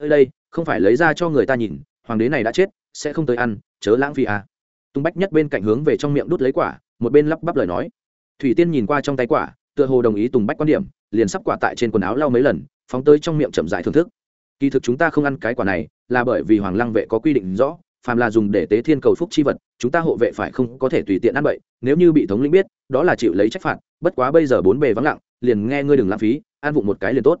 ơi đây, không phải lấy ra cho người ta nhìn, hoàng đế này đã chết, sẽ không tới ăn, chớ lãng phí à. tung bách nhất bên cạnh hướng về trong miệng đút lấy quả, một bên lắp bắp lời nói. Thủy tiên nhìn qua trong tay quả, tựa hồ đồng ý tùng bách quan điểm, liền sắp quả tại trên quần áo lau mấy lần, phóng tới trong miệng chậm dại thưởng thức. Kỳ thực chúng ta không ăn cái quả này, là bởi vì hoàng lăng vệ có quy định rõ, phàm là dùng để tế thiên cầu phúc chi vật, chúng ta hộ vệ phải không có thể tùy tiện ăn bậy, nếu như bị thống lĩnh biết, đó là chịu lấy trách phạt, bất quá bây giờ bốn bề vắng lặng, liền nghe ngươi đừng lãng phí, ăn vụng một cái liền tốt.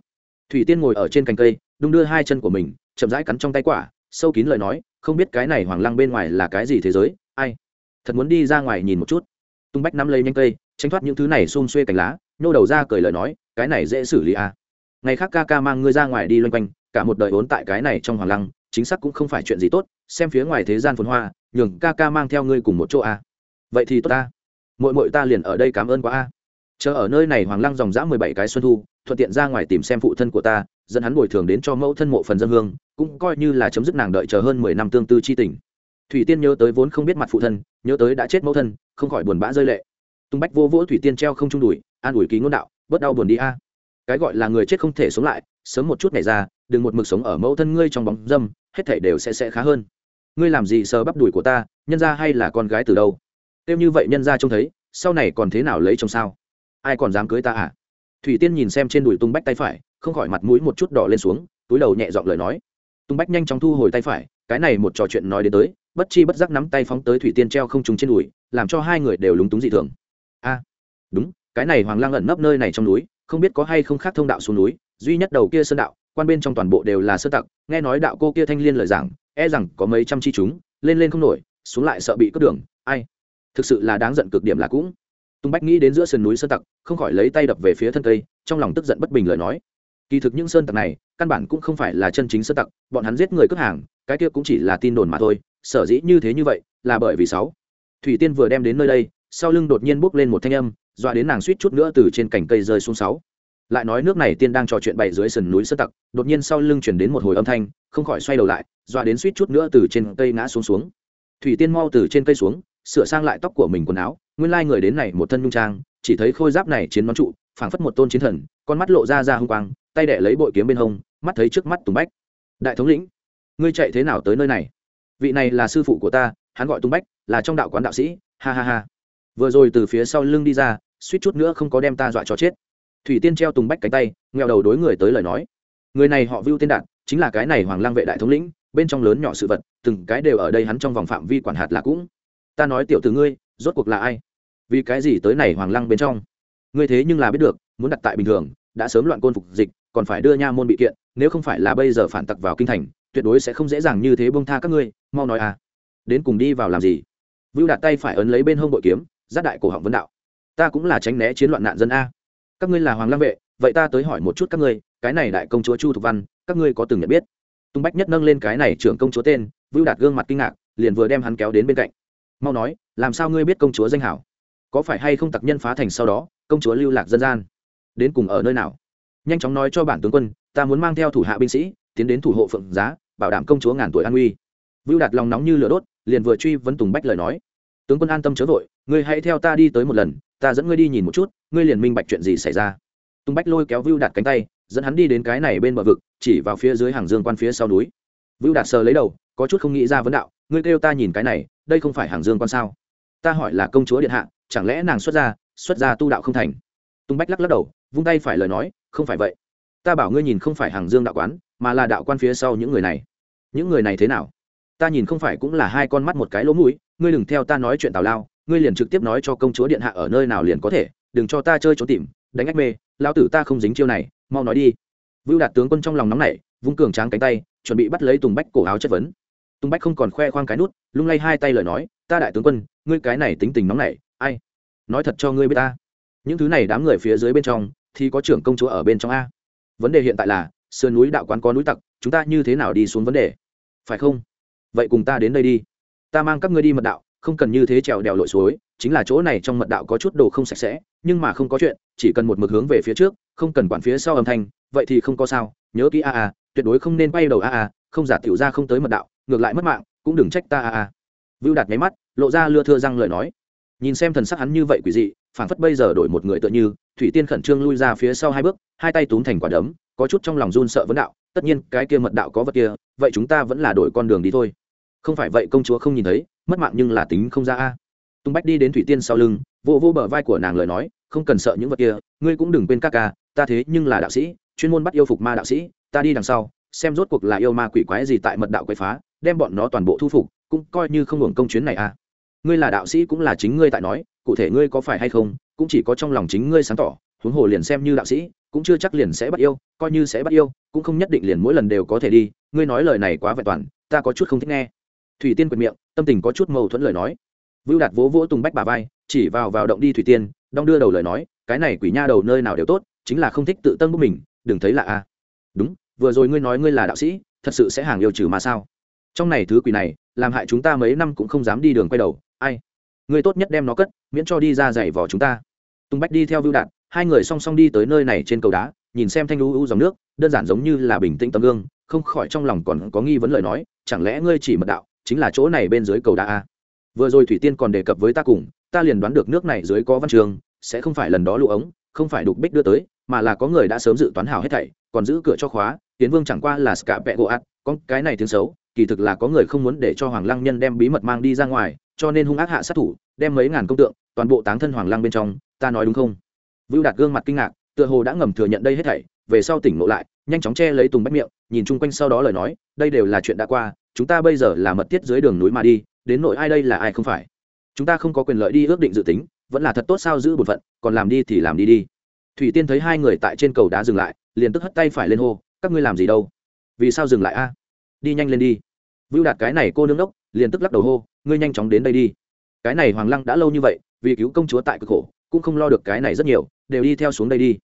Thủy tiên ngồi ở trên cành cây đung đưa hai chân của mình, chậm rãi cắn trong tay quả, sâu kín lời nói, không biết cái này hoàng lăng bên ngoài là cái gì thế giới, ai thật muốn đi ra ngoài nhìn một chút tung bách nắm lấy nhanh cây, tránh thoát những thứ này xung xuê cành lá, nhô đầu ra cười lời nói, cái này dễ xử lý à. ngày khác ca ca mang ngươi ra ngoài đi loanh quanh, cả một đời ốn tại cái này trong hoàng lăng, chính xác cũng không phải chuyện gì tốt, xem phía ngoài thế gian phồn hoa, nhường ca ca mang theo ngươi cùng một chỗ à. vậy thì tốt ta mội mội ta liền ở đây cảm ơn quá a à. chờ ở nơi này hoàng lăng dòng dã mười bảy cái xuân thu, thuận tiện ra ngoài tìm xem phụ thân của ta dẫn hắn bồi thường đến cho mẫu thân mộ phần dân hương, cũng coi như là chấm dứt nàng đợi chờ hơn mười năm tương tư chi tình. Thủy tiên nhớ tới vốn không biết mặt phụ thân, nhớ tới đã chết mẫu thân, không khỏi buồn bã rơi lệ. Tung bách vô vỗ thủy tiên treo không trung đùi, an ủi ký ngôn đạo, bớt đau buồn đi a. Cái gọi là người chết không thể sống lại, sớm một chút này ra, đừng một mực sống ở mẫu thân ngươi trong bóng dâm, hết thảy đều sẽ sẽ khá hơn. Ngươi làm gì sờ bắp đùi của ta, nhân ra hay là con gái từ đâu? Tiêu như vậy nhân ra trông thấy, sau này còn thế nào lấy chồng sao? Ai còn dám cưới ta à? Thủy tiên nhìn xem trên đùi tung bách tay phải, không khỏi mặt mũi một chút đỏ lên xuống, túi đầu nhẹ giọng lời nói. Tung bách nhanh chóng thu hồi tay phải, cái này một trò chuyện nói đến tới, bất chi bất giác nắm tay phóng tới thủy tiên treo không trùng trên đùi, làm cho hai người đều lúng túng dị thường. A, đúng, cái này hoàng lang ẩn nấp nơi này trong núi, không biết có hay không khác thông đạo xuống núi, duy nhất đầu kia sơn đạo, quan bên trong toàn bộ đều là sơ tặc, nghe nói đạo cô kia thanh liên lời giảng e rằng có mấy trăm chi chúng, lên lên không nổi, xuống lại sợ bị cướp đường, ai? Thực sự là đáng giận cực điểm là cũng tung bách nghĩ đến giữa sườn núi sơn tặc, không khỏi lấy tay đập về phía thân cây, trong lòng tức giận bất bình lời nói. Kỳ thực những sơn tặc này, căn bản cũng không phải là chân chính sơn tặc, bọn hắn giết người cướp hàng, cái kia cũng chỉ là tin đồn mà thôi, sở dĩ như thế như vậy là bởi vì sáu. Thủy tiên vừa đem đến nơi đây, sau lưng đột nhiên bốc lên một thanh âm, dọa đến nàng suýt chút nữa từ trên cành cây rơi xuống sáu. Lại nói nước này tiên đang trò chuyện bày dưới sườn núi sơn tặc, đột nhiên sau lưng chuyển đến một hồi âm thanh, không khỏi xoay đầu lại, dọa đến suýt chút nữa từ trên cây ngã xuống xuống. Thủy tiên mau từ trên cây xuống, sửa sang lại tóc của mình quần áo nguyên lai người đến này một thân nhung trang, chỉ thấy khôi giáp này chiến nón trụ, phảng phất một tôn chiến thần, con mắt lộ ra ra hung quang, tay đẻ lấy bội kiếm bên hông, mắt thấy trước mắt tùng bách. Đại thống lĩnh, ngươi chạy thế nào tới nơi này? Vị này là sư phụ của ta, hắn gọi Tùng bách, là trong đạo quán đạo sĩ, ha ha ha. Vừa rồi từ phía sau lưng đi ra, suýt chút nữa không có đem ta dọa cho chết. Thủy tiên treo tùng bách cánh tay, nghèo đầu đối người tới lời nói. Người này họ vưu tên đạt, chính là cái này hoàng lang vệ đại thống lĩnh, bên trong lớn nhỏ sự vật, từng cái đều ở đây hắn trong vòng phạm vi quản hạt là cũng. Ta nói tiểu từ ngươi, rốt cuộc là ai? Vì cái gì tới này hoàng lăng bên trong? Ngươi thế nhưng là biết được, muốn đặt tại bình thường, đã sớm loạn côn phục dịch, còn phải đưa nha môn bị kiện, nếu không phải là bây giờ phản tặc vào kinh thành, tuyệt đối sẽ không dễ dàng như thế bông tha các ngươi, mau nói à. Đến cùng đi vào làm gì? Vưu đặt tay phải ấn lấy bên hông bội kiếm, giáp đại cổ họng vấn đạo. Ta cũng là tránh né chiến loạn nạn dân a. Các ngươi là hoàng lăng vệ, vậy ta tới hỏi một chút các ngươi, cái này đại công chúa chu thục văn, các ngươi có từng nhận biết? Tung bách nhất nâng lên cái này trưởng công chúa tên, vưu đạt gương mặt kinh ngạc, liền vừa đem hắn kéo đến bên cạnh. Mau nói, làm sao ngươi biết công chúa danh hảo? Có phải hay không tặc nhân phá thành sau đó, công chúa lưu lạc dân gian? Đến cùng ở nơi nào? Nhanh chóng nói cho bản tướng quân, ta muốn mang theo thủ hạ binh sĩ, tiến đến thủ hộ phượng giá, bảo đảm công chúa ngàn tuổi an uy vưu đạt lòng nóng như lửa đốt, liền vừa truy vấn tùng bách lời nói. Tướng quân an tâm chớ vội, ngươi hãy theo ta đi tới một lần, ta dẫn ngươi đi nhìn một chút, ngươi liền minh bạch chuyện gì xảy ra. Tùng bách lôi kéo vưu đạt cánh tay, dẫn hắn đi đến cái này bên bờ vực, chỉ vào phía dưới hàng dương quan phía sau núi. Vưu đạt sờ lấy đầu, có chút không nghĩ ra vấn đạo, ngươi kêu ta nhìn cái này, đây không phải hàng dương quan sao? Ta hỏi là công chúa điện hạ, chẳng lẽ nàng xuất gia xuất gia tu đạo không thành? Tung bách lắc lắc đầu, vung tay phải lời nói, không phải vậy. Ta bảo ngươi nhìn không phải hàng dương đạo quán, mà là đạo quan phía sau những người này. Những người này thế nào? Ta nhìn không phải cũng là hai con mắt một cái lỗ mũi, ngươi đừng theo ta nói chuyện tào lao, ngươi liền trực tiếp nói cho công chúa điện hạ ở nơi nào liền có thể, đừng cho ta chơi trốn tìm, đánh ách mê, lao tử ta không dính chiêu này, mau nói đi. Vưu đạt tướng quân trong lòng nóng nảy, vung cường tráng cánh tay, chuẩn bị bắt lấy tùng bách cổ áo chất vấn tùng bách không còn khoe khoang cái nút, lung lay hai tay lời nói, ta đại tướng quân, ngươi cái này tính tình nóng nảy, ai? Nói thật cho ngươi biết ta. Những thứ này đám người phía dưới bên trong, thì có trưởng công chúa ở bên trong a. Vấn đề hiện tại là, sườn núi đạo quán có núi tặc, chúng ta như thế nào đi xuống vấn đề? Phải không? Vậy cùng ta đến đây đi. Ta mang các ngươi đi mật đạo, không cần như thế trèo đèo lội suối, chính là chỗ này trong mật đạo có chút đồ không sạch sẽ, nhưng mà không có chuyện, chỉ cần một mực hướng về phía trước, không cần quản phía sau âm thanh, vậy thì không có sao, nhớ kỹ a a, tuyệt đối không nên bay đầu a a, không giả tiểu ra không tới mật đạo ngược lại mất mạng, cũng đừng trách ta a a. Vưu đạt nháy mắt, lộ ra lưa thưa răng lời nói. Nhìn xem thần sắc hắn như vậy quỷ dị, phảng phất bây giờ đổi một người tựa như, thủy tiên khẩn trương lui ra phía sau hai bước, hai tay túm thành quả đấm, có chút trong lòng run sợ vấn đạo, tất nhiên, cái kia mật đạo có vật kia, vậy chúng ta vẫn là đổi con đường đi thôi. Không phải vậy, công chúa không nhìn thấy, mất mạng nhưng là tính không ra a. Tung bách đi đến thủy tiên sau lưng vô vô bờ vai của nàng lời nói, không cần sợ những vật kia, ngươi cũng đừng quên các ca, ta thế nhưng là đạo sĩ, chuyên môn bắt yêu phục ma đạo sĩ, ta đi đằng sau, xem rốt cuộc là yêu ma quỷ quái gì tại mật đạo quậy phá đem bọn nó toàn bộ thu phục, cũng coi như không hưởng công chuyến này à? ngươi là đạo sĩ cũng là chính ngươi tại nói, cụ thể ngươi có phải hay không, cũng chỉ có trong lòng chính ngươi sáng tỏ, huống hồ liền xem như đạo sĩ, cũng chưa chắc liền sẽ bắt yêu, coi như sẽ bắt yêu, cũng không nhất định liền mỗi lần đều có thể đi, ngươi nói lời này quá vẹn toàn, ta có chút không thích nghe. Thủy tiên quyệt miệng, tâm tình có chút mâu thuẫn lời nói. Vưu đạt vỗ vỗ tùng bách bà vai, chỉ vào vào động đi thủy tiên, đong đưa đầu lời nói, cái này quỷ nha đầu nơi nào đều tốt, chính là không thích tự tân bức mình, đừng thấy là a. Đúng, vừa rồi ngươi nói ngươi là đạo sĩ, thật sự sẽ hàng yêu trừ mà sao? Trong này thứ quỷ này, làm hại chúng ta mấy năm cũng không dám đi đường quay đầu, ai? Người tốt nhất đem nó cất, miễn cho đi ra giày vò chúng ta. Tùng bách đi theo vưu đạn hai người song song đi tới nơi này trên cầu đá, nhìn xem thanh lưu u dòng nước, đơn giản giống như là bình tĩnh tấm gương, không khỏi trong lòng còn có nghi vấn lời nói, chẳng lẽ ngươi chỉ mật đạo, chính là chỗ này bên dưới cầu đá a vừa rồi thủy tiên còn đề cập với ta cùng, ta liền đoán được nước này dưới có văn trường, sẽ không phải lần đó lũ ống, không phải đục bích đưa tới, mà là có người đã sớm dự toán hào hết thảy, còn giữ cửa cho khóa tiến vương chẳng qua là ska vẹ gỗ ạt con cái này tiếng xấu kỳ thực là có người không muốn để cho hoàng lăng nhân đem bí mật mang đi ra ngoài, cho nên hung ác hạ sát thủ, đem mấy ngàn công tượng, toàn bộ táng thân hoàng lăng bên trong, ta nói đúng không? Vưu đạt gương mặt kinh ngạc, tựa hồ đã ngầm thừa nhận đây hết thảy, về sau tỉnh ngộ lại, nhanh chóng che lấy tùng bách miệng, nhìn chung quanh sau đó lời nói, đây đều là chuyện đã qua, chúng ta bây giờ là mật tiết dưới đường núi mà đi, đến nội ai đây là ai không phải? Chúng ta không có quyền lợi đi ước định dự tính, vẫn là thật tốt sao giữ bổn phận, còn làm đi thì làm đi đi. Thủy tiên thấy hai người tại trên cầu đá dừng lại, liền tức hất tay phải lên hô, các ngươi làm gì đâu? Vì sao dừng lại a? Đi nhanh lên đi vưu đạt cái này cô nương đốc, liền tức lắc đầu hô, ngươi nhanh chóng đến đây đi. Cái này hoàng lăng đã lâu như vậy, vì cứu công chúa tại cực khổ, cũng không lo được cái này rất nhiều, đều đi theo xuống đây đi.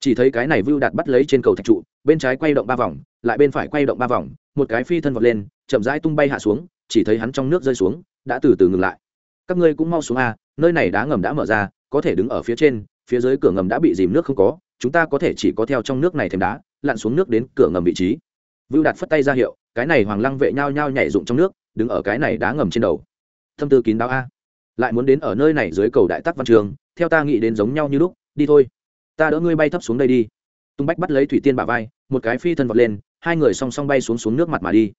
Chỉ thấy cái này vưu đạt bắt lấy trên cầu thạch trụ, bên trái quay động ba vòng, lại bên phải quay động ba vòng, một cái phi thân vọt lên, chậm rãi tung bay hạ xuống, chỉ thấy hắn trong nước rơi xuống, đã từ từ ngừng lại. Các ngươi cũng mau xuống a, nơi này đá ngầm đã mở ra, có thể đứng ở phía trên, phía dưới cửa ngầm đã bị dìm nước không có, chúng ta có thể chỉ có theo trong nước này thêm đá, lặn xuống nước đến cửa ngầm vị trí vưu đạt phất tay ra hiệu, cái này hoàng lăng vệ nhao nhao nhảy rụng trong nước, đứng ở cái này đá ngầm trên đầu. Thâm tư kín đáo a. Lại muốn đến ở nơi này dưới cầu đại tắc văn trường, theo ta nghĩ đến giống nhau như lúc, đi thôi. Ta đỡ ngươi bay thấp xuống đây đi. Tung bách bắt lấy thủy tiên bà vai, một cái phi thân vọt lên, hai người song song bay xuống xuống nước mặt mà đi.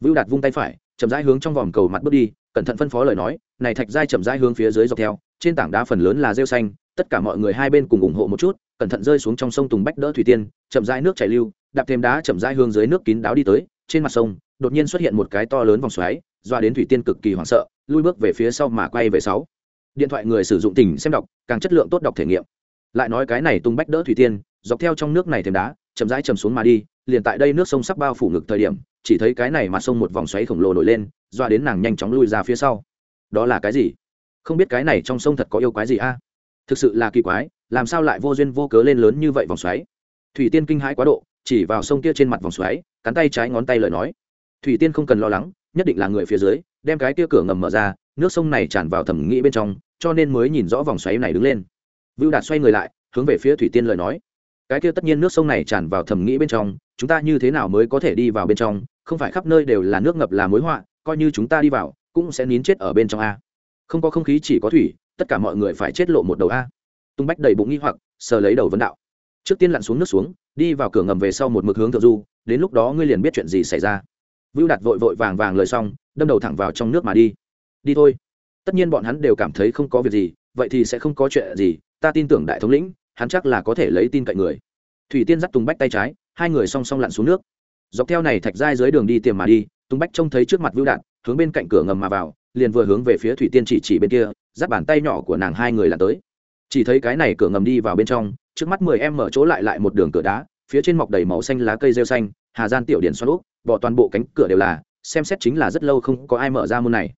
Vưu đạt vung tay phải, chậm rãi hướng trong vòng cầu mặt bước đi, cẩn thận phân phó lời nói, này thạch dai chậm rãi hướng phía dưới dọc theo, trên tảng đá phần lớn là rêu xanh, tất cả mọi người hai bên cùng ủng hộ một chút, cẩn thận rơi xuống trong sông tùng bách đỡ thủy tiên, chậm rãi nước chảy lưu đạp thêm đá chậm rãi hướng dưới nước kín đáo đi tới, trên mặt sông, đột nhiên xuất hiện một cái to lớn vòng xoáy, doa đến thủy tiên cực kỳ hoảng sợ, lui bước về phía sau mà quay về sáu. Điện thoại người sử dụng tình xem đọc, càng chất lượng tốt đọc thể nghiệm. Lại nói cái này tung bách đỡ thủy tiên, dọc theo trong nước này thêm đá, chậm rãi chầm xuống mà đi, liền tại đây nước sông sắp bao phủ ngực thời điểm, chỉ thấy cái này mà sông một vòng xoáy khổng lồ nổi lên, doa đến nàng nhanh chóng lui ra phía sau. Đó là cái gì? Không biết cái này trong sông thật có yêu quái gì a? Thực sự là kỳ quái, làm sao lại vô duyên vô cớ lên lớn như vậy vòng xoáy? Thủy tiên kinh hãi quá độ chỉ vào sông kia trên mặt vòng xoáy, cắn tay trái ngón tay lời nói. Thủy tiên không cần lo lắng, nhất định là người phía dưới, đem cái kia cửa ngầm mở ra, nước sông này tràn vào thẩm nghĩ bên trong, cho nên mới nhìn rõ vòng xoáy này đứng lên. Vưu đạt xoay người lại, hướng về phía thủy tiên lời nói. Cái kia tất nhiên nước sông này tràn vào thẩm nghĩ bên trong, chúng ta như thế nào mới có thể đi vào bên trong, không phải khắp nơi đều là nước ngập là mối họa, coi như chúng ta đi vào, cũng sẽ nín chết ở bên trong a. Không có không khí chỉ có thủy, tất cả mọi người phải chết lộ một đầu a. Tung bách đầy bụng nghi hoặc, sờ lấy đầu vấn đạo. Trước tiên lặn xuống nước xuống đi vào cửa ngầm về sau một mực hướng thượng du, đến lúc đó ngươi liền biết chuyện gì xảy ra. Vưu đạt vội vội vàng vàng lời xong, đâm đầu thẳng vào trong nước mà đi. Đi thôi. Tất nhiên bọn hắn đều cảm thấy không có việc gì, vậy thì sẽ không có chuyện gì, ta tin tưởng đại thống lĩnh, hắn chắc là có thể lấy tin cậy người. Thủy tiên dắt tùng bách tay trái, hai người song song lặn xuống nước. Dọc theo này thạch giai dưới đường đi tiềm mà đi, tùng bách trông thấy trước mặt vưu đạn hướng bên cạnh cửa ngầm mà vào, liền vừa hướng về phía thủy tiên chỉ chỉ bên kia, dắt bàn tay nhỏ của nàng hai người là tới. Chỉ thấy cái này cửa ngầm đi vào bên trong trước mắt mười em mở chỗ lại lại một đường cửa đá, phía trên mọc đầy màu xanh lá cây rêu xanh, hà gian tiểu điển xoắn úp, bỏ toàn bộ cánh cửa đều là, xem xét chính là rất lâu không có ai mở ra môn này.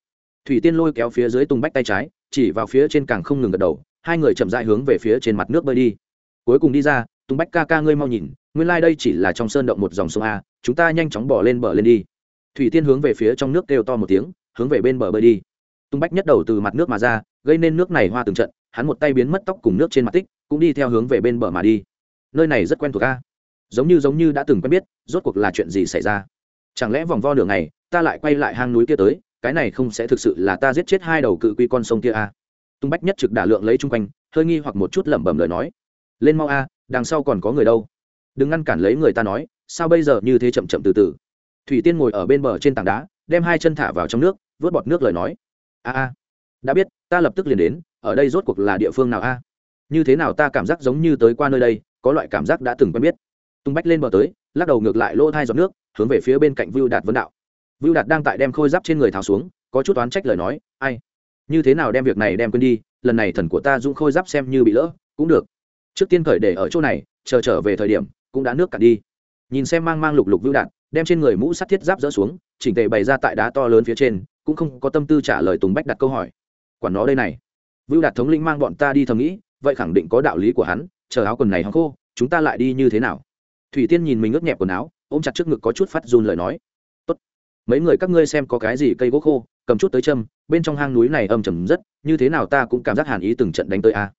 Thủy tiên lôi kéo phía dưới tung bách tay trái, chỉ vào phía trên càng không ngừng gật đầu, hai người chậm dại hướng về phía trên mặt nước bơi đi. Cuối cùng đi ra, tung bách ca ca ngươi mau nhìn, nguyên lai、like、đây chỉ là trong sơn động một dòng sông a, chúng ta nhanh chóng bỏ lên bờ lên đi. Thủy tiên hướng về phía trong nước kêu to một tiếng, hướng về bên bờ bơi đi. Tung bách nhất đầu từ mặt nước mà ra, gây nên nước này hoa từng trận hắn một tay biến mất tóc cùng nước trên mặt tích, cũng đi theo hướng về bên bờ mà đi. Nơi này rất quen thuộc ca giống như giống như đã từng quen biết, rốt cuộc là chuyện gì xảy ra? Chẳng lẽ vòng vo nửa ngày, ta lại quay lại hang núi kia tới, cái này không sẽ thực sự là ta giết chết hai đầu cự quy con sông kia a? À? tung bách nhất trực đả lượng lấy chung quanh, hơi nghi hoặc một chút lẩm bẩm lời nói. Lên mau a, đằng sau còn có người đâu? Đừng ngăn cản lấy người ta nói, sao bây giờ như thế chậm chậm từ từ? Thủy tiên ngồi ở bên bờ trên tảng đá, đem hai chân thả vào trong nước vớt bọt nước lời nói. A a đã biết, ta lập tức liền đến, ở đây rốt cuộc là địa phương nào a? Như thế nào ta cảm giác giống như tới qua nơi đây, có loại cảm giác đã từng quen biết. Tung bách lên bờ tới, lắc đầu ngược lại lỗ thai giọt nước, hướng về phía bên cạnh vưu đạt vấn đạo. Vưu đạt đang tại đem khôi giáp trên người tháo xuống, có chút oán trách lời nói, ai? Như thế nào đem việc này đem quên đi, lần này thần của ta dung khôi giáp xem như bị lỡ, cũng được. Trước tiên khởi để ở chỗ này, chờ trở về thời điểm, cũng đã nước cạn đi. Nhìn xem mang mang lục lục vưu đạt, đem trên người mũ sắt thiết giáp dỡ xuống, chỉnh tề bày ra tại đá to lớn phía trên, cũng không có tâm tư trả lời tùng bách đặt câu hỏi quản nó đây này. Vưu đạt thống lĩnh mang bọn ta đi thầm nghĩ, vậy khẳng định có đạo lý của hắn, chờ áo quần này hắn khô, chúng ta lại đi như thế nào? Thủy tiên nhìn mình ướt nhẹp quần áo, ôm chặt trước ngực có chút phát run lời nói. Tốt. Mấy người các ngươi xem có cái gì cây gỗ khô, cầm chút tới châm, bên trong hang núi này âm trầm rất, như thế nào ta cũng cảm giác hàn ý từng trận đánh tới a.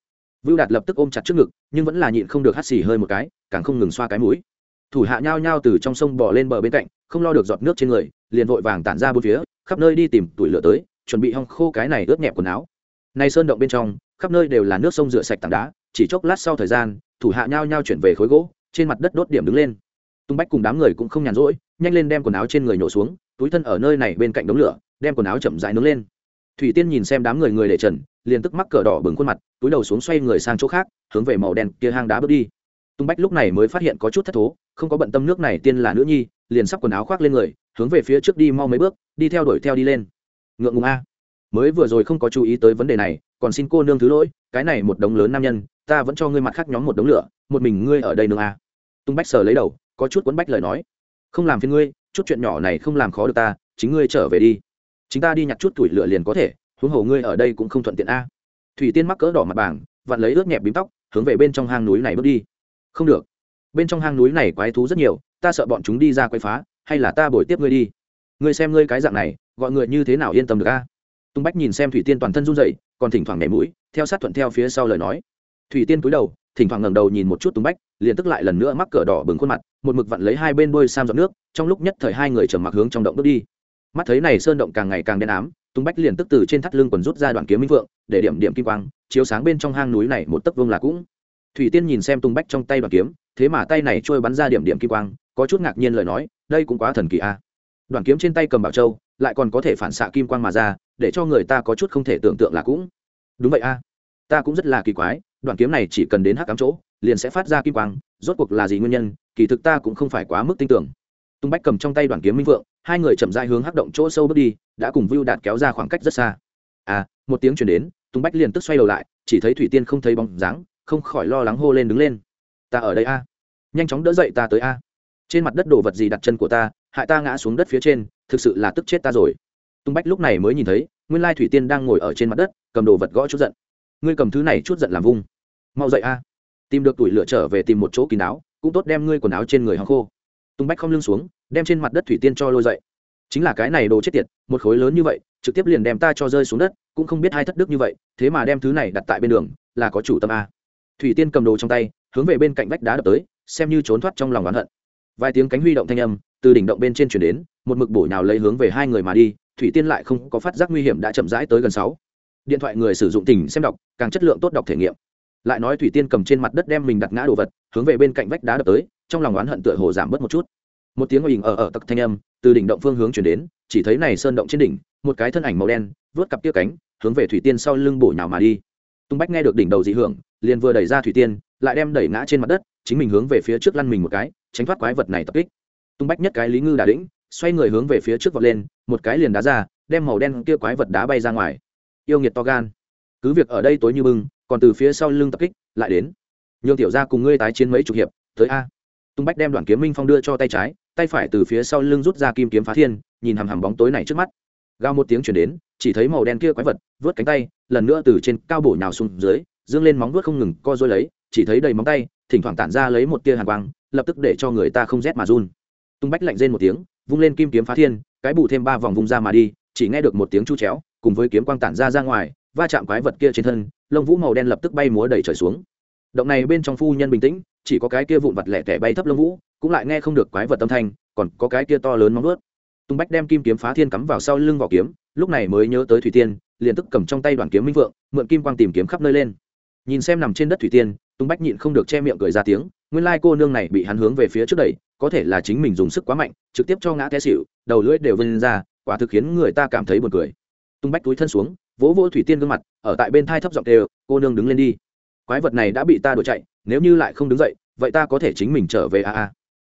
Vưu đạt lập tức ôm chặt trước ngực, nhưng vẫn là nhịn không được hắt xì hơi một cái, càng không ngừng xoa cái mũi. Thủ hạ nhao nhao từ trong sông bò lên bờ bên cạnh, không lo được giọt nước trên người, liền vội vàng tản ra bốn phía, khắp nơi đi tìm tuổi lửa tới chuẩn bị hong khô cái này ướt nhẹp quần áo. Nay sơn động bên trong, khắp nơi đều là nước sông rửa sạch tảng đá, chỉ chốc lát sau thời gian, thủ hạ nhau nhau chuyển về khối gỗ, trên mặt đất đốt điểm đứng lên. Tung bách cùng đám người cũng không nhàn rỗi, nhanh lên đem quần áo trên người nhổ xuống, túi thân ở nơi này bên cạnh đống lửa, đem quần áo chậm rãi nướng lên. Thủy tiên nhìn xem đám người người để trần, liền tức mắc cờ đỏ bừng khuôn mặt, túi đầu xuống xoay người sang chỗ khác, hướng về màu đen kia hang đá bước đi. Tung bách lúc này mới phát hiện có chút thất thố, không có bận tâm nước này tiên là nữ nhi, liền sắp quần áo khoác lên người, hướng về phía trước đi mau mấy bước, đi theo đuổi theo đi lên ngượng ngùng a. Mới vừa rồi không có chú ý tới vấn đề này, còn xin cô nương thứ lỗi, cái này một đống lớn nam nhân, ta vẫn cho ngươi mặt khác nhóm một đống lửa, một mình ngươi ở đây nương a. Tung bách sờ lấy đầu, có chút quấn bách lời nói. Không làm phiền ngươi, chút chuyện nhỏ này không làm khó được ta, chính ngươi trở về đi. Chính ta đi nhặt chút tuổi lửa liền có thể, huống hồ ngươi ở đây cũng không thuận tiện a. Thủy tiên mắc cỡ đỏ mặt bảng, vặn lấy ướt nhẹp bím tóc, hướng về bên trong hang núi này bước đi. Không được. Bên trong hang núi này quái thú rất nhiều, ta sợ bọn chúng đi ra quay phá, hay là ta bồi tiếp ngươi đi. Ngươi xem ngươi cái dạng này gọi người như thế nào yên tâm được a? Tung bách nhìn xem thủy tiên toàn thân run dậy còn thỉnh thoảng nhảy mũi, theo sát thuận theo phía sau lời nói. Thủy tiên cúi đầu, thỉnh thoảng ngẩng đầu nhìn một chút tung bách, liền tức lại lần nữa mắc cờ đỏ bừng khuôn mặt, một mực vặn lấy hai bên đôi sam giọt nước, trong lúc nhất thời hai người trầm mặc hướng trong động bước đi. Mắt thấy này sơn động càng ngày càng đen ám, tung bách liền tức từ trên thắt lưng quần rút ra đoạn kiếm minh vượng, để điểm điểm kim quang, chiếu sáng bên trong hang núi này một tấc vương là cũng. Thủy tiên nhìn xem tung bách trong tay đoạn kiếm, thế mà tay này trôi bắn ra điểm điểm kim quang, có chút ngạc nhiên lời nói, đây cũng quá thần kỳ a. à. Đoàn kiếm trên tay cầm bảo châu, lại còn có thể phản xạ kim quang mà ra, để cho người ta có chút không thể tưởng tượng là cũng. Đúng vậy a. Ta cũng rất là kỳ quái, đoàn kiếm này chỉ cần đến hắc cám chỗ, liền sẽ phát ra kim quang, rốt cuộc là gì nguyên nhân, kỳ thực ta cũng không phải quá mức tin tưởng. Tung bách cầm trong tay đoàn kiếm minh vượng, hai người chậm dai hướng hắc động chỗ sâu bước đi, đã cùng vưu đạt kéo ra khoảng cách rất xa. À một tiếng chuyển đến, tung bách liền tức xoay đầu lại, chỉ thấy thủy tiên không thấy bóng dáng, không khỏi lo lắng hô lên đứng lên. Ta ở đây a. Nhanh chóng đỡ dậy ta tới a. Trên mặt đất đồ vật gì đặt chân của ta hại ta ngã xuống đất phía trên, thực sự là tức chết ta rồi. Tung bách lúc này mới nhìn thấy, nguyên lai thủy tiên đang ngồi ở trên mặt đất, cầm đồ vật gõ chút giận. Ngươi cầm thứ này chút giận làm vung. Mau dậy a. Tìm được tuổi lửa trở về tìm một chỗ kín áo cũng tốt đem ngươi quần áo trên người hăng khô. Tung bách không lưng xuống, đem trên mặt đất thủy tiên cho lôi dậy. Chính là cái này đồ chết tiệt, một khối lớn như vậy, trực tiếp liền đem ta cho rơi xuống đất, cũng không biết hai thất đức như vậy, thế mà đem thứ này đặt tại bên đường, là có chủ tâm a. Thủy tiên cầm đồ trong tay, hướng về bên cạnh vách đá đập tới, xem như trốn thoát trong lòng oán hận. Vài tiếng cánh huy động thanh âm từ đỉnh động bên trên chuyển đến, một mực bổ nhào lấy hướng về hai người mà đi, thủy tiên lại không có phát giác nguy hiểm đã chậm rãi tới gần sáu. Điện thoại người sử dụng tỉnh xem đọc, càng chất lượng tốt đọc thể nghiệm. Lại nói thủy tiên cầm trên mặt đất đem mình đặt ngã đồ vật, hướng về bên cạnh vách đá đập tới, trong lòng oán hận tựa hồ giảm bớt một chút. Một tiếng oình ở ở tặc thanh âm, từ đỉnh động phương hướng chuyển đến, chỉ thấy này sơn động trên đỉnh, một cái thân ảnh màu đen vớt cặp tia cánh, hướng về thủy tiên sau lưng bổ nhào mà đi. Tung bách nghe được đỉnh đầu dị hưởng, liền vừa đẩy ra thủy tiên, lại đem đẩy ngã trên mặt đất, chính mình hướng về phía trước lăn mình một cái, tránh thoát quái vật này tập kích tung bách nhất cái lý ngư đà đĩnh, xoay người hướng về phía trước vọt lên, một cái liền đá ra, đem màu đen kia quái vật đá bay ra ngoài. Yêu nghiệt to gan. Cứ việc ở đây tối như bưng, còn từ phía sau lưng tập kích, lại đến. Nhường tiểu ra cùng ngươi tái chiến mấy chục hiệp, tới a. Tung bách đem đoàn kiếm minh phong đưa cho tay trái, tay phải từ phía sau lưng rút ra kim kiếm phá thiên, nhìn hằm hằm bóng tối này trước mắt. Gao một tiếng chuyển đến, chỉ thấy màu đen kia quái vật, vớt cánh tay, lần nữa từ trên cao bổ nhào xuống dưới, dương lên móng vuốt không ngừng co dối lấy, chỉ thấy đầy móng tay, thỉnh thoảng tản ra lấy một tia hàn quang, lập tức để cho người ta không rét mà run tung bách lạnh rên một tiếng, vung lên kim kiếm phá thiên, cái bù thêm ba vòng vung ra mà đi, chỉ nghe được một tiếng chu chéo, cùng với kiếm quang tản ra ra ngoài, va chạm quái vật kia trên thân, lông vũ màu đen lập tức bay múa đầy trời xuống. Động này bên trong phu nhân bình tĩnh, chỉ có cái kia vụn vặt lẻ tẻ bay thấp lông vũ, cũng lại nghe không được quái vật âm thanh, còn có cái kia to lớn móng ướt tung bách đem kim kiếm phá thiên cắm vào sau lưng vỏ kiếm, lúc này mới nhớ tới thủy tiên, liền tức cầm trong tay đoàn kiếm minh vượng, mượn kim quang tìm kiếm khắp nơi lên. Nhìn xem nằm trên đất thủy tiên, tung bách nhịn không được che miệng cười ra tiếng, nguyên lai cô nương này bị hắn hướng về phía trước đẩy có thể là chính mình dùng sức quá mạnh, trực tiếp cho ngã té xịu đầu lưỡi đều vươn ra, quả thực khiến người ta cảm thấy buồn cười. Tung bách túi thân xuống, vỗ vỗ thủy tiên gương mặt, ở tại bên thai thấp giọng đều cô nương đứng lên đi. Quái vật này đã bị ta đuổi chạy, nếu như lại không đứng dậy, vậy ta có thể chính mình trở về a a.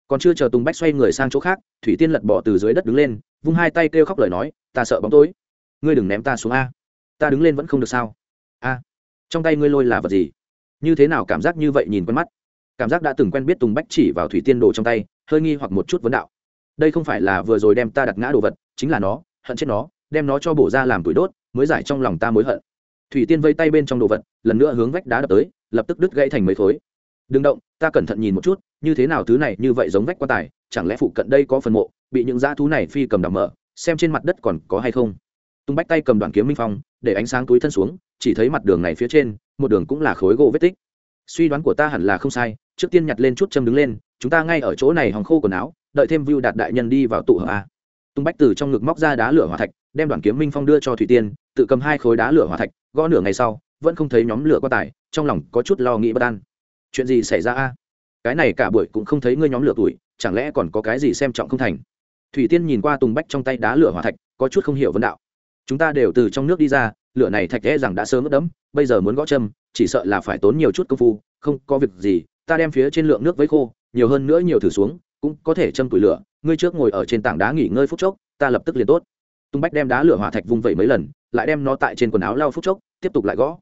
Còn chưa chờ tùng bách xoay người sang chỗ khác, thủy tiên lật bỏ từ dưới đất đứng lên, vung hai tay kêu khóc lời nói, ta sợ bóng tối. Ngươi đừng ném ta xuống a. Ta đứng lên vẫn không được sao? A, trong tay ngươi lôi là vật gì? Như thế nào cảm giác như vậy nhìn quen mắt? Cảm giác đã từng quen biết tùng bách chỉ vào thủy tiên đồ trong tay, hơi nghi hoặc một chút vấn đạo. Đây không phải là vừa rồi đem ta đặt ngã đồ vật, chính là nó, hận chết nó, đem nó cho bổ ra làm tuổi đốt, mới giải trong lòng ta mối hận. Thủy tiên vây tay bên trong đồ vật, lần nữa hướng vách đá đập tới, lập tức đứt gãy thành mấy khối. Đừng động, ta cẩn thận nhìn một chút, như thế nào thứ này như vậy giống vách quan tài, chẳng lẽ phụ cận đây có phần mộ, bị những dã thú này phi cầm đầm mở, xem trên mặt đất còn có hay không. Tung bách tay cầm đoạn kiếm minh phong, để ánh sáng túi thân xuống, chỉ thấy mặt đường này phía trên, một đường cũng là khối gỗ vết tích suy đoán của ta hẳn là không sai, trước tiên nhặt lên chút châm đứng lên, chúng ta ngay ở chỗ này hòng khô quần áo, đợi thêm view đạt đại nhân đi vào tụ hợp a tung bách từ trong ngực móc ra đá lửa hỏa thạch, đem đoạn kiếm minh phong đưa cho thủy tiên, tự cầm hai khối đá lửa hỏa thạch, gõ nửa ngày sau, vẫn không thấy nhóm lửa quá tải, trong lòng có chút lo nghĩ bất an. Chuyện gì xảy ra a? Cái này cả buổi cũng không thấy ngươi nhóm lửa tuổi, chẳng lẽ còn có cái gì xem trọng không thành? Thủy tiên nhìn qua tùng bách trong tay đá lửa hỏa thạch, có chút không hiểu vấn đạo. Chúng ta đều từ trong nước đi ra, lửa này thạch lẽ rằng đã sớm ướt đẫm, bây giờ muốn gõ châm chỉ sợ là phải tốn nhiều chút công phu, không có việc gì, ta đem phía trên lượng nước với khô, nhiều hơn nữa nhiều thử xuống, cũng có thể châm tủi lửa, ngươi trước ngồi ở trên tảng đá nghỉ ngơi phút chốc, ta lập tức liền tốt. Tung bách đem đá lửa hỏa thạch vung vẩy mấy lần, lại đem nó tại trên quần áo lau phút chốc, tiếp tục lại gõ.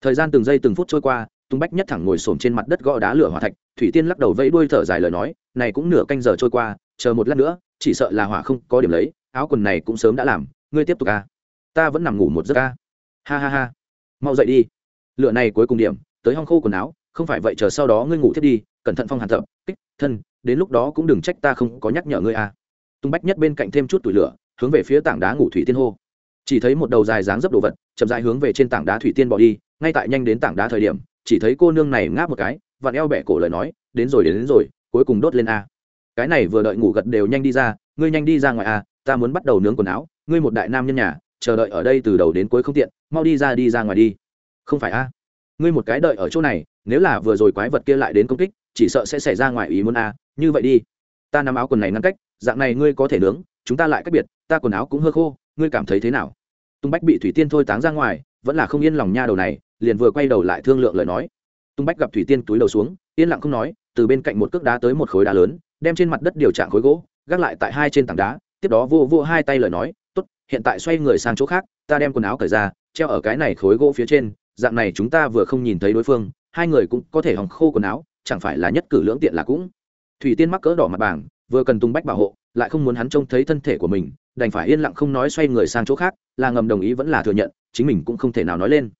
Thời gian từng giây từng phút trôi qua, tung bách nhất thẳng ngồi xổm trên mặt đất gõ đá lửa hỏa thạch, thủy tiên lắc đầu vẫy đuôi thở dài lời nói, này cũng nửa canh giờ trôi qua, chờ một lát nữa, chỉ sợ là hỏa không có điểm lấy, áo quần này cũng sớm đã làm, ngươi tiếp tục ca ta vẫn nằm ngủ một giấc ca ha ha ha. Mau dậy đi lửa này cuối cùng điểm tới hong khô quần áo không phải vậy chờ sau đó ngươi ngủ thiết đi cẩn thận phong hàn thập kích thân đến lúc đó cũng đừng trách ta không có nhắc nhở ngươi à. Tung bách nhất bên cạnh thêm chút tủi lửa hướng về phía tảng đá ngủ thủy tiên hô. Chỉ thấy một đầu dài dáng dấp đồ vật chậm dài hướng về trên tảng đá thủy tiên bỏ đi ngay tại nhanh đến tảng đá thời điểm chỉ thấy cô nương này ngáp một cái vặn eo bẻ cổ lời nói đến rồi đến, đến rồi cuối cùng đốt lên a. Cái này vừa đợi ngủ gật đều nhanh đi ra ngươi nhanh đi ra ngoài a ta muốn bắt đầu nướng quần áo ngươi một đại nam nhân nhà chờ đợi ở đây từ đầu đến cuối không tiện mau đi ra đi ra ngoài đi không phải a? Ngươi một cái đợi ở chỗ này, nếu là vừa rồi quái vật kia lại đến công kích, chỉ sợ sẽ xảy ra ngoài ý muốn a. Như vậy đi. Ta nắm áo quần này ngăn cách, dạng này ngươi có thể nướng, chúng ta lại cách biệt, ta quần áo cũng hơi khô, ngươi cảm thấy thế nào? Tung bách bị thủy tiên thôi táng ra ngoài, vẫn là không yên lòng nha đầu này, liền vừa quay đầu lại thương lượng lời nói. Tung bách gặp thủy tiên túi đầu xuống, yên lặng không nói, từ bên cạnh một cước đá tới một khối đá lớn, đem trên mặt đất điều trạng khối gỗ, gác lại tại hai trên tảng đá, tiếp đó vô vô hai tay lời nói, tốt, hiện tại xoay người sang chỗ khác, ta đem quần áo cởi ra, treo ở cái này khối gỗ phía trên dạng này chúng ta vừa không nhìn thấy đối phương, hai người cũng có thể hòng khô quần áo, chẳng phải là nhất cử lưỡng tiện là cũng. Thủy tiên mắc cỡ đỏ mặt bảng, vừa cần tung bách bảo hộ, lại không muốn hắn trông thấy thân thể của mình, đành phải yên lặng không nói xoay người sang chỗ khác, là ngầm đồng ý vẫn là thừa nhận, chính mình cũng không thể nào nói lên.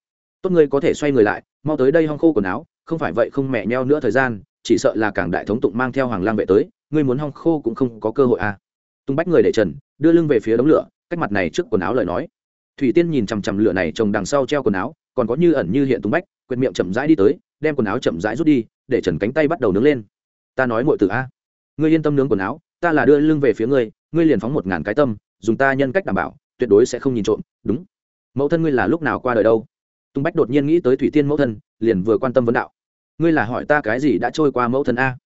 Tốt ngươi có thể xoay người lại, mau tới đây hong khô quần áo, không phải vậy không mẹ nheo nữa thời gian, chỉ sợ là cảng đại thống tụng mang theo hoàng lang vệ tới, ngươi muốn hong khô cũng không có cơ hội à. Tung bách người để trần, đưa lưng về phía đống lửa, cách mặt này trước quần áo lời nói. Thủy tiên nhìn chằm chằm lửa này trồng đằng sau treo quần áo còn có như ẩn như hiện tung bách, quyệt miệng chậm rãi đi tới, đem quần áo chậm rãi rút đi, để trần cánh tay bắt đầu nướng lên. Ta nói mọi từ a, ngươi yên tâm nướng quần áo, ta là đưa lưng về phía ngươi ngươi liền phóng một ngàn cái tâm, dùng ta nhân cách đảm bảo, tuyệt đối sẽ không nhìn trộm, đúng. Mẫu thân ngươi là lúc nào qua đời đâu? Tung bách đột nhiên nghĩ tới thủy tiên mẫu thân, liền vừa quan tâm vấn đạo. Ngươi là hỏi ta cái gì đã trôi qua mẫu thân a?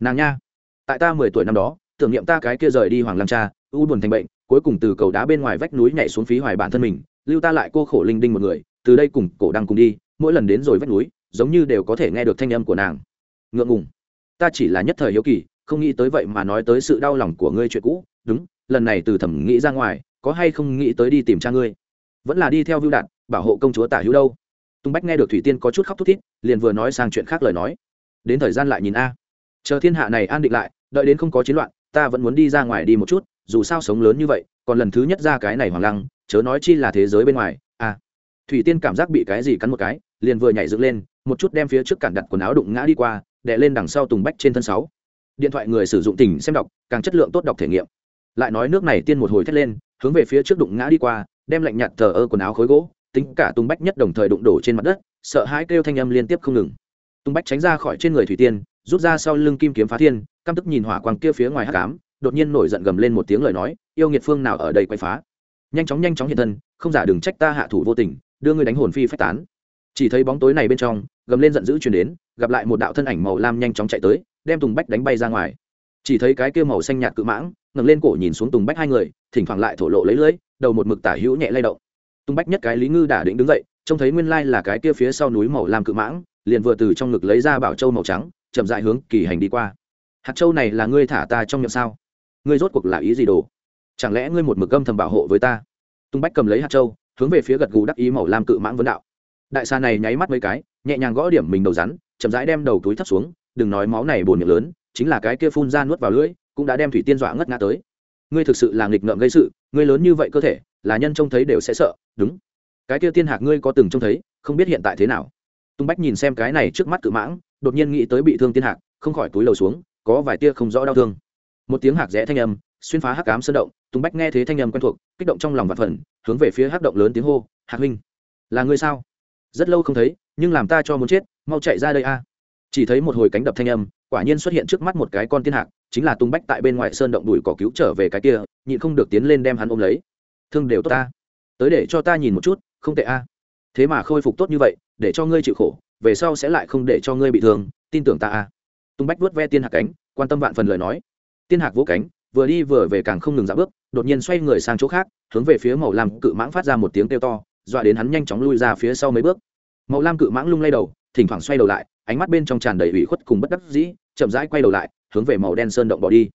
Nàng nha, tại ta mười tuổi năm đó, tưởng niệm ta cái kia rời đi hoàng lam cha, u buồn thành bệnh, cuối cùng từ cầu đá bên ngoài vách núi nhảy xuống phí hoài bản thân mình, lưu ta lại cô khổ linh đinh một người từ đây cùng cổ đang cùng đi, mỗi lần đến rồi vách núi, giống như đều có thể nghe được thanh âm của nàng. Ngượng ngùng. Ta chỉ là nhất thời hiếu kỳ, không nghĩ tới vậy mà nói tới sự đau lòng của ngươi chuyện cũ. Đúng, lần này từ thẩm nghĩ ra ngoài, có hay không nghĩ tới đi tìm cha ngươi? Vẫn là đi theo vưu đạt, bảo hộ công chúa tả hữu đâu. Tùng bách nghe được thủy tiên có chút khóc thút thít, liền vừa nói sang chuyện khác lời nói. Đến thời gian lại nhìn a. Chờ thiên hạ này an định lại, đợi đến không có chiến loạn, ta vẫn muốn đi ra ngoài đi một chút, dù sao sống lớn như vậy, còn lần thứ nhất ra cái này hoàng lăng, chớ nói chi là thế giới bên ngoài thủy tiên cảm giác bị cái gì cắn một cái, liền vừa nhảy dựng lên, một chút đem phía trước cản đặt quần áo đụng ngã đi qua, đè lên đằng sau tùng bách trên thân sáu. Điện thoại người sử dụng tỉnh xem đọc, càng chất lượng tốt đọc thể nghiệm. Lại nói nước này tiên một hồi thét lên, hướng về phía trước đụng ngã đi qua, đem lạnh nhạt thờ ơ quần áo khối gỗ, tính cả tùng bách nhất đồng thời đụng đổ trên mặt đất, sợ hãi kêu thanh âm liên tiếp không ngừng. Tùng bách tránh ra khỏi trên người thủy tiên, rút ra sau lưng kim kiếm phá thiên, căm tức nhìn hỏa quang kia phía ngoài hát cám đột nhiên nổi giận gầm lên một tiếng lời nói, yêu nghiệt phương nào ở đây quay phá. Nhanh chóng nhanh chóng hiện thân, không giả đừng trách ta hạ thủ vô tình đưa ngươi đánh hồn phi phách tán. Chỉ thấy bóng tối này bên trong, gầm lên giận dữ chuyển đến, gặp lại một đạo thân ảnh màu lam nhanh chóng chạy tới, đem tùng bách đánh bay ra ngoài. Chỉ thấy cái kia màu xanh nhạt cự mãng, ngẩng lên cổ nhìn xuống tùng bách hai người, thỉnh thoảng lại thổ lộ lấy lưỡi, đầu một mực tả hữu nhẹ lay động. Tung bách nhất cái lý ngư đả định đứng dậy, trông thấy nguyên lai là cái kia phía sau núi màu lam cự mãng, liền vừa từ trong ngực lấy ra bảo châu màu trắng, chậm dại hướng kỳ hành đi qua. Hạt châu này là ngươi thả ta trong miệng sao? Ngươi rốt cuộc là ý gì đồ? Chẳng lẽ ngươi một mực âm thầm bảo hộ với ta? Tung bách cầm lấy hạt châu hướng về phía gật gù đắc ý màu lam cự mãng vấn đạo. Đại xà này nháy mắt mấy cái, nhẹ nhàng gõ điểm mình đầu rắn, chậm rãi đem đầu túi thấp xuống, đừng nói máu này bồn miệng lớn, chính là cái kia phun ra nuốt vào lưỡi, cũng đã đem thủy tiên dọa ngất ngã tới. Ngươi thực sự là nghịch ngợm gây sự, ngươi lớn như vậy cơ thể, là nhân trông thấy đều sẽ sợ, đúng. Cái kia tiên hạc ngươi có từng trông thấy, không biết hiện tại thế nào. Tung bách nhìn xem cái này trước mắt cự mãng, đột nhiên nghĩ tới bị thương tiên hạc, không khỏi túi lầu xuống, có vài tia không rõ đau thương. Một tiếng hạc rẽ thanh âm xuyên phá hắc ám sơn động, tùng bách nghe thế thanh âm quen thuộc, kích động trong lòng vạn phần, hướng về phía hắc động lớn tiếng hô, hạc huynh, là ngươi sao? Rất lâu không thấy, nhưng làm ta cho muốn chết, mau chạy ra đây a. Chỉ thấy một hồi cánh đập thanh âm, quả nhiên xuất hiện trước mắt một cái con tiên hạc, chính là tung bách tại bên ngoài sơn động đùi cỏ cứu trở về cái kia, nhịn không được tiến lên đem hắn ôm lấy. Thương đều tốt ta, tới để cho ta nhìn một chút, không tệ a. Thế mà khôi phục tốt như vậy, để cho ngươi chịu khổ, về sau sẽ lại không để cho ngươi bị thương, tin tưởng ta a. Tung bách vuốt ve tiên hạc cánh, quan tâm vạn phần lời nói. Tiên hạc vỗ cánh vừa đi vừa về càng không ngừng dạo bước, đột nhiên xoay người sang chỗ khác, hướng về phía màu lam cự mãng phát ra một tiếng kêu to, dọa đến hắn nhanh chóng lui ra phía sau mấy bước. Màu lam cự mãng lung lay đầu, thỉnh thoảng xoay đầu lại, ánh mắt bên trong tràn đầy ủy khuất cùng bất đắc dĩ, chậm rãi quay đầu lại, hướng về màu đen sơn động bỏ đi.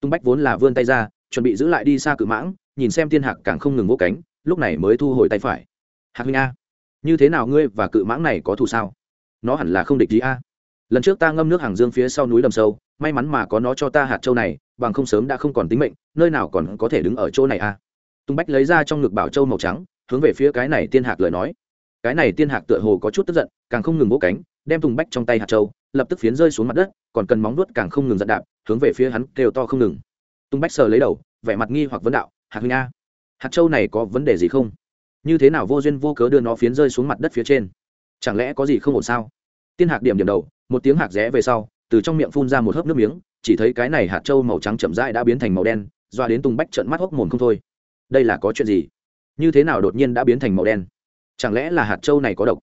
Tung bách vốn là vươn tay ra, chuẩn bị giữ lại đi xa cự mãng, nhìn xem tiên hạc càng không ngừng vỗ cánh, lúc này mới thu hồi tay phải. Hạc huynh a, như thế nào ngươi và cự mãng này có thù sao? Nó hẳn là không địch gì a lần trước ta ngâm nước hàng dương phía sau núi đầm sâu, may mắn mà có nó cho ta hạt châu này, bằng không sớm đã không còn tính mệnh, nơi nào còn có thể đứng ở chỗ này à? tung bách lấy ra trong ngực bảo châu màu trắng, hướng về phía cái này tiên hạc lời nói. Cái này tiên hạc tựa hồ có chút tức giận, càng không ngừng vỗ cánh, đem tùng bách trong tay hạt châu, lập tức phiến rơi xuống mặt đất, còn cần móng nuốt càng không ngừng giận đạp, hướng về phía hắn kêu to không ngừng. Tùng bách sờ lấy đầu, vẻ mặt nghi hoặc vấn đạo, Hạc huynh a, hạt châu này có vấn đề gì không? Như thế nào vô duyên vô cớ đưa nó phiến rơi xuống mặt đất phía trên? Chẳng lẽ có gì không ổn sao? Tiên hạc điểm điểm đầu một tiếng hạc rẽ về sau, từ trong miệng phun ra một hớp nước miếng, chỉ thấy cái này hạt châu màu trắng chậm rãi đã biến thành màu đen, doa đến tùng bách trận mắt hốc mồm không thôi. Đây là có chuyện gì? Như thế nào đột nhiên đã biến thành màu đen? Chẳng lẽ là hạt châu này có độc?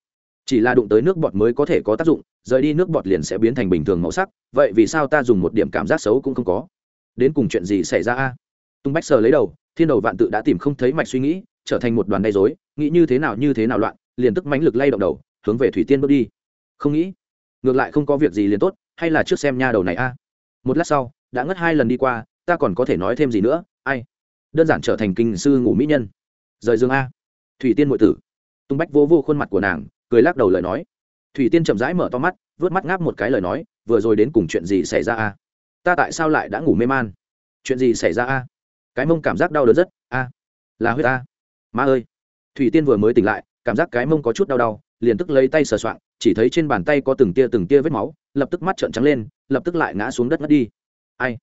Chỉ là đụng tới nước bọt mới có thể có tác dụng, rời đi nước bọt liền sẽ biến thành bình thường màu sắc, vậy vì sao ta dùng một điểm cảm giác xấu cũng không có? Đến cùng chuyện gì xảy ra a? Tung bách sờ lấy đầu, thiên đầu vạn tự đã tìm không thấy mạch suy nghĩ, trở thành một đoàn gây dối nghĩ như thế nào như thế nào loạn, liền tức mãnh lực lay động đầu, hướng về thủy tiên bước đi. Không nghĩ ngược lại không có việc gì liền tốt, hay là trước xem nha đầu này a. Một lát sau, đã ngất hai lần đi qua, ta còn có thể nói thêm gì nữa, ai? Đơn giản trở thành kinh sư ngủ mỹ nhân. Rời dương a. Thủy tiên ngụy tử. Tung bách vô vô khuôn mặt của nàng, cười lắc đầu lời nói. Thủy tiên chậm rãi mở to mắt vớt mắt ngáp một cái lời nói, vừa rồi đến cùng chuyện gì xảy ra a? Ta tại sao lại đã ngủ mê man? Chuyện gì xảy ra a? Cái mông cảm giác đau đớn rất, a. Là huyết a. Ma ơi. Thủy tiên vừa mới tỉnh lại, cảm giác cái mông có chút đau đau, liền tức lấy tay sờ soạng chỉ thấy trên bàn tay có từng tia từng tia vết máu, lập tức mắt trợn trắng lên, lập tức lại ngã xuống đất ngất đi. Ai?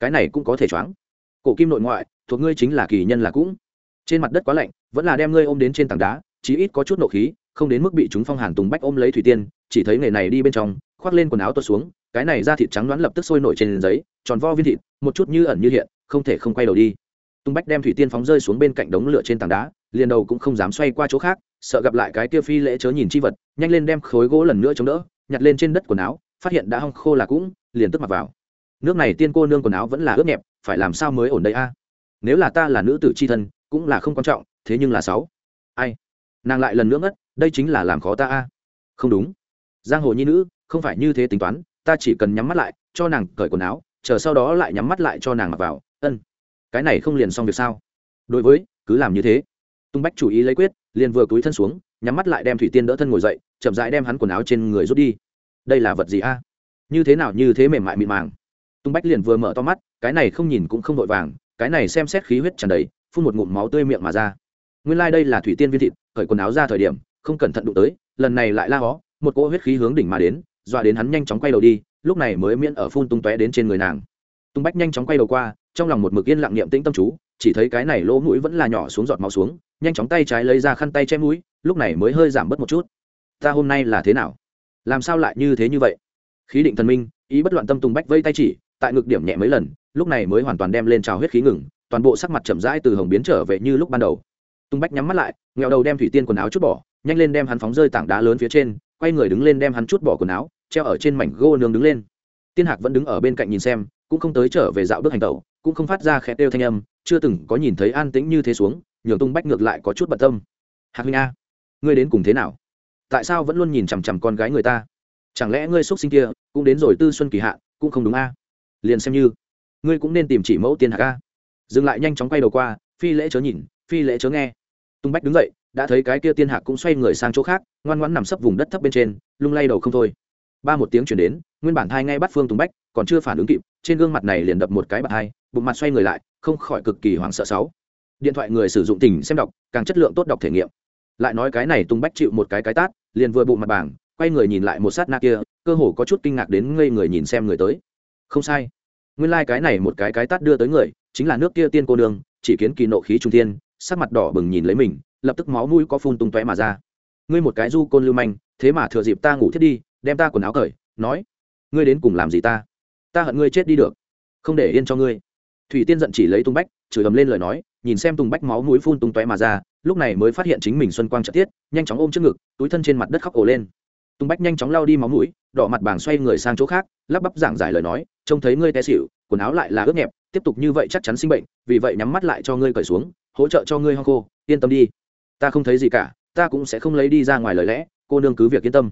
Cái này cũng có thể choáng. Cổ kim nội ngoại, thuộc ngươi chính là kỳ nhân là cũng. Trên mặt đất quá lạnh, vẫn là đem ngươi ôm đến trên tảng đá, chí ít có chút nộ khí, không đến mức bị chúng phong hàn tùng bách ôm lấy thủy tiên, chỉ thấy nghề này đi bên trong, khoác lên quần áo tuột xuống, cái này ra thịt trắng đoán lập tức sôi nổi trên giấy, tròn vo viên thịt, một chút như ẩn như hiện, không thể không quay đầu đi. Tùng bách đem thủy tiên phóng rơi xuống bên cạnh đống lửa trên tảng đá, liền đầu cũng không dám xoay qua chỗ khác sợ gặp lại cái kia phi lễ chớ nhìn chi vật, nhanh lên đem khối gỗ lần nữa chống đỡ, nhặt lên trên đất quần áo, phát hiện đã hong khô là cũng, liền tức mặc vào. Nước này tiên cô nương quần áo vẫn là ướt nhẹp, phải làm sao mới ổn đây a? Nếu là ta là nữ tử c h i thân, cũng là không quan trọng, thế nhưng là sáu. Ai? Nàng lại lần nữa ngất, đây chính là làm khó ta a. Không đúng. Giang hồ nhi nữ, không phải như thế tính toán, ta chỉ cần nhắm mắt lại, cho nàng cởi quần áo, chờ sau đó lại nhắm mắt lại cho nàng mặc vào. Ân. Cái này không liền xong việc sao? Đối với, cứ làm như thế. Tung bách chủ ý lấy quyết liền vừa cúi thân xuống, nhắm mắt lại đem thủy tiên đỡ thân ngồi dậy, chậm rãi đem hắn quần áo trên người rút đi. Đây là vật gì a? Như thế nào như thế mềm mại mịn màng. Tung bách liền vừa mở to mắt, cái này không nhìn cũng không vội vàng, cái này xem xét khí huyết tràn đầy, phun một ngụm máu tươi miệng mà ra. Nguyên lai、like、đây là thủy tiên viên thịt khởi quần áo ra thời điểm, không cẩn thận đụng tới, lần này lại la hó, một cỗ huyết khí hướng đỉnh mà đến, dọa đến hắn nhanh chóng quay đầu đi, lúc này mới miễn ở phun tung tóe đến trên người nàng. Tung bách nhanh chóng quay đầu qua, trong lòng một mực yên lặng niệm tĩnh tâm chú chỉ thấy cái này lỗ mũi vẫn là nhỏ xuống giọt máu xuống, nhanh chóng tay trái lấy ra khăn tay che mũi, lúc này mới hơi giảm bớt một chút. Ta hôm nay là thế nào? Làm sao lại như thế như vậy? Khí định thần minh, ý bất loạn tâm tùng bách vây tay chỉ, tại ngực điểm nhẹ mấy lần, lúc này mới hoàn toàn đem lên trào huyết khí ngừng, toàn bộ sắc mặt chậm rãi từ hồng biến trở về như lúc ban đầu. Tung bách nhắm mắt lại nghẹo đầu đem thủy tiên quần áo chút bỏ, nhanh lên đem hắn phóng rơi tảng đá lớn phía trên, quay người đứng lên đem hắn chút bỏ quần áo, treo ở trên mảnh gô nương đứng lên. Tiên hạc vẫn đứng ở bên cạnh nhìn xem, cũng không tới trở về dạo bước hành tẩu, cũng không phát ra khẽ têu thanh âm chưa từng có nhìn thấy an tĩnh như thế xuống, nhường tung bách ngược lại có chút bận tâm. Hạc huynh a, ngươi đến cùng thế nào? Tại sao vẫn luôn nhìn chằm chằm con gái người ta? Chẳng lẽ ngươi x sinh kia cũng đến rồi tư xuân kỳ hạ, cũng không đúng a? Liền xem như, ngươi cũng nên tìm chỉ mẫu tiên hạc a. Dừng lại nhanh chóng quay đầu qua, phi lễ chớ nhìn, phi lễ chớ nghe. Tung bách đứng dậy, đã thấy cái kia tiên hạc cũng xoay người sang chỗ khác, ngoan ngoãn nằm sấp vùng đất thấp bên trên, lung lay đầu không thôi. Ba một tiếng chuyển đến, nguyên bản thai ngay bắt phương tùng bách, còn chưa phản ứng kịp, trên gương mặt này liền đập một cái bạt hai, bụng mặt xoay người lại không khỏi cực kỳ hoảng sợ sáu. Điện thoại người sử dụng tỉnh xem đọc càng chất lượng tốt đọc thể nghiệm. Lại nói cái này tung bách chịu một cái cái tát liền vừa bụng mặt bảng quay người nhìn lại một sát na kia cơ hồ có chút kinh ngạc đến ngây người nhìn xem người tới. Không sai. Nguyên lai cái này một cái cái tát đưa tới người chính là nước kia tiên cô đường, chỉ kiến kỳ nộ khí trung tiên sắc mặt đỏ bừng nhìn lấy mình lập tức máu mũi có phun tung tóe mà ra. Ngươi một cái du côn lưu manh thế mà thừa dịp ta ngủ thiết đi đem ta quần áo cởi nói ngươi đến cùng làm gì ta? Ta hận ngươi chết đi được. Không để yên cho ngươi thủy tiên giận chỉ lấy tung bách, chửi ầm lên lời nói, nhìn xem tung bách máu mũi phun tung tóe mà ra, lúc này mới phát hiện chính mình xuân quang trợ tiết, nhanh chóng ôm trước ngực, túi thân trên mặt đất khóc ổ lên. Tung bách nhanh chóng lao đi máu mũi, đỏ mặt bảng xoay người sang chỗ khác, lắp bắp giảng giải lời nói, trông thấy ngươi té xỉu, quần áo lại là ướt nhẹp, tiếp tục như vậy chắc chắn sinh bệnh, vì vậy nhắm mắt lại cho ngươi cởi xuống, hỗ trợ cho ngươi ho khô, yên tâm đi. Ta không thấy gì cả, ta cũng sẽ không lấy đi ra ngoài lời lẽ, cô nương cứ việc yên tâm.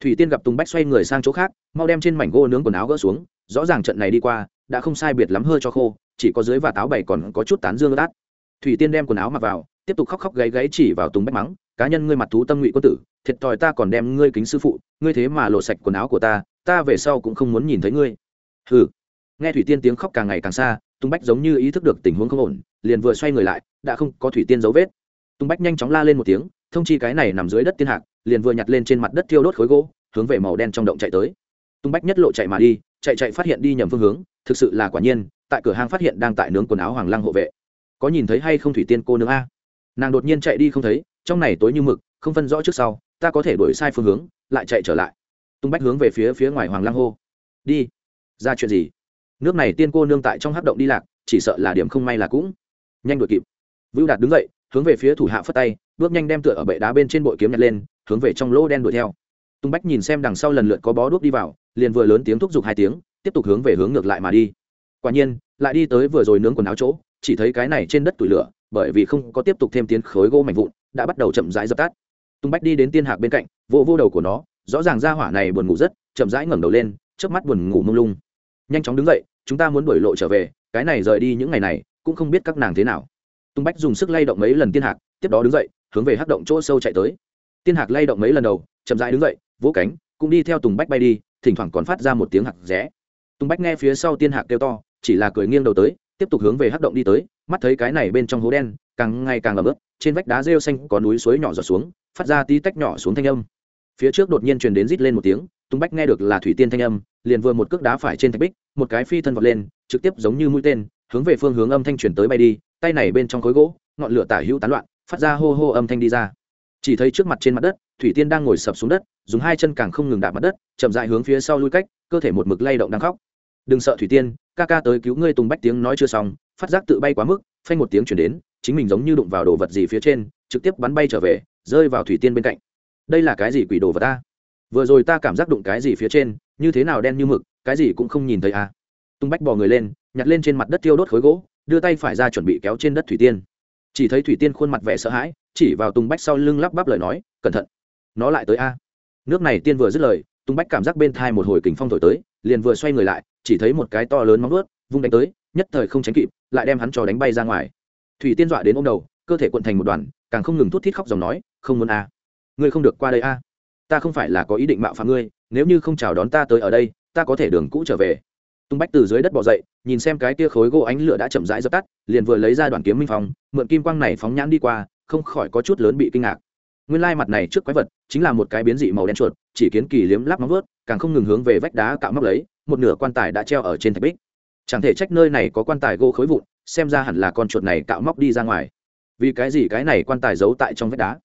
Thủy tiên gặp tùng bách xoay người sang chỗ khác, mau đem trên mảnh gỗ nướng quần áo gỡ xuống, rõ ràng trận này đi qua đã không sai biệt lắm hơi cho khô, chỉ có dưới và táo bảy còn có chút tán dương ớt thủy tiên đem quần áo mặc vào, tiếp tục khóc khóc gáy gáy chỉ vào tùng bách mắng, cá nhân ngươi mặt thú tâm ngụy quân tử, thiệt thòi ta còn đem ngươi kính sư phụ, ngươi thế mà lộ sạch quần áo của ta ta về sau cũng không muốn nhìn thấy ngươi. Hừ. Nghe thủy tiên tiếng khóc càng ngày càng xa, tùng bách giống như ý thức được tình huống không ổn, liền vừa xoay người lại, đã không có thủy tiên dấu vết. Tùng bách nhanh chóng la lên một tiếng, thông chi cái này nằm dưới đất tiên hạc, liền vừa nhặt lên trên mặt đất thiêu đốt khối gỗ, hướng về màu đen trong động chạy tới. Tung bách nhất lộ chạy mà đi, chạy chạy phát hiện đi nhầm phương hướng thực sự là quả nhiên, tại cửa hàng phát hiện đang tại nướng quần áo hoàng lăng hộ vệ. Có nhìn thấy hay không thủy tiên cô nương a? Nàng đột nhiên chạy đi không thấy, trong này tối như mực, không phân rõ trước sau, ta có thể đổi sai phương hướng, lại chạy trở lại. Tung bách hướng về phía phía ngoài hoàng lăng hô. Đi. Ra chuyện gì? Nước này tiên cô nương tại trong hắc động đi lạc, chỉ sợ là điểm không may là cũng. Nhanh đuổi kịp. Vưu đạt đứng dậy, hướng về phía thủ hạ phất tay, bước nhanh đem tựa ở bệ đá bên trên bội kiếm nhặt lên, hướng về trong lỗ đen đuổi theo. Tung bách nhìn xem đằng sau lần lượt có bó đuốc đi vào, liền vừa lớn tiếng thúc giục hai tiếng tiếp tục hướng về hướng ngược lại mà đi. Quả nhiên, lại đi tới vừa rồi nướng quần áo chỗ, chỉ thấy cái này trên đất tủi lửa, bởi vì không có tiếp tục thêm tiến khối gỗ mảnh vụn, đã bắt đầu chậm rãi dập tắt. Tung bách đi đến tiên hạc bên cạnh, vô vô đầu của nó, rõ ràng ra hỏa này buồn ngủ rất, chậm rãi ngẩng đầu lên trước mắt buồn ngủ mông lung. Nhanh chóng đứng dậy, chúng ta muốn đuổi lộ trở về, cái này rời đi những ngày này, cũng không biết các nàng thế nào. Tung bách dùng sức lay động mấy lần tiên hạc, tiếp đó đứng dậy, hướng về hắc động chỗ sâu chạy tới. Tiên hạc lay động mấy lần đầu, chậm rãi đứng dậy, vỗ cánh, cũng đi theo tùng bách bay đi, thỉnh thoảng còn phát ra một tiếng hạc rẽ tùng bách nghe phía sau tiên hạc kêu to, chỉ là cười nghiêng đầu tới, tiếp tục hướng về hắc động đi tới, mắt thấy cái này bên trong hố đen, càng ngày càng ẩm ướt trên vách đá rêu xanh có núi suối nhỏ giọt xuống, phát ra tí tách nhỏ xuống thanh âm. Phía trước đột nhiên truyền đến rít lên một tiếng tùng bách nghe được là thủy tiên thanh âm, liền vừa một cước đá phải trên thạch bích, một cái phi thân vọt lên, trực tiếp giống như mũi tên, hướng về phương hướng âm thanh truyền tới bay đi, tay này bên trong khối gỗ, ngọn lửa tả hữu tán loạn, phát ra hô hô âm thanh đi ra. Chỉ thấy trước mặt trên mặt đất, thủy tiên đang ngồi sập xuống đất, dùng hai chân càng không ngừng đạp mặt đất, chậm dại hướng phía sau lui cách cơ thể một mực lay động đang khóc. Đừng sợ thủy tiên, ca ca tới cứu ngươi tùng bách tiếng nói chưa xong, phát giác tự bay quá mức, phanh một tiếng chuyển đến, chính mình giống như đụng vào đồ vật gì phía trên, trực tiếp bắn bay trở về, rơi vào thủy tiên bên cạnh. Đây là cái gì quỷ đồ vật ta? Vừa rồi ta cảm giác đụng cái gì phía trên, như thế nào đen như mực, cái gì cũng không nhìn thấy à? Tung bách bò người lên, nhặt lên trên mặt đất tiêu đốt khối gỗ, đưa tay phải ra chuẩn bị kéo trên đất thủy tiên. Chỉ thấy thủy tiên khuôn mặt vẻ sợ hãi, chỉ vào tùng bách sau lưng lắp bắp lời nói, cẩn thận, nó lại tới a. Nước này tiên vừa dứt lời Tung bách cảm giác bên thai một hồi kính phong thổi tới, liền vừa xoay người lại, chỉ thấy một cái to lớn móng vớt vung đánh tới, nhất thời không tránh kịp, lại đem hắn cho đánh bay ra ngoài. Thủy tiên dọa đến ô m đầu, cơ thể cuộn thành một đoàn, càng không ngừng thút thít khóc dòng nói, không muốn a. Ngươi không được qua đây a. Ta không phải là có ý định mạo phạm ngươi, nếu như không chào đón ta tới ở đây, ta có thể đường cũ trở về. Tung bách từ dưới đất bỏ dậy, nhìn xem cái tia khối gỗ ánh lửa đã chậm rãi dập tắt, liền vừa lấy ra đoàn kiếm minh phong, mượn kim quang này phóng nhãn đi qua, không khỏi có chút lớn bị kinh ngạc nguyên lai mặt này trước quái vật chính là một cái biến dị màu đen chuột, chỉ kiến kỳ liếm lắp móng vớt càng không ngừng hướng về vách đá cạo móc lấy, một nửa quan tài đã treo ở trên thạch bích. Chẳng thể trách nơi này có quan tài gỗ khối vụn, xem ra hẳn là con chuột này cạo móc đi ra ngoài. Vì cái gì cái này quan tài giấu tại trong vách đá?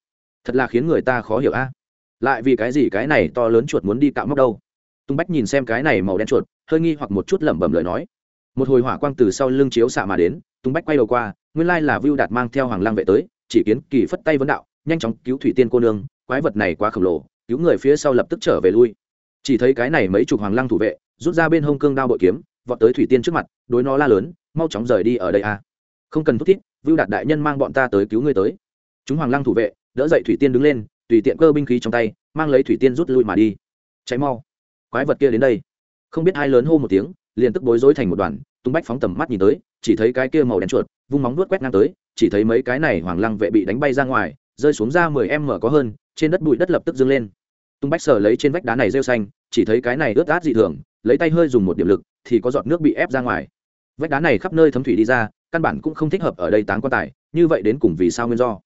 Thật là khiến người ta khó hiểu a. Lại vì cái gì cái này to lớn chuột muốn đi cạo móc đâu? Tung bách nhìn xem cái này màu đen chuột, hơi nghi hoặc một chút lẩm bẩm lời nói. Một hồi hỏa quang từ sau lưng chiếu xạ mà đến, tung bách quay đầu qua, nguyên lai là vưu đạt mang theo hoàng lang vệ tới, chỉ kiến kỳ phất tay vấn đạo nhanh chóng cứu thủy tiên cô nương, quái vật này quá khổng lồ, cứu người phía sau lập tức trở về lui. Chỉ thấy cái này mấy chục hoàng lăng thủ vệ, rút ra bên hông cương đao bội kiếm, vọt tới thủy tiên trước mặt, đối nó la lớn, mau chóng rời đi ở đây a. Không cần thúc thiết vưu đạt đại nhân mang bọn ta tới cứu ngươi tới. Chúng hoàng lăng thủ vệ, đỡ dậy thủy tiên đứng lên, tùy tiện cơ binh khí trong tay, mang lấy thủy tiên rút lui mà đi. Cháy mau. Quái vật kia đến đây. Không biết hai lớn hô một tiếng, liền tức bối rối thành một đoàn, tung bách phóng tầm mắt nhìn tới, chỉ thấy cái kia màu đen chuột, vung móng nuốt quét ngang tới, chỉ thấy mấy cái này hoàng lăng vệ bị đánh bay ra ngoài rơi xuống ra mười em mở có hơn, trên đất bụi đất lập tức dâng lên. Tung bách sờ lấy trên vách đá này rêu xanh, chỉ thấy cái này ướt át dị thường, lấy tay hơi dùng một điểm lực, thì có giọt nước bị ép ra ngoài. Vách đá này khắp nơi thấm thủy đi ra, căn bản cũng không thích hợp ở đây táng quan tài, như vậy đến cùng vì sao nguyên do?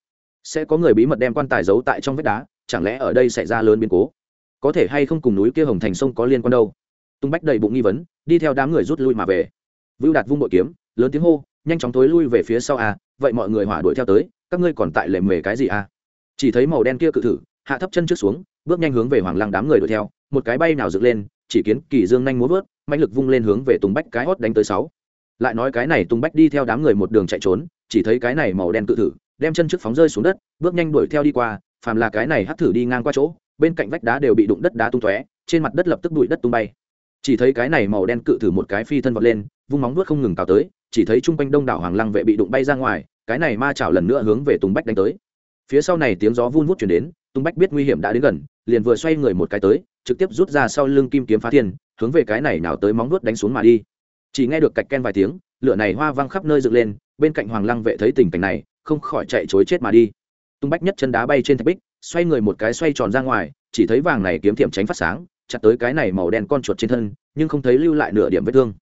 Sẽ có người bí mật đem quan tài giấu tại trong vách đá, chẳng lẽ ở đây xảy ra lớn biến cố? Có thể hay không cùng núi kia hồng thành sông có liên quan đâu? Tung bách đầy bụng nghi vấn, đi theo đám người rút lui mà về. Vưu đạt vung bội kiếm, lớn tiếng hô, nhanh chóng thối lui về phía sau à vậy mọi người hỏa đuổi theo tới các ngươi còn tại lệ mề cái gì à? Chỉ thấy màu đen kia cự thử, hạ thấp chân trước xuống, bước nhanh hướng về hoàng lăng đám người đuổi theo, một cái bay nào dựng lên, chỉ kiến kỳ dương nhanh múa vớt mạnh lực vung lên hướng về tùng bách cái hót đánh tới sáu. Lại nói cái này tùng bách đi theo đám người một đường chạy trốn, chỉ thấy cái này màu đen cự thử, đem chân trước phóng rơi xuống đất, bước nhanh đuổi theo đi qua, phàm là cái này hắt thử đi ngang qua chỗ, bên cạnh vách đá đều bị đụng đất đá tung tóe, trên mặt đất lập tức bụi đất tung bay. Chỉ thấy cái này màu đen cự thử một cái phi thân vọt lên, vung móng vuốt không ngừng cào tới, chỉ thấy chung quanh đông đảo hoàng lăng vệ bị đụng bay ra ngoài cái này ma chảo lần nữa hướng về tùng bách đánh tới. Phía sau này tiếng gió vun vút chuyển đến, tùng bách biết nguy hiểm đã đến gần, liền vừa xoay người một cái tới, trực tiếp rút ra sau lưng kim kiếm phá thiên, hướng về cái này nào tới móng nuốt đánh xuống mà đi. Chỉ nghe được cạch ken vài tiếng, lửa này hoa văng khắp nơi dựng lên, bên cạnh hoàng lăng vệ thấy tình cảnh này, không khỏi chạy chối chết mà đi. Tung bách nhất chân đá bay trên thạch bích, xoay người một cái xoay tròn ra ngoài, chỉ thấy vàng này kiếm thiệm tránh phát sáng, chặt tới cái này màu đen con chuột trên thân, nhưng không thấy lưu lại nửa điểm vết thương.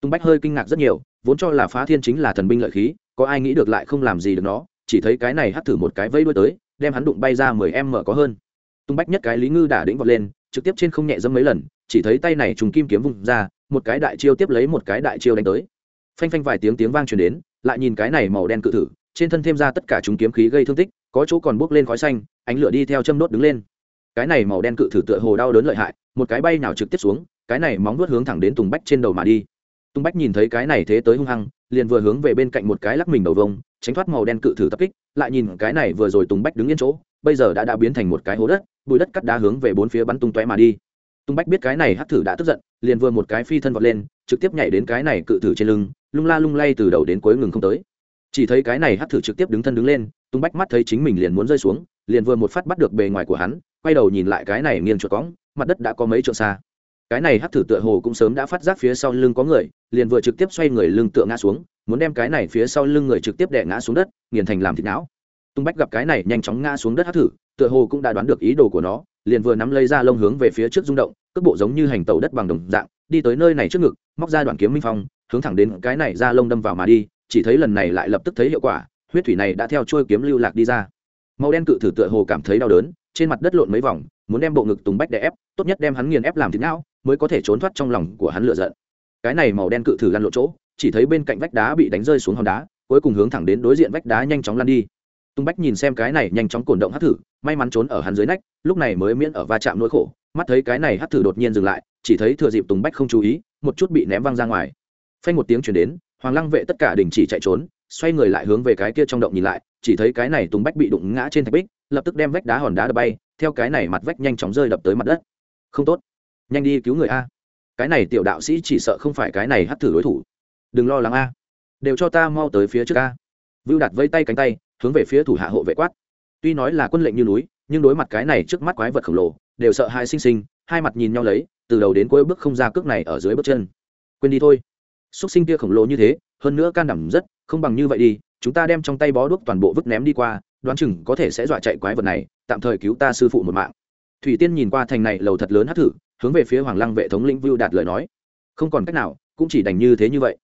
Tung bách hơi kinh ngạc rất nhiều, vốn cho là phá thiên chính là thần binh lợi khí có ai nghĩ được lại không làm gì được nó, chỉ thấy cái này hắt thử một cái vây đuôi tới, đem hắn đụng bay ra mười em mở có hơn. Tung bách nhất cái lý ngư đả đĩnh vọt lên, trực tiếp trên không nhẹ dẫm mấy lần, chỉ thấy tay này trùng kim kiếm vùng ra, một cái đại chiêu tiếp lấy một cái đại chiêu đánh tới. Phanh phanh vài tiếng tiếng vang truyền đến, lại nhìn cái này màu đen cự thử, trên thân thêm ra tất cả chúng kiếm khí gây thương tích, có chỗ còn bốc lên khói xanh, ánh lửa đi theo châm đốt đứng lên. Cái này màu đen cự thử tựa hồ đau đớn lợi hại, một cái bay nào trực tiếp xuống, cái này móng vuốt hướng thẳng đến tùng bách trên đầu mà đi. Tùng bách nhìn thấy cái này thế tới hung hăng liền vừa hướng về bên cạnh một cái lắc mình đầu vông, tránh thoát màu đen cự thử tập kích, lại nhìn cái này vừa rồi tùng bách đứng yên chỗ, bây giờ đã đã biến thành một cái hố đất bụi đất cắt đá hướng về bốn phía bắn tung tóe mà đi. Tung bách biết cái này hắc thử đã tức giận, liền vừa một cái phi thân vọt lên, trực tiếp nhảy đến cái này cự thử trên lưng, lung la lung lay từ đầu đến cuối ngừng không tới. Chỉ thấy cái này hắc thử trực tiếp đứng thân đứng lên tung bách mắt thấy chính mình liền muốn rơi xuống, liền vừa một phát bắt được bề ngoài của hắn, quay đầu nhìn lại cái này nghiêng chuột cõng mặt đất đã có mấy trượng xa cái này hắc thử tựa hồ cũng sớm đã phát giác phía sau lưng có người, liền vừa trực tiếp xoay người lưng tựa ngã xuống, muốn đem cái này phía sau lưng người trực tiếp đè ngã xuống đất, nghiền thành làm thịt não. Tung bách gặp cái này nhanh chóng ngã xuống đất hắc thử, tựa hồ cũng đã đoán được ý đồ của nó, liền vừa nắm lấy ra lông hướng về phía trước rung động, cước bộ giống như hành tàu đất bằng đồng dạng, đi tới nơi này trước ngực, móc ra đoạn kiếm minh phong, hướng thẳng đến cái này ra lông đâm vào mà đi, chỉ thấy lần này lại lập tức thấy hiệu quả, huyết thủy này đã theo trôi kiếm lưu lạc đi ra. Màu đen cự thử tựa hồ cảm thấy đau đớn, trên mặt đất lộn mấy vòng, muốn đem bộ ngực tùng bách đè ép, tốt nhất đem hắn nghiền ép làm thịt não mới có thể trốn thoát trong lòng của hắn lựa giận. Cái này màu đen cự thử lăn lộ chỗ, chỉ thấy bên cạnh vách đá bị đánh rơi xuống hòn đá, cuối cùng hướng thẳng đến đối diện vách đá nhanh chóng lăn đi. Tung bách nhìn xem cái này nhanh chóng cổn động hát thử, may mắn trốn ở hắn dưới nách, lúc này mới miễn ở va chạm nỗi khổ, mắt thấy cái này hát thử đột nhiên dừng lại, chỉ thấy thừa dịp tùng bách không chú ý, một chút bị ném văng ra ngoài. Phanh một tiếng chuyển đến, hoàng lăng vệ tất cả đình chỉ chạy trốn, xoay người lại hướng về cái kia trong động nhìn lại, chỉ thấy cái này tùng bách bị đụng ngã trên thạch bích, lập tức đem vách đá hòn đá đập bay, theo cái này mặt vách nhanh chóng rơi đập tới mặt đất. Không tốt nhanh đi cứu người a. Cái này tiểu đạo sĩ chỉ sợ không phải cái này hắt thử đối thủ. Đừng lo lắng a. Đều cho ta mau tới phía trước a. Vưu đặt vây tay cánh tay, hướng về phía thủ hạ hộ vệ quát. Tuy nói là quân lệnh như núi, nhưng đối mặt cái này trước mắt quái vật khổng lồ, đều sợ hai sinh sinh, hai mặt nhìn nhau lấy, từ đầu đến cuối bước không ra cước này ở dưới bước chân. Quên đi thôi. Xúc sinh kia khổng lồ như thế, hơn nữa can đảm rất, không bằng như vậy đi, chúng ta đem trong tay bó đuốc toàn bộ vứt ném đi qua, đoán chừng có thể sẽ dọa chạy quái vật này, tạm thời cứu ta sư phụ một mạng. Thủy tiên nhìn qua thành này lầu thật lớn hát thử hướng về phía hoàng lăng vệ thống lĩnh vưu đạt lời nói. Không còn cách nào, cũng chỉ đành như thế như vậy.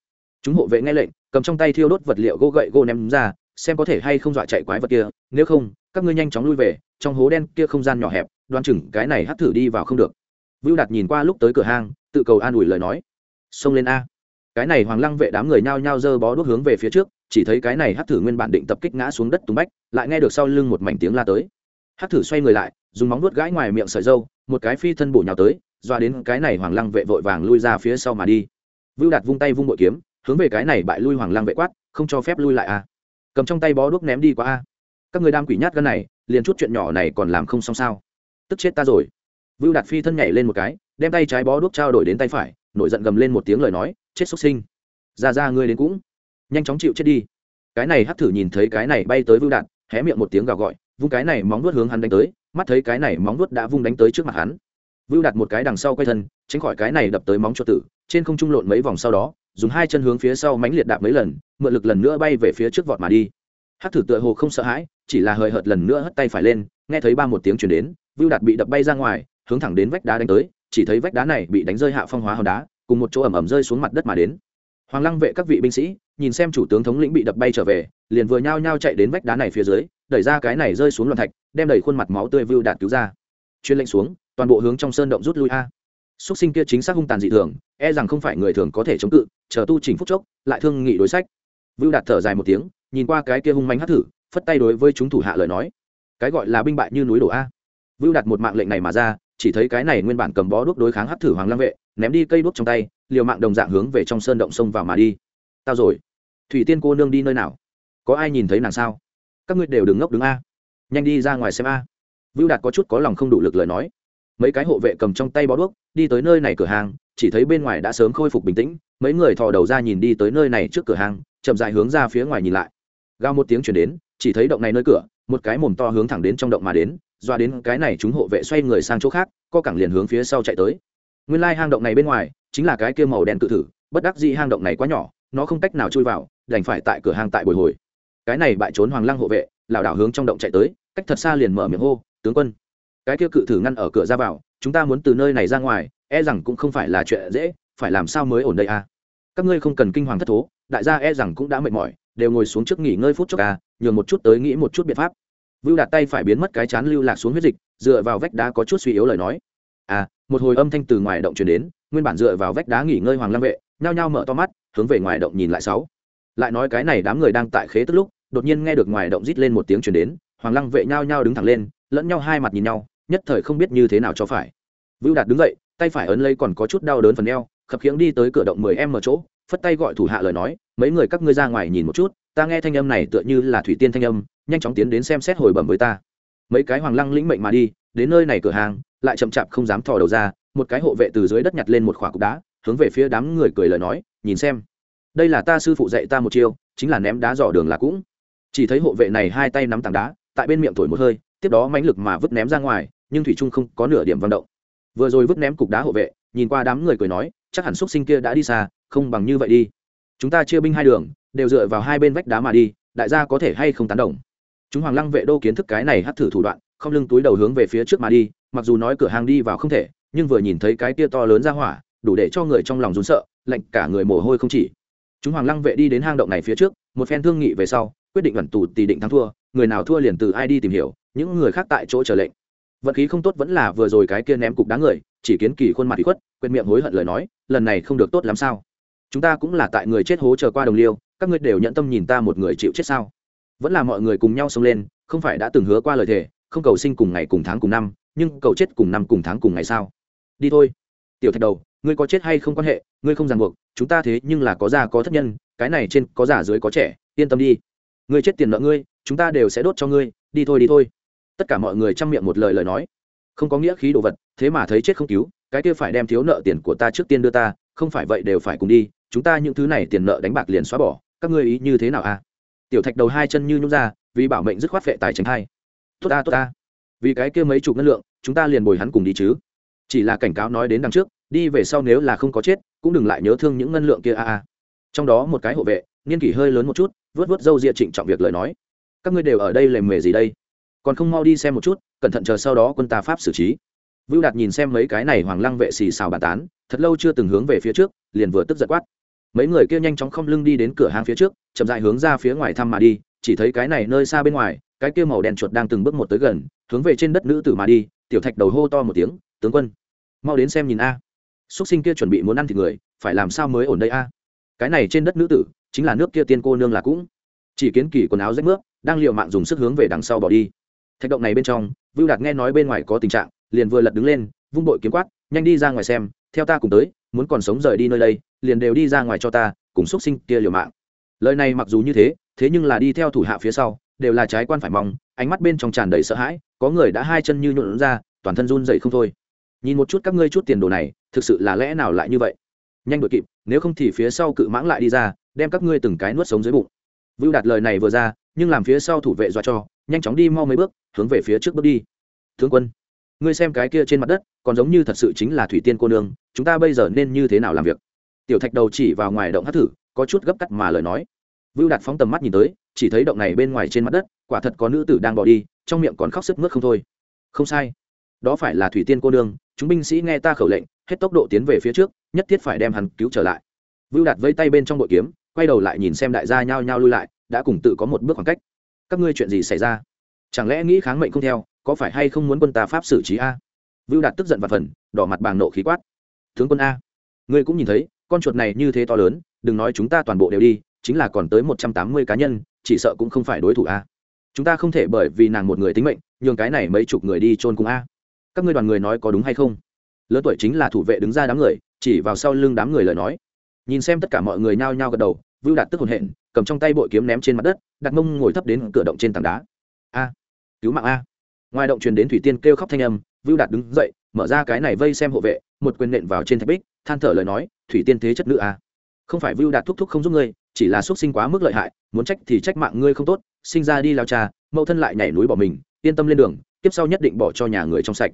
Chúng hộ vệ nghe lệnh, cầm trong tay thiêu đốt vật liệu gỗ gậy gỗ ném ra, xem có thể hay không dọa chạy quái vật kia. Nếu không, các ngươi nhanh chóng lui về, trong hố đen kia không gian nhỏ hẹp, đoan chừng cái này hắt thử đi vào không được. Vưu đạt nhìn qua lúc tới cửa hang, tự cầu an ủi lời nói. Xông lên a. Cái này hoàng lăng vệ đám người nhao nhao dơ bó đuốc hướng về phía trước, chỉ thấy cái này hắt thử nguyên bản định tập kích ngã xuống đất tùng bách, lại nghe được sau lưng một mảnh tiếng la tới. Hắt thử xoay người lại, dùng móng nuốt gãi ngoài miệng sợi dâu một cái phi thân bổ nhào tới doa đến cái này hoàng lăng vệ vội vàng lui ra phía sau mà đi. Vưu đạt vung tay vung bội kiếm hướng về cái này bại lui hoàng lăng vệ quát không cho phép lui lại a cầm trong tay bó đuốc ném đi qua a à? các người đam quỷ nhát gân này liền chút chuyện nhỏ này còn làm không xong sao? Tức chết ta rồi. Vưu đạt phi thân nhảy lên một cái đem tay trái bó đuốc trao đổi đến tay phải nổi giận gầm lên một tiếng lời nói chết xuất sinh. Ra ra ngươi đến cũng. Nhanh chóng chịu chết đi. Cái này hắc thử nhìn thấy cái này bay tới vưu Đạt, hé miệng một tiếng gào gọi vung cái này móng nuốt hướng hắn đánh tới mắt thấy cái này móng vuốt đã vung đánh tới trước mặt hắn. Vưu đặt một cái đằng sau quay thân, tránh khỏi cái này đập tới móng cho tử, trên không trung lộn mấy vòng sau đó, dùng hai chân hướng phía sau mánh liệt đạp mấy lần, mượn lực lần nữa bay về phía trước vọt mà đi. Hát thử tựa hồ không sợ hãi, chỉ là hời hợt lần nữa hất tay phải lên, nghe thấy ba một tiếng chuyển đến, vưu đạt bị đập bay ra ngoài, hướng thẳng đến vách đá đánh tới, chỉ thấy vách đá này bị đánh rơi hạ phong hóa hòn đá, cùng một chỗ ẩm ẩm rơi xuống mặt đất mà đến. Hoàng lăng vệ các vị binh sĩ, nhìn xem chủ tướng thống lĩnh bị đập bay trở về liền vừa nhao nhao chạy đến vách đá này phía dưới, đẩy ra cái này rơi xuống loạn thạch, đem đẩy khuôn mặt máu tươi vưu đạt cứu ra. Chuyên lệnh xuống, toàn bộ hướng trong sơn động rút lui a. Xuất sinh kia chính xác hung tàn dị thường e rằng không phải người thường có thể chống cự, chờ tu trình phúc chốc, lại thương nghị đối sách. Vưu đạt thở dài một tiếng, nhìn qua cái kia hung manh hắt thử, phất tay đối với chúng thủ hạ lời nói. Cái gọi là binh bại như núi đổ a. Vưu đạt một mạng lệnh này mà ra, chỉ thấy cái này nguyên bản cầm bó đuốc đối kháng hắt thử hoàng lăng vệ, ném đi cây đuốc trong tay, liều mạng đồng dạng hướng về trong sơn động sông vào mà đi. Tao rồi. Thủy tiên cô nương đi nơi nào? Có ai nhìn thấy nàng sao? Các ngươi đều đừng ngốc đứng a. Nhanh đi ra ngoài xem a. Vưu đạt có chút có lòng không đủ lực lời nói. Mấy cái hộ vệ cầm trong tay bó đuốc, đi tới nơi này cửa hàng, chỉ thấy bên ngoài đã sớm khôi phục bình tĩnh, mấy người thò đầu ra nhìn đi tới nơi này trước cửa hàng, chậm dài hướng ra phía ngoài nhìn lại. Gao một tiếng chuyển đến, chỉ thấy động này nơi cửa, một cái mồm to hướng thẳng đến trong động mà đến, doa đến cái này chúng hộ vệ xoay người sang chỗ khác, co cẳng liền hướng phía sau chạy tới. Nguyên lai hang động này bên ngoài, chính là cái kia màu đen cự thử, bất đắc dĩ hang động này quá nhỏ, nó không cách nào chui vào, đành phải tại cửa hàng tại bồi hồi cái này bại trốn hoàng lăng hộ vệ, lảo đảo hướng trong động chạy tới, cách thật xa liền mở miệng hô, tướng quân, cái kia cự thử ngăn ở cửa ra vào, chúng ta muốn từ nơi này ra ngoài e rằng cũng không phải là chuyện dễ, phải làm sao mới ổn đây à? Các ngươi không cần kinh hoàng thất thố, đại gia e rằng cũng đã mệt mỏi, đều ngồi xuống trước nghỉ ngơi phút chốc à nhường một chút tới nghĩ một chút biện pháp. Vưu đặt tay phải biến mất cái chán lưu lạc xuống huyết dịch, dựa vào vách đá có chút suy yếu lời nói. À một hồi âm thanh từ ngoài động truyền đến, nguyên bản dựa vào vách đá nghỉ ngơi hoàng lam vệ, nhao nhao mở to mắt, hướng về ngoài động nhìn lại sáu lại nói cái này đám người đang tại khế tức lúc, đột nhiên nghe được ngoài động rít lên một tiếng truyền đến, hoàng lăng vệ nhao nhao đứng thẳng lên, lẫn nhau hai mặt nhìn nhau, nhất thời không biết như thế nào cho phải. Vưu đạt đứng dậy, tay phải ấn lấy còn có chút đau đớn phần eo, khập khiễng đi tới cửa động mười em ở chỗ, phất tay gọi thủ hạ lời nói, mấy người các ngươi ra ngoài nhìn một chút, ta nghe thanh âm này tựa như là thủy tiên thanh âm, nhanh chóng tiến đến xem xét hồi bẩm với ta. Mấy cái hoàng lăng lĩnh mệnh mà đi, đến nơi này cửa hàng, lại chậm chạp không dám thò đầu ra, một cái hộ vệ từ dưới đất nhặt lên một khỏa cục đá, hướng về phía đám người cười lời nói, nhìn xem đây là ta sư phụ dạy ta một chiêu, chính là ném đá dò đường là cũng. Chỉ thấy hộ vệ này hai tay nắm tảng đá, tại bên miệng thổi một hơi, tiếp đó mãnh lực mà vứt ném ra ngoài, nhưng thủy trung không có nửa điểm vận động. Vừa rồi vứt ném cục đá hộ vệ, nhìn qua đám người cười nói, chắc hẳn xúc sinh kia đã đi xa, không bằng như vậy đi. Chúng ta chia binh hai đường, đều dựa vào hai bên vách đá mà đi, đại gia có thể hay không tán đồng. Chúng hoàng lăng vệ đô kiến thức cái này hắt thử thủ đoạn, không lưng túi đầu hướng về phía trước mà đi, mặc dù nói cửa hàng đi vào không thể, nhưng vừa nhìn thấy cái kia to lớn ra hỏa, đủ để cho người trong lòng rún sợ, lạnh cả người mồ hôi không chỉ chúng hoàng lăng vệ đi đến hang động này phía trước, một phen thương nghị về sau, quyết định ẩn tù tỷ định thắng thua, người nào thua liền từ ai đi tìm hiểu, những người khác tại chỗ chờ lệnh. Vận khí không tốt vẫn là vừa rồi cái kia ném cục đá người, chỉ kiến kỳ khuôn mặt bị khuất quên miệng hối hận lời nói, lần này không được tốt làm sao. Chúng ta cũng là tại người chết hố chờ qua đồng liêu, các ngươi đều nhận tâm nhìn ta một người chịu chết sao? Vẫn là mọi người cùng nhau xông lên, không phải đã từng hứa qua lời thề, không cầu sinh cùng ngày cùng tháng cùng năm, nhưng cầu chết cùng năm cùng tháng cùng ngày sao? Đi thôi. Tiểu thạch đầu ngươi có chết hay không quan hệ, ngươi không ràng buộc, chúng ta thế nhưng là có già có thất nhân, cái này trên có già dưới có trẻ, yên tâm đi. Ngươi chết tiền nợ ngươi, chúng ta đều sẽ đốt cho ngươi, đi thôi đi thôi. Tất cả mọi người chăm miệng một lời lời nói. Không có nghĩa khí đồ vật, thế mà thấy chết không cứu, cái kia phải đem thiếu nợ tiền của ta trước tiên đưa ta, không phải vậy đều phải cùng đi, chúng ta những thứ này tiền nợ đánh bạc liền xóa bỏ, các ngươi ý như thế nào à? Tiểu thạch đầu hai chân như nhúc ra, vì bảo mệnh dứt khoát vệ tài tránh hai tốt ta tốt ta. Vì cái kia mấy chục ngân lượng, chúng ta liền bồi hắn cùng đi chứ. Chỉ là cảnh cáo nói đến đằng trước đi về sau nếu là không có chết, cũng đừng lại nhớ thương những ngân lượng kia a a. Trong đó một cái hộ vệ, niên kỷ hơi lớn một chút, vớt vớt râu ria trịnh trọng việc lời nói. Các ngươi đều ở đây lề mề gì đây? Còn không mau đi xem một chút, cẩn thận chờ sau đó quân ta pháp xử trí. Vưu đạt nhìn xem mấy cái này hoàng lăng vệ xì xào bàn tán, thật lâu chưa từng hướng về phía trước, liền vừa tức giật quát. Mấy người kia nhanh chóng không lưng đi đến cửa hàng phía trước, chậm dại hướng ra phía ngoài thăm mà đi, chỉ thấy cái này nơi xa bên ngoài, cái kia màu đen chuột đang từng bước một tới gần, hướng về trên đất nữ tử mà đi, tiểu thạch đầu hô to một tiếng, tướng quân, mau đến xem nhìn a xuất sinh kia chuẩn bị muốn ăn thịt người, phải làm sao mới ổn đây a? Cái này trên đất nữ tử, chính là nước kia tiên cô nương là cũng. Chỉ kiến kỳ quần áo rách nước đang l mạng dùng sức hướng về đằng sau bỏ đi. Thạch động này bên trong, vưu đạt nghe nói bên ngoài có tình trạng, liền vừa lật đứng lên, vung bội kiếm quát, nhanh đi ra ngoài xem, theo ta cùng tới, muốn còn sống rời đi nơi đây, liền đều đi ra ngoài cho ta, cùng x sinh kia liều mạng. Lời này mặc dù như thế thế nhưng là đi theo thủ hạ phía sau, đều là trái quan phải mong, ánh mắt bên trong tràn đầy sợ hãi, có người đã hai chân như nhuộn ra, toàn thân run dậy không thôi nhìn một chút các ngươi chút tiền đồ này, thực sự là lẽ nào lại như vậy? Nhanh đội kịp, nếu không thì phía sau cự mãng lại đi ra, đem các ngươi từng cái nuốt sống dưới bụng. Vưu đạt lời này vừa ra, nhưng làm phía sau thủ vệ dọa cho, nhanh chóng đi mau mấy bước, hướng về phía trước bước đi. Thương quân, ngươi xem cái kia trên mặt đất, còn giống như thật sự chính là thủy tiên cô nương, chúng ta bây giờ nên như thế nào làm việc? Tiểu thạch đầu chỉ vào ngoài động hát thử, có chút gấp cắt mà lời nói. Vưu đạt phóng tầm mắt nhìn tới, chỉ thấy động này bên ngoài trên mặt đất, quả thật có nữ tử đang bỏ đi, trong miệng còn khóc sức mướt không thôi. Không sai đó phải là thủy tiên cô nương, chúng binh sĩ nghe ta khẩu lệnh, hết tốc độ tiến về phía trước, nhất thiết phải đem hắn cứu trở lại. Vưu đạt vây tay bên trong bội kiếm, quay đầu lại nhìn xem đại gia nhao nhao lui lại, đã cùng tự có một bước khoảng cách. Các ngươi chuyện gì xảy ra? Chẳng lẽ nghĩ kháng mệnh không theo, có phải hay không muốn quân ta pháp xử trí a? Vưu đạt tức giận và phần, đỏ mặt bàng nộ khí quát. Tướng quân a, ngươi cũng nhìn thấy, con chuột này như thế to lớn, đừng nói chúng ta toàn bộ đều đi, chính là còn tới một trăm tám mươi cá nhân, chỉ sợ cũng không phải đối thủ a. Chúng ta không thể bởi vì nàng một người tính mệnh, nhường cái này mấy chục người đi chôn cùng a các ngươi đoàn người nói có đúng hay không? Lớn tuổi chính là thủ vệ đứng ra đám người, chỉ vào sau lưng đám người lời nói. Nhìn xem tất cả mọi người nhao nhao gật đầu, vưu đạt tức hồn hện cầm trong tay bội kiếm ném trên mặt đất đặt mông ngồi thấp đến cửa động trên tảng đá. A, cứu mạng a. Ngoài động truyền đến thủy tiên kêu khóc thanh âm, vưu đạt đứng dậy, mở ra cái này vây xem hộ vệ, một quyền nện vào trên thạch bích, than thở lời nói, thủy tiên thế chất nữ a. Không phải vưu đạt thúc thúc không giúp ngươi, chỉ là xuất sinh quá mức lợi hại, muốn trách thì trách mạng ngươi không tốt, sinh ra đi lao cha, mẫu thân lại nhảy núi bỏ mình, yên tâm lên đường tiếp sau nhất định bỏ cho nhà người trong sạch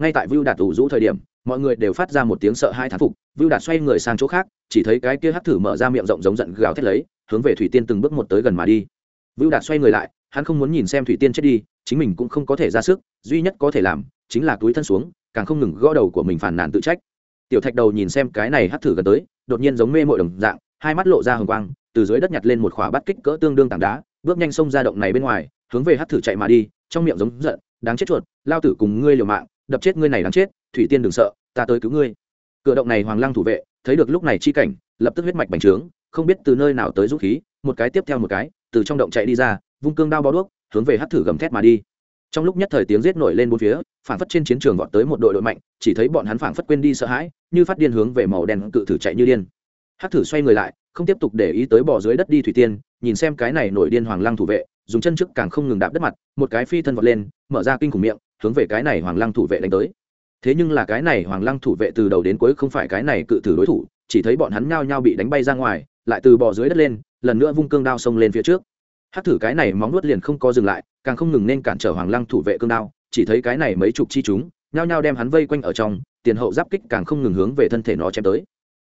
ngay tại vưu đạt ủ rũ thời điểm, mọi người đều phát ra một tiếng sợ hai thán phục. Vưu đạt xoay người sang chỗ khác, chỉ thấy cái kia hắt thử mở ra miệng rộng giống giận gào thét lấy, hướng về thủy tiên từng bước một tới gần mà đi. Vưu đạt xoay người lại, hắn không muốn nhìn xem thủy tiên chết đi, chính mình cũng không có thể ra sức, duy nhất có thể làm, chính là túi thân xuống, càng không ngừng gõ đầu của mình phản nàn tự trách. Tiểu thạch đầu nhìn xem cái này hắt thử gần tới, đột nhiên giống mê mội đồng dạng, hai mắt lộ ra hồng quang, từ dưới đất nhặt lên một khỏa bắt kích cỡ tương đương tảng đá, bước nhanh xông ra động này bên ngoài, hướng về hắt thử chạy mà đi, trong miệng giống giận, đáng chết chuột, lao tử cùng ngươi liều mạng đập chết ngươi này đáng chết, thủy tiên đừng sợ, ta tới cứu ngươi. Cửa động này hoàng lăng thủ vệ, thấy được lúc này chi cảnh, lập tức huyết mạch bành trướng, không biết từ nơi nào tới rút khí, một cái tiếp theo một cái, từ trong động chạy đi ra, vung cương đao bao đuốc, hướng về hắt thử gầm thét mà đi. Trong lúc nhất thời tiếng giết nổi lên bốn phía, phản phất trên chiến trường vọt tới một đội đội mạnh, chỉ thấy bọn hắn phản phất quên đi sợ hãi, như phát điên hướng về màu đen cự thử chạy như điên. Hắc thử xoay người lại, không tiếp tục để ý tới bỏ dưới đất đi thủy tiên, nhìn xem cái này nổi điên hoàng lăng thủ vệ, dùng chân trước càng không ngừng đạp đất mặt, một cái phi thân vọt lên, mở ra kinh khủng miệng hướng về cái này hoàng lăng thủ vệ đánh tới. Thế nhưng là cái này hoàng lăng thủ vệ từ đầu đến cuối không phải cái này cự thử đối thủ, chỉ thấy bọn hắn nhao nhao bị đánh bay ra ngoài, lại từ bò dưới đất lên, lần nữa vung cương đao xông lên phía trước. Hát thử cái này móng nuốt liền không co dừng lại, càng không ngừng nên cản trở hoàng lăng thủ vệ cương đao, chỉ thấy cái này mấy chục chi chúng, nhao nhao đem hắn vây quanh ở trong, tiền hậu giáp kích càng không ngừng hướng về thân thể nó chém tới.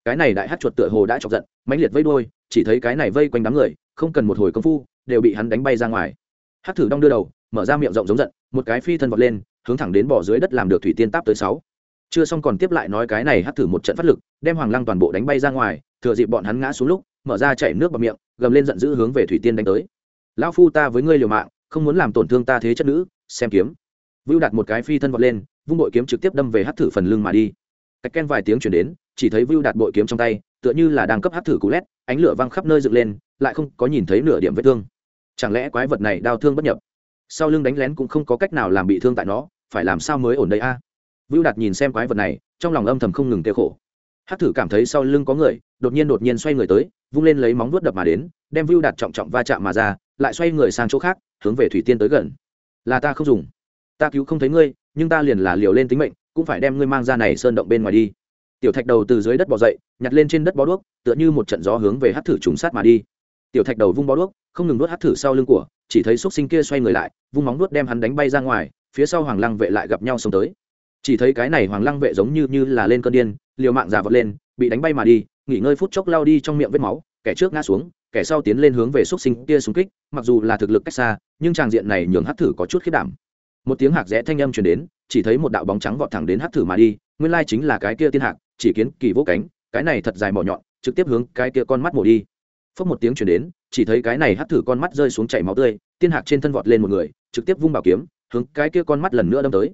Cái này đại hát chuột tựa hồ đã chọc giận, mãnh liệt vây đôi chỉ thấy cái này vây quanh đám người, không cần một hồi công phu, đều bị hắn đánh bay ra ngoài. Hát thử đong đưa đầu mở ra miệng rộng giống giận, một cái phi thân vọt lên, hướng thẳng đến bỏ dưới đất làm được thủy tiên táp tới sáu. Chưa xong còn tiếp lại nói cái này hắt thử một trận phát lực, đem hoàng lăng toàn bộ đánh bay ra ngoài, thừa dịp bọn hắn ngã xuống lúc, mở ra chảy nước vào miệng, gầm lên giận dữ hướng về thủy tiên đánh tới. Lão phu ta với ngươi liều mạng, không muốn làm tổn thương ta thế chất nữ, xem kiếm. Vưu đặt một cái phi thân vọt lên, vung bội kiếm trực tiếp đâm về hắt thử phần lưng mà đi. Cách ken vài tiếng chuyển đến, chỉ thấy vưu đặt bội kiếm trong tay, tựa như là đang cấp hắt thử cú lét, ánh lửa văng khắp nơi dựng lên, lại không có nhìn thấy nửa điểm vết thương. Chẳng lẽ quái vật này đau thương bất nhập? Sau lưng đánh lén cũng không có cách nào làm bị thương tại nó, phải làm sao mới ổn đây a? À? vưu đạt nhìn xem quái vật này, trong lòng âm thầm không ngừng tiêu khổ. Hát thử cảm thấy sau lưng có người, đột nhiên đột nhiên xoay người tới, vung lên lấy móng vuốt đập mà đến, đem vưu đạt trọng trọng va chạm mà ra, lại xoay người sang chỗ khác, hướng về thủy tiên tới gần. Là ta không dùng. Ta cứu không thấy ngươi, nhưng ta liền là liều lên tính mệnh, cũng phải đem ngươi mang ra này sơn động bên ngoài đi. Tiểu thạch đầu từ dưới đất bò dậy, nhặt lên trên đất bó đuốc, tựa như một trận gió hướng về hát thử trùng sát mà đi. Tiểu thạch đầu vung bó đuốc, không ngừng đốt hát thử sau lưng của chỉ thấy xúc sinh kia xoay người lại, vung móng đuốt đem hắn đánh bay ra ngoài, phía sau hoàng lăng vệ lại gặp nhau xông tới. Chỉ thấy cái này hoàng lăng vệ giống như như là lên cơn điên, liều mạng giả vọt lên, bị đánh bay mà đi, nghỉ ngơi phút chốc lao đi trong miệng vết máu, kẻ trước ngã xuống, kẻ sau tiến lên hướng về xúc sinh kia xung kích, mặc dù là thực lực cách xa, nhưng tràng diện này nhường hát thử có chút khiết đảm. Một tiếng hạc rẽ thanh âm chuyển đến, chỉ thấy một đạo bóng trắng vọt thẳng đến hát thử mà đi, nguyên lai chính là cái kia tiên hạc, chỉ kiến kỳ vô cánh, cái này thật dài mỏ nhọn, trực tiếp hướng cái kia con mắt mổ đi phốc một tiếng chuyển đến, chỉ thấy cái này hắt thử con mắt rơi xuống chảy máu tươi, tiên hạc trên thân vọt lên một người, trực tiếp vung bảo kiếm, hướng cái kia con mắt lần nữa đâm tới.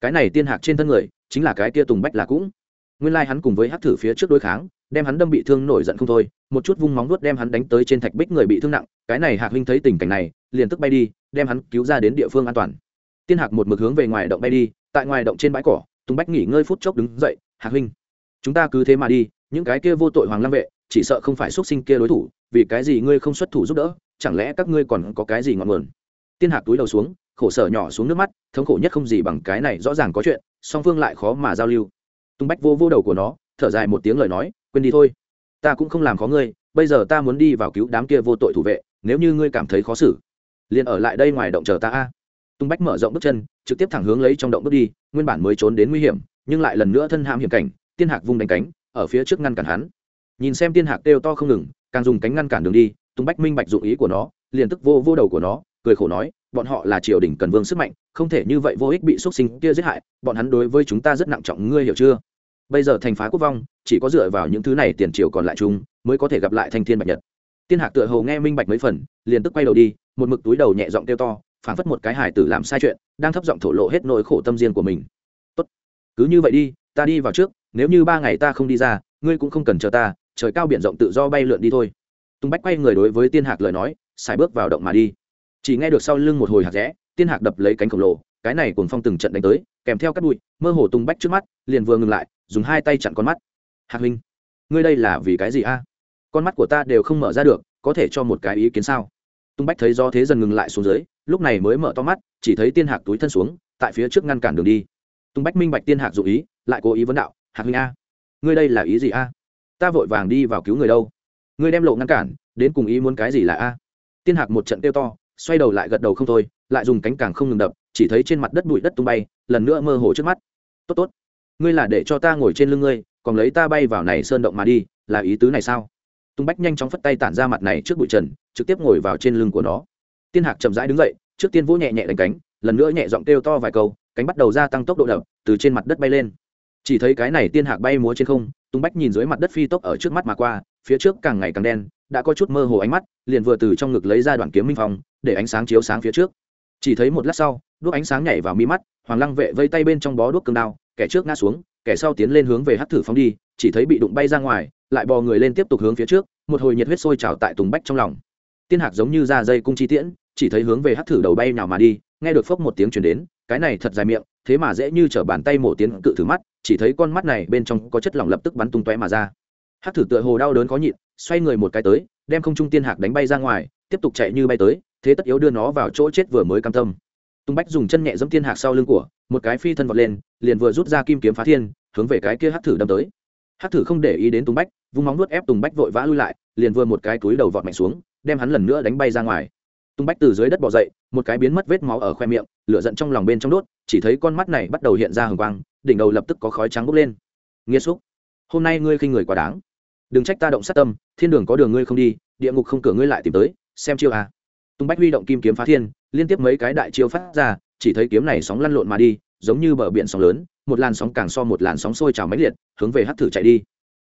Cái này tiên hạc trên thân người, chính là cái kia tùng bách là cũng. Nguyên lai hắn cùng với hắt thử phía trước đối kháng, đem hắn đâm bị thương nổi giận không thôi, một chút vung móng vuốt đem hắn đánh tới trên thạch bích người bị thương nặng, cái này hạc huynh thấy tình cảnh này, liền tức bay đi, đem hắn cứu ra đến địa phương an toàn. Tiên hạc một mực hướng về ngoài động bay đi, tại ngoài động trên bãi cỏ, tùng bách nghỉ ngơi phút chốc đứng dậy, hạc huynh, chúng ta cứ thế mà đi, những cái kia vô tội hoàng lăng vệ chỉ sợ không phải xuất sinh kia đối thủ, vì cái gì ngươi không xuất thủ giúp đỡ, chẳng lẽ các ngươi còn có cái gì ngọn nguồn? Tiên hạc túi đầu xuống, khổ sở nhỏ xuống nước mắt, thống khổ nhất không gì bằng cái này rõ ràng có chuyện, song phương lại khó mà giao lưu. Tung bách vô vô đầu của nó, thở dài một tiếng lời nói, quên đi thôi, ta cũng không làm khó ngươi, bây giờ ta muốn đi vào cứu đám kia vô tội thủ vệ, nếu như ngươi cảm thấy khó xử, liền ở lại đây ngoài động chờ ta a. Tung bách mở rộng bước chân, trực tiếp thẳng hướng lấy trong động bước đi, nguyên bản mới trốn đến nguy hiểm, nhưng lại lần nữa thân hãm hiểm cảnh, tiên hạc vung đánh cánh, ở phía trước ngăn cản hắn nhìn xem tiên hạc kêu to không ngừng, càng dùng cánh ngăn cản đường đi tung bách minh bạch dụng ý của nó, liền tức vô vô đầu của nó, cười khổ nói, bọn họ là triều đình cần vương sức mạnh, không thể như vậy vô ích bị xuất sinh kia giết hại, bọn hắn đối với chúng ta rất nặng trọng, ngươi hiểu chưa? Bây giờ thành phá quốc vong, chỉ có dựa vào những thứ này tiền triều còn lại chúng, mới có thể gặp lại thanh thiên bạch nhật. Tiên hạc tựa hồ nghe minh bạch mấy phần, liền tức quay đầu đi, một mực túi đầu nhẹ giọng kêu to phán phất một cái hài tử làm sai chuyện, đang thấp giọng thổ lộ hết nỗi khổ tâm riêng của mình. Tốt, cứ như vậy đi, ta đi vào trước, nếu như ba ngày ta không đi ra, ngươi cũng không cần chờ ta trời cao biển rộng tự do bay lượn đi thôi. Tùng bách quay người đối với tiên hạc lời nói, xài bước vào động mà đi. Chỉ nghe được sau lưng một hồi hạt rẽ, tiên hạc đập lấy cánh khổng lồ, cái này cùng phong từng trận đánh tới, kèm theo các bụi, mơ hồ tung bách trước mắt, liền vừa ngừng lại, dùng hai tay chặn con mắt. Hạc huynh, ngươi đây là vì cái gì a? Con mắt của ta đều không mở ra được, có thể cho một cái ý kiến sao? Tung bách thấy do thế dần ngừng lại xuống dưới, lúc này mới mở to mắt, chỉ thấy tiên hạc túi thân xuống, tại phía trước ngăn cản đường đi. Tung bách minh bạch tiên hạc dụ ý, lại cố ý vấn đạo, hạc huynh a, ngươi đây là ý gì a? Ta vội vàng đi vào cứu người đâu. Ngươi đem lộ ngăn cản, đến cùng ý muốn cái gì là a? Tiên hạc một trận kêu to, xoay đầu lại gật đầu không thôi, lại dùng cánh càng không ngừng đập, chỉ thấy trên mặt đất bụi đất tung bay, lần nữa mơ hồ trước mắt. Tốt tốt, ngươi là để cho ta ngồi trên lưng ngươi, còn lấy ta bay vào này sơn động mà đi, là ý tứ này sao? Tung bách nhanh chóng phất tay tản ra mặt này trước bụi trần, trực tiếp ngồi vào trên lưng của nó. Tiên hạc chậm rãi đứng dậy, trước tiên vỗ nhẹ nhẹ đánh cánh, lần nữa nhẹ giọng kêu to vài câu, cánh bắt đầu gia tăng tốc độ đập, từ trên mặt đất bay lên. Chỉ thấy cái này tiên hạc bay múa trên không tung bách nhìn dưới mặt đất phi tốc ở trước mắt mà qua, phía trước càng ngày càng đen, đã có chút mơ hồ ánh mắt, liền vừa từ trong ngực lấy ra đoạn kiếm minh phong, để ánh sáng chiếu sáng phía trước. Chỉ thấy một lát sau đuốc ánh sáng nhảy vào mi mắt, hoàng lăng vệ vây tay bên trong bó đuốc cương đao, kẻ trước ngã xuống, kẻ sau tiến lên hướng về hắt thử phóng đi, chỉ thấy bị đụng bay ra ngoài, lại bò người lên tiếp tục hướng phía trước, một hồi nhiệt huyết sôi trào tại tùng bách trong lòng. Tiên hạc giống như da dây cung chi tiễn, chỉ thấy hướng về hắt thử đầu bay nào mà đi, nghe được phốc một tiếng chuyển đến, cái này thật dài miệng thế mà dễ như t bàn tay mổ tiến cự thử mắt, chỉ thấy con mắt này bên trong có chất lỏng lập tức bắn tung tóe mà ra. Hắc thử tựa hồ đau đớn khó nhịn, xoay người một cái tới, đem không trung tiên hạc đánh bay ra ngoài, tiếp tục chạy như bay tới, thế tất yếu đưa nó vào chỗ chết vừa mới cam tâm. Tung bách dùng chân nhẹ dẫm tiên hạc sau lưng của, một cái phi thân vọt lên, liền vừa rút ra kim kiếm phá thiên, hướng về cái kia hắc thử đâm tới. Hắc thử không để ý đến tung bách, vung móng nuốt ép tùng bách vội vã lui lại, liền vừa một cái túi đầu vọt mạnh xuống, đem hắn lần nữa đánh bay ra ngoài tung bách từ dưới đất bỏ dậy, một cái biến mất vết máu ở khoe miệng, lửa giận trong lòng bên trong đốt, chỉ thấy con mắt này bắt đầu hiện ra hừng quang, đỉnh đầu lập tức có khói trắng bốc lên. Nghiêm xúc, hôm nay ngươi khinh người quá đáng. Đừng trách ta động sát tâm, thiên đường có đường ngươi không đi, địa ngục không cửa ngươi lại tìm tới, xem chiêu à. tung bách huy động kim kiếm phá thiên, liên tiếp mấy cái đại chiêu phát ra, chỉ thấy kiếm này sóng lăn lộn mà đi, giống như bờ biển sóng lớn, một làn sóng càng so một làn sóng sôi trào mãnh liệt, hướng về hắt thử chạy đi.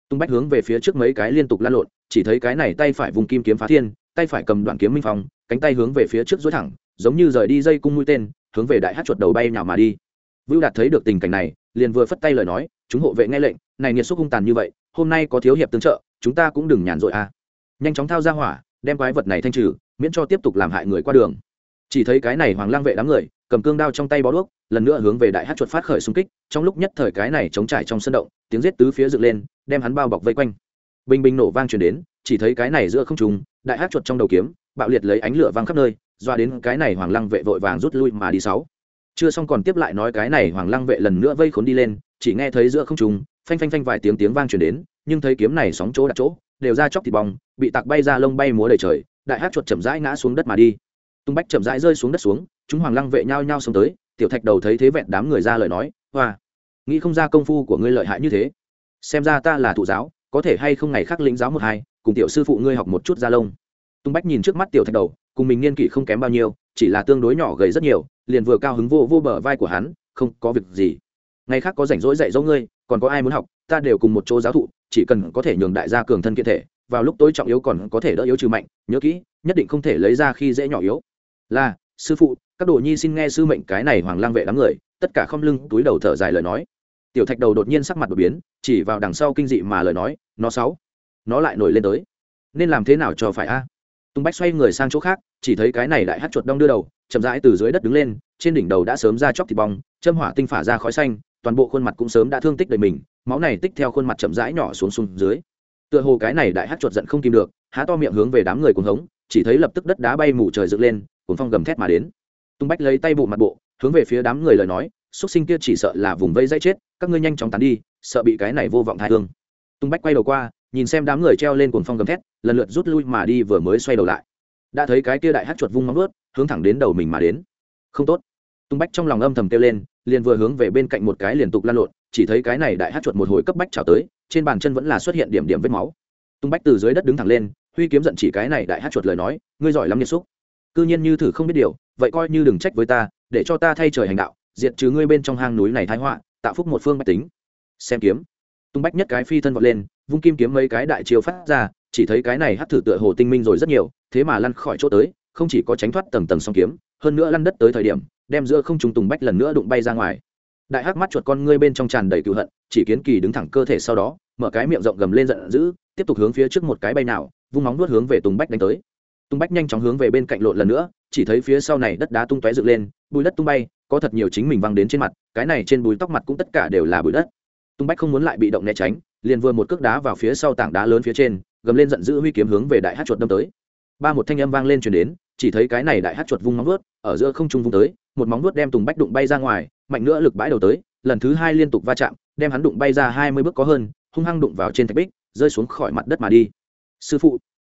Tung bách hướng về phía trước mấy cái liên tục lăn lộn, chỉ thấy cái này tay phải vùng kim kiếm phá thiên, tay phải cầm đoạn kiếm minh phong cánh tay hướng về phía trước dối thẳng, giống như rời đi dây cung mũi tên, hướng về đại hát chuột đầu bay nhào mà đi. Vưu đạt thấy được tình cảnh này, liền vừa phất tay lời nói, chúng hộ vệ nghe lệnh, này nghiệt xúc hung tàn như vậy, hôm nay có thiếu hiệp tương trợ, chúng ta cũng đừng nhàn rỗi à. nhanh chóng thao ra hỏa, đem quái vật này thanh trừ, miễn cho tiếp tục làm hại người qua đường. Chỉ thấy cái này hoàng lang vệ đám người, cầm cương đao trong tay bó đuốc, lần nữa hướng về đại hát chuột phát khởi xung kích, trong lúc nhất thời cái này chống trải trong sân động, tiếng giết tứ phía dựng lên, đem hắn bao bọc vây quanh. Bình bình nổ vang truyền đến, chỉ thấy cái này giữa không trùng đại hát chuột trong đầu kiếm bạo liệt lấy ánh lửa vang khắp nơi, doa đến cái này hoàng lăng vệ vội vàng rút lui mà đi sáu. Chưa xong còn tiếp lại nói cái này hoàng lăng vệ lần nữa vây khốn đi lên, chỉ nghe thấy giữa không trùng phanh phanh phanh vài tiếng tiếng vang truyền đến, nhưng thấy kiếm này sóng chỗ đặt chỗ, đều ra chóc thịt bong, bị tạc bay ra lông bay múa đầy trời, đại hát chuột chậm rãi ngã xuống đất mà đi. Tung bách chậm rãi rơi xuống đất xuống, chúng hoàng lăng vệ nhao nhao xông tới, tiểu thạch đầu thấy thế vẹn đám người ra lời nói, hoa, nghĩ không ra công phu của ngươi lợi hại như thế. Xem ra ta là thụ giáo, có thể hay không ngày khác lĩnh giáo một hai, cùng tiểu sư phụ ngươi học một chút gia lông tung bách nhìn trước mắt tiểu thạch đầu, cùng mình niên kỷ không kém bao nhiêu, chỉ là tương đối nhỏ gầy rất nhiều, liền vừa cao hứng vô vô bờ vai của hắn, không, có việc gì. Ngày khác có rảnh rỗi dạy dỗ ngươi, còn có ai muốn học, ta đều cùng một chỗ giáo thụ, chỉ cần có thể nhường đại gia cường thân kiện thể, vào lúc tối trọng yếu còn có thể đỡ yếu trừ mạnh, nhớ kỹ, nhất định không thể lấy ra khi dễ nhỏ yếu. Là, sư phụ, các đồ nhi xin nghe sư mệnh cái này hoàng lang vệ đám người, tất cả không lưng, túi đầu thở dài lời nói. Tiểu thạch đầu đột nhiên sắc mặt đột biến, chỉ vào đằng sau kinh dị mà lời nói, nó sáu, nó lại nổi lên tới. Nên làm thế nào cho phải a? Tung bách xoay người sang chỗ khác, chỉ thấy cái này lại hát chuột đông đưa đầu, chậm rãi từ dưới đất đứng lên, trên đỉnh đầu đã sớm ra chóc thịt bong, châm hỏa tinh phả ra khói xanh, toàn bộ khuôn mặt cũng sớm đã thương tích đầy mình, máu này tích theo khuôn mặt chậm rãi nhỏ xuống xuống dưới. Tựa hồ cái này đại hát chuột giận không kìm được, há to miệng hướng về đám người cuồng hống, chỉ thấy lập tức đất đá bay mù trời dựng lên, cuồng phong gầm thét mà đến. Tung bách lấy tay bụ mặt bộ, hướng về phía đám người lời nói xuất sinh kia chỉ sợ là vùng vây dây chết, các ngươi nhanh chóng tán đi, sợ bị cái này vô vọng thai thương tung bách quay đầu qua nhìn xem đám người treo lên cuồng phong gầm thét, lần lượt rút lui mà đi vừa mới xoay đầu lại. Đã thấy cái kia đại hát chuột vung móng ướt hướng thẳng đến đầu mình mà đến. Không tốt. Tung bách trong lòng âm thầm kêu lên, liền vừa hướng về bên cạnh một cái liên tục lan lộn, chỉ thấy cái này đại hát chuột một hồi cấp bách trào tới, trên bàn chân vẫn là xuất hiện điểm điểm vết máu. Tung bách từ dưới đất đứng thẳng lên, huy kiếm giận chỉ cái này đại hát chuột lời nói, ngươi giỏi lắm nhiệt xúc. Cư nhiên như thử không biết điều, vậy coi như đừng trách với ta, để cho ta thay trời hành đạo, diệt trừ ngươi bên trong hang núi này thái họa, tạo phúc một phương bách tính. Xem kiếm tung bách nhất cái phi thân vọt lên, vung kim kiếm mấy cái đại chiêu phát ra, chỉ thấy cái này hắt thử tựa hồ tinh minh rồi rất nhiều, thế mà lăn khỏi chỗ tới, không chỉ có tránh thoát tầng tầng song kiếm, hơn nữa lăn đất tới thời điểm, đem giữa không trùng tùng bách lần nữa đụng bay ra ngoài. Đại hắc mắt chuột con ngươi bên trong tràn đầy cựu hận, chỉ kiến kỳ đứng thẳng cơ thể sau đó, mở cái miệng rộng gầm lên giận dữ, tiếp tục hướng phía trước một cái bay nào, vung móng nuốt hướng về tùng bách đánh tới. Tùng bách nhanh chóng hướng về bên cạnh lộn lần nữa, chỉ thấy phía sau này đất đá tung tóe dựng lên bùi đất tung bay, có thật nhiều chính mình văng đến trên mặt, cái này trên bùi tóc mặt cũng tất cả đều là bụi đất tung bách không muốn lại bị động né tránh, liền vừa một cước đá vào phía sau tảng đá lớn phía trên, gầm lên giận dữ huy kiếm hướng về đại hát chuột đâm tới. Ba một thanh âm vang lên chuyển đến, chỉ thấy cái này đại hát chuột vung móng vuốt, ở giữa không trung vung tới, một móng vuốt đem tùng bách đụng bay ra ngoài, mạnh nữa lực bãi đầu tới, lần thứ hai liên tục va chạm, đem hắn đụng bay ra hai mươi bước có hơn, hung hăng đụng vào trên thạch bích, rơi xuống khỏi mặt đất mà đi. Sư phụ,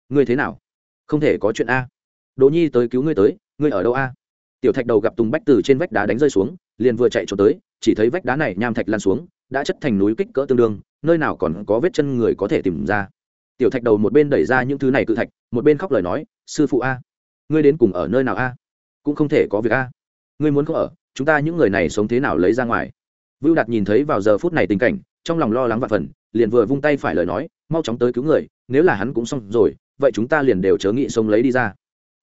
ngươi thế nào? Không thể có chuyện a. Đỗ nhi tới cứu ngươi tới, ngươi ở đâu a? Tiểu thạch đầu gặp tùng bách từ trên vách đá đánh rơi xuống, liền vừa chạy trốn tới, chỉ thấy vách đá này nham thạch lan xuống đã chất thành núi kích cỡ tương đương, nơi nào còn có vết chân người có thể tìm ra. Tiểu thạch đầu một bên đẩy ra những thứ này cự thạch, một bên khóc lời nói, sư phụ a, ngươi đến cùng ở nơi nào a? Cũng không thể có việc a. Ngươi muốn không ở, chúng ta những người này sống thế nào lấy ra ngoài? Vưu đạt nhìn thấy vào giờ phút này tình cảnh, trong lòng lo lắng và phần, liền vừa vung tay phải lời nói, mau chóng tới cứu người, nếu là hắn cũng xong rồi, vậy chúng ta liền đều chớ nghị sống lấy đi ra.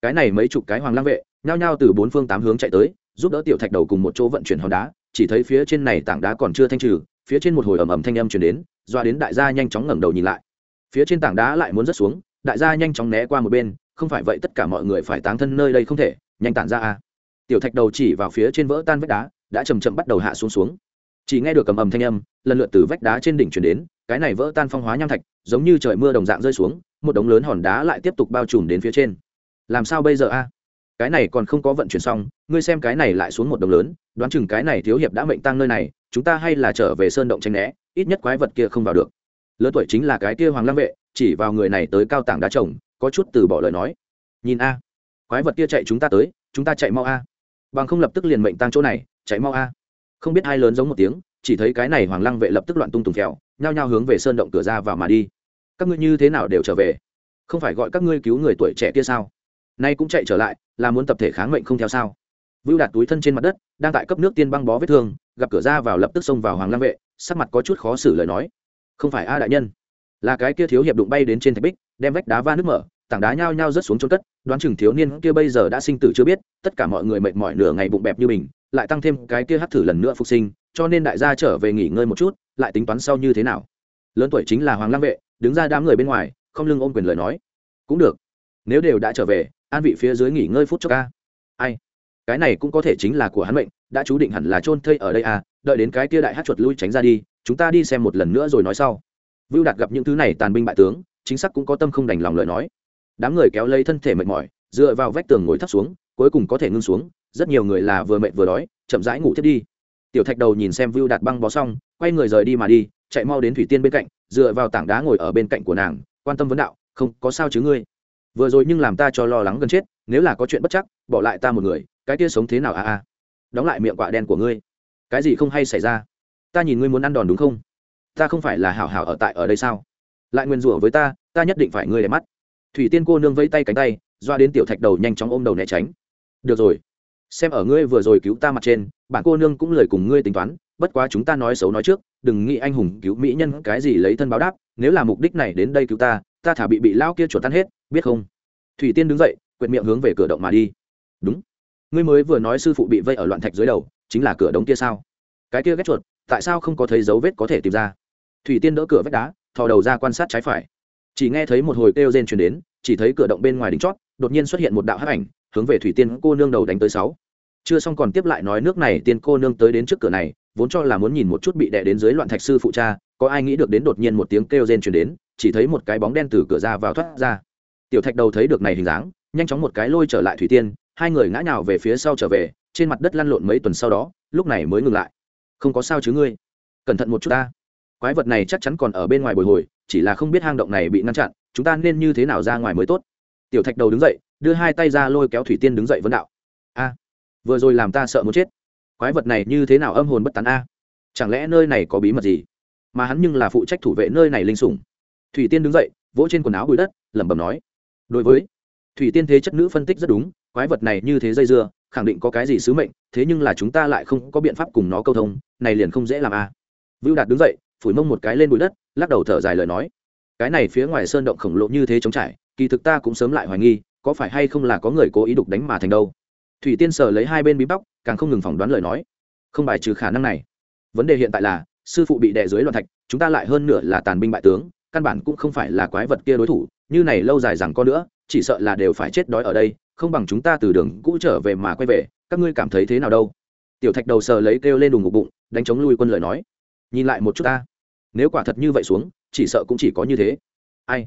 Cái này mấy chục cái hoàng lang vệ, nhao nhao từ bốn phương tám hướng chạy tới, giúp đỡ tiểu thạch đầu cùng một chỗ vận chuyển hòn đá, chỉ thấy phía trên này tảng đá còn chưa thanh trừ phía trên một hồi ầm ầm thanh âm chuyển đến, doa đến đại gia nhanh chóng ngẩng đầu nhìn lại. Phía trên tảng đá lại muốn rớt xuống, đại gia nhanh chóng né qua một bên, không phải vậy tất cả mọi người phải táng thân nơi đây không thể, nhanh tản ra a. Tiểu thạch đầu chỉ vào phía trên vỡ tan vách đá, đã chầm chậm bắt đầu hạ xuống xuống. Chỉ nghe được cầm ầm thanh âm, lần lượt từ vách đá trên đỉnh chuyển đến, cái này vỡ tan phong hóa nham thạch, giống như trời mưa đồng dạng rơi xuống, một đống lớn hòn đá lại tiếp tục bao trùm đến phía trên. Làm sao bây giờ a? Cái này còn không có vận chuyển xong, ngươi xem cái này lại xuống một đồng lớn, đoán chừng cái này thiếu hiệp đã mệnh tăng nơi này chúng ta hay là trở về sơn động tranh né, ít nhất quái vật kia không vào được. Lớn tuổi chính là cái kia hoàng lăng vệ, chỉ vào người này tới cao tảng đá trồng, có chút từ bỏ lời nói. Nhìn a, quái vật kia chạy chúng ta tới, chúng ta chạy mau a. Bằng không lập tức liền mệnh tăng chỗ này, chạy mau a. Không biết hai lớn giống một tiếng, chỉ thấy cái này hoàng lăng vệ lập tức loạn tung tùng phèo, nhao nhao hướng về sơn động cửa ra vào mà đi. Các ngươi như thế nào đều trở về? Không phải gọi các ngươi cứu người tuổi trẻ kia sao? Nay cũng chạy trở lại, là muốn tập thể kháng mệnh không theo sao? Vưu đạt túi thân trên mặt đất, đang tại cấp nước tiên băng bó vết thương gặp cửa ra vào lập tức xông vào hoàng lăng vệ, sắc mặt có chút khó xử lời nói. Không phải a đại nhân. Là cái kia thiếu hiệp đụng bay đến trên thạch bích, đem vách đá va nước mở, tảng đá nhao nhao rớt xuống trôn cất, đoán chừng thiếu niên kia bây giờ đã sinh tử chưa biết, tất cả mọi người mệt mỏi nửa ngày bụng bẹp như mình, lại tăng thêm cái kia hắt thử lần nữa phục sinh, cho nên đại gia trở về nghỉ ngơi một chút, lại tính toán sau như thế nào. Lớn tuổi chính là hoàng lăng vệ, đứng ra đám người bên ngoài, không lưng ôm quyền lời nói. Cũng được. Nếu đều đã trở về, an vị phía dưới nghỉ ngơi phút cho ca ai? Cái này cũng có thể chính là của hắn mệnh đã chú định hẳn là chôn thây ở đây à đợi đến cái kia đại hát chuột lui tránh ra đi, chúng ta đi xem một lần nữa rồi nói sau. Vưu đạt gặp những thứ này tàn binh bại tướng, chính xác cũng có tâm không đành lòng lời nói. Đám người kéo lấy thân thể mệt mỏi, dựa vào vách tường ngồi thấp xuống, cuối cùng có thể ngưng xuống, rất nhiều người là vừa mệt vừa đói, chậm rãi ngủ thiết đi. Tiểu thạch đầu nhìn xem vưu đạt băng bó xong, quay người rời đi mà đi, chạy mau đến thủy tiên bên cạnh, dựa vào tảng đá ngồi ở bên cạnh của nàng, quan tâm vấn đạo, không, có sao chứ ngươi? Vừa rồi nhưng làm ta cho lo lắng gần chết, nếu là có chuyện bất chắc, bỏ lại ta một người, cái kia sống thế nào a a đóng lại miệng quạ đen của ngươi. Cái gì không hay xảy ra? Ta nhìn ngươi muốn ăn đòn đúng không? Ta không phải là hảo hảo ở tại ở đây sao? Lại nguyền rủa với ta ta nhất định phải ngươi để mắt. Thủy tiên cô nương vây tay cánh tay, doa đến tiểu thạch đầu nhanh chóng ôm đầu né tránh. Được rồi. Xem ở ngươi vừa rồi cứu ta mặt trên bạn cô nương cũng lời cùng ngươi tính toán, bất quá chúng ta nói xấu nói trước, đừng nghĩ anh hùng cứu mỹ nhân cái gì lấy thân báo đáp, nếu là mục đích này đến đây cứu ta ta thả bị bị lao kia chuột tan hết, biết không? Thủy tiên đứng dậy quyệt miệng hướng về cửa động mà đi. Đúng ngươi mới vừa nói sư phụ bị vây ở loạn thạch dưới đầu, chính là cửa đống kia sao? Cái kia ghét chuột, tại sao không có thấy dấu vết có thể tìm ra? Thủy tiên đỡ cửa vách đá, thò đầu ra quan sát trái phải. Chỉ nghe thấy một hồi kêu rên truyền đến, chỉ thấy cửa động bên ngoài đỉnh chót, đột nhiên xuất hiện một đạo hắc ảnh, hướng về thủy tiên cô nương đầu đánh tới sáu. Chưa xong còn tiếp lại nói nước này tiên cô nương tới đến trước cửa này, vốn cho là muốn nhìn một chút bị đè đến dưới loạn thạch sư phụ cha, có ai nghĩ được đến đột nhiên một tiếng kêu rên truyền đến, chỉ thấy một cái bóng đen từ cửa ra vào thoát ra. Tiểu thạch đầu thấy được này hình dáng nhanh chóng một cái lôi trở lại thủy tiên, hai người ngã nhào về phía sau trở về, trên mặt đất lăn lộn mấy tuần sau đó, lúc này mới ngừng lại. Không có sao chứ ngươi? Cẩn thận một chút ta. Quái vật này chắc chắn còn ở bên ngoài bồi hồi, chỉ là không biết hang động này bị ngăn chặn, chúng ta nên như thế nào ra ngoài mới tốt? Tiểu thạch đầu đứng dậy, đưa hai tay ra lôi kéo thủy tiên đứng dậy vấn đạo. A, vừa rồi làm ta sợ muốn chết. Quái vật này như thế nào âm hồn bất tán a? Chẳng lẽ nơi này có bí mật gì? Mà hắn nhưng là phụ trách thủ vệ nơi này linh sủng. Thủy tiên đứng dậy, vỗ trên quần áo bụi đất, lẩm bẩm nói. Đối với thủy tiên thế chất nữ phân tích rất đúng, quái vật này như thế dây dưa, khẳng định có cái gì sứ mệnh, thế nhưng là chúng ta lại không có biện pháp cùng nó câu thông, này liền không dễ làm a. À. vưu đạt đứng dậy, phủi mông một cái lên bụi đất, lắc đầu thở dài lời nói. Cái này phía ngoài sơn động khổng lồ như thế chống trải, kỳ thực ta cũng sớm lại hoài nghi, có phải hay không là có người cố ý đục đánh mà thành đâu. Thủy tiên sờ lấy hai bên bí bóc càng không ngừng phỏng đoán lời nói. Không bài trừ khả năng này. Vấn đề hiện tại là, sư phụ bị đè dưới loạn thạch, chúng ta lại hơn nửa là tàn binh bại tướng, căn bản cũng không phải là quái vật kia đối thủ, như này lâu dài rằng có nữa chỉ sợ là đều phải chết đói ở đây, không bằng chúng ta từ đường cũ trở về mà quay về, các ngươi cảm thấy thế nào đâu? Tiểu thạch đầu sờ lấy kêu lên đùng ngục bụng, đánh chống lui quân lời nói. Nhìn lại một chút ta. Nếu quả thật như vậy xuống, chỉ sợ cũng chỉ có như thế. Ai?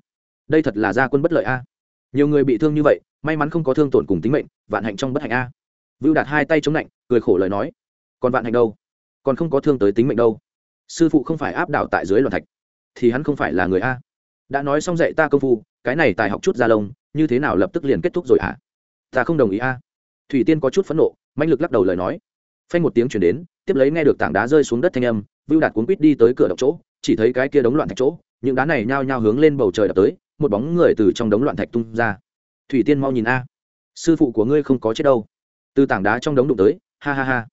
Đây thật là gia quân bất lợi a. Nhiều người bị thương như vậy, may mắn không có thương tổn cùng tính mệnh, vạn hạnh trong bất hạnh a. Vưu đạt hai tay chống lạnh, cười khổ lời nói. Còn vạn hạnh đâu? Còn không có thương tới tính mệnh đâu. Sư phụ không phải áp đảo tại dưới loạn thạch, thì hắn không phải là người a. Đã nói xong dạy ta công phu, cái này tài học chút ra lông như thế nào lập tức liền kết thúc rồi hả? Ta không đồng ý a. Thủy tiên có chút phẫn nộ mạnh lực lắc đầu lời nói. Phanh một tiếng chuyển đến, tiếp lấy nghe được tảng đá rơi xuống đất thanh âm, vưu đạt cuốn quýt đi tới cửa động chỗ, chỉ thấy cái kia đống loạn thạch chỗ, những đá này nhao nhao hướng lên bầu trời đập tới, một bóng người từ trong đống loạn thạch tung ra. Thủy tiên mau nhìn a. Sư phụ của ngươi không có chết đâu. Từ tảng đá trong đống đụng tới, ha ha ha.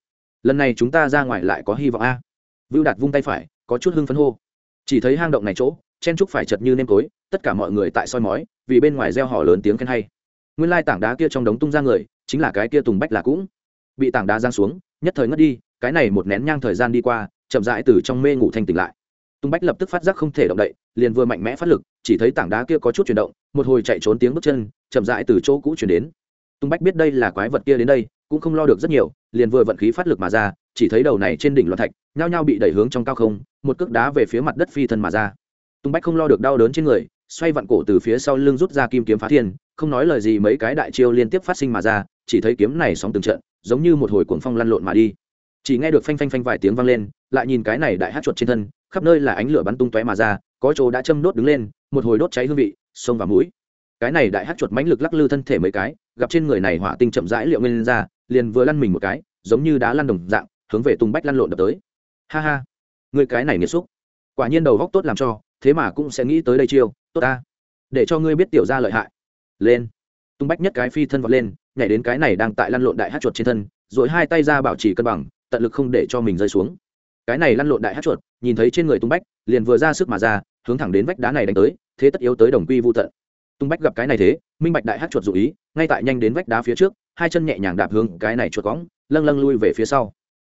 Lần này chúng ta ra ngoài lại có hy vọng a. Vưu đạt vung tay phải, có chút hưng phấn hô. Chỉ thấy hang động này chỗ chen trúc phải chật như nêm tối, tất cả mọi người tại soi mói, vì bên ngoài reo hò lớn tiếng khen hay. Nguyên lai tảng đá kia trong đống tung ra người, chính là cái kia tùng bách là cũng. Bị tảng đá giang xuống, nhất thời ngất đi, cái này một nén nhang thời gian đi qua, chậm rãi từ trong mê ngủ thanh tỉnh lại. Tùng bách lập tức phát giác không thể động đậy, liền vừa mạnh mẽ phát lực, chỉ thấy tảng đá kia có chút chuyển động, một hồi chạy trốn tiếng bước chân, chậm rãi từ chỗ cũ chuyển đến. Tùng bách biết đây là quái vật kia đến đây, cũng không lo được rất nhiều, liền vừa vận khí phát lực mà ra, chỉ thấy đầu này trên đỉnh loạn thạch, nhao nhao bị đẩy hướng trong cao không, một cước đá về phía mặt đất phi thân mà ra tùng bách không lo được đau đớn trên người, xoay vặn cổ từ phía sau lưng rút ra kim kiếm phá thiên, không nói lời gì mấy cái đại chiêu liên tiếp phát sinh mà ra, chỉ thấy kiếm này sóng từng trận, giống như một hồi cuồng phong lăn lộn mà đi. Chỉ nghe được phanh phanh phanh vài tiếng vang lên, lại nhìn cái này đại hát chuột trên thân, khắp nơi là ánh lửa bắn tung tóe mà ra, có chỗ đã châm đốt đứng lên, một hồi đốt cháy hương vị, sông vào mũi. Cái này đại hát chuột mãnh lực lắc lư thân thể mấy cái, gặp trên người này hỏa tinh chậm rãi liệu nguyên ra, liền vừa lăn mình một cái, giống như đá lăn đồng dạng, hướng về tung bách lăn lộn đập tới. Ha ha, người cái này nghiệt xúc. Quả nhiên đầu góc tốt làm cho thế mà cũng sẽ nghĩ tới đây chiêu, tốt ta. Để cho ngươi biết tiểu ra lợi hại. Lên. Tung bách nhất cái phi thân vọt lên, nhảy đến cái này đang tại lăn lộn đại hát chuột trên thân, rồi hai tay ra bảo trì cân bằng, tận lực không để cho mình rơi xuống. Cái này lăn lộn đại hát chuột, nhìn thấy trên người tung bách, liền vừa ra sức mà ra, hướng thẳng đến vách đá này đánh tới, thế tất yếu tới đồng quy vô tận. Tung bách gặp cái này thế, minh bạch đại hát chuột dụ ý, ngay tại nhanh đến vách đá phía trước, hai chân nhẹ nhàng đạp hướng cái này chuột cõng, lâng lâng lui về phía sau.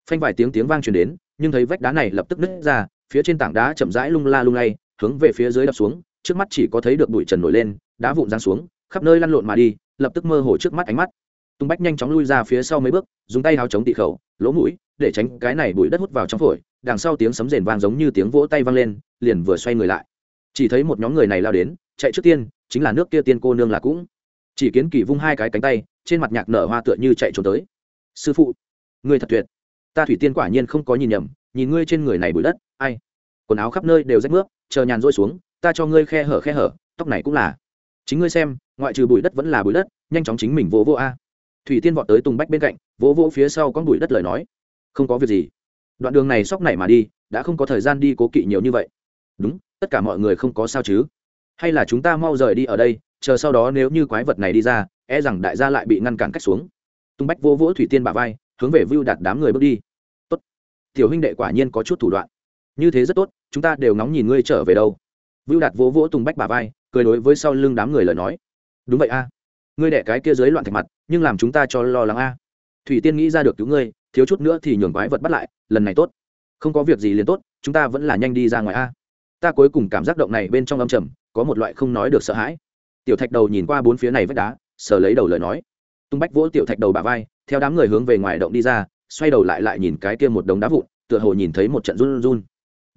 Phanh vài tiếng tiếng vang truyền đến, nhưng thấy vách đá này lập tức nứt ra, phía trên tảng đá chậm rãi lung la lung lay hướng về phía dưới đập xuống, trước mắt chỉ có thấy được bụi trần nổi lên, đá vụn giáng xuống, khắp nơi lăn lộn mà đi, lập tức mơ hồ trước mắt ánh mắt. Tung bách nhanh chóng lui ra phía sau mấy bước, dùng tay háo chống tị khẩu, lỗ mũi, để tránh cái này bụi đất hút vào trong phổi, đằng sau tiếng sấm rền vang giống như tiếng vỗ tay vang lên, liền vừa xoay người lại. Chỉ thấy một nhóm người này lao đến, chạy trước tiên, chính là nước kia tiên cô nương là cũng. Chỉ kiến kỳ vung hai cái cánh tay, trên mặt nhạc nở hoa tựa như chạy trốn tới. Sư phụ người thật tuyệt. Ta thủy tiên quả nhiên không có nhìn nhầm, nhìn ngươi trên người này bụi đất, ai? Quần áo khắp nơi đều rách nước, chờ nhàn rỗi xuống, ta cho ngươi khe hở khe hở, tóc này cũng là. Chính ngươi xem, ngoại trừ bụi đất vẫn là bụi đất, nhanh chóng chính mình vỗ vỗ a. Thủy tiên vọt tới tùng bách bên cạnh, vỗ vỗ phía sau con bụi đất lời nói. Không có việc gì. Đoạn đường này sóc này mà đi, đã không có thời gian đi cố kỵ nhiều như vậy. Đúng, tất cả mọi người không có sao chứ. Hay là chúng ta mau rời đi ở đây, chờ sau đó nếu như quái vật này đi ra e rằng đại gia lại bị ngăn cản cách xuống. Tung bách vỗ vỗ thủy tiên bà vai, hướng về vưu đạt đám người bước đi. Tốt. Tiểu huynh đệ quả nhiên có chút thủ đoạn. Như thế rất tốt chúng ta đều ngóng nhìn ngươi trở về đâu. Vưu đạt vỗ vỗ tùng bách bà vai, cười đối với sau lưng đám người lời nói. Đúng vậy a. Ngươi đẻ cái kia dưới loạn thạch mặt, nhưng làm chúng ta cho lo lắng a. Thủy tiên nghĩ ra được cứu ngươi, thiếu chút nữa thì nhường quái vật bắt lại, lần này tốt. Không có việc gì liền tốt, chúng ta vẫn là nhanh đi ra ngoài a. Ta cuối cùng cảm giác động này bên trong âm trầm, có một loại không nói được sợ hãi. Tiểu thạch đầu nhìn qua bốn phía này vách đá, sờ lấy đầu lời nói. Tung bách vỗ tiểu thạch đầu bà vai, theo đám người hướng về ngoài động đi ra, xoay đầu lại lại nhìn cái kia một đống đá vụn, tựa hồ nhìn thấy một trận run run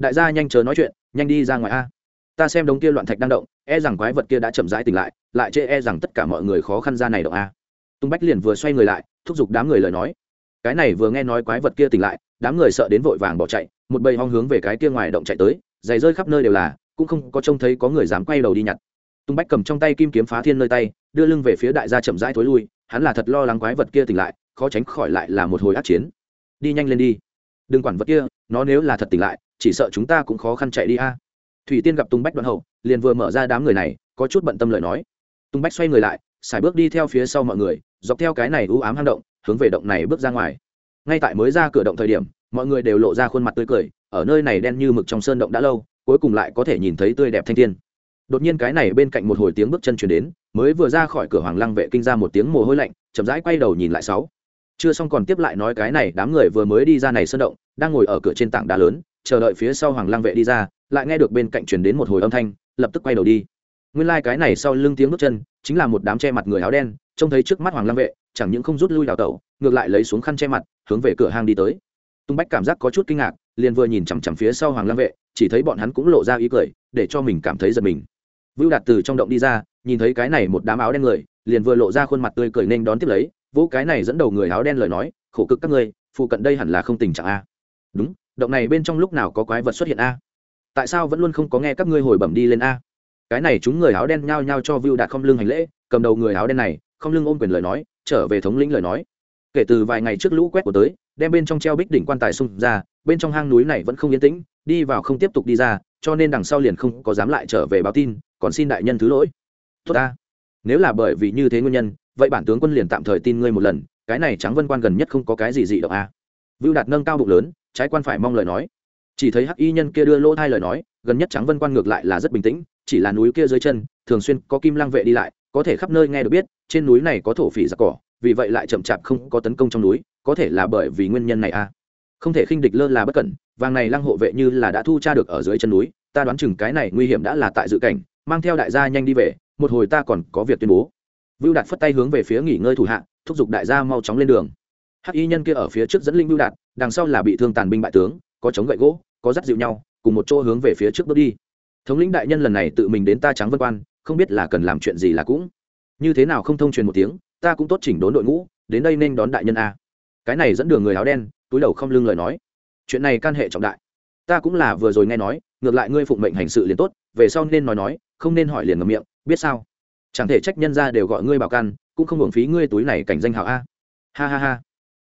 đại gia nhanh chờ nói chuyện, nhanh đi ra ngoài a. Ta xem đống kia loạn thạch đang động e rằng quái vật kia đã chậm rãi tỉnh lại lại chê e rằng tất cả mọi người khó khăn ra này động a. Tung bách liền vừa xoay người lại, thúc giục đám người lời nói. Cái này vừa nghe nói quái vật kia tỉnh lại, đám người sợ đến vội vàng bỏ chạy, một bầy hong hướng về cái kia ngoài động chạy tới, giày rơi khắp nơi đều là, cũng không có trông thấy có người dám quay đầu đi nhặt. Tung bách cầm trong tay kim kiếm phá thiên nơi tay, đưa lưng về phía đại gia chậm rãi thối lui, hắn là thật lo lắng quái vật kia tỉnh lại, khó tránh khỏi lại là một hồi át chiến. Đi nhanh lên đi. Đừng quản vật kia, nó nếu là thật tỉnh lại chỉ sợ chúng ta cũng khó khăn chạy đi a. Thủy tiên gặp tung bách đoạn hậu, liền vừa mở ra đám người này, có chút bận tâm lời nói. Tung bách xoay người lại, xài bước đi theo phía sau mọi người, dọc theo cái này u ám hang động, hướng về động này bước ra ngoài. Ngay tại mới ra cửa động thời điểm, mọi người đều lộ ra khuôn mặt tươi cười, ở nơi này đen như mực trong sơn động đã lâu, cuối cùng lại có thể nhìn thấy tươi đẹp thanh thiên. Đột nhiên cái này bên cạnh một hồi tiếng bước chân chuyển đến, mới vừa ra khỏi cửa hoàng lăng vệ kinh ra một tiếng mồ hôi lạnh, chậm rãi quay đầu nhìn lại sáu. Chưa xong còn tiếp lại nói cái này, đám người vừa mới đi ra này sơn động, đang ngồi ở cửa trên tảng đá lớn chờ đợi phía sau hoàng Lang vệ đi ra, lại nghe được bên cạnh chuyển đến một hồi âm thanh, lập tức quay đầu đi. Nguyên lai、like、cái này sau lưng tiếng bước chân, chính là một đám che mặt người áo đen, trông thấy trước mắt hoàng Lang vệ, chẳng những không rút lui đào tẩu, ngược lại lấy xuống khăn che mặt, hướng về cửa hang đi tới. Tung bách cảm giác có chút kinh ngạc, liền vừa nhìn chằm chằm phía sau hoàng Lang vệ, chỉ thấy bọn hắn cũng lộ ra ý cười, để cho mình cảm thấy giật mình. Vưu đạt từ trong động đi ra, nhìn thấy cái này một đám áo đen người, liền vừa lộ ra khuôn mặt tươi cười nên đón tiếp lấy vỗ cái này dẫn đầu người áo đen lời nói, khổ cực các ngươi, phụ cận đây hẳn là không tình trạng a. Đúng động này bên trong lúc nào có quái vật xuất hiện a? Tại sao vẫn luôn không có nghe các ngươi hồi bẩm đi lên a? Cái này chúng người áo đen nhao nhao cho vưu đạt không lưng hành lễ, cầm đầu người áo đen này, không lưng ôm quyền lời nói, trở về thống lĩnh lời nói. Kể từ vài ngày trước lũ quét của tới, đem bên trong treo bích đỉnh quan tài xung ra, bên trong hang núi này vẫn không yên tĩnh, đi vào không tiếp tục đi ra, cho nên đằng sau liền không có dám lại trở về báo tin, còn xin đại nhân thứ lỗi. Tốt ta. Nếu là bởi vì như thế nguyên nhân, vậy bản tướng quân liền tạm thời tin ngươi một lần, cái này trắng vân quan gần nhất không có cái gì dị động a. Vưu đạt nâng cao bụng lớn trái quan phải mong lời nói. Chỉ thấy hắc y nhân kia đưa lỗ thai lời nói, gần nhất trắng vân quan ngược lại là rất bình tĩnh, chỉ là núi kia dưới chân, thường xuyên có kim lang vệ đi lại, có thể khắp nơi nghe được biết, trên núi này có thổ phỉ giặc cỏ, vì vậy lại chậm chạp không có tấn công trong núi, có thể là bởi vì nguyên nhân này a không thể khinh địch lơ là bất cẩn, vàng này lăng hộ vệ như là đã thu tra được ở dưới chân núi, ta đoán chừng cái này nguy hiểm đã là tại dự cảnh, mang theo đại gia nhanh đi về, một hồi ta còn có việc tuyên bố. Vưu đạt phất tay hướng về phía nghỉ ngơi thủ hạ, thúc giục đại gia mau chóng lên đường hắc y nhân kia ở phía trước dẫn linh lưu đạt đằng sau là bị thương tàn binh bại tướng, có chống gậy gỗ, có dắt dịu nhau, cùng một chỗ hướng về phía trước bước đi. Thống lĩnh đại nhân lần này tự mình đến ta trắng vân quan, không biết là cần làm chuyện gì là cũng. Như thế nào không thông truyền một tiếng, ta cũng tốt chỉnh đốn đội ngũ, đến đây nên đón đại nhân a. Cái này dẫn đường người áo đen, túi đầu không lưng lời nói. Chuyện này can hệ trọng đại. Ta cũng là vừa rồi nghe nói, ngược lại ngươi phụng mệnh hành sự liền tốt, về sau nên nói nói, không nên hỏi liền ngầm miệng, biết sao? Chẳng thể trách nhân ra đều gọi ngươi bảo căn cũng không hưởng phí ngươi túi này cảnh danh hảo a. Ha ha ha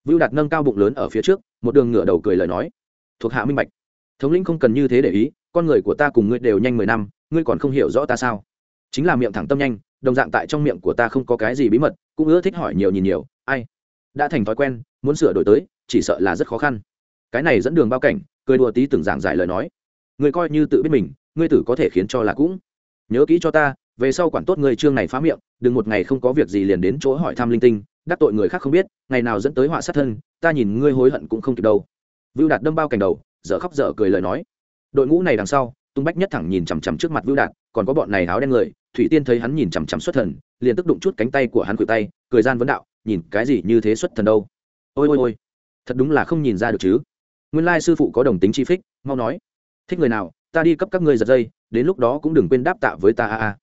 vưu đạt nâng cao bụng lớn ở phía trước, một đường ngửa đầu cười lời nói. Thuộc hạ minh bạch. Thống lĩnh không cần như thế để ý, con người của ta cùng ngươi đều nhanh mười năm, ngươi còn không hiểu rõ ta sao? Chính là miệng thẳng tâm nhanh, đồng dạng tại trong miệng của ta không có cái gì bí mật, cũng ưa thích hỏi nhiều nhìn nhiều, ai? Đã thành thói quen, muốn sửa đổi tới, chỉ sợ là rất khó khăn. Cái này dẫn đường bao cảnh, cười đùa tí từng giảng giải lời nói. Người coi như tự biết mình, ngươi tử có thể khiến cho là cũng. Nhớ kỹ cho ta, về sau quản tốt người chương này phá miệng, đừng một ngày không có việc gì liền đến chỗ hỏi thăm linh tinh đắc tội người khác không biết, ngày nào dẫn tới họa sát thân, ta nhìn ngươi hối hận cũng không kịp đâu. Vưu đạt đâm bao cành đầu, dở khóc dở cười lời nói. Đội ngũ này đằng sau, tung bách nhất thẳng nhìn chằm chằm trước mặt vưu đạt, còn có bọn này áo đen người, thủy tiên thấy hắn nhìn chằm chằm xuất thần, liền tức đụng chút cánh tay của hắn cử tay, cười gian vấn đạo, nhìn cái gì như thế xuất thần đâu. Ôi ôi ôi, thật đúng là không nhìn ra được chứ. Nguyên lai sư phụ có đồng tính chi phích, mau nói. Thích người nào, ta đi cấp các ngươi giật dây, đến lúc đó cũng đừng quên đáp tạ với ta a a.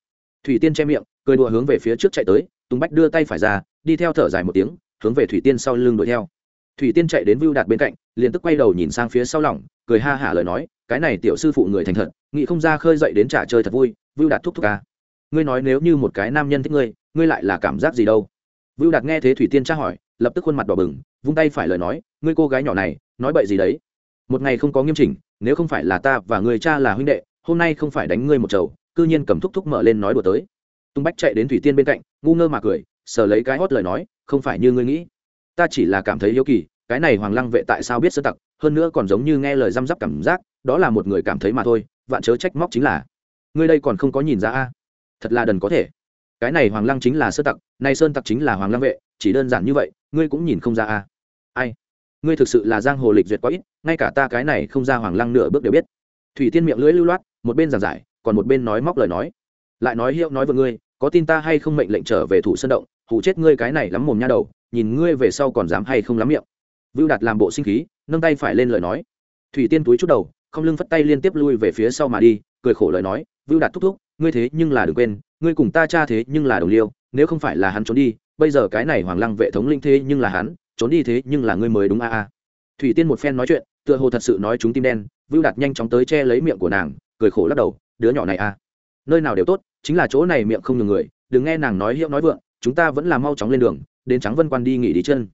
Thủy tiên che miệng, cười đùa hướng về phía trước chạy tới tùng bách đưa tay phải ra đi theo thở dài một tiếng, hướng về thủy tiên sau lưng đuổi theo. Thủy tiên chạy đến vưu đạt bên cạnh, liền tức quay đầu nhìn sang phía sau lỏng cười ha hả lời nói, cái này tiểu sư phụ người thành thật, nghĩ không ra khơi dậy đến trả chơi thật vui, vưu đạt thúc thúc ca ngươi nói nếu như một cái nam nhân thích ngươi ngươi lại là cảm giác gì đâu? Vưu đạt nghe thế thủy tiên tra hỏi, lập tức khuôn mặt đỏ bừng, vung tay phải lời nói, ngươi cô gái nhỏ này, nói bậy gì đấy? Một ngày không có nghiêm chỉnh, nếu không phải là ta và người cha là huynh đệ, hôm nay không phải đánh ngươi một chầu, cư nhiên cầm thúc thúc mở lên nói đùa tới. Tung bách chạy đến thủy tiên bên cạnh, ngu ngơ mà cười sờ lấy cái hót lời nói, không phải như ngươi nghĩ. Ta chỉ là cảm thấy hiếu kỳ, cái này hoàng lăng vệ tại sao biết sơ tặc, hơn nữa còn giống như nghe lời răm rắp cảm giác, đó là một người cảm thấy mà thôi, vạn chớ trách móc chính là. Ngươi đây còn không có nhìn ra a? Thật là đần có thể. Cái này hoàng lăng chính là sơ tặc, nay sơn tặc chính là hoàng lăng vệ, chỉ đơn giản như vậy, ngươi cũng nhìn không ra a. Ai? Ngươi thực sự là giang hồ lịch duyệt quá ít, ngay cả ta cái này không ra hoàng lăng nửa bước đều biết. Thủy tiên miệng lưỡi lưu loát, một bên giảng giải, còn một bên nói móc lời nói. Lại nói hiệu nói với ngươi có tin ta hay không mệnh lệnh trở về thủ sân động hụ chết ngươi cái này lắm mồm nha đầu, nhìn ngươi về sau còn dám hay không lắm miệng. Vưu đạt làm bộ sinh khí, nâng tay phải lên lời nói. Thủy tiên túi chút đầu, không lưng phất tay liên tiếp lui về phía sau mà đi, cười khổ lời nói, vưu đạt thúc thúc, ngươi thế nhưng là đừng quên, ngươi cùng ta cha thế nhưng là đồng liêu, nếu không phải là hắn trốn đi, bây giờ cái này hoàng lăng vệ thống linh thế nhưng là hắn, trốn đi thế nhưng là ngươi mới đúng a a. Thủy tiên một phen nói chuyện, tựa hồ thật sự nói chúng tim đen, vưu đạt nhanh chóng tới che lấy miệng của nàng, cười khổ lắc đầu, đứa nhỏ này à nơi nào đều tốt chính là chỗ này miệng không nhường người, đừng nghe nàng nói hiệu nói vượng, chúng ta vẫn là mau chóng lên đường, đến trắng vân quan đi nghỉ đi chân.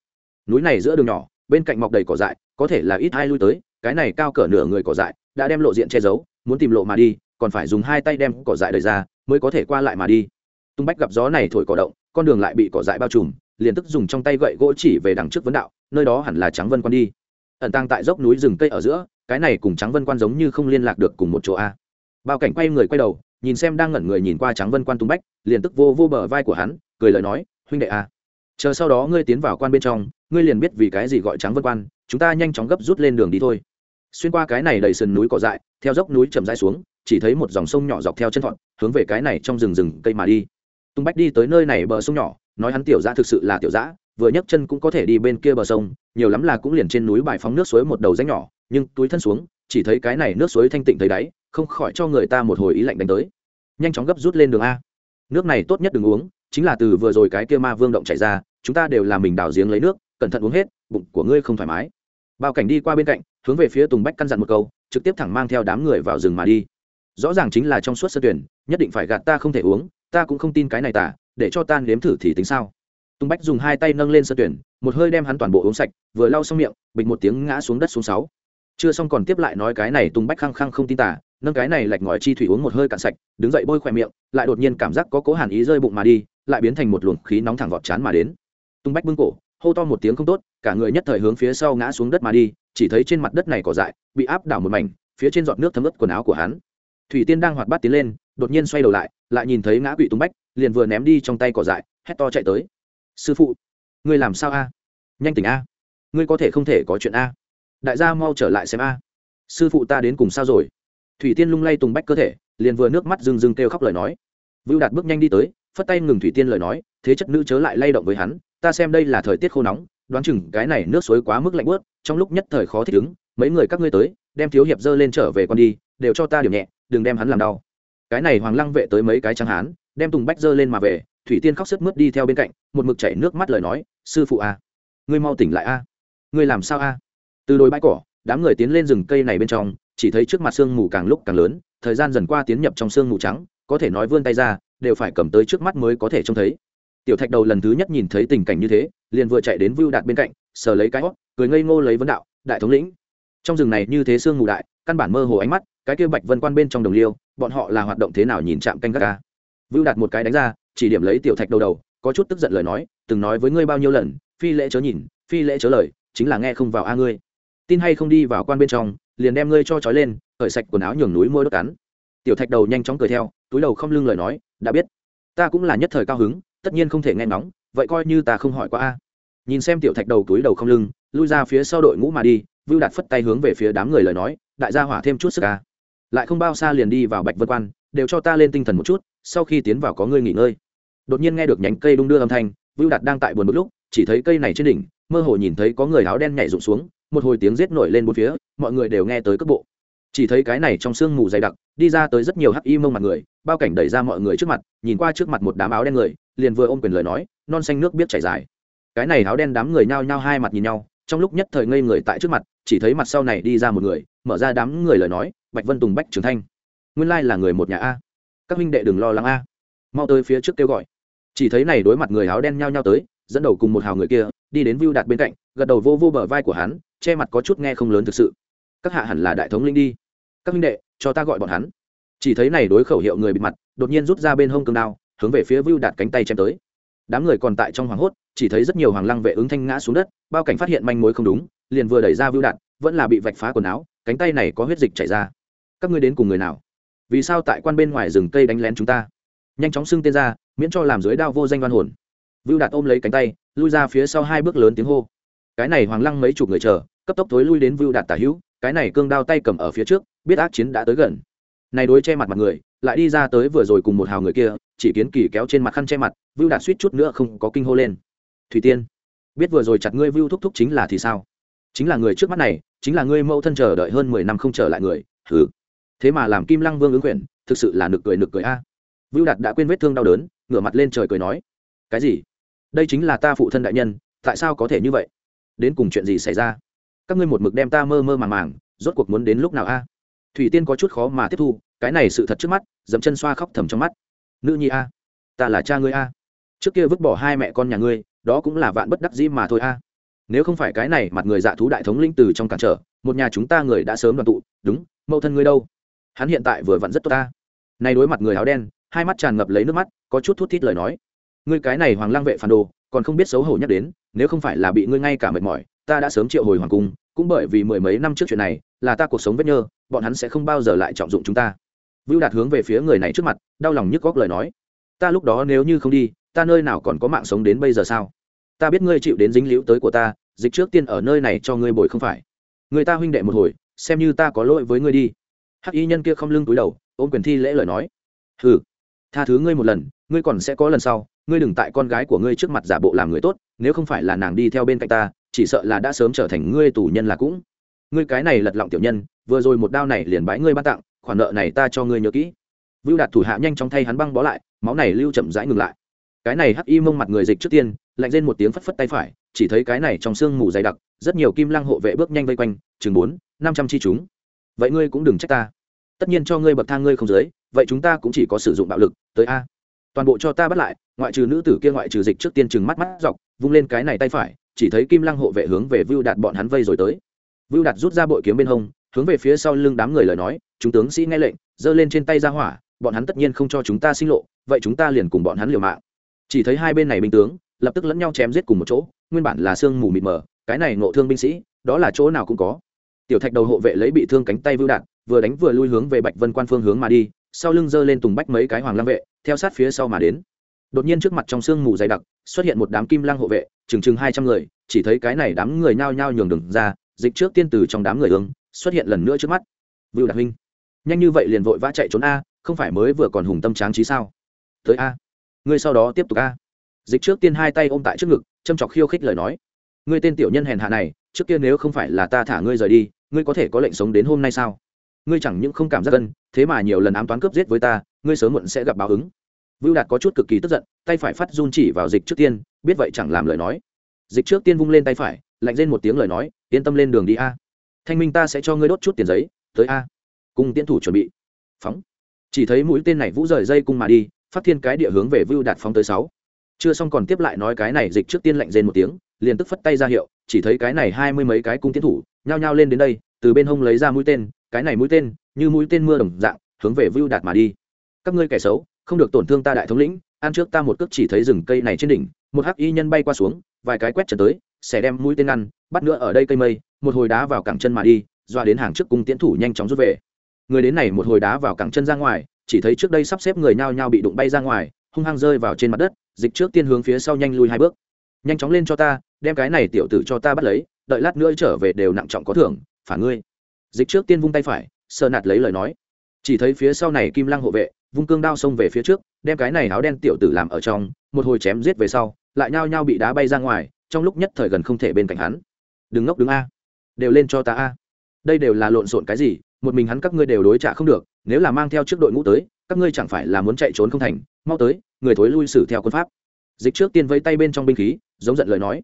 Núi này giữa đường nhỏ, bên cạnh mọc đầy cỏ dại, có thể là ít ai lui tới, cái này cao cỡ nửa người cỏ dại, đã đem lộ diện che giấu, muốn tìm lộ mà đi, còn phải dùng hai tay đem cỏ dại đẩy ra, mới có thể qua lại mà đi. Tung bách gặp gió này thổi cỏ động, con đường lại bị cỏ dại bao trùm, liền tức dùng trong tay gậy gỗ chỉ về đằng trước vấn đạo, nơi đó hẳn là trắng vân quan đi. Ẩn tang tại dốc núi rừng cây ở giữa, cái này cùng trắng vân quan giống như không liên lạc được cùng một chỗ a. Bao cảnh quay người quay đầu nhìn xem đang ngẩn người nhìn qua trắng vân quan tung bách, liền tức vô vô bờ vai của hắn, cười lời nói, huynh đệ a chờ sau đó ngươi tiến vào quan bên trong, ngươi liền biết vì cái gì gọi trắng vân quan, chúng ta nhanh chóng gấp rút lên đường đi thôi. Xuyên qua cái này đầy sườn núi cỏ dại, theo dốc núi chậm rãi xuống, chỉ thấy một dòng sông nhỏ dọc theo chân thọn hướng về cái này trong rừng rừng cây mà đi. Tung bách đi tới nơi này bờ sông nhỏ, nói hắn tiểu giã thực sự là tiểu giã vừa nhấc chân cũng có thể đi bên kia bờ sông, nhiều lắm là cũng liền trên núi bài phóng nước suối một đầu rãnh nhỏ, nhưng túi thân xuống, chỉ thấy cái này nước suối thanh tịnh thấy đáy không khỏi cho người ta một hồi ý lạnh đánh tới. Nhanh chóng gấp rút lên đường a. Nước này tốt nhất đừng uống, chính là từ vừa rồi cái kia ma vương động chảy ra, chúng ta đều làm mình đào giếng lấy nước, cẩn thận uống hết, bụng của ngươi không thoải mái. Bao cảnh đi qua bên cạnh, hướng về phía tùng bách căn dặn một câu, trực tiếp thẳng mang theo đám người vào rừng mà đi. Rõ ràng chính là trong suốt sơ tuyển, nhất định phải gạt ta không thể uống, ta cũng không tin cái này tả, để cho ta nếm thử thì tính sao. Tùng bách dùng hai tay nâng lên sơ tuyển, một hơi đem hắn toàn bộ uống sạch, vừa lau xong miệng, bịch một tiếng ngã xuống đất xuống sáu. Chưa xong còn tiếp lại nói cái này tùng bách khăng khăng không tin tả nâng cái này lạch ngòi chi thủy uống một hơi cạn sạch, đứng dậy bôi khỏe miệng, lại đột nhiên cảm giác có cố hàn ý rơi bụng mà đi, lại biến thành một luồng khí nóng thẳng vọt chán mà đến. Tung bách bưng cổ, hô to một tiếng không tốt, cả người nhất thời hướng phía sau ngã xuống đất mà đi, chỉ thấy trên mặt đất này cỏ dại, bị áp đảo một mảnh, phía trên giọt nước thấm ướt quần áo của hắn. Thủy tiên đang hoạt bát tiến lên, đột nhiên xoay đầu lại lại nhìn thấy ngã quỵ tung bách, liền vừa ném đi trong tay cỏ dại, hét to chạy tới. Sư phụ, ngươi làm sao a? Nhanh tỉnh a. Ngươi có thể không thể có chuyện a. Đại gia mau trở lại xem a. Sư phụ ta đến cùng sao rồi? Thủy tiên lung lay tùng bách cơ thể, liền vừa nước mắt rưng rưng kêu khóc lời nói. Vưu đạt bước nhanh đi tới, phất tay ngừng thủy tiên lời nói, thế chất nữ chớ lại lay động với hắn, ta xem đây là thời tiết khô nóng, đoán chừng cái này nước suối quá mức lạnh bớt trong lúc nhất thời khó thích ứng, mấy người các ngươi tới, đem thiếu hiệp dơ lên trở về con đi, đều cho ta điểm nhẹ, đừng đem hắn làm đau. Cái này hoàng lăng vệ tới mấy cái trắng hán, đem tùng bách dơ lên mà về, thủy tiên khóc sức mướt đi theo bên cạnh, một mực chảy nước mắt lời nói, sư phụ a, ngươi mau tỉnh lại a, ngươi làm sao a? Từ đồi bãi cỏ, đám người tiến lên rừng cây này bên trong chỉ thấy trước mặt sương mù càng lúc càng lớn, thời gian dần qua tiến nhập trong sương mù trắng, có thể nói vươn tay ra, đều phải cầm tới trước mắt mới có thể trông thấy. Tiểu thạch đầu lần thứ nhất nhìn thấy tình cảnh như thế, liền vừa chạy đến vưu đạt bên cạnh, sờ lấy cái hót cười ngây ngô lấy vấn đạo, đại thống lĩnh, trong rừng này như thế sương mù đại, căn bản mơ hồ ánh mắt, cái kia bạch vân quan bên trong đồng liêu, bọn họ là hoạt động thế nào nhìn chạm canh các ca? Vưu đạt một cái đánh ra, chỉ điểm lấy tiểu thạch đầu đầu, có chút tức giận lời nói, từng nói với ngươi bao nhiêu lần, phi lễ chớ nhìn, phi lễ chớ lời, chính là nghe không vào a ngươi. Tin hay không đi vào quan bên trong liền đem ngươi cho trói lên khởi sạch quần áo nhường núi môi đốt cắn. Tiểu thạch đầu nhanh chóng cười theo, túi đầu không lưng lời nói, đã biết, ta cũng là nhất thời cao hứng, tất nhiên không thể nghe ngóng, vậy coi như ta không hỏi qua a. Nhìn xem tiểu thạch đầu túi đầu không lưng, lui ra phía sau đội ngũ mà đi, vưu đạt phất tay hướng về phía đám người lời nói, đại gia hỏa thêm chút sức a. Lại không bao xa liền đi vào bạch vân quan, đều cho ta lên tinh thần một chút, sau khi tiến vào có ngươi nghỉ ngơi. Đột nhiên nghe được nhánh cây đung đưa âm thanh, vưu đạt đang tại buồn một lúc, chỉ thấy cây này trên đỉnh, mơ hồ nhìn thấy có người áo đen nhảy rụng xuống một hồi tiếng rết nổi lên bốn phía, mọi người đều nghe tới cước bộ. Chỉ thấy cái này trong sương mù dày đặc, đi ra tới rất nhiều hắc y mông mặt người, bao cảnh đẩy ra mọi người trước mặt, nhìn qua trước mặt một đám áo đen người, liền vừa ôm quyền lời nói, non xanh nước biết chảy dài. Cái này áo đen đám người nhao nhao hai mặt nhìn nhau, trong lúc nhất thời ngây người tại trước mặt, chỉ thấy mặt sau này đi ra một người, mở ra đám người lời nói, bạch vân tùng bách trường thanh, nguyên lai là người một nhà a. Các huynh đệ đừng lo lắng a. Mau tới phía trước kêu gọi. Chỉ thấy này đối mặt người áo đen nhao nhao tới, dẫn đầu cùng một hào người kia, đi đến view đạt bên cạnh gật đầu vô vô bờ vai của hắn, che mặt có chút nghe không lớn thực sự. Các hạ hẳn là đại thống linh đi. Các huynh đệ, cho ta gọi bọn hắn. Chỉ thấy này đối khẩu hiệu người bị mặt, đột nhiên rút ra bên hông cương đao, hướng về phía vưu đạt cánh tay chém tới. Đám người còn tại trong hoảng hốt, chỉ thấy rất nhiều hoàng lăng vệ ứng thanh ngã xuống đất, bao cảnh phát hiện manh mối không đúng, liền vừa đẩy ra vưu đạt, vẫn là bị vạch phá quần áo, cánh tay này có huyết dịch chảy ra. Các ngươi đến cùng người nào? Vì sao tại quan bên ngoài rừng cây đánh lén chúng ta? Nhanh chóng xưng tên ra, miễn cho làm dưới đao vô danh văn hồn. Vưu đạt ôm lấy cánh tay, lui ra phía sau hai bước lớn tiếng hô cái này hoàng lăng mấy chục người chờ, cấp tốc thối lui đến vưu đạt tả hữu, cái này cương đao tay cầm ở phía trước, biết ác chiến đã tới gần. Này đối che mặt mặt người, lại đi ra tới vừa rồi cùng một hào người kia, chỉ kiến kỳ kéo trên mặt khăn che mặt, vưu đạt suýt chút nữa không có kinh hô lên. Thủy tiên, biết vừa rồi chặt ngươi vưu thúc thúc chính là thì sao? Chính là người trước mắt này, chính là ngươi mẫu thân chờ đợi hơn mười năm không trở lại người thử thế mà làm kim lăng vương ứng quyền, thực sự là nực cười nực cười a. Vưu đạt đã quên vết thương đau đớn, ngửa mặt lên trời cười nói, cái gì? Đây chính là ta phụ thân đại nhân, tại sao có thể như vậy? Đến cùng chuyện gì xảy ra? Các ngươi một mực đem ta mơ mơ màng màng, rốt cuộc muốn đến lúc nào a? Thủy tiên có chút khó mà tiếp thu, cái này sự thật trước mắt, dẫm chân xoa khóc thầm trong mắt. Nữ nhi a, ta là cha ngươi a. Trước kia vứt bỏ hai mẹ con nhà ngươi, đó cũng là vạn bất đắc dĩ mà thôi a. Nếu không phải cái này mặt người dạ thú đại thống linh từ trong cản trở, một nhà chúng ta người đã sớm đoàn tụ, đúng, mẫu thân ngươi đâu? Hắn hiện tại vừa vặn rất tốt ta nay đối mặt người áo đen, hai mắt tràn ngập lấy nước mắt, có chút thút thít lời nói. Ngươi cái này hoàng lang vệ phản đồ, còn không biết xấu hổ nhắc đến nếu không phải là bị ngươi ngay cả mệt mỏi, ta đã sớm triệu hồi hoàng cung, cũng bởi vì mười mấy năm trước chuyện này, là ta cuộc sống vết nhơ, bọn hắn sẽ không bao giờ lại trọng dụng chúng ta. Vưu đạt hướng về phía người này trước mặt, đau lòng nhức góc lời nói. Ta lúc đó nếu như không đi, ta nơi nào còn có mạng sống đến bây giờ sao? Ta biết ngươi chịu đến dính liễu tới của ta, dịch trước tiên ở nơi này cho ngươi bồi không phải. Người ta huynh đệ một hồi, xem như ta có lỗi với ngươi đi. Hắc y nhân kia không lưng túi đầu, ôm quyền thi lễ lời nói. Hừ, tha thứ ngươi một lần, ngươi còn sẽ có lần sau ngươi đừng tại con gái của ngươi trước mặt giả bộ làm người tốt, nếu không phải là nàng đi theo bên cạnh ta, chỉ sợ là đã sớm trở thành ngươi tù nhân là cũng. Ngươi cái này lật lọng tiểu nhân, vừa rồi một đao này liền bãi ngươi ban tặng, khoản nợ này ta cho ngươi nhớ kỹ. Vưu đạt thủ hạ nhanh chóng thay hắn băng bó lại, máu này lưu chậm rãi ngừng lại. Cái này hắc y mông mặt người dịch trước tiên, lạnh lên một tiếng phất phất tay phải, chỉ thấy cái này trong sương mù dày đặc, rất nhiều kim lăng hộ vệ bước nhanh vây quanh, chừng bốn, năm trăm chi chúng. Vậy ngươi cũng đừng trách ta. Tất nhiên cho ngươi bậc thang ngươi không dưới, vậy chúng ta cũng chỉ có sử dụng bạo lực, tới a toàn bộ cho ta bắt lại, ngoại trừ nữ tử kia ngoại trừ dịch trước tiên chừng mắt mắt dọc, vung lên cái này tay phải, chỉ thấy kim lăng hộ vệ hướng về vưu đạt bọn hắn vây rồi tới. Vưu đạt rút ra bội kiếm bên hông, hướng về phía sau lưng đám người lời nói, chúng tướng sĩ nghe lệnh, giơ lên trên tay ra hỏa, bọn hắn tất nhiên không cho chúng ta sinh lộ, vậy chúng ta liền cùng bọn hắn liều mạng. Chỉ thấy hai bên này binh tướng, lập tức lẫn nhau chém giết cùng một chỗ, nguyên bản là sương mù mịt mờ, cái này ngộ thương binh sĩ, đó là chỗ nào cũng có. Tiểu thạch đầu hộ vệ lấy bị thương cánh tay vưu đạt, vừa đánh vừa lui hướng về bạch vân quan phương hướng mà đi sau lưng giơ lên tùng bách mấy cái hoàng lang vệ, theo sát phía sau mà đến. Đột nhiên trước mặt trong sương mù dày đặc, xuất hiện một đám kim lang hộ vệ, chừng chừng hai trăm người, chỉ thấy cái này đám người nhao nhao nhường đường ra, dịch trước tiên từ trong đám người hướng, xuất hiện lần nữa trước mắt. Vưu đạt huynh nhanh như vậy liền vội vã chạy trốn a, không phải mới vừa còn hùng tâm tráng trí sao? Tới a, ngươi sau đó tiếp tục a. Dịch trước tiên hai tay ôm tại trước ngực, châm chọc khiêu khích lời nói. Ngươi tên tiểu nhân hèn hạ này, trước kia nếu không phải là ta thả ngươi rời đi, ngươi có thể có lệnh sống đến hôm nay sao? Ngươi chẳng những không cảm giác gân thế mà nhiều lần ám toán cướp giết với ta, ngươi sớm muộn sẽ gặp báo ứng. Vưu đạt có chút cực kỳ tức giận, tay phải phát run chỉ vào dịch trước tiên, biết vậy chẳng làm lời nói. Dịch trước tiên vung lên tay phải, lạnh lên một tiếng lời nói, yên tâm lên đường đi a. Thanh minh ta sẽ cho ngươi đốt chút tiền giấy, tới a. Cùng tiến thủ chuẩn bị. Phóng. Chỉ thấy mũi tên này vũ rời dây cung mà đi, phát thiên cái địa hướng về vưu đạt phóng tới sáu. Chưa xong còn tiếp lại nói cái này, dịch trước tiên lạnh rên một tiếng, liền tức phất tay ra hiệu, chỉ thấy cái này hai mươi mấy cái cung tiến thủ, nhao nhao lên đến đây, từ bên hông lấy ra mũi tên cái này mũi tên, như mũi tên mưa đồng dạng, hướng về vưu đạt mà đi. Các ngươi kẻ xấu, không được tổn thương ta đại thống lĩnh, ăn trước ta một cước chỉ thấy rừng cây này trên đỉnh, một hắc y nhân bay qua xuống, vài cái quét trần tới, sẽ đem mũi tên ăn, bắt nữa ở đây cây mây, một hồi đá vào cẳng chân mà đi doa đến hàng trước cung tiến thủ nhanh chóng rút về. Người đến này một hồi đá vào cẳng chân ra ngoài, chỉ thấy trước đây sắp xếp người nhao nhao bị đụng bay ra ngoài, hung hăng rơi vào trên mặt đất, dịch trước tiên hướng phía sau nhanh lui hai bước. Nhanh chóng lên cho ta, đem cái này tiểu tử cho ta bắt lấy, đợi lát nữa trở về đều nặng trọng có thưởng, phản ngươi dịch trước tiên vung tay phải, sờ nạt lấy lời nói. Chỉ thấy phía sau này kim lăng hộ vệ, vung cương đao xông về phía trước, đem cái này áo đen tiểu tử làm ở trong, một hồi chém giết về sau, lại nhao nhao bị đá bay ra ngoài, trong lúc nhất thời gần không thể bên cạnh hắn. Đừng ngốc đứng a, đều lên cho ta a. Đây đều là lộn xộn cái gì, một mình hắn các ngươi đều đối trả không được, nếu là mang theo trước đội ngũ tới, các ngươi chẳng phải là muốn chạy trốn không thành, mau tới, người thối lui xử theo quân pháp. Dịch trước tiên vây tay bên trong binh khí, giống giận lời nói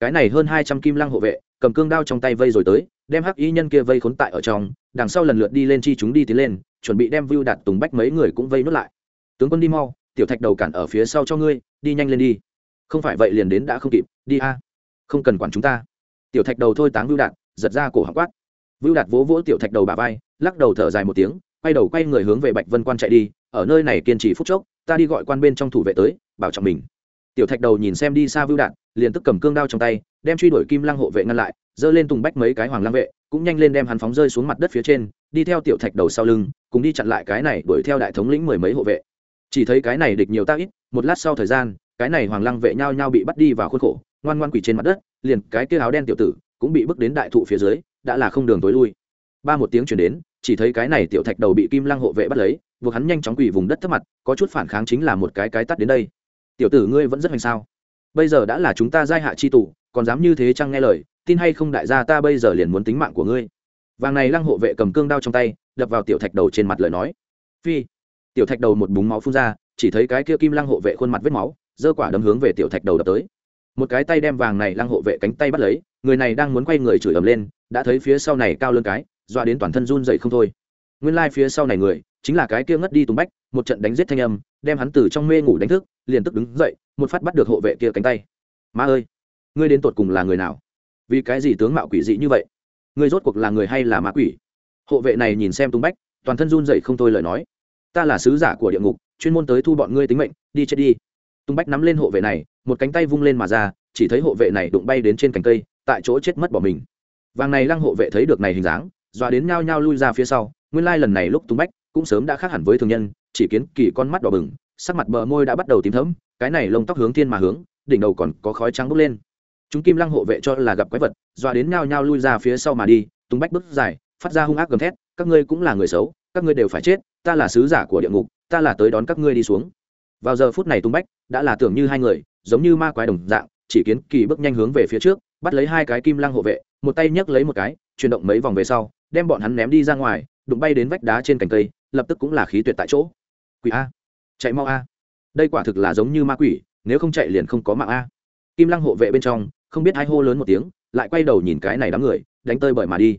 cái này hơn hai trăm kim lăng hộ vệ, cầm cương đao trong tay vây rồi tới, đem hắc y nhân kia vây khốn tại ở trong, đằng sau lần lượt đi lên chi chúng đi tiến lên, chuẩn bị đem vưu đạt tùng bách mấy người cũng vây nuốt lại. Tướng quân đi mau, tiểu thạch đầu cản ở phía sau cho ngươi, đi nhanh lên đi. Không phải vậy liền đến đã không kịp, đi a. Không cần quản chúng ta. Tiểu thạch đầu thôi táng vưu đạt, giật ra cổ họng quát. Vưu đạt vỗ vỗ tiểu thạch đầu bà vai, lắc đầu thở dài một tiếng, quay đầu quay người hướng về bạch vân quan chạy đi, ở nơi này kiên trì phút chốc, ta đi gọi quan bên trong thủ vệ tới, bảo trọng mình. Tiểu thạch đầu nhìn xem đi xa vưu đạt liền tức cầm cương đao trong tay, đem truy đuổi kim lăng hộ vệ ngăn lại, giơ lên tùng bách mấy cái hoàng lăng vệ, cũng nhanh lên đem hắn phóng rơi xuống mặt đất phía trên, đi theo tiểu thạch đầu sau lưng, cùng đi chặn lại cái này đuổi theo đại thống lĩnh mười mấy hộ vệ. Chỉ thấy cái này địch nhiều tác ít, một lát sau thời gian, cái này hoàng lăng vệ nhao nhao bị bắt đi vào khuôn khổ, ngoan ngoan quỷ trên mặt đất, liền cái kia áo đen tiểu tử cũng bị bước đến đại thụ phía dưới, đã là không đường tối lui. Ba một tiếng chuyển đến, chỉ thấy cái này tiểu thạch đầu bị kim lăng hộ vệ bắt lấy, buộc hắn nhanh chóng quỳ vùng đất thấp mặt, có chút phản kháng chính là một cái cái tắt đến đây. Tiểu tử ngươi vẫn rất hoành sao? Bây giờ đã là chúng ta giai hạ chi tù còn dám như thế chăng nghe lời, tin hay không đại gia ta bây giờ liền muốn tính mạng của ngươi. Vàng này lăng hộ vệ cầm cương đao trong tay, đập vào tiểu thạch đầu trên mặt lời nói. Phi, tiểu thạch đầu một búng máu phun ra, chỉ thấy cái kia kim lăng hộ vệ khuôn mặt vết máu, giơ quả đấm hướng về tiểu thạch đầu đập tới. Một cái tay đem vàng này lăng hộ vệ cánh tay bắt lấy, người này đang muốn quay người chửi ầm lên, đã thấy phía sau này cao lơn cái, dọa đến toàn thân run dậy không thôi. Nguyên lai、like、phía sau này người, chính là cái kia ngất đi tùng bách, một trận đánh giết thanh âm, đem hắn từ trong mê ngủ đánh thức liền tức đứng dậy, một phát bắt được hộ vệ kia cánh tay. Ma ơi, ngươi đến tột cùng là người nào? Vì cái gì tướng mạo quỷ dị như vậy? Ngươi rốt cuộc là người hay là ma quỷ? Hộ vệ này nhìn xem tung bách, toàn thân run dậy không thôi lời nói. Ta là sứ giả của địa ngục, chuyên môn tới thu bọn ngươi tính mệnh, đi chết đi. Tung bách nắm lên hộ vệ này, một cánh tay vung lên mà ra, chỉ thấy hộ vệ này đụng bay đến trên cành cây, tại chỗ chết mất bỏ mình. Vàng này lăng hộ vệ thấy được này hình dáng, dọa đến nhao nhao lui ra phía sau. Nguyên lai lần này lúc tung bách cũng sớm đã khác hẳn với thường nhân, chỉ kiến kỳ con mắt đỏ bừng sắc mặt bờ môi đã bắt đầu tím thấm cái này lông tóc hướng thiên mà hướng, đỉnh đầu còn có khói trắng bốc lên. Chúng kim lăng hộ vệ cho là gặp quái vật, dọa đến nhao nhao lui ra phía sau mà đi, tung bách bước dài, phát ra hung ác gầm thét, các ngươi cũng là người xấu, các ngươi đều phải chết, ta là sứ giả của địa ngục, ta là tới đón các ngươi đi xuống. Vào giờ phút này tung bách đã là tưởng như hai người, giống như ma quái đồng dạng, chỉ kiến kỳ bước nhanh hướng về phía trước, bắt lấy hai cái kim lăng hộ vệ, một tay nhấc lấy một cái, chuyển động mấy vòng về sau, đem bọn hắn ném đi ra ngoài, đụng bay đến vách đá trên cành cây, lập tức cũng là khí tuyệt tại chỗ. Quỷ a chạy mau a. Đây quả thực là giống như ma quỷ, nếu không chạy liền không có mạng a. Kim lăng hộ vệ bên trong, không biết ai hô lớn một tiếng, lại quay đầu nhìn cái này đám người, đánh tơi bởi mà đi.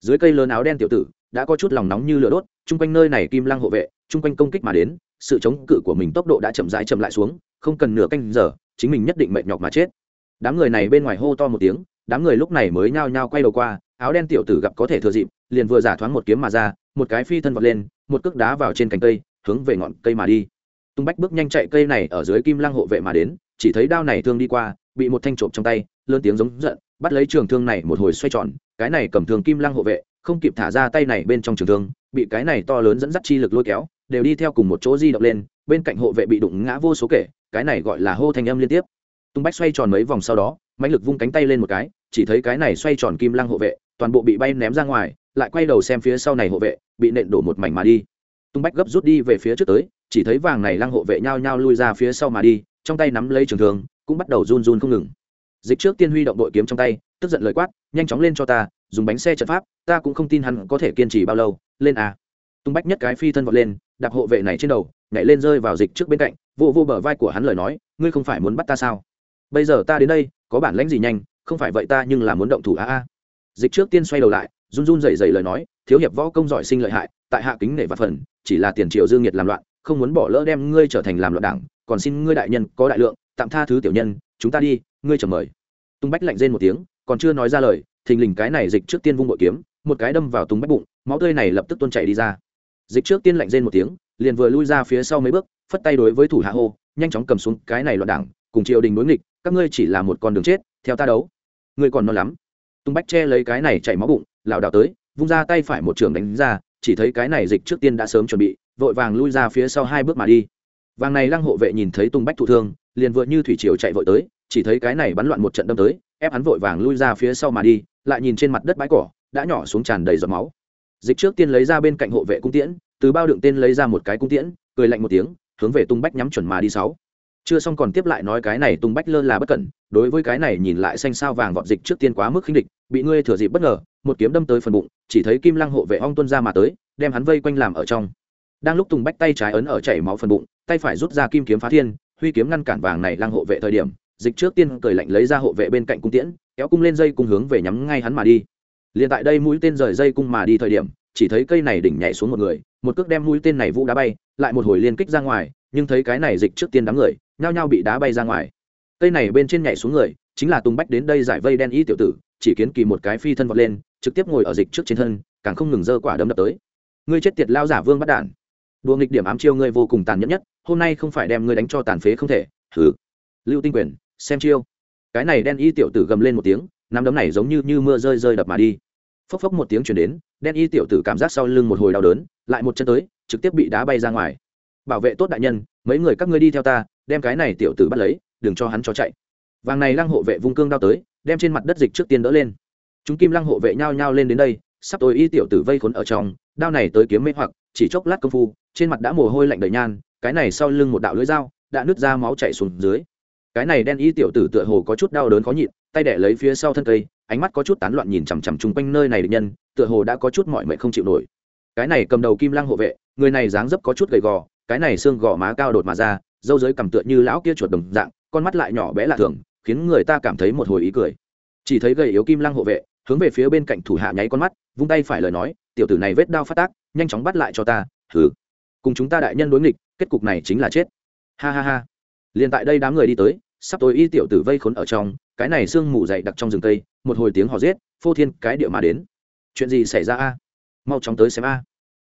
Dưới cây lớn áo đen tiểu tử, đã có chút lòng nóng như lửa đốt, chung quanh nơi này kim lăng hộ vệ, chung quanh công kích mà đến, sự chống cự của mình tốc độ đã chậm rãi chậm lại xuống, không cần nửa canh giờ, chính mình nhất định mệt nhọc mà chết. Đám người này bên ngoài hô to một tiếng, đám người lúc này mới nhao nhao quay đầu qua, áo đen tiểu tử gặp có thể thừa dịp, liền vừa giả thoáng một kiếm mà ra, một cái phi thân vọt lên, một cước đá vào trên cành cây, hướng về ngọn cây mà đi tung bách bước nhanh chạy cây này ở dưới kim lăng hộ vệ mà đến, chỉ thấy đao này thương đi qua, bị một thanh trộm trong tay, lớn tiếng giống giận, bắt lấy trường thương này một hồi xoay tròn, cái này cầm thương kim lăng hộ vệ, không kịp thả ra tay này bên trong trường thương, bị cái này to lớn dẫn dắt chi lực lôi kéo, đều đi theo cùng một chỗ di động lên, bên cạnh hộ vệ bị đụng ngã vô số kể, cái này gọi là hô thanh âm liên tiếp. Tung bách xoay tròn mấy vòng sau đó, mãnh lực vung cánh tay lên một cái, chỉ thấy cái này xoay tròn kim lăng hộ vệ, toàn bộ bị bay ném ra ngoài, lại quay đầu xem phía sau này hộ vệ, bị nện đổ một mảnh mà đi tung bách gấp rút đi về phía trước tới, chỉ thấy vàng này lăng hộ vệ nhao nhao lui ra phía sau mà đi, trong tay nắm lấy trường thường cũng bắt đầu run run không ngừng. Dịch trước tiên huy động đội kiếm trong tay, tức giận lời quát, nhanh chóng lên cho ta, dùng bánh xe trận pháp, ta cũng không tin hắn có thể kiên trì bao lâu, lên à. Tung bách nhất cái phi thân vọt lên, đạp hộ vệ này trên đầu, nhảy lên rơi vào dịch trước bên cạnh, vô vô bờ vai của hắn lời nói, ngươi không phải muốn bắt ta sao? Bây giờ ta đến đây, có bản lãnh gì nhanh, không phải vậy ta nhưng là muốn động thủ a a dịch trước tiên xoay đầu lại run run rẩy rẩy lời nói, thiếu hiệp võ công giỏi sinh lợi hại, tại hạ kính nể và phần, chỉ là tiền triệu dương nhiệt làm loạn, không muốn bỏ lỡ đem ngươi trở thành làm loạn đảng, còn xin ngươi đại nhân có đại lượng, tạm tha thứ tiểu nhân, chúng ta đi, ngươi chờ mời. Tung bách lạnh rên một tiếng, còn chưa nói ra lời, thình lình cái này dịch trước tiên vung bội kiếm, một cái đâm vào tung bách bụng, máu tươi này lập tức tuôn chảy đi ra. Dịch trước tiên lạnh rên một tiếng, liền vừa lui ra phía sau mấy bước, phất tay đối với thủ hạ hô, nhanh chóng cầm xuống cái này loạn đảng, cùng triều đình đối nghịch, các ngươi chỉ là một con đường chết, theo ta đấu. Ngươi còn non lắm. Tung bách che lấy cái này chảy máu bụng lảo đảo tới, vung ra tay phải một trường đánh ra, chỉ thấy cái này dịch trước tiên đã sớm chuẩn bị, vội vàng lui ra phía sau hai bước mà đi. Vàng này lăng hộ vệ nhìn thấy tung bách thụ thương, liền vội như thủy triều chạy vội tới, chỉ thấy cái này bắn loạn một trận đâm tới, ép hắn vội vàng lui ra phía sau mà đi, lại nhìn trên mặt đất bãi cỏ, đã nhỏ xuống tràn đầy giọt máu. Dịch trước tiên lấy ra bên cạnh hộ vệ cung tiễn, từ bao đựng tên lấy ra một cái cung tiễn, cười lạnh một tiếng, hướng về tung bách nhắm chuẩn mà đi sáu. Chưa xong còn tiếp lại nói cái này tung bách lơ là bất cẩn, đối với cái này nhìn lại xanh sao vàng vọt dịch trước tiên quá mức khinh địch bị ngươi thừa dịp bất ngờ, một kiếm đâm tới phần bụng, chỉ thấy kim lăng hộ vệ ong tuân ra mà tới, đem hắn vây quanh làm ở trong. Đang lúc tùng bách tay trái ấn ở chảy máu phần bụng, tay phải rút ra kim kiếm phá thiên, huy kiếm ngăn cản vàng này lăng hộ vệ thời điểm, dịch trước tiên cười lạnh lấy ra hộ vệ bên cạnh cung tiễn, kéo cung lên dây cung hướng về nhắm ngay hắn mà đi. Liền tại đây mũi tên rời dây cung mà đi thời điểm, chỉ thấy cây này đỉnh nhảy xuống một người, một cước đem mũi tên này vũ đá bay, lại một hồi liên kích ra ngoài, nhưng thấy cái này dịch trước tiên đám người, nhao nhao bị đá bay ra ngoài. Cây này bên trên nhảy xuống người, chính là tùng bách đến đây giải vây đen y tiểu tử chỉ kiến kỳ một cái phi thân vọt lên, trực tiếp ngồi ở dịch trước trên thân, càng không ngừng dơ quả đấm đập tới. Ngươi chết tiệt lao giả vương bắt đản đùa nghịch điểm ám chiêu ngươi vô cùng tàn nhẫn nhất, hôm nay không phải đem ngươi đánh cho tàn phế không thể. Thử lưu tinh quyền, xem chiêu. Cái này đen y tiểu tử gầm lên một tiếng, nắm đấm này giống như như mưa rơi rơi đập mà đi. Phốc phốc một tiếng chuyển đến, đen y tiểu tử cảm giác sau lưng một hồi đau đớn, lại một chân tới, trực tiếp bị đá bay ra ngoài. Bảo vệ tốt đại nhân, mấy người các ngươi đi theo ta, đem cái này tiểu tử bắt lấy, đừng cho hắn cho chạy. Vàng này lăng hộ vệ vung cương đao tới đem trên mặt đất dịch trước tiên đỡ lên. Chúng kim lăng hộ vệ nhao nhao lên đến đây, sắp tối y tiểu tử vây khốn ở trong, đao này tới kiếm mê hoặc, chỉ chốc lát công phu, trên mặt đã mồ hôi lạnh đầy nhan, cái này sau lưng một đạo lưỡi dao đã nứt ra máu chảy xuống dưới. Cái này đen y tiểu tử tựa hồ có chút đau đớn khó nhịn, tay đẻ lấy phía sau thân cây, ánh mắt có chút tán loạn nhìn chằm chằm chung quanh nơi này địch nhân, tựa hồ đã có chút mọi mệnh không chịu nổi. Cái này cầm đầu kim lăng hộ vệ, người này dáng dấp có chút gầy gò, cái này xương gò má cao đột mà ra dâu dưới cầm tựa như lão kia chuột đồng dạng, con mắt lại nhỏ bé lạ thường khiến người ta cảm thấy một hồi ý cười. Chỉ thấy gầy yếu kim lăng hộ vệ hướng về phía bên cạnh thủ hạ nháy con mắt vung tay phải lời nói tiểu tử này vết đao phát tác nhanh chóng bắt lại cho ta thử cùng chúng ta đại nhân đối nghịch kết cục này chính là chết. Ha ha ha. Liền tại đây đám người đi tới sắp tối y tiểu tử vây khốn ở trong cái này sương mù dày đặc trong rừng tây, một hồi tiếng hò rết phô thiên cái địa mà đến. Chuyện gì xảy ra a? Mau chóng tới xem a.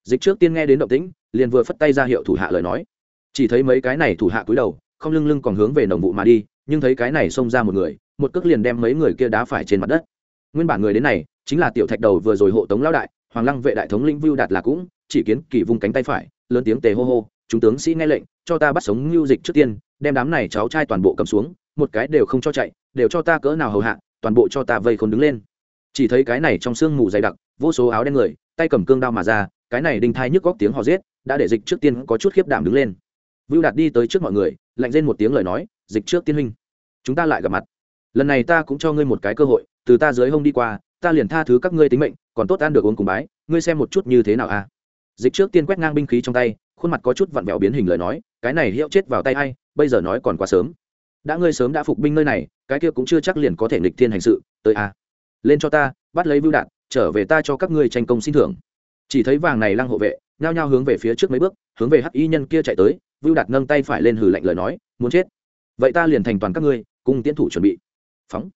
Dịch trước tiên nghe đến động tĩnh liền vừa phất tay ra hiệu thủ hạ lời nói. Chỉ thấy mấy cái này thủ hạ cúi đầu không lưng lưng còn hướng về nồng vụ mà đi nhưng thấy cái này xông ra một người, một cước liền đem mấy người kia đá phải trên mặt đất. Nguyên bản người đến này, chính là tiểu thạch đầu vừa rồi hộ tống lão đại, hoàng lăng vệ đại thống lĩnh vưu đạt là cũng, chỉ kiến kỳ vung cánh tay phải, lớn tiếng tề hô hô, chúng tướng sĩ nghe lệnh, cho ta bắt sống lưu dịch trước tiên, đem đám này cháu trai toàn bộ cầm xuống, một cái đều không cho chạy, đều cho ta cỡ nào hầu hạ, toàn bộ cho ta vây khốn đứng lên. Chỉ thấy cái này trong sương mù dày đặc, vô số áo đen người, tay cầm cương đao mà ra, cái này đinh thai nhức góc tiếng hò giết, đã để dịch trước tiên có chút khiếp đảm đứng lên. Vưu đạt đi tới trước mọi người, lạnh lên một tiếng lời nói, dịch trước tiên huynh chúng ta lại gặp mặt. Lần này ta cũng cho ngươi một cái cơ hội, từ ta dưới hông đi qua, ta liền tha thứ các ngươi tính mệnh, còn tốt ăn được uống cùng bái, ngươi xem một chút như thế nào a à? dịch trước tiên quét ngang binh khí trong tay, khuôn mặt có chút vặn vẹo biến hình lời nói, cái này hiệu chết vào tay hay bây giờ nói còn quá sớm. Đã ngươi sớm đã phục binh nơi này, cái kia cũng chưa chắc liền có thể nghịch thiên hành sự, tới a lên cho ta, bắt lấy vưu đạn trở về ta cho các ngươi tranh công xin thưởng. Chỉ thấy vàng này lăng hộ vệ, nhao nhao hướng về phía trước mấy bước, hướng về hắc y nhân kia chạy tới vưu đạt nâng tay phải lên hử lạnh lời nói, muốn chết. Vậy ta liền thành toàn các ngươi cùng tiến thủ chuẩn bị. Phóng.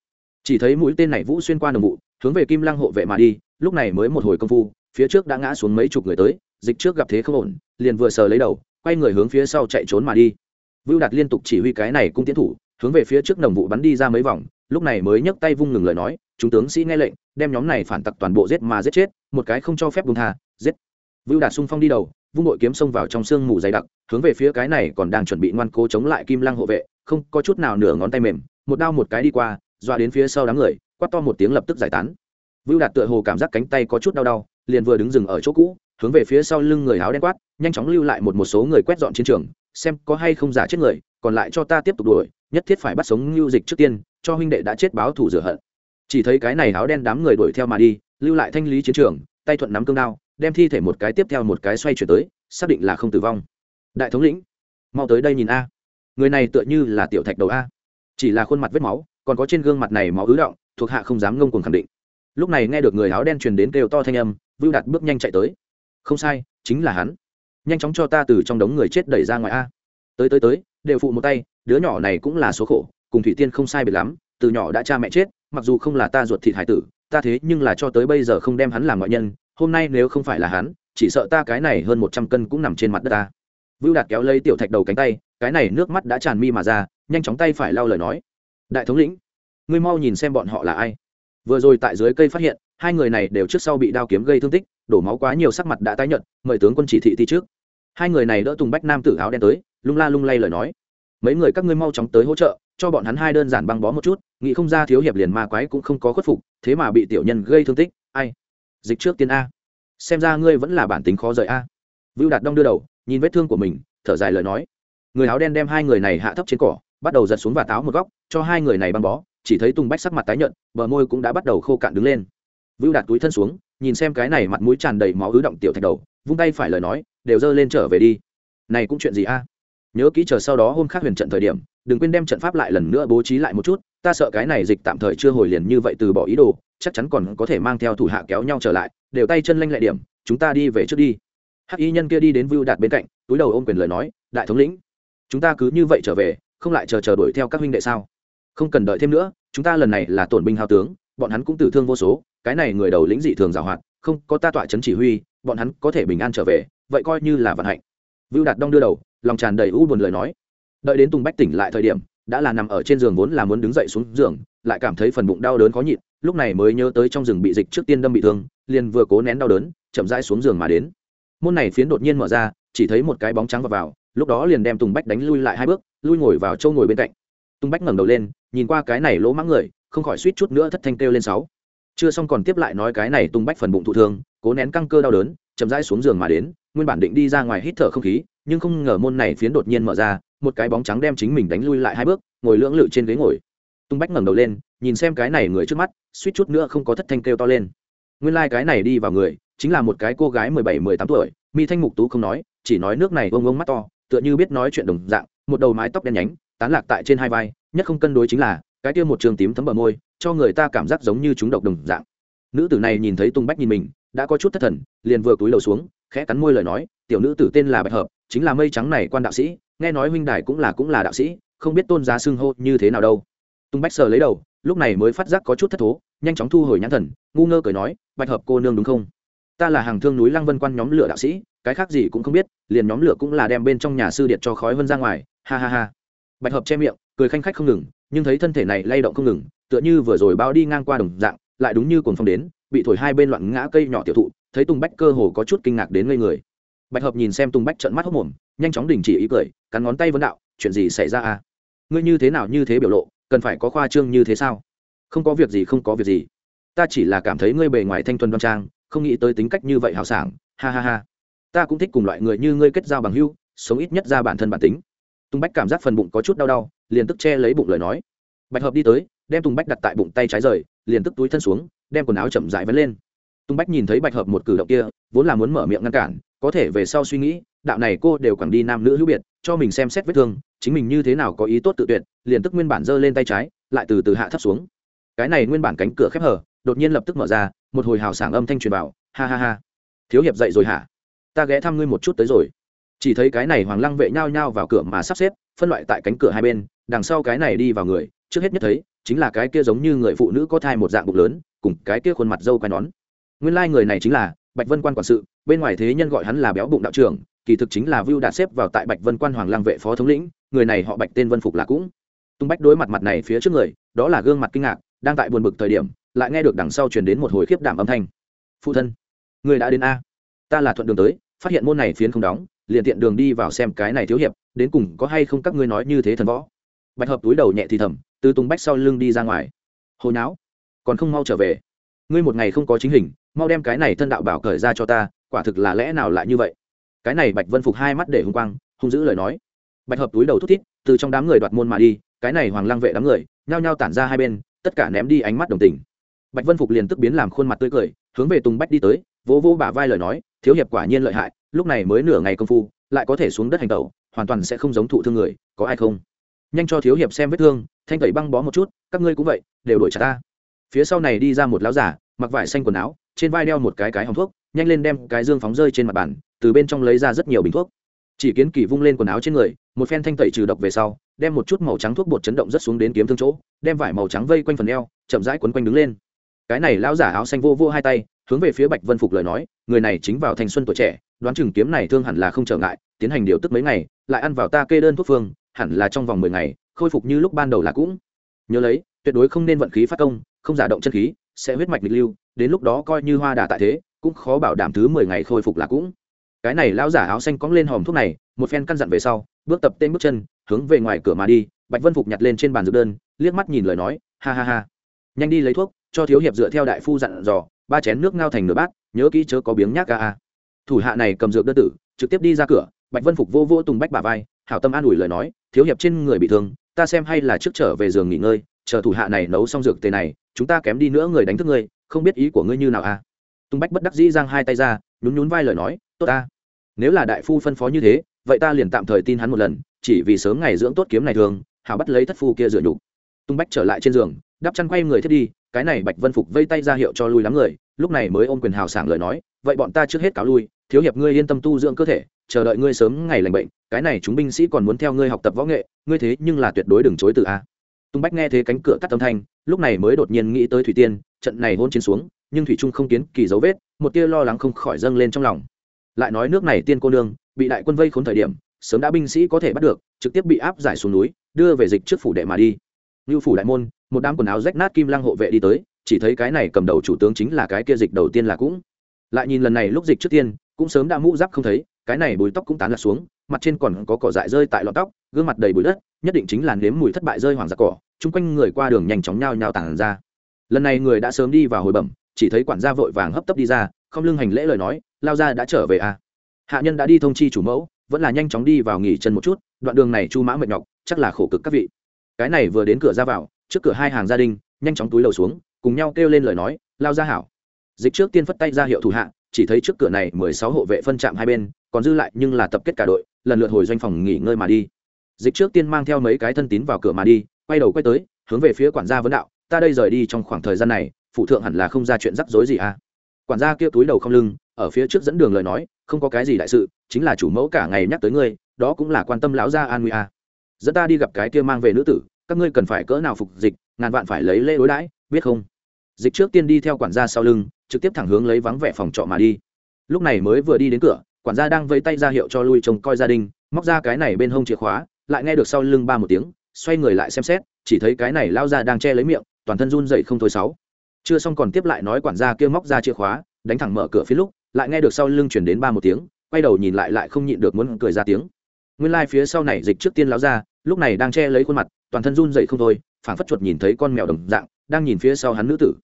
Chỉ thấy mũi tên này vũ xuyên qua đồng vụ, hướng về kim lăng hộ vệ mà đi, lúc này mới một hồi công phu, phía trước đã ngã xuống mấy chục người tới, dịch trước gặp thế không ổn, liền vừa sờ lấy đầu, quay người hướng phía sau chạy trốn mà đi. Vưu đạt liên tục chỉ huy cái này cung tiến thủ, hướng về phía trước đồng vụ bắn đi ra mấy vòng, lúc này mới nhấc tay vung ngừng lời nói, chúng tướng sĩ nghe lệnh, đem nhóm này phản tặc toàn bộ giết mà giết chết, một cái không cho phép buông tha, giết. Vưu đạt xung phong đi đầu, vung đội kiếm xông vào trong sương mù dày đặc, hướng về phía cái này còn đang chuẩn bị ngoan cố chống lại kim lăng hộ vệ không có chút nào nửa ngón tay mềm, một đao một cái đi qua dọa đến phía sau đám người, quát to một tiếng lập tức giải tán. Vưu đạt tựa hồ cảm giác cánh tay có chút đau đau, liền vừa đứng dừng ở chỗ cũ, hướng về phía sau lưng người áo đen quát, nhanh chóng lưu lại một một số người quét dọn chiến trường, xem có hay không giả chết người, còn lại cho ta tiếp tục đuổi, nhất thiết phải bắt sống lưu dịch trước tiên, cho huynh đệ đã chết báo thủ rửa hận. Chỉ thấy cái này áo đen đám người đuổi theo mà đi, lưu lại thanh lý chiến trường, tay thuận nắm cương đao, đem thi thể một cái tiếp theo một cái xoay chuyển tới, xác định là không tử vong. Đại thống lĩnh, mau tới đây nhìn a người này tựa như là tiểu thạch đầu a. Chỉ là khuôn mặt vết máu, còn có trên gương mặt này máu ứ động, thuộc hạ không dám ngông cuồng khẳng định. Lúc này nghe được người áo đen truyền đến kêu to thanh âm, vưu đạt bước nhanh chạy tới. Không sai, chính là hắn. Nhanh chóng cho ta từ trong đống người chết đẩy ra ngoài a. Tới tới tới, đều phụ một tay, đứa nhỏ này cũng là số khổ, cùng thủy tiên không sai biệt lắm, từ nhỏ đã cha mẹ chết, mặc dù không là ta ruột thịt hải tử, ta thế nhưng là cho tới bây giờ không đem hắn làm ngoại nhân, hôm nay nếu không phải là hắn, chỉ sợ ta cái này hơn một trăm cân cũng nằm trên mặt đất ta. Vưu đạt kéo lấy tiểu thạch đầu cánh tay cái này nước mắt đã tràn mi mà ra, nhanh chóng tay phải lau lời nói. Đại thống lĩnh, ngươi mau nhìn xem bọn họ là ai. Vừa rồi tại dưới cây phát hiện, hai người này đều trước sau bị đao kiếm gây thương tích, đổ máu quá nhiều sắc mặt đã tái nhợt, mời tướng quân chỉ thị thi trước. Hai người này đỡ tùng bách nam tử áo đen tới, lung la lung lay lời nói. Mấy người các ngươi mau chóng tới hỗ trợ, cho bọn hắn hai đơn giản băng bó một chút, nghĩ không ra thiếu hiệp liền ma quái cũng không có khuất phục, thế mà bị tiểu nhân gây thương tích, ai? Dịch trước tiên a. Xem ra ngươi vẫn là bản tính khó rời a. Vưu đạt đông đưa đầu, nhìn vết thương của mình, thở dài lời nói người áo đen đem hai người này hạ thấp trên cỏ, bắt đầu giật xuống và táo một góc, cho hai người này băng bó, chỉ thấy tùng bách sắc mặt tái nhợt, bờ môi cũng đã bắt đầu khô cạn đứng lên. Vưu đạt túi thân xuống, nhìn xem cái này mặt mũi tràn đầy máu ứ động tiểu thạch đầu, vung tay phải lời nói, đều dơ lên trở về đi. Này cũng chuyện gì a? Nhớ kỹ chờ sau đó hôm khác huyền trận thời điểm, đừng quên đem trận pháp lại lần nữa bố trí lại một chút, ta sợ cái này dịch tạm thời chưa hồi liền như vậy từ bỏ ý đồ, chắc chắn còn có thể mang theo thủ hạ kéo nhau trở lại, đều tay chân lanh lệ điểm, chúng ta đi về trước đi. Hắc y nhân kia đi đến vưu đạt bên cạnh, túi đầu ôm quyền lời nói, đại thống lĩnh chúng ta cứ như vậy trở về không lại chờ chờ đuổi theo các huynh đệ sao? Không cần đợi thêm nữa chúng ta lần này là tổn binh hao tướng bọn hắn cũng tử thương vô số cái này người đầu lĩnh dị thường giảo hoạt không có ta tọa chấn chỉ huy bọn hắn có thể bình an trở về vậy coi như là vận hạnh. Vưu đạt đông đưa đầu lòng tràn đầy u buồn lời nói. Đợi đến tùng bách tỉnh lại thời điểm đã là nằm ở trên giường vốn là muốn đứng dậy xuống giường lại cảm thấy phần bụng đau đớn khó nhịn lúc này mới nhớ tới trong rừng bị dịch trước tiên đâm bị thương liền vừa cố nén đau đớn chậm rãi xuống giường mà đến. Môn này phiến đột nhiên mở ra chỉ thấy một cái bóng trắng vào, vào lúc đó liền đem tùng bách đánh lui lại hai bước, lui ngồi vào châu ngồi bên cạnh. Tùng bách ngẩng đầu lên, nhìn qua cái này lỗ mãng người, không khỏi suýt chút nữa thất thanh kêu lên sáu. Chưa xong còn tiếp lại nói cái này tung bách phần bụng thụ thương, cố nén căng cơ đau đớn, chậm rãi xuống giường mà đến, nguyên bản định đi ra ngoài hít thở không khí, nhưng không ngờ môn này phiến đột nhiên mở ra, một cái bóng trắng đem chính mình đánh lui lại hai bước, ngồi lưỡng lự trên ghế ngồi. Tung bách ngẩng đầu lên, nhìn xem cái này người trước mắt, suýt chút nữa không có thất thanh kêu to lên. Nguyên lai、like、cái này đi vào người, chính là một cái cô gái mười bảy, mười tám tuổi, mi thanh mục tú không nói, chỉ nói nước này ông ông mắt to tựa như biết nói chuyện đồng dạng, một đầu mái tóc đen nhánh, tán lạc tại trên hai vai, nhất không cân đối chính là, cái kia một trường tím thấm bờ môi, cho người ta cảm giác giống như chúng độc đồng dạng. Nữ tử này nhìn thấy tung bách nhìn mình, đã có chút thất thần, liền vừa cúi đầu xuống, khẽ cắn môi lời nói, tiểu nữ tử tên là bạch hợp, chính là mây trắng này quan đạo sĩ, nghe nói huynh đài cũng là cũng là đạo sĩ, không biết tôn giá xưng hô như thế nào đâu. Tung bách sờ lấy đầu, lúc này mới phát giác có chút thất thố, nhanh chóng thu hồi nhãn thần, ngu ngơ cười nói, bạch hợp cô nương đúng không? Ta là hàng thương núi lăng vân quan nhóm lửa đạo sĩ cái khác gì cũng không biết, liền nhóm lửa cũng là đem bên trong nhà sư điện cho khói vân ra ngoài, ha ha ha. Bạch hợp che miệng, cười khanh khách không ngừng, nhưng thấy thân thể này lay động không ngừng, tựa như vừa rồi bao đi ngang qua đồng dạng, lại đúng như cuồng phong đến, bị thổi hai bên loạn ngã cây nhỏ tiểu thụ, thấy tùng bách cơ hồ có chút kinh ngạc đến ngây người. Bạch hợp nhìn xem tùng bách trợn mắt hốc mồm, nhanh chóng đình chỉ ý cười, cắn ngón tay vấn đạo, chuyện gì xảy ra à? Ngươi như thế nào như thế biểu lộ, cần phải có khoa trương như thế sao? Không có việc gì, không có việc gì. Ta chỉ là cảm thấy ngươi bề ngoài thanh thuần đoan trang, không nghĩ tới tính cách như vậy hào sảng, ha ha ha ta cũng thích cùng loại người như ngươi kết giao bằng hưu, sống ít nhất ra bản thân bản tính. Tùng bách cảm giác phần bụng có chút đau đau, liền tức che lấy bụng lời nói. Bạch hợp đi tới, đem tùng bách đặt tại bụng tay trái rời, liền tức túi thân xuống, đem quần áo chậm rãi vấn lên. Tùng bách nhìn thấy bạch hợp một cử động kia, vốn là muốn mở miệng ngăn cản, có thể về sau suy nghĩ, đạo này cô đều quẳng đi nam nữ hữu biệt, cho mình xem xét vết thương, chính mình như thế nào có ý tốt tự tuyệt, liền tức nguyên bản giơ lên tay trái, lại từ từ hạ thấp xuống. Cái này nguyên bản cánh cửa khép hở, đột nhiên lập tức mở ra, một hồi hào sảng âm thanh truyền vào, ha ha ha. Thiếu hiệp dậy rồi hả? Ta ghé thăm ngươi một chút tới rồi. Chỉ thấy cái này hoàng lăng vệ nhao nhao vào cửa mà sắp xếp, phân loại tại cánh cửa hai bên, đằng sau cái này đi vào người, trước hết nhất thấy, chính là cái kia giống như người phụ nữ có thai một dạng bụng lớn, cùng cái kia khuôn mặt dâu quai nón. Nguyên lai、like、người này chính là bạch vân quan quản sự, bên ngoài thế nhân gọi hắn là béo bụng đạo trưởng, kỳ thực chính là vưu đạt xếp vào tại bạch vân quan hoàng lăng vệ phó thống lĩnh, người này họ bạch tên vân phục là cũng. Tung bách đối mặt mặt này phía trước người, đó là gương mặt kinh ngạc, đang tại buồn bực thời điểm, lại nghe được đằng sau truyền đến một hồi khiếp đảm âm thanh. Phụ thân, người đã đến a? Ta là thuận đường tới phát hiện môn này phiến không đóng, liền tiện đường đi vào xem cái này thiếu hiệp, đến cùng có hay không các ngươi nói như thế thần võ. Bạch hợp túi đầu nhẹ thì thầm, từ tung bách sau lưng đi ra ngoài. Hồi não còn không mau trở về. Ngươi một ngày không có chính hình, mau đem cái này thân đạo bảo cởi ra cho ta, quả thực là lẽ nào lại như vậy? Cái này bạch vân phục hai mắt để hung quang, hung giữ lời nói. Bạch hợp túi đầu thút thít, từ trong đám người đoạt môn mà đi, cái này hoàng lang vệ đám người, nhao nhao tản ra hai bên, tất cả ném đi ánh mắt đồng tình. Bạch vân phục liền tức biến làm khuôn mặt tươi cười, hướng về tùng bách đi tới, vỗ vỗ bả vai lời nói thiếu hiệp quả nhiên lợi hại, lúc này mới nửa ngày công phu, lại có thể xuống đất hành tẩu, hoàn toàn sẽ không giống thụ thương người, có ai không? Nhanh cho thiếu hiệp xem vết thương, thanh tẩy băng bó một chút, các ngươi cũng vậy, đều đổi trả ta. Phía sau này đi ra một lão giả mặc vải xanh quần áo, trên vai đeo một cái cái hòng thuốc, nhanh lên đem cái dương phóng rơi trên mặt bàn, từ bên trong lấy ra rất nhiều bình thuốc. Chỉ kiến kỳ vung lên quần áo trên người, một phen thanh tẩy trừ độc về sau, đem một chút màu trắng thuốc bột chấn động rất xuống đến kiếm thương chỗ, đem vải màu trắng vây quanh phần eo, chậm rãi quấn quanh đứng lên. Cái này lão giả áo xanh vô vô hai tay hướng về phía bạch vân phục lời nói, người này chính vào thanh xuân tuổi trẻ, đoán chừng kiếm này thương hẳn là không trở ngại, tiến hành điều tức mấy ngày, lại ăn vào ta kê đơn thuốc phương, hẳn là trong vòng mười ngày, khôi phục như lúc ban đầu là cũng. Nhớ lấy, tuyệt đối không nên vận khí phát công, không giả động chân khí, sẽ huyết mạch nghịch lưu, đến lúc đó coi như hoa đà tại thế, cũng khó bảo đảm thứ mười ngày khôi phục là cũng. Cái này lão giả áo xanh cóng lên hòm thuốc này, một phen căn dặn về sau, bước tập tên bước chân, hướng về ngoài cửa mà đi, bạch vân phục nhặt lên trên bàn dược đơn, liếc mắt nhìn lời nói, ha ha ha. Nhanh đi lấy thuốc, cho thiếu hiệp dựa theo đại phu dặn dò ba chén nước ngao thành nửa bát, nhớ kỹ chớ có biếng nhác ca a. Thủ hạ này cầm dược đơn tử, trực tiếp đi ra cửa, bạch vân phục vô vô tùng bách bà vai, hảo tâm an ủi lời nói, thiếu hiệp trên người bị thương, ta xem hay là trước trở về giường nghỉ ngơi, chờ thủ hạ này nấu xong dược tề này, chúng ta kém đi nữa người đánh thức ngươi, không biết ý của ngươi như nào a. Tùng bách bất đắc dĩ giang hai tay ra, nhún nhún vai lời nói, tốt ta, nếu là đại phu phân phó như thế, vậy ta liền tạm thời tin hắn một lần, chỉ vì sớm ngày dưỡng tốt kiếm này thường, hảo bắt lấy thất phu kia dựa nhục. Tung bách trở lại trên giường đắp chăn quay người thiết đi, cái này bạch vân phục vây tay ra hiệu cho lui lắm người, lúc này mới ôm quyền hào sảng lời nói, vậy bọn ta trước hết cáo lui, thiếu hiệp ngươi yên tâm tu dưỡng cơ thể, chờ đợi ngươi sớm ngày lành bệnh, cái này chúng binh sĩ còn muốn theo ngươi học tập võ nghệ, ngươi thế nhưng là tuyệt đối đừng chối từ a. Tung bách nghe thế cánh cửa cắt âm thanh, lúc này mới đột nhiên nghĩ tới thủy tiên, trận này hôn chiến xuống, nhưng thủy trung không kiến kỳ dấu vết, một tia lo lắng không khỏi dâng lên trong lòng. Lại nói nước này tiên cô nương, bị đại quân vây khốn thời điểm, sớm đã binh sĩ có thể bắt được, trực tiếp bị áp giải xuống núi, đưa về dịch trước phủ đệ mà đi. Như phủ đại môn một đám quần áo rách nát kim lăng hộ vệ đi tới, chỉ thấy cái này cầm đầu chủ tướng chính là cái kia dịch đầu tiên là cũng. Lại nhìn lần này lúc dịch trước tiên, cũng sớm đã mũ giáp không thấy, cái này bùi tóc cũng tán lật xuống, mặt trên còn có cỏ dại rơi tại lọt tóc, gương mặt đầy bụi đất, nhất định chính là nếm mùi thất bại rơi hoàng giặc cỏ, chung quanh người qua đường nhanh chóng nhao nhao tản ra. Lần này người đã sớm đi vào hồi bẩm, chỉ thấy quản gia vội vàng hấp tấp đi ra, không lưng hành lễ lời nói, lao ra đã trở về à? Hạ nhân đã đi thông chi chủ mẫu, vẫn là nhanh chóng đi vào nghỉ chân một chút, đoạn đường này chu mã mệt nhọc, chắc là khổ cực các vị. Cái này vừa đến cửa ra vào trước cửa hai hàng gia đình, nhanh chóng túi lầu xuống, cùng nhau kêu lên lời nói, lao ra hảo. Dịch trước tiên phất tay ra hiệu thủ hạ, chỉ thấy trước cửa này mười sáu hộ vệ phân chạm hai bên, còn dư lại nhưng là tập kết cả đội, lần lượt hồi doanh phòng nghỉ ngơi mà đi. Dịch trước tiên mang theo mấy cái thân tín vào cửa mà đi, quay đầu quay tới, hướng về phía quản gia vấn đạo, ta đây rời đi trong khoảng thời gian này, phụ thượng hẳn là không ra chuyện rắc rối gì à? Quản gia kia túi đầu không lưng, ở phía trước dẫn đường lời nói, không có cái gì đại sự, chính là chủ mẫu cả ngày nhắc tới ngươi, đó cũng là quan tâm lão gia an nguy à. Dẫn ta đi gặp cái kia mang về nữ tử các ngươi cần phải cỡ nào phục dịch, ngàn vạn phải lấy lễ đối đãi, biết không? Dịch trước tiên đi theo quản gia sau lưng, trực tiếp thẳng hướng lấy vắng vẻ phòng trọ mà đi. Lúc này mới vừa đi đến cửa, quản gia đang vẫy tay ra hiệu cho lui trông coi gia đình, móc ra cái này bên hông chìa khóa, lại nghe được sau lưng ba một tiếng, xoay người lại xem xét, chỉ thấy cái này lao ra đang che lấy miệng, toàn thân run dậy không thôi sáu. Chưa xong còn tiếp lại nói quản gia kia móc ra chìa khóa, đánh thẳng mở cửa phía lúc, lại nghe được sau lưng chuyển đến ba một tiếng, quay đầu nhìn lại lại không nhịn được muốn cười ra tiếng. Nguyên lai phía sau này dịch trước tiên lao ra lúc này đang che lấy khuôn mặt, toàn thân run dậy không thôi, phảng phất chuột nhìn thấy con mèo đồng dạng, đang nhìn phía sau hắn nữ tử.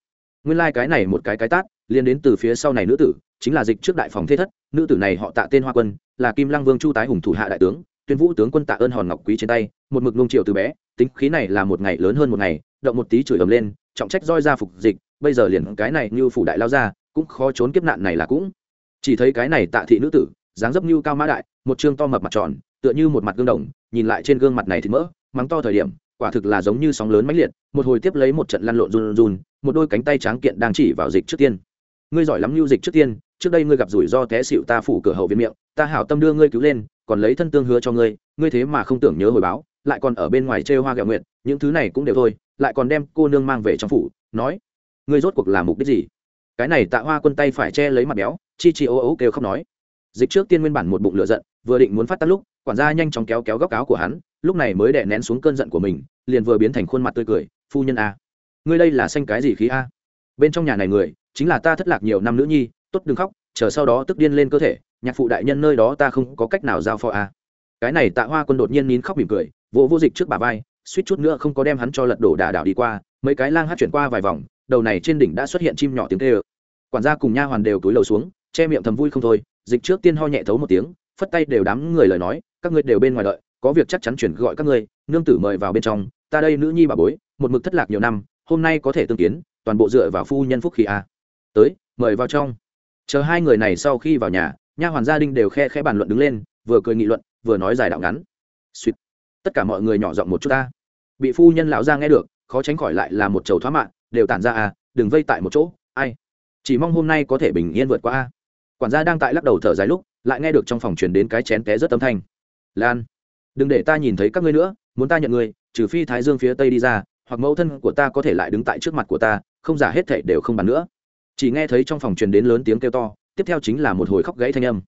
Nguyên lai、like、cái này một cái cái tát liên đến từ phía sau này nữ tử, chính là dịch trước đại phòng thế thất, nữ tử này họ tạ tên hoa quân, là kim lăng vương chu tái hùng thủ hạ đại tướng, tuyên vũ tướng quân tạ ơn hòn ngọc quý trên tay, một mực nung triệu từ bé, tính khí này là một ngày lớn hơn một ngày, động một tí chửi ầm lên, trọng trách roi ra phục dịch, bây giờ liền cái này như phủ đại lao ra, cũng khó trốn kiếp nạn này là cũng. Chỉ thấy cái này tạ thị nữ tử, dáng dấp như cao mã đại, một chương to mập mặt tròn tựa như một mặt gương đồng, nhìn lại trên gương mặt này thì mỡ, mắng to thời điểm, quả thực là giống như sóng lớn mãnh liệt, một hồi tiếp lấy một trận lăn lộn run run, một đôi cánh tay tráng kiện đang chỉ vào dịch trước tiên. Ngươi giỏi lắm lưu dịch trước tiên, trước đây ngươi gặp rủi ro té xịu ta phủ cửa hậu viên miệng, ta hảo tâm đưa ngươi cứu lên, còn lấy thân tương hứa cho ngươi ngươi thế mà không tưởng nhớ hồi báo, lại còn ở bên ngoài trêu hoa gạo nguyện những thứ này cũng đều thôi, lại còn đem cô nương mang về trong phủ, nói, ngươi rốt cuộc làm mục đích gì? Cái này tạ hoa quân tay phải che lấy mặt béo, chi chi ô ô kêu không nói dịch trước tiên nguyên bản một bụng lửa giận, vừa định muốn phát tắt lúc, quản gia nhanh chóng kéo kéo góc áo của hắn, lúc này mới đè nén xuống cơn giận của mình, liền vừa biến thành khuôn mặt tươi cười, phu nhân a, ngươi đây là xanh cái gì khí a? Bên trong nhà này người, chính là ta thất lạc nhiều năm nữ nhi, tốt đừng khóc, chờ sau đó tức điên lên cơ thể, nhạc phụ đại nhân nơi đó ta không có cách nào giao phó a. Cái này tạ hoa quân đột nhiên nín khóc mỉm cười, vỗ vô dịch trước bà vai, suýt chút nữa không có đem hắn cho lật đổ đà đảo đi qua, mấy cái lang hát chuyển qua vài vòng, đầu này trên đỉnh đã xuất hiện chim nhỏ tiếng tê ơ quản gia cùng nha hoàn đều túi lầu xuống, che miệng thầm vui không thôi dịch trước tiên ho nhẹ thấu một tiếng, phất tay đều đám người lời nói, các ngươi đều bên ngoài đợi, có việc chắc chắn chuyển gọi các ngươi, nương tử mời vào bên trong, ta đây nữ nhi bà bối, một mực thất lạc nhiều năm, hôm nay có thể tương kiến, toàn bộ dựa vào phu nhân phúc khí a tới, mời vào trong. Chờ hai người này sau khi vào nhà, nha hoàn gia đình đều khe khẽ bàn luận đứng lên, vừa cười nghị luận, vừa nói dài đạo ngắn. Suýt tất cả mọi người nhỏ giọng một chút ta. Bị phu nhân lão ra nghe được, khó tránh khỏi lại là một chầu thoá mạng đều tản ra à đừng vây tại một chỗ, ai. Chỉ mong hôm nay có thể bình yên vượt qua a quản gia đang tại lắc đầu thở dài lúc, lại nghe được trong phòng truyền đến cái chén té rất âm thanh. Lan, đừng để ta nhìn thấy các ngươi nữa, muốn ta nhận ngươi, trừ phi thái dương phía tây đi ra, hoặc mẫu thân của ta có thể lại đứng tại trước mặt của ta, không giả hết thể đều không bàn nữa. Chỉ nghe thấy trong phòng truyền đến lớn tiếng kêu to, tiếp theo chính là một hồi khóc gãy thanh âm.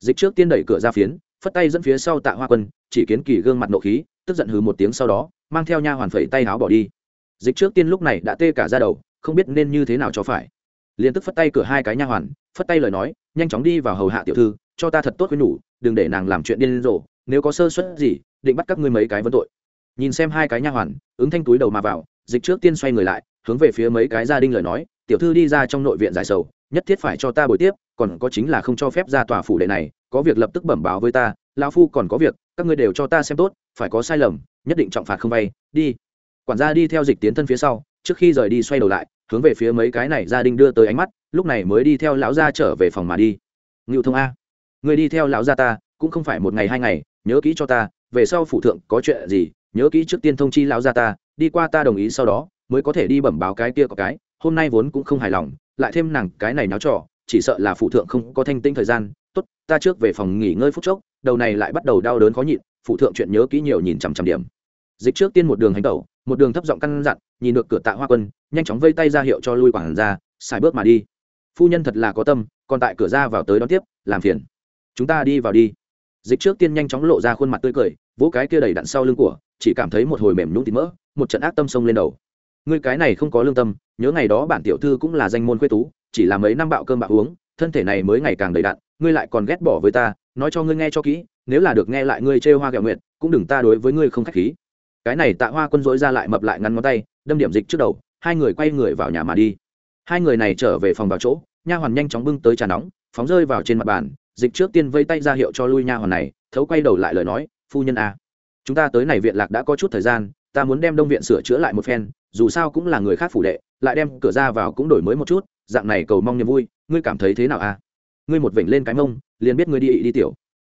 Dịch trước tiên đẩy cửa ra phiến, phất tay dẫn phía sau tạ hoa quân, chỉ kiến kỳ gương mặt nộ khí, tức giận hừ một tiếng sau đó, mang theo nha hoàn phẩy tay áo bỏ đi. Dịch trước tiên lúc này đã tê cả ra đầu, không biết nên như thế nào cho phải liền tức phất tay cửa hai cái nha hoàn, phất tay lời nói, nhanh chóng đi vào hầu hạ tiểu thư, cho ta thật tốt với nhủ, đừng để nàng làm chuyện điên rồ, nếu có sơ suất gì, định bắt các ngươi mấy cái vấn tội. Nhìn xem hai cái nha hoàn, ứng thanh túi đầu mà vào, dịch trước tiên xoay người lại, hướng về phía mấy cái gia đình lời nói, tiểu thư đi ra trong nội viện giải sầu, nhất thiết phải cho ta buổi tiếp, còn có chính là không cho phép ra tòa phủ đệ này, có việc lập tức bẩm báo với ta, lão phu còn có việc, các ngươi đều cho ta xem tốt, phải có sai lầm, nhất định trọng phạt không vay, đi. Quản gia đi theo dịch tiến thân phía sau, trước khi rời đi xoay đầu lại hướng về phía mấy cái này gia đình đưa tới ánh mắt, lúc này mới đi theo lão gia trở về phòng mà đi. Ngưu thông a, người đi theo lão gia ta, cũng không phải một ngày hai ngày, nhớ kỹ cho ta, về sau phủ thượng có chuyện gì, nhớ kỹ trước tiên thông chi lão gia ta, đi qua ta đồng ý sau đó, mới có thể đi bẩm báo cái kia có cái, hôm nay vốn cũng không hài lòng, lại thêm nàng cái này náo trò, chỉ sợ là phụ thượng không có thanh tinh thời gian, tốt, ta trước về phòng nghỉ ngơi phút chốc, đầu này lại bắt đầu đau đớn khó nhịn, phụ thượng chuyện nhớ kỹ nhiều nhìn chằm chằm điểm. Dịch trước tiên một đường hành tẩu một đường thấp giọng căn dặn, nhìn được cửa tạ hoa quân, nhanh chóng vây tay ra hiệu cho lui quản ra, xài bước mà đi. Phu nhân thật là có tâm, còn tại cửa ra vào tới đón tiếp, làm phiền. Chúng ta đi vào đi. Dịch trước tiên nhanh chóng lộ ra khuôn mặt tươi cười, vỗ cái kia đầy đặn sau lưng của, chỉ cảm thấy một hồi mềm nhũng thịt mỡ, một trận ác tâm sông lên đầu. Ngươi cái này không có lương tâm, nhớ ngày đó bản tiểu thư cũng là danh môn quê tú, chỉ là mấy năm bạo cơm bạo uống, thân thể này mới ngày càng đầy đặn, ngươi lại còn ghét bỏ với ta, nói cho ngươi nghe cho kỹ, nếu là được nghe lại ngươi trêu hoa kẹo nguyện cũng đừng ta đối với ngươi không khách khí cái này tạ hoa quân dối ra lại mập lại ngắn ngón tay, đâm điểm dịch trước đầu, hai người quay người vào nhà mà đi. Hai người này trở về phòng vào chỗ, nha hoàn nhanh chóng bưng tới trà nóng, phóng rơi vào trên mặt bàn, dịch trước tiên vây tay ra hiệu cho lui nha hoàn này, thấu quay đầu lại lời nói, phu nhân a, chúng ta tới này viện lạc đã có chút thời gian, ta muốn đem đông viện sửa chữa lại một phen, dù sao cũng là người khác phủ đệ, lại đem cửa ra vào cũng đổi mới một chút, dạng này cầu mong niềm vui, ngươi cảm thấy thế nào a? Ngươi một vểnh lên cái mông, liền biết ngươi đi ị đi tiểu.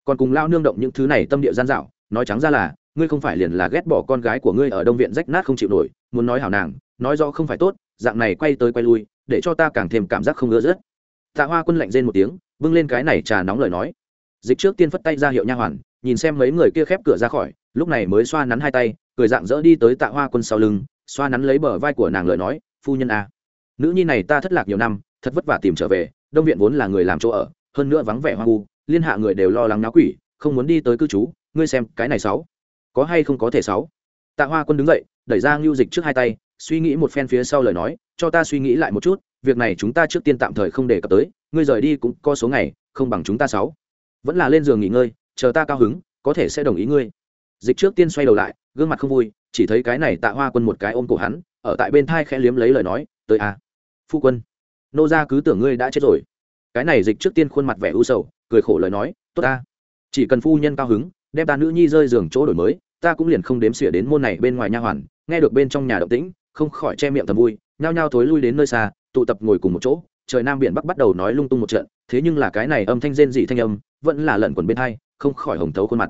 Còn cùng lao nương động những thứ này tâm địa gian dạo, nói trắng ra là ngươi không phải liền là ghét bỏ con gái của ngươi ở đông viện rách nát không chịu nổi, muốn nói hảo nàng, nói rõ không phải tốt, dạng này quay tới quay lui, để cho ta càng thêm cảm giác không ưa rớt. Tạ hoa quân lạnh rên một tiếng, bưng lên cái này trà nóng lời nói. Dịch trước tiên phất tay ra hiệu nha hoàn, nhìn xem mấy người kia khép cửa ra khỏi, lúc này mới xoa nắn hai tay, cười dạng dỡ đi tới tạ hoa quân sau lưng, xoa nắn lấy bờ vai của nàng lời nói, phu nhân a, nữ nhi này ta thất lạc nhiều năm, thật vất vả tìm trở về, đông viện vốn là người làm chỗ ở, hơn nữa vắng vẻ hoang vu, liên hạ người đều lo lắng náo quỷ, không muốn đi tới cư trú, ngươi xem cái này sáu có hay không có thể sáu? Tạ hoa quân đứng dậy, đẩy ra ngưu dịch trước hai tay, suy nghĩ một phen phía sau lời nói, cho ta suy nghĩ lại một chút, việc này chúng ta trước tiên tạm thời không đề cập tới, ngươi rời đi cũng có số ngày, không bằng chúng ta sáu. Vẫn là lên giường nghỉ ngơi, chờ ta cao hứng, có thể sẽ đồng ý ngươi. Dịch trước tiên xoay đầu lại, gương mặt không vui, chỉ thấy cái này tạ hoa quân một cái ôm cổ hắn, ở tại bên thai khẽ liếm lấy lời nói, tới à phu quân, nô gia cứ tưởng ngươi đã chết rồi. Cái này dịch trước tiên khuôn mặt vẻ u sầu, cười khổ lời nói, tốt ta, chỉ cần phu nhân cao hứng đem ta nữ nhi rơi giường chỗ đổi mới, ta cũng liền không đếm xỉa đến môn này bên ngoài nha hoàn, nghe được bên trong nhà động tĩnh, không khỏi che miệng thầm vui, nhao nhao thối lui đến nơi xa, tụ tập ngồi cùng một chỗ, trời nam biển bắc bắt đầu nói lung tung một trận, thế nhưng là cái này âm thanh rên dị thanh âm, vẫn là lẩn quẩn bên hai, không khỏi hồng thấu khuôn mặt.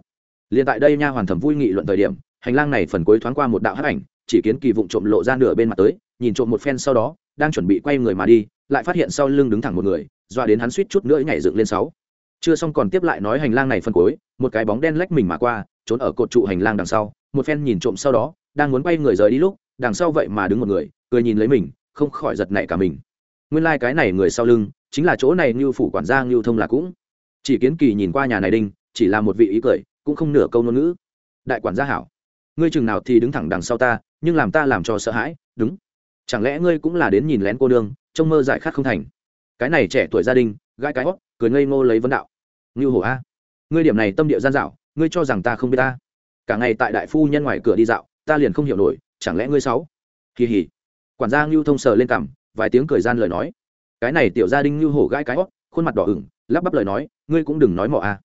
Liền tại đây nha hoàn thầm vui nghị luận thời điểm, hành lang này phần cuối thoáng qua một đạo hắc ảnh, chỉ kiến kỳ vụng trộm lộ ra nửa bên mặt tới, nhìn trộm một phen sau đó, đang chuẩn bị quay người mà đi, lại phát hiện sau lưng đứng thẳng một người, dọa đến hắn suýt chút nữa nhảy dựng lên sáu chưa xong còn tiếp lại nói hành lang này phân cuối, một cái bóng đen lách mình mà qua, trốn ở cột trụ hành lang đằng sau, một phen nhìn trộm sau đó, đang muốn quay người rời đi lúc, đằng sau vậy mà đứng một người, cười nhìn lấy mình, không khỏi giật nảy cả mình. Nguyên lai、like、cái này người sau lưng, chính là chỗ này như phủ quản gia như thông là cũng. Chỉ kiến kỳ nhìn qua nhà này đinh, chỉ là một vị ý cười, cũng không nửa câu ngôn ngữ. Đại quản gia hảo. Ngươi chừng nào thì đứng thẳng đằng sau ta, nhưng làm ta làm cho sợ hãi, đúng. Chẳng lẽ ngươi cũng là đến nhìn lén cô nương, trông mơ dại khát không thành. Cái này trẻ tuổi gia đình gãi cái hót, cười ngây ngô lấy vấn đạo. Ngưu hổ a, ngươi điểm này tâm địa gian dạo ngươi cho rằng ta không biết ta? Cả ngày tại đại phu nhân ngoài cửa đi dạo, ta liền không hiểu nổi, chẳng lẽ ngươi sáu? Kỳ hỉ. Quản gia ngưu thông sờ lên cằm, vài tiếng cười gian lời nói. Cái này tiểu gia đình ngưu hổ gãi cái hót, khuôn mặt đỏ ửng, lắp bắp lời nói, ngươi cũng đừng nói mọ a.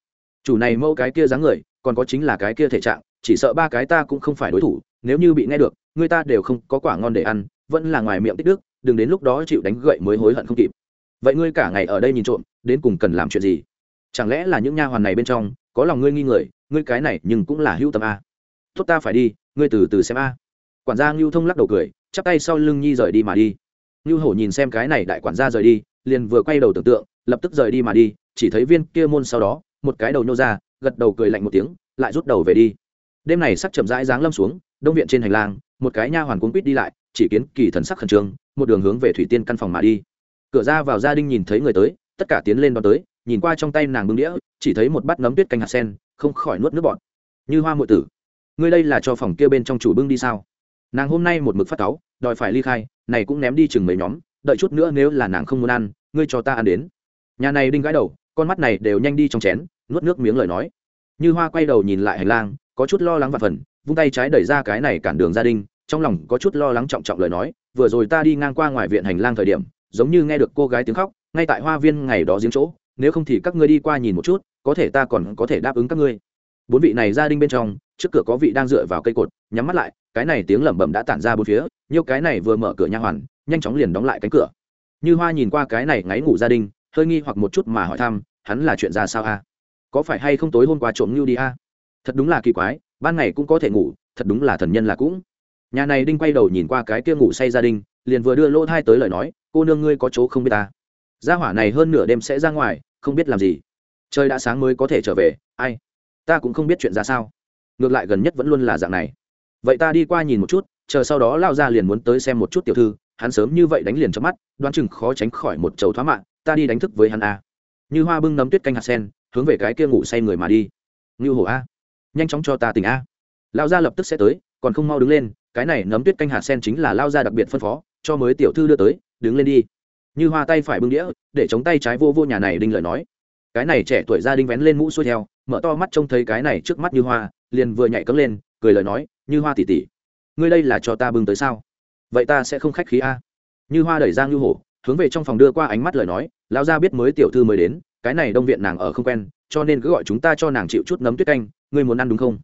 Chủ này mẫu cái kia dáng người, còn có chính là cái kia thể trạng, chỉ sợ ba cái ta cũng không phải đối thủ, nếu như bị nghe được, người ta đều không có quả ngon để ăn, vẫn là ngoài miệng tích đức, đừng đến lúc đó chịu đánh gậy mới hối hận không kịp vậy ngươi cả ngày ở đây nhìn trộm, đến cùng cần làm chuyện gì? Chẳng lẽ là những nha hoàn này bên trong, có lòng ngươi nghi người, ngươi cái này nhưng cũng là hữu tâm a. Tốt ta phải đi, ngươi từ từ xem a. Quản gia ngưu thông lắc đầu cười, chắp tay sau lưng nhi rời đi mà đi. Ngưu hổ nhìn xem cái này đại quản gia rời đi, liền vừa quay đầu tưởng tượng, lập tức rời đi mà đi, chỉ thấy viên kia môn sau đó, một cái đầu nhô ra, gật đầu cười lạnh một tiếng, lại rút đầu về đi. Đêm này sắc chậm rãi dáng lâm xuống, đông viện trên hành lang, một cái nha hoàn cuốn quýt đi lại, chỉ kiến kỳ thần sắc khẩn trương, một đường hướng về thủy tiên căn phòng mà đi cửa ra vào gia đình nhìn thấy người tới, tất cả tiến lên đón tới, nhìn qua trong tay nàng bưng đĩa, chỉ thấy một bát nấm tuyết canh hạt sen, không khỏi nuốt nước bọt. Như hoa muội tử, ngươi đây là cho phòng kia bên trong chủ bưng đi sao? Nàng hôm nay một mực phát táo đòi phải ly khai, này cũng ném đi chừng mấy nhóm, đợi chút nữa nếu là nàng không muốn ăn, ngươi cho ta ăn đến. Nhà này đinh gãi đầu, con mắt này đều nhanh đi trong chén, nuốt nước miếng lời nói. Như hoa quay đầu nhìn lại hành lang, có chút lo lắng và phần, vung tay trái đẩy ra cái này cản đường gia đình, trong lòng có chút lo lắng trọng trọng lời nói, vừa rồi ta đi ngang qua ngoài viện hành lang thời điểm giống như nghe được cô gái tiếng khóc, ngay tại hoa viên ngày đó giếng chỗ, nếu không thì các ngươi đi qua nhìn một chút, có thể ta còn có thể đáp ứng các ngươi. Bốn vị này gia đình bên trong, trước cửa có vị đang dựa vào cây cột, nhắm mắt lại, cái này tiếng lẩm bẩm đã tản ra bốn phía, nhiều cái này vừa mở cửa nha hoàn, nhanh chóng liền đóng lại cánh cửa. Như hoa nhìn qua cái này ngáy ngủ gia đình, hơi nghi hoặc một chút mà hỏi thăm, hắn là chuyện ra sao a? Có phải hay không tối hôm qua trộm ngưu đi a? Thật đúng là kỳ quái, ban ngày cũng có thể ngủ, thật đúng là thần nhân là cũng. Nhà này đinh quay đầu nhìn qua cái kia ngủ say gia đình, liền vừa đưa lỗ thai tới lời nói cô nương ngươi có chỗ không biết ta? Gia hỏa này hơn nửa đêm sẽ ra ngoài, không biết làm gì. Trời đã sáng mới có thể trở về, ai? Ta cũng không biết chuyện ra sao. Ngược lại gần nhất vẫn luôn là dạng này. Vậy ta đi qua nhìn một chút, chờ sau đó lao ra liền muốn tới xem một chút tiểu thư, hắn sớm như vậy đánh liền trong mắt, đoán chừng khó tránh khỏi một chầu thoá mạng, ta đi đánh thức với hắn a. Như hoa bưng nấm tuyết canh hạt sen, hướng về cái kia ngủ say người mà đi. Như hổ a, nhanh chóng cho ta tỉnh a. Lao ra lập tức sẽ tới, còn không mau đứng lên, cái này nấm tuyết canh hạt sen chính là lao ra đặc biệt phân phó, cho mới tiểu thư đưa tới đứng lên đi. Như hoa tay phải bưng đĩa, để chống tay trái vô vô nhà này đinh lời nói. Cái này trẻ tuổi ra đinh vén lên mũ xuôi theo, mở to mắt trông thấy cái này trước mắt như hoa, liền vừa nhảy cấm lên, cười lời nói, như hoa tỉ tỉ ngươi đây là cho ta bưng tới sao? Vậy ta sẽ không khách khí a. Như hoa đẩy ra ngư hổ, hướng về trong phòng đưa qua ánh mắt lời nói, lão gia biết mới tiểu thư mới đến, cái này đông viện nàng ở không quen, cho nên cứ gọi chúng ta cho nàng chịu chút nấm tuyết canh, ngươi muốn ăn đúng không?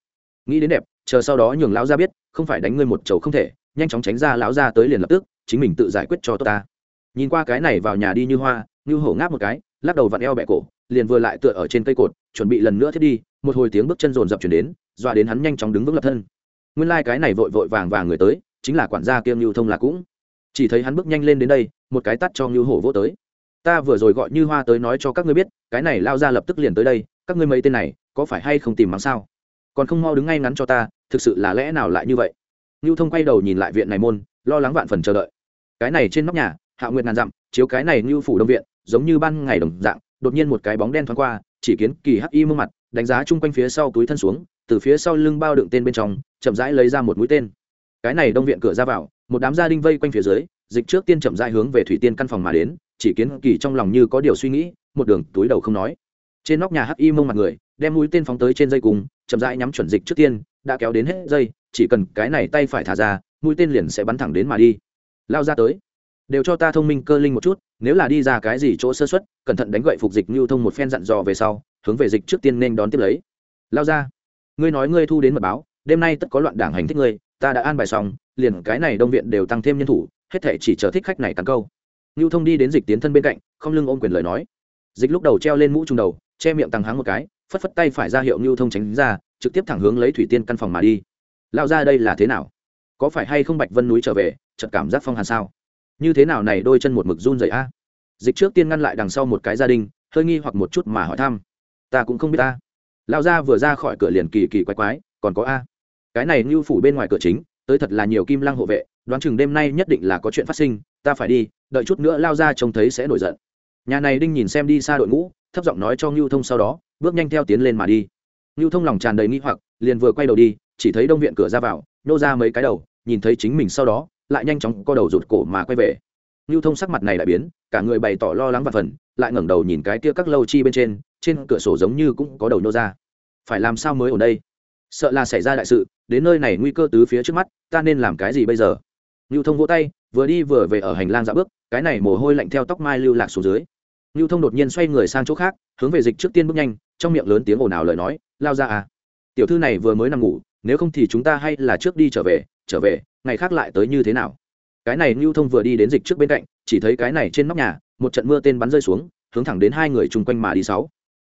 Nghĩ đến đẹp, chờ sau đó nhường lão gia biết, không phải đánh ngươi một chầu không thể, nhanh chóng tránh ra lão gia tới liền lập tức chính mình tự giải quyết cho tôi ta. Nhìn qua cái này vào nhà đi như hoa như hổ ngáp một cái, lắc đầu vặn eo bẹ cổ, liền vừa lại tựa ở trên cây cột, chuẩn bị lần nữa thiết đi, một hồi tiếng bước chân rồn rập chuyển đến, dọa đến hắn nhanh chóng đứng vững lập thân. Nguyên lai、like、cái này vội vội vàng vàng người tới, chính là quản gia kiêm lưu thông là cũng. Chỉ thấy hắn bước nhanh lên đến đây, một cái tắt cho ngưu hổ vô tới. Ta vừa rồi gọi như hoa tới nói cho các ngươi biết, cái này lao ra lập tức liền tới đây, các ngươi mấy tên này, có phải hay không tìm mắng sao? Còn không mau đứng ngay ngắn cho ta, thực sự là lẽ nào lại như vậy? Ngưu thông quay đầu nhìn lại viện này môn, lo lắng vạn phần chờ đợi cái này trên nóc nhà, hạ nguyệt ngàn dặm, chiếu cái này như phủ đông viện, giống như ban ngày đồng dạng, đột nhiên một cái bóng đen thoáng qua, chỉ kiến kỳ hắc y mương mặt, đánh giá chung quanh phía sau túi thân xuống, từ phía sau lưng bao đựng tên bên trong, chậm rãi lấy ra một mũi tên. Cái này đông viện cửa ra vào, một đám gia đình vây quanh phía dưới, dịch trước tiên chậm rãi hướng về thủy tiên căn phòng mà đến, chỉ kiến kỳ trong lòng như có điều suy nghĩ, một đường túi đầu không nói. Trên nóc nhà hắc y mông mặt người, đem mũi tên phóng tới trên dây cùng, chậm rãi nhắm chuẩn dịch trước tiên, đã kéo đến hết dây, chỉ cần cái này tay phải thả ra, mũi tên liền sẽ bắn thẳng đến mà đi lao ra tới. Đều cho ta thông minh cơ linh một chút, nếu là đi ra cái gì chỗ sơ xuất cẩn thận đánh gậy phục dịch lưu thông một phen dặn dò về sau, hướng về dịch trước tiên nên đón tiếp lấy. Lao ra, ngươi nói ngươi thu đến mật báo, đêm nay tất có loạn đảng hành thích ngươi, ta đã an bài xong, liền cái này đông viện đều tăng thêm nhân thủ, hết thể chỉ chờ thích khách này cắn câu. Lưu thông đi đến dịch tiến thân bên cạnh, không lưng ôm quyền lời nói. Dịch lúc đầu treo lên mũ trung đầu, che miệng tăng háng một cái, phất phất tay phải ra hiệu lưu thông tránh ra, trực tiếp thẳng hướng lấy thủy tiên căn phòng mà đi. Lao ra đây là thế nào? Có phải hay không bạch vân núi trở về, chợt cảm giác phong hàn sao? Như thế nào này đôi chân một mực run dậy a? Dịch trước tiên ngăn lại đằng sau một cái gia đình, hơi nghi hoặc một chút mà hỏi thăm. Ta cũng không biết ta. Lao ra vừa ra khỏi cửa liền kỳ kỳ quái quái, còn có a? Cái này như phủ bên ngoài cửa chính, tới thật là nhiều kim lăng hộ vệ, đoán chừng đêm nay nhất định là có chuyện phát sinh, ta phải đi, đợi chút nữa lao ra trông thấy sẽ nổi giận. Nhà này đinh nhìn xem đi xa đội ngũ, thấp giọng nói cho ngưu thông sau đó, bước nhanh theo tiến lên mà đi. Ngưu thông lòng tràn đầy nghi hoặc, liền vừa quay đầu đi, chỉ thấy đông viện cửa ra vào nô ra mấy cái đầu nhìn thấy chính mình sau đó, lại nhanh chóng co đầu rụt cổ mà quay về. Lưu thông sắc mặt này lại biến, cả người bày tỏ lo lắng và phần, lại ngẩng đầu nhìn cái kia các lâu chi bên trên trên cửa sổ giống như cũng có đầu nô ra. Phải làm sao mới ở đây? Sợ là xảy ra đại sự, đến nơi này nguy cơ tứ phía trước mắt, ta nên làm cái gì bây giờ? Lưu thông vỗ tay, vừa đi vừa về ở hành lang dạ bước, cái này mồ hôi lạnh theo tóc mai lưu lạc xuống dưới. Lưu thông đột nhiên xoay người sang chỗ khác, hướng về dịch trước tiên bước nhanh, trong miệng lớn tiếng ồn ào lời nói, lao ra à. Tiểu thư này vừa mới nằm ngủ, nếu không thì chúng ta hay là trước đi trở về trở về, ngày khác lại tới như thế nào? Cái này ngưu thông vừa đi đến dịch trước bên cạnh, chỉ thấy cái này trên nóc nhà, một trận mưa tên bắn rơi xuống, hướng thẳng đến hai người chung quanh mà đi sáu.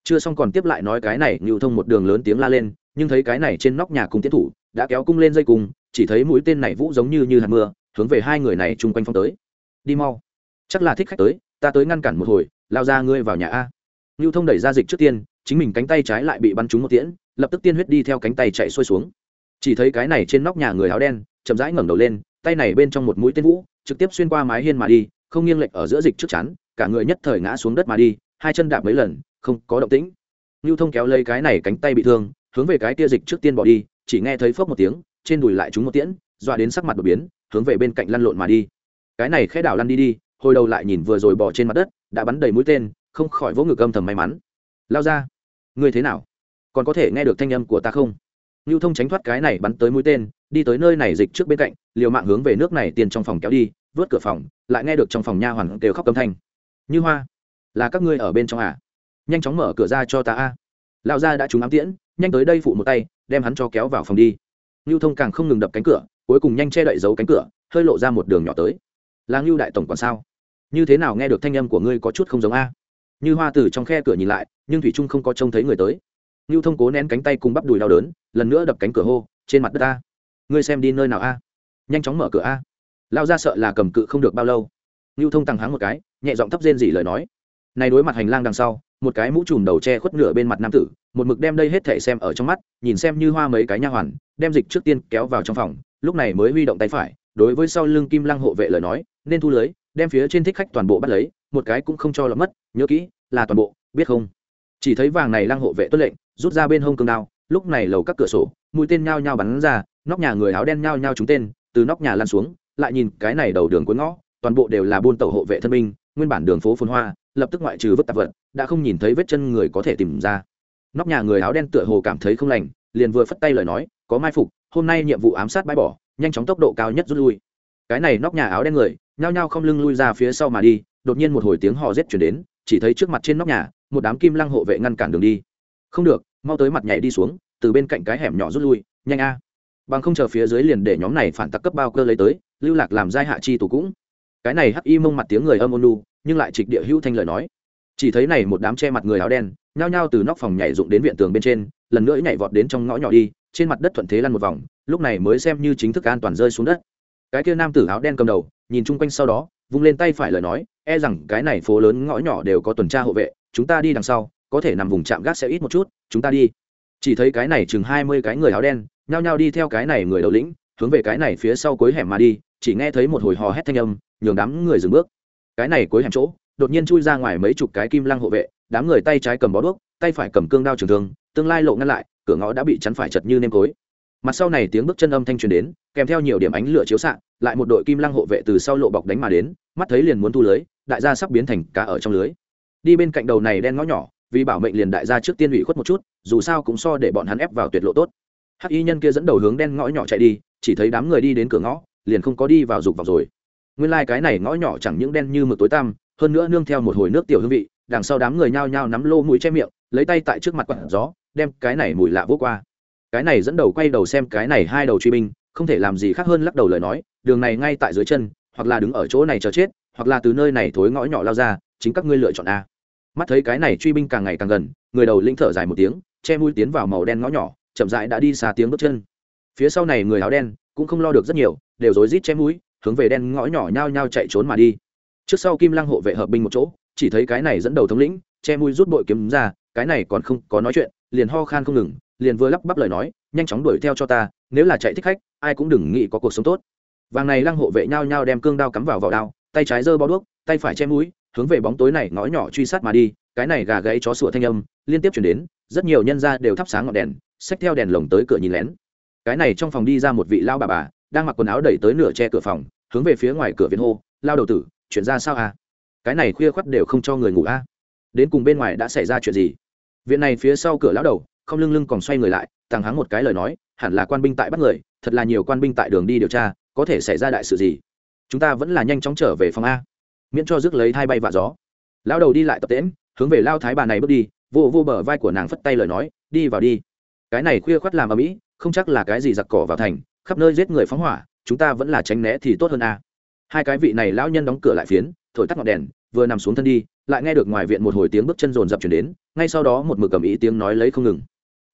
Chưa xong còn tiếp lại nói cái này, ngưu thông một đường lớn tiếng la lên, nhưng thấy cái này trên nóc nhà cùng tiến thủ, đã kéo cung lên dây cung, chỉ thấy mũi tên này vũ giống như như hạt mưa, hướng về hai người này chung quanh phong tới. Đi mau. Chắc là thích khách tới, ta tới ngăn cản một hồi, lao ra ngươi vào nhà a. Ngưu thông đẩy ra dịch trước tiên, chính mình cánh tay trái lại bị bắn trúng một tiễn, lập tức tiên huyết đi theo cánh tay chạy xuôi xuống chỉ thấy cái này trên nóc nhà người áo đen, chậm rãi ngẩng đầu lên, tay này bên trong một mũi tên vũ, trực tiếp xuyên qua mái hiên mà đi, không nghiêng lệch ở giữa dịch trước chắn, cả người nhất thời ngã xuống đất mà đi, hai chân đạp mấy lần, không có động tĩnh. Lưu thông kéo lấy cái này cánh tay bị thương, hướng về cái kia dịch trước tiên bỏ đi, chỉ nghe thấy phốc một tiếng, trên đùi lại chúng một tiễn, dọa đến sắc mặt đột biến, hướng về bên cạnh lăn lộn mà đi. Cái này khẽ đảo lăn đi đi, hồi đầu lại nhìn vừa rồi bỏ trên mặt đất, đã bắn đầy mũi tên, không khỏi vỗ ngực âm thầm may mắn. Lao ra, ngươi thế nào? Còn có thể nghe được thanh âm của ta không? Lưu thông tránh thoát cái này bắn tới mũi tên, đi tới nơi này dịch trước bên cạnh, liều mạng hướng về nước này tiền trong phòng kéo đi, vớt cửa phòng, lại nghe được trong phòng nha hoàn kêu khóc câm thanh. Như hoa, là các ngươi ở bên trong à? Nhanh chóng mở cửa ra cho ta a. Lão gia đã trúng ám tiễn, nhanh tới đây phụ một tay, đem hắn cho kéo vào phòng đi. Lưu thông càng không ngừng đập cánh cửa, cuối cùng nhanh che đậy giấu cánh cửa, hơi lộ ra một đường nhỏ tới. Là Nưu đại tổng còn sao? Như thế nào nghe được thanh âm của ngươi có chút không giống a? Như hoa từ trong khe cửa nhìn lại, nhưng thủy trung không có trông thấy người tới ngưu thông cố nén cánh tay cùng bắp đùi đau đớn, lần nữa đập cánh cửa hô, trên mặt đất a! Ngươi xem đi nơi nào a? Nhanh chóng mở cửa a! Lao ra sợ là cầm cự không được bao lâu. Ngưu thông tăng hắng một cái, nhẹ giọng thấp rên dỉ lời nói, này đối mặt hành lang đằng sau, một cái mũ trùm đầu che khuất nửa bên mặt nam tử, một mực đem đây hết thể xem ở trong mắt, nhìn xem như hoa mấy cái nha hoàn, đem dịch trước tiên kéo vào trong phòng, lúc này mới huy động tay phải, đối với sau lưng kim lăng hộ vệ lời nói, nên thu lưới, đem phía trên thích khách toàn bộ bắt lấy, một cái cũng không cho lọt mất, nhớ kỹ, là toàn bộ, biết không? Chỉ thấy vàng này lăng hộ vệ tuân lệnh rút ra bên hông cương đao, lúc này lầu các cửa sổ, mũi tên nhao nhao bắn ra, nóc nhà người áo đen nhao nhao trúng tên, từ nóc nhà lan xuống, lại nhìn cái này đầu đường cuối ngõ, toàn bộ đều là buôn tàu hộ vệ thân minh nguyên bản đường phố phồn hoa, lập tức ngoại trừ vứt tạp vật, đã không nhìn thấy vết chân người có thể tìm ra. Nóc nhà người áo đen tựa hồ cảm thấy không lành, liền vừa phất tay lời nói, có mai phục, hôm nay nhiệm vụ ám sát bãi bỏ, nhanh chóng tốc độ cao nhất rút lui. Cái này nóc nhà áo đen người, nhao nhao không lưng lui ra phía sau mà đi, đột nhiên một hồi tiếng hò rết chuyển đến, chỉ thấy trước mặt trên nóc nhà, một đám kim lăng hộ vệ ngăn cản đường đi không được, mau tới mặt nhảy đi xuống, từ bên cạnh cái hẻm nhỏ rút lui, nhanh a. Bằng không chờ phía dưới liền để nhóm này phản tặc cấp bao cơ lấy tới, lưu lạc làm giai hạ chi tù cũng. Cái này hắc y mông mặt tiếng người âm ôn lu nhưng lại trịch địa hữu thanh lời nói. Chỉ thấy này một đám che mặt người áo đen, nhao nhao từ nóc phòng nhảy dụng đến viện tường bên trên, lần nữa nhảy vọt đến trong ngõ nhỏ đi, trên mặt đất thuận thế lăn một vòng, lúc này mới xem như chính thức an toàn rơi xuống đất. Cái kia nam tử áo đen cầm đầu, nhìn chung quanh sau đó, vung lên tay phải lời nói e rằng cái này phố lớn ngõ nhỏ đều có tuần tra hộ vệ, chúng ta đi đằng sau có thể nằm vùng chạm gác sẽ ít một chút, chúng ta đi. Chỉ thấy cái này chừng hai mươi cái người áo đen, nhao nhao đi theo cái này người đầu lĩnh, hướng về cái này phía sau cuối hẻm mà đi, chỉ nghe thấy một hồi hò hét thanh âm, nhường đám người dừng bước. Cái này cuối hẻm chỗ, đột nhiên chui ra ngoài mấy chục cái kim lăng hộ vệ, đám người tay trái cầm bó đuốc, tay phải cầm cương đao trường thương, tương lai lộ ngăn lại, cửa ngõ đã bị chắn phải chật như nêm cối. Mặt sau này tiếng bước chân âm thanh truyền đến, kèm theo nhiều điểm ánh lửa chiếu xạ, lại một đội kim lăng hộ vệ từ sau lộ bọc đánh mà đến, mắt thấy liền muốn thu lưới, đại gia sắp biến thành cá ở trong lưới. Đi bên cạnh đầu này đen ngõ nhỏ vì bảo mệnh liền đại gia trước tiên ủy khuất một chút, dù sao cũng so để bọn hắn ép vào tuyệt lộ tốt. Hắc y nhân kia dẫn đầu hướng đen ngõ nhỏ chạy đi, chỉ thấy đám người đi đến cửa ngõ, liền không có đi vào dục vào rồi. Nguyên lai、like、cái này ngõ nhỏ chẳng những đen như mực tối tăm, hơn nữa nương theo một hồi nước tiểu hương vị, đằng sau đám người nhao nhao nắm lô mũi che miệng, lấy tay tại trước mặt quặn gió, đem cái này mùi lạ vô qua. Cái này dẫn đầu quay đầu xem cái này hai đầu truy binh, không thể làm gì khác hơn lắc đầu lời nói, đường này ngay tại dưới chân, hoặc là đứng ở chỗ này chờ chết, hoặc là từ nơi này thối ngõ nhỏ lao ra, chính các ngươi lựa chọn a mắt thấy cái này truy binh càng ngày càng gần, người đầu linh thở dài một tiếng, che mũi tiến vào màu đen ngõ nhỏ, chậm rãi đã đi xa tiếng bước chân. Phía sau này người áo đen cũng không lo được rất nhiều, đều rối rít che mũi, hướng về đen ngõ nhỏ nhao nhao chạy trốn mà đi. Trước sau kim lăng hộ vệ hợp binh một chỗ, chỉ thấy cái này dẫn đầu thống lĩnh, che mũi rút bội kiếm ra, cái này còn không có nói chuyện, liền ho khan không ngừng, liền vừa lắp bắp lời nói, nhanh chóng đuổi theo cho ta, nếu là chạy thích khách, ai cũng đừng nghĩ có cuộc sống tốt. Vàng này lăng hộ vệ nhao nhao đem cương đao cắm vào vào đao, tay trái giơ bao đuốc, tay phải che mũi hướng về bóng tối này ngõ nhỏ truy sát mà đi, cái này gà gãy chó sủa thanh âm, liên tiếp chuyển đến, rất nhiều nhân gia đều thắp sáng ngọn đèn, xách theo đèn lồng tới cửa nhìn lén. Cái này trong phòng đi ra một vị lao bà bà, đang mặc quần áo đẩy tới nửa che cửa phòng, hướng về phía ngoài cửa viện hô, lao đầu tử, chuyện ra sao à? Cái này khuya khoắt đều không cho người ngủ à? Đến cùng bên ngoài đã xảy ra chuyện gì? Viện này phía sau cửa lão đầu, không lưng lưng còn xoay người lại thằng hắng một cái lời nói, hẳn là quan binh tại bắt người, thật là nhiều quan binh tại đường đi điều tra, có thể xảy ra đại sự gì? Chúng ta vẫn là nhanh chóng trở về phòng a miễn cho rước lấy thai bay vạ gió. Lão đầu đi lại tập tễm hướng về lao thái bà này bước đi, vô vô bờ vai của nàng phất tay lời nói, đi vào đi. Cái này khuya khoắt làm ở mỹ không chắc là cái gì giặc cỏ vào thành, khắp nơi giết người phóng hỏa, chúng ta vẫn là tránh né thì tốt hơn a. Hai cái vị này lão nhân đóng cửa lại phiến, thổi tắt ngọn đèn, vừa nằm xuống thân đi, lại nghe được ngoài viện một hồi tiếng bước chân rồn rập chuyển đến, ngay sau đó một mực cầm ý tiếng nói lấy không ngừng.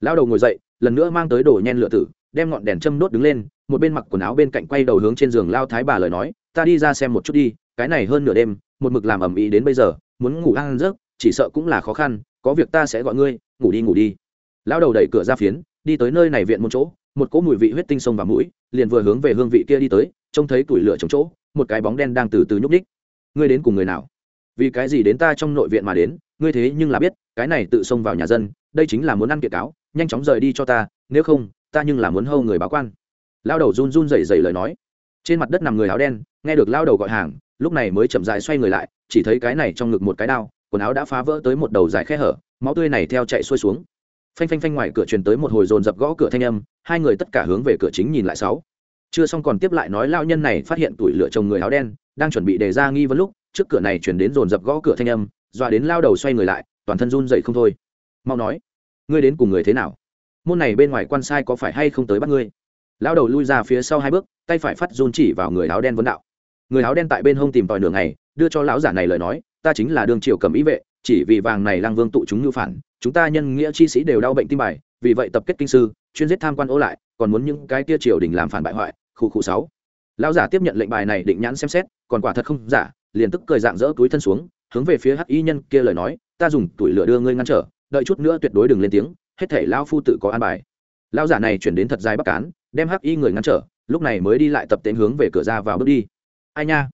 Lão đầu ngồi dậy, lần nữa mang tới đồ nhen lựa tử, đem ngọn đèn châm đốt đứng lên, một bên mặc quần áo bên cạnh quay đầu hướng trên giường lao thái bà lời nói, ta đi ra xem một chút đi cái này hơn nửa đêm, một mực làm ầm ĩ đến bây giờ, muốn ngủ ăn rớt chỉ sợ cũng là khó khăn, có việc ta sẽ gọi ngươi, ngủ đi ngủ đi. Lão đầu đẩy cửa ra phiến, đi tới nơi này viện một chỗ, một cỗ mùi vị huyết tinh sông vào mũi, liền vừa hướng về hương vị kia đi tới, trông thấy củi lửa trong chỗ, một cái bóng đen đang từ từ nhúc ních ngươi đến cùng người nào? Vì cái gì đến ta trong nội viện mà đến, ngươi thế nhưng là biết, cái này tự xông vào nhà dân, đây chính là muốn ăn kiệt cáo, nhanh chóng rời đi cho ta, nếu không, ta nhưng là muốn hâu người báo quan. Lao đầu run run rẩy rẩy lời nói. Trên mặt đất nằm người áo đen, nghe được lao đầu gọi hàng lúc này mới chậm dài xoay người lại, chỉ thấy cái này trong ngực một cái đao, quần áo đã phá vỡ tới một đầu dài khe hở, máu tươi này theo chạy xuôi xuống. Phanh phanh phanh ngoài cửa truyền tới một hồi dồn dập gõ cửa thanh âm, hai người tất cả hướng về cửa chính nhìn lại sáu. Chưa xong còn tiếp lại nói lao nhân này phát hiện tuổi lửa chồng người áo đen, đang chuẩn bị đề ra nghi vấn lúc, trước cửa này chuyển đến dồn dập gõ cửa thanh âm, dọa đến lao đầu xoay người lại, toàn thân run dậy không thôi. Mau nói, ngươi đến cùng người thế nào? Môn này bên ngoài quan sai có phải hay không tới bắt ngươi? Lao đầu lui ra phía sau hai bước, tay phải phát run chỉ vào người áo đen vấn đạo người áo đen tại bên hông tìm tòi nửa ngày, đưa cho lão giả này lời nói, ta chính là đường triều cầm ý vệ, chỉ vì vàng này lang vương tụ chúng như phản, chúng ta nhân nghĩa chi sĩ đều đau bệnh tim bài, vì vậy tập kết kinh sư, chuyên giết tham quan ô lại, còn muốn những cái kia triều đình làm phản bại hoại, khu khu sáu. Lão giả tiếp nhận lệnh bài này định nhãn xem xét, còn quả thật không, giả, liền tức cười dạng dỡ túi thân xuống, hướng về phía hắc y nhân kia lời nói, ta dùng tuổi lửa đưa ngươi ngăn trở, đợi chút nữa tuyệt đối đừng lên tiếng, hết thể lão phu tự có an bài. Lão giả này chuyển đến thật dài bắc cán, đem hắc y người ngăn trở, lúc này mới đi lại tập tiến hướng về cửa ra vào bước đi ai nha?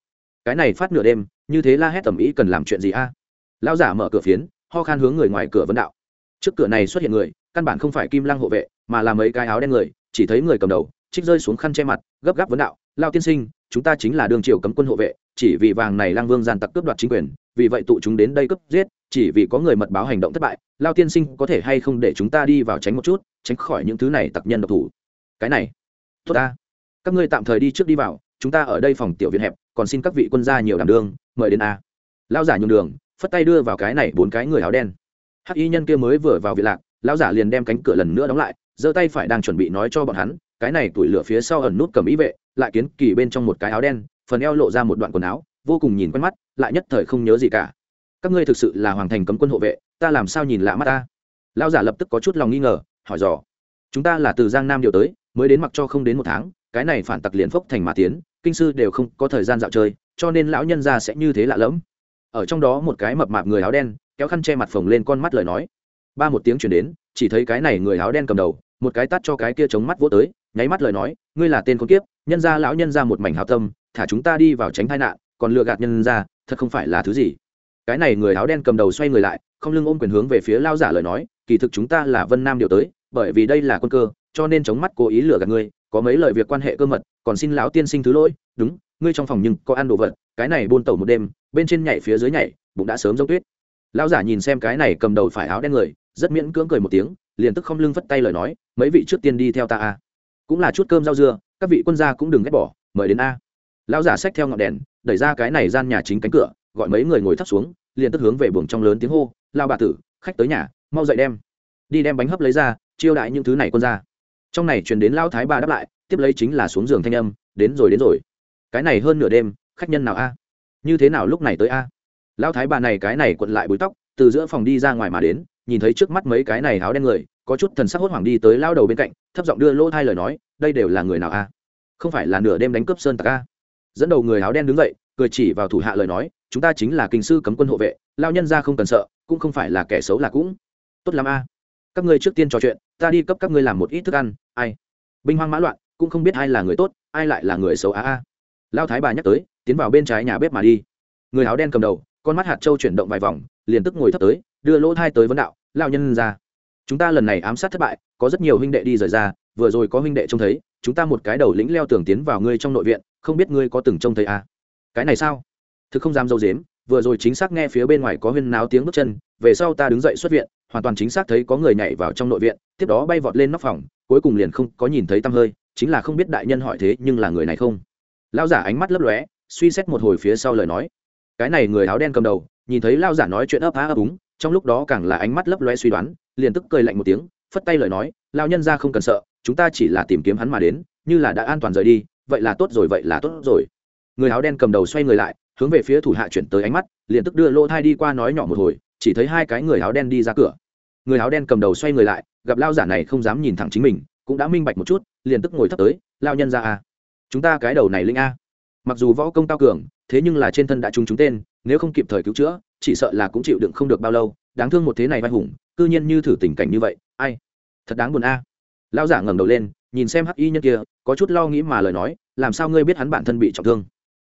Cái này phát nửa đêm, như thế la hét tầm ý cần làm chuyện gì a? Lão giả mở cửa phiến, ho khan hướng người ngoài cửa vấn đạo. Trước cửa này xuất hiện người, căn bản không phải kim lăng hộ vệ, mà là mấy cái áo đen người, chỉ thấy người cầm đầu, trích rơi xuống khăn che mặt, gấp gáp vấn đạo lao tiên sinh, chúng ta chính là đường triều cấm quân hộ vệ, chỉ vì vàng này lang vương gian tặc cướp đoạt chính quyền, vì vậy tụ chúng đến đây cướp giết, chỉ vì có người mật báo hành động thất bại lao tiên sinh có thể hay không để chúng ta đi vào tránh một chút, tránh khỏi những thứ này tặc nhân độc thủ? Cái này, tốt ta. Các ngươi tạm thời đi trước đi vào chúng ta ở đây phòng tiểu viện hẹp, còn xin các vị quân gia nhiều đảm đương, mời đến a. Lao giả nhường đường, phất tay đưa vào cái này bốn cái người áo đen. Hắc y nhân kia mới vừa vào viện lạc lao giả liền đem cánh cửa lần nữa đóng lại, giơ tay phải đang chuẩn bị nói cho bọn hắn, cái này tuổi lửa phía sau ẩn nút cầm ý vệ, lại kiến kỳ bên trong một cái áo đen, phần eo lộ ra một đoạn quần áo, vô cùng nhìn quen mắt, lại nhất thời không nhớ gì cả. Các ngươi thực sự là hoàng thành cấm quân hộ vệ, ta làm sao nhìn lạ mắt ta? Lao giả lập tức có chút lòng nghi ngờ, hỏi dò. Chúng ta là từ giang nam điều tới, mới đến mặc cho không đến một tháng cái này phản tặc liền phốc thành mà tiến, kinh sư đều không có thời gian dạo chơi, cho nên lão nhân ra sẽ như thế lạ lẫm. Ở trong đó một cái mập mạp người áo đen, kéo khăn che mặt phồng lên con mắt lời nói. Ba một tiếng chuyển đến, chỉ thấy cái này người áo đen cầm đầu, một cái tắt cho cái kia chống mắt vỗ tới, nháy mắt lời nói, ngươi là tên con kiếp, nhân ra lão nhân ra một mảnh hào tâm, thả chúng ta đi vào tránh tai nạn, còn lừa gạt nhân ra, thật không phải là thứ gì. Cái này người áo đen cầm đầu xoay người lại, không lưng ôm quyền hướng về phía lao giả lời nói, kỳ thực chúng ta là vân nam điều tới, bởi vì đây là quân cơ cho nên chống mắt cố ý lừa gạt ngươi, có mấy lời việc quan hệ cơ mật, còn xin lão tiên sinh thứ lỗi, đúng, ngươi trong phòng nhưng có ăn đồ vật, cái này buôn tẩu một đêm, bên trên nhảy phía dưới nhảy, bụng đã sớm giống tuyết. Lão giả nhìn xem cái này cầm đầu phải áo đen người, rất miễn cưỡng cười một tiếng, liền tức không lưng vất tay lời nói, mấy vị trước tiên đi theo ta a. Cũng là chút cơm rau dưa, các vị quân gia cũng đừng ghét bỏ, mời đến a. Lão giả xách theo ngọn đèn, đẩy ra cái này gian nhà chính cánh cửa, gọi mấy người ngồi thấp xuống, liền tức hướng về buồng trong lớn tiếng hô lao bà tử, khách tới nhà, mau dậy đem. Đi đem bánh hấp lấy ra, chiêu đại những thứ này quân ra trong này truyền đến lao thái bà đáp lại, tiếp lấy chính là xuống giường thanh âm, đến rồi đến rồi. Cái này hơn nửa đêm, khách nhân nào a? Như thế nào lúc này tới a? À? lao thái bà này cái này quận lại búi tóc, từ giữa phòng đi ra ngoài mà đến, nhìn thấy trước mắt mấy cái này áo đen người, có chút thần sắc hốt hoảng đi tới lao đầu bên cạnh, thấp giọng đưa lỗ thai lời nói, đây đều là người nào a? Không phải là nửa đêm đánh cướp sơn tạc a? Dẫn đầu người áo đen đứng dậy, cười chỉ vào thủ hạ lời nói, chúng ta chính là kinh sư cấm quân hộ vệ lao nhân ra không cần sợ, cũng không phải là kẻ xấu là cũng. Tốt lắm a các ngươi trước tiên trò chuyện, ta đi cấp các ngươi làm một ít thức ăn, ai? Binh hoang mã loạn, cũng không biết ai là người tốt, ai lại là người xấu a a lao thái bà nhắc tới, tiến vào bên trái nhà bếp mà đi. Người áo đen cầm đầu, con mắt hạt trâu chuyển động vài vòng, liền tức ngồi thấp tới, đưa lỗ thai tới vấn đạo lao nhân ra, chúng ta lần này ám sát thất bại, có rất nhiều huynh đệ đi rời ra, vừa rồi có huynh đệ trông thấy, chúng ta một cái đầu lĩnh leo tường tiến vào ngươi trong nội viện, không biết ngươi có từng trông thấy à? cái này sao? Thực không dám dâu dếm vừa rồi chính xác nghe phía bên ngoài có huyên náo tiếng bước chân, về sau ta đứng dậy xuất viện, hoàn toàn chính xác thấy có người nhảy vào trong nội viện, tiếp đó bay vọt lên nóc phòng, cuối cùng liền không có nhìn thấy tăm hơi, chính là không biết đại nhân hỏi thế nhưng là người này không. Lao giả ánh mắt lấp lóe, suy xét một hồi phía sau lời nói. Cái này người áo đen cầm đầu, nhìn thấy lao giả nói chuyện ấp á ấp úng, trong lúc đó càng là ánh mắt lấp lóe suy đoán, liền tức cười lạnh một tiếng, phất tay lời nói lao nhân ra không cần sợ, chúng ta chỉ là tìm kiếm hắn mà đến, như là đã an toàn rời đi, vậy là tốt rồi, vậy là tốt rồi. Người áo đen cầm đầu xoay người lại hướng về phía thủ hạ chuyển tới ánh mắt, liền tức đưa lỗ thai đi qua nói nhỏ một hồi, chỉ thấy hai cái người áo đen đi ra cửa. Người áo đen cầm đầu xoay người lại, gặp lao giả này không dám nhìn thẳng chính mình, cũng đã minh bạch một chút, liền tức ngồi thấp tới, lao nhân ra a, chúng ta cái đầu này linh a. Mặc dù võ công cao cường, thế nhưng là trên thân đã trúng chúng tên, nếu không kịp thời cứu chữa, chỉ sợ là cũng chịu đựng không được bao lâu, đáng thương một thế này vai hùng, cư nhiên như thử tình cảnh như vậy, ai? Thật đáng buồn a. À. lao giả ngẩng đầu lên, nhìn xem hắc y nhân kia, có chút lo nghĩ mà lời nói, làm sao ngươi biết hắn bản thân bị trọng thương?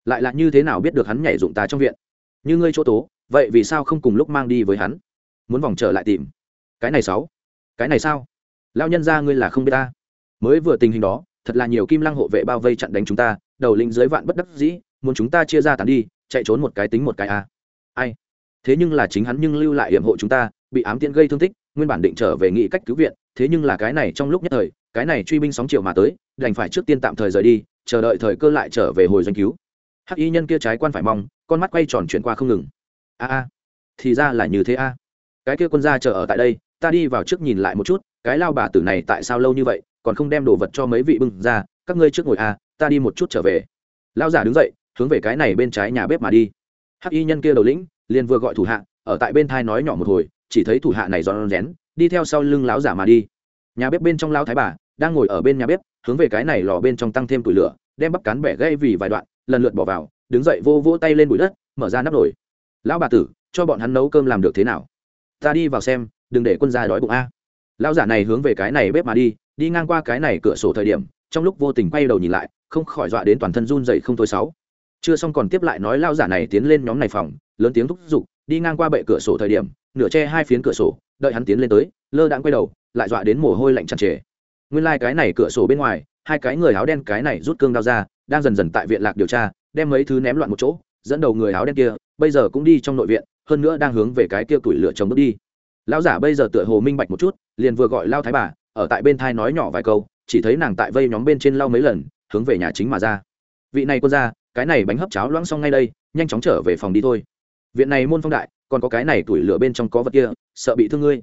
Lại là như thế nào biết được hắn nhảy dụng ta trong viện? Như ngươi chỗ tố, vậy vì sao không cùng lúc mang đi với hắn? Muốn vòng trở lại tìm. Cái này sáu. Cái này sao? Lao nhân ra ngươi là không biết ta. Mới vừa tình hình đó, thật là nhiều kim lăng hộ vệ bao vây chặn đánh chúng ta, đầu lĩnh dưới vạn bất đắc dĩ, muốn chúng ta chia ra tàn đi, chạy trốn một cái tính một cái a. À. ai? Thế nhưng là chính hắn nhưng lưu lại hiểm hộ chúng ta, bị ám tiễn gây thương tích, nguyên bản định trở về nghị cách cứu viện, thế nhưng là cái này trong lúc nhất thời, cái này truy binh sóng chiều mà tới, đành phải trước tiên tạm thời rời đi, chờ đợi thời cơ lại trở về hồi doanh cứu hắc y nhân kia trái quan phải mong, con mắt quay tròn chuyển qua không ngừng. A a, thì ra là như thế a. Cái kia quân gia chờ ở tại đây, ta đi vào trước nhìn lại một chút, cái lao bà tử này tại sao lâu như vậy, còn không đem đồ vật cho mấy vị bưng ra, các ngươi trước ngồi a, ta đi một chút trở về. Lao giả đứng dậy, hướng về cái này bên trái nhà bếp mà đi. Hắc y nhân kia đầu lĩnh, liền vừa gọi thủ hạ, ở tại bên thai nói nhỏ một hồi, chỉ thấy thủ hạ này dọn rén, đi theo sau lưng lão giả mà đi. Nhà bếp bên trong lao thái bà, đang ngồi ở bên nhà bếp, hướng về cái này lò bên trong tăng thêm tủi lửa, đem bắp cán bẻ gây vì vài đoạn lần lượt bỏ vào, đứng dậy vô vỗ tay lên bụi đất, mở ra nắp nồi. Lão bà tử, cho bọn hắn nấu cơm làm được thế nào? Ta đi vào xem, đừng để quân gia đói bụng a. Lão giả này hướng về cái này bếp mà đi đi ngang qua cái này cửa sổ thời điểm, trong lúc vô tình quay đầu nhìn lại, không khỏi dọa đến toàn thân run dậy không thôi sáu. Chưa xong còn tiếp lại nói lão giả này tiến lên nhóm này phòng, lớn tiếng thúc giục, đi ngang qua bệ cửa sổ thời điểm, nửa che hai phiến cửa sổ, đợi hắn tiến lên tới, lơ đãng quay đầu, lại dọa đến mồ hôi lạnh chặt trề. Nguyên lai cái này cửa sổ bên ngoài hai cái người áo đen cái này rút cương đao ra, đang dần dần tại viện lạc điều tra, đem mấy thứ ném loạn một chỗ, dẫn đầu người áo đen kia, bây giờ cũng đi trong nội viện, hơn nữa đang hướng về cái kia tuổi lửa chồng bước đi. Lão giả bây giờ tựa hồ minh bạch một chút, liền vừa gọi lao thái bà, ở tại bên thai nói nhỏ vài câu, chỉ thấy nàng tại vây nhóm bên trên lau mấy lần, hướng về nhà chính mà ra. Vị này quân ra cái này bánh hấp cháo loãng xong ngay đây, nhanh chóng trở về phòng đi thôi. Viện này môn phong đại, còn có cái này tuổi lửa bên trong có vật kia, sợ bị thương ngươi.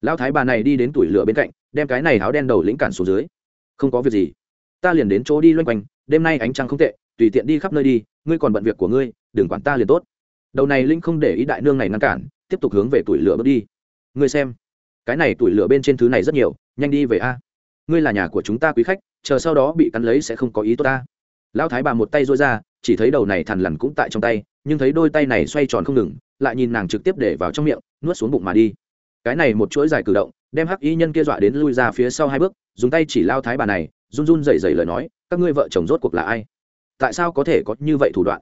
Lão thái bà này đi đến tuổi lửa bên cạnh, đem cái này áo đen đầu lĩnh cản xuống dưới. Không có việc gì ta liền đến chỗ đi loanh quanh, đêm nay ánh trăng không tệ, tùy tiện đi khắp nơi đi, ngươi còn bận việc của ngươi, đừng quản ta liền tốt. Đầu này linh không để ý đại nương này ngăn cản, tiếp tục hướng về tuổi lửa bước đi. Ngươi xem, cái này tuổi lửa bên trên thứ này rất nhiều, nhanh đi về a. Ngươi là nhà của chúng ta quý khách, chờ sau đó bị cắn lấy sẽ không có ý tốt ta. Lão thái bà một tay dối ra, chỉ thấy đầu này thằn lằn cũng tại trong tay, nhưng thấy đôi tay này xoay tròn không ngừng, lại nhìn nàng trực tiếp để vào trong miệng, nuốt xuống bụng mà đi. Cái này một chuỗi dài cử động, đem hắc y nhân kia dọa đến lui ra phía sau hai bước, dùng tay chỉ lao thái bà này run run rẩy rẩy lời nói, các ngươi vợ chồng rốt cuộc là ai? Tại sao có thể có như vậy thủ đoạn?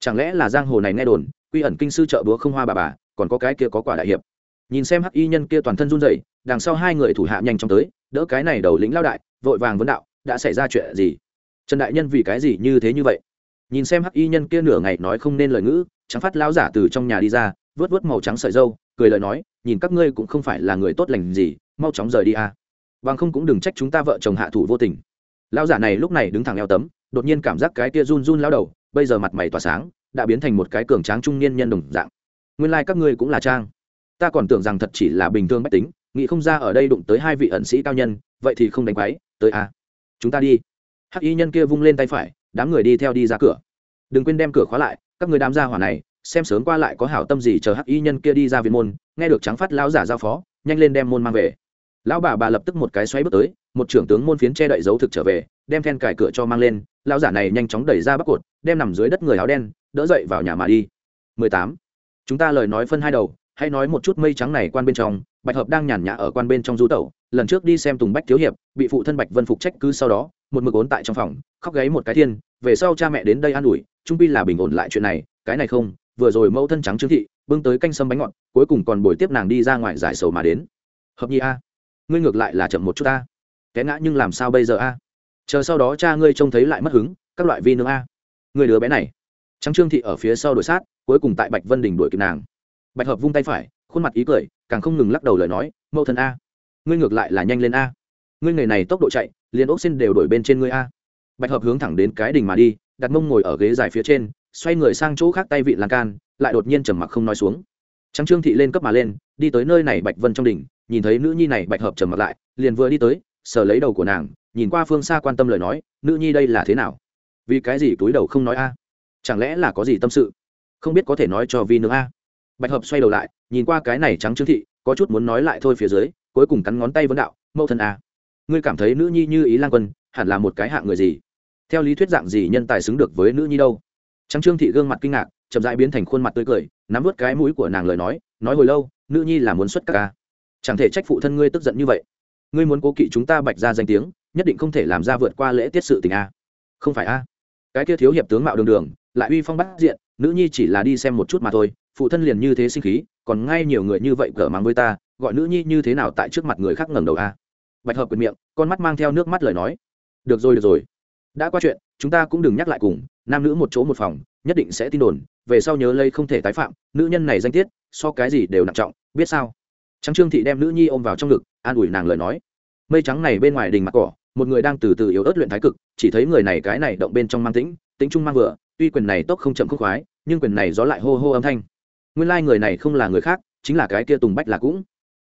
Chẳng lẽ là giang hồ này nghe đồn, quy ẩn kinh sư trợ búa không hoa bà bà, còn có cái kia có quả đại hiệp? Nhìn xem hắc y nhân kia toàn thân run rẩy, đằng sau hai người thủ hạ nhanh chóng tới, đỡ cái này đầu lĩnh lao đại, vội vàng vấn đạo, đã xảy ra chuyện gì? Trần đại nhân vì cái gì như thế như vậy? Nhìn xem hắc y nhân kia nửa ngày nói không nên lời ngữ, trắng phát lão giả từ trong nhà đi ra, vớt vớt màu trắng sợi dâu cười lời nói, nhìn các ngươi cũng không phải là người tốt lành gì, mau chóng rời đi a. à bằng không cũng đừng trách chúng ta vợ chồng hạ thủ vô tình. Lão giả này lúc này đứng thẳng eo tấm, đột nhiên cảm giác cái kia run run lao đầu, bây giờ mặt mày tỏa sáng, đã biến thành một cái cường tráng trung niên nhân đồng dạng. Nguyên lai、like、các ngươi cũng là trang. Ta còn tưởng rằng thật chỉ là bình thường mách tính, nghĩ không ra ở đây đụng tới hai vị ẩn sĩ cao nhân, vậy thì không đánh quáy tới a. Chúng ta đi. Hắc y nhân kia vung lên tay phải, đám người đi theo đi ra cửa. Đừng quên đem cửa khóa lại, các người đám gia hỏa này, xem sớm qua lại có hảo tâm gì chờ hắc y nhân kia đi ra viện môn, nghe được trắng phát lão giả giao phó, nhanh lên đem môn mang về lão bà bà lập tức một cái xoáy bước tới, một trưởng tướng môn phiến che đậy dấu thực trở về, đem then cài cửa cho mang lên, lão giả này nhanh chóng đẩy ra bắc cột, đem nằm dưới đất người áo đen, đỡ dậy vào nhà mà đi. 18. chúng ta lời nói phân hai đầu, hãy nói một chút mây trắng này quan bên trong, bạch hợp đang nhàn nhã ở quan bên trong du tẩu, lần trước đi xem tùng bách thiếu hiệp, bị phụ thân bạch vân phục trách cứ sau đó, một mực ốn tại trong phòng, khóc gáy một cái thiên, về sau cha mẹ đến đây an ủi trung pi là bình ổn lại chuyện này, cái này không, vừa rồi mẫu thân trắng trương thị, bưng tới canh sâm bánh ngọt, cuối cùng còn bồi tiếp nàng đi ra ngoài giải sầu mà đến. Hợp nhi a ngươi ngược lại là chậm một chút ta, té ngã nhưng làm sao bây giờ a? Chờ sau đó cha ngươi trông thấy lại mất hứng các loại vi nương a. Người đứa bé này. Trắng trương thị ở phía sau đuổi sát cuối cùng tại bạch vân đình đuổi kịp nàng. Bạch hợp vung tay phải khuôn mặt ý cười càng không ngừng lắc đầu lời nói mẫu thân a ngươi ngược lại là nhanh lên a. Ngươi người này tốc độ chạy liền ốc xin đều đổi bên trên ngươi a. Bạch hợp hướng thẳng đến cái đình mà đi đặt mông ngồi ở ghế dài phía trên xoay người sang chỗ khác tay vị lan can lại đột nhiên trầm mặc không nói xuống. Trắng trương thị lên cấp mà lên đi tới nơi này bạch vân trong đỉnh nhìn thấy nữ nhi này bạch hợp trầm mặt lại, liền vừa đi tới, sờ lấy đầu của nàng, nhìn qua phương xa quan tâm lời nói, nữ nhi đây là thế nào? Vì cái gì túi đầu không nói a? Chẳng lẽ là có gì tâm sự? Không biết có thể nói cho vi nữ a. Bạch hợp xoay đầu lại, nhìn qua cái này trắng trương thị, có chút muốn nói lại thôi phía dưới, cuối cùng cắn ngón tay vấn đạo, mẫu thân a, ngươi cảm thấy nữ nhi như ý lan quân, hẳn là một cái hạng người gì? Theo lý thuyết dạng gì nhân tài xứng được với nữ nhi đâu? Trắng trương thị gương mặt kinh ngạc, chậm dãi biến thành khuôn mặt tươi cười, nắm vớt cái mũi của nàng lời nói nói hồi lâu, nữ nhi là muốn xuất các ca chẳng thể trách phụ thân ngươi tức giận như vậy. Ngươi muốn cố kỵ chúng ta bạch ra danh tiếng, nhất định không thể làm ra vượt qua lễ tiết sự tình a. Không phải a. Cái kia thiếu hiệp tướng mạo đường đường, lại uy phong bắt diện, nữ nhi chỉ là đi xem một chút mà thôi, phụ thân liền như thế sinh khí, còn ngay nhiều người như vậy cỡ mắng với ta, gọi nữ nhi như thế nào tại trước mặt người khác ngẩng đầu a. Bạch hợp quyền miệng, con mắt mang theo nước mắt lời nói. Được rồi được rồi. Đã qua chuyện, chúng ta cũng đừng nhắc lại cùng, nam nữ một chỗ một phòng, nhất định sẽ tin đồn, về sau nhớ lây không thể tái phạm, nữ nhân này danh tiết, so cái gì đều nặng trọng, biết sao? Trắng trương thị đem nữ nhi ôm vào trong ngực, an ủi nàng lời nói. Mây trắng này bên ngoài đình mặt cỏ, một người đang từ từ yếu ớt luyện thái cực, chỉ thấy người này cái này động bên trong mang tĩnh tĩnh trung mang vừa, tuy quyền này tốc không chậm khúc khoái, nhưng quyền này gió lại hô hô âm thanh. Nguyên lai người này không là người khác, chính là cái kia tùng bách là cũng.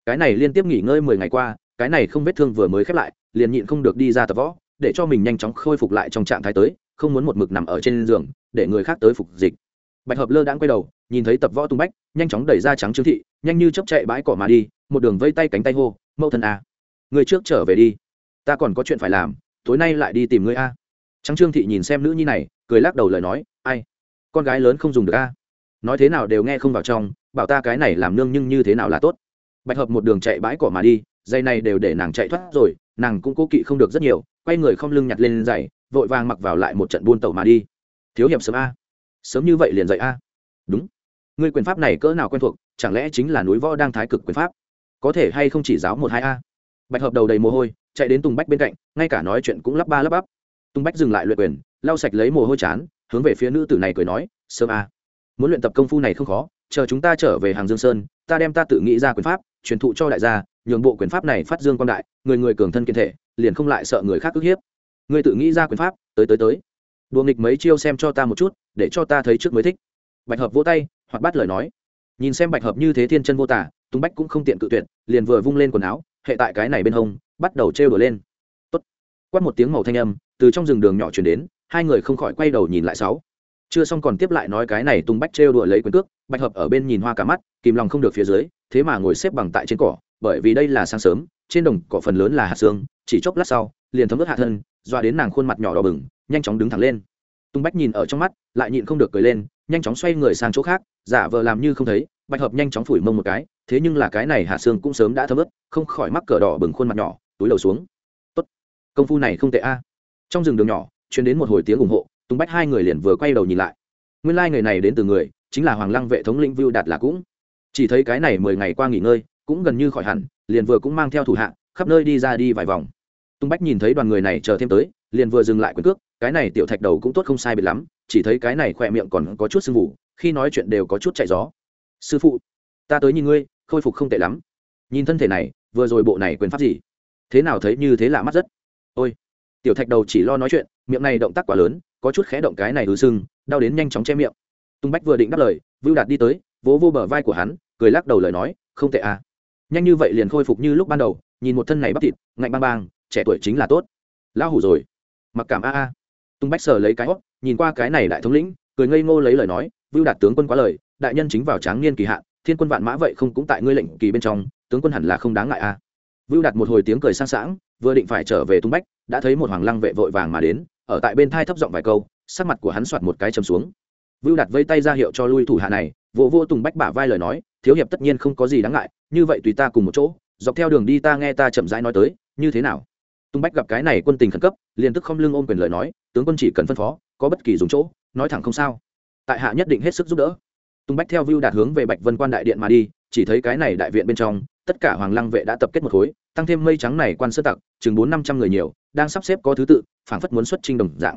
Cái này liên tiếp nghỉ ngơi mười ngày qua, cái này không vết thương vừa mới khép lại, liền nhịn không được đi ra tập võ, để cho mình nhanh chóng khôi phục lại trong trạng thái tới, không muốn một mực nằm ở trên giường, để người khác tới phục dịch bạch hợp lơ đãng quay đầu, nhìn thấy tập võ tung bách, nhanh chóng đẩy ra trắng trương thị, nhanh như chấp chạy bãi cỏ mà đi, một đường vây tay cánh tay hô, mẫu thân a, người trước trở về đi. Ta còn có chuyện phải làm, tối nay lại đi tìm ngươi a. Trắng trương thị nhìn xem nữ nhi này, cười lắc đầu lời nói, ai, con gái lớn không dùng được a. Nói thế nào đều nghe không vào trong, bảo ta cái này làm nương nhưng như thế nào là tốt. Bạch hợp một đường chạy bãi cỏ mà đi dây này đều để nàng chạy thoát rồi, nàng cũng cố kỵ không được rất nhiều, quay người không lưng nhặt lên giày, vội vàng mặc vào lại một trận buôn tẩu mà đi. Thiếu hiệp sớm a sớm như vậy liền dậy a. Đúng. Người quyền pháp này cỡ nào quen thuộc, chẳng lẽ chính là núi võ đang thái cực quyền pháp? Có thể hay không chỉ giáo một hai a? Bạch hợp đầu đầy mồ hôi, chạy đến tùng bách bên cạnh, ngay cả nói chuyện cũng lắp ba lắp bắp. Tùng bách dừng lại luyện quyền, lau sạch lấy mồ hôi chán, hướng về phía nữ tử này cười nói, sớm a. Muốn luyện tập công phu này không khó, chờ chúng ta trở về hàng dương sơn, ta đem ta tự nghĩ ra quyền pháp, truyền thụ cho đại gia, nhường bộ quyền pháp này phát dương quan đại, người người cường thân kiên thể, liền không lại sợ người khác ức hiếp. Người tự nghĩ ra quyền pháp, tới tới tới đùa nghịch mấy chiêu xem cho ta một chút, để cho ta thấy trước mới thích. Bạch hợp vỗ tay, hoặc bắt lời nói. Nhìn xem bạch hợp như thế thiên chân vô tả tung bách cũng không tiện cự tuyệt, liền vừa vung lên quần áo, hệ tại cái này bên hông, bắt đầu trêu đùa lên. Tốt. quát một tiếng màu thanh âm, từ trong rừng đường nhỏ chuyển đến, hai người không khỏi quay đầu nhìn lại sáu. Chưa xong còn tiếp lại nói cái này tung bách trêu đùa lấy quyền cước, bạch hợp ở bên nhìn hoa cả mắt, kìm lòng không được phía dưới, thế mà ngồi xếp bằng tại trên cỏ, bởi vì đây là sáng sớm, trên đồng cỏ phần lớn là hạt xương, chỉ chốc lát sau, liền thấm ướt hạ thân, doa đến nàng khuôn mặt nhỏ đỏ bừng nhanh chóng đứng thẳng lên. Tung bách nhìn ở trong mắt, lại nhịn không được cười lên, nhanh chóng xoay người sang chỗ khác, giả vờ làm như không thấy, bạch hợp nhanh chóng phủi mông một cái, thế nhưng là cái này hạ Sương cũng sớm đã thấm ướt, không khỏi mắc cờ đỏ bừng khuôn mặt nhỏ, túi đầu xuống. Tốt, công phu này không tệ a. Trong rừng đường nhỏ chuyến đến một hồi tiếng ủng hộ, tung bách hai người liền vừa quay đầu nhìn lại. Nguyên lai、like、người này đến từ người, chính là hoàng lăng vệ thống lĩnh vưu đạt là cũng. Chỉ thấy cái này mười ngày qua nghỉ ngơi, cũng gần như khỏi hẳn, liền vừa cũng mang theo thủ hạ, khắp nơi đi ra đi vài vòng. Tung bách nhìn thấy đoàn người này chờ thêm tới, liền vừa dừng lại quyền cước cái này tiểu thạch đầu cũng tốt không sai biệt lắm, chỉ thấy cái này khỏe miệng còn có chút sưng vụ khi nói chuyện đều có chút chạy gió. Sư phụ, ta tới nhìn ngươi, khôi phục không tệ lắm. Nhìn thân thể này, vừa rồi bộ này quyền pháp gì? Thế nào thấy như thế lạ mắt rất? Ôi, tiểu thạch đầu chỉ lo nói chuyện, miệng này động tác quá lớn, có chút khẽ động cái này ứ sưng, đau đến nhanh chóng che miệng. Tung bách vừa định đáp lời, vưu đạt đi tới, vỗ vô bờ vai của hắn, cười lắc đầu lời nói, không tệ à. Nhanh như vậy liền khôi phục như lúc ban đầu, nhìn một thân này bắp thịt, ngạnh bang bang, trẻ tuổi chính là tốt. Lão hủ rồi. Mặc cảm a a tung bách sờ lấy cái hót nhìn qua cái này đại thống lĩnh, cười ngây ngô lấy lời nói, vưu đạt tướng quân quá lời, đại nhân chính vào tráng niên kỳ hạn, thiên quân vạn mã vậy không cũng tại ngươi lệnh kỳ bên trong, tướng quân hẳn là không đáng ngại a vưu đạt một hồi tiếng cười sang sảng, vừa định phải trở về tung bách, đã thấy một hoàng lăng vệ vội vàng mà đến, ở tại bên thai thấp giọng vài câu, sắc mặt của hắn soạt một cái chầm xuống. Vưu đạt vây tay ra hiệu cho lui thủ hạ này, vô vô tùng bách bả vai lời nói, thiếu hiệp tất nhiên không có gì đáng ngại, như vậy tùy ta cùng một chỗ, dọc theo đường đi ta nghe ta chậm rãi nói tới, như thế nào? Tung bách gặp cái này quân tình khẩn cấp, liền tức không lưng ôm quyền lời nói tướng quân chỉ cần phân phó, có bất kỳ dùng chỗ, nói thẳng không sao. Tại hạ nhất định hết sức giúp đỡ. Tung bách theo view đạt hướng về bạch vân quan đại điện mà đi, chỉ thấy cái này đại viện bên trong, tất cả hoàng lăng vệ đã tập kết một khối, tăng thêm mây trắng này quan sơ tặc, chừng bốn năm trăm người nhiều, đang sắp xếp có thứ tự, phảng phất muốn xuất trinh đồng dạng.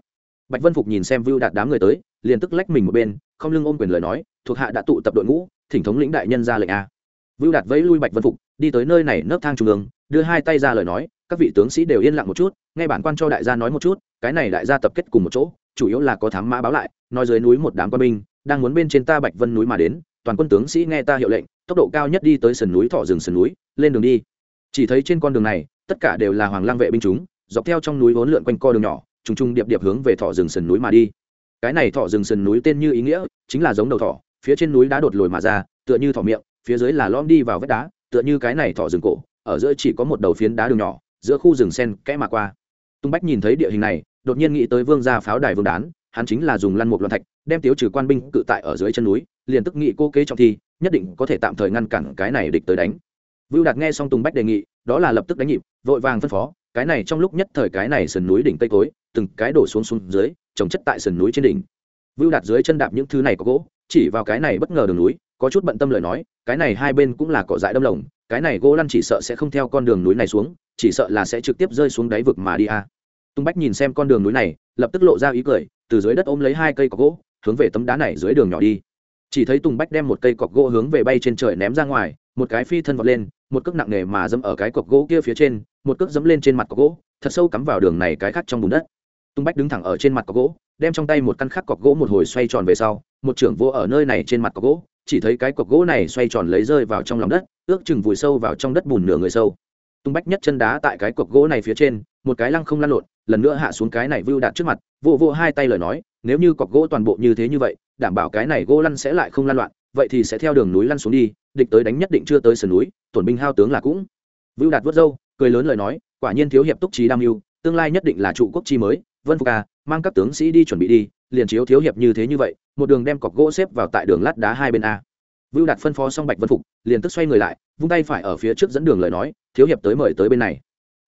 Bạch vân phục nhìn xem view đạt đám người tới, liền tức lách mình một bên, không lưng ôm quyền lời nói, thuộc hạ đã tụ tập đội ngũ, thỉnh thống lĩnh đại nhân ra lệnh a. Vưu đạt vẫy lui bạch vân phục, đi tới nơi này nấp thang trung ương đưa hai tay ra lời nói, các vị tướng sĩ đều yên lặng một chút, nghe bản quan cho đại gia nói một chút, cái này đại gia tập kết cùng một chỗ, chủ yếu là có thám mã báo lại, nói dưới núi một đám quân binh, đang muốn bên trên ta bạch vân núi mà đến, toàn quân tướng sĩ nghe ta hiệu lệnh, tốc độ cao nhất đi tới sườn núi thọ rừng sườn núi, lên đường đi. Chỉ thấy trên con đường này, tất cả đều là hoàng lang vệ binh chúng, dọc theo trong núi vốn lượn quanh co đường nhỏ, trùng trùng điệp điệp hướng về thọ rừng sườn núi mà đi. Cái này thọ rừng sườn núi tên như ý nghĩa, chính là giống đầu thọ phía trên núi đá đột lồi mà ra, tựa như thọ miệng, phía dưới là lõm đi vào vách đá, tựa như cái này thọ rừng cổ ở giữa chỉ có một đầu phiến đá đường nhỏ, giữa khu rừng sen kẽ mà qua. Tung bách nhìn thấy địa hình này, đột nhiên nghĩ tới vương gia pháo đài vương đán, hắn chính là dùng lăn một loạn thạch, đem tiếu trừ quan binh cự tại ở dưới chân núi, liền tức nghị cô kế trọng thi, nhất định có thể tạm thời ngăn cản cái này địch tới đánh. Vưu đạt nghe xong tùng bách đề nghị, đó là lập tức đánh nhịp, vội vàng phân phó, cái này trong lúc nhất thời cái này sườn núi đỉnh tây cối, từng cái đổ xuống xuống dưới, trồng chất tại sườn núi trên đỉnh. Vưu đạt dưới chân đạp những thứ này có gỗ, chỉ vào cái này bất ngờ đường núi, có chút bận tâm lời nói, cái này hai bên cũng là cỏ dại đâm lồng cái này gỗ lăn chỉ sợ sẽ không theo con đường núi này xuống, chỉ sợ là sẽ trực tiếp rơi xuống đáy vực mà đi a à. tung bách nhìn xem con đường núi này, lập tức lộ ra ý cười, từ dưới đất ôm lấy hai cây cọc gỗ, hướng về tấm đá này dưới đường nhỏ đi chỉ thấy tùng bách đem một cây cọc gỗ hướng về bay trên trời ném ra ngoài, một cái phi thân vọt lên, một cước nặng nề mà dẫm ở cái cọc gỗ kia phía trên, một cước dẫm lên trên mặt cọc gỗ, thật sâu cắm vào đường này cái khác trong bùn đất tung bách đứng thẳng ở trên mặt cọc gỗ, đem trong tay một căn khắc cọc gỗ một hồi xoay tròn về sau, một trưởng vô ở nơi này trên mặt cọc gỗ chỉ thấy cái cọc gỗ này xoay tròn lấy rơi vào trong lòng đất, ước chừng vùi sâu vào trong đất bùn nửa người sâu. Tung bách nhất chân đá tại cái cọc gỗ này phía trên, một cái lăng không lăn lộn, lần nữa hạ xuống cái này vưu đạt trước mặt vô vô hai tay lời nói, nếu như cọc gỗ toàn bộ như thế như vậy, đảm bảo cái này gỗ lăn sẽ lại không lan loạn, vậy thì sẽ theo đường núi lăn xuống đi, địch tới đánh nhất định chưa tới sườn núi, tổn binh hao tướng là cũng. Vưu đạt vớt râu, cười lớn lời nói, quả nhiên thiếu hiệp túc trí đam mưu, tương lai nhất định là trụ quốc chi mới, vân phục à mang các tướng sĩ đi chuẩn bị đi liền chiếu thiếu hiệp như thế như vậy, một đường đem cọc gỗ xếp vào tại đường lát đá hai bên a. Vưu đạt phân phó xong bạch vân phục, liền tức xoay người lại, vung tay phải ở phía trước dẫn đường lời nói, thiếu hiệp tới mời tới bên này.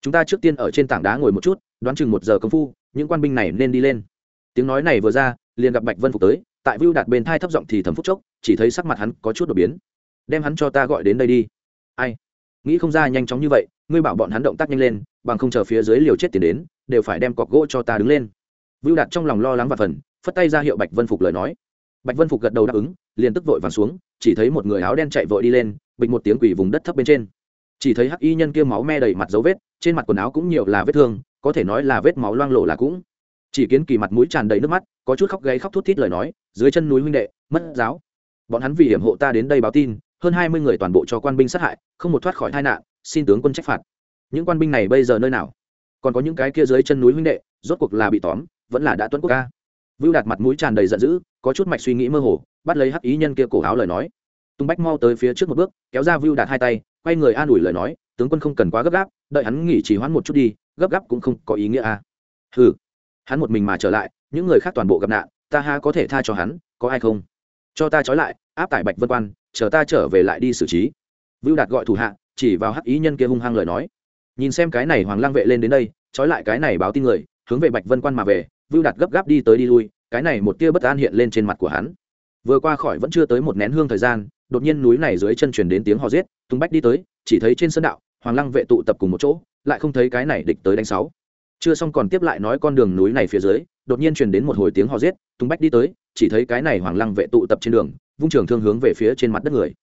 Chúng ta trước tiên ở trên tảng đá ngồi một chút, đoán chừng một giờ công phu, những quan binh này nên đi lên. Tiếng nói này vừa ra, liền gặp bạch vân phục tới, tại vưu đạt bên thai thấp giọng thì thầm phúc chốc, chỉ thấy sắc mặt hắn có chút đột biến. Đem hắn cho ta gọi đến đây đi. Ai? Nghĩ không ra nhanh chóng như vậy, ngươi bảo bọn hắn động tác nhanh lên, bằng không chờ phía dưới liều chết tiền đến, đều phải đem cọc gỗ cho ta đứng lên. Vưu đạt trong lòng lo lắng và phần phất tay ra hiệu bạch vân phục lời nói. Bạch vân phục gật đầu đáp ứng, liền tức vội vàng xuống, chỉ thấy một người áo đen chạy vội đi lên, bịch một tiếng quỷ vùng đất thấp bên trên. Chỉ thấy hắc y nhân kia máu me đầy mặt dấu vết, trên mặt quần áo cũng nhiều là vết thương, có thể nói là vết máu loang lộ là cũng. Chỉ kiến kỳ mặt mũi tràn đầy nước mắt, có chút khóc gáy khóc thút thít lời nói, dưới chân núi huynh đệ, mất giáo. Bọn hắn vì hiểm hộ ta đến đây báo tin, hơn hai mươi người toàn bộ cho quan binh sát hại, không một thoát khỏi tai nạn, xin tướng quân trách phạt. Những quan binh này bây giờ nơi nào? Còn có những cái kia dưới chân núi huynh đệ, rốt cuộc là bị tóm, vẫn là đã tuân quốc ca? Vưu đạt mặt mũi tràn đầy giận dữ có chút mạch suy nghĩ mơ hồ bắt lấy hắc ý nhân kia cổ áo lời nói. Tung bách mau tới phía trước một bước kéo ra vưu đạt hai tay quay người an ủi lời nói tướng quân không cần quá gấp gáp đợi hắn nghỉ chỉ hoãn một chút đi gấp gáp cũng không có ý nghĩa à. Hừ, hắn một mình mà trở lại những người khác toàn bộ gặp nạn ta ha có thể tha cho hắn có ai không? Cho ta trói lại áp tải bạch vân quan chờ ta trở về lại đi xử trí. Vưu đạt gọi thủ hạ chỉ vào hắc ý nhân kia hung hăng lời nói. Nhìn xem cái này hoàng lang vệ lên đến đây trói lại cái này báo tin người hướng về bạch vân quan mà về vưu đạt gấp gáp đi tới đi lui, cái này một tia bất an hiện lên trên mặt của hắn. Vừa qua khỏi vẫn chưa tới một nén hương thời gian, đột nhiên núi này dưới chân chuyển đến tiếng hò giết, tung bách đi tới, chỉ thấy trên sân đạo, hoàng lăng vệ tụ tập cùng một chỗ, lại không thấy cái này địch tới đánh sáu. Chưa xong còn tiếp lại nói con đường núi này phía dưới, đột nhiên truyền đến một hồi tiếng hò giết, tung bách đi tới, chỉ thấy cái này hoàng lăng vệ tụ tập trên đường, vung trường thương hướng về phía trên mặt đất người.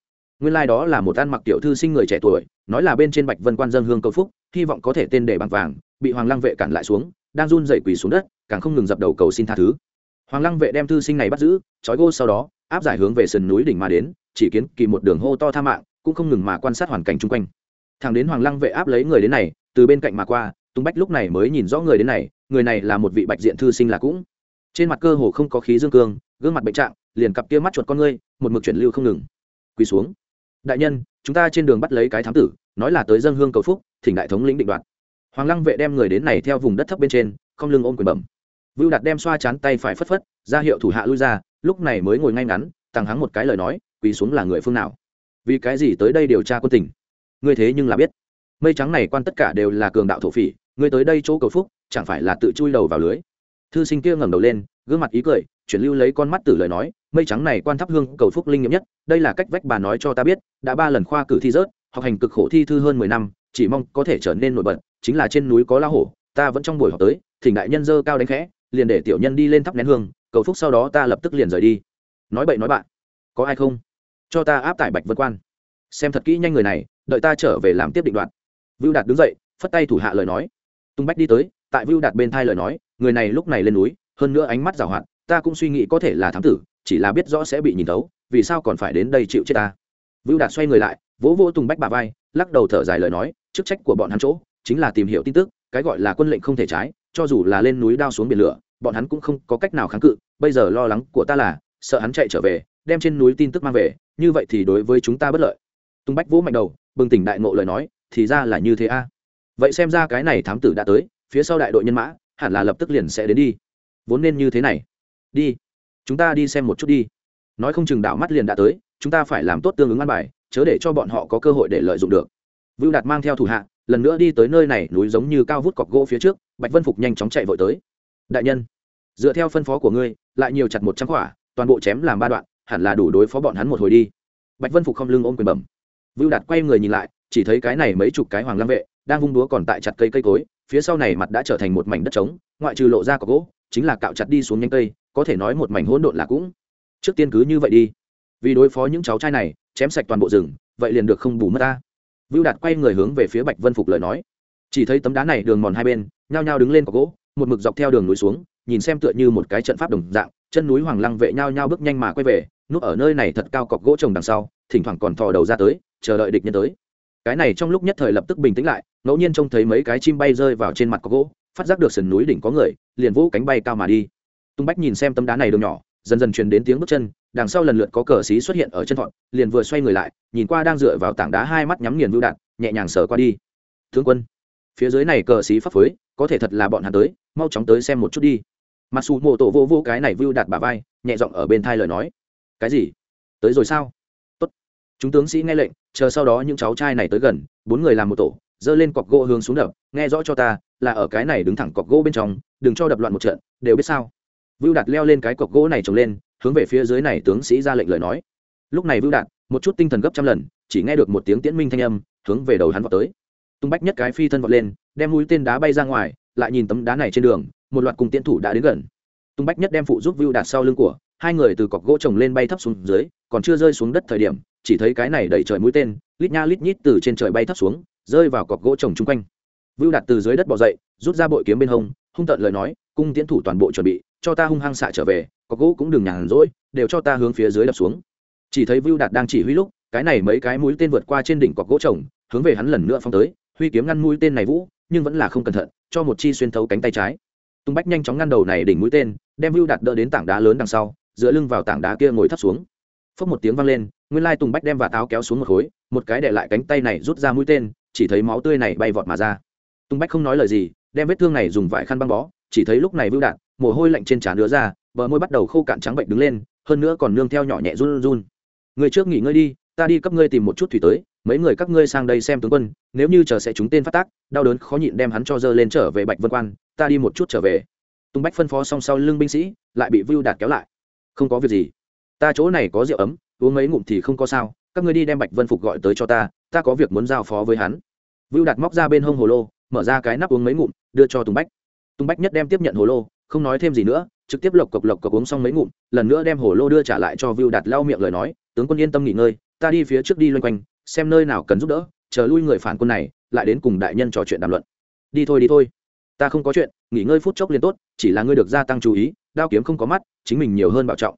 Nguyên lai đó là một ăn mặc tiểu thư sinh người trẻ tuổi, nói là bên trên bạch vân quan dân hương cầu phúc, hy vọng có thể tên để bằng vàng, bị hoàng lăng vệ cản lại xuống đang run dậy quỳ xuống đất, càng không ngừng dập đầu cầu xin tha thứ. Hoàng lăng vệ đem thư sinh này bắt giữ, trói gô sau đó, áp giải hướng về sườn núi đỉnh mà đến, chỉ kiến kỳ một đường hô to tha mạng, cũng không ngừng mà quan sát hoàn cảnh chung quanh. Thằng đến hoàng lăng vệ áp lấy người đến này, từ bên cạnh mà qua, tung bách lúc này mới nhìn rõ người đến này, người này là một vị bạch diện thư sinh là cũng. Trên mặt cơ hồ không có khí dương cương, gương mặt bệnh trạng, liền cặp kia mắt chuột con ngươi, một mực chuyển lưu không ngừng. Quỳ xuống. Đại nhân, chúng ta trên đường bắt lấy cái thám tử, nói là tới dân hương cầu phúc, thỉnh đại thống lĩnh định đoạt hoàng lăng vệ đem người đến này theo vùng đất thấp bên trên, không lưng ôm quyền bẩm. Vưu đạt đem xoa chán tay phải phất phất, ra hiệu thủ hạ lui ra, lúc này mới ngồi ngay ngắn tăng hắng một cái lời nói, quỳ xuống là người phương nào? Vì cái gì tới đây điều tra quân tình? Ngươi thế nhưng là biết. Mây trắng này quan tất cả đều là cường đạo thổ phỉ, ngươi tới đây chỗ cầu phúc, chẳng phải là tự chui đầu vào lưới? Thư sinh kia ngẩng đầu lên, gương mặt ý cười, chuyển lưu lấy con mắt tử lời nói, mây trắng này quan thắp hương cầu phúc linh nghiệm nhất, đây là cách vách bà nói cho ta biết, đã ba lần khoa cử thi rớt, học hành cực khổ thi thư hơn mười năm chỉ mong có thể trở nên nổi bật, chính là trên núi có la hổ, ta vẫn trong buổi họp tới, thỉnh đại nhân dơ cao đánh khẽ, liền để tiểu nhân đi lên thắp nén hương, cầu phúc sau đó ta lập tức liền rời đi. Nói bậy nói bạn, có ai không? Cho ta áp tải bạch vân quan. Xem thật kỹ nhanh người này, đợi ta trở về làm tiếp định đoạn. Vưu đạt đứng dậy, phất tay thủ hạ lời nói. Tung bách đi tới, tại vưu đạt bên thai lời nói, người này lúc này lên núi, hơn nữa ánh mắt giảo hoạt, ta cũng suy nghĩ có thể là thám tử, chỉ là biết rõ sẽ bị nhìn thấu, vì sao còn phải đến đây chịu chết ta? Vưu đạt xoay người lại, vỗ vỗ tùng bách bà vai lắc đầu thở dài lời nói, chức trách của bọn hắn chỗ chính là tìm hiểu tin tức, cái gọi là quân lệnh không thể trái, cho dù là lên núi đao xuống biển lửa, bọn hắn cũng không có cách nào kháng cự, bây giờ lo lắng của ta là, sợ hắn chạy trở về, đem trên núi tin tức mang về, như vậy thì đối với chúng ta bất lợi. Tung bách vỗ mạnh đầu, bừng tỉnh đại ngộ lời nói, thì ra là như thế a. Vậy xem ra cái này thám tử đã tới, phía sau đại đội nhân mã, hẳn là lập tức liền sẽ đến đi. Vốn nên như thế này. Đi, chúng ta đi xem một chút đi. Nói không chừng đảo mắt liền đã tới, chúng ta phải làm tốt tương ứng ăn bài chớ để cho bọn họ có cơ hội để lợi dụng được. Vưu đạt mang theo thủ hạ, lần nữa đi tới nơi này, núi giống như cao vút cọc gỗ phía trước, bạch vân phục nhanh chóng chạy vội tới. Đại nhân, dựa theo phân phó của ngươi, lại nhiều chặt một trăm quả, toàn bộ chém làm ba đoạn, hẳn là đủ đối phó bọn hắn một hồi đi. Bạch vân phục không lưng ôm quyền bẩm. Vưu đạt quay người nhìn lại, chỉ thấy cái này mấy chục cái hoàng lam vệ, đang vung đúa còn tại chặt cây cây cối, phía sau này mặt đã trở thành một mảnh đất trống, ngoại trừ lộ ra cọc gỗ, chính là cạo chặt đi xuống nhánh cây, có thể nói một mảnh hỗn độn là cũng. Trước tiên cứ như vậy đi vì đối phó những cháu trai này, chém sạch toàn bộ rừng, vậy liền được không bù mất ta. Vưu đạt quay người hướng về phía bạch vân phục lời nói. Chỉ thấy tấm đá này đường mòn hai bên, nhao nhao đứng lên có gỗ, một mực dọc theo đường núi xuống, nhìn xem tựa như một cái trận pháp đồng dạng, chân núi hoàng lăng vệ nhao nhao bước nhanh mà quay về, núp ở nơi này thật cao cọc gỗ trồng đằng sau, thỉnh thoảng còn thò đầu ra tới, chờ đợi địch nhân tới. Cái này trong lúc nhất thời lập tức bình tĩnh lại, ngẫu nhiên trông thấy mấy cái chim bay rơi vào trên mặt cọc gỗ, phát giác được sườn núi đỉnh có người, liền vỗ cánh bay cao mà đi. Tung bách nhìn xem tấm đá này đường nhỏ, dần dần truyền đến tiếng bước chân đằng sau lần lượt có cờ xí xuất hiện ở chân thọn, liền vừa xoay người lại, nhìn qua đang dựa vào tảng đá hai mắt nhắm nghiền vưu đạn, nhẹ nhàng sờ qua đi. Thương quân, phía dưới này cờ xí phấp phới có thể thật là bọn hắn tới, mau chóng tới xem một chút đi. Mặc dù mộ tổ vô vô cái này vưu đạt bà vai, nhẹ giọng ở bên thai lời nói. Cái gì? Tới rồi sao? Tốt. Chúng tướng sĩ nghe lệnh, chờ sau đó những cháu trai này tới gần, bốn người làm một tổ dơ lên cọc gỗ hướng xuống đập, nghe rõ cho ta, là ở cái này đứng thẳng cọc gỗ bên trong, đừng cho đập loạn một trận, đều biết sao? Vưu đạt leo lên cái cọc gỗ này trồng lên, hướng về phía dưới này tướng sĩ ra lệnh lời nói. Lúc này vưu đạt, một chút tinh thần gấp trăm lần, chỉ nghe được một tiếng tiễn minh thanh âm, hướng về đầu hắn vọt tới. Tung bách nhất cái phi thân vọt lên, đem mũi tên đá bay ra ngoài, lại nhìn tấm đá này trên đường, một loạt cùng tiễn thủ đã đến gần. Tung bách nhất đem phụ giúp vưu đạt sau lưng của, hai người từ cọc gỗ trồng lên bay thấp xuống dưới, còn chưa rơi xuống đất thời điểm, chỉ thấy cái này đẩy trời mũi tên, lít nha lít nhít từ trên trời bay thấp xuống, rơi vào cọc gỗ trồng chung quanh. Vưu đạt từ dưới đất bỏ dậy, rút ra bội kiếm bên hông, hung tợn lời nói, cung tiến thủ toàn bộ chuẩn bị cho ta hung hăng xạ trở về, có gỗ cũng đừng nhàn rỗi, đều cho ta hướng phía dưới đập xuống. Chỉ thấy vưu đạt đang chỉ huy lúc, cái này mấy cái mũi tên vượt qua trên đỉnh cọc gỗ trồng, hướng về hắn lần nữa phong tới, huy kiếm ngăn mũi tên này vũ, nhưng vẫn là không cẩn thận, cho một chi xuyên thấu cánh tay trái. Tung bách nhanh chóng ngăn đầu này đỉnh mũi tên, đem vưu đạt đỡ đến tảng đá lớn đằng sau, dựa lưng vào tảng đá kia ngồi thấp xuống. Phốc một tiếng vang lên, nguyên lai tùng bách đem và táo kéo xuống một khối, một cái để lại cánh tay này rút ra mũi tên, chỉ thấy máu tươi này bay vọt mà ra. Tùng bách không nói lời gì, đem vết thương này dùng vải khăn băng bó chỉ thấy lúc này vưu đạt, mồ hôi lạnh trên trán đứa ra, bờ môi bắt đầu khô cạn trắng bệnh đứng lên, hơn nữa còn nương theo nhỏ nhẹ run run. Người trước nghỉ ngơi đi, ta đi cấp ngươi tìm một chút thủy tới, mấy người các ngươi sang đây xem tướng quân, nếu như chờ sẽ chúng tên phát tác, đau đớn khó nhịn đem hắn cho dơ lên trở về bạch vân quan, ta đi một chút trở về. Tung bách phân phó xong sau lưng binh sĩ, lại bị vưu đạt kéo lại. Không có việc gì. Ta chỗ này có rượu ấm, uống mấy ngụm thì không có sao, các ngươi đi đem bạch vân phục gọi tới cho ta ta có việc muốn giao phó với hắn. Vưu đạt móc ra bên hông hồ lô, mở ra cái nắp uống mấy ngụm, đưa cho tùng bách tùng bách nhất đem tiếp nhận hồ lô, không nói thêm gì nữa, trực tiếp lộc cộc lộc cộc uống xong mấy ngụm, lần nữa đem hồ lô đưa trả lại cho vưu đạt lau miệng lời nói, tướng quân yên tâm nghỉ ngơi, ta đi phía trước đi loanh quanh, xem nơi nào cần giúp đỡ, chờ lui người phản quân này, lại đến cùng đại nhân trò chuyện đàm luận. Đi thôi đi thôi. Ta không có chuyện, nghỉ ngơi phút chốc liền tốt, chỉ là ngươi được gia tăng chú ý, đao kiếm không có mắt, chính mình nhiều hơn bảo trọng.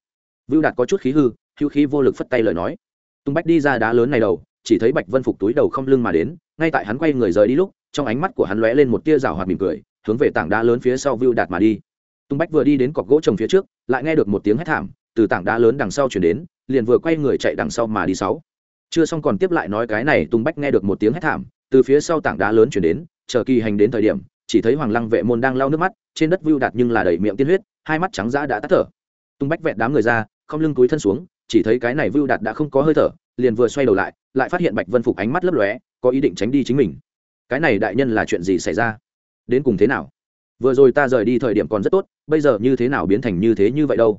Vưu đạt có chút khí hư, hữu khí vô lực phất tay lời nói. Tung bách đi ra đá lớn này đầu, chỉ thấy bạch vân phục túi đầu không lưng mà đến, ngay tại hắn quay người rời đi lúc, trong ánh mắt của hắn lóe lên một tia rào hoạt mỉm cười hướng về tảng đá lớn phía sau vưu đạt mà đi. Tung bách vừa đi đến cọc gỗ trồng phía trước, lại nghe được một tiếng hét thảm, từ tảng đá lớn đằng sau chuyển đến, liền vừa quay người chạy đằng sau mà đi sáu. Chưa xong còn tiếp lại nói cái này, tung bách nghe được một tiếng hét thảm, từ phía sau tảng đá lớn chuyển đến, chờ kỳ hành đến thời điểm, chỉ thấy hoàng lăng vệ môn đang lau nước mắt, trên đất vưu đạt nhưng là đầy miệng tiên huyết, hai mắt trắng dã đã tắt thở. Tung bách vẹn đám người ra, không lưng túi thân xuống, chỉ thấy cái này vưu đạt đã không có hơi thở, liền vừa xoay đầu lại lại phát hiện bạch vân phục ánh mắt lấp lóe, có ý định tránh đi chính mình. Cái này đại nhân là chuyện gì xảy ra? Đến cùng thế nào? Vừa rồi ta rời đi thời điểm còn rất tốt, bây giờ như thế nào biến thành như thế như vậy đâu?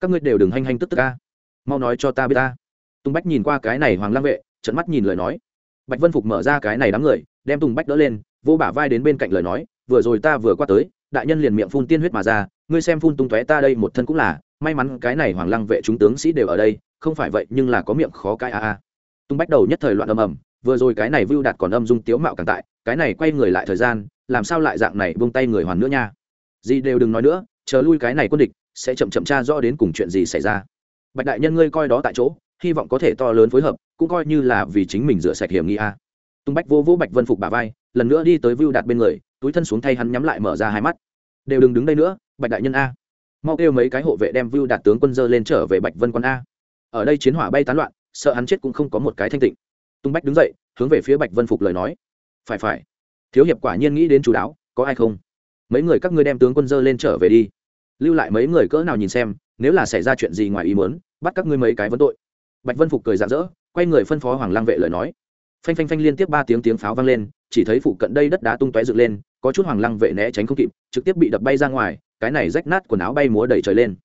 Các ngươi đều đừng hanh hanh tức tức ca mau nói cho ta biết ta. Tùng bách nhìn qua cái này hoàng lang vệ trận mắt nhìn lời nói. Bạch vân phục mở ra cái này đám người, đem tùng bách đỡ lên vô bả vai đến bên cạnh lời nói, vừa rồi ta vừa qua tới, đại nhân liền miệng phun tiên huyết mà ra, ngươi xem phun tung tóe ta đây một thân cũng là, may mắn cái này hoàng lăng vệ chúng tướng sĩ đều ở đây, không phải vậy nhưng là có miệng khó cãi a a. Tung bách đầu nhất thời loạn âm ầm, vừa rồi cái này vưu đạt còn âm dung tiếu mạo càng tại, cái này quay người lại thời gian làm sao lại dạng này buông tay người hoàn nữa nha? Gì đều đừng nói nữa, chờ lui cái này quân địch, sẽ chậm chậm tra rõ đến cùng chuyện gì xảy ra. Bạch đại nhân ngươi coi đó tại chỗ, hy vọng có thể to lớn phối hợp, cũng coi như là vì chính mình rửa sạch hiểm nghi a. Tung bách vô vô bạch vân phục bà vai, lần nữa đi tới vưu đạt bên người, túi thân xuống thay hắn nhắm lại mở ra hai mắt. Đều đừng đứng đây nữa, bạch đại nhân a. Mau kêu mấy cái hộ vệ đem vưu đạt tướng quân dơ lên trở về bạch vân quân a. Ở đây chiến hỏa bay tán loạn, sợ hắn chết cũng không có một cái thanh tịnh. Tung bách đứng dậy, hướng về phía bạch vân phục lời nói. Phải phải thiếu hiệp quả nhiên nghĩ đến chú đáo, có ai không? Mấy người các ngươi đem tướng quân dơ lên trở về đi. Lưu lại mấy người cỡ nào nhìn xem, nếu là xảy ra chuyện gì ngoài ý muốn, bắt các ngươi mấy cái vấn tội. Bạch vân phục cười rạng rỡ, quay người phân phó hoàng lang vệ lời nói. Phanh phanh phanh liên tiếp ba tiếng tiếng pháo vang lên, chỉ thấy phụ cận đây đất đá tung tóe dựng lên, có chút hoàng lăng vệ né tránh không kịp, trực tiếp bị đập bay ra ngoài, cái này rách nát quần áo bay múa đầy trời lên.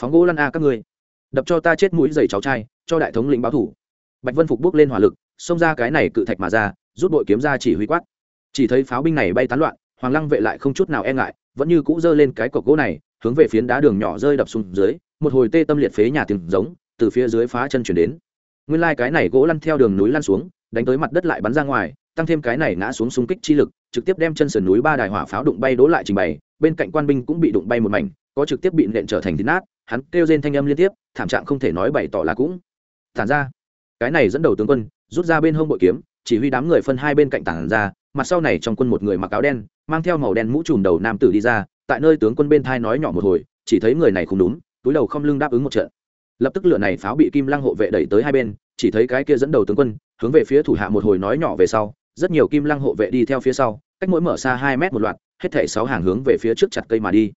Phóng gỗ lăn a các ngươi. Đập cho ta chết mũi giày cháu trai, cho đại thống lĩnh báo thủ. Bạch vân phục bước lên hỏa lực, xông ra cái này cự thạch mà ra, rút đội kiếm ra chỉ huy quát chỉ thấy pháo binh này bay tán loạn, hoàng lăng vệ lại không chút nào e ngại, vẫn như cũ giơ lên cái cọc gỗ này, hướng về phiến đá đường nhỏ rơi đập xuống dưới, một hồi tê tâm liệt phế nhà tiếng giống, từ phía dưới phá chân chuyển đến. Nguyên lai cái này gỗ lăn theo đường núi lăn xuống, đánh tới mặt đất lại bắn ra ngoài, tăng thêm cái này ngã xuống xung kích chi lực, trực tiếp đem chân sườn núi ba đài hỏa pháo đụng bay đố lại trình bày, bên cạnh quan binh cũng bị đụng bay một mảnh, có trực tiếp bị nện trở thành thịt nát, hắn kêu trên thanh âm liên tiếp, thảm trạng không thể nói bày tỏ là cũng tản ra. Cái này dẫn đầu tướng quân, rút ra bên hông bội kiếm, chỉ huy đám người phân hai bên cạnh tản ra mặt sau này trong quân một người mặc áo đen, mang theo màu đen mũ trùm đầu nam tử đi ra, tại nơi tướng quân bên thai nói nhỏ một hồi, chỉ thấy người này không đúng, túi đầu không lưng đáp ứng một trận. Lập tức lửa này pháo bị kim lăng hộ vệ đẩy tới hai bên, chỉ thấy cái kia dẫn đầu tướng quân, hướng về phía thủ hạ một hồi nói nhỏ về sau, rất nhiều kim lăng hộ vệ đi theo phía sau, cách mỗi mở xa hai mét một loạt, hết thảy sáu hàng hướng về phía trước chặt cây mà đi.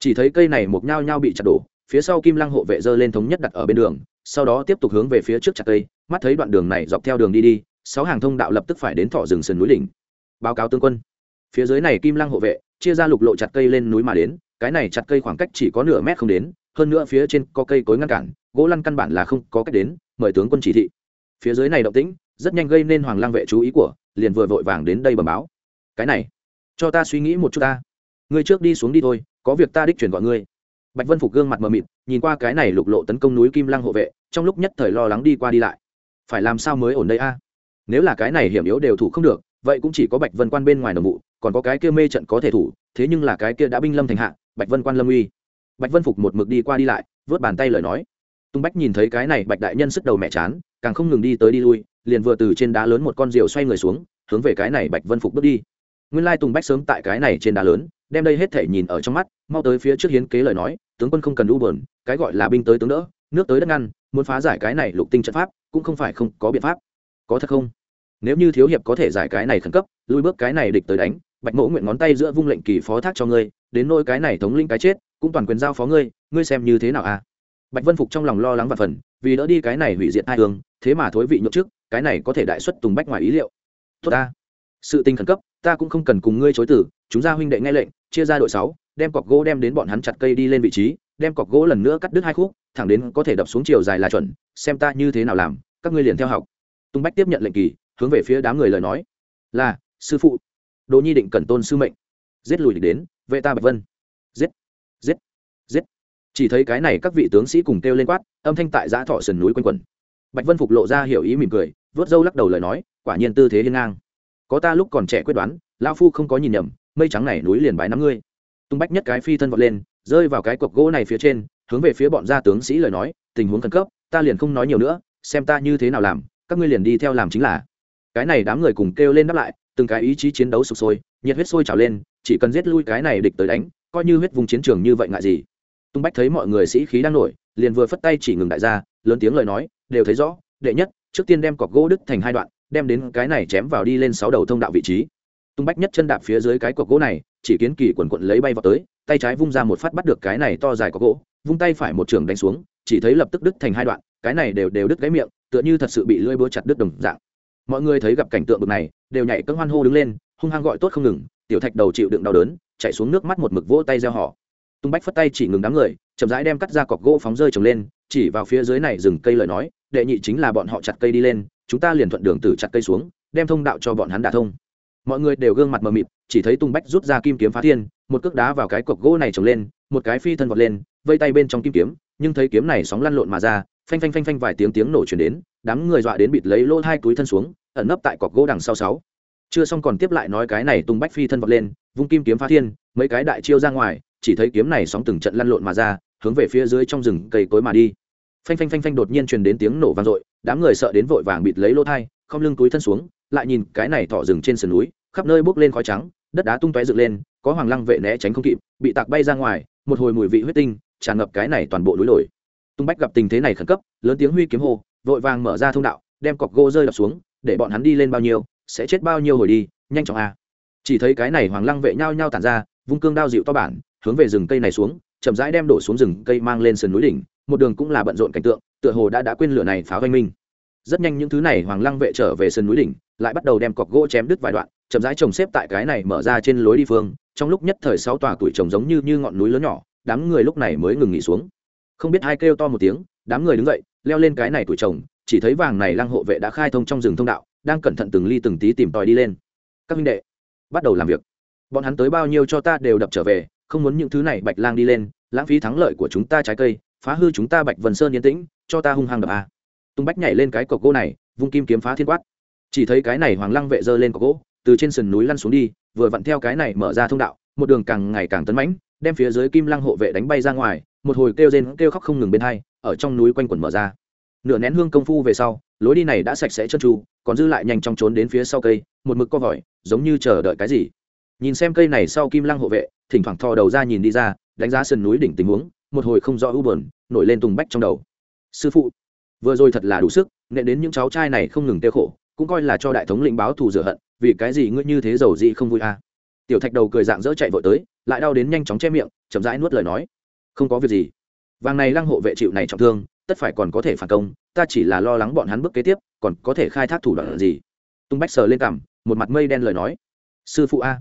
Chỉ thấy cây này một nhao nhao bị chặt đổ, phía sau kim lăng hộ vệ dơ lên thống nhất đặt ở bên đường, sau đó tiếp tục hướng về phía trước chặt cây, mắt thấy đoạn đường này dọc theo đường đi đi, sáu hàng thông đạo lập tức phải đến thọ rừng sườn núi đỉnh báo cáo tướng quân. Phía dưới này kim lăng hộ vệ, chia ra lục lộ chặt cây lên núi mà đến, cái này chặt cây khoảng cách chỉ có nửa mét không đến, hơn nữa phía trên có cây cối ngăn cản, gỗ lăn căn bản là không có cách đến, mời tướng quân chỉ thị. Phía dưới này động tĩnh, rất nhanh gây nên hoàng lang vệ chú ý của, liền vừa vội vàng đến đây bẩm báo. Cái này, cho ta suy nghĩ một chút ta. Ngươi trước đi xuống đi thôi, có việc ta đích chuyển gọi ngươi. Bạch vân phục gương mặt mờ mịt, nhìn qua cái này lục lộ tấn công núi kim lăng hộ vệ, trong lúc nhất thời lo lắng đi qua đi lại. Phải làm sao mới ổn đây a? Nếu là cái này hiểm yếu đều thủ không được vậy cũng chỉ có bạch vân quan bên ngoài đồng vụ, còn có cái kia mê trận có thể thủ, thế nhưng là cái kia đã binh lâm thành hạ, bạch vân quan lâm uy. Bạch vân phục một mực đi qua đi lại, vớt bàn tay lời nói. Tung bách nhìn thấy cái này bạch đại nhân sức đầu mẹ chán, càng không ngừng đi tới đi lui, liền vừa từ trên đá lớn một con diều xoay người xuống, hướng về cái này bạch vân phục bước đi. Nguyên lai tùng bách sớm tại cái này trên đá lớn, đem đây hết thể nhìn ở trong mắt, mau tới phía trước hiến kế lời nói, tướng quân không cần u bờn cái gọi là binh tới tướng đỡ, nước tới đất ngăn, muốn phá giải cái này lục tinh trận pháp, cũng không phải không có biện pháp. Có thật không? Nếu như thiếu hiệp có thể giải cái này khẩn cấp lui bước cái này địch tới đánh, bạch mỗ nguyện ngón tay giữa vung lệnh kỳ phó thác cho ngươi, đến nôi cái này thống linh cái chết, cũng toàn quyền giao phó ngươi ngươi xem như thế nào a à? bạch vân phục trong lòng lo lắng và phần, vì đỡ đi cái này hủy diệt hai hương thế mà thối vị nhậu trước cái này có thể đại xuất tùng bách ngoài ý liệu. Tốt ta. Sự tình khẩn cấp, ta cũng không cần cùng ngươi chối tử chúng ra huynh đệ nghe lệnh, chia ra đội sáu, đem cọc gỗ đem đến bọn hắn chặt cây đi lên vị trí, đem cọc gỗ lần nữa cắt đứt hai khúc, thẳng đến có thể đập xuống chiều dài là chuẩn, xem ta như thế nào làm, các ngươi liền theo học. Tung bách tiếp nhận lệnh kỳ hướng về phía đám người lời nói. Là, sư phụ. Đồ nhi định cẩn tôn sư mệnh. Giết lùi địch đến, vệ ta bạch vân. Giết giết giết. Chỉ thấy cái này các vị tướng sĩ cùng kêu lên quát, âm thanh tại giã thọ sườn núi quanh quẩn. Bạch vân phục lộ ra hiểu ý mỉm cười, vớt râu lắc đầu lời nói, quả nhiên tư thế hiên ngang. Có ta lúc còn trẻ quyết đoán lao phu không có nhìn nhầm, mây trắng này núi liền bái năm ngươi. Tung bách nhất cái phi thân vọt lên, rơi vào cái cọc gỗ này phía trên, hướng về phía bọn gia tướng sĩ lời nói, tình huống khẩn cấp, ta liền không nói nhiều nữa, xem ta như thế nào làm, các ngươi liền đi theo làm chính là cái này đám người cùng kêu lên đáp lại, từng cái ý chí chiến đấu sụp sôi, nhiệt huyết sôi trào lên, chỉ cần giết lui cái này địch tới đánh, coi như huyết vùng chiến trường như vậy ngại gì. Tung bách thấy mọi người sĩ khí đang nổi, liền vừa phất tay chỉ ngừng đại gia, lớn tiếng lời nói, đều thấy rõ, đệ nhất, trước tiên đem cọc gỗ đứt thành hai đoạn, đem đến cái này chém vào đi lên sáu đầu thông đạo vị trí. Tung bách nhất chân đạp phía dưới cái cọc gỗ này, chỉ kiến kỳ quần quận lấy bay vào tới, tay trái vung ra một phát bắt được cái này to dài có gỗ, vung tay phải một trường đánh xuống, chỉ thấy lập tức đứt thành hai đoạn, cái này đều đều đứt cái miệng, tựa như thật sự bị lưỡi búa chặt đứt đồng dạng mọi người thấy gặp cảnh tượng bực này, đều nhảy cân hoan hô đứng lên, hung hăng gọi tốt không ngừng, tiểu thạch đầu chịu đựng đau đớn, chạy xuống nước mắt một mực vỗ tay gieo họ. Tung bách phất tay chỉ ngừng đám người, chậm rãi đem cắt ra cọc gỗ phóng rơi trồng lên, chỉ vào phía dưới này rừng cây lời nói, đệ nhị chính là bọn họ chặt cây đi lên, chúng ta liền thuận đường từ chặt cây xuống, đem thông đạo cho bọn hắn đả thông. Mọi người đều gương mặt mờ mịt, chỉ thấy tung bách rút ra kim kiếm phá thiên, một cước đá vào cái cọc gỗ này trồng lên, một cái phi thân vọt lên, vây tay bên trong kim kiếm, nhưng thấy kiếm này sóng lăn lộn mà ra, phanh phanh phanh phanh vài tiếng tiếng nổ chuyển đến đám người dọa đến bịt lấy lỗ hai túi thân xuống, ẩn nấp tại cọc gỗ đằng sau sáu. Chưa xong còn tiếp lại nói cái này tung bách phi thân vọt lên, vung kim kiếm phá thiên, mấy cái đại chiêu ra ngoài, chỉ thấy kiếm này sóng từng trận lăn lộn mà ra, hướng về phía dưới trong rừng cây cối mà đi. Phanh phanh phanh phanh đột nhiên truyền đến tiếng nổ vang dội, đám người sợ đến vội vàng bịt lấy lỗ thai, không lưng túi thân xuống, lại nhìn cái này thọ rừng trên sườn núi, khắp nơi bốc lên khói trắng, đất đá tung tóe dựng lên, có hoàng lăng vệ né tránh không kịp, bị tạc bay ra ngoài, một hồi mùi vị huyết tinh, tràn ngập cái này toàn bộ núi đồi tung bách gặp tình thế này khẩn cấp, lớn tiếng huy kiếm hô vội vàng mở ra thông đạo, đem cọc gỗ rơi đập xuống, để bọn hắn đi lên bao nhiêu, sẽ chết bao nhiêu hồi đi, nhanh chóng a. Chỉ thấy cái này hoàng lăng vệ nhao nhao tản ra, vung cương đao dịu to bản, hướng về rừng cây này xuống, chậm rãi đem đổ xuống rừng cây mang lên sườn núi đỉnh, một đường cũng là bận rộn cảnh tượng, tựa hồ đã đã quên lửa này pháo oanh minh. Rất nhanh những thứ này hoàng lăng vệ trở về sườn núi đỉnh, lại bắt đầu đem cọc gỗ chém đứt vài đoạn, chậm rãi trồng xếp tại cái này mở ra trên lối đi phương, trong lúc nhất thời sáu tòa tuổi trồng giống như như ngọn núi lớn nhỏ, đám người lúc này mới ngừng nghỉ xuống. Không biết hai kêu to một tiếng, đám người đứng dậy leo lên cái này tuổi chồng chỉ thấy vàng này lăng hộ vệ đã khai thông trong rừng thông đạo, đang cẩn thận từng ly từng tí tìm tòi đi lên. Các minh đệ, bắt đầu làm việc. Bọn hắn tới bao nhiêu cho ta đều đập trở về, không muốn những thứ này bạch lang đi lên, lãng phí thắng lợi của chúng ta trái cây, phá hư chúng ta bạch vân sơn yên tĩnh, cho ta hung hăng đập a. À. tung bách nhảy lên cái cọc gỗ này, vung kim kiếm phá thiên quát. Chỉ thấy cái này hoàng lăng vệ giơ lên cọc gỗ, từ trên sườn núi lăn xuống đi, vừa vặn theo cái này mở ra thông đạo, một đường càng ngày càng tấn mãnh, đem phía dưới kim lăng hộ vệ đánh bay ra ngoài một hồi kêu rên kêu khóc không ngừng bên hai, ở trong núi quanh quẩn mở ra. Nửa nén hương công phu về sau, lối đi này đã sạch sẽ chân tru, còn dư lại nhanh chóng trốn đến phía sau cây, một mực co vòi, giống như chờ đợi cái gì. Nhìn xem cây này sau kim lăng hộ vệ, thỉnh thoảng thò đầu ra nhìn đi ra, đánh giá sườn núi đỉnh tình huống, một hồi không rõ u bờn nổi lên tùng bách trong đầu. Sư phụ, vừa rồi thật là đủ sức nệ đến những cháu trai này không ngừng tiêu khổ, cũng coi là cho đại thống lĩnh báo thù rửa hận, vì cái gì ngươi như thế giàu dị không vui à. tiểu thạch đầu cười dạng dỡ chạy vội tới, lại đau đến nhanh chóng che miệng, chậm rãi nuốt lời nói không có việc gì. Vàng này lăng hộ vệ chịu này trọng thương, tất phải còn có thể phản công, ta chỉ là lo lắng bọn hắn bước kế tiếp, còn có thể khai thác thủ đoạn gì? Tung bách sờ lên cằm, một mặt mây đen lời nói. Sư phụ a,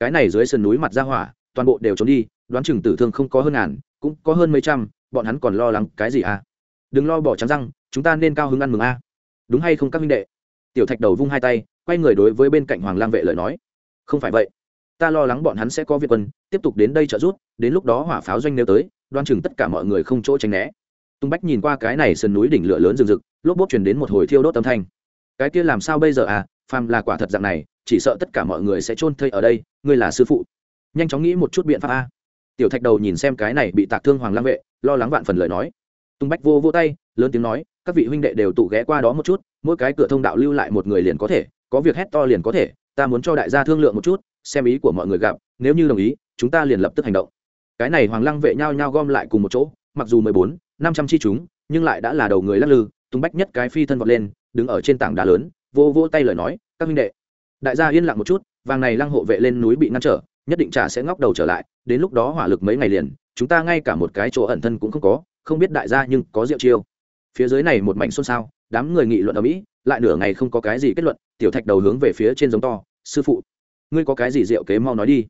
cái này dưới sườn núi mặt ra hỏa, toàn bộ đều trốn đi, đoán chừng tử thương không có hơn ngàn, cũng có hơn mấy trăm, bọn hắn còn lo lắng cái gì a? Đừng lo bỏ trắng răng, chúng ta nên cao hứng ăn mừng a. Đúng hay không các minh đệ? Tiểu thạch đầu vung hai tay, quay người đối với bên cạnh hoàng lang vệ lời nói. Không phải vậy. Ta lo lắng bọn hắn sẽ có việc quân, tiếp tục đến đây trợ giúp, đến lúc đó hỏa pháo doanh nêu tới đoan chừng tất cả mọi người không chỗ tránh né. Tung bách nhìn qua cái này sườn núi đỉnh lửa lớn rừng rực, lốp bốp chuyển đến một hồi thiêu đốt âm thanh. Cái kia làm sao bây giờ à? Phàm là quả thật dạng này, chỉ sợ tất cả mọi người sẽ chôn thây ở đây, ngươi là sư phụ. Nhanh chóng nghĩ một chút biện pháp a. Tiểu thạch đầu nhìn xem cái này bị tạc thương hoàng lang vệ, lo lắng vạn phần lời nói. Tung bách vô vô tay, lớn tiếng nói, các vị huynh đệ đều tụ ghé qua đó một chút, mỗi cái cửa thông đạo lưu lại một người liền có thể, có việc hét to liền có thể, ta muốn cho đại gia thương lượng một chút, xem ý của mọi người gặp, nếu như đồng ý, chúng ta liền lập tức hành động cái này hoàng lăng vệ nhau nhau gom lại cùng một chỗ, mặc dù mười bốn, năm trăm chi chúng, nhưng lại đã là đầu người lắc lư, tung bách nhất cái phi thân vọt lên, đứng ở trên tảng đá lớn, vô vô tay lời nói, các huynh đệ. Đại gia yên lặng một chút, vàng này lăng hộ vệ lên núi bị ngăn trở, nhất định trả sẽ ngóc đầu trở lại, đến lúc đó hỏa lực mấy ngày liền, chúng ta ngay cả một cái chỗ ẩn thân cũng không có, không biết đại gia nhưng có rượu chiêu. Phía dưới này một mảnh xôn xao, đám người nghị luận ở mỹ, lại nửa ngày không có cái gì kết luận, tiểu thạch đầu hướng về phía trên giống to, sư phụ, ngươi có cái gì rượu kế mau nói đi.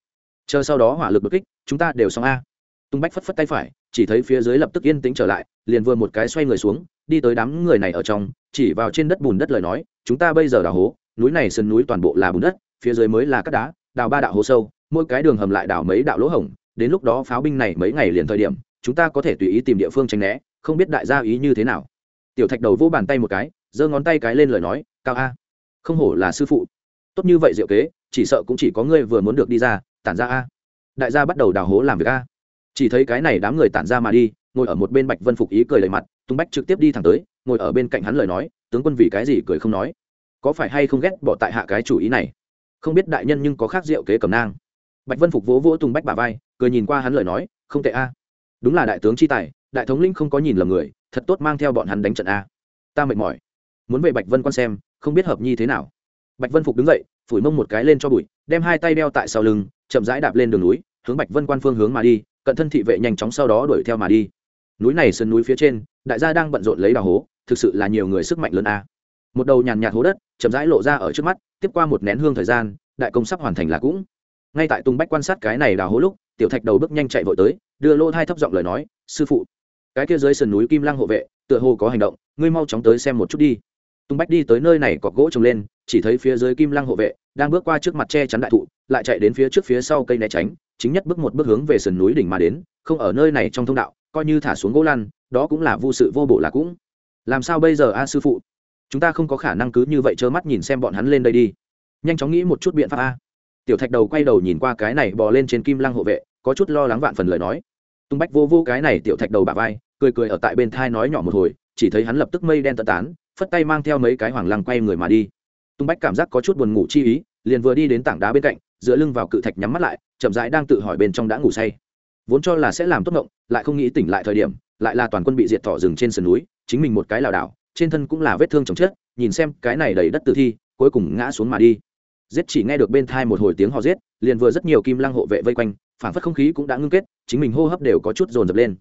Chờ sau đó hỏa lực bất kích chúng ta đều xong a. Tung bách phất phất tay phải, chỉ thấy phía dưới lập tức yên tĩnh trở lại, liền vừa một cái xoay người xuống, đi tới đám người này ở trong, chỉ vào trên đất bùn đất lời nói, chúng ta bây giờ đào hố, núi này sân núi toàn bộ là bùn đất, phía dưới mới là các đá, đào ba đạo hố sâu, mỗi cái đường hầm lại đào mấy đạo lỗ hổng, đến lúc đó pháo binh này mấy ngày liền thời điểm, chúng ta có thể tùy ý tìm địa phương tránh né, không biết đại gia ý như thế nào. Tiểu thạch đầu vỗ bàn tay một cái, giơ ngón tay cái lên lời nói, cao a, không hổ là sư phụ. Tốt như vậy diệu kế, chỉ sợ cũng chỉ có ngươi vừa muốn được đi ra, tản ra a đại gia bắt đầu đào hố làm việc a. Chỉ thấy cái này đám người tản ra mà đi, ngồi ở một bên bạch vân phục ý cười lầy mặt, tung bách trực tiếp đi thẳng tới, ngồi ở bên cạnh hắn lời nói, tướng quân vì cái gì cười không nói? Có phải hay không ghét bỏ tại hạ cái chủ ý này? Không biết đại nhân nhưng có khác diệu kế cầm nang. Bạch vân phục vỗ vỗ tung bách bà vai, cười nhìn qua hắn lời nói, không tệ a. Đúng là đại tướng chi tài, đại thống linh không có nhìn lầm người, thật tốt mang theo bọn hắn đánh trận a. Ta mệt mỏi. Muốn về bạch vân quan xem, không biết hợp nhi thế nào. Bạch vân phục đứng dậy, phủi mông một cái lên cho bụi, đem hai tay đeo tại sau lưng, chậm rãi đạp lên đường núi hướng bạch vân quan phương hướng mà đi, cận thân thị vệ nhanh chóng sau đó đuổi theo mà đi. Núi này sườn núi phía trên, đại gia đang bận rộn lấy đào hố, thực sự là nhiều người sức mạnh lớn a. Một đầu nhàn nhạt hố đất, chậm rãi lộ ra ở trước mắt, tiếp qua một nén hương thời gian, đại công sắp hoàn thành là cũng. Ngay tại tung bách quan sát cái này đào hố lúc, tiểu thạch đầu bước nhanh chạy vội tới, đưa lô thai thấp giọng lời nói, sư phụ, cái kia dưới sườn núi kim lăng hộ vệ, tựa hồ có hành động, ngươi mau chóng tới xem một chút đi. Tung bách đi tới nơi này cọc gỗ trồng lên, chỉ thấy phía dưới kim lăng hộ vệ, đang bước qua trước mặt che chắn đại thụ, lại chạy đến phía trước phía sau cây né tránh chính nhất bước một bước hướng về sườn núi đỉnh mà đến, không ở nơi này trong thông đạo, coi như thả xuống gỗ lăn, đó cũng là vô sự vô bổ là cũng. Làm sao bây giờ a sư phụ? Chúng ta không có khả năng cứ như vậy trơ mắt nhìn xem bọn hắn lên đây đi. Nhanh chóng nghĩ một chút biện pháp a. Tiểu thạch đầu quay đầu nhìn qua cái này bò lên trên kim lăng hộ vệ, có chút lo lắng vạn phần lời nói. Tung bách vô vô cái này tiểu thạch đầu bà vai, cười cười ở tại bên thai nói nhỏ một hồi, chỉ thấy hắn lập tức mây đen tận tán, phất tay mang theo mấy cái hoàng lăng quay người mà đi. Tung bách cảm giác có chút buồn ngủ chi ý, liền vừa đi đến tảng đá bên cạnh dựa lưng vào cự thạch nhắm mắt lại, chậm rãi đang tự hỏi bên trong đã ngủ say. Vốn cho là sẽ làm tốt ngộng, lại không nghĩ tỉnh lại thời điểm, lại là toàn quân bị diệt thỏ rừng trên sườn núi, chính mình một cái lảo đảo, trên thân cũng là vết thương chồng chết, nhìn xem cái này đầy đất tử thi, cuối cùng ngã xuống mà đi. Giết chỉ nghe được bên thai một hồi tiếng hò giết, liền vừa rất nhiều kim lăng hộ vệ vây quanh, phản phất không khí cũng đã ngưng kết, chính mình hô hấp đều có chút dồn dập lên.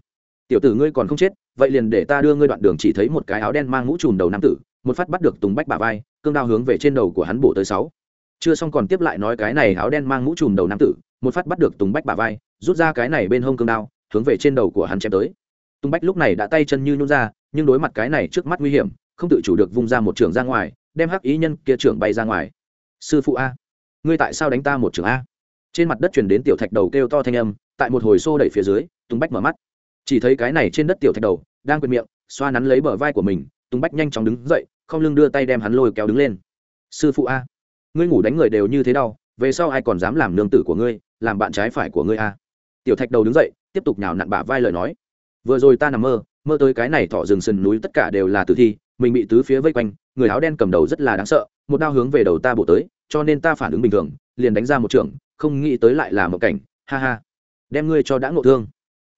Tiểu tử ngươi còn không chết, vậy liền để ta đưa ngươi đoạn đường chỉ thấy một cái áo đen mang mũ trùm đầu nam tử, một phát bắt được tùng bách bà vai, cương đao hướng về trên đầu của hắn bổ tới sáu chưa xong còn tiếp lại nói cái này áo đen mang mũ trùm đầu nam tử, một phát bắt được tùng bách bà vai, rút ra cái này bên hông cương đao, hướng về trên đầu của hắn chém tới. Tùng bách lúc này đã tay chân như nhún ra, nhưng đối mặt cái này trước mắt nguy hiểm, không tự chủ được vung ra một trường ra ngoài, đem hắc ý nhân kia trưởng bay ra ngoài. Sư phụ a, ngươi tại sao đánh ta một trường a? Trên mặt đất truyền đến tiểu thạch đầu kêu to thanh âm, tại một hồi xô đẩy phía dưới, tùng bách mở mắt. Chỉ thấy cái này trên đất tiểu thạch đầu, đang quệt miệng, xoa nắn lấy bờ vai của mình, tùng bách nhanh chóng đứng dậy, không lưng đưa tay đem hắn lôi kéo đứng lên. Sư phụ a ngươi ngủ đánh người đều như thế đau, về sau ai còn dám làm nương tử của ngươi, làm bạn trái phải của ngươi a tiểu thạch đầu đứng dậy, tiếp tục nhào nặn bả vai lời nói. Vừa rồi ta nằm mơ mơ tới cái này thọ rừng sườn núi tất cả đều là tử thi, mình bị tứ phía vây quanh, người áo đen cầm đầu rất là đáng sợ, một đao hướng về đầu ta bổ tới, cho nên ta phản ứng bình thường, liền đánh ra một trường không nghĩ tới lại là một cảnh, ha ha. Đem ngươi cho đã ngộ thương.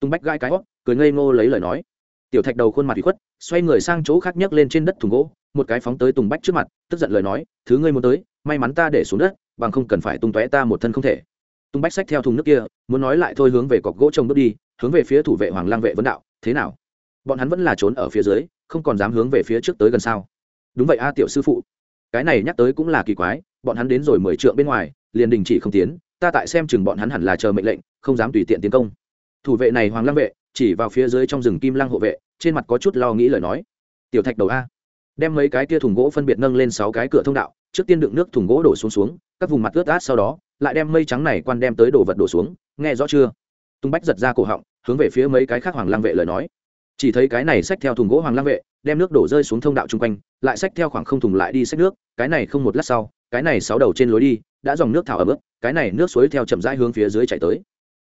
Tung bách gai cái hót, cười ngây ngô lấy lời nói. Tiểu thạch đầu khuôn mặt bị khuất, xoay người sang chỗ khác nhấc lên trên đất thùng gỗ, một cái phóng tới tùng bách trước mặt, tức giận lời nói, thứ ngươi muốn tới may mắn ta để xuống đất, bằng không cần phải tung tóe ta một thân không thể. Tung bách sách theo thùng nước kia, muốn nói lại thôi hướng về cọc gỗ trông bước đi, hướng về phía thủ vệ hoàng lang vệ vấn đạo, thế nào? Bọn hắn vẫn là trốn ở phía dưới, không còn dám hướng về phía trước tới gần sao? Đúng vậy a, tiểu sư phụ. Cái này nhắc tới cũng là kỳ quái, bọn hắn đến rồi mười trượng bên ngoài, liền đình chỉ không tiến, ta tại xem chừng bọn hắn hẳn là chờ mệnh lệnh, không dám tùy tiện tiến công. Thủ vệ này hoàng Lang vệ, chỉ vào phía dưới trong rừng kim Lang hộ vệ, trên mặt có chút lo nghĩ lời nói. Tiểu thạch đầu a. Đem mấy cái kia thùng gỗ phân biệt nâng lên sáu cái cửa thông đạo trước tiên đựng nước thùng gỗ đổ xuống xuống, các vùng mặt ướt át sau đó, lại đem mây trắng này quan đem tới đồ vật đổ xuống, nghe rõ chưa? Tung bách giật ra cổ họng, hướng về phía mấy cái khác hoàng Lang vệ lời nói. Chỉ thấy cái này xách theo thùng gỗ hoàng Lang vệ, đem nước đổ rơi xuống thông đạo chung quanh, lại xách theo khoảng không thùng lại đi xách nước, cái này không một lát sau, cái này sáu đầu trên lối đi, đã dòng nước thảo ở bước, cái này nước suối theo chậm rãi hướng phía dưới chảy tới.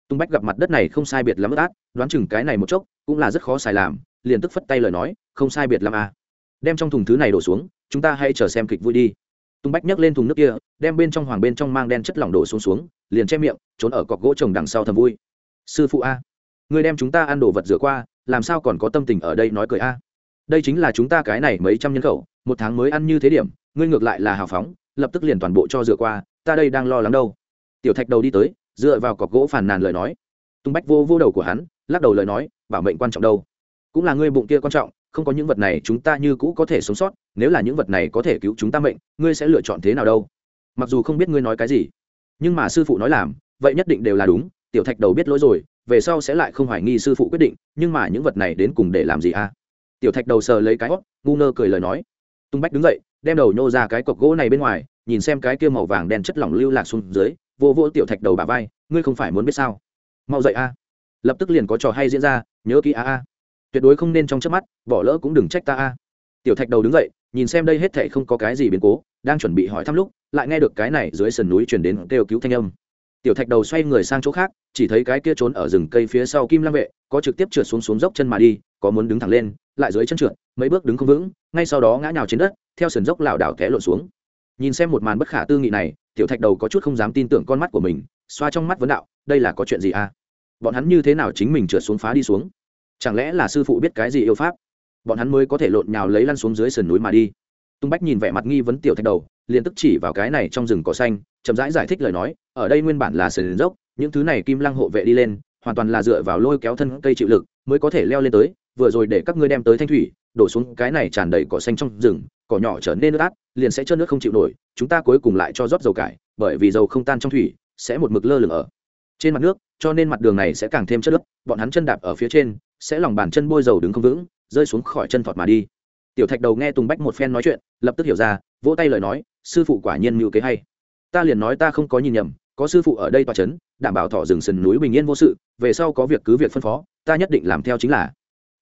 Tung bách gặp mặt đất này không sai biệt lắm ướt át, đoán chừng cái này một chốc, cũng là rất khó xài làm, liền tức phất tay lời nói, không sai biệt lắm à. đem trong thùng thứ này đổ xuống, chúng ta hãy chờ xem kịch vui đi tung bách nhấc lên thùng nước kia, đem bên trong hoàng bên trong mang đen chất lỏng đổ xuống xuống, liền che miệng, trốn ở cọc gỗ trồng đằng sau thầm vui. Sư phụ a người đem chúng ta ăn đồ vật rửa qua, làm sao còn có tâm tình ở đây nói cười a? Đây chính là chúng ta cái này mấy trăm nhân khẩu, một tháng mới ăn như thế điểm, ngươi ngược lại là hào phóng, lập tức liền toàn bộ cho rửa qua, ta đây đang lo lắng đâu. Tiểu thạch đầu đi tới, dựa vào cọc gỗ phàn nàn lời nói. Tung bách vô vô đầu của hắn, lắc đầu lời nói, bảo mệnh quan trọng đâu. Cũng là ngươi bụng kia quan trọng không có những vật này chúng ta như cũ có thể sống sót, nếu là những vật này có thể cứu chúng ta mệnh, ngươi sẽ lựa chọn thế nào đâu? Mặc dù không biết ngươi nói cái gì, nhưng mà sư phụ nói làm, vậy nhất định đều là đúng, tiểu thạch đầu biết lỗi rồi, về sau sẽ lại không hoài nghi sư phụ quyết định, nhưng mà những vật này đến cùng để làm gì à? Tiểu thạch đầu sờ lấy cái hót ngu ngơ cười lời nói. Tung bách đứng dậy, đem đầu nhô ra cái cọc gỗ này bên ngoài, nhìn xem cái kia màu vàng đen chất lỏng lưu lạc xuống dưới, vô vô tiểu thạch đầu bà vai, ngươi không phải muốn biết sao? Mau dậy a. Lập tức liền có trò hay diễn ra, nhớ kỹ a a tuyệt đối không nên trong chớp mắt, bỏ lỡ cũng đừng trách ta a. Tiểu thạch đầu đứng dậy, nhìn xem đây hết thảy không có cái gì biến cố, đang chuẩn bị hỏi thăm lúc, lại nghe được cái này dưới sườn núi chuyển đến kêu cứu thanh âm. Tiểu thạch đầu xoay người sang chỗ khác, chỉ thấy cái kia trốn ở rừng cây phía sau kim lăng vệ, có trực tiếp trượt xuống xuống dốc chân mà đi, có muốn đứng thẳng lên, lại dưới chân trượt, mấy bước đứng không vững, ngay sau đó ngã nhào trên đất, theo sườn dốc lảo đảo té lộn xuống. Nhìn xem một màn bất khả tư nghị này, tiểu thạch đầu có chút không dám tin tưởng con mắt của mình, xoa trong mắt vấn đạo, đây là có chuyện gì à? Bọn hắn như thế nào chính mình trượt xuống phá đi xuống? Chẳng lẽ là sư phụ biết cái gì yêu pháp? Bọn hắn mới có thể lộn nhào lấy lăn xuống dưới sườn núi mà đi. Tung bách nhìn vẻ mặt nghi vấn tiểu thạch đầu liền tức chỉ vào cái này trong rừng cỏ xanh chậm rãi giải, giải thích lời nói ở đây nguyên bản là sườn dốc những thứ này kim lăng hộ vệ đi lên hoàn toàn là dựa vào lôi kéo thân cây chịu lực mới có thể leo lên tới vừa rồi để các ngươi đem tới thanh thủy đổ xuống cái này tràn đầy cỏ xanh trong rừng cỏ nhỏ trở nên nước át liền sẽ trơn nước không chịu nổi chúng ta cuối cùng lại cho rót dầu cải bởi vì dầu không tan trong thủy sẽ một mực lơ lửng ở trên mặt nước cho nên mặt đường này sẽ càng thêm chất nước bọn hắn chân đạp ở phía trên sẽ lòng bàn chân bôi dầu đứng không vững, rơi xuống khỏi chân thọt mà đi. Tiểu thạch đầu nghe tùng bách một phen nói chuyện, lập tức hiểu ra, vỗ tay lời nói, sư phụ quả nhiên mưu kế hay. Ta liền nói ta không có nhìn nhầm, có sư phụ ở đây tòa c h ấ n đảm bảo thọ rừng sườn núi bình yên vô sự, về sau có việc cứ việc phân phó, ta nhất định làm theo chính là.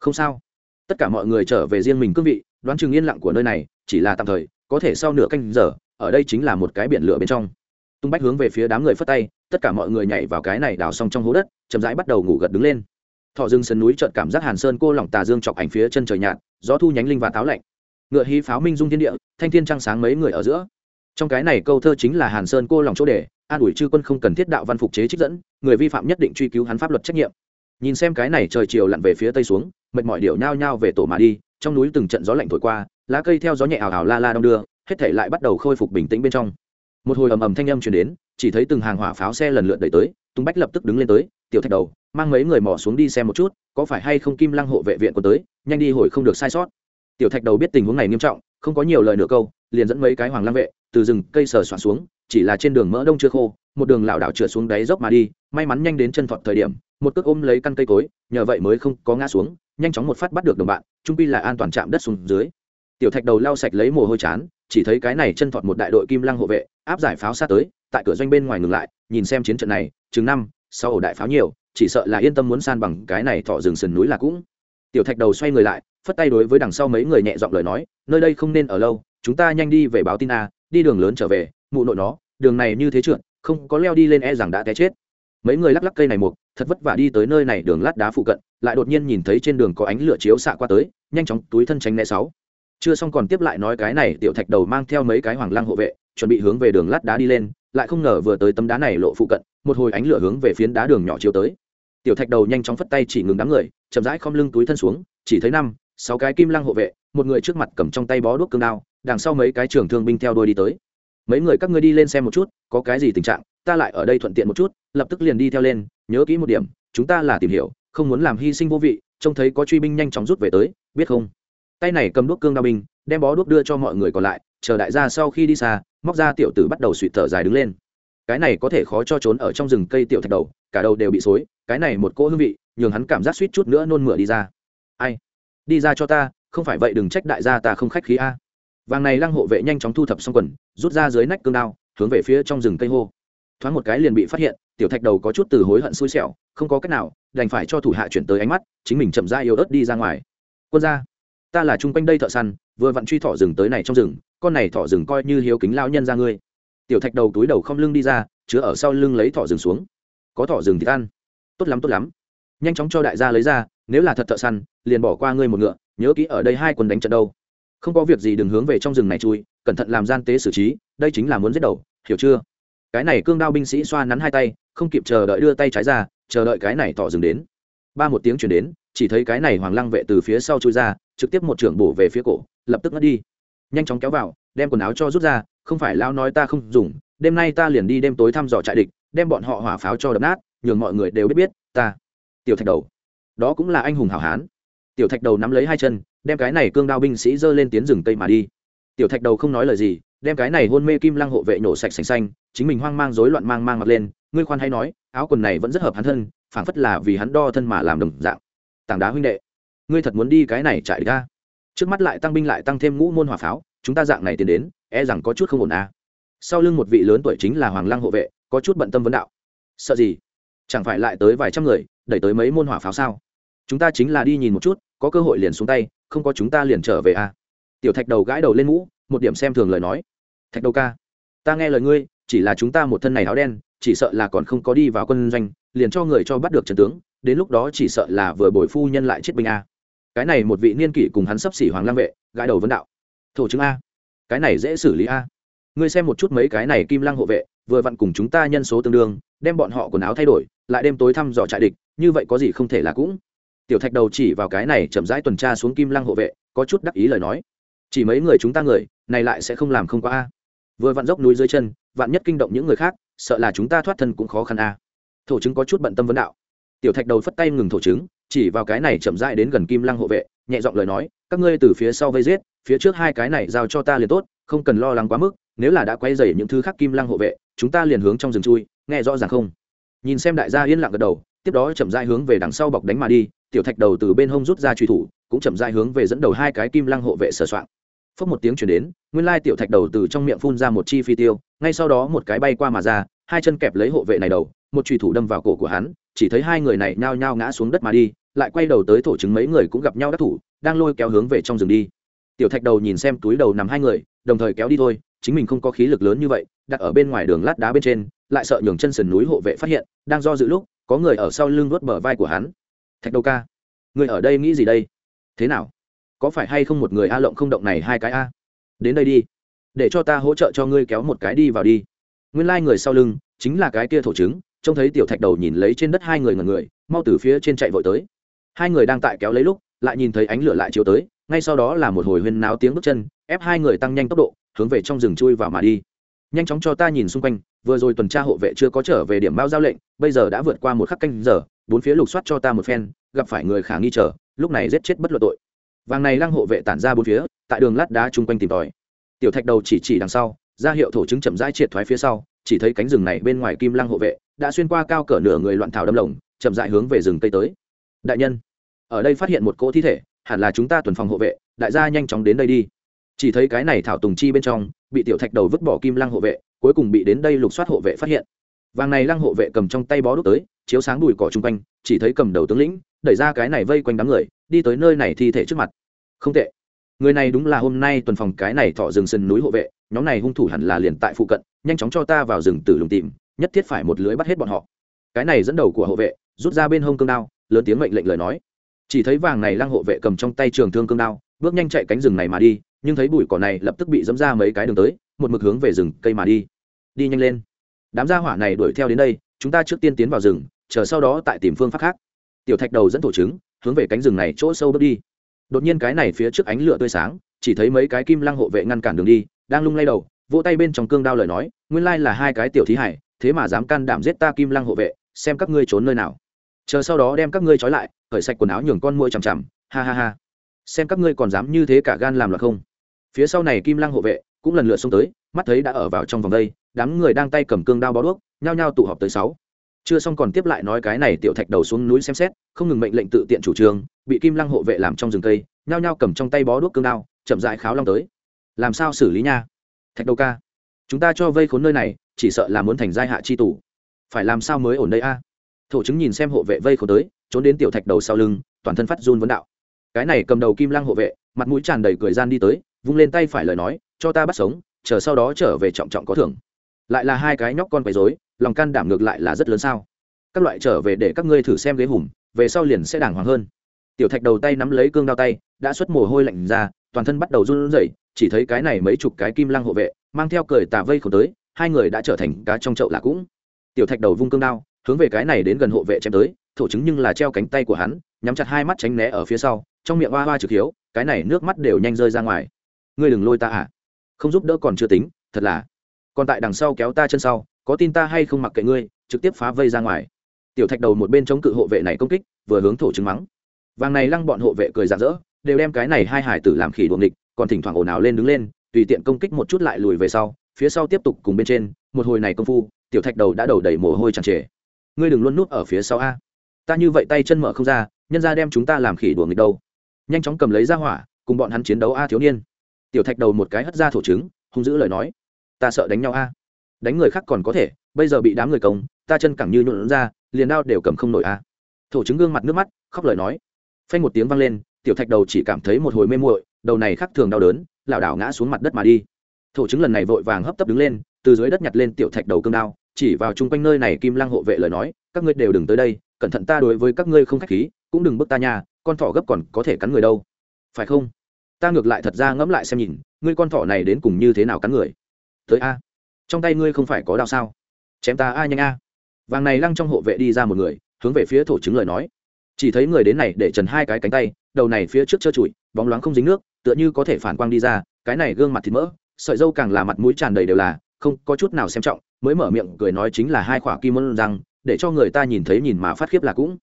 Không sao. Tất cả mọi người trở về riêng mình cương vị, đoán chừng yên lặng của nơi này, chỉ là tạm thời, có thể sau nửa canh giờ, ở đây chính là một cái biển lửa bên trong. Tung bách hướng về phía đám người phất tay, tất cả mọi người nhảy vào cái này đào xong trong hố đất, chậm rãi bắt đầu ngủ gật đứng lên thọ rừng sườn núi trợn cảm giác hàn sơn cô lỏng tà dương chọc ảnh phía chân trời nhạt, gió thu nhánh linh và táo lạnh. Ngựa hí pháo minh dung thiên địa, thanh thiên trăng sáng mấy người ở giữa. Trong cái này câu thơ chính là hàn sơn cô lòng chỗ đề an ủi chư quân không cần thiết đạo văn phục chế trích dẫn, người vi phạm nhất định truy cứu hắn pháp luật trách nhiệm. Nhìn xem cái này trời chiều lặn về phía tây xuống, mệt mỏi điệu nhao nhao về tổ mà đi, trong núi từng trận gió lạnh thổi qua, lá cây theo gió nhẹ ảo ảo la la đong đưa, hết thể lại bắt đầu khôi phục bình tĩnh bên trong. Một hồi ầm ầm thanh âm chuyển đến, chỉ thấy từng hàng hỏa pháo xe lần lượt đẩy tới, tung bách lập tức đứng lên tới tiểu thạch đầu, mang mấy người mò xuống đi xem một chút, có phải hay không kim lăng hộ vệ viện còn tới, nhanh đi hồi không được sai sót. Tiểu thạch đầu biết tình huống này nghiêm trọng, không có nhiều lời nửa câu, liền dẫn mấy cái hoàng lăng vệ, từ rừng cây sờ soạn xuống, chỉ là trên đường mỡ đông chưa khô, một đường lảo đảo trượt xuống đáy dốc mà đi, may mắn nhanh đến chân thọt thời điểm, một cước ôm lấy căn cây cối, nhờ vậy mới không có ngã xuống, nhanh chóng một phát bắt được đồng bạn, trung pi là an toàn chạm đất xuống dưới. Tiểu thạch đầu lau sạch lấy mồ hôi chán, chỉ thấy cái này chân thọt một đại đội kim lăng hộ vệ, áp giải pháo xa tới, tại cửa doanh bên ngoài ngừng lại, nhìn xem chiến trận này, chừng năm sau ổ đại pháo nhiều, chỉ sợ là yên tâm muốn san bằng cái này thọ rừng sườn núi là cũng. Tiểu thạch đầu xoay người lại, phất tay đối với đằng sau mấy người nhẹ giọng lời nói, nơi đây không nên ở lâu, chúng ta nhanh đi về báo tin a, đi đường lớn trở về, mụ nội nó, đường này như thế trượt, không có leo đi lên e rằng đã té chết. Mấy người lắc lắc cây này mục, thật vất vả đi tới nơi này đường lát đá phụ cận, lại đột nhiên nhìn thấy trên đường có ánh lửa chiếu xạ qua tới, nhanh chóng túi thân tránh né sáu. Chưa xong còn tiếp lại nói cái này, tiểu thạch đầu mang theo mấy cái hoàng lang hộ vệ, chuẩn bị hướng về đường lát đá đi lên, lại không ngờ vừa tới tấm đá này lộ phụ cận một hồi ánh lửa hướng về phiến đá đường nhỏ chiếu tới. Tiểu thạch đầu nhanh chóng phất tay chỉ ngừng đám người, chậm rãi khom lưng túi thân xuống, chỉ thấy năm, sáu cái kim lăng hộ vệ, một người trước mặt cầm trong tay bó đuốc cương đao, đằng sau mấy cái trưởng thương binh theo đôi đi tới. Mấy người các ngươi đi lên xem một chút, có cái gì tình trạng, ta lại ở đây thuận tiện một chút, lập tức liền đi theo lên, nhớ kỹ một điểm, chúng ta là tìm hiểu, không muốn làm hy sinh vô vị, trông thấy có truy binh nhanh chóng rút về tới, biết không? Tay này cầm đuốc cương đao binh, đem bó đuốc đưa cho mọi người còn lại, chờ đại gia sau khi đi xa, móc ra tiểu tử bắt đầu suỵt thở dài đứng lên cái này có thể khó cho trốn ở trong rừng cây tiểu thạch đầu, cả đầu đều bị xối, cái này một cỗ hương vị, nhường hắn cảm giác suýt chút nữa nôn mửa đi ra. Ai? Đi ra cho ta, không phải vậy đừng trách đại gia ta không khách khí a. Vàng này lăng hộ vệ nhanh chóng thu thập xong quần, rút ra dưới nách cương đao, hướng về phía trong rừng cây hô. Thoáng một cái liền bị phát hiện, tiểu thạch đầu có chút từ hối hận xui xẻo, không có cách nào, đành phải cho thủ hạ chuyển tới ánh mắt, chính mình chậm ra yếu ớt đi ra ngoài. Quân ra ta là chung quanh đây thợ săn, vừa vặn truy thỏ rừng tới này trong rừng, con này thỏ rừng coi như hiếu kính lao nhân ra ngươi tiểu thạch đầu túi đầu không lưng đi ra, chứa ở sau lưng lấy thỏ rừng xuống. Có thỏ rừng thì ăn tốt lắm tốt lắm. Nhanh chóng cho đại gia lấy ra, nếu là thật thợ săn, liền bỏ qua ngươi một ngựa, nhớ kỹ ở đây hai quân đánh trận đâu. Không có việc gì đừng hướng về trong rừng này chui, cẩn thận làm gian tế xử trí, đây chính là muốn giết đầu, hiểu chưa? Cái này cương đao binh sĩ xoa nắn hai tay, không kịp chờ đợi đưa tay trái ra, chờ đợi cái này thỏ dừng đến. Ba một tiếng chuyển đến, chỉ thấy cái này hoàng lăng vệ từ phía sau chui ra, trực tiếp một trưởng bổ về phía cổ, lập tức ngất đi. Nhanh chóng kéo vào, đem quần áo cho rút ra không phải lao nói ta không dùng, đêm nay ta liền đi đêm tối thăm dò trại địch, đem bọn họ hỏa pháo cho đập nát, nhường mọi người đều biết biết, ta, tiểu thạch đầu. Đó cũng là anh hùng hảo hán. Tiểu thạch đầu nắm lấy hai chân, đem cái này cương đao binh sĩ giơ lên tiến rừng tây mà đi. Tiểu thạch đầu không nói lời gì, đem cái này hôn mê kim lăng hộ vệ nổ sạch sành xanh, chính mình hoang mang rối loạn mang mang mặt lên, ngươi khoan hay nói, áo quần này vẫn rất hợp hắn thân, phảng phất là vì hắn đo thân mà làm đồng dạng. Tảng đá huynh đệ, ngươi thật muốn đi cái này chạy ra trước mắt lại tăng binh lại tăng thêm ngũ môn hỏa pháo, chúng ta dạng này tiến đến e rằng có chút không ổn à. sau lưng một vị lớn tuổi chính là hoàng lăng hộ vệ, có chút bận tâm vấn đạo. Sợ gì? Chẳng phải lại tới vài trăm người, đẩy tới mấy môn hỏa pháo sao? Chúng ta chính là đi nhìn một chút, có cơ hội liền xuống tay, không có chúng ta liền trở về à. tiểu thạch đầu gãi đầu lên mũ, một điểm xem thường lời nói. Thạch đầu ca, ta nghe lời ngươi, chỉ là chúng ta một thân này áo đen, chỉ sợ là còn không có đi vào quân doanh, liền cho người cho bắt được trần tướng, đến lúc đó chỉ sợ là vừa bồi phu nhân lại chết binh a cái này một vị niên kỷ cùng hắn sắp xỉ hoàng lang vệ, gãi đầu vấn đạo. Thổ chứng a cái này dễ xử lý a. Ngươi xem một chút mấy cái này kim lang hộ vệ, vừa vặn cùng chúng ta nhân số tương đương, đem bọn họ quần áo thay đổi, lại đêm tối thăm dò trại địch, như vậy có gì không thể là cũng. Tiểu thạch đầu chỉ vào cái này chậm rãi tuần tra xuống kim lăng hộ vệ, có chút đắc ý lời nói. Chỉ mấy người chúng ta người, này lại sẽ không làm không qua a. Vừa vặn dốc núi dưới chân, vạn nhất kinh động những người khác, sợ là chúng ta thoát thân cũng khó khăn a. Thổ chứng có chút bận tâm vấn đạo. Tiểu thạch đầu phất tay ngừng thổ chứng, chỉ vào cái này chậm rãi đến gần kim lăng hộ vệ, nhẹ giọng lời nói, các ngươi từ phía sau vây giết phía trước hai cái này giao cho ta liền tốt, không cần lo lắng quá mức, nếu là đã quay dày những thứ khác kim lăng hộ vệ, chúng ta liền hướng trong rừng chui, nghe rõ ràng không? Nhìn xem đại gia yên lặng gật đầu, tiếp đó chậm rãi hướng về đằng sau bọc đánh mà đi, tiểu thạch đầu từ bên hông rút ra truy thủ, cũng chậm rãi hướng về dẫn đầu hai cái kim lăng hộ vệ sờ soạn phốc một tiếng chuyển đến, nguyên lai tiểu thạch đầu từ trong miệng phun ra một chi phi tiêu, ngay sau đó một cái bay qua mà ra, hai chân kẹp lấy hộ vệ này đầu, một truy thủ đâm vào cổ của hắn, chỉ thấy hai người này nhao nhao ngã xuống đất mà đi, lại quay đầu tới thổ chứng mấy người cũng gặp nhau đắc thủ, đang lôi kéo hướng về trong rừng đi tiểu thạch đầu nhìn xem túi đầu nằm hai người, đồng thời kéo đi thôi, chính mình không có khí lực lớn như vậy, đặt ở bên ngoài đường lát đá bên trên, lại sợ nhường chân sườn núi hộ vệ phát hiện, đang do dự lúc, có người ở sau lưng vuốt bờ vai của hắn. Thạch đầu ca, người ở đây nghĩ gì đây? Thế nào? Có phải hay không một người a lộng không động này hai cái a? Đến đây đi, để cho ta hỗ trợ cho ngươi kéo một cái đi vào đi. Nguyên lai、like、người sau lưng chính là cái kia thổ trứng trông thấy tiểu thạch đầu nhìn lấy trên đất hai người ngần người, mau từ phía trên chạy vội tới. Hai người đang tại kéo lấy lúc, lại nhìn thấy ánh lửa lại chiếu tới ngay sau đó là một hồi huyên náo tiếng bước chân, ép hai người tăng nhanh tốc độ, hướng về trong rừng chui vào mà đi. Nhanh chóng cho ta nhìn xung quanh, vừa rồi tuần tra hộ vệ chưa có trở về điểm bao giao lệnh, bây giờ đã vượt qua một khắc canh giờ, bốn phía lục soát cho ta một phen, gặp phải người khả nghi trở lúc này giết chết bất luận tội. Vàng này lăng hộ vệ tản ra bốn phía, tại đường lát đá chung quanh tìm tòi. Tiểu thạch đầu chỉ chỉ đằng sau, ra hiệu thổ chứng chậm rãi triệt thoái phía sau, chỉ thấy cánh rừng này bên ngoài kim lăng hộ vệ, đã xuyên qua cao cỡ nửa người loạn thảo đâm lồng, chậm rãi hướng về rừng cây tới. Đại nhân, ở đây phát hiện một cỗ thi thể hẳn là chúng ta tuần phòng hộ vệ, đại gia nhanh chóng đến đây đi. Chỉ thấy cái này thảo tùng chi bên trong, bị tiểu thạch đầu vứt bỏ kim lăng hộ vệ, cuối cùng bị đến đây lục soát hộ vệ phát hiện. Vàng này lăng hộ vệ cầm trong tay bó đốt tới, chiếu sáng đùi cỏ chung quanh, chỉ thấy cầm đầu tướng lĩnh, đẩy ra cái này vây quanh đám người, đi tới nơi này thi thể trước mặt. Không tệ. Người này đúng là hôm nay tuần phòng cái này thọ rừng sân núi hộ vệ, nhóm này hung thủ hẳn là liền tại phụ cận, nhanh chóng cho ta vào rừng tử lùng tìm, nhất thiết phải một lưới bắt hết bọn họ. Cái này dẫn đầu của hộ vệ, rút ra bên hông cương đao, lớn tiếng mệnh lệnh lời nói chỉ thấy vàng này lăng hộ vệ cầm trong tay trường thương cương đao, bước nhanh chạy cánh rừng này mà đi, nhưng thấy bụi cỏ này lập tức bị dẫm ra mấy cái đường tới, một mực hướng về rừng cây mà đi. Đi nhanh lên. Đám gia hỏa này đuổi theo đến đây, chúng ta trước tiên tiến vào rừng, chờ sau đó tại tìm phương pháp khác. Tiểu thạch đầu dẫn thổ trứng, hướng về cánh rừng này chỗ sâu bước đi. Đột nhiên cái này phía trước ánh lửa tươi sáng, chỉ thấy mấy cái kim lăng hộ vệ ngăn cản đường đi, đang lung lay đầu, vỗ tay bên trong cương đao lời nói, nguyên lai là hai cái tiểu thí hải, thế mà dám can đảm giết ta kim lăng hộ vệ, xem các ngươi trốn nơi nào. Chờ sau đó đem các ngươi trói lại khởi sạch quần áo nhường con muỗi chằm chằm, ha ha ha. Xem các ngươi còn dám như thế cả gan làm loạn không? Phía sau này kim lăng hộ vệ cũng lần lượt xông tới, mắt thấy đã ở vào trong vòng đây, đám người đang tay cầm cương đao bó đuốc, nhao nhao tụ họp tới sáu. Chưa xong còn tiếp lại nói cái này tiểu thạch đầu xuống núi xem xét, không ngừng mệnh lệnh tự tiện chủ trương, bị kim lăng hộ vệ làm trong rừng cây, nhao nhao cầm trong tay bó đuốc cương đao, chậm dại kháo long tới. Làm sao xử lý nha? Thạch đầu ca, chúng ta cho vây khốn nơi này, chỉ sợ là muốn thành giai hạ chi tủ phải làm sao mới ổn đây a? Thổ chứng nhìn xem hộ vệ vây khốn tới trốn đến tiểu thạch đầu sau lưng, toàn thân phát run vấn đạo. Cái này cầm đầu kim lăng hộ vệ, mặt mũi tràn đầy cười gian đi tới, vung lên tay phải lời nói, cho ta bắt sống, chờ sau đó trở về trọng trọng có thưởng. Lại là hai cái nhóc con quấy rối, lòng can đảm ngược lại là rất lớn sao? Các loại trở về để các ngươi thử xem ghế hùm, về sau liền sẽ đàng hoàng hơn. Tiểu thạch đầu tay nắm lấy cương đao tay, đã xuất mồ hôi lạnh ra, toàn thân bắt đầu run rẩy, chỉ thấy cái này mấy chục cái kim lăng hộ vệ, mang theo cười tà vây khổ tới, hai người đã trở thành cá trong chậu là cũng. Tiểu thạch đầu vung cương đao hướng về cái này đến gần hộ vệ chém tới, thổ chứng nhưng là treo cánh tay của hắn, nhắm chặt hai mắt tránh né ở phía sau, trong miệng hoa hoa trực hiếu, cái này nước mắt đều nhanh rơi ra ngoài. Ngươi đừng lôi ta à? Không giúp đỡ còn chưa tính, thật là. Còn tại đằng sau kéo ta chân sau, có tin ta hay không mặc kệ ngươi, trực tiếp phá vây ra ngoài. Tiểu thạch đầu một bên chống cự hộ vệ này công kích, vừa hướng thổ chứng mắng. Vàng này lăng bọn hộ vệ cười rạng rỡ, đều đem cái này hai hải tử làm khỉ đuồng địch còn thỉnh thoảng ồn ào lên đứng lên, tùy tiện công kích một chút lại lùi về sau, phía sau tiếp tục cùng bên trên, một hồi này công phu, tiểu thạch đầu đã đầu đầy mồ hôi chẳng trề ngươi đừng luôn núp ở phía sau a. Ta như vậy tay chân mở không ra, nhân ra đem chúng ta làm khỉ đùa người đâu. Nhanh chóng cầm lấy ra hỏa, cùng bọn hắn chiến đấu a thiếu niên. Tiểu thạch đầu một cái hất ra thổ trứng, hung giữ lời nói. Ta sợ đánh nhau a. Đánh người khác còn có thể, bây giờ bị đám người công, ta chân cẳng như nhuộn ra, liền đao đều cầm không nổi a. Thổ trứng gương mặt nước mắt, khóc lời nói. Phanh một tiếng vang lên, tiểu thạch đầu chỉ cảm thấy một hồi mê muội, đầu này khác thường đau đớn, lảo đảo ngã xuống mặt đất mà đi. Thổ trứng lần này vội vàng hấp tấp đứng lên, từ dưới đất nhặt lên tiểu thạch đầu cương đao chỉ vào chung quanh nơi này kim lăng hộ vệ lời nói, các ngươi đều đừng tới đây, cẩn thận ta đối với các ngươi không khách khí, cũng đừng bước ta nhà con thỏ gấp còn có thể cắn người đâu. Phải không? Ta ngược lại thật ra ngẫm lại xem nhìn, ngươi con thỏ này đến cùng như thế nào cắn người? Tới a. Trong tay ngươi không phải có đao sao? Chém ta a nhanh a. Vàng này lăng trong hộ vệ đi ra một người, hướng về phía thổ chứng lời nói. Chỉ thấy người đến này để trần hai cái cánh tay, đầu này phía trước trơ trụi, bóng loáng không dính nước, tựa như có thể phản quang đi ra, cái này gương mặt thịt mỡ, sợi dâu càng là mặt mũi tràn đầy đều là không có chút nào xem trọng, mới mở miệng cười nói chính là hai khỏa kim môn rằng để cho người ta nhìn thấy nhìn mà phát khiếp là cũng.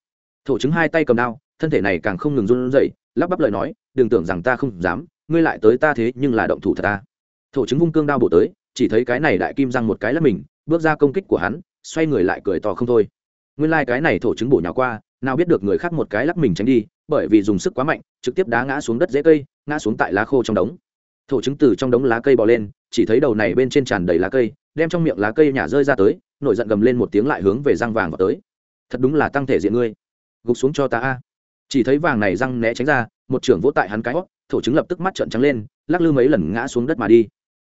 Thổ chứng hai tay cầm đao, thân thể này càng không ngừng run rẩy, lắp bắp lời nói, đừng tưởng rằng ta không dám, ngươi lại tới ta thế nhưng là động thủ thật ta thổ chứng vung cương đao bổ tới, chỉ thấy cái này đại kim răng một cái là mình, bước ra công kích của hắn, xoay người lại cười to không thôi. Nguyên lai、like、cái này thổ chứng bổ nhào qua, nào biết được người khác một cái lắc mình tránh đi, bởi vì dùng sức quá mạnh, trực tiếp đá ngã xuống đất dễ cây, ngã xuống tại lá khô trong đống thổ chứng từ trong đống lá cây bò lên, chỉ thấy đầu này bên trên tràn đầy lá cây, đem trong miệng lá cây nhả rơi ra tới, nổi giận gầm lên một tiếng lại hướng về răng vàng vào tới. Thật đúng là tăng thể diện ngươi. Gục xuống cho ta a. Chỉ thấy vàng này răng né tránh ra, một trưởng vỗ tại hắn cái hót, thổ chứng lập tức mắt trợn trắng lên, lắc lư mấy lần ngã xuống đất mà đi.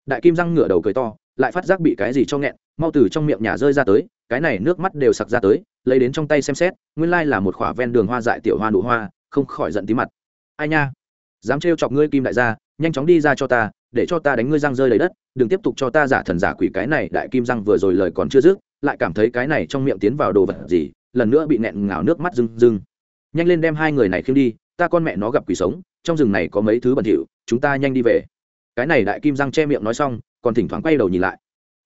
Đại kim răng ngửa đầu cười to, lại phát giác bị cái gì cho nghẹn, mau từ trong miệng nhà rơi ra tới, cái này nước mắt đều sặc ra tới, lấy đến trong tay xem xét, nguyên lai là một khỏa ven đường hoa dại tiểu hoa nụ hoa, không khỏi giận tí mặt. Ai nha, dám trêu chọc ngươi kim đại gia nhanh chóng đi ra cho ta, để cho ta đánh ngươi răng rơi lấy đất, đừng tiếp tục cho ta giả thần giả quỷ cái này đại kim răng vừa rồi lời còn chưa dứt, lại cảm thấy cái này trong miệng tiến vào đồ vật gì, lần nữa bị nẹn ngào nước mắt rưng rưng. Nhanh lên đem hai người này khiêng đi, ta con mẹ nó gặp quỷ sống, trong rừng này có mấy thứ bẩn thỉu, chúng ta nhanh đi về. Cái này đại kim răng che miệng nói xong, còn thỉnh thoảng quay đầu nhìn lại.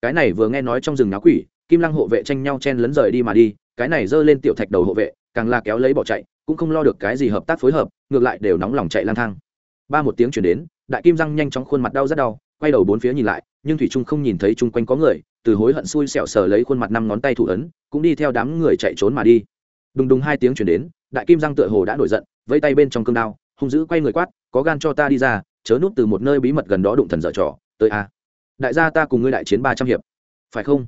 Cái này vừa nghe nói trong rừng náo quỷ, kim lăng hộ vệ tranh nhau chen lấn rời đi mà đi, cái này giơ lên tiểu thạch đầu hộ vệ, càng là kéo lấy bỏ chạy, cũng không lo được cái gì hợp tác phối hợp, ngược lại đều nóng lòng chạy lang thang. Ba một tiếng chuyển đến đại kim răng nhanh chóng khuôn mặt đau rất đau, quay đầu bốn phía nhìn lại, nhưng thủy trung không nhìn thấy chung quanh có người, từ hối hận xui xẹo sờ lấy khuôn mặt năm ngón tay thủ ấn, cũng đi theo đám người chạy trốn mà đi. Đùng đùng hai tiếng chuyển đến, đại kim răng tựa hồ đã nổi giận, vẫy tay bên trong cương đao, hung dữ quay người quát, có gan cho ta đi ra, chớ núp từ một nơi bí mật gần đó đụng thần dở trò, tới a. Đại gia ta cùng ngươi đại chiến ba trăm hiệp. Phải không?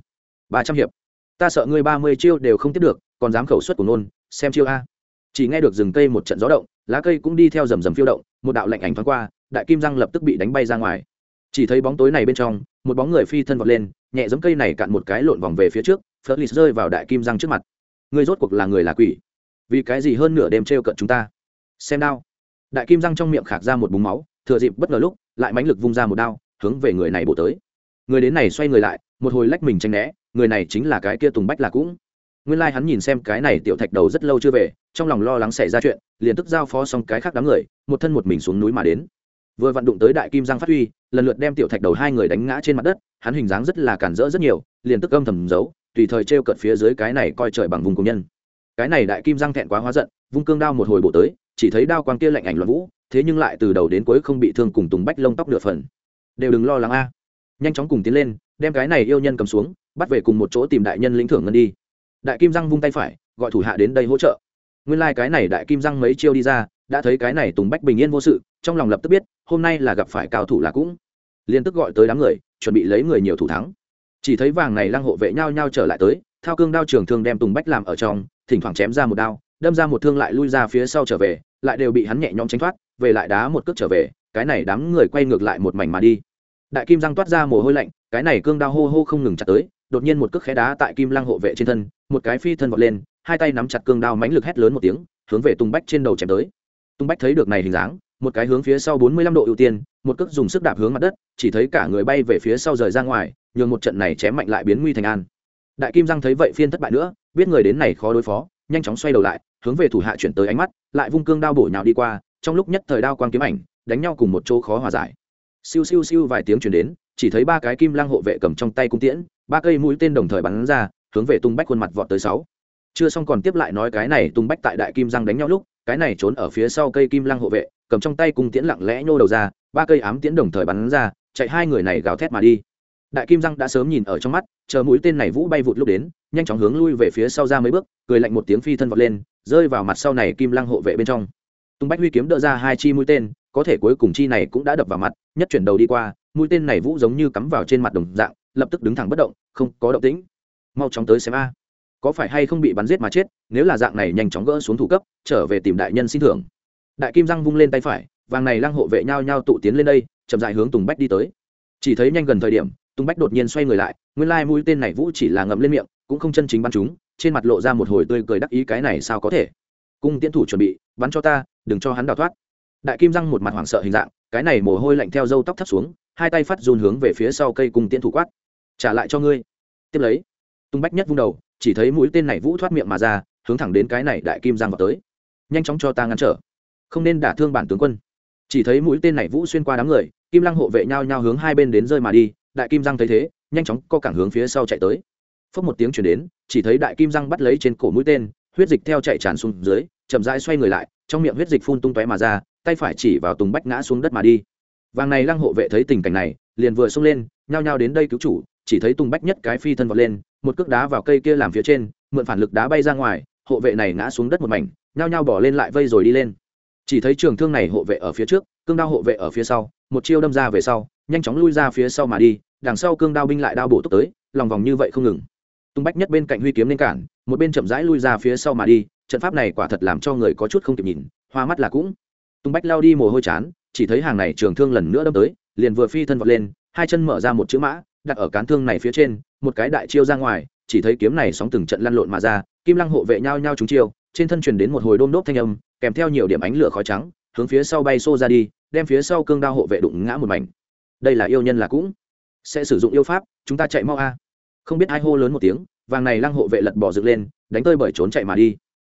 Ba trăm hiệp. Ta sợ ngươi ba mươi chiêu đều không tiếp được, còn dám khẩu suất của nôn, xem chiêu a. Chỉ nghe được rừng cây một trận gió động, lá cây cũng đi theo rầm rầm phiêu động, một đạo lạnh ảnh thoáng qua đại kim răng lập tức bị đánh bay ra ngoài. Chỉ thấy bóng tối này bên trong, một bóng người phi thân vọt lên, nhẹ giống cây này cạn một cái lộn vòng về phía trước phớt rơi vào đại kim răng trước mặt. Người rốt cuộc là người là quỷ? Vì cái gì hơn nửa đêm t r e o cận chúng ta? Xem đao. Đại kim răng trong miệng khạc ra một búng máu, thừa dịp bất ngờ lúc, lại mãnh lực vung ra một đao, hướng về người này bổ tới. Người đến này xoay người lại, một hồi lách mình tranh né, người này chính là cái kia tùng bách là cũng. Nguyên lai、like、hắn nhìn xem cái này tiểu thạch đầu rất lâu chưa về, trong lòng lo lắng xảy ra chuyện, liền tức giao phó xong cái khác đám người, một thân một mình xuống núi mà đến vừa vặn đụng tới đại kim giang phát huy, lần lượt đem tiểu thạch đầu hai người đánh ngã trên mặt đất, hắn hình dáng rất là cản rỡ rất nhiều, liền tức âm thầm giấu, tùy thời t r e o cợt phía dưới cái này coi trời bằng vùng công nhân. Cái này đại kim giang thẹn quá hóa giận, vung cương đao một hồi bổ tới, chỉ thấy đao quang kia lạnh ảnh loạn vũ, thế nhưng lại từ đầu đến cuối không bị thương cùng tùng bách lông tóc nửa phần. Đều đừng lo lắng a. Nhanh chóng cùng tiến lên, đem cái này yêu nhân cầm xuống, bắt về cùng một chỗ tìm đại nhân lĩnh thưởng ngân đi. Đại kim giang vung tay phải, gọi thủ hạ đến đây hỗ trợ. Nguyên lai、like、cái này đại kim giang mấy chiêu đi ra đã thấy cái này tùng bách bình yên vô sự, trong lòng lập tức biết, hôm nay là gặp phải cao thủ là cũng. Liên tức gọi tới đám người, chuẩn bị lấy người nhiều thủ thắng. Chỉ thấy vàng này lăng hộ vệ nhau nhau trở lại tới, thao cương đao trường thương đem tùng bách làm ở trong, thỉnh thoảng chém ra một đao, đâm ra một thương lại lui ra phía sau trở về, lại đều bị hắn nhẹ nhõm tránh thoát, về lại đá một cước trở về, cái này đám người quay ngược lại một mảnh mà đi. Đại kim răng toát ra mồ hôi lạnh, cái này cương đao hô hô không ngừng chặt tới, đột nhiên một cước khé đá tại kim lăng hộ vệ trên thân, một cái phi thân vọt lên, hai tay nắm chặt cương đao mãnh lực hét lớn một tiếng, hướng về tùng bách trên đầu chém tới. Tung bách thấy được này hình dáng, một cái hướng phía sau bốn mươi lăm độ ưu tiên, một cước dùng sức đạp hướng mặt đất, chỉ thấy cả người bay về phía sau rời ra ngoài, nhường một trận này chém mạnh lại biến nguy thành an. Đại kim giang thấy vậy phiên thất bại nữa, biết người đến này khó đối phó, nhanh chóng xoay đầu lại, hướng về thủ hạ chuyển tới ánh mắt, lại vung cương đao bổ nhào đi qua, trong lúc nhất thời đao quang kiếm ảnh, đánh nhau cùng một chỗ khó hòa giải. Siêu siêu siêu vài tiếng chuyển đến, chỉ thấy ba cái kim lang hộ vệ cầm trong tay cung tiễn, ba cây mũi tên đồng thời bắn ra, hướng về tung bách khuôn mặt vọt tới sáu. Chưa xong còn tiếp lại nói cái này tung bách tại đại kim Giang đánh nhau lúc cái này trốn ở phía sau cây kim lăng hộ vệ, cầm trong tay cung tiễn lặng lẽ nhô đầu ra, ba cây ám tiễn đồng thời bắn ra, chạy hai người này gào thét mà đi. Đại kim răng đã sớm nhìn ở trong mắt, chờ mũi tên này vũ bay vụt lúc đến, nhanh chóng hướng lui về phía sau ra mấy bước, cười lạnh một tiếng phi thân vọt lên, rơi vào mặt sau này kim lăng hộ vệ bên trong. Tung bách huy kiếm đỡ ra hai chi mũi tên, có thể cuối cùng chi này cũng đã đập vào mặt, nhất chuyển đầu đi qua, mũi tên này vũ giống như cắm vào trên mặt đồng dạng, lập tức đứng thẳng bất động, không có động tĩnh. Mau chóng tới xem a có phải hay không bị bắn giết mà chết, nếu là dạng này nhanh chóng gỡ xuống thủ cấp, trở về tìm đại nhân xin thưởng. Đại kim răng vung lên tay phải, vàng này lăng hộ vệ nhau nhau tụ tiến lên đây, chậm dại hướng tùng bách đi tới. Chỉ thấy nhanh gần thời điểm, tùng bách đột nhiên xoay người lại, nguyên lai mũi tên này vũ chỉ là ngậm lên miệng, cũng không chân chính bắn chúng, trên mặt lộ ra một hồi tươi cười đắc ý cái này sao có thể. Cung tiến thủ chuẩn bị, bắn cho ta, đừng cho hắn đào thoát. Đại kim răng một mặt hoảng sợ hình dạng, cái này mồ hôi lạnh theo dâu tóc thắt xuống, hai tay phát dùn hướng về phía sau cây cung tiến thủ quát. Trả lại cho ngươi. Tiếp lấy tung bách nhất vung đầu chỉ thấy mũi tên này vũ thoát miệng mà ra, hướng thẳng đến cái này đại kim giang vào tới. Nhanh chóng cho ta ngăn trở. Không nên đả thương bản tướng quân. Chỉ thấy mũi tên này vũ xuyên qua đám người, kim lăng hộ vệ nhau nhau hướng hai bên đến rơi mà đi, đại kim giang thấy thế, nhanh chóng co cảng hướng phía sau chạy tới. Phốc một tiếng chuyển đến, chỉ thấy đại kim giang bắt lấy trên cổ mũi tên, huyết dịch theo chạy tràn xuống dưới, chậm rãi xoay người lại, trong miệng huyết dịch phun tung tóe mà ra, tay phải chỉ vào tùng bách ngã xuống đất mà đi. Vàng này lăng hộ vệ thấy tình cảnh này, liền vừa xông lên, nhao nhao đến đây cứu chủ chỉ thấy tùng bách nhất cái phi thân vọt lên, một cước đá vào cây kia làm phía trên, mượn phản lực đá bay ra ngoài, hộ vệ này ngã xuống đất một mảnh, nhao nhao bỏ lên lại vây rồi đi lên. Chỉ thấy trường thương này hộ vệ ở phía trước, cương đao hộ vệ ở phía sau, một chiêu đâm ra về sau, nhanh chóng lui ra phía sau mà đi, đằng sau cương đao binh lại đao bổ tốc tới, lòng vòng như vậy không ngừng. Tung bách nhất bên cạnh huy kiếm lên cản, một bên chậm rãi lui ra phía sau mà đi, trận pháp này quả thật làm cho người có chút không kịp nhìn, hoa mắt là cũng. Tung bách lao đi mồ hôi chán, chỉ thấy hàng này trường thương lần nữa đâm tới, liền vừa phi thân vọt lên, hai chân mở ra một chữ mã đặt ở cán thương này phía trên, một cái đại chiêu ra ngoài, chỉ thấy kiếm này sóng từng trận lăn lộn mà ra, kim lăng hộ vệ nhau nhau trúng chiêu, trên thân truyền đến một hồi đôm đốp thanh âm, kèm theo nhiều điểm ánh lửa khói trắng, hướng phía sau bay xô ra đi, đem phía sau cương đao hộ vệ đụng ngã một mảnh. Đây là yêu nhân là cũng sẽ sử dụng yêu pháp, chúng ta chạy mau a. Không biết ai hô lớn một tiếng, vàng này lăng hộ vệ lật bỏ dựng lên, đánh tơi bởi trốn chạy mà đi.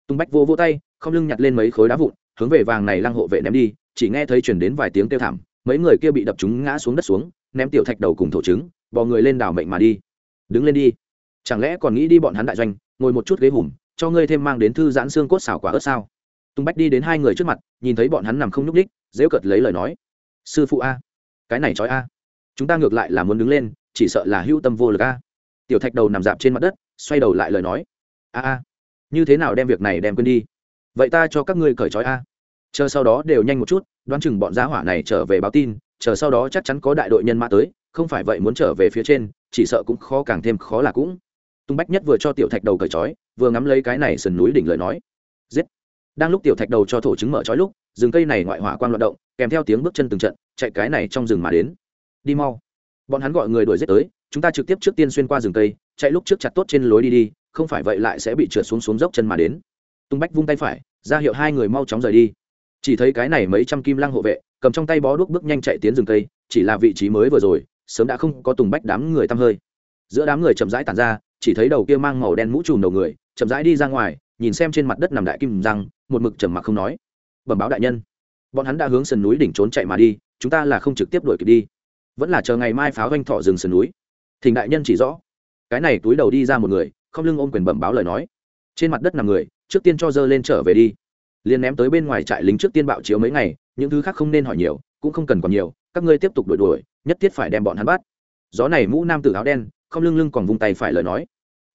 Tung bách vô vô tay, không lưng nhặt lên mấy khối đá vụn, hướng về vàng này lăng hộ vệ ném đi, chỉ nghe thấy chuyển đến vài tiếng kêu thảm, mấy người kia bị đập chúng ngã xuống đất xuống, ném tiểu thạch đầu cùng thổ trứng bò người lên đảo mệnh mà đi. Đứng lên đi. Chẳng lẽ còn nghĩ đi bọn hắn đại doanh, ngồi một chút ghế hùm, cho ngươi thêm mang đến thư giãn xương cốt xảo quả ớt sao? Tung bách đi đến hai người trước mặt, nhìn thấy bọn hắn nằm không nhúc ních dễ cợt lấy lời nói. Sư phụ a, cái này trói a. Chúng ta ngược lại là muốn đứng lên, chỉ sợ là hữu tâm vô lực a. Tiểu thạch đầu nằm dạp trên mặt đất, xoay đầu lại lời nói. A a, như thế nào đem việc này đem quên đi? Vậy ta cho các ngươi cởi trói a. Chờ sau đó đều nhanh một chút, đoán chừng bọn giá hỏa này trở về báo tin, chờ sau đó chắc chắn có đại đội nhân mã tới không phải vậy muốn trở về phía trên, chỉ sợ cũng khó càng thêm khó là cũng. Tung bách nhất vừa cho tiểu thạch đầu cởi trói, vừa ngắm lấy cái này sườn núi đỉnh lời nói. Giết! Đang lúc tiểu thạch đầu cho thổ chứng mở trói lúc, rừng cây này ngoại hỏa quan loạt động, kèm theo tiếng bước chân từng trận, chạy cái này trong rừng mà đến. Đi mau! Bọn hắn gọi người đuổi giết tới, chúng ta trực tiếp trước tiên xuyên qua rừng cây, chạy lúc trước chặt tốt trên lối đi đi, không phải vậy lại sẽ bị trượt xuống xuống dốc chân mà đến. Tung bách vung tay phải, ra hiệu hai người mau chóng rời đi. Chỉ thấy cái này mấy trăm kim lăng hộ vệ, cầm trong tay bó đuốc bước nhanh chạy tiến rừng cây, chỉ là vị trí mới vừa rồi sớm đã không có tùng bách đám người tăm hơi. Giữa đám người chậm rãi tàn ra, chỉ thấy đầu kia mang màu đen mũ trùm đầu người, chậm rãi đi ra ngoài, nhìn xem trên mặt đất nằm đại kim răng, một mực trầm mặc không nói. Bẩm báo đại nhân. Bọn hắn đã hướng sườn núi đỉnh trốn chạy mà đi, chúng ta là không trực tiếp đuổi kịp đi. Vẫn là chờ ngày mai pháo doanh thọ rừng sườn núi. Thỉnh đại nhân chỉ rõ. Cái này túi đầu đi ra một người, không lưng ôm quyền bẩm báo lời nói. Trên mặt đất nằm người, trước tiên cho dơ lên trở về đi. Liền ném tới bên ngoài trại lính trước tiên bạo chiếu mấy ngày, những thứ khác không nên hỏi nhiều, cũng không cần còn nhiều các ngươi tiếp tục đuổi đuổi, nhất thiết phải đem bọn hắn bắt. Gió này mũ nam tử áo đen, không lưng lưng còn vung tay phải lời nói.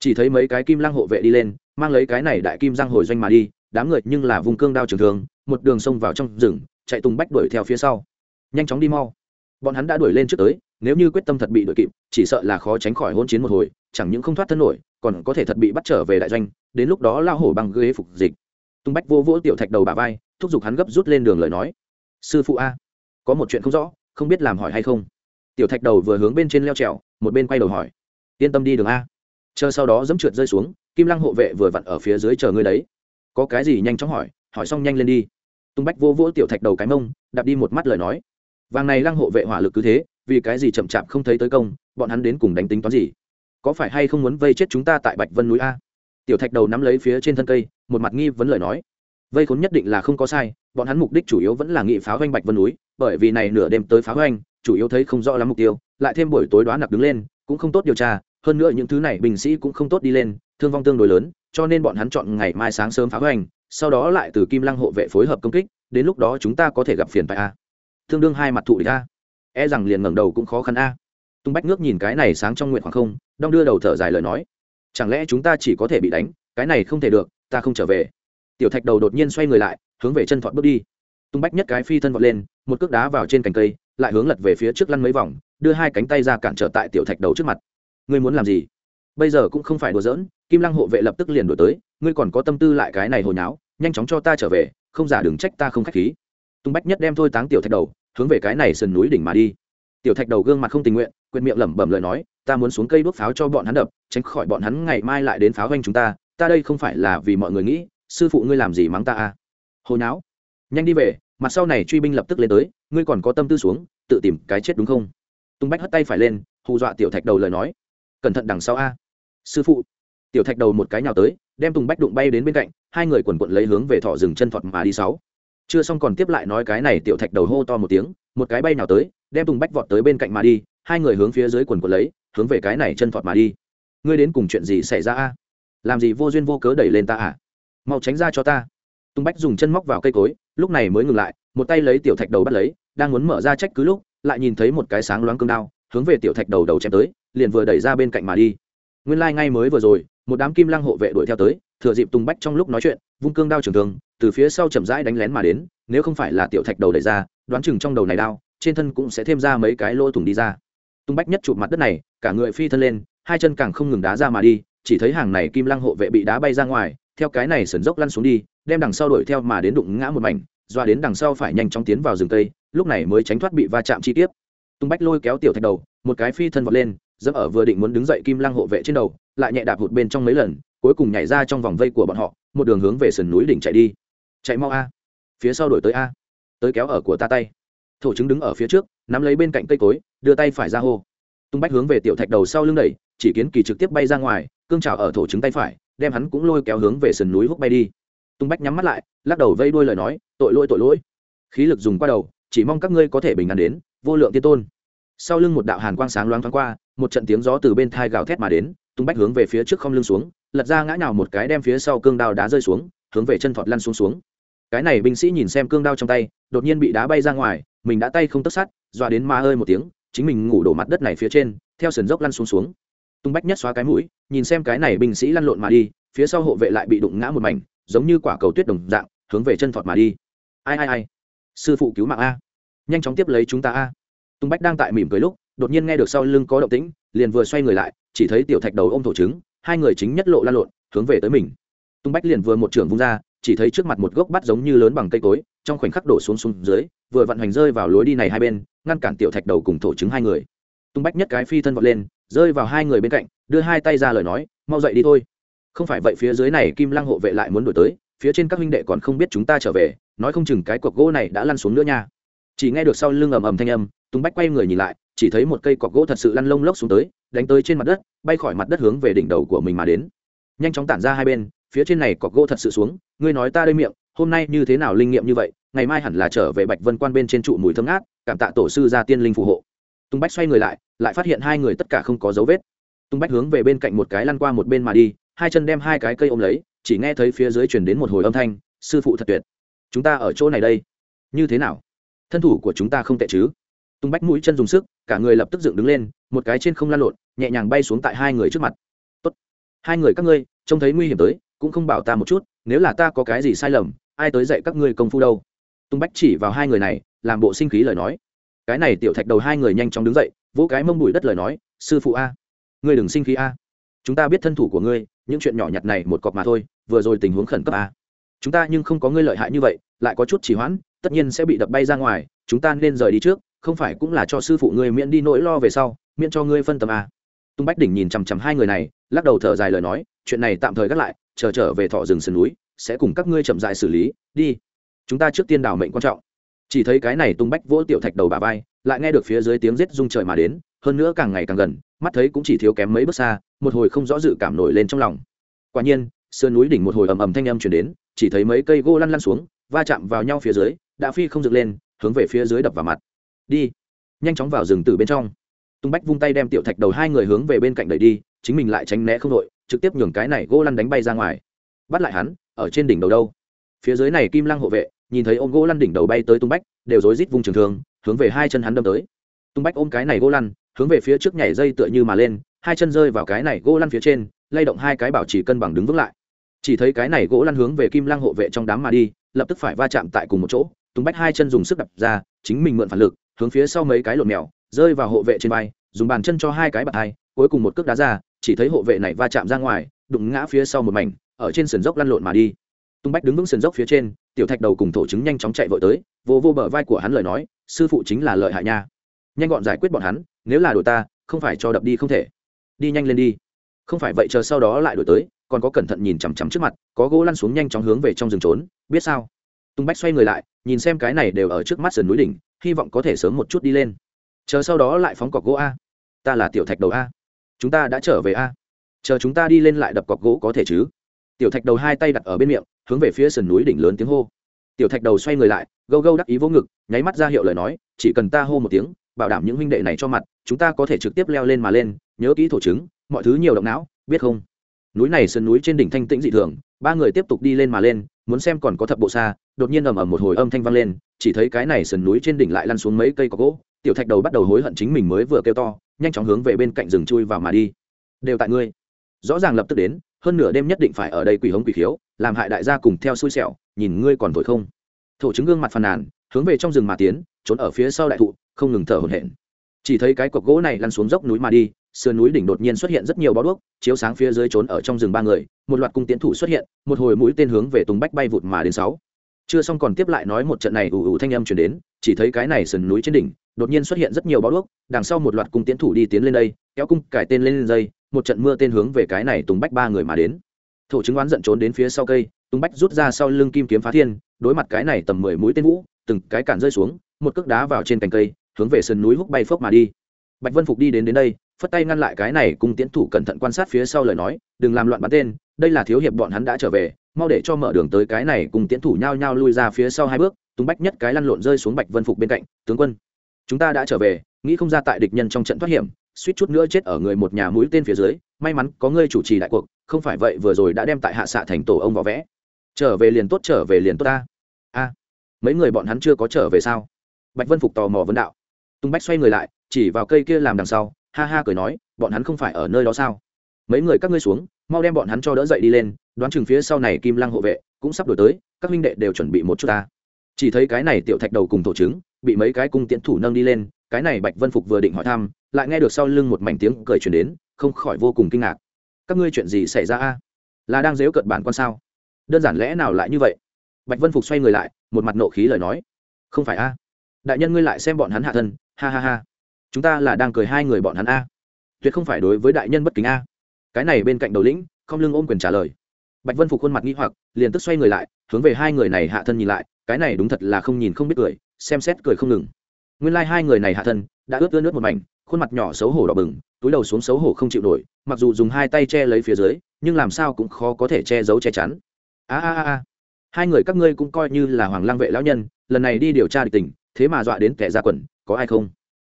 Chỉ thấy mấy cái kim lăng hộ vệ đi lên, mang lấy cái này đại kim giang hồi doanh mà đi, đám người nhưng là vùng cương đao trường thường một đường sông vào trong rừng, chạy tung bách đuổi theo phía sau. Nhanh chóng đi mau. Bọn hắn đã đuổi lên trước tới, nếu như quyết tâm thật bị đuổi kịp, chỉ sợ là khó tránh khỏi hôn chiến một hồi, chẳng những không thoát thân nổi, còn có thể thật bị bắt trở về đại doanh, đến lúc đó lao hổ bằng ghế phục dịch. Tung bách vô vỗ tiểu thạch đầu bà vai, thúc giục hắn gấp rút lên đường lời nói. Sư phụ a, có một chuyện không rõ không biết làm hỏi hay không. Tiểu thạch đầu vừa hướng bên trên leo trèo, một bên quay đầu hỏi. Yên tâm đi đường a. Chờ sau đó dẫm trượt rơi xuống, kim lăng hộ vệ vừa vặn ở phía dưới chờ ngươi đấy. Có cái gì nhanh chóng hỏi hỏi xong nhanh lên đi. Tung bách vô vỗ tiểu thạch đầu cái mông, đạp đi một mắt lời nói. Vàng này lăng hộ vệ hỏa lực cứ thế, vì cái gì chậm chạp không thấy tới công, bọn hắn đến cùng đánh tính toán gì? Có phải hay không muốn vây chết chúng ta tại bạch vân núi a? Tiểu thạch đầu nắm lấy phía trên thân cây, một mặt nghi vấn lời nói vây khốn nhất định là không có sai, bọn hắn mục đích chủ yếu vẫn là nghị pháo hoanh bạch vân núi, bởi vì này nửa đêm tới pháo hoanh chủ yếu thấy không rõ lắm mục tiêu, lại thêm buổi tối đoán nặc đứng lên, cũng không tốt điều tra, hơn nữa những thứ này binh sĩ cũng không tốt đi lên, thương vong tương đối lớn, cho nên bọn hắn chọn ngày mai sáng sớm phá hoành, sau đó lại từ kim lăng hộ vệ phối hợp công kích, đến lúc đó chúng ta có thể gặp phiền tại a. Tương đương hai mặt thụ địch a. E rằng liền ngẩng đầu cũng khó khăn a. Tung bách nước nhìn cái này sáng trong nguyện khoảng không, đong đưa đầu thở dài lời nói. Chẳng lẽ chúng ta chỉ có thể bị đánh? Cái này không thể được, ta không trở về tiểu thạch đầu đột nhiên xoay người lại, hướng về chân thọt bước đi. Tung bách nhất cái phi thân vọt lên, một cước đá vào trên cành cây, lại hướng lật về phía trước lăn mấy vòng, đưa hai cánh tay ra cản trở tại tiểu thạch đầu trước mặt. Ngươi muốn làm gì? Bây giờ cũng không phải đùa giỡn, kim lăng hộ vệ lập tức liền đổi tới, ngươi còn có tâm tư lại cái này hồi nháo, nhanh chóng cho ta trở về, không giả đừng trách ta không k h á c h khí. Tung bách nhất đem thôi táng tiểu thạch đầu, hướng về cái này sườn núi đỉnh mà đi. Tiểu thạch đầu gương mặt không tình nguyện quyện miệng lẩm bẩm lời nói, ta muốn xuống cây đốt pháo cho bọn hắn đập, tránh khỏi bọn hắn ngày mai lại đến pháo doanh chúng ta ta đây không phải là vì mọi người nghĩ sư phụ ngươi làm gì mắng ta à? Hồi não nhanh đi về, mặt sau này truy binh lập tức lên tới, ngươi còn có tâm tư xuống, tự tìm cái chết đúng không? Tung bách hất tay phải lên, hù dọa tiểu thạch đầu lời nói. Cẩn thận đằng sau a. Sư phụ. Tiểu thạch đầu một cái nhào tới, đem tùng bách đụng bay đến bên cạnh, hai người quần quận lấy hướng về thọ rừng chân thọt mà đi sáu. Chưa xong còn tiếp lại nói cái này, tiểu thạch đầu hô to một tiếng, một cái bay nào tới, đem tùng bách vọt tới bên cạnh mà đi, hai người hướng phía dưới quần quần lấy, hướng về cái này chân thọt mà đi. Ngươi đến cùng chuyện gì xảy ra a? Làm gì vô duyên vô cớ đẩy lên ta à? Mau tránh ra cho ta. Tùng bách dùng chân móc vào cây cối, lúc này mới ngừng lại, một tay lấy tiểu thạch đầu bắt lấy, đang muốn mở ra trách cứ lúc, lại nhìn thấy một cái sáng loáng cương đao, hướng về tiểu thạch đầu đầu chém tới, liền vừa đẩy ra bên cạnh mà đi. Nguyên lai、like、ngay mới vừa rồi, một đám kim lăng hộ vệ đuổi theo tới, thừa dịp tùng bách trong lúc nói chuyện, vung cương đao trường thường từ phía sau chậm rãi đánh lén mà đến, nếu không phải là tiểu thạch đầu đẩy ra, đoán chừng trong đầu này đao, trên thân cũng sẽ thêm ra mấy cái lỗ thủng đi ra. Tung bách nhất chụp mặt đất này, cả người phi thân lên, hai chân càng không ngừng đá ra mà đi, chỉ thấy hàng này kim lăng hộ vệ bị đá bay ra ngoài theo cái này sườn dốc lăn xuống đi, đem đằng sau đuổi theo mà đến đụng ngã một mảnh, doa đến đằng sau phải nhanh chóng tiến vào rừng cây, lúc này mới tránh thoát bị va chạm chi tiết. Tung bách lôi kéo tiểu thạch đầu, một cái phi thân vọt lên, dẫm ở vừa định muốn đứng dậy kim lăng hộ vệ trên đầu, lại nhẹ đạp hụt bên trong mấy lần, cuối cùng nhảy ra trong vòng vây của bọn họ, một đường hướng về sườn núi đỉnh chạy đi. Chạy mau a. Phía sau đổi tới a. Tới kéo ở của ta tay. Thổ chứng đứng ở phía trước, nắm lấy bên cạnh cây cối, đưa tay phải ra hô. Tung bách hướng về tiểu thạch đầu sau lưng đẩy, chỉ kiến kỳ trực tiếp bay ra ngoài, cương trào ở thổ chứng tay phải đem hắn cũng lôi kéo hướng về sườn núi húc bay đi. Tung bách nhắm mắt lại, lắc đầu vây đuôi lời nói, tội lỗi tội lỗi. Khí lực dùng qua đầu, chỉ mong các ngươi có thể bình an đến, vô lượng tiên tôn. Sau lưng một đạo hàn quang sáng loáng thoáng qua, một trận tiếng gió từ bên thai gào thét mà đến, tung bách hướng về phía trước không lưng xuống, lật ra ngã nhào một cái đem phía sau cương đao đá rơi xuống, hướng về chân thọt lăn xuống xuống. Cái này binh sĩ nhìn xem cương đao trong tay, đột nhiên bị đá bay ra ngoài, mình đã tay không tất sát, dọa đến ma ơi một tiếng, chính mình ngủ đổ mặt đất này phía trên, theo sườn dốc lăn xuống xuống tung bách nhất xóa cái mũi, nhìn xem cái này binh sĩ lăn lộn mà đi, phía sau hộ vệ lại bị đụng ngã một mảnh, giống như quả cầu tuyết đồng dạng, hướng về chân thọt mà đi. Ai ai ai? Sư phụ cứu mạng a. Nhanh chóng tiếp lấy chúng ta a. Tung bách đang tại mỉm cười lúc, đột nhiên nghe được sau lưng có động tĩnh, liền vừa xoay người lại, chỉ thấy tiểu thạch đầu ôm thổ trứng, hai người chính nhất lộ lan lộn, hướng về tới mình. Tung bách liền vừa một trưởng vung ra, chỉ thấy trước mặt một gốc bắt giống như lớn bằng cây cối, trong khoảnh khắc đổ xuống xuống dưới, vừa vận hành rơi vào lối đi này hai bên, ngăn cản tiểu thạch đầu cùng thổ chứng hai người tung bách nhất cái phi thân vọt lên, rơi vào hai người bên cạnh, đưa hai tay ra lời nói, mau dậy đi thôi. Không phải vậy phía dưới này kim lăng hộ vệ lại muốn đổi tới, phía trên các huynh đệ còn không biết chúng ta trở về, nói không chừng cái cọc gỗ này đã lăn xuống nữa nha. Chỉ nghe được sau lưng ầm ầm thanh âm, tung bách quay người nhìn lại, chỉ thấy một cây cọc gỗ thật sự lăn lông lốc xuống tới, đánh tới trên mặt đất, bay khỏi mặt đất hướng về đỉnh đầu của mình mà đến. Nhanh chóng tản ra hai bên, phía trên này cọc gỗ thật sự xuống, ngươi nói ta đây miệng, hôm nay như thế nào linh nghiệm như vậy, ngày mai hẳn là trở về bạch vân quan bên trên trụ mùi thơm ngát, cảm tạ tổ sư ra tiên linh phù hộ tung bách xoay người lại lại phát hiện hai người tất cả không có dấu vết. Tung bách hướng về bên cạnh một cái lăn qua một bên mà đi, hai chân đem hai cái cây ôm lấy, chỉ nghe thấy phía dưới chuyển đến một hồi âm thanh, sư phụ thật tuyệt. Chúng ta ở chỗ này đây. Như thế nào? Thân thủ của chúng ta không tệ chứ? Tung bách mũi chân dùng sức, cả người lập tức dựng đứng lên, một cái trên không lan lộn, nhẹ nhàng bay xuống tại hai người trước mặt. Tốt. hai người các ngươi, trông thấy nguy hiểm tới, cũng không bảo ta một chút, nếu là ta có cái gì sai lầm, ai tới dạy các ngươi công phu đâu? Tung bách chỉ vào hai người này, làm bộ sinh khí lời nói cái này tiểu thạch đầu hai người nhanh chóng đứng dậy, vỗ cái mông bụi đất lời nói, sư phụ a, ngươi đừng sinh khí a. Chúng ta biết thân thủ của ngươi, những chuyện nhỏ nhặt này một cọc mà thôi, vừa rồi tình huống khẩn cấp a. Chúng ta nhưng không có ngươi lợi hại như vậy, lại có chút chỉ hoãn, tất nhiên sẽ bị đập bay ra ngoài, chúng ta nên rời đi trước, không phải cũng là cho sư phụ ngươi miễn đi nỗi lo về sau, miễn cho ngươi phân tâm a. Tung bách đỉnh nhìn chằm chằm hai người này, lắc đầu thở dài lời nói, chuyện này tạm thời gác lại, chờ trở về thọ rừng sườn núi, sẽ cùng các ngươi chậm dại xử lý, đi. Chúng ta trước tiên đảo mệnh quan trọng chỉ thấy cái này tung bách vỗ tiểu thạch đầu bà vai, lại nghe được phía dưới tiếng rết rung trời mà đến, hơn nữa càng ngày càng gần, mắt thấy cũng chỉ thiếu kém mấy bước xa, một hồi không rõ dự cảm nổi lên trong lòng. Quả nhiên, sườn núi đỉnh một hồi ầm ầm thanh âm chuyển đến, chỉ thấy mấy cây gỗ lăn lăn xuống, va chạm vào nhau phía dưới, đã phi không dựng lên, hướng về phía dưới đập vào mặt. Đi! Nhanh chóng vào rừng từ bên trong. Tung bách vung tay đem tiểu thạch đầu hai người hướng về bên cạnh đẩy đi, chính mình lại tránh né không đội, trực tiếp nhường cái này gỗ lăn đánh bay ra ngoài. Bắt lại hắn, ở trên đỉnh đầu đâu? Phía dưới này kim lăng hộ vệ nhìn thấy ôm gỗ lăn đỉnh đầu bay tới tung bách, đều rối rít vùng trường thường hướng về hai chân hắn đâm tới. Tung bách ôm cái này gỗ lăn, hướng về phía trước nhảy dây tựa như mà lên, hai chân rơi vào cái này gỗ lăn phía trên, lay động hai cái bảo trì cân bằng đứng vững lại. Chỉ thấy cái này gỗ lăn hướng về kim lăng hộ vệ trong đám mà đi, lập tức phải va chạm tại cùng một chỗ, tung bách hai chân dùng sức đập ra, chính mình mượn phản lực, hướng phía sau mấy cái lộn mèo, rơi vào hộ vệ trên vai, dùng bàn chân cho hai cái bạt hai, cuối cùng một cước đá ra, chỉ thấy hộ vệ này va chạm ra ngoài, đụng ngã phía sau một mảnh, ở trên sườn dốc lăn lộn mà đi. Tung bách đứng vững sườn dốc phía trên tiểu thạch đầu cùng thổ chứng nhanh chóng chạy vội tới, vô vô bờ vai của hắn lời nói, sư phụ chính là lợi hại nha. Nhanh gọn giải quyết bọn hắn, nếu là đội ta, không phải cho đập đi không thể. Đi nhanh lên đi. Không phải vậy chờ sau đó lại đổi tới, còn có cẩn thận nhìn chằm chằm trước mặt, có gỗ lăn xuống nhanh chóng hướng về trong rừng trốn, biết sao? Tung bách xoay người lại, nhìn xem cái này đều ở trước mắt sườn núi đỉnh, hy vọng có thể sớm một chút đi lên. Chờ sau đó lại phóng cọc gỗ a. Ta là tiểu thạch đầu a. Chúng ta đã trở về a. Chờ chúng ta đi lên lại đập cọc gỗ có thể chứ? Tiểu thạch đầu hai tay đặt ở bên miệng, hướng về phía sườn núi đỉnh lớn tiếng hô. Tiểu thạch đầu xoay người lại, gâu gâu đắc ý vỗ ngực, nháy mắt ra hiệu lời nói, chỉ cần ta hô một tiếng, bảo đảm những huynh đệ này cho mặt, chúng ta có thể trực tiếp leo lên mà lên, nhớ kỹ thổ chứng, mọi thứ nhiều động não, biết không? Núi này sườn núi trên đỉnh thanh tĩnh dị thường, ba người tiếp tục đi lên mà lên, muốn xem còn có thập bộ xa, đột nhiên ầm ầm một hồi âm thanh vang lên, chỉ thấy cái này sườn núi trên đỉnh lại lăn xuống mấy cây có gỗ. Tiểu thạch đầu bắt đầu hối hận chính mình mới vừa kêu to, nhanh chóng hướng về bên cạnh rừng chui vào mà đi. Đều tại ngươi. Rõ ràng lập tức đến hơn nửa đêm nhất định phải ở đây quỷ hống quỷ khiếu, làm hại đại gia cùng theo xui xẻo, nhìn ngươi còn thổi không. Thổ chứng gương mặt phàn nàn, hướng về trong rừng mà tiến, trốn ở phía sau đại thụ, không ngừng thở hổn hển. Chỉ thấy cái cọc gỗ này lăn xuống dốc núi mà đi, sườn núi đỉnh đột nhiên xuất hiện rất nhiều bó đuốc, chiếu sáng phía dưới trốn ở trong rừng ba người, một loạt cung tiến thủ xuất hiện, một hồi mũi tên hướng về tùng bách bay vụt mà đến sáu chưa xong còn tiếp lại nói một trận này ù ù thanh âm chuyển đến, chỉ thấy cái này sườn núi trên đỉnh, đột nhiên xuất hiện rất nhiều bó đuốc, đằng sau một loạt cung tiến thủ đi tiến lên đây, kéo cung cải tên lên dây, một trận mưa tên hướng về cái này tùng bách ba người mà đến. Thổ chứng oán giận trốn đến phía sau cây, tùng bách rút ra sau lưng kim kiếm phá thiên, đối mặt cái này tầm mười mũi tên vũ, từng cái cản rơi xuống, một cước đá vào trên cành cây, hướng về sườn núi húc bay phốc mà đi. Bạch vân phục đi đến đến đây phất tay ngăn lại cái này cùng tiến thủ cẩn thận quan sát phía sau lời nói, đừng làm loạn bắn tên, đây là thiếu hiệp bọn hắn đã trở về, mau để cho mở đường tới cái này cùng tiến thủ nhao nhao lui ra phía sau hai bước tung bách nhất cái lăn lộn rơi xuống bạch vân phục bên cạnh, tướng quân, chúng ta đã trở về, nghĩ không ra tại địch nhân trong trận thoát hiểm, suýt chút nữa chết ở người một nhà mũi tên phía dưới, may mắn có ngươi chủ trì đại cuộc, không phải vậy vừa rồi đã đem tại hạ xạ thành tổ ông võ vẽ. Trở về liền tốt, trở về liền tốt ta. A, mấy người bọn hắn chưa có trở về sao? Bạch vân phục tò mò vấn đạo. Tung bách xoay người lại, chỉ vào cây kia làm đằng sau ha ha cười nói, bọn hắn không phải ở nơi đó sao? Mấy người các ngươi xuống, mau đem bọn hắn cho đỡ dậy đi lên, đoán chừng phía sau này kim lăng hộ vệ cũng sắp đổi tới, các huynh đệ đều chuẩn bị một chút ta. Chỉ thấy cái này tiểu thạch đầu cùng tổ trứng, bị mấy cái cung tiễn thủ nâng đi lên, cái này bạch vân phục vừa định hỏi thăm, lại nghe được sau lưng một mảnh tiếng cười truyền đến, không khỏi vô cùng kinh ngạc. Các ngươi chuyện gì xảy ra a? Là đang dếu cợt bản quan sao? Đơn giản lẽ nào lại như vậy? Bạch vân phục xoay người lại, một mặt nộ khí lời nói. Không phải a. Đại nhân ngươi lại xem bọn hắn hạ thân, ha ha ha chúng ta là đang cười hai người bọn hắn a. Tuyệt không phải đối với đại nhân bất kính a. Cái này bên cạnh đầu lĩnh, không lưng ôm quyền trả lời. Bạch vân phục khuôn mặt nghi hoặc, liền tức xoay người lại, hướng về hai người này hạ thân nhìn lại, cái này đúng thật là không nhìn không biết cười, xem xét cười không ngừng. Nguyên lai、like、hai người này hạ thân, đã ướt ướt nước một mảnh, khuôn mặt nhỏ xấu hổ đỏ bừng, túi đầu xuống xấu hổ không chịu nổi, mặc dù dùng hai tay che lấy phía dưới, nhưng làm sao cũng khó có thể che giấu che chắn. A a a. Hai người các ngươi cũng coi như là hoàng lang vệ lão nhân, lần này đi điều tra địch tình, thế mà dọa đến kẻ ra quần, có ai không?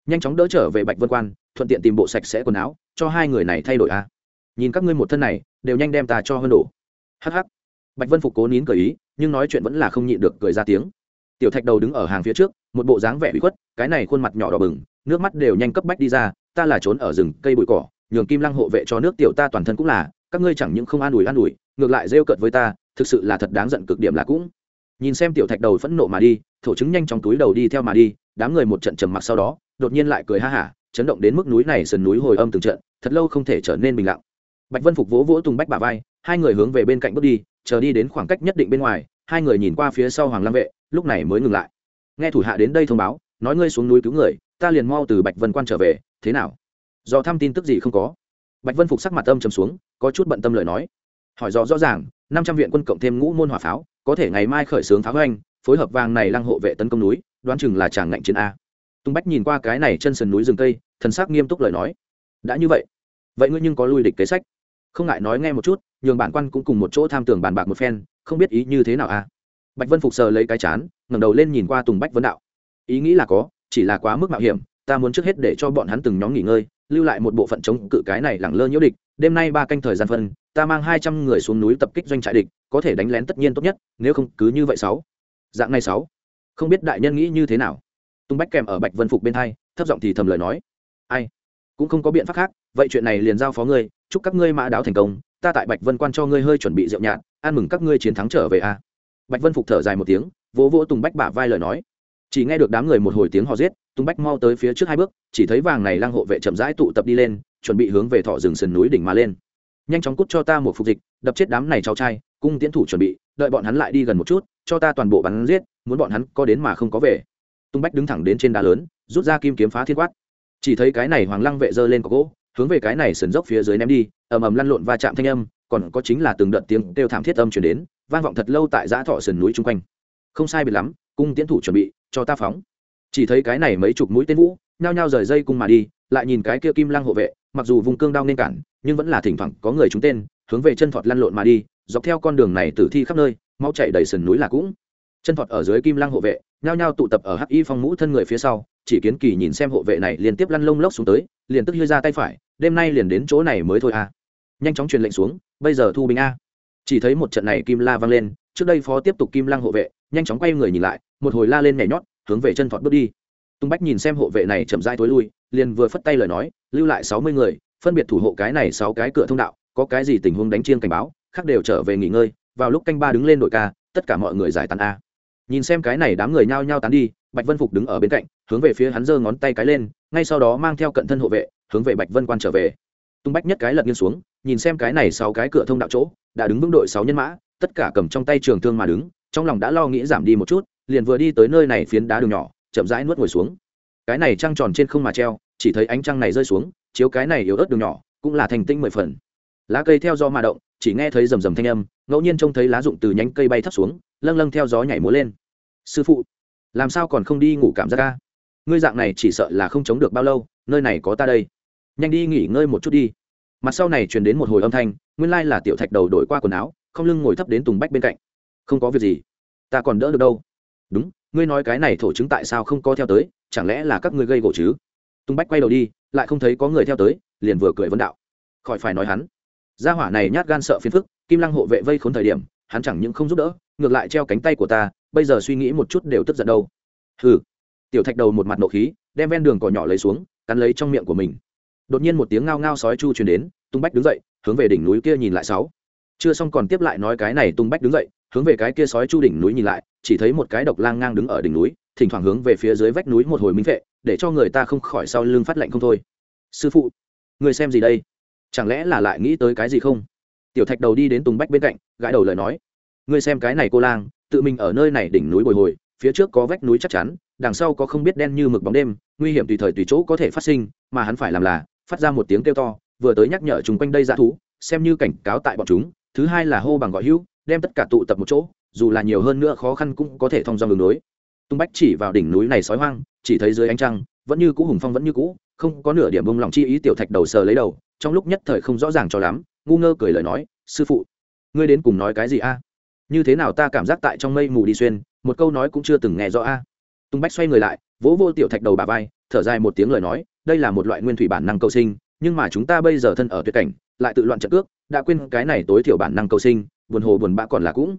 Nhanh chóng đỡ trở về bạch vân quan, thuận tiện tìm bộ sạch sẽ quần áo, cho hai người này thay đổi a nhìn các ngươi một thân này, đều nhanh đem ta cho hơn đổ. Hh bạch vân phục cố nín cười ý, nhưng nói chuyện vẫn là không nhịn được cười ra tiếng. Tiểu thạch đầu đứng ở hàng phía trước, một bộ dáng vẻ bị khuất, cái này khuôn mặt nhỏ đỏ bừng, nước mắt đều nhanh cấp bách đi ra, ta là trốn ở rừng cây bụi cỏ, nhường kim lăng hộ vệ cho nước tiểu ta toàn thân cũng là, các ngươi chẳng những không an ủi an ủi, ngược lại rêu cợt với ta, thực sự là thật đáng giận cực điểm là cũng. Nhìn xem tiểu thạch đầu phẫn nộ mà đi, thổ chứng nhanh trong túi đầu đi theo mà đi, đám người một trận trầm mặc sau đó đột nhiên lại cười ha hả, chấn động đến mức núi này sườn núi hồi âm từng trận, thật lâu không thể trở nên bình lặng. Bạch vân phục vỗ vỗ tùng bách bà vai, hai người hướng về bên cạnh bước đi, chờ đi đến khoảng cách nhất định bên ngoài, hai người nhìn qua phía sau hoàng lam vệ, lúc này mới ngừng lại. Nghe thủ hạ đến đây thông báo, nói ngươi xuống núi cứu người, ta liền mau từ bạch vân quan trở về, thế nào? Do thăm tin tức gì không có? Bạch vân phục sắc mặt âm trầm xuống, có chút bận tâm lời nói. Hỏi rõ rõ ràng, năm trăm viện quân cộng thêm ngũ môn hỏa pháo, có thể ngày mai khởi xướng pháo hoành, phối hợp vàng này lăng hộ vệ tấn công núi, đoán chừng là chàng ngạnh chiến a tung bách nhìn qua cái này chân sườn núi rừng cây, thần sắc nghiêm túc lời nói. Đã như vậy vậy ngươi nhưng có lui địch kế sách. Không ngại nói nghe một chút, nhường bản quan cũng cùng một chỗ tham tưởng bàn bạc một phen, không biết ý như thế nào a bạch vân phục sờ lấy cái chán, ngẩng đầu lên nhìn qua tùng bách vấn đạo. Ý nghĩ là có, chỉ là quá mức mạo hiểm, ta muốn trước hết để cho bọn hắn từng nhóm nghỉ ngơi, lưu lại một bộ phận chống cự cái này lẳng lơ nhiễu địch, đêm nay ba canh thời gian phân, ta mang hai trăm người xuống núi tập kích doanh trại địch, có thể đánh lén tất nhiên tốt nhất, nếu không cứ như vậy sáu. Dạng này sáu. Không biết đại nhân nghĩ như thế nào? Tung bách kèm ở bạch vân phục bên hai, thấp giọng thì thầm lời nói. Ai? Cũng không có biện pháp khác, vậy chuyện này liền giao phó ngươi, chúc các ngươi mã đáo thành công, ta tại bạch vân quan cho ngươi hơi chuẩn bị rượu nhạt, ăn mừng các ngươi chiến thắng trở về a. Bạch vân phục thở dài một tiếng, vỗ vỗ tùng bách bả vai lời nói. Chỉ nghe được đám người một hồi tiếng hò giết tùng bách mau tới phía trước hai bước, chỉ thấy vàng này lang hộ vệ chậm rãi tụ tập đi lên, chuẩn bị hướng về thọ rừng sườn núi đỉnh mà lên. Nhanh chóng cút cho ta một phục dịch, đập chết đám này cháu trai, cung tiến thủ chuẩn bị, đợi bọn hắn lại đi gần một chút, cho ta toàn bộ bắn giết, muốn bọn hắn có đến mà không có về tung bách đứng thẳng đến trên đá lớn, rút ra kim kiếm phá thiên quát. Chỉ thấy cái này hoàng lăng vệ giơ lên có gỗ, hướng về cái này sườn dốc phía dưới ném đi, ầm ầm lăn lộn va chạm thanh âm, còn có chính là từng đợt tiếng kêu thảm thiết âm chuyển đến, vang vọng thật lâu tại giã thọ sườn núi chung quanh. Không sai biệt lắm, cung tiến thủ chuẩn bị, cho ta phóng. Chỉ thấy cái này mấy chục mũi tên vũ, nhao nhao rời dây cung mà đi, lại nhìn cái kia kim lăng hộ vệ, mặc dù vùng cương đau nên cản, nhưng vẫn là thỉnh thoảng có người trúng tên, hướng về chân thọt lăn lộn mà đi, dọc theo con đường này tử thi khắp nơi, mau chạy đầy sườn núi là cũng. Chân thọt ở dưới kim lăng hộ vệ nhao nhao tụ tập ở hắc y phong mũ thân người phía sau, chỉ kiến kỳ nhìn xem hộ vệ này liên tiếp lăn lông lốc xuống tới, liền tức hơi ra tay phải, đêm nay liền đến chỗ này mới thôi a nhanh chóng truyền lệnh xuống, bây giờ thu binh a. Chỉ thấy một trận này kim la vang lên, trước đây phó tiếp tục kim lăng hộ vệ, nhanh chóng quay người nhìn lại, một hồi la lên nhảy nhót, hướng về chân thọt bước đi. Tung bách nhìn xem hộ vệ này chậm rãi tối lui, liền vừa phất tay lời nói, lưu lại sáu mươi người, phân biệt thủ hộ cái này sáu cái cửa thông đạo, có cái gì tình huống đánh chiên cảnh báo, khác đều trở về nghỉ ngơi, vào lúc canh ba đứng lên đội ca, tất cả mọi người giải tán a nhìn xem cái này đám người nhao nhao tán đi, bạch vân phục đứng ở bên cạnh, hướng về phía hắn giơ ngón tay cái lên, ngay sau đó mang theo cận thân hộ vệ, hướng về bạch vân quan trở về. Tung bách nhất cái lật nghiêng xuống, nhìn xem cái này sáu cái cửa thông đạo chỗ, đã đứng vững đội sáu nhân mã, tất cả cầm trong tay trường thương mà đứng, trong lòng đã lo nghĩ giảm đi một chút, liền vừa đi tới nơi này phiến đá đường nhỏ, chậm rãi nuốt ngồi xuống. Cái này trăng tròn trên không mà treo, chỉ thấy ánh trăng này rơi xuống, chiếu cái này yếu ớt đường nhỏ, cũng là thành tinh mười phần. Lá cây theo do mà động, chỉ nghe thấy rầm rầm thanh âm, ngẫu nhiên trông thấy lá rụng từ nhánh cây bay thấp xuống lâng lâng theo gió nhảy múa lên. Sư phụ, làm sao còn không đi ngủ cảm giác ca ngươi dạng này chỉ sợ là không chống được bao lâu, nơi này có ta đây. Nhanh đi nghỉ ngơi một chút đi. Mặt sau này truyền đến một hồi âm thanh, nguyên lai là tiểu thạch đầu đổi qua quần áo, không lưng ngồi thấp đến tùng bách bên cạnh. Không có việc gì, ta còn đỡ được đâu. Đúng, ngươi nói cái này thổ chứng tại sao không có theo tới, chẳng lẽ là các ngươi gây gỗ chứ? Tùng bách quay đầu đi, lại không thấy có người theo tới, liền vừa cười vấn đạo. Khỏi phải nói hắn. Gia hỏa này nhát gan sợ phiền phức, kim lăng hộ vệ vây khốn thời điểm, hắn chẳng những không giúp đỡ ngược lại treo cánh tay của ta, bây giờ suy nghĩ một chút đều tức giận đâu. Hừ. Tiểu thạch đầu một mặt nộ khí, đem ven đường cỏ nhỏ lấy xuống, cắn lấy trong miệng của mình. Đột nhiên một tiếng ngao ngao sói chu truyền đến, tung bách đứng dậy, hướng về đỉnh núi kia nhìn lại sáu. Chưa xong còn tiếp lại nói cái này, tung bách đứng dậy, hướng về cái kia sói chu đỉnh núi nhìn lại, chỉ thấy một cái độc lang ngang đứng ở đỉnh núi, thỉnh thoảng hướng về phía dưới vách núi một hồi minh vệ, để cho người ta không khỏi sau lưng phát lạnh không thôi. Sư phụ, người xem gì đây? Chẳng lẽ là lại nghĩ tới cái gì không? Tiểu thạch đầu đi đến tùng bách bên cạnh, gãi đầu lời nói ngươi xem cái này cô lang, tự mình ở nơi này đỉnh núi bồi hồi, phía trước có vách núi chắc chắn, đằng sau có không biết đen như mực bóng đêm, nguy hiểm tùy thời tùy chỗ có thể phát sinh, mà hắn phải làm là, phát ra một tiếng kêu to, vừa tới nhắc nhở chúng quanh đây dã thú, xem như cảnh cáo tại bọn chúng, thứ hai là hô bằng gọi hữu, đem tất cả tụ tập một chỗ, dù là nhiều hơn nữa khó khăn cũng có thể thông do đường núi tung bách chỉ vào đỉnh núi này sói hoang, chỉ thấy dưới ánh trăng, vẫn như cũ hùng phong vẫn như cũ, không có nửa điểm bông lòng chi ý tiểu thạch đầu sờ lấy đầu, trong lúc nhất thời không rõ ràng cho lắm, ngu ngơ cười lời nói, sư phụ, ngươi đến cùng nói cái gì a? Như thế nào ta cảm giác tại trong mây mù đi xuyên, một câu nói cũng chưa từng nghe rõ a. Tung bách xoay người lại, vỗ vô tiểu thạch đầu bà vai, thở dài một tiếng lời nói, đây là một loại nguyên thủy bản năng cầu sinh, nhưng mà chúng ta bây giờ thân ở tuyệt cảnh, lại tự loạn trận cước, đã quên cái này tối thiểu bản năng cầu sinh, buồn hồ buồn bã còn là cũng.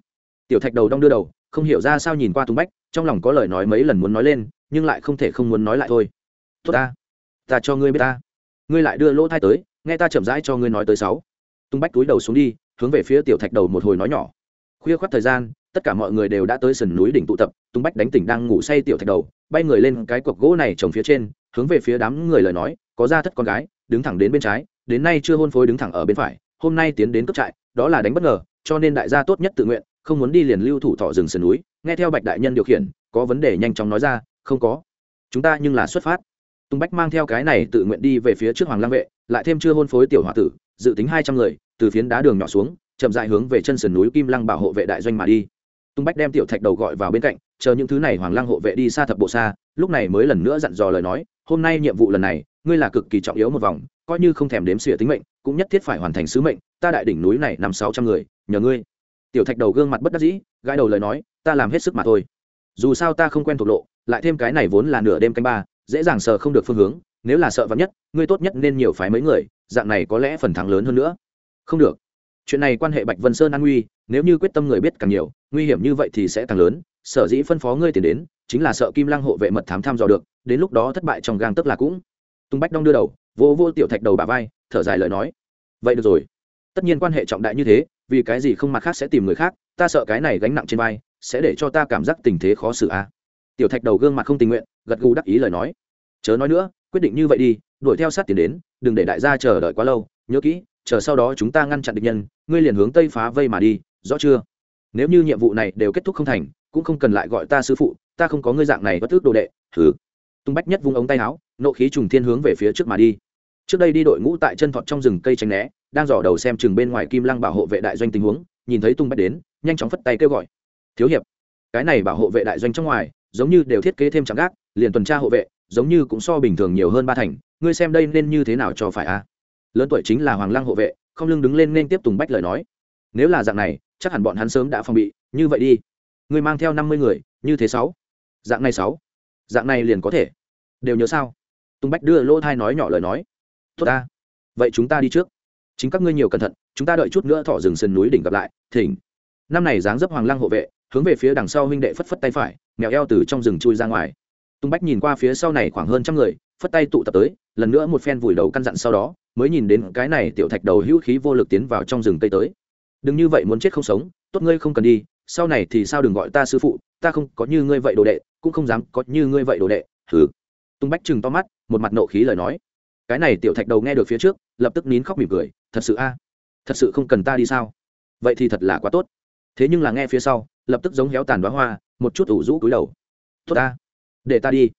Tiểu thạch đầu đong đưa đầu, không hiểu ra sao nhìn qua tung bách, trong lòng có lời nói mấy lần muốn nói lên, nhưng lại không thể không muốn nói lại thôi. Tốt ta ta cho ngươi biết ta. Ngươi lại đưa lỗ thai tới, nghe ta chậm rãi cho ngươi nói tới sáu. Tung bách túi đầu xuống đi, hướng về phía tiểu thạch đầu một hồi nói nhỏ khuya khoắt thời gian, tất cả mọi người đều đã tới sườn núi đỉnh tụ tập tung bách đánh tỉnh đang ngủ say tiểu thạch đầu, bay người lên cái cọc gỗ này trồng phía trên, hướng về phía đám người lời nói, có ra thất con gái, đứng thẳng đến bên trái, đến nay chưa hôn phối đứng thẳng ở bên phải, hôm nay tiến đến cấp trại, đó là đánh bất ngờ, cho nên đại gia tốt nhất tự nguyện, không muốn đi liền lưu thủ thọ rừng sườn núi. Nghe theo bạch đại nhân điều khiển, có vấn đề nhanh chóng nói ra, không có. Chúng ta nhưng là xuất phát. Tung bách mang theo cái này tự nguyện đi về phía trước hoàng lang vệ, lại thêm chưa hôn phối tiểu h tử, dự tính hai trăm người, từ phiến đá đường nhỏ xuống chậm dại hướng về chân sườn núi kim lăng bảo hộ vệ đại doanh mà đi. Tung bách đem tiểu thạch đầu gọi vào bên cạnh, chờ những thứ này hoàng lăng hộ vệ đi xa thập bộ xa, lúc này mới lần nữa dặn dò lời nói, hôm nay nhiệm vụ lần này, ngươi là cực kỳ trọng yếu một vòng, coi như không thèm đếm xỉa tính mệnh, cũng nhất thiết phải hoàn thành sứ mệnh, ta đại đỉnh núi này nằm sáu trăm người, nhờ ngươi. Tiểu thạch đầu gương mặt bất đắc dĩ, gãi đầu lời nói, ta làm hết sức mà thôi. Dù sao ta không quen thuộc lộ, lại thêm cái này vốn là nửa đêm canh ba, dễ dàng sờ không được phương hướng, nếu là sợ vắn nhất, ngươi tốt nhất nên nhiều phái mấy người, dạng này có lẽ phần thắng lớn hơn nữa. Không được chuyện này quan hệ bạch vân sơn an nguy, nếu như quyết tâm người biết càng nhiều, nguy hiểm như vậy thì sẽ càng lớn. Sở dĩ phân phó ngươi tiền đến, chính là sợ kim lăng hộ vệ mật thám thăm dò được, đến lúc đó thất bại trong gang tức là cũng. Tung bách đong đưa đầu, vô vô tiểu thạch đầu bà vai, thở dài lời nói. Vậy được rồi. Tất nhiên quan hệ trọng đại như thế, vì cái gì không mặt khác sẽ tìm người khác, ta sợ cái này gánh nặng trên vai, sẽ để cho ta cảm giác tình thế khó xử a. À. tiểu thạch đầu gương mặt không tình nguyện, gật gù đắc ý lời nói. Chớ nói nữa, quyết định như vậy đi, đuổi theo sát tiền đến, đừng để đại gia chờ đợi quá lâu, nhớ kỹ chờ sau đó chúng ta ngăn chặn địch nhân, ngươi liền hướng tây phá vây mà đi, rõ chưa? Nếu như nhiệm vụ này đều kết thúc không thành, cũng không cần lại gọi ta sư phụ, ta không có ngươi dạng này bất ước đồ đệ thử tung bách nhất vung ống tay áo, nộ khí trùng thiên hướng về phía trước mà đi. Trước đây đi đội ngũ tại chân thọt trong rừng cây tránh né, đang dò đầu xem chừng bên ngoài kim lăng bảo hộ vệ đại doanh tình huống, nhìn thấy tung bách đến, nhanh chóng phất tay kêu gọi. Thiếu hiệp, cái này bảo hộ vệ đại doanh trong ngoài, giống như đều thiết kế thêm trạm gác, liền tuần tra hộ vệ, giống như cũng so bình thường nhiều hơn ba thành, ngươi xem đây nên như thế nào cho phải a lớn tuổi chính là hoàng lăng hộ vệ, không lưng đứng lên nên tiếp tùng bách lời nói, nếu là dạng này, chắc hẳn bọn hắn sớm đã phòng bị, như vậy đi. Ngươi mang theo năm mươi người, như thế sáu. Dạng này sáu. Dạng này liền có thể. Đều nhớ sao? Tùng bách đưa lỗ thai nói nhỏ lời nói, tốt ta. Vậy chúng ta đi trước. Chính các ngươi nhiều cẩn thận, chúng ta đợi chút nữa thọ rừng sườn núi đỉnh gặp lại, thỉnh. Năm này dáng dấp hoàng lăng hộ vệ, hướng về phía đằng sau huynh đệ phất phất tay phải, mèo eo từ trong rừng chui ra ngoài. Tùng bách nhìn qua phía sau này khoảng hơn trăm người phất tay tụ tập tới, lần nữa một phen vùi đầu căn dặn sau đó, mới nhìn đến cái này tiểu thạch đầu hữu khí vô lực tiến vào trong rừng cây tới. Đừng như vậy muốn chết không sống, tốt ngươi không cần đi, sau này thì sao đừng gọi ta sư phụ, ta không có như ngươi vậy đồ đệ, cũng không dám có như ngươi vậy đồ đệ thử tung bách chừng to mắt, một mặt nộ khí lời nói. Cái này tiểu thạch đầu nghe được phía trước, lập tức nín khóc mỉm cười, thật sự a, thật sự không cần ta đi sao? Vậy thì thật là quá tốt. Thế nhưng là nghe phía sau, lập tức giống héo tàn đoá hoa, một chút ủ rũ cúi đầu. Tốt ta, để ta đi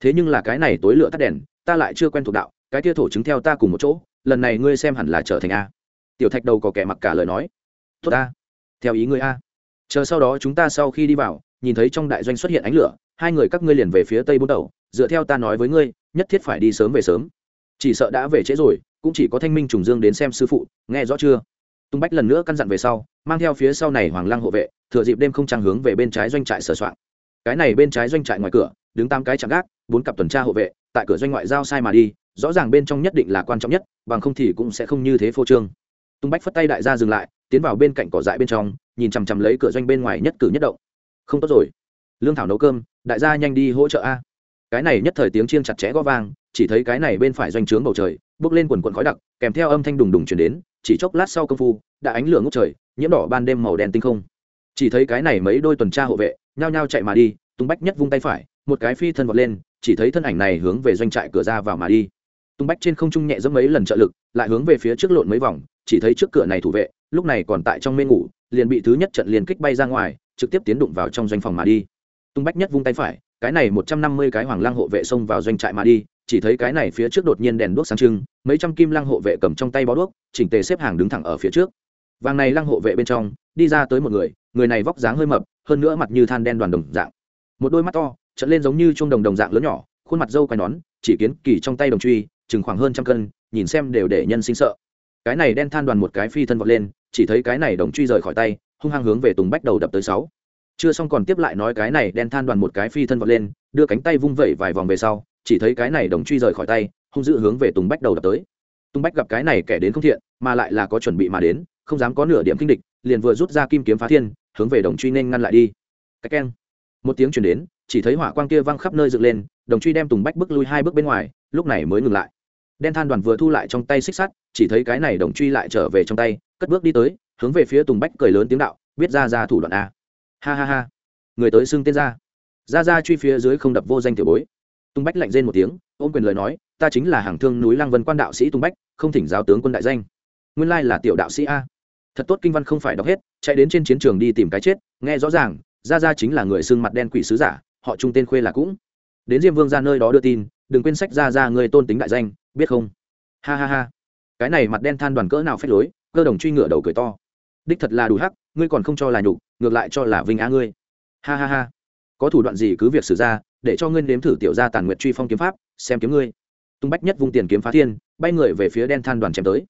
thế nhưng là cái này tối lửa tắt đèn, ta lại chưa quen thuộc đạo, cái tia thổ chứng theo ta cùng một chỗ, lần này ngươi xem hẳn là trở thành a. Tiểu thạch đầu có kẻ mặc cả lời nói. Tốt ta theo ý ngươi a. Chờ sau đó chúng ta sau khi đi vào, nhìn thấy trong đại doanh xuất hiện ánh lửa, hai người các ngươi liền về phía tây bốn đầu dựa theo ta nói với ngươi, nhất thiết phải đi sớm về sớm. Chỉ sợ đã về trễ rồi, cũng chỉ có thanh minh trùng dương đến xem sư phụ, nghe rõ chưa? Tung bách lần nữa căn dặn về sau, mang theo phía sau này hoàng lăng hộ vệ, thừa dịp đêm không trăng hướng về bên trái doanh trại sửa soạn. Cái này bên trái doanh trại ngoài cửa đứng tám cái chạm gác, bốn cặp tuần tra hộ vệ, tại cửa doanh ngoại giao sai mà đi, rõ ràng bên trong nhất định là quan trọng nhất, bằng không thì cũng sẽ không như thế phô trương. Tung bách phất tay đại gia dừng lại, tiến vào bên cạnh cỏ dại bên trong, nhìn chằm chằm lấy cửa doanh bên ngoài nhất cử nhất động. Không tốt rồi. Lương thảo nấu cơm, đại gia nhanh đi hỗ trợ a. Cái này nhất thời tiếng chiên chặt chẽ gó vang, chỉ thấy cái này bên phải doanh trướng bầu trời, bước lên quần quần khói đặc, kèm theo âm thanh đùng đùng chuyển đến, chỉ chốc lát sau công phu, đã ánh lửa ngốc trời, nhiễm đỏ ban đêm màu đen tinh không. Chỉ thấy cái này mấy đôi tuần tra hộ vệ, nhao nhao chạy mà đi, tung bách nhất vung tay phải một cái phi thân vọt lên, chỉ thấy thân ảnh này hướng về doanh trại cửa ra vào mà đi. Tung bách trên không trung nhẹ dẫm mấy lần trợ lực, lại hướng về phía trước lộn mấy vòng, chỉ thấy trước cửa này thủ vệ, lúc này còn tại trong mê ngủ, liền bị thứ nhất trận liền kích bay ra ngoài, trực tiếp tiến đụng vào trong doanh phòng mà đi. Tung bách nhất vung tay phải, cái này một trăm năm mươi cái hoàng lang hộ vệ xông vào doanh trại mà đi, chỉ thấy cái này phía trước đột nhiên đèn đuốc sáng trưng, mấy trăm kim lang hộ vệ cầm trong tay bó đuốc, chỉnh tề xếp hàng đứng thẳng ở phía trước. Vàng này lang hộ vệ bên trong, đi ra tới một người người này vóc dáng hơi mập, hơn nữa mặt như than đen đoàn đồng dạng. Một đôi mắt to trận lên giống như chuông đồng đồng dạng lớn nhỏ, khuôn mặt dâu quai nón, chỉ kiến kỳ trong tay đồng truy, chừng khoảng hơn trăm cân, nhìn xem đều để nhân sinh sợ. Cái này đen than đoàn một cái phi thân vọt lên, chỉ thấy cái này đồng truy rời khỏi tay, hung hăng hướng về tùng bách đầu đập tới sáu. Chưa xong còn tiếp lại nói cái này đen than đoàn một cái phi thân vọt lên, đưa cánh tay vung vẩy vài vòng về sau, chỉ thấy cái này đồng truy rời khỏi tay, hung dữ hướng về tùng bách đầu đập tới. Tùng bách gặp cái này kẻ đến không thiện, mà lại là có chuẩn bị mà đến, không dám có nửa điểm kinh địch, liền vừa rút ra kim kiếm phá thiên, hướng về đồng truy nên ngăn lại đi. Cái keng. Một tiếng chuyển đến chỉ thấy hỏa quang kia văng khắp nơi dựng lên, đồng truy đem tùng bách bước lui hai bước bên ngoài, lúc này mới ngừng lại. Đen than đoàn vừa thu lại trong tay xích sắt, chỉ thấy cái này đồng truy lại trở về trong tay, cất bước đi tới, hướng về phía tùng bách cười lớn tiếng đạo, biết ra ra thủ đoạn a. Ha ha ha. Người tới xưng tên ra. Ra ra truy phía dưới không đập vô danh tiểu bối. Tùng bách lạnh rên một tiếng, ôm quyền lời nói, ta chính là hàng thương núi lang vân quan đạo sĩ tùng bách, không thỉnh giáo tướng quân đại danh. Nguyên lai là tiểu đạo sĩ a. Thật tốt, kinh văn không phải đọc hết, chạy đến trên chiến trường đi tìm cái chết. Nghe rõ ràng, ra ra chính là người xưng mặt đen quỷ sứ giả họ trung tên khuê là cũng. Đến diêm vương ra nơi đó đưa tin, đừng quên sách ra ra người tôn tính đại danh, biết không? Ha ha ha. Cái này mặt đen than đoàn cỡ nào phép lối, cơ đồng truy ngựa đầu cười to. Đích thật là đủ hắc, ngươi còn không cho là nhục, ngược lại cho là vinh á ngươi. Ha ha ha. Có thủ đoạn gì cứ việc xử ra, để cho ngươi nếm thử tiểu ra tàn nguyện truy phong kiếm pháp, xem kiếm ngươi. Tung bách nhất vung tiền kiếm phá thiên, bay người về phía đen than đoàn chém tới.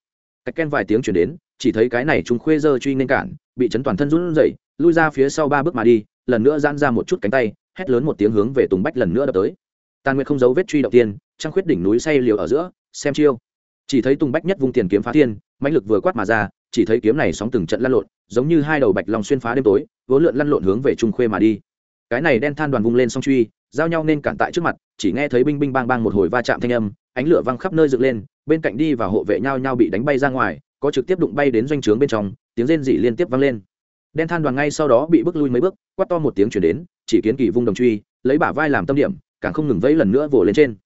Cách ken vài tiếng chuyển đến, chỉ thấy cái này chúng khuê dơ truy nên cản, bị chấn toàn thân run rẩy, lui ra phía sau ba bước mà đi, lần nữa giãn ra một chút cánh tay hét lớn một tiếng hướng về tùng bách lần nữa đập tới. Tàn nguyệt không giấu vết truy động tiên, trăng khuyết đỉnh núi say liều ở giữa, xem chiêu. Chỉ thấy tùng bách nhất vung tiền kiếm phá thiên, mãnh lực vừa quát mà ra, chỉ thấy kiếm này sóng từng trận lăn lộn, giống như hai đầu bạch long xuyên phá đêm tối, vốn lượn lăn lộn hướng về trung khuê mà đi. Cái này đen than đoàn vung lên song truy, giao nhau nên cản tại trước mặt, chỉ nghe thấy binh binh bang bang một hồi va chạm thanh âm, ánh lửa văng khắp nơi dựng lên, bên cạnh đi và hộ vệ nhau nhau bị đánh bay ra ngoài, có trực tiếp đụng bay đến doanh trướng bên trong, tiếng rên rỉ liên tiếp vang lên đen than đoàn ngay sau đó bị bước lui mấy bước, quát to một tiếng chuyển đến, chỉ kiến kỳ vung đồng truy, lấy bả vai làm tâm điểm, càng không ngừng vẫy lần nữa vồ lên trên.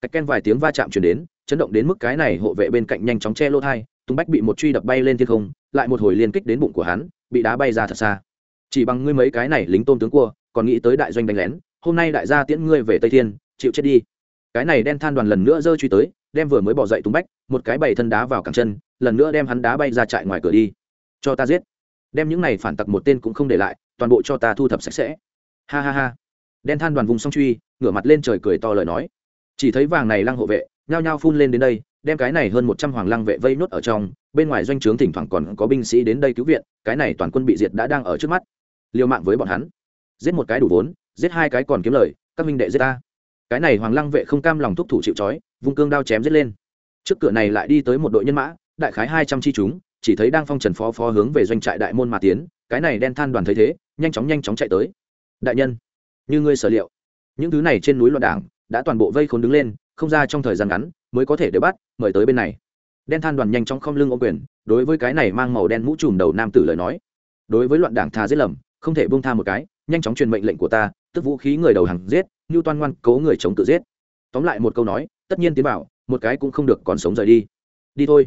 Cách ken vài tiếng va chạm chuyển đến, chấn động đến mức cái này hộ vệ bên cạnh nhanh chóng che lỗ thai tung bách bị một truy đập bay lên thiên không, lại một hồi liên kích đến bụng của hắn, bị đá bay ra thật xa. Chỉ bằng ngươi mấy cái này lính tôn tướng cua, còn nghĩ tới đại doanh đánh lén, hôm nay đại gia tiễn ngươi về tây thiên, chịu chết đi. Cái này đen than đoàn lần nữa rơi truy tới, đem vừa mới bỏ dậy tung bách, một cái bày thân đá vào cẳng chân, lần nữa đem hắn đá bay ra trại ngoài cửa đi. Cho ta giết đem những này phản tặc một tên cũng không để lại, toàn bộ cho ta thu thập sạch sẽ. Ha ha ha. Đen than đoàn vùng song truy, ngửa mặt lên trời cười to lời nói. Chỉ thấy vàng này lăng hộ vệ, nhao nhao phun lên đến đây, đem cái này hơn một trăm hoàng lăng vệ vây nốt ở trong, bên ngoài doanh trướng thỉnh thoảng còn có binh sĩ đến đây cứu viện, cái này toàn quân bị diệt đã đang ở trước mắt. Liều mạng với bọn hắn. Giết một cái đủ vốn, giết hai cái còn kiếm lời, các minh đệ giết ta. Cái này hoàng lăng vệ không cam lòng thúc thủ chịu trói, vung cương đao chém giết lên. Trước cửa này lại đi tới một đội nhân mã, đại khái hai trăm chi chúng chỉ thấy đang phong trần phó phó hướng về doanh trại đại môn mà tiến, cái này đen than đoàn thấy thế, nhanh chóng nhanh chóng chạy tới. Đại nhân, như ngươi sở liệu, những thứ này trên núi loạn đảng, đã toàn bộ vây khốn đứng lên, không ra trong thời gian ngắn mới có thể đều bắt, mời tới bên này. Đen than đoàn nhanh chóng không lưng ô quyền, đối với cái này mang màu đen mũ trùm đầu nam tử lời nói. Đối với loạn đảng thà giết lầm, không thể buông tha một cái, nhanh chóng truyền mệnh lệnh của ta, tức vũ khí người đầu hàng giết, như toan ngoan cố người chống tự giết. Tóm lại một câu nói, tất nhiên tiến bảo, một cái cũng không được còn sống rời đi. Đi thôi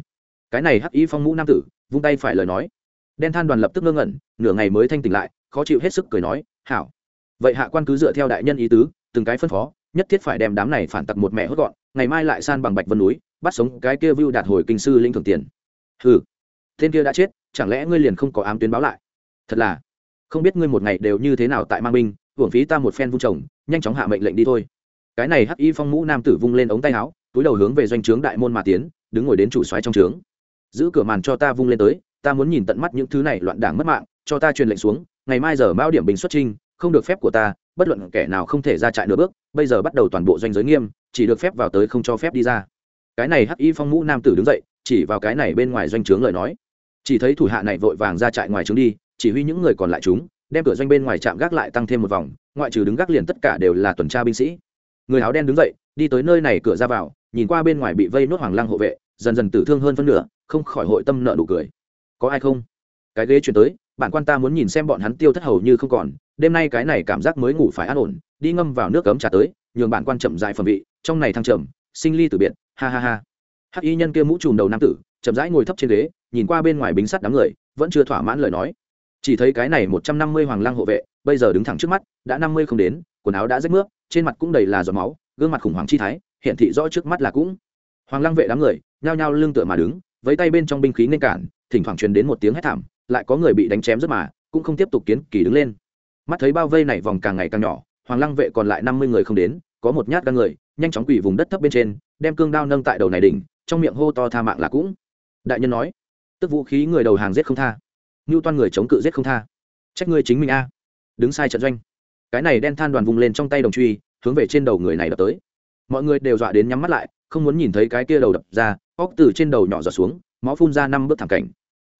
cái này hắc y phong mũ nam tử, vung tay phải lời nói. Đen than đoàn lập tức ngơ ngẩn, nửa ngày mới thanh tỉnh lại, khó chịu hết sức cười nói, hảo. Vậy hạ quan cứ dựa theo đại nhân ý tứ, từng cái phân phó, nhất thiết phải đem đám này phản tặc một mẹ hốt gọn, ngày mai lại san bằng bạch vân núi, bắt sống cái kia vưu đạt hồi kinh sư linh thường tiền. Hừ, tên kia đã chết, chẳng lẽ ngươi liền không có ám tuyến báo lại? Thật là, không biết ngươi một ngày đều như thế nào tại mang binh, hưởng phí ta một phen vung chồng, nhanh chóng hạ mệnh lệnh đi thôi. Cái này hắc y phong mũ nam tử vung lên ống tay áo, túi đầu hướng về doanh trướng đại môn mà tiến, đứng ngồi đến chủ xoáy trong trướng giữ cửa màn cho ta vung lên tới, ta muốn nhìn tận mắt những thứ này loạn đảng mất mạng, cho ta truyền lệnh xuống, ngày mai giờ mao điểm bình xuất trinh không được phép của ta, bất luận kẻ nào không thể ra trại nửa bước, bây giờ bắt đầu toàn bộ doanh giới nghiêm, chỉ được phép vào tới không cho phép đi ra. Cái này hắc y phong mũ nam tử đứng dậy, chỉ vào cái này bên ngoài doanh trướng lời nói. Chỉ thấy thủ hạ này vội vàng ra trại ngoài trướng đi, chỉ huy những người còn lại chúng, đem cửa doanh bên ngoài trạm gác lại tăng thêm một vòng, ngoại trừ đứng gác liền tất cả đều là tuần tra binh sĩ. Người áo đen đứng dậy, đi tới nơi này cửa ra vào, nhìn qua bên ngoài bị vây nốt hoàng lăng hộ vệ, dần dần tử thương hơn phân nửa không khỏi hội tâm nợ nụ cười. Có ai không? Cái ghế chuyển tới bản quan ta muốn nhìn xem bọn hắn tiêu thất hầu như không còn, đêm nay cái này cảm giác mới ngủ phải an ổn, đi ngâm vào nước cấm trà tới, nhường bản quan chậm dài phẩm vị, trong này thăng trầm, sinh ly tử biệt, ha ha ha. Hắc y nhân kia mũ trùm đầu nam tử, chậm rãi ngồi thấp trên ghế, nhìn qua bên ngoài bính sắt đám người, vẫn chưa thỏa mãn lời nói. Chỉ thấy cái này một trăm năm mươi hoàng lang hộ vệ, bây giờ đứng thẳng trước mắt, đã năm mươi không đến, quần áo đã rách nước trên mặt cũng đầy là giọt máu, gương mặt khủng hoảng chi thái hiện thị rõ trước mắt là cũng. Hoàng lang vệ đám người, nhao nhao lưng tựa mà đứng với tay bên trong binh khí nên cản, thỉnh thoảng truyền đến một tiếng hét thảm, lại có người bị đánh chém rất mà, cũng không tiếp tục kiến kỳ đứng lên. Mắt thấy bao vây này vòng càng ngày càng nhỏ, hoàng lăng vệ còn lại năm mươi người không đến, có một nhát gan người, nhanh chóng quỳ vùng đất thấp bên trên, đem cương đao nâng tại đầu này đỉnh, trong miệng hô to tha mạng là cũng. Đại nhân nói, tức vũ khí người đầu hàng giết không tha. Ngưu toan người chống cự giết không tha. Trách ngươi chính mình a. Đứng sai trận doanh. Cái này đen than đoàn vùng lên trong tay đồng truy, hướng về trên đầu người này đập tới. Mọi người đều dọa đến nhắm mắt lại, không muốn nhìn thấy cái kia đầu đập ra óc từ trên đầu nhỏ giọt xuống, máu phun ra năm bước thẳng cảnh.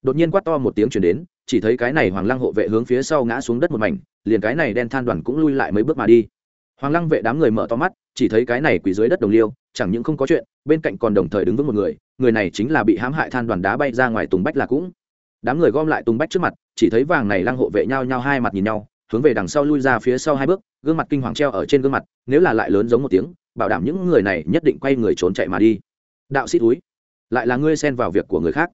Đột nhiên quát to một tiếng chuyển đến, chỉ thấy cái này hoàng lăng hộ vệ hướng phía sau ngã xuống đất một mảnh, liền cái này đen than đoàn cũng lui lại mấy bước mà đi. Hoàng lăng vệ đám người mở to mắt, chỉ thấy cái này quỳ dưới đất đồng liêu, chẳng những không có chuyện, bên cạnh còn đồng thời đứng vững một người người này chính là bị hãm hại than đoàn đá bay ra ngoài tùng bách là cũng. Đám người gom lại tùng bách trước mặt, chỉ thấy vàng này lăng hộ vệ nhau nhau hai mặt nhìn nhau, hướng về đằng sau lui ra phía sau hai bước, gương mặt kinh hoàng treo ở trên gương mặt, nếu là lại lớn giống một tiếng, bảo đảm những người này nhất định quay người trốn chạy mà đi đạo sĩ túi. Lại là ngươi xen vào việc của người khác.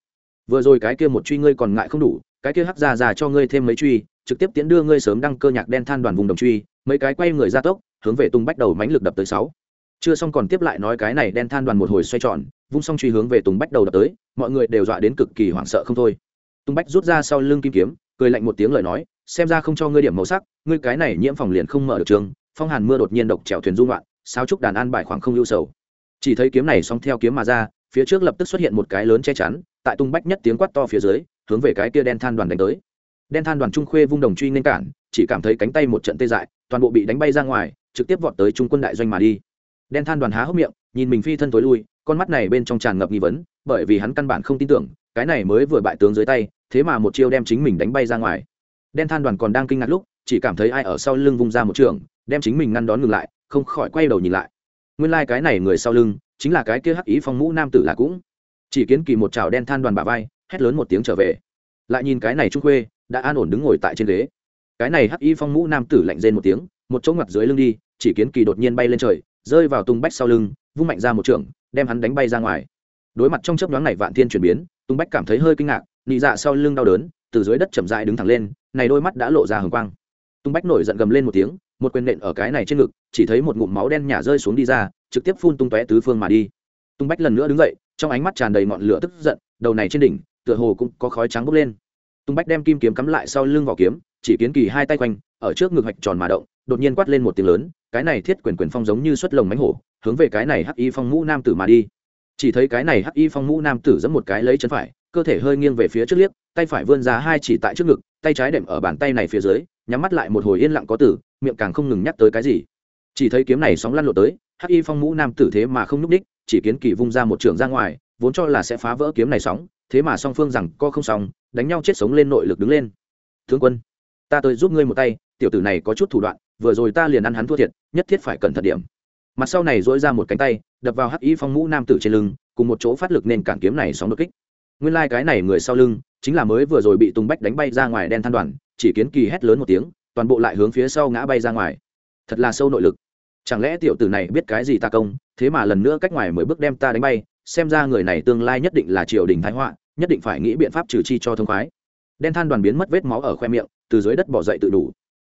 Vừa rồi cái kia một truy ngươi còn ngại không đủ, cái kia hắc ra ra cho ngươi thêm mấy truy, trực tiếp tiến đưa ngươi sớm đăng cơ nhạc đen than đoàn vùng đồng truy, mấy cái quay người ra tốc, hướng về tung bách đầu mánh lực đập tới sáu. Chưa xong còn tiếp lại nói cái này đen than đoàn một hồi xoay tròn, vung xong truy hướng về tùng bách đầu đập tới, mọi người đều dọa đến cực kỳ hoảng sợ không thôi. Tung bách rút ra sau lưng kim kiếm, cười lạnh một tiếng lời nói, xem ra không cho ngươi điểm màu sắc, ngươi cái này nhiễm phòng liền không mở được trường, phong hàn mưa đột nhiên độc trèo thuyền dung loạn sao trúc đàn an bài khoảng không lưu sầu chỉ thấy kiếm này song theo kiếm mà ra, phía trước lập tức xuất hiện một cái lớn che chắn, tại tung bách nhất tiếng quát to phía dưới, hướng về cái kia đen than đoàn đánh tới. Đen than đoàn trung khuê vung đồng truy nên cản, chỉ cảm thấy cánh tay một trận tê dại, toàn bộ bị đánh bay ra ngoài, trực tiếp vọt tới trung quân đại doanh mà đi. Đen than đoàn há hốc miệng, nhìn mình phi thân tối lui, con mắt này bên trong tràn ngập nghi vấn, bởi vì hắn căn bản không tin tưởng, cái này mới vừa bại tướng dưới tay, thế mà một chiêu đem chính mình đánh bay ra ngoài. Đen than đoàn còn đang kinh ngạc lúc, chỉ cảm thấy ai ở sau lưng vung ra một trường, đem chính mình ngăn đón ngừng lại, không khỏi quay đầu nhìn lại nguyên lai、like、cái này người sau lưng chính là cái kia hắc ý phong mũ nam tử là cũng. Chỉ kiến kỳ một chảo đen than đoàn bà vai, hét lớn một tiếng trở về. Lại nhìn cái này trung khuê, đã an ổn đứng ngồi tại trên ghế. Cái này hắc y phong mũ nam tử lạnh rên một tiếng, một chỗ ngặt dưới lưng đi, chỉ kiến kỳ đột nhiên bay lên trời, rơi vào tung bách sau lưng, vung mạnh ra một trường, đem hắn đánh bay ra ngoài. Đối mặt trong chớp nhoáng này vạn thiên chuyển biến, tung bách cảm thấy hơi kinh ngạc, nị dạ sau lưng đau đớn, từ dưới đất chậm dại đứng thẳng lên, này đôi mắt đã lộ ra hừng quang. Tung bách nổi giận gầm lên một tiếng một quyền nện ở cái này trên ngực, chỉ thấy một ngụm máu đen nhả rơi xuống đi ra, trực tiếp phun tung tóe tứ phương mà đi. Tung bách lần nữa đứng dậy, trong ánh mắt tràn đầy ngọn lửa tức giận, đầu này trên đỉnh, tựa hồ cũng có khói trắng bốc lên. Tung bách đem kim kiếm cắm lại sau lưng vỏ kiếm, chỉ kiến kỳ hai tay quanh, ở trước ngực hạch tròn mà động, đột nhiên quát lên một tiếng lớn, cái này thiết quyền quyền phong giống như xuất lồng mánh hổ, hướng về cái này hắc y phong mũ nam tử mà đi. Chỉ thấy cái này hắc y phong mũ nam tử giẫm một cái lấy chân phải, cơ thể hơi nghiêng về phía trước liếc, tay phải vươn ra hai chỉ tại trước ngực, tay trái đệm ở bàn tay này phía dưới, nhắm mắt lại một hồi yên lặng có tử miệng càng không ngừng nhắc tới cái gì. Chỉ thấy kiếm này sóng lăn lộ tới, hắc y phong mũ nam tử thế mà không núp đích chỉ kiến kỳ vung ra một trường ra ngoài, vốn cho là sẽ phá vỡ kiếm này sóng, thế mà song phương rằng co không xong, đánh nhau chết sống lên nội lực đứng lên. Thương quân, ta tới giúp ngươi một tay, tiểu tử này có chút thủ đoạn, vừa rồi ta liền ăn hắn thua thiệt, nhất thiết phải cẩn thận điểm. Mặt sau này dỗi ra một cánh tay, đập vào hắc y phong mũ nam tử trên lưng, cùng một chỗ phát lực nên cản kiếm này sóng đột kích. Nguyên lai、like、cái này người sau lưng, chính là mới vừa rồi bị tùng bách đánh bay ra ngoài đen than đoàn, chỉ kiến kỳ hét lớn một tiếng toàn bộ lại hướng phía sau ngã bay ra ngoài. Thật là sâu nội lực. Chẳng lẽ tiểu tử này biết cái gì ta công, thế mà lần nữa cách ngoài mới bước đem ta đánh bay, xem ra người này tương lai nhất định là triều đình thái họa, nhất định phải nghĩ biện pháp trừ chi cho thông khoái. Đen than đoàn biến mất vết máu ở khoe miệng, từ dưới đất bỏ dậy tự đủ.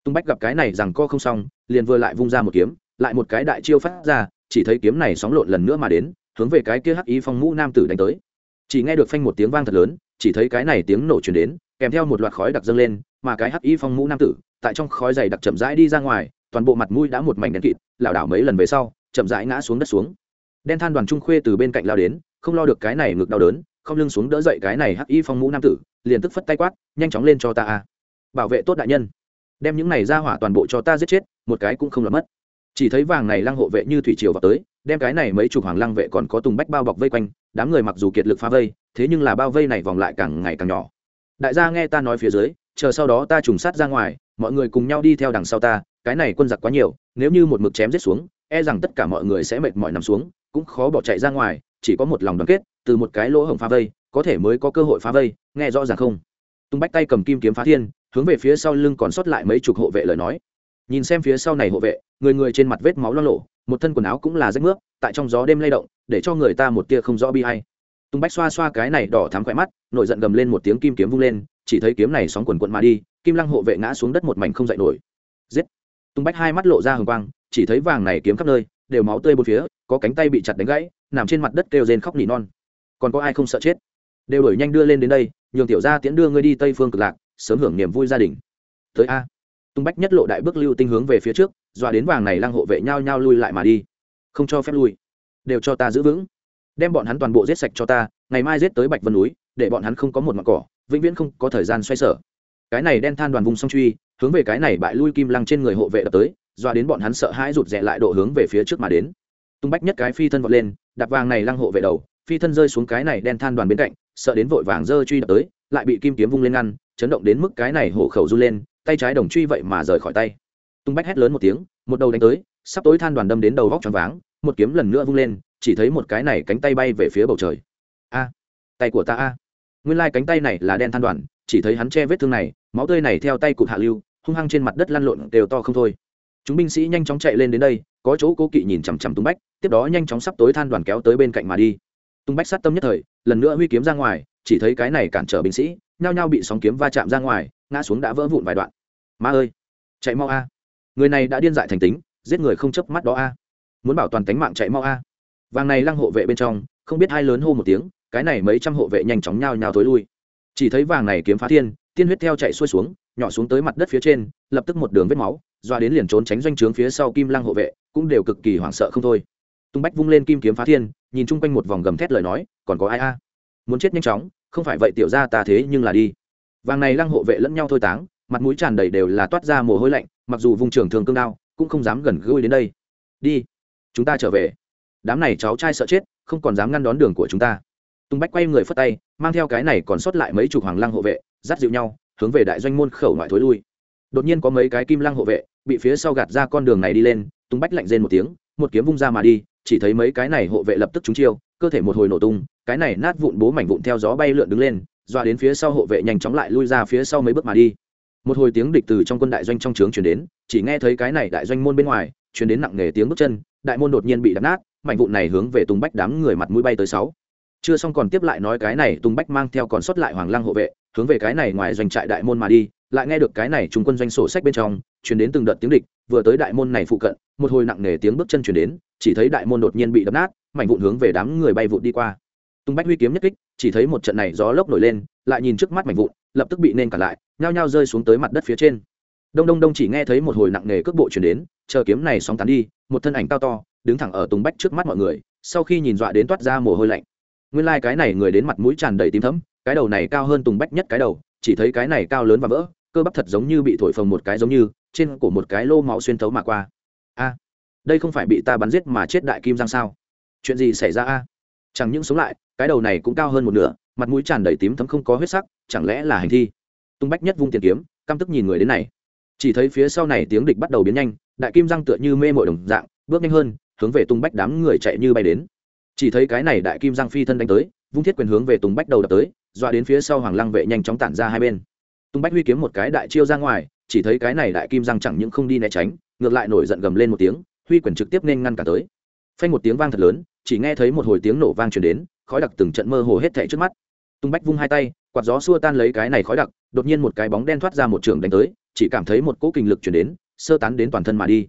Tung bách gặp cái này rằng co không xong, liền vừa lại vung ra một kiếm, lại một cái đại chiêu phát ra, chỉ thấy kiếm này sóng lộn lần nữa mà đến, hướng về cái kia hắc ý phong mũ nam tử đánh tới. Chỉ nghe được phanh một tiếng vang thật lớn, chỉ thấy cái này tiếng nổ chuyển đến, kèm theo một loạt khói đặc dâng lên mà cái hắc y phong mũ nam tử, tại trong khói dày đặc chậm rãi đi ra ngoài, toàn bộ mặt mũi đã một mảnh đen kịt, lảo đảo mấy lần về sau, chậm rãi ngã xuống đất xuống. Đen than đoàn trung khuê từ bên cạnh lao đến, không lo được cái này ngực đau đớn, không lưng xuống đỡ dậy cái này hắc y phong mũ nam tử, liền tức phất tay quát, nhanh chóng lên cho ta a. Bảo vệ tốt đại nhân. Đem những này ra hỏa toàn bộ cho ta giết chết, một cái cũng không là mất. Chỉ thấy vàng này lăng hộ vệ như thủy triều vào tới, đem cái này mấy chục hoàng lăng vệ còn có tùng bách bao bọc vây quanh, đám người mặc dù kiệt lực phá vây, thế nhưng là bao vây này vòng lại càng ngày càng nhỏ. Đại gia nghe ta nói phía dưới chờ sau đó ta trùng sát ra ngoài, mọi người cùng nhau đi theo đằng sau ta, cái này quân giặc quá nhiều, nếu như một mực chém giết xuống e rằng tất cả mọi người sẽ mệt mỏi nằm xuống, cũng khó bỏ chạy ra ngoài, chỉ có một lòng đoàn kết, từ một cái lỗ hổng phá vây, có thể mới có cơ hội phá vây, nghe rõ ràng không? Tung bách tay cầm kim kiếm phá thiên, hướng về phía sau lưng còn sót lại mấy chục hộ vệ lời nói. Nhìn xem phía sau này hộ vệ, người người trên mặt vết máu lo lộ một thân quần áo cũng là rách nước tại trong gió đêm lay động, để cho người ta một tia không rõ bi hay tung bách xoa xoa cái này đỏ thắm khỏe mắt, nổi giận gầm lên một tiếng kim kiếm vung lên chỉ thấy kiếm này sóng quần quận mà đi, kim lăng hộ vệ ngã xuống đất một mảnh không dậy nổi. Giết! Tung bách hai mắt lộ ra hừng quang, chỉ thấy vàng này kiếm khắp nơi, đều máu tươi bốn phía, có cánh tay bị chặt đánh gãy, nằm trên mặt đất kêu rên khóc nỉ non. Còn có ai không sợ chết? Đều đổi nhanh đưa lên đến đây, nhường tiểu gia tiễn đưa ngươi đi tây phương cực lạc, sớm hưởng niềm vui gia đình. Tới a! Tung bách nhất lộ đại bước lưu tinh hướng về phía trước, dọa đến vàng này lăng hộ vệ nhau nhau lui lại mà đi. Không cho phép lui. Đều cho ta giữ vững. Đem bọn hắn toàn bộ giết sạch cho ta, ngày mai giết tới bạch vân núi, để bọn hắn không có một mặt cỏ vĩnh viễn không có thời gian xoay sở. Cái này đen than đoàn vùng song truy, hướng về cái này bại lui kim lăng trên người hộ vệ đập tới, dọa đến bọn hắn sợ hãi rụt rè lại độ hướng về phía trước mà đến. Tung bách nhất cái phi thân vọt lên, đạp vàng này lăng hộ vệ đầu, phi thân rơi xuống cái này đen than đoàn bên cạnh, sợ đến vội vàng dơ truy đập tới, lại bị kim kiếm vung lên ngăn, chấn động đến mức cái này hổ khẩu run lên, tay trái đồng truy vậy mà rời khỏi tay. Tung bách hét lớn một tiếng, một đầu đánh tới, sắp tối than đoàn đâm đến đầu vóc tròn váng, một kiếm lần nữa vung lên, chỉ thấy một cái này cánh tay bay về phía bầu trời. A, tay của ta a nguyên lai cánh tay này là đen than đoàn, chỉ thấy hắn che vết thương này, máu tươi này theo tay cụt hạ lưu, hung hăng trên mặt đất lăn lộn đều to không thôi. Chúng binh sĩ nhanh chóng chạy lên đến đây, có chỗ cố kỵ nhìn chằm chằm tung bách, tiếp đó nhanh chóng sắp tối than đoàn kéo tới bên cạnh mà đi. Tung bách sát tâm nhất thời, lần nữa huy kiếm ra ngoài, chỉ thấy cái này cản trở binh sĩ, nhao nhao bị sóng kiếm va chạm ra ngoài, ngã xuống đã vỡ vụn vài đoạn. Ma ơi, chạy mau a. Người này đã điên dại thành tính, giết người không chớp mắt đó a. Muốn bảo toàn tánh mạng chạy mau a. Vàng này lăng hộ vệ bên trong, không biết hai lớn hô một tiếng cái này mấy trăm hộ vệ nhanh chóng nhao nhao thối lui. Chỉ thấy vàng này kiếm phá thiên, tiên huyết theo chạy xuôi xuống, nhỏ xuống tới mặt đất phía trên, lập tức một đường vết máu, doa đến liền trốn tránh doanh trướng phía sau kim lăng hộ vệ, cũng đều cực kỳ hoảng sợ không thôi. Tung bách vung lên kim kiếm phá thiên, nhìn chung quanh một vòng gầm thét lời nói, còn có ai a? Muốn chết nhanh chóng, không phải vậy tiểu ra ta thế nhưng là đi. Vàng này lăng hộ vệ lẫn nhau thôi táng, mặt mũi tràn đầy đều là toát ra mồ hôi lạnh, mặc dù vùng trường thường cương đao, cũng không dám gần gũi đến đây. Đi, chúng ta trở về. Đám này cháu trai sợ chết, không còn dám ngăn đón đường của chúng ta tùng bách quay người phất tay, mang theo cái này còn sót lại mấy chục hoàng lăng hộ vệ, dắt dịu nhau, hướng về đại doanh môn khẩu ngoại thối lui. Đột nhiên có mấy cái kim lăng hộ vệ, bị phía sau gạt ra con đường này đi lên tùng bách lạnh rên một tiếng, một kiếm vung ra mà đi, chỉ thấy mấy cái này hộ vệ lập tức trúng chiêu, cơ thể một hồi nổ tung, cái này nát vụn bố mảnh vụn theo gió bay lượn đứng lên, dọa đến phía sau hộ vệ nhanh chóng lại lui ra phía sau mấy bước mà đi. Một hồi tiếng địch từ trong quân đại doanh trong trướng chuyển đến, chỉ nghe thấy cái này đại doanh môn bên ngoài chuyển đến nặng nề tiếng bước chân, đại môn đột nhiên bị đập nát, mảnh vụn này hướng về tùng bách đám người mặt mũi bay tới sáu chưa xong còn tiếp lại nói cái này tùng bách mang theo còn sót lại hoàng lăng hộ vệ, hướng về cái này ngoài doanh trại đại môn mà đi, lại nghe được cái này trung quân doanh sổ sách bên trong chuyển đến từng đợt tiếng địch, vừa tới đại môn này phụ cận, một hồi nặng nề tiếng bước chân chuyển đến, chỉ thấy đại môn đột nhiên bị đập nát, mảnh vụn hướng về đám người bay vụn đi qua. Tung bách huy kiếm nhất kích, chỉ thấy một trận này gió lốc nổi lên, lại nhìn trước mắt mảnh vụn, lập tức bị nên cả lại, nhao nhao rơi xuống tới mặt đất phía trên. Đông đông đông chỉ nghe thấy một hồi nặng nề cước bộ chuyển đến, chờ kiếm này sóng tán đi, một thân ảnh cao to, đứng thẳng ở tùng bách trước mắt mọi người, sau khi nhìn dọa đến toát ra mồ hôi lạnh nguyên lai、like、cái này người đến mặt mũi tràn đầy tím thấm cái đầu này cao hơn tùng bách nhất cái đầu, chỉ thấy cái này cao lớn và vỡ, cơ bắp thật giống như bị thổi phồng một cái giống như, trên cổ một cái lô máu xuyên thấu mà qua. A, đây không phải bị ta bắn giết mà chết đại kim giang sao? Chuyện gì xảy ra a? Chẳng những sống lại, cái đầu này cũng cao hơn một nửa, mặt mũi tràn đầy tím thấm không có huyết sắc, chẳng lẽ là hành thi? Tung bách nhất vung tiền kiếm, căm tức nhìn người đến này. Chỉ thấy phía sau này tiếng địch bắt đầu biến nhanh, đại kim răng tựa như mê mội đồng dạng, bước nhanh hơn, hướng về tung bách đám người chạy như bay đến chỉ thấy cái này đại kim giang phi thân đánh tới, vung thiết quyền hướng về tùng bách đầu đập tới, dọa đến phía sau hoàng lăng vệ nhanh chóng tản ra hai bên. Tung bách huy kiếm một cái đại chiêu ra ngoài, chỉ thấy cái này đại kim giang chẳng những không đi né tránh, ngược lại nổi giận gầm lên một tiếng, huy quyền trực tiếp nên ngăn cả tới. Phanh một tiếng vang thật lớn, chỉ nghe thấy một hồi tiếng nổ vang truyền đến, khói đặc từng trận mơ hồ hết thảy trước mắt. Tung bách vung hai tay, quạt gió xua tan lấy cái này khói đặc, đột nhiên một cái bóng đen thoát ra một trường đánh tới, chỉ cảm thấy một cỗ kinh lực truyền đến, sơ tán đến toàn thân mà đi.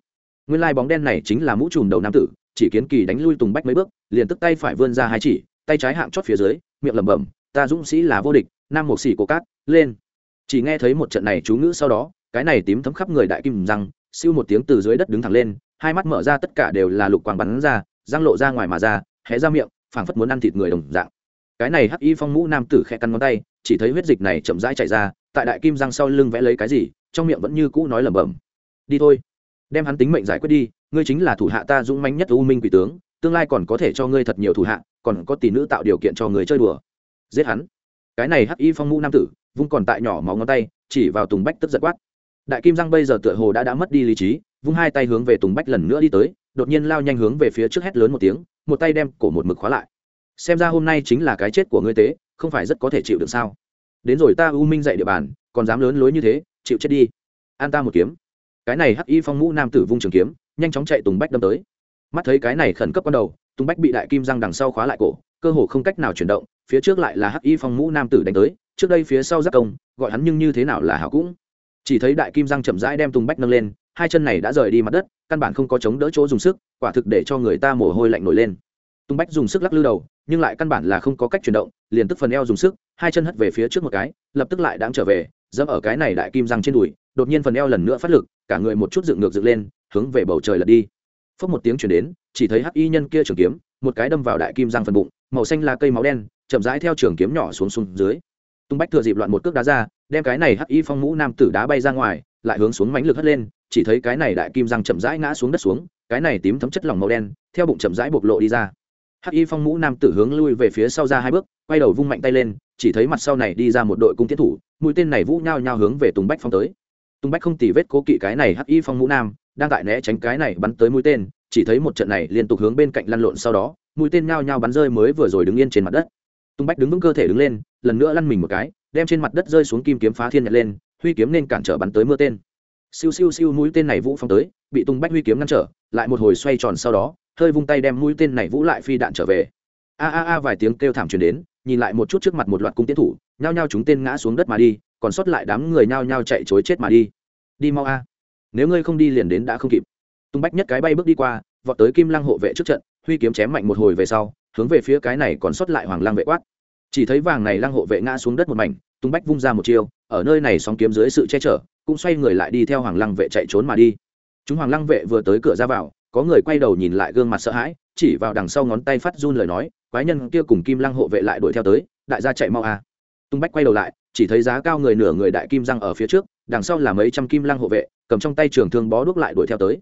Nguyên lai bóng đen này chính là mũ trùm đầu nam tử chỉ kiến kỳ đánh lui tùng bách mấy bước, liền tức tay phải vươn ra hai chỉ, tay trái hạng chót phía dưới, miệng lẩm bẩm, ta dũng sĩ là vô địch, nam một xỉ cổ cát, lên. Chỉ nghe thấy một trận này chú ngữ sau đó, cái này tím thấm khắp người đại kim răng, siêu một tiếng từ dưới đất đứng thẳng lên, hai mắt mở ra tất cả đều là lục quang bắn ra, răng lộ ra ngoài mà ra, hé ra miệng, phảng phất muốn ăn thịt người đồng dạng. Cái này hắc y phong mũ nam tử khẽ căn ngón tay, chỉ thấy huyết dịch này chậm rãi chảy ra, tại đại kim răng sau lưng vẽ lấy cái gì, trong miệng vẫn như cũ nói lẩm bẩm, đi thôi, đem hắn tính mệnh giải quyết đi ngươi chính là thủ hạ ta dũng mãnh nhất u minh quỷ tướng, tương lai còn có thể cho ngươi thật nhiều thủ hạ, còn có tỷ nữ tạo điều kiện cho người chơi đùa. Giết hắn. Cái này hắc y phong mũ nam tử, vung còn tại nhỏ máu ngón tay, chỉ vào tùng bách tức giật quát. Đại kim Giang bây giờ tựa hồ đã đã mất đi lý trí, vung hai tay hướng về tùng bách lần nữa đi tới, đột nhiên lao nhanh hướng về phía trước hét lớn một tiếng, một tay đem cổ một mực khóa lại. Xem ra hôm nay chính là cái chết của ngươi tế, không phải rất có thể chịu được sao? Đến rồi ta u minh dạy địa bàn, còn dám lớn lối như thế, chịu chết đi. An ta một kiếm. Cái này hắc y phong mũ nam tử vung trường kiếm nhanh chóng chạy tùng bách đâm tới. Mắt thấy cái này khẩn cấp ban đầu, tùng bách bị đại kim răng đằng sau khóa lại cổ, cơ hồ không cách nào chuyển động, phía trước lại là hắc y phong mũ nam tử đánh tới, trước đây phía sau giác công, gọi hắn nhưng như thế nào là hảo cũng. Chỉ thấy đại kim răng chậm rãi đem tùng bách nâng lên, hai chân này đã rời đi mặt đất, căn bản không có chống đỡ chỗ dùng sức, quả thực để cho người ta mồ hôi lạnh nổi lên. Tùng bách dùng sức lắc lư đầu, nhưng lại căn bản là không có cách chuyển động, liền tức phần eo dùng sức, hai chân hất về phía trước một cái, lập tức lại đáng trở về, dẫm ở cái này đại kim răng trên đùi, đột nhiên phần eo lần nữa phát lực, cả người một chút dựng ngược dựng lên hướng về bầu trời lật đi. Phốc một tiếng chuyển đến, chỉ thấy hắc y nhân kia trường kiếm, một cái đâm vào đại kim giang phần bụng, màu xanh là cây máu đen, chậm rãi theo trường kiếm nhỏ xuống xuống dưới. Tung bách thừa dịp loạn một cước đá ra, đem cái này hắc y phong mũ nam tử đá bay ra ngoài, lại hướng xuống mánh lực hất lên, chỉ thấy cái này đại kim giang chậm rãi ngã xuống đất xuống, cái này tím thấm chất lỏng màu đen, theo bụng chậm rãi bộc lộ đi ra. Hắc y phong mũ nam tử hướng lui về phía sau ra hai bước, quay đầu vung mạnh tay lên, chỉ thấy mặt sau này đi ra một đội cung tiến thủ, mũi tên này vũ nhao nhao hướng về tùng bách phong tới. Tung bách không tỉ vết cố kỵ cái này hắc y phong mũ nam, đang tại né tránh cái này bắn tới mũi tên, chỉ thấy một trận này liên tục hướng bên cạnh lăn lộn sau đó, mũi tên nhao nhao bắn rơi mới vừa rồi đứng yên trên mặt đất. Tung bách đứng vững cơ thể đứng lên, lần nữa lăn mình một cái, đem trên mặt đất rơi xuống kim kiếm phá thiên nhặt lên, huy kiếm nên cản trở bắn tới mưa tên. Siêu siêu siêu mũi tên này vũ phong tới, bị tung bách huy kiếm ngăn trở, lại một hồi xoay tròn sau đó, hơi vung tay đem mũi tên này vũ lại phi đạn trở về. A a a vài tiếng kêu thảm truyền đến, nhìn lại một chút trước mặt một loạt cung tiến thủ, nhao nhao chúng tên ngã xuống đất mà đi còn sót lại đám người nhao nhao chạy chối chết mà đi. Đi mau a. Nếu ngươi không đi liền đến đã không kịp. Tung bách nhất cái bay bước đi qua, vọt tới kim lăng hộ vệ trước trận, huy kiếm chém mạnh một hồi về sau, hướng về phía cái này còn sót lại hoàng lăng vệ quát. Chỉ thấy vàng này lăng hộ vệ ngã xuống đất một mảnh, tung bách vung ra một chiêu, ở nơi này sóng kiếm dưới sự che chở, cũng xoay người lại đi theo hoàng lăng vệ chạy trốn mà đi. Chúng hoàng lăng vệ vừa tới cửa ra vào, có người quay đầu nhìn lại gương mặt sợ hãi, chỉ vào đằng sau ngón tay phát run lời nói, quái nhân kia cùng kim lăng hộ vệ lại đuổi theo tới, đại gia chạy mau à. tung bách quay đầu lại chỉ thấy giá cao người nửa người đại kim răng ở phía trước, đằng sau là mấy trăm kim lăng hộ vệ, cầm trong tay trường thương bó đuốc lại đuổi theo tới.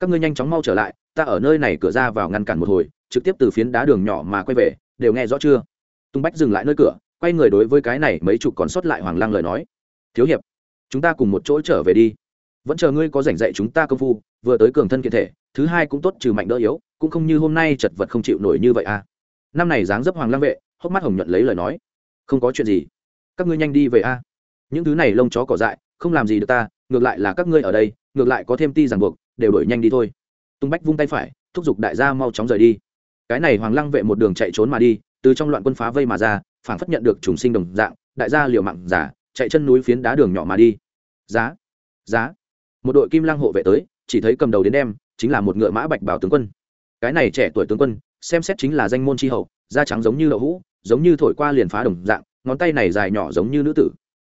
Các ngươi nhanh chóng mau trở lại, ta ở nơi này cửa ra vào ngăn cản một hồi, trực tiếp từ phiến đá đường nhỏ mà quay về, đều nghe rõ chưa? Tung bách dừng lại nơi cửa, quay người đối với cái này mấy chục còn sót lại hoàng lăng lời nói. Thiếu hiệp, chúng ta cùng một chỗ trở về đi. Vẫn chờ ngươi có rảnh dạy chúng ta công phu, vừa tới cường thân kiện thể, thứ hai cũng tốt trừ mạnh đỡ yếu, cũng không như hôm nay chật vật không chịu nổi như vậy à. Năm này dáng dấp hoàng lăng vệ, hốc mắt hồng nhuận lấy lời nói. Không có chuyện gì các ngươi nhanh đi về a. Những thứ này lông chó cỏ dại, không làm gì được ta, ngược lại là các ngươi ở đây, ngược lại có thêm ti ràng buộc, đều đổi nhanh đi thôi. Tung bách vung tay phải, thúc giục đại gia mau chóng rời đi. Cái này hoàng lăng vệ một đường chạy trốn mà đi, từ trong loạn quân phá vây mà ra phản phất nhận được trùng sinh đồng dạng, đại gia liều mạng giả, chạy chân núi phiến đá đường nhỏ mà đi. Giá giá. Một đội kim lăng hộ vệ tới, chỉ thấy cầm đầu đến đem, chính là một ngựa mã bạch bảo tướng quân. Cái này trẻ tuổi tướng quân, xem xét chính là danh môn tri hậu, da trắng giống như đậu hũ, giống như thổi qua liền phá đồng dạng ngón tay này dài nhỏ giống như nữ tử.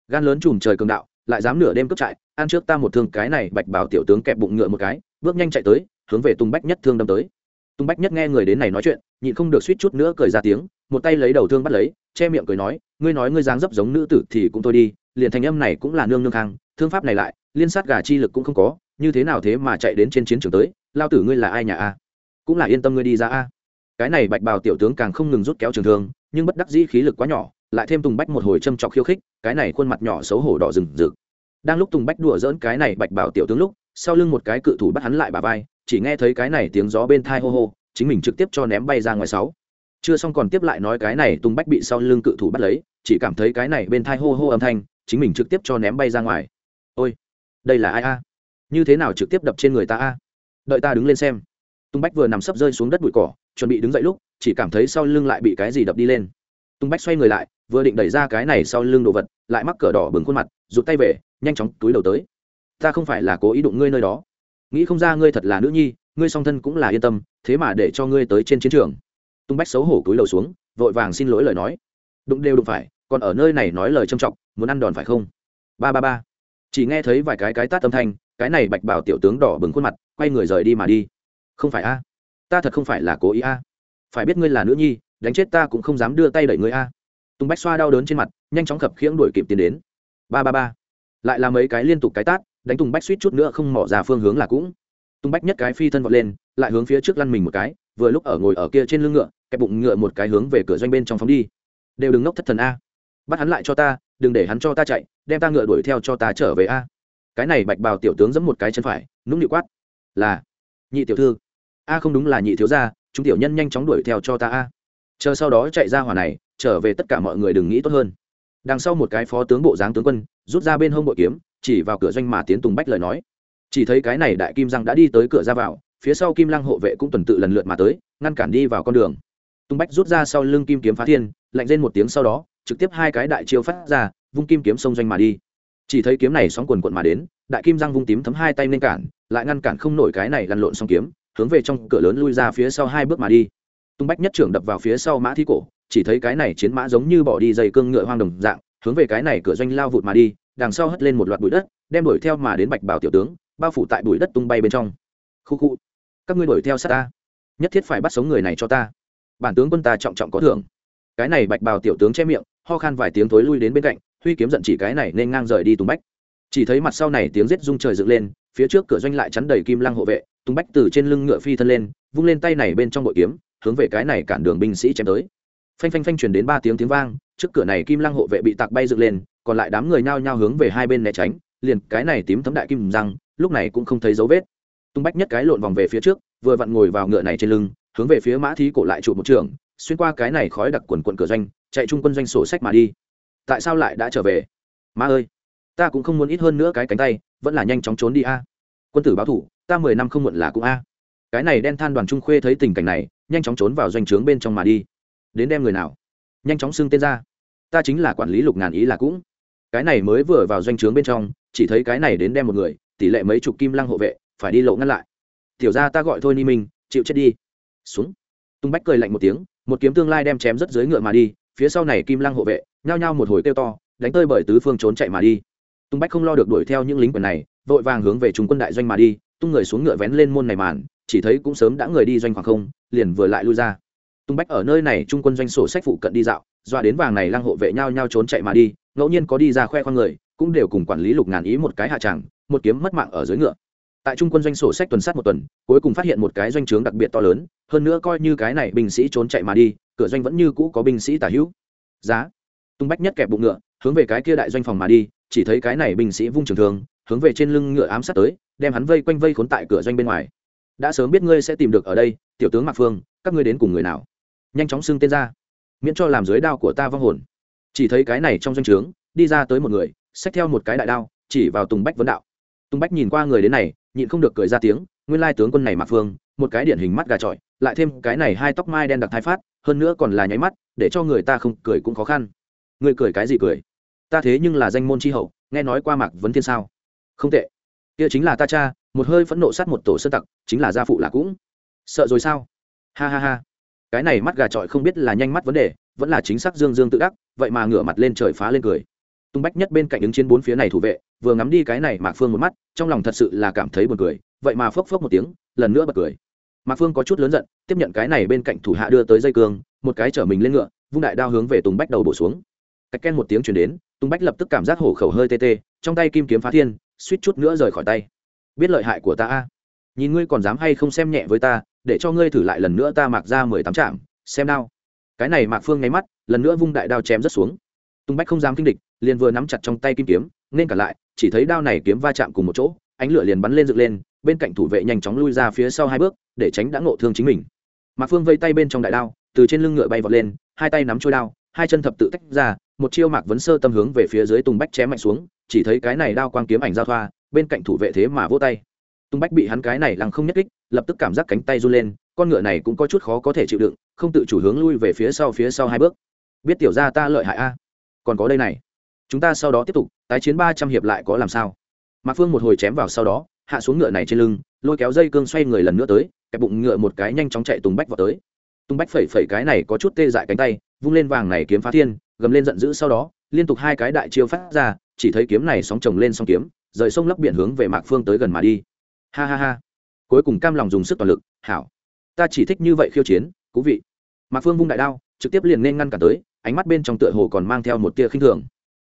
Gan lớn chùm trời cường đạo, lại dám nửa đêm cướp trại, ăn trước ta một thương cái này, bạch bảo tiểu tướng kẹp bụng ngựa một cái, bước nhanh chạy tới, hướng về tung bách nhất thương đâm tới. Tung bách nhất nghe người đến này nói chuyện, nhịn không được suýt chút nữa cười ra tiếng, một tay lấy đầu thương bắt lấy, che miệng cười nói, ngươi nói ngươi dáng dấp giống nữ tử thì cũng thôi đi, liền thành âm này cũng là nương nương khang, thương pháp này lại, liên sát gà chi lực cũng không có, như thế nào thế mà chạy đến trên chiến trường tới, lao tử ngươi là ai nhà a? Cũng là yên tâm ngươi đi ra a. Cái này bạch bào tiểu tướng càng không ngừng rút kéo trường thương, nhưng bất đắc dĩ khí lực quá nhỏ lại thêm tùng bách một hồi châm trọc khiêu khích, cái này khuôn mặt nhỏ xấu hổ đỏ rừng rực. Đang lúc tùng bách đùa dỡn cái này bạch bảo tiểu tướng lúc, sau lưng một cái cự thủ bắt hắn lại bà vai, chỉ nghe thấy cái này tiếng gió bên thai hô hô, chính mình trực tiếp cho ném bay ra ngoài sáu. Chưa xong còn tiếp lại nói cái này tùng bách bị sau lưng cự thủ bắt lấy, chỉ cảm thấy cái này bên thai hô hô âm thanh, chính mình trực tiếp cho ném bay ra ngoài. Ôi, đây là ai a? Như thế nào trực tiếp đập trên người ta a? Đợi ta đứng lên xem. Tùng bách vừa nằm sấp rơi xuống đất bụi cỏ, chuẩn bị đứng dậy lúc, chỉ cảm thấy sau lưng lại bị cái gì đập đi lên. Tùng bách xoay người lại vừa định đẩy ra cái này sau lưng đồ vật, lại mắc cờ đỏ bừng khuôn mặt, rụt tay về, nhanh chóng túi đầu tới. Ta không phải là cố ý đụng ngươi nơi đó. Nghĩ không ra ngươi thật là nữ nhi, ngươi song thân cũng là yên tâm, thế mà để cho ngươi tới trên chiến trường. Tung bách xấu hổ túi đầu xuống, vội vàng xin lỗi lời nói. Đụng đều đụng phải, còn ở nơi này nói lời trâm trọng, muốn ăn đòn phải không? Ba ba ba. Chỉ nghe thấy vài cái cái tát âm thanh, cái này bạch bảo tiểu tướng đỏ bừng khuôn mặt, quay người rời đi mà đi. Không phải a? Ta thật không phải là cố ý a. Phải biết ngươi là nữ nhi, đánh chết ta cũng không dám đưa tay đẩy ngươi a tùng bách xoa đau đớn trên mặt, nhanh chóng khập khiễng đuổi kịp tiến đến. Ba ba ba. Lại là mấy cái liên tục cái tát, đánh tùng bách suýt chút nữa không mỏ ra phương hướng là cũng. Tùng bách nhất cái phi thân vọt lên, lại hướng phía trước lăn mình một cái, vừa lúc ở ngồi ở kia trên lưng ngựa kẹp bụng ngựa một cái hướng về cửa doanh bên trong phóng đi. Đều đừng ngốc thất thần a. Bắt hắn lại cho ta, đừng để hắn cho ta chạy, đem ta ngựa đuổi theo cho ta trở về a. Cái này bạch bào tiểu tướng giẫm một cái chân phải, nũng nịu quát. Là, nhị tiểu thư. A không đúng là nhị thiếu gia, chúng tiểu nhân nhanh chóng đuổi theo cho ta a. Chờ sau đó chạy ra hỏa này trở về tất cả mọi người đừng nghĩ tốt hơn. Đằng sau một cái phó tướng bộ dáng tướng quân, rút ra bên hông bội kiếm, chỉ vào cửa doanh mà tiến tùng bách lời nói. Chỉ thấy cái này đại kim răng đã đi tới cửa ra vào, phía sau kim lăng hộ vệ cũng tuần tự lần lượt mà tới, ngăn cản đi vào con đường. Tùng bách rút ra sau lưng kim kiếm phá thiên, lạnh lên một tiếng sau đó, trực tiếp hai cái đại chiêu phát ra, vung kim kiếm xông doanh mà đi. Chỉ thấy kiếm này sóng quần quận mà đến, đại kim răng vung tím thấm hai tay nên cản, lại ngăn cản không nổi cái này lăn lộn xong kiếm, hướng về trong cửa lớn lui ra phía sau hai bước mà đi. Tung bách nhất trưởng đập vào phía sau mã thi cổ chỉ thấy cái này chiến mã giống như bỏ đi dây cương ngựa hoang đồng dạng, hướng về cái này cửa doanh lao vụt mà đi, đằng sau hất lên một loạt bụi đất, đem đuổi theo mà đến bạch bảo tiểu tướng, bao phủ tại bụi đất tung bay bên trong. Khu khu, các ngươi đuổi theo sát ta, nhất thiết phải bắt sống người này cho ta. Bản tướng quân ta trọng trọng có thưởng. Cái này bạch bào tiểu tướng che miệng, ho khan vài tiếng thối lui đến bên cạnh, huy kiếm giận chỉ cái này nên ngang rời đi tùng bách. Chỉ thấy mặt sau này tiếng rết rung trời dựng lên, phía trước cửa doanh lại chắn đầy kim lăng hộ vệ, tùng bách từ trên lưng ngựa phi thân lên, vung lên tay này bên trong bội kiếm, hướng về cái này cản đường binh sĩ chém tới phanh phanh phanh chuyển đến ba tiếng tiếng vang, trước cửa này kim lăng hộ vệ bị tạc bay dựng lên, còn lại đám người nhao nhao hướng về hai bên né tránh, liền cái này tím thấm đại kim răng, lúc này cũng không thấy dấu vết. Tung bách nhất cái lộn vòng về phía trước, vừa vặn ngồi vào ngựa này trên lưng, hướng về phía mã thí cổ lại trụ một trường, xuyên qua cái này khói đặc quần quận cửa doanh, chạy chung quân doanh sổ sách mà đi. Tại sao lại đã trở về? Ma ơi, ta cũng không muốn ít hơn nữa cái cánh tay, vẫn là nhanh chóng trốn đi a. Quân tử báo thủ, ta mười năm không muộn là cũng a. Cái này đen than đoàn trung khuê thấy tình cảnh này, nhanh chóng trốn vào doanh trướng bên trong mà đi đến đem người nào? Nhanh chóng xưng tên ra. Ta chính là quản lý lục ngàn ý là cũng. Cái này mới vừa vào doanh trướng bên trong, chỉ thấy cái này đến đem một người, tỷ lệ mấy chục kim lăng hộ vệ, phải đi lộ ngăn lại. Tiểu ra ta gọi thôi ni minh, chịu chết đi. Xuống. Tung bách cười lạnh một tiếng, một kiếm tương lai đem chém rất dưới ngựa mà đi, phía sau này kim lăng hộ vệ, nhao nhao một hồi kêu to, đánh tơi bởi tứ phương trốn chạy mà đi. Tung bách không lo được đuổi theo những lính quần này, vội vàng hướng về trung quân đại doanh mà đi, tung người xuống ngựa vén lên môn này màn, chỉ thấy cũng sớm đã người đi doanh khoảng không, liền vừa lại lui ra tung bách ở nơi này trung quân doanh sổ sách phụ cận đi dạo doa đến vàng này lăng hộ vệ nhau nhau trốn chạy mà đi, ngẫu nhiên có đi ra khoe khoang người, cũng đều cùng quản lý lục ngàn ý một cái hạ tràng, một kiếm mất mạng ở dưới ngựa. Tại trung quân doanh sổ sách tuần sát một tuần, cuối cùng phát hiện một cái doanh trướng đặc biệt to lớn, hơn nữa coi như cái này binh sĩ trốn chạy mà đi, cửa doanh vẫn như cũ có binh sĩ tả hữu. Giá. Tung bách nhất kẹp bụng ngựa, hướng về cái kia đại doanh phòng mà đi, chỉ thấy cái này binh sĩ vung trường thường hướng về trên lưng ngựa ám sát tới, đem hắn vây quanh vây khốn tại cửa doanh bên ngoài. Đã sớm biết ngươi sẽ tìm được ở đây, tiểu tướng mạc phương, các ngươi đến cùng người nào? Nhanh chóng xưng tên ra. Miễn cho làm dưới đao của ta vong hồn. Chỉ thấy cái này trong doanh trướng, đi ra tới một người, xách theo một cái đại đao, chỉ vào tùng bách vấn đạo. Tùng bách nhìn qua người đến này, nhịn không được cười ra tiếng, nguyên lai tướng quân này mạc phương, một cái điển hình mắt gà trọi, lại thêm cái này hai tóc mai đen đặc thai phát, hơn nữa còn là nháy mắt, để cho người ta không cười cũng khó khăn. Người cười cái gì cười? Ta thế nhưng là danh môn tri hậu, nghe nói qua mạc vấn thiên sao? Không tệ. Kia chính là ta cha, một hơi phẫn nộ sát một tổ sơ tặc, chính là gia phụ là cũng. Sợ rồi sao? Ha ha ha cái này mắt gà trọi không biết là nhanh mắt vấn đề, vẫn là chính xác dương dương tự đắc, vậy mà ngửa mặt lên trời phá lên cười. Tung bách nhất bên cạnh ứng chiến bốn phía này thủ vệ, vừa ngắm đi cái này mạc phương một mắt, trong lòng thật sự là cảm thấy buồn cười, vậy mà phốc phốc một tiếng, lần nữa bật cười. Mạc phương có chút lớn giận, tiếp nhận cái này bên cạnh thủ hạ đưa tới dây cương, một cái chở mình lên ngựa, vung đại đao hướng về tùng bách đầu bổ xuống. Cách ken một tiếng chuyển đến tùng bách lập tức cảm giác hổ khẩu hơi tê tê, trong tay kim kiếm phá thiên, suýt chút nữa rời khỏi tay. Biết lợi hại của ta a. Nhìn ngươi còn dám hay không xem nhẹ với ta để cho ngươi thử lại lần nữa ta mặc ra mười tám trạm xem nào, cái này mạc phương nháy mắt lần nữa vung đại đao chém rất xuống. Tùng bách không dám kinh địch liền vừa nắm chặt trong tay kim kiếm nên cả lại chỉ thấy đao này kiếm va chạm cùng một chỗ ánh lửa liền bắn lên dựng lên bên cạnh thủ vệ nhanh chóng lui ra phía sau hai bước để tránh đã ngộ thương chính mình. Mạc phương vây tay bên trong đại đao từ trên lưng ngựa bay vọt lên hai tay nắm trôi đao hai chân thập tự tách ra một chiêu mạc vấn sơ tâm hướng về phía dưới tùng bách chém mạnh xuống chỉ thấy cái này đao quang kiếm ảnh giao thoa bên cạnh thủ vệ thế mà vỗ tay. Tung bách bị hắn cái này lăng không nhất kích, lập tức cảm giác cánh tay run lên, con ngựa này cũng có chút khó có thể chịu đựng, không tự chủ hướng lui về phía sau phía sau hai bước. Biết tiểu ra ta lợi hại a. Còn có đây này. Chúng ta sau đó tiếp tục, tái chiến ba trăm hiệp lại có làm sao? Mạc phương một hồi chém vào sau đó, hạ xuống ngựa này trên lưng, lôi kéo dây cương xoay người lần nữa tới, kẹp bụng ngựa một cái nhanh chóng chạy tùng bách vào tới. Tùng bách phẩy phẩy cái này có chút tê dại cánh tay, vung lên vàng này kiếm phá thiên, gầm lên giận dữ sau đó, liên tục hai cái đại chiêu phát ra, chỉ thấy kiếm này sóng chồng lên sóng kiếm, rời sông lấp biển hướng về mạc phương tới gần mà đi ha ha ha. Cuối cùng cam lòng dùng sức toàn lực, hảo. Ta chỉ thích như vậy khiêu chiến cú vị. Mạc phương vung đại đao, trực tiếp liền nên ngăn cản tới, ánh mắt bên trong tựa hồ còn mang theo một tia khinh thường.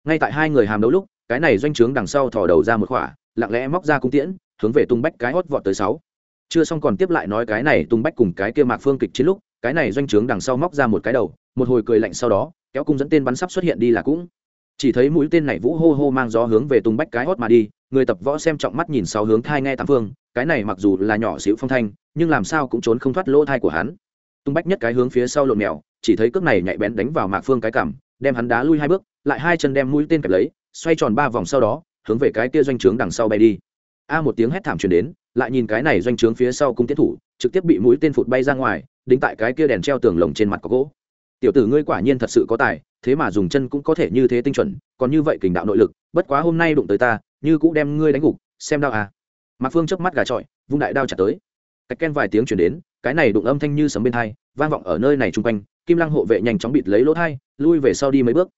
Ngay tại hai người hàm đấu lúc, cái này doanh trướng đằng sau thò đầu ra một khỏa, lặng lẽ móc ra cung tiễn, hướng về tung bách cái hót vọt tới sáu. Chưa xong còn tiếp lại nói cái này tung bách cùng cái kia mạc phương kịch chiến lúc, cái này doanh trướng đằng sau móc ra một cái đầu, một hồi cười lạnh sau đó, kéo cung dẫn tên bắn sắp xuất hiện đi là cũng chỉ thấy mũi tên này vũ hô hô mang gió hướng về tung bách cái hót mà đi, người tập võ xem trọng mắt nhìn sau hướng thai nghe tám phương, cái này mặc dù là nhỏ xíu phong thanh, nhưng làm sao cũng trốn không thoát lỗ thai của hắn. Tung bách nhất cái hướng phía sau lộn mèo, chỉ thấy cước này nhạy bén đánh vào mạc phương cái cằm, đem hắn đá lui hai bước, lại hai chân đem mũi tên kẹp lấy, xoay tròn ba vòng sau đó, hướng về cái kia doanh trướng đằng sau bay đi. A một tiếng hét thảm truyền đến, lại nhìn cái này doanh trướng phía sau cung tiến thủ, trực tiếp bị mũi tên phụt bay ra ngoài, đính tại cái kia đèn treo tường lồng trên mặt có gỗ tiểu tử ngươi quả nhiên thật sự có tài, thế mà dùng chân cũng có thể như thế tinh chuẩn, còn như vậy kình đạo nội lực, bất quá hôm nay đụng tới ta, như cũng đem ngươi đánh gục, xem đau à. Mạc phương chớp mắt gà trọi, vung đại đao trả tới. Cách ken vài tiếng chuyển đến, cái này đụng âm thanh như sấm bên thai vang vọng ở nơi này chung quanh, kim lăng hộ vệ nhanh chóng bịt lấy lỗ thai, lui về sau đi mấy bước.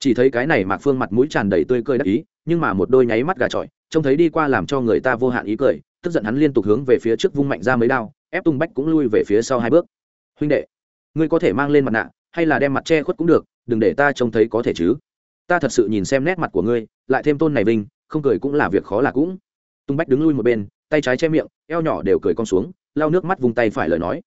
Chỉ thấy cái này mạc phương mặt mũi tràn đầy tươi cười đắc ý, nhưng mà một đôi nháy mắt gà trọi, trông thấy đi qua làm cho người ta vô hạn ý cười, tức giận hắn liên tục hướng về phía trước vung mạnh ra mấy đao, ép tung bách cũng lui về phía sau hai bước. Huynh đệ, ngươi có thể mang lên mặt nạ hay là đem mặt che khuất cũng được, đừng để ta trông thấy có thể chứ ta thật sự nhìn xem nét mặt của ngươi, lại thêm tôn này vinh, không cười cũng là việc khó là cũng tung bách đứng lui một bên, tay trái che miệng, eo nhỏ đều cười con xuống, lau nước mắt vùng tay phải lời nói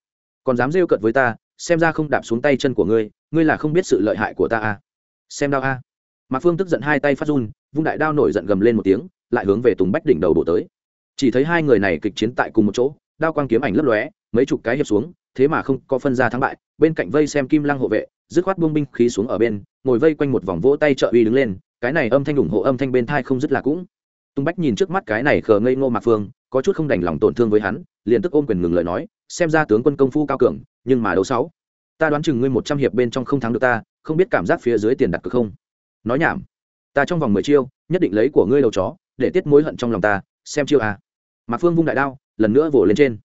còn dám rêu cợt với ta, xem ra không đạp xuống tay chân của ngươi ngươi là không biết sự lợi hại của ta à. xem đao a à. mạc phương tức giận hai tay phát run, vung đại đao nổi giận gầm lên một tiếng, lại hướng về tùng bách đỉnh đầu đổ tới chỉ thấy hai người này kịch chiến tại cùng một chỗ, đao quang kiếm ảnh lấp lóe, mấy chục cái hiệp xuống thế mà không có phân ra thắng bại, bên cạnh vây xem kim lăng hộ vệ, dứt khoát buông binh khí xuống ở bên, ngồi vây quanh một vòng vỗ tay trợ uy đứng lên, cái này âm thanh ủng hộ âm thanh bên thai không dứt là cũng. Tung bách nhìn trước mắt cái này khờ ngây ngô mạc phương, có chút không đành lòng tổn thương với hắn, liền tức ôm quyền ngừng lời nói, xem ra tướng quân công phu cao cường, nhưng mà đấu sáu. Ta đoán chừng ngươi một trăm hiệp bên trong không thắng được ta, không biết cảm giác phía dưới tiền đặt cược không? Nói nhảm. Ta trong vòng mười chiêu, nhất định lấy của ngươi đầu chó, để tiết mối hận trong lòng ta, xem chiêu à. mạc phương vung đại đao, lần nữa vỗ lên trên.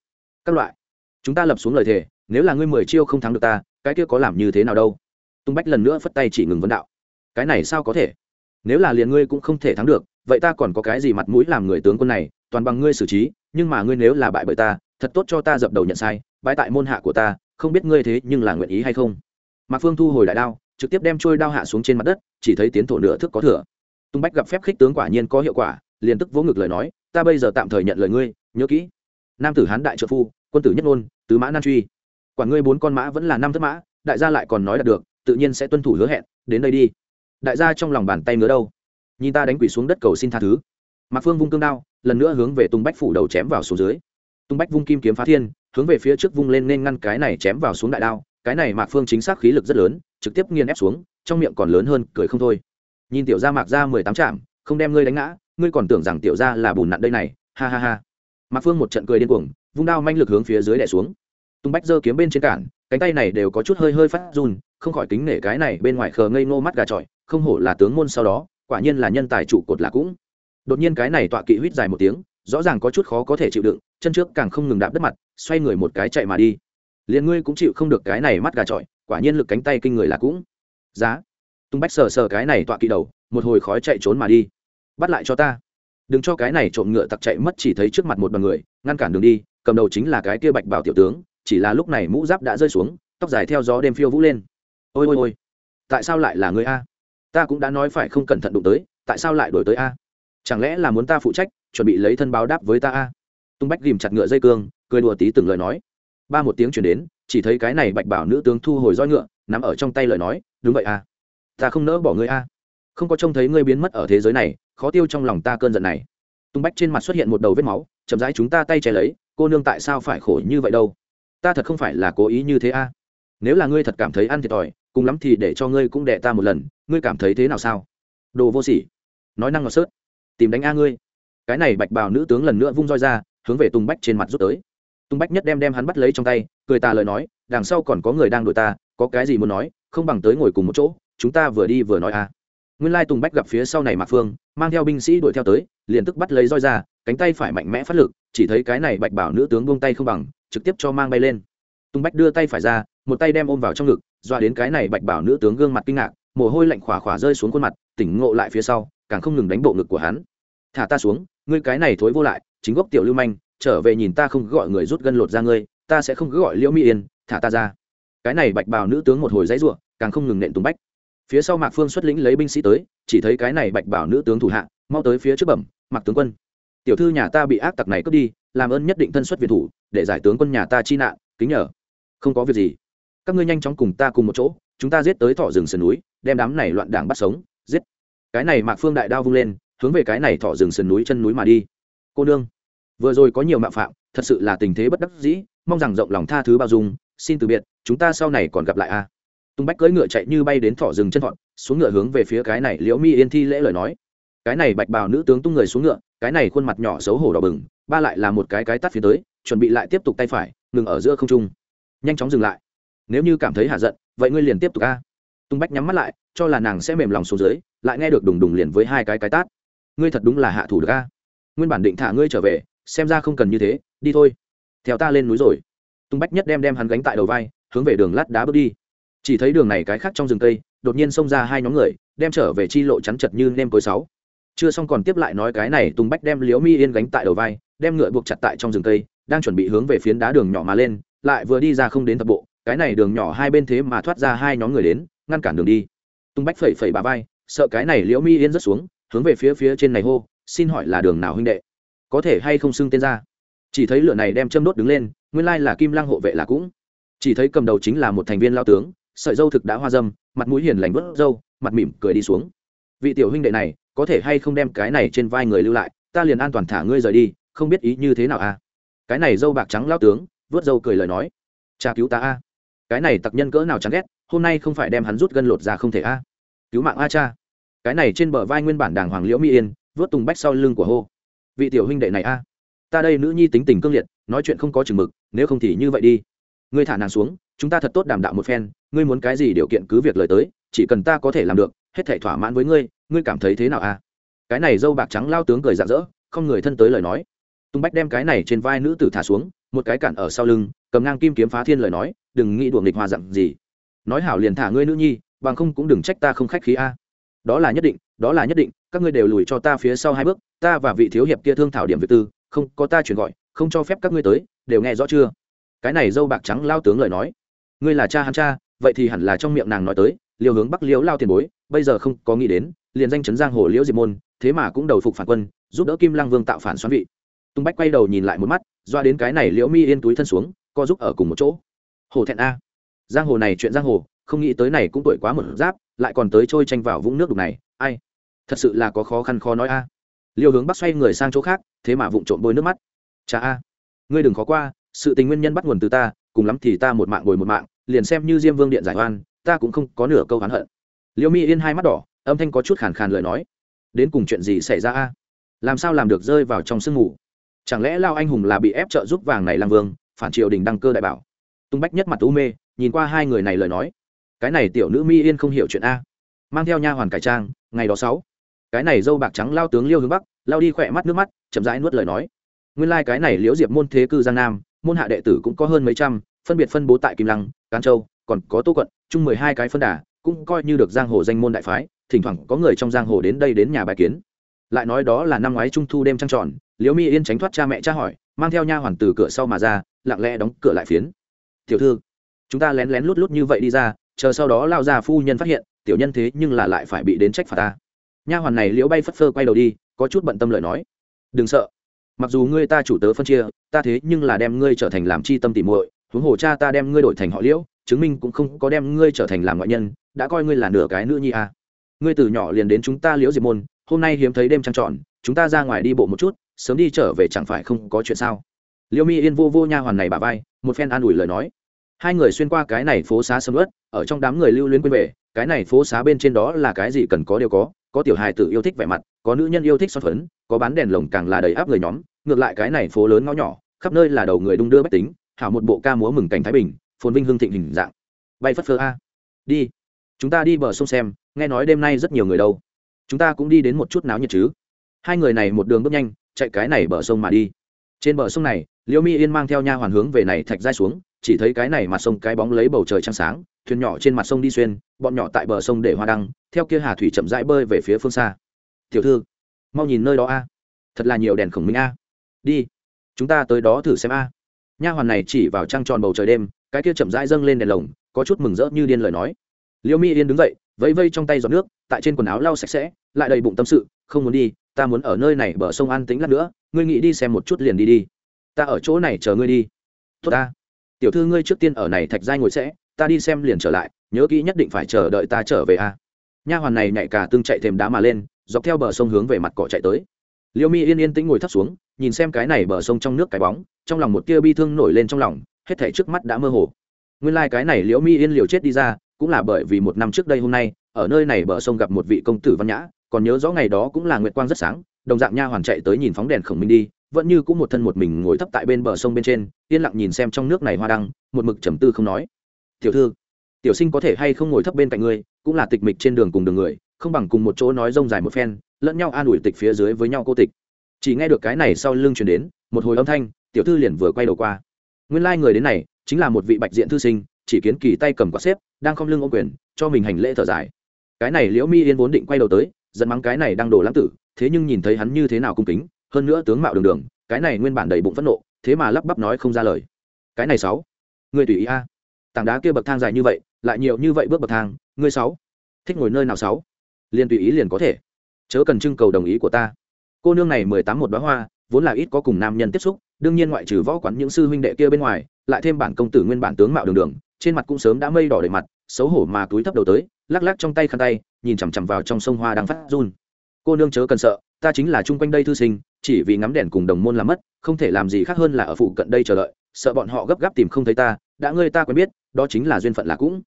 Các loại chúng ta lập xuống lời thề, nếu là ngươi mười chiêu không thắng được ta, cái kia có làm như thế nào đâu? Tung bách lần nữa phất tay chỉ ngừng vấn đạo. Cái này sao có thể? Nếu là liền ngươi cũng không thể thắng được, vậy ta còn có cái gì mặt mũi làm người tướng quân này, toàn bằng ngươi xử trí, nhưng mà ngươi nếu là bại bởi ta, thật tốt cho ta dập đầu nhận sai bãi tại môn hạ của ta, không biết ngươi thế nhưng là nguyện ý hay không? Mạc phương thu hồi đại đao, trực tiếp đem trôi đao hạ xuống trên mặt đất, chỉ thấy tiến thổ nửa thức có thừa. Tung bách gặp phép khích tướng quả nhiên có hiệu quả, liền tức vỗ ngực lời nói, ta bây giờ tạm thời nhận lời ngươi, nhớ kỹ. Nam tử hán đại trợ phu quân tử nhất ngôn, tứ mã nan truy. Quản ngươi bốn con mã vẫn là năm thất mã, đại gia lại còn nói đạt được, tự nhiên sẽ tuân thủ hứa hẹn, đến đây đi. Đại gia trong lòng bàn tay ngứa đâu? Nhìn ta đánh quỷ xuống đất cầu xin tha thứ. Mạc phương vung cương đao, lần nữa hướng về tung bách phủ đầu chém vào xuống dưới. Tung bách vung kim kiếm phá thiên, hướng về phía trước vung lên nên ngăn cái này chém vào xuống đại đao, cái này mạc phương chính xác khí lực rất lớn, trực tiếp nghiền ép xuống, trong miệng còn lớn hơn cười không thôi. Nhìn tiểu gia mạc ra mười tám trạm không đem ngươi đánh ngã, ngươi còn tưởng rằng tiểu gia là bùn nặn đây này, ha ha ha. Mạc phương một trận cười điên cuồng vung đao manh lực hướng phía dưới đè xuống. Tung bách giơ kiếm bên trên cản, cánh tay này đều có chút hơi hơi phát run, không khỏi kính nể cái này bên ngoài khờ ngây ngô mắt gà trọi, không hổ là tướng môn sau đó, quả nhiên là nhân tài trụ cột là cũng. Đột nhiên cái này tọa kỵ huýt dài một tiếng, rõ ràng có chút khó có thể chịu đựng, chân trước càng không ngừng đạp đất mặt, xoay người một cái chạy mà đi. Liền ngươi cũng chịu không được cái này mắt gà trọi, quả nhiên lực cánh tay kinh người là cũng. Giá. Tung bách sờ sờ cái này tọa kỵ đầu, một hồi khói chạy trốn mà đi. Bắt lại cho ta. Đừng cho cái này trộm ngựa tặc chạy mất chỉ thấy trước mặt một đoàn người, ngăn cản đường đi cầm đầu chính là cái kia bạch bảo tiểu tướng, chỉ là lúc này mũ giáp đã rơi xuống, tóc dài theo gió đêm phiêu vũ lên. Ôi ôi ôi, tại sao lại là người a? Ta cũng đã nói phải không cẩn thận đụng tới, tại sao lại đổi tới a? Chẳng lẽ là muốn ta phụ trách, chuẩn bị lấy thân báo đáp với ta a? Tung bách ghìm chặt ngựa dây cương, cười đùa tí từng lời nói. Ba một tiếng chuyển đến, chỉ thấy cái này bạch bảo nữ tướng thu hồi roi ngựa nằm ở trong tay lời nói, đúng vậy a. Ta không nỡ bỏ ngươi a. Không có trông thấy ngươi biến mất ở thế giới này, khó tiêu trong lòng ta cơn giận này. Tung bách trên mặt xuất hiện một đầu vết máu, chậm rãi chúng ta tay che lấy cô nương tại sao phải khổ như vậy đâu? Ta thật không phải là cố ý như thế a. Nếu là ngươi thật cảm thấy ăn thiệt thòi, cùng lắm thì để cho ngươi cũng đẻ ta một lần, ngươi cảm thấy thế nào sao? Đồ vô sỉ. Nói năng ngọt sớt. Tìm đánh a ngươi. Cái này bạch bào nữ tướng lần nữa vung roi ra, hướng về tùng bách trên mặt rút tới. Tùng bách nhất đem đem hắn bắt lấy trong tay, cười ta lời nói, đằng sau còn có người đang đuổi ta, có cái gì muốn nói, không bằng tới ngồi cùng một chỗ, chúng ta vừa đi vừa nói a nguyên lai tùng bách gặp phía sau này mạc phương, mang theo binh sĩ đuổi theo tới, liền tức bắt lấy roi ra, cánh tay phải mạnh mẽ phát lực, chỉ thấy cái này bạch bảo nữ tướng buông tay không bằng, trực tiếp cho mang bay lên. Tùng bách đưa tay phải ra, một tay đem ôm vào trong ngực doa đến cái này bạch bảo nữ tướng gương mặt kinh ngạc, mồ hôi lạnh khỏa khỏa rơi xuống khuôn mặt, tỉnh ngộ lại phía sau, càng không ngừng đánh bộ ngực của hắn. Thả ta xuống, ngươi cái này thối vô lại, chính gốc tiểu lưu manh, trở về nhìn ta không gọi người rút gân lột ra ngươi, ta sẽ không cứ gọi liễu mỹ yên, thả ta ra. Cái này bạch bào nữ tướng một hồi dãy ruộng càng không ngừng nện tùng bách phía sau mạc phương xuất lĩnh lấy binh sĩ tới, chỉ thấy cái này bạch bảo nữ tướng thủ hạ, mau tới phía trước bẩm, mạc tướng quân, tiểu thư nhà ta bị ác tặc này cướp đi, làm ơn nhất định thân xuất việt thủ, để giải tướng quân nhà ta chi nạn, kính nhờ. Không có việc gì. Các ngươi nhanh chóng cùng ta cùng một chỗ, chúng ta giết tới thọ rừng sườn núi, đem đám này loạn đảng bắt sống, giết. Cái này mạc phương đại đao vung lên, hướng về cái này thọ rừng sườn núi chân núi mà đi. Cô nương, vừa rồi có nhiều mạo phạm, thật sự là tình thế bất đắc dĩ, mong rằng rộng lòng tha thứ bao dung, xin từ biệt, chúng ta sau này còn gặp lại a tung bách cưỡi ngựa chạy như bay đến thọ rừng chân thọn, xuống ngựa hướng về phía cái này liễu mi yên thi lễ lời nói. Cái này bạch bào nữ tướng tung người xuống ngựa, cái này khuôn mặt nhỏ xấu hổ đỏ bừng, ba lại là một cái cái tắt phía tới, chuẩn bị lại tiếp tục tay phải, ngừng ở giữa không trung. Nhanh chóng dừng lại. Nếu như cảm thấy hạ giận, vậy ngươi liền tiếp tục a. Tung bách nhắm mắt lại, cho là nàng sẽ mềm lòng xuống dưới, lại nghe được đùng đùng liền với hai cái cái tát. Ngươi thật đúng là hạ thủ được a. Nguyên bản định thả ngươi trở về, xem ra không cần như thế, đi thôi. Theo ta lên núi rồi. Tung bách nhất đem đem hắn gánh tại đầu vai, hướng về đường lát đá bước đi chỉ thấy đường này cái khác trong rừng cây, đột nhiên xông ra hai nhóm người, đem trở về chi lộ chắn chật như nêm cối sáu. Chưa xong còn tiếp lại nói cái này tung bách đem liễu mi yên gánh tại đầu vai, đem ngựa buộc chặt tại trong rừng cây, đang chuẩn bị hướng về phiến đá đường nhỏ mà lên, lại vừa đi ra không đến thập bộ, cái này đường nhỏ hai bên thế mà thoát ra hai nhóm người đến, ngăn cản đường đi. Tung bách phẩy phẩy bà vai, sợ cái này liễu mi yên rất xuống, hướng về phía phía trên này hô, xin hỏi là đường nào huynh đệ? Có thể hay không xưng tên ra? Chỉ thấy lửa này đem châm đốt đứng lên, nguyên lai là kim lang hộ vệ là cũng. Chỉ thấy cầm đầu chính là một thành viên lao tướng sợi dâu thực đã hoa dâm, mặt mũi hiền lành vớt dâu, mặt mỉm cười đi xuống. Vị tiểu huynh đệ này, có thể hay không đem cái này trên vai người lưu lại, ta liền an toàn thả ngươi rời đi, không biết ý như thế nào à? Cái này dâu bạc trắng lao tướng vớt dâu cười lời nói. Cha cứu ta a. Cái này tặc nhân cỡ nào chán ghét, hôm nay không phải đem hắn rút gân lột ra không thể a. Cứu mạng a cha. Cái này trên bờ vai nguyên bản đàng hoàng liễu mỹ yên vớt tùng bách sau lưng của hô. Vị tiểu huynh đệ này a. Ta đây nữ nhi tính tình cương liệt, nói chuyện không có chừng mực, nếu không thì như vậy đi. Ngươi thả nàng xuống chúng ta thật tốt đảm đạo một phen, ngươi muốn cái gì điều kiện cứ việc lời tới, chỉ cần ta có thể làm được, hết thể thỏa mãn với ngươi ngươi cảm thấy thế nào a cái này dâu bạc trắng lao tướng cười rạng rỡ, không người thân tới lời nói. Tung bách đem cái này trên vai nữ tử thả xuống, một cái cản ở sau lưng, cầm ngang kim kiếm phá thiên lời nói, đừng nghĩ đùa nghịch hòa dặn gì. Nói hảo liền thả ngươi nữ nhi, bằng không cũng đừng trách ta không khách khí a. Đó là nhất định, đó là nhất định, các ngươi đều lùi cho ta phía sau hai bước, ta và vị thiếu hiệp kia thương thảo điểm việc tư, không, có ta chuyển gọi, không cho phép các ngươi tới, đều nghe rõ chưa? Cái này dâu bạc trắng lao tướng lời nói ngươi là cha hắn cha, vậy thì hẳn là trong miệng nàng nói tới, liều hướng bắc liễu lao tiền bối, bây giờ không có nghĩ đến, liền danh chấn giang hồ liễu diệp môn, thế mà cũng đầu phục phản quân, giúp đỡ kim Lang vương tạo phản xoắn vị. Tung bách quay đầu nhìn lại một mắt, doa đến cái này liễu mi yên túi thân xuống, co giúp ở cùng một chỗ. Hồ thẹn a. Giang hồ này chuyện giang hồ, không nghĩ tới này cũng tuổi quá một giáp, lại còn tới trôi tranh vào vũng nước đục này, ai? Thật sự là có khó khăn khó nói a. Liêu hướng bắc xoay người sang chỗ khác, thế mà vụng trộm bôi nước mắt. Cha a. Ngươi đừng khó qua, sự tình nguyên nhân bắt nguồn từ ta, cùng lắm thì ta một mạng bồi một mạng liền xem như diêm vương điện giải oan, ta cũng không có nửa câu hắn hận. Liễu mi yên hai mắt đỏ, âm thanh có chút khàn khàn lời nói. Đến cùng chuyện gì xảy ra a? Làm sao làm được rơi vào trong sương mù? Chẳng lẽ lao anh hùng là bị ép trợ giúp vàng này làm vương, phản triều đình đăng cơ đại bảo? Tung bách nhất mặt u mê, nhìn qua hai người này lời nói. Cái này tiểu nữ mi yên không hiểu chuyện a. Mang theo nha hoàn cải trang, ngày đó sáu. Cái này dâu bạc trắng lao tướng liêu hướng bắc, lao đi khỏe mắt nước mắt, chậm rãi nuốt lời nói. Nguyên lai cái này liễu diệp môn thế cư giang nam, môn hạ đệ tử cũng có hơn mấy trăm phân biệt phân bố tại kim lăng, cán châu, còn có tô quận, chung mười hai cái phân đà, cũng coi như được giang hồ danh môn đại phái, thỉnh thoảng có người trong giang hồ đến đây đến nhà bài kiến. Lại nói đó là năm ngoái trung thu đêm trăng tròn, liễu mi yên tránh thoát cha mẹ tra hỏi, mang theo nha hoàn từ cửa sau mà ra, lặng lẽ đóng cửa lại phiến. Tiểu thư, chúng ta lén lén lút lút như vậy đi ra, chờ sau đó lao ra phu nhân phát hiện, tiểu nhân thế nhưng là lại phải bị đến trách phạt ta. Nha hoàn này liễu bay phất phơ quay đầu đi, có chút bận tâm lời nói. Đừng sợ, mặc dù ngươi ta chủ tớ phân chia, ta thế nhưng là đem ngươi trở thành làm chi tâm tỉ muội huống hồ cha ta đem ngươi đổi thành họ liễu, chứng minh cũng không có đem ngươi trở thành làm ngoại nhân, đã coi ngươi là nửa cái nữ nhi à. ngươi từ nhỏ liền đến chúng ta liễu diệp môn, hôm nay hiếm thấy đêm trăng trọn chúng ta ra ngoài đi bộ một chút, sớm đi trở về chẳng phải không có chuyện sao? Liễu mi yên vô vô nha hoàn này bà vai, một phen an ủi lời nói. Hai người xuyên qua cái này phố xá sầm ớt ở trong đám người lưu luyến quên về, cái này phố xá bên trên đó là cái gì cần có đều có có tiểu hài tử yêu thích vẻ mặt, có nữ nhân yêu thích son phấn, có bán đèn lồng càng là đầy áp người nhóm, ngược lại cái này phố lớn ngõ nhỏ, khắp nơi là đầu người đung đưa bách tính hảo một bộ ca múa mừng cảnh thái bình, phồn vinh hương thịnh hình dạng. Bay phất phơ a. Đi. Chúng ta đi bờ sông xem, nghe nói đêm nay rất nhiều người đâu. Chúng ta cũng đi đến một chút náo nhiệt chứ. Hai người này một đường bước nhanh, chạy cái này bờ sông mà đi. Trên bờ sông này liễu mi yên mang theo nha hoàn hướng về này thạch dai xuống, chỉ thấy cái này mặt sông cái bóng lấy bầu trời trăng sáng, thuyền nhỏ trên mặt sông đi xuyên, bọn nhỏ tại bờ sông để hoa đăng, theo kia hà thủy chậm rãi bơi về phía phương xa. Tiểu thư, mau nhìn nơi đó a. Thật là nhiều đèn khổng minh a. Đi, chúng ta tới đó thử xem a nha hoàn này chỉ vào trăng tròn bầu trời đêm, cái kia chậm rãi dâng lên đèn lồng, có chút mừng rỡ như điên lời nói. Liễu mỹ yên đứng dậy, vẫy vây trong tay giọt nước, tại trên quần áo lau sạch sẽ, lại đầy bụng tâm sự, không muốn đi, ta muốn ở nơi này bờ sông an tĩnh lát nữa, ngươi nghĩ đi xem một chút liền đi đi. Ta ở chỗ này chờ ngươi đi. Tốt ta. Tiểu thư ngươi trước tiên ở này thạch giai ngồi sẽ, ta đi xem liền trở lại, nhớ kỹ nhất định phải chờ đợi ta trở về a. Nha hoàn này nhảy cả tương chạy thềm đá mà lên, dọc theo bờ sông hướng về mặt cỏ chạy tới. Liêu mi yên yên tĩnh ngồi thấp xuống nhìn xem cái này bờ sông trong nước cái bóng, trong lòng một tia bi thương nổi lên trong lòng, hết thảy trước mắt đã mơ hồ. Nguyên lai、like、cái này liễu mi yên liều chết đi ra, cũng là bởi vì một năm trước đây hôm nay, ở nơi này bờ sông gặp một vị công tử văn nhã, còn nhớ rõ ngày đó cũng là nguyệt quang rất sáng, đồng dạng nha hoàn chạy tới nhìn phóng đèn khổng minh đi, vẫn như cũng một thân một mình ngồi thấp tại bên bờ sông bên trên, yên lặng nhìn xem trong nước này hoa đăng, một mực trầm tư không nói. Tiểu thư, tiểu sinh có thể hay không ngồi thấp bên cạnh ngươi, cũng là tịch mịch trên đường cùng đường người, không bằng cùng một chỗ nói rông dài một phen, lẫn nhau an ủi tịch phía dưới với nhau cô tịch chỉ nghe được cái này sau lưng chuyển đến, một hồi âm thanh, tiểu thư liền vừa quay đầu qua. Nguyên lai、like、người đến này, chính là một vị bạch diện thư sinh, chỉ kiến kỳ tay cầm quạt xếp, đang không lưng ô quyền, cho mình hành lễ thở dài. Cái này liễu mi yên vốn định quay đầu tới dẫn mắng cái này đang đổ lãng tử, thế nhưng nhìn thấy hắn như thế nào cung kính, hơn nữa tướng mạo đường đường, cái này nguyên bản đầy bụng phẫn nộ, thế mà lắp bắp nói không ra lời. Cái này sáu. Người tùy ý a. Tảng đá kia bậc thang dài như vậy, lại nhiều như vậy bước bậc thang, ngươi sáu. Thích ngồi nơi nào sáu? Liền tùy ý liền có thể. Chớ cần trưng cầu đồng ý của ta cô nương này mười tám một đoá hoa, vốn là ít có cùng nam nhân tiếp xúc, đương nhiên ngoại trừ võ quán những sư huynh đệ kia bên ngoài, lại thêm bản công tử nguyên bản tướng mạo đường đường, trên mặt cũng sớm đã mây đỏ đầy mặt, xấu hổ mà túi thấp đầu tới, lắc lắc trong tay khăn tay, nhìn chằm chằm vào trong sông hoa đang phát run. Cô nương chớ cần sợ, ta chính là chung quanh đây thư sinh, chỉ vì ngắm đèn cùng đồng môn làm mất, không thể làm gì khác hơn là ở phụ cận đây chờ đợi, sợ bọn họ gấp gáp tìm không thấy ta, đã ngươi ta quen biết, đó chính là duyên phận là cũng.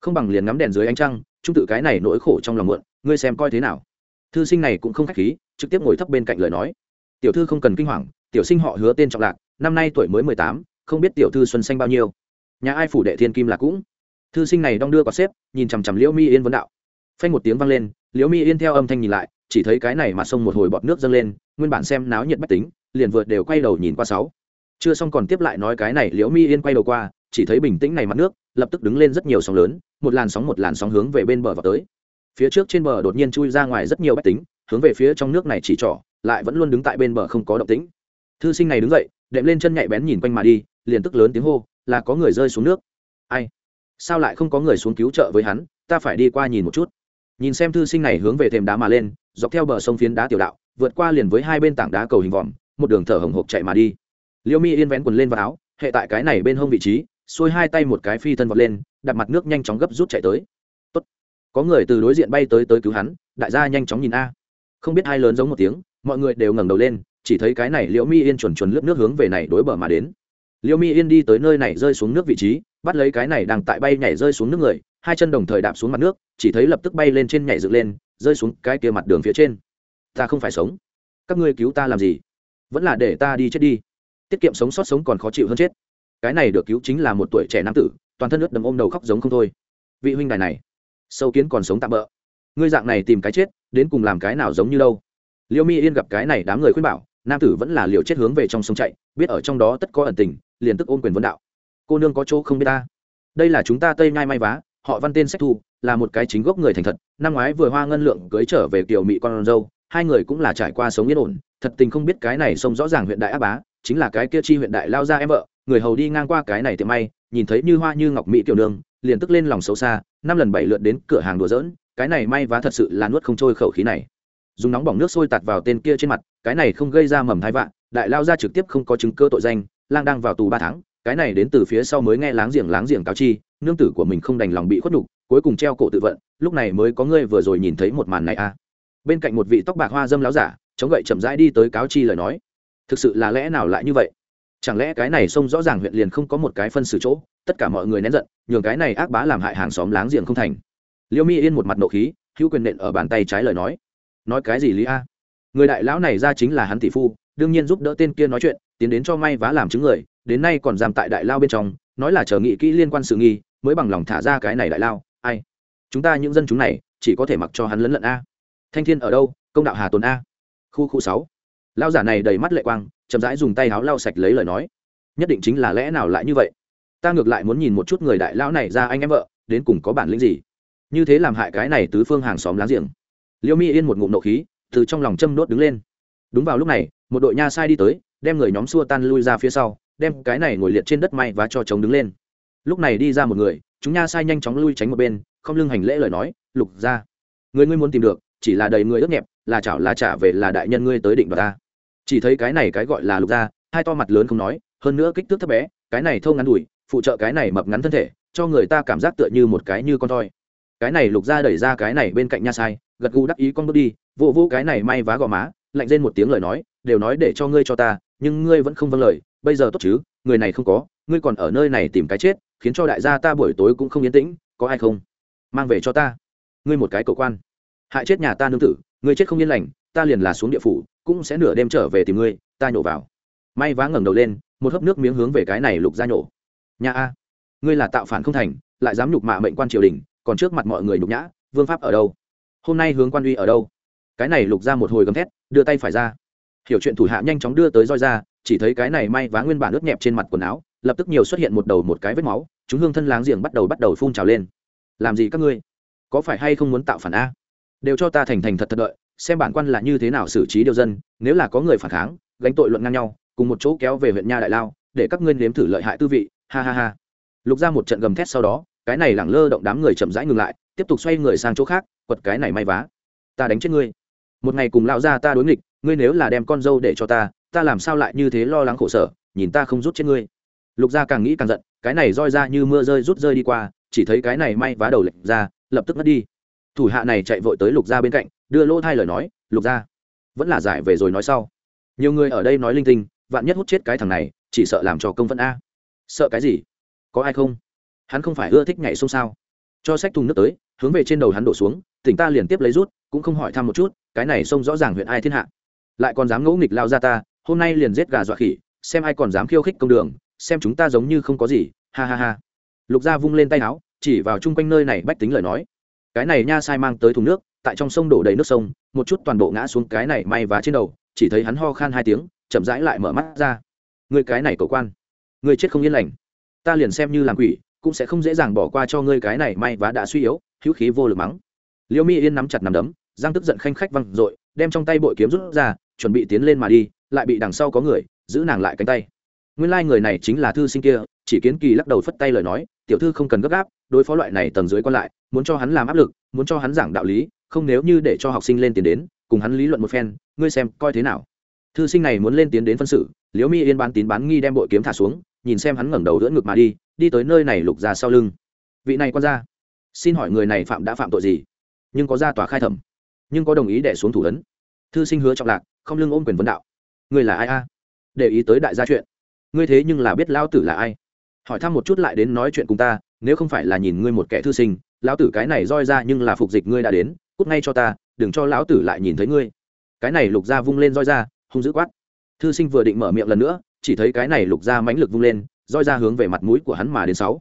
Không bằng liền ngắm đèn dưới ánh trăng trung tự cái này nỗi khổ trong lòng muộn, ngươi xem coi thế nào. Thư sinh này cũng không khách khí trực tiếp ngồi thấp bên cạnh lời nói. Tiểu thư không cần kinh hoàng, tiểu sinh họ hứa tên trọng lạc, năm nay tuổi mới mười tám, không biết tiểu thư xuân xanh bao nhiêu. Nhà ai phủ đệ thiên kim là cũng. Thư sinh này đong đưa có xếp, nhìn chằm chằm liễu mi yên vấn đạo. Phanh một tiếng vang lên, liễu mi yên theo âm thanh nhìn lại, chỉ thấy cái này mà sông một hồi bọt nước dâng lên, nguyên bản xem náo nhiệt bách tính, liền vượt đều quay đầu nhìn qua sáu. Chưa xong còn tiếp lại nói cái này liễu mi yên quay đầu qua, chỉ thấy bình tĩnh này mặt nước, lập tức đứng lên rất nhiều sóng lớn, một làn sóng một làn sóng hướng về bên bờ vào tới. Phía trước trên bờ đột nhiên chui ra ngoài rất nhiều bách tính hướng về phía trong nước này chỉ trỏ, lại vẫn luôn đứng tại bên bờ không có động tĩnh. Thư sinh này đứng dậy, đệm lên chân nhạy bén nhìn quanh mà đi, liền tức lớn tiếng hô, là có người rơi xuống nước. Ai? Sao lại không có người xuống cứu trợ với hắn? Ta phải đi qua nhìn một chút. Nhìn xem thư sinh này hướng về thềm đá mà lên, dọc theo bờ sông phiến đá tiểu đạo, vượt qua liền với hai bên tảng đá cầu hình vòm, một đường thở hồng hộc chạy mà đi. Liêu mi yên vén quần lên vào áo, hệ tại cái này bên hông vị trí, xuôi hai tay một cái phi thân vọt lên đặt mặt nước nhanh chóng gấp rút chạy tới. Tốt. có người từ đối diện bay tới tới cứu hắn, đại gia nhanh chóng nhìn a không biết hai lớn giống một tiếng, mọi người đều ngẩng đầu lên, chỉ thấy cái này liễu mi yên chuẩn chuẩn lướt nước hướng về này đối bờ mà đến. Liễu mi yên đi tới nơi này rơi xuống nước vị trí, bắt lấy cái này đang tại bay nhảy rơi xuống nước người, hai chân đồng thời đạp xuống mặt nước, chỉ thấy lập tức bay lên trên nhảy dựng lên, rơi xuống cái kia mặt đường phía trên. Ta không phải sống. Các ngươi cứu ta làm gì? Vẫn là để ta đi chết đi. Tiết kiệm sống sót sống còn khó chịu hơn chết. Cái này được cứu chính là một tuổi trẻ nam tử, toàn thân nước đầm ôm đầu khóc giống không thôi. Vị huynh đài này, sâu kiến còn sống tạm bỡ ngươi dạng này tìm cái chết, đến cùng làm cái nào giống như đâu? Liêu mi yên gặp cái này đám người khuyên bảo, nam tử vẫn là liều chết hướng về trong sông chạy, biết ở trong đó tất có ẩn tình, liền tức ôm quyền vấn đạo. Cô nương có chỗ không biết ta. Đây là chúng ta tây nhai may vá, họ văn tên sách thu, là một cái chính gốc người thành thật, năm ngoái vừa hoa ngân lượng cưới trở về kiểu mỹ con dâu, hai người cũng là trải qua sống yên ổn, thật tình không biết cái này sông rõ ràng huyện đại á bá, chính là cái kia chi huyện đại lao ra em vợ, người hầu đi ngang qua cái này tiệm may, nhìn thấy như hoa như ngọc mỹ tiểu nương liền tức lên lòng xấu xa, năm lần bảy lượt đến cửa hàng đùa giỡn cái này may vá thật sự là nuốt không trôi khẩu khí này. Dùng nóng bỏng nước sôi tạt vào tên kia trên mặt, cái này không gây ra mầm thai vạn đại lao ra trực tiếp không có chứng cơ tội danh, lang đang vào tù ba tháng, cái này đến từ phía sau mới nghe láng giềng láng giềng cáo chi, nương tử của mình không đành lòng bị khuất nhục, cuối cùng treo cổ tự vận, lúc này mới có ngươi vừa rồi nhìn thấy một màn này a à. bên cạnh một vị tóc bạc hoa dâm láo giả, chống gậy chậm rãi đi tới cáo chi lời nói. Thực sự là lẽ nào lại như vậy? Chẳng lẽ cái này xông rõ ràng huyện liền không có một cái phân xử chỗ, tất cả mọi người nén giận, nhường cái này ác bá làm hại hàng xóm láng giềng không thành liêu mi yên một mặt nộ khí, hữu quyền nện ở bàn tay trái lời nói. Nói cái gì lý a? Người đại lão này ra chính là hắn tỷ phu, đương nhiên giúp đỡ tên kia nói chuyện, tiến đến cho may vá làm chứng người, đến nay còn giam tại đại lao bên trong, nói là chờ nghị kỹ liên quan sự nghi, mới bằng lòng thả ra cái này đại lao, ai? Chúng ta những dân chúng này, chỉ có thể mặc cho hắn lấn lận a. Thanh thiên ở đâu? Công đạo hà tồn a. Khu khu sáu. Lao giả này đầy mắt lệ quang, chậm rãi dùng tay áo lau sạch lấy lời nói. Nhất định chính là lẽ nào lại như vậy? Ta ngược lại muốn nhìn một chút người đại lão này ra anh em vợ, đến cùng có bản lĩnh gì? Như thế làm hại cái này tứ phương hàng xóm láng giềng. Liêu mi yên một ngụm nộ khí, từ trong lòng châm đốt đứng lên. Đúng vào lúc này, một đội nha sai đi tới, đem người nhóm xua tan lui ra phía sau, đem cái này ngồi liệt trên đất may và cho chống đứng lên. Lúc này đi ra một người, chúng nha sai nhanh chóng lui tránh một bên, không lưng hành lễ lời nói, lục ra người ngươi muốn tìm được, chỉ là đầy người ướt nhẹp, là chảo là trả về là đại nhân ngươi tới định đoạt ta. Chỉ thấy cái này cái gọi là lục ra hai to mặt lớn không nói, hơn nữa kích thước thấp bé, cái này thâu ngắn đùi, phụ trợ cái này mập ngắn thân thể, cho người ta cảm giác tựa như một cái như con thoi cái này lục ra đẩy ra cái này bên cạnh nha sai gật gù đắc ý con bước đi vụ vô, vô cái này may vá gò má lạnh lên một tiếng lời nói đều nói để cho ngươi cho ta nhưng ngươi vẫn không vâng lời bây giờ tốt chứ người này không có ngươi còn ở nơi này tìm cái chết khiến cho đại gia ta buổi tối cũng không yên tĩnh có ai không? Mang về cho ta. Ngươi một cái cầu quan. Hại chết nhà ta nương tử ngươi chết không yên lành ta liền là xuống địa phủ cũng sẽ nửa đêm trở về tìm ngươi ta nhổ vào. May vá ngẩng đầu lên một hớp nước miếng hướng về cái này lục ra nhổ. Nhà a ngươi là tạo phản không thành lại dám nhục mạ mệnh quan triều đình còn trước mặt mọi người nhục nhã, vương pháp ở đâu? Hôm nay hướng quan uy ở đâu? Cái này lục ra một hồi gầm thét, đưa tay phải ra. Hiểu chuyện thủ hạ nhanh chóng đưa tới roi ra, chỉ thấy cái này may vá nguyên bản ướt nhẹp trên mặt quần áo, lập tức nhiều xuất hiện một đầu một cái vết máu, chúng hương thân láng giềng bắt đầu bắt đầu phun trào lên. Làm gì các ngươi? Có phải hay không muốn tạo phản a? Đều cho ta thành thành thật thật đợi, xem bản quan là như thế nào xử trí điều dân, nếu là có người phản kháng, gánh tội luận ngang nhau, cùng một chỗ kéo về huyện nha đại lao, để các ngươi nếm thử lợi hại tư vị, ha ha ha. Lục ra một trận gầm thét sau đó cái này lẳng lơ động đám người chậm rãi ngừng lại, tiếp tục xoay người sang chỗ khác, quật cái này may vá. Ta đánh chết ngươi. Một ngày cùng lão gia ta đối nghịch, ngươi nếu là đem con dâu để cho ta ta làm sao lại như thế lo lắng khổ sở, nhìn ta không rút chết ngươi. Lục gia càng nghĩ càng giận, cái này roi ra như mưa rơi rút rơi đi qua, chỉ thấy cái này may vá đầu lệnh ra, lập tức mất đi. Thủ hạ này chạy vội tới lục gia bên cạnh, đưa lỗ thay lời nói, lục gia, vẫn là giải về rồi nói sau. Nhiều người ở đây nói linh tinh, vạn nhất hút chết cái thằng này, chỉ sợ làm cho công vẫn a. Sợ cái gì? Có ai không? Hắn không phải ưa thích nhảy sông sao? Cho sách thùng nước tới, hướng về trên đầu hắn đổ xuống, tỉnh ta liền tiếp lấy rút, cũng không hỏi thăm một chút, cái này sông rõ ràng huyện ai thiên hạ. Lại còn dám ngẫu nghịch lao ra ta, hôm nay liền giết gà dọa khỉ, xem ai còn dám khiêu khích công đường, xem chúng ta giống như không có gì, ha ha ha. Lục gia vung lên tay áo, chỉ vào chung quanh nơi này bách tính lời nói. Cái này nha sai mang tới thùng nước, tại trong sông đổ đầy nước sông, một chút toàn bộ ngã xuống cái này may vá trên đầu, chỉ thấy hắn ho khan hai tiếng, chậm rãi lại mở mắt ra. Người cái này cầu quan, người chết không yên lành. Ta liền xem như làm quỷ cũng sẽ không dễ dàng bỏ qua cho ngươi cái này may vá đã suy yếu, hữu khí vô lực mắng. Liêu mi yên nắm chặt nằm đấm, giang tức giận khanh khách văng r ộ i đem trong tay bội kiếm rút ra, chuẩn bị tiến lên mà đi, lại bị đằng sau có người, giữ nàng lại cánh tay. Nguyên lai、like、người này chính là thư sinh kia, chỉ kiến kỳ lắc đầu phất tay lời nói, tiểu thư không cần gấp gáp, đối phó loại này tầng dưới còn lại, muốn cho hắn làm áp lực, muốn cho hắn giảng đạo lý, không nếu như để cho học sinh lên tiền đến, cùng hắn lý luận một phen, ngươi xem coi thế nào. Thư sinh này muốn lên tiến đến phân xử liễu mi yên bán tín bán nghi đem bội kiếm thả xuống, nhìn xem hắn ngẩng đầu đỡ ngực mà đi đi tới nơi này lục ra sau lưng. Vị này quan ra xin hỏi người này phạm đã phạm tội gì? Nhưng có ra tòa khai thẩm, nhưng có đồng ý để xuống thủ ấn. Thư sinh hứa trọng lạc, không lưng ôm quyền vấn đạo. Người là ai a? Để ý tới đại gia chuyện. Ngươi thế nhưng là biết lao tử là ai? Hỏi thăm một chút lại đến nói chuyện cùng ta, nếu không phải là nhìn ngươi một kẻ thư sinh, lão tử cái này roi ra nhưng là phục dịch ngươi đã đến, cút ngay cho ta, đừng cho lão tử lại nhìn thấy ngươi. Cái này lục ra vung lên roi ra, hung dữ quát. Thư sinh vừa định mở miệng lần nữa, chỉ thấy cái này lục ra mãnh lực vung lên roi ra hướng về mặt mũi của hắn mà đến sáu.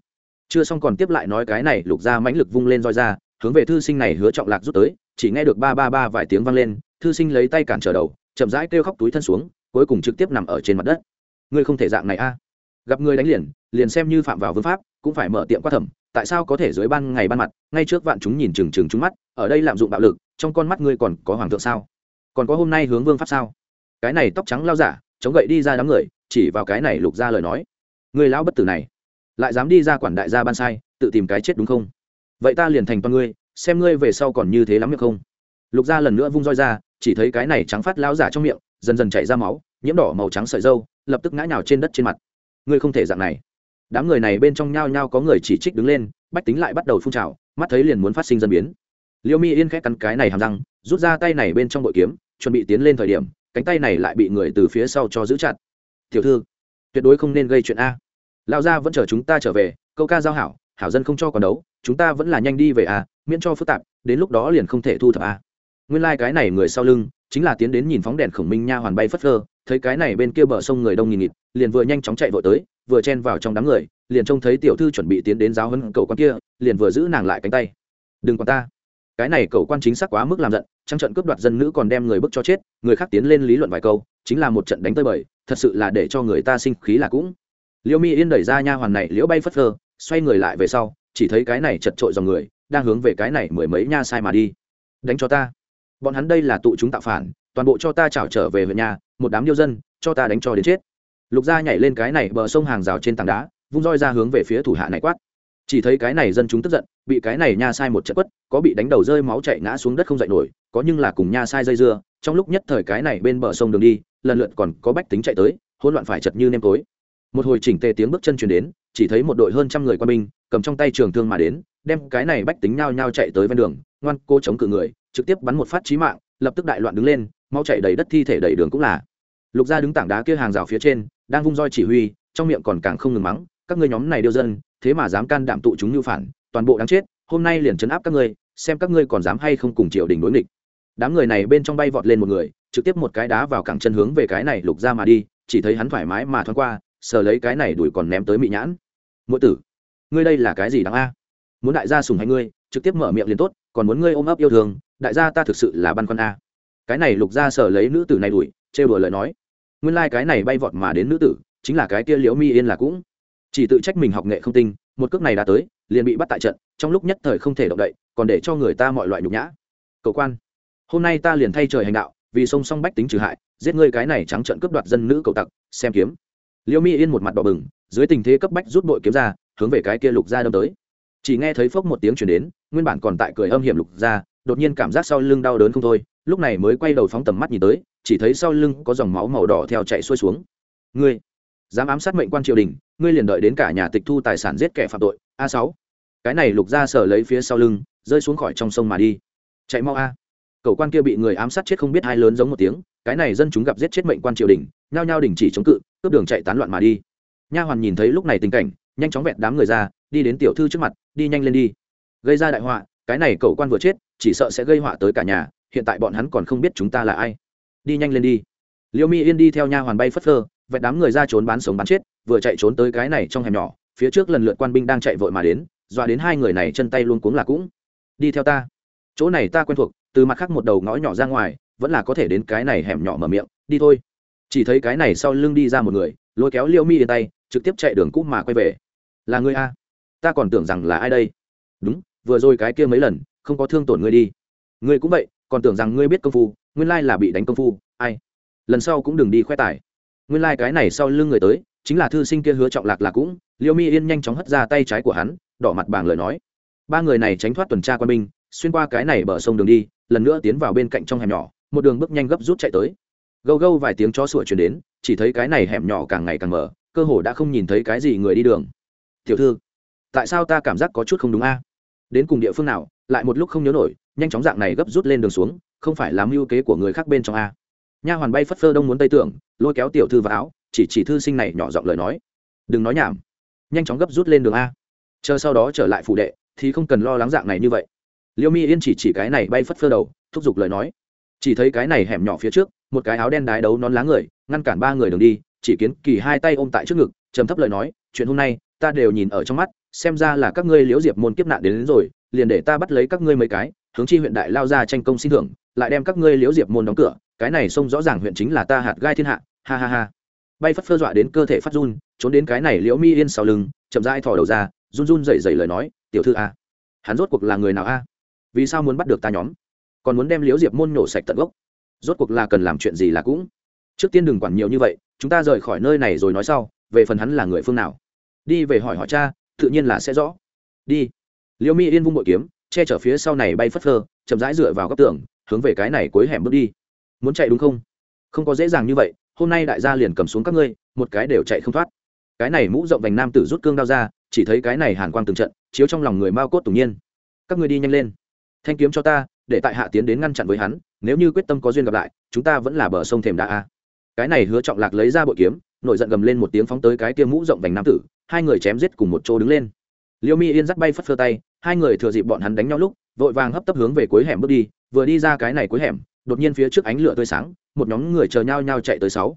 Chưa xong còn tiếp lại nói cái này, lục ra mãnh lực vung lên roi ra, hướng về thư sinh này hứa trọng lạc rút tới, chỉ nghe được ba ba ba vài tiếng vang lên, thư sinh lấy tay cản trở đầu, chậm rãi kêu khóc túi thân xuống, cuối cùng trực tiếp nằm ở trên mặt đất. Ngươi không thể dạng này a. Gặp người đánh liền liền xem như phạm vào vương pháp, cũng phải mở tiệm qua thẩm, tại sao có thể dưới ban ngày ban mặt, ngay trước vạn chúng nhìn chừng chừng chúng mắt, ở đây lạm dụng bạo lực, trong con mắt ngươi còn có hoàng thượng sao? Còn có hôm nay hướng vương pháp sao? Cái này tóc trắng lao giả, chống gậy đi ra đám người, chỉ vào cái này lục ra lời nói người lão bất tử này, lại dám đi ra quản đại gia ban sai, tự tìm cái chết đúng không? Vậy ta liền thành toàn ngươi, xem ngươi về sau còn như thế lắm được không? Lục gia lần nữa vung roi ra, chỉ thấy cái này trắng phát lão giả trong miệng, dần dần chảy ra máu, nhiễm đỏ màu trắng sợi dâu lập tức ngã nhào trên đất trên mặt. Ngươi không thể dạng này. Đám người này bên trong nhao nhao có người chỉ trích đứng lên, bách tính lại bắt đầu phun trào, mắt thấy liền muốn phát sinh dân biến. Liêu mi yên khét cắn cái này hàm răng, rút ra tay này bên trong bội kiếm, chuẩn bị tiến lên thời điểm, cánh tay này lại bị người từ phía sau cho giữ chặt. Tiểu thư tuyệt đối không nên gây chuyện a. Lão gia vẫn chờ chúng ta trở về, câu ca giao hảo hảo dân không cho còn đấu, chúng ta vẫn là nhanh đi về a, miễn cho phức tạp, đến lúc đó liền không thể thu thập a. Nguyên lai、like、cái này người sau lưng, chính là tiến đến nhìn phóng đèn khổng minh nha hoàn bay phất phơ, thấy cái này bên kia bờ sông người đông nghìn nghịt, liền vừa nhanh chóng chạy vội tới, vừa chen vào trong đám người, liền trông thấy tiểu thư chuẩn bị tiến đến giáo hấn cầu quan kia, liền vừa giữ nàng lại cánh tay. Đừng còn ta. Cái này cầu quan chính xác quá mức làm giận trăng trận cướp đoạt dân nữ còn đem người bức cho chết, người khác tiến lên lý luận vài câu, chính là một trận đánh tơi bời thật sự là để cho người ta sinh khí là cũng. Liễu mi yên đẩy ra nha hoàn này, liễu bay phất phơ, xoay người lại về sau, chỉ thấy cái này chật trội dòng người, đang hướng về cái này mười mấy nha sai mà đi. Đánh cho ta. Bọn hắn đây là tụ chúng tạo phản, toàn bộ cho ta trảo trở về huyện nhà một đám điêu dân, cho ta đánh cho đến chết. Lục gia nhảy lên cái này bờ sông hàng rào trên tảng đá, vung roi ra hướng về phía thủ hạ này quát. Chỉ thấy cái này dân chúng tức giận, bị cái này nha sai một trận quất, có bị đánh đầu rơi máu chạy ngã xuống đất không dậy nổi, có nhưng là cùng nha sai dây dưa, trong lúc nhất thời cái này bên bờ sông đường đi lần lượt còn có bách tính chạy tới, hỗn loạn phải chật như nêm tối. Một hồi chỉnh tề tiếng bước chân chuyển đến, chỉ thấy một đội hơn trăm người quân binh, cầm trong tay trường thương mà đến, đem cái này bách tính nhao nhao chạy tới ven đường, ngoan cô chống cự người, trực tiếp bắn một phát chí mạng, lập tức đại loạn đứng lên, mau chạy đầy đất thi thể đầy đường cũng là. Lục gia đứng tảng đá kia hàng rào phía trên, đang vung roi chỉ huy, trong miệng còn càng không ngừng mắng, các ngươi nhóm này điêu dân, thế mà dám can đảm tụ chúng như phản, toàn bộ đáng chết, hôm nay liền chấn áp các ngươi, xem các ngươi còn dám hay không cùng triều đình đối nghịch. Đám người này bên trong bay vọt lên một người trực tiếp một cái đá vào cẳng chân hướng về cái này lục ra mà đi, chỉ thấy hắn thoải mái mà thoáng qua, sờ lấy cái này đuổi còn ném tới mị nhãn. Mỗi tử, ngươi đây là cái gì đáng a? Muốn đại gia sùng hay ngươi, trực tiếp mở miệng liền tốt, còn muốn ngươi ôm ấp yêu thương, đại gia ta thực sự là băn con a. Cái này lục ra sờ lấy nữ tử này đuổi trêu đùa lời nói. Nguyên lai、like、cái này bay vọt mà đến nữ tử, chính là cái kia liễu mi yên là cũng. Chỉ tự trách mình học nghệ không tinh, một cước này đã tới, liền bị bắt tại trận, trong lúc nhất thời không thể động đậy, còn để cho người ta mọi loại nhục nhã. Cầu quan, hôm nay ta liền thay trời hành đạo vì song song bách tính trừ hại, giết ngươi cái này trắng trợn cướp đoạt dân nữ cầu tặc, xem kiếm. Liêu mi yên một mặt đỏ bừng, dưới tình thế cấp bách rút bội kiếm ra, hướng về cái kia lục ra đâm tới. Chỉ nghe thấy phốc một tiếng chuyển đến, nguyên bản còn tại cười âm hiểm lục ra đột nhiên cảm giác sau lưng đau đớn không thôi, lúc này mới quay đầu phóng tầm mắt nhìn tới, chỉ thấy sau lưng có dòng máu màu đỏ theo chạy xuôi xuống. Ngươi, dám ám sát mệnh quan triều đình, ngươi liền đợi đến cả nhà tịch thu tài sản giết kẻ phạm tội. A sáu. Cái này lục ra sở lấy phía sau lưng, rơi xuống khỏi trong sông mà đi. Chạy mau a cậu quan kia bị người ám sát chết không biết hai lớn giống một tiếng, cái này dân chúng gặp giết chết mệnh quan triều đình, nhao nhao đình chỉ chống cự, cướp đường chạy tán loạn mà đi. Nha hoàn nhìn thấy lúc này tình cảnh, nhanh chóng vẹt đám người ra, đi đến tiểu thư trước mặt, đi nhanh lên đi. Gây ra đại họa, cái này cậu quan vừa chết, chỉ sợ sẽ gây họa tới cả nhà, hiện tại bọn hắn còn không biết chúng ta là ai. Đi nhanh lên đi. Liêu mi yên đi theo nha hoàn bay phất phơ, vẹt đám người ra trốn bán sống bán chết, vừa chạy trốn tới cái này trong hẻm nhỏ, phía trước lần lượt quan binh đang chạy vội mà đến, dọa đến hai người này chân tay luôn cuống là cũng. Đi theo ta. Chỗ này ta quen thuộc từ mặt khác một đầu ngõ nhỏ ra ngoài, vẫn là có thể đến cái này hẻm nhỏ mở miệng, đi thôi. Chỉ thấy cái này sau lưng đi ra một người, lôi kéo liêu mi yên tay, trực tiếp chạy đường cũ mà quay về. Là ngươi a? Ta còn tưởng rằng là ai đây? Đúng, vừa rồi cái kia mấy lần, không có thương tổn ngươi đi. Ngươi cũng vậy, còn tưởng rằng ngươi biết công phu, nguyên lai là bị đánh công phu, ai? Lần sau cũng đừng đi khoe tài. Nguyên lai、like、cái này sau lưng người tới, chính là thư sinh kia hứa trọng lạc là cũng liêu mi yên nhanh chóng hất ra tay trái của hắn, đỏ mặt bàng lời nói. Ba người này tránh thoát tuần tra quân binh, xuyên qua cái này bờ sông đường đi lần nữa tiến vào bên cạnh trong hẻm nhỏ, một đường bước nhanh gấp rút chạy tới. Gâu gâu vài tiếng chó sủa chuyển đến, chỉ thấy cái này hẻm nhỏ càng ngày càng mở, cơ hồ đã không nhìn thấy cái gì người đi đường. Tiểu thư, tại sao ta cảm giác có chút không đúng a? Đến cùng địa phương nào, lại một lúc không nhớ nổi, nhanh chóng dạng này gấp rút lên đường xuống, không phải làm mưu kế của người khác bên trong a? Nha hoàn bay phất phơ đông muốn tây tưởng, lôi kéo tiểu thư vào áo, chỉ chỉ thư sinh này nhỏ giọng lời nói. Đừng nói nhảm, nhanh chóng gấp rút lên đường a. Chờ sau đó trở lại phủ đệ, thì không cần lo lắng dạng này như vậy liêu mi yên chỉ chỉ cái này bay phất phơ đầu thúc giục lời nói. Chỉ thấy cái này hẻm nhỏ phía trước một cái áo đen đái đấu nón lá người ngăn cản ba người đường đi chỉ kiến kỳ hai tay ôm tại trước ngực trầm thấp lời nói chuyện hôm nay ta đều nhìn ở trong mắt xem ra là các ngươi liễu diệp môn kiếp nạn đến, đến rồi liền để ta bắt lấy các ngươi mấy cái hướng chi huyện đại lao ra tranh công xin thưởng lại đem các ngươi liễu diệp môn đóng cửa cái này xông rõ ràng huyện chính là ta hạt gai thiên hạ ha ha ha. Bay phất phơ dọa đến cơ thể phát run trốn đến cái này liễu mi yên sau lưng chậm rãi thò đầu ra run run dậy dậy lời nói tiểu thư a hắn rốt cuộc là người nào a? Vì sao muốn bắt được ta nhóm? Còn muốn đem liễu diệp môn nổ sạch tận gốc. Rốt cuộc là cần làm chuyện gì là cũng. Trước tiên đừng quản nhiều như vậy, chúng ta rời khỏi nơi này rồi nói sau, về phần hắn là người phương nào? Đi về hỏi họ cha, tự nhiên là sẽ rõ. Đi. Liễu mi yên vung bội kiếm, che chở phía sau này bay phất phơ, chậm rãi dựa vào góc tường, hướng về cái này cuối hẻm bước đi. Muốn chạy đúng không? Không có dễ dàng như vậy, hôm nay đại gia liền cầm xuống các ngươi, một cái đều chạy không thoát. Cái này mũ rộng vành nam tử rút cương đao ra, chỉ thấy cái này hàn quang từng trận, chiếu trong lòng người mao cốt tủng nhiên. Các ngươi đi nhanh lên thanh kiếm cho ta, để tại hạ tiến đến ngăn chặn với hắn, nếu như quyết tâm có duyên gặp lại, chúng ta vẫn là bờ sông thềm đá a. Cái này hứa trọng lạc lấy ra bội kiếm, nổi giận gầm lên một tiếng phóng tới cái kia mũ rộng vành nam tử, hai người chém giết cùng một chỗ đứng lên. Liêu mi yên dắt bay phất phơ tay, hai người thừa dịp bọn hắn đánh nhau lúc, vội vàng hấp tấp hướng về cuối hẻm bước đi, vừa đi ra cái này cuối hẻm, đột nhiên phía trước ánh lửa tươi sáng, một nhóm người chờ nhau nhau chạy tới sáu.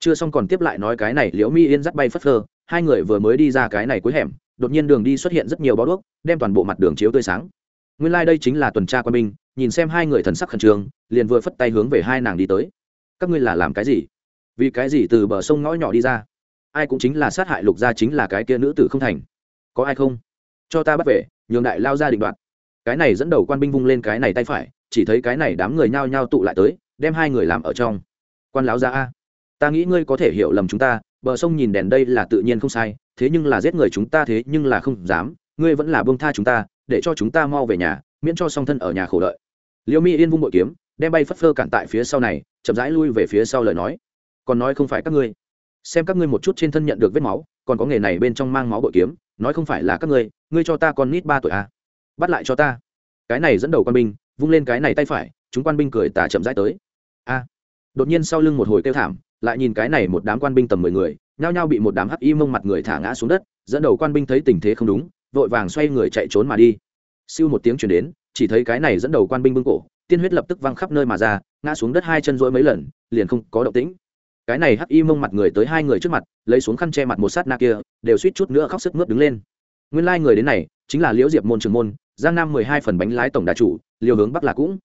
Chưa xong còn tiếp lại nói cái này liễu mi yên dắt bay phất phơ, hai người vừa mới đi ra cái này cuối hẻm, đột nhiên đường đi xuất hiện rất nhiều bó đuốc, đem toàn bộ mặt đường chiếu tươi sáng nguyên lai、like、đây chính là tuần tra quân binh, nhìn xem hai người thần sắc khẩn trương, liền vừa phất tay hướng về hai nàng đi tới. Các ngươi là làm cái gì? Vì cái gì từ bờ sông ngõ nhỏ đi ra? Ai cũng chính là sát hại lục gia chính là cái kia nữ tử không thành. Có ai không? Cho ta bắt về, nhường đại lao ra định đoạn cái này dẫn đầu quan binh vung lên cái này tay phải, chỉ thấy cái này đám người nhao nhao tụ lại tới, đem hai người làm ở trong. Quan lão ra a, ta nghĩ ngươi có thể hiểu lầm chúng ta, bờ sông nhìn đèn đây là tự nhiên không sai, thế nhưng là giết người chúng ta thế nhưng là không dám, ngươi vẫn là bông tha chúng ta để cho chúng ta mau về nhà, miễn cho song thân ở nhà khổ đợi. Liêu mi yên vung bội kiếm, đem bay phất phơ cản tại phía sau này, chậm rãi lui về phía sau lời nói. Còn nói không phải các ngươi. Xem các ngươi một chút trên thân nhận được vết máu, còn có nghề này bên trong mang máu bội kiếm, nói không phải là các ngươi ngươi cho ta con nít ba tuổi à. bắt lại cho ta. Cái này dẫn đầu quan binh, vung lên cái này tay phải, chúng quan binh cười tà chậm rãi tới. A. Đột nhiên sau lưng một hồi kêu thảm, lại nhìn cái này một đám quan binh tầm mười người, nhao nhao bị một đám hắc y mông mặt người thả ngã xuống đất, dẫn đầu quan binh thấy tình thế không đúng vội vàng xoay người chạy trốn mà đi. Siêu một tiếng chuyển đến, chỉ thấy cái này dẫn đầu quan binh bưng cổ, tiên huyết lập tức văng khắp nơi mà ra, ngã xuống đất hai chân rỗi mấy lần, liền không có động tĩnh. Cái này hắc y mông mặt người tới hai người trước mặt, lấy xuống khăn che mặt một sát na kia, đều suýt chút nữa khóc sức mướt đứng lên. Nguyên lai người đến này, chính là liễu diệp môn trường môn, giang nam mười hai phần bánh lái tổng đà chủ liều hướng bắc là cũng.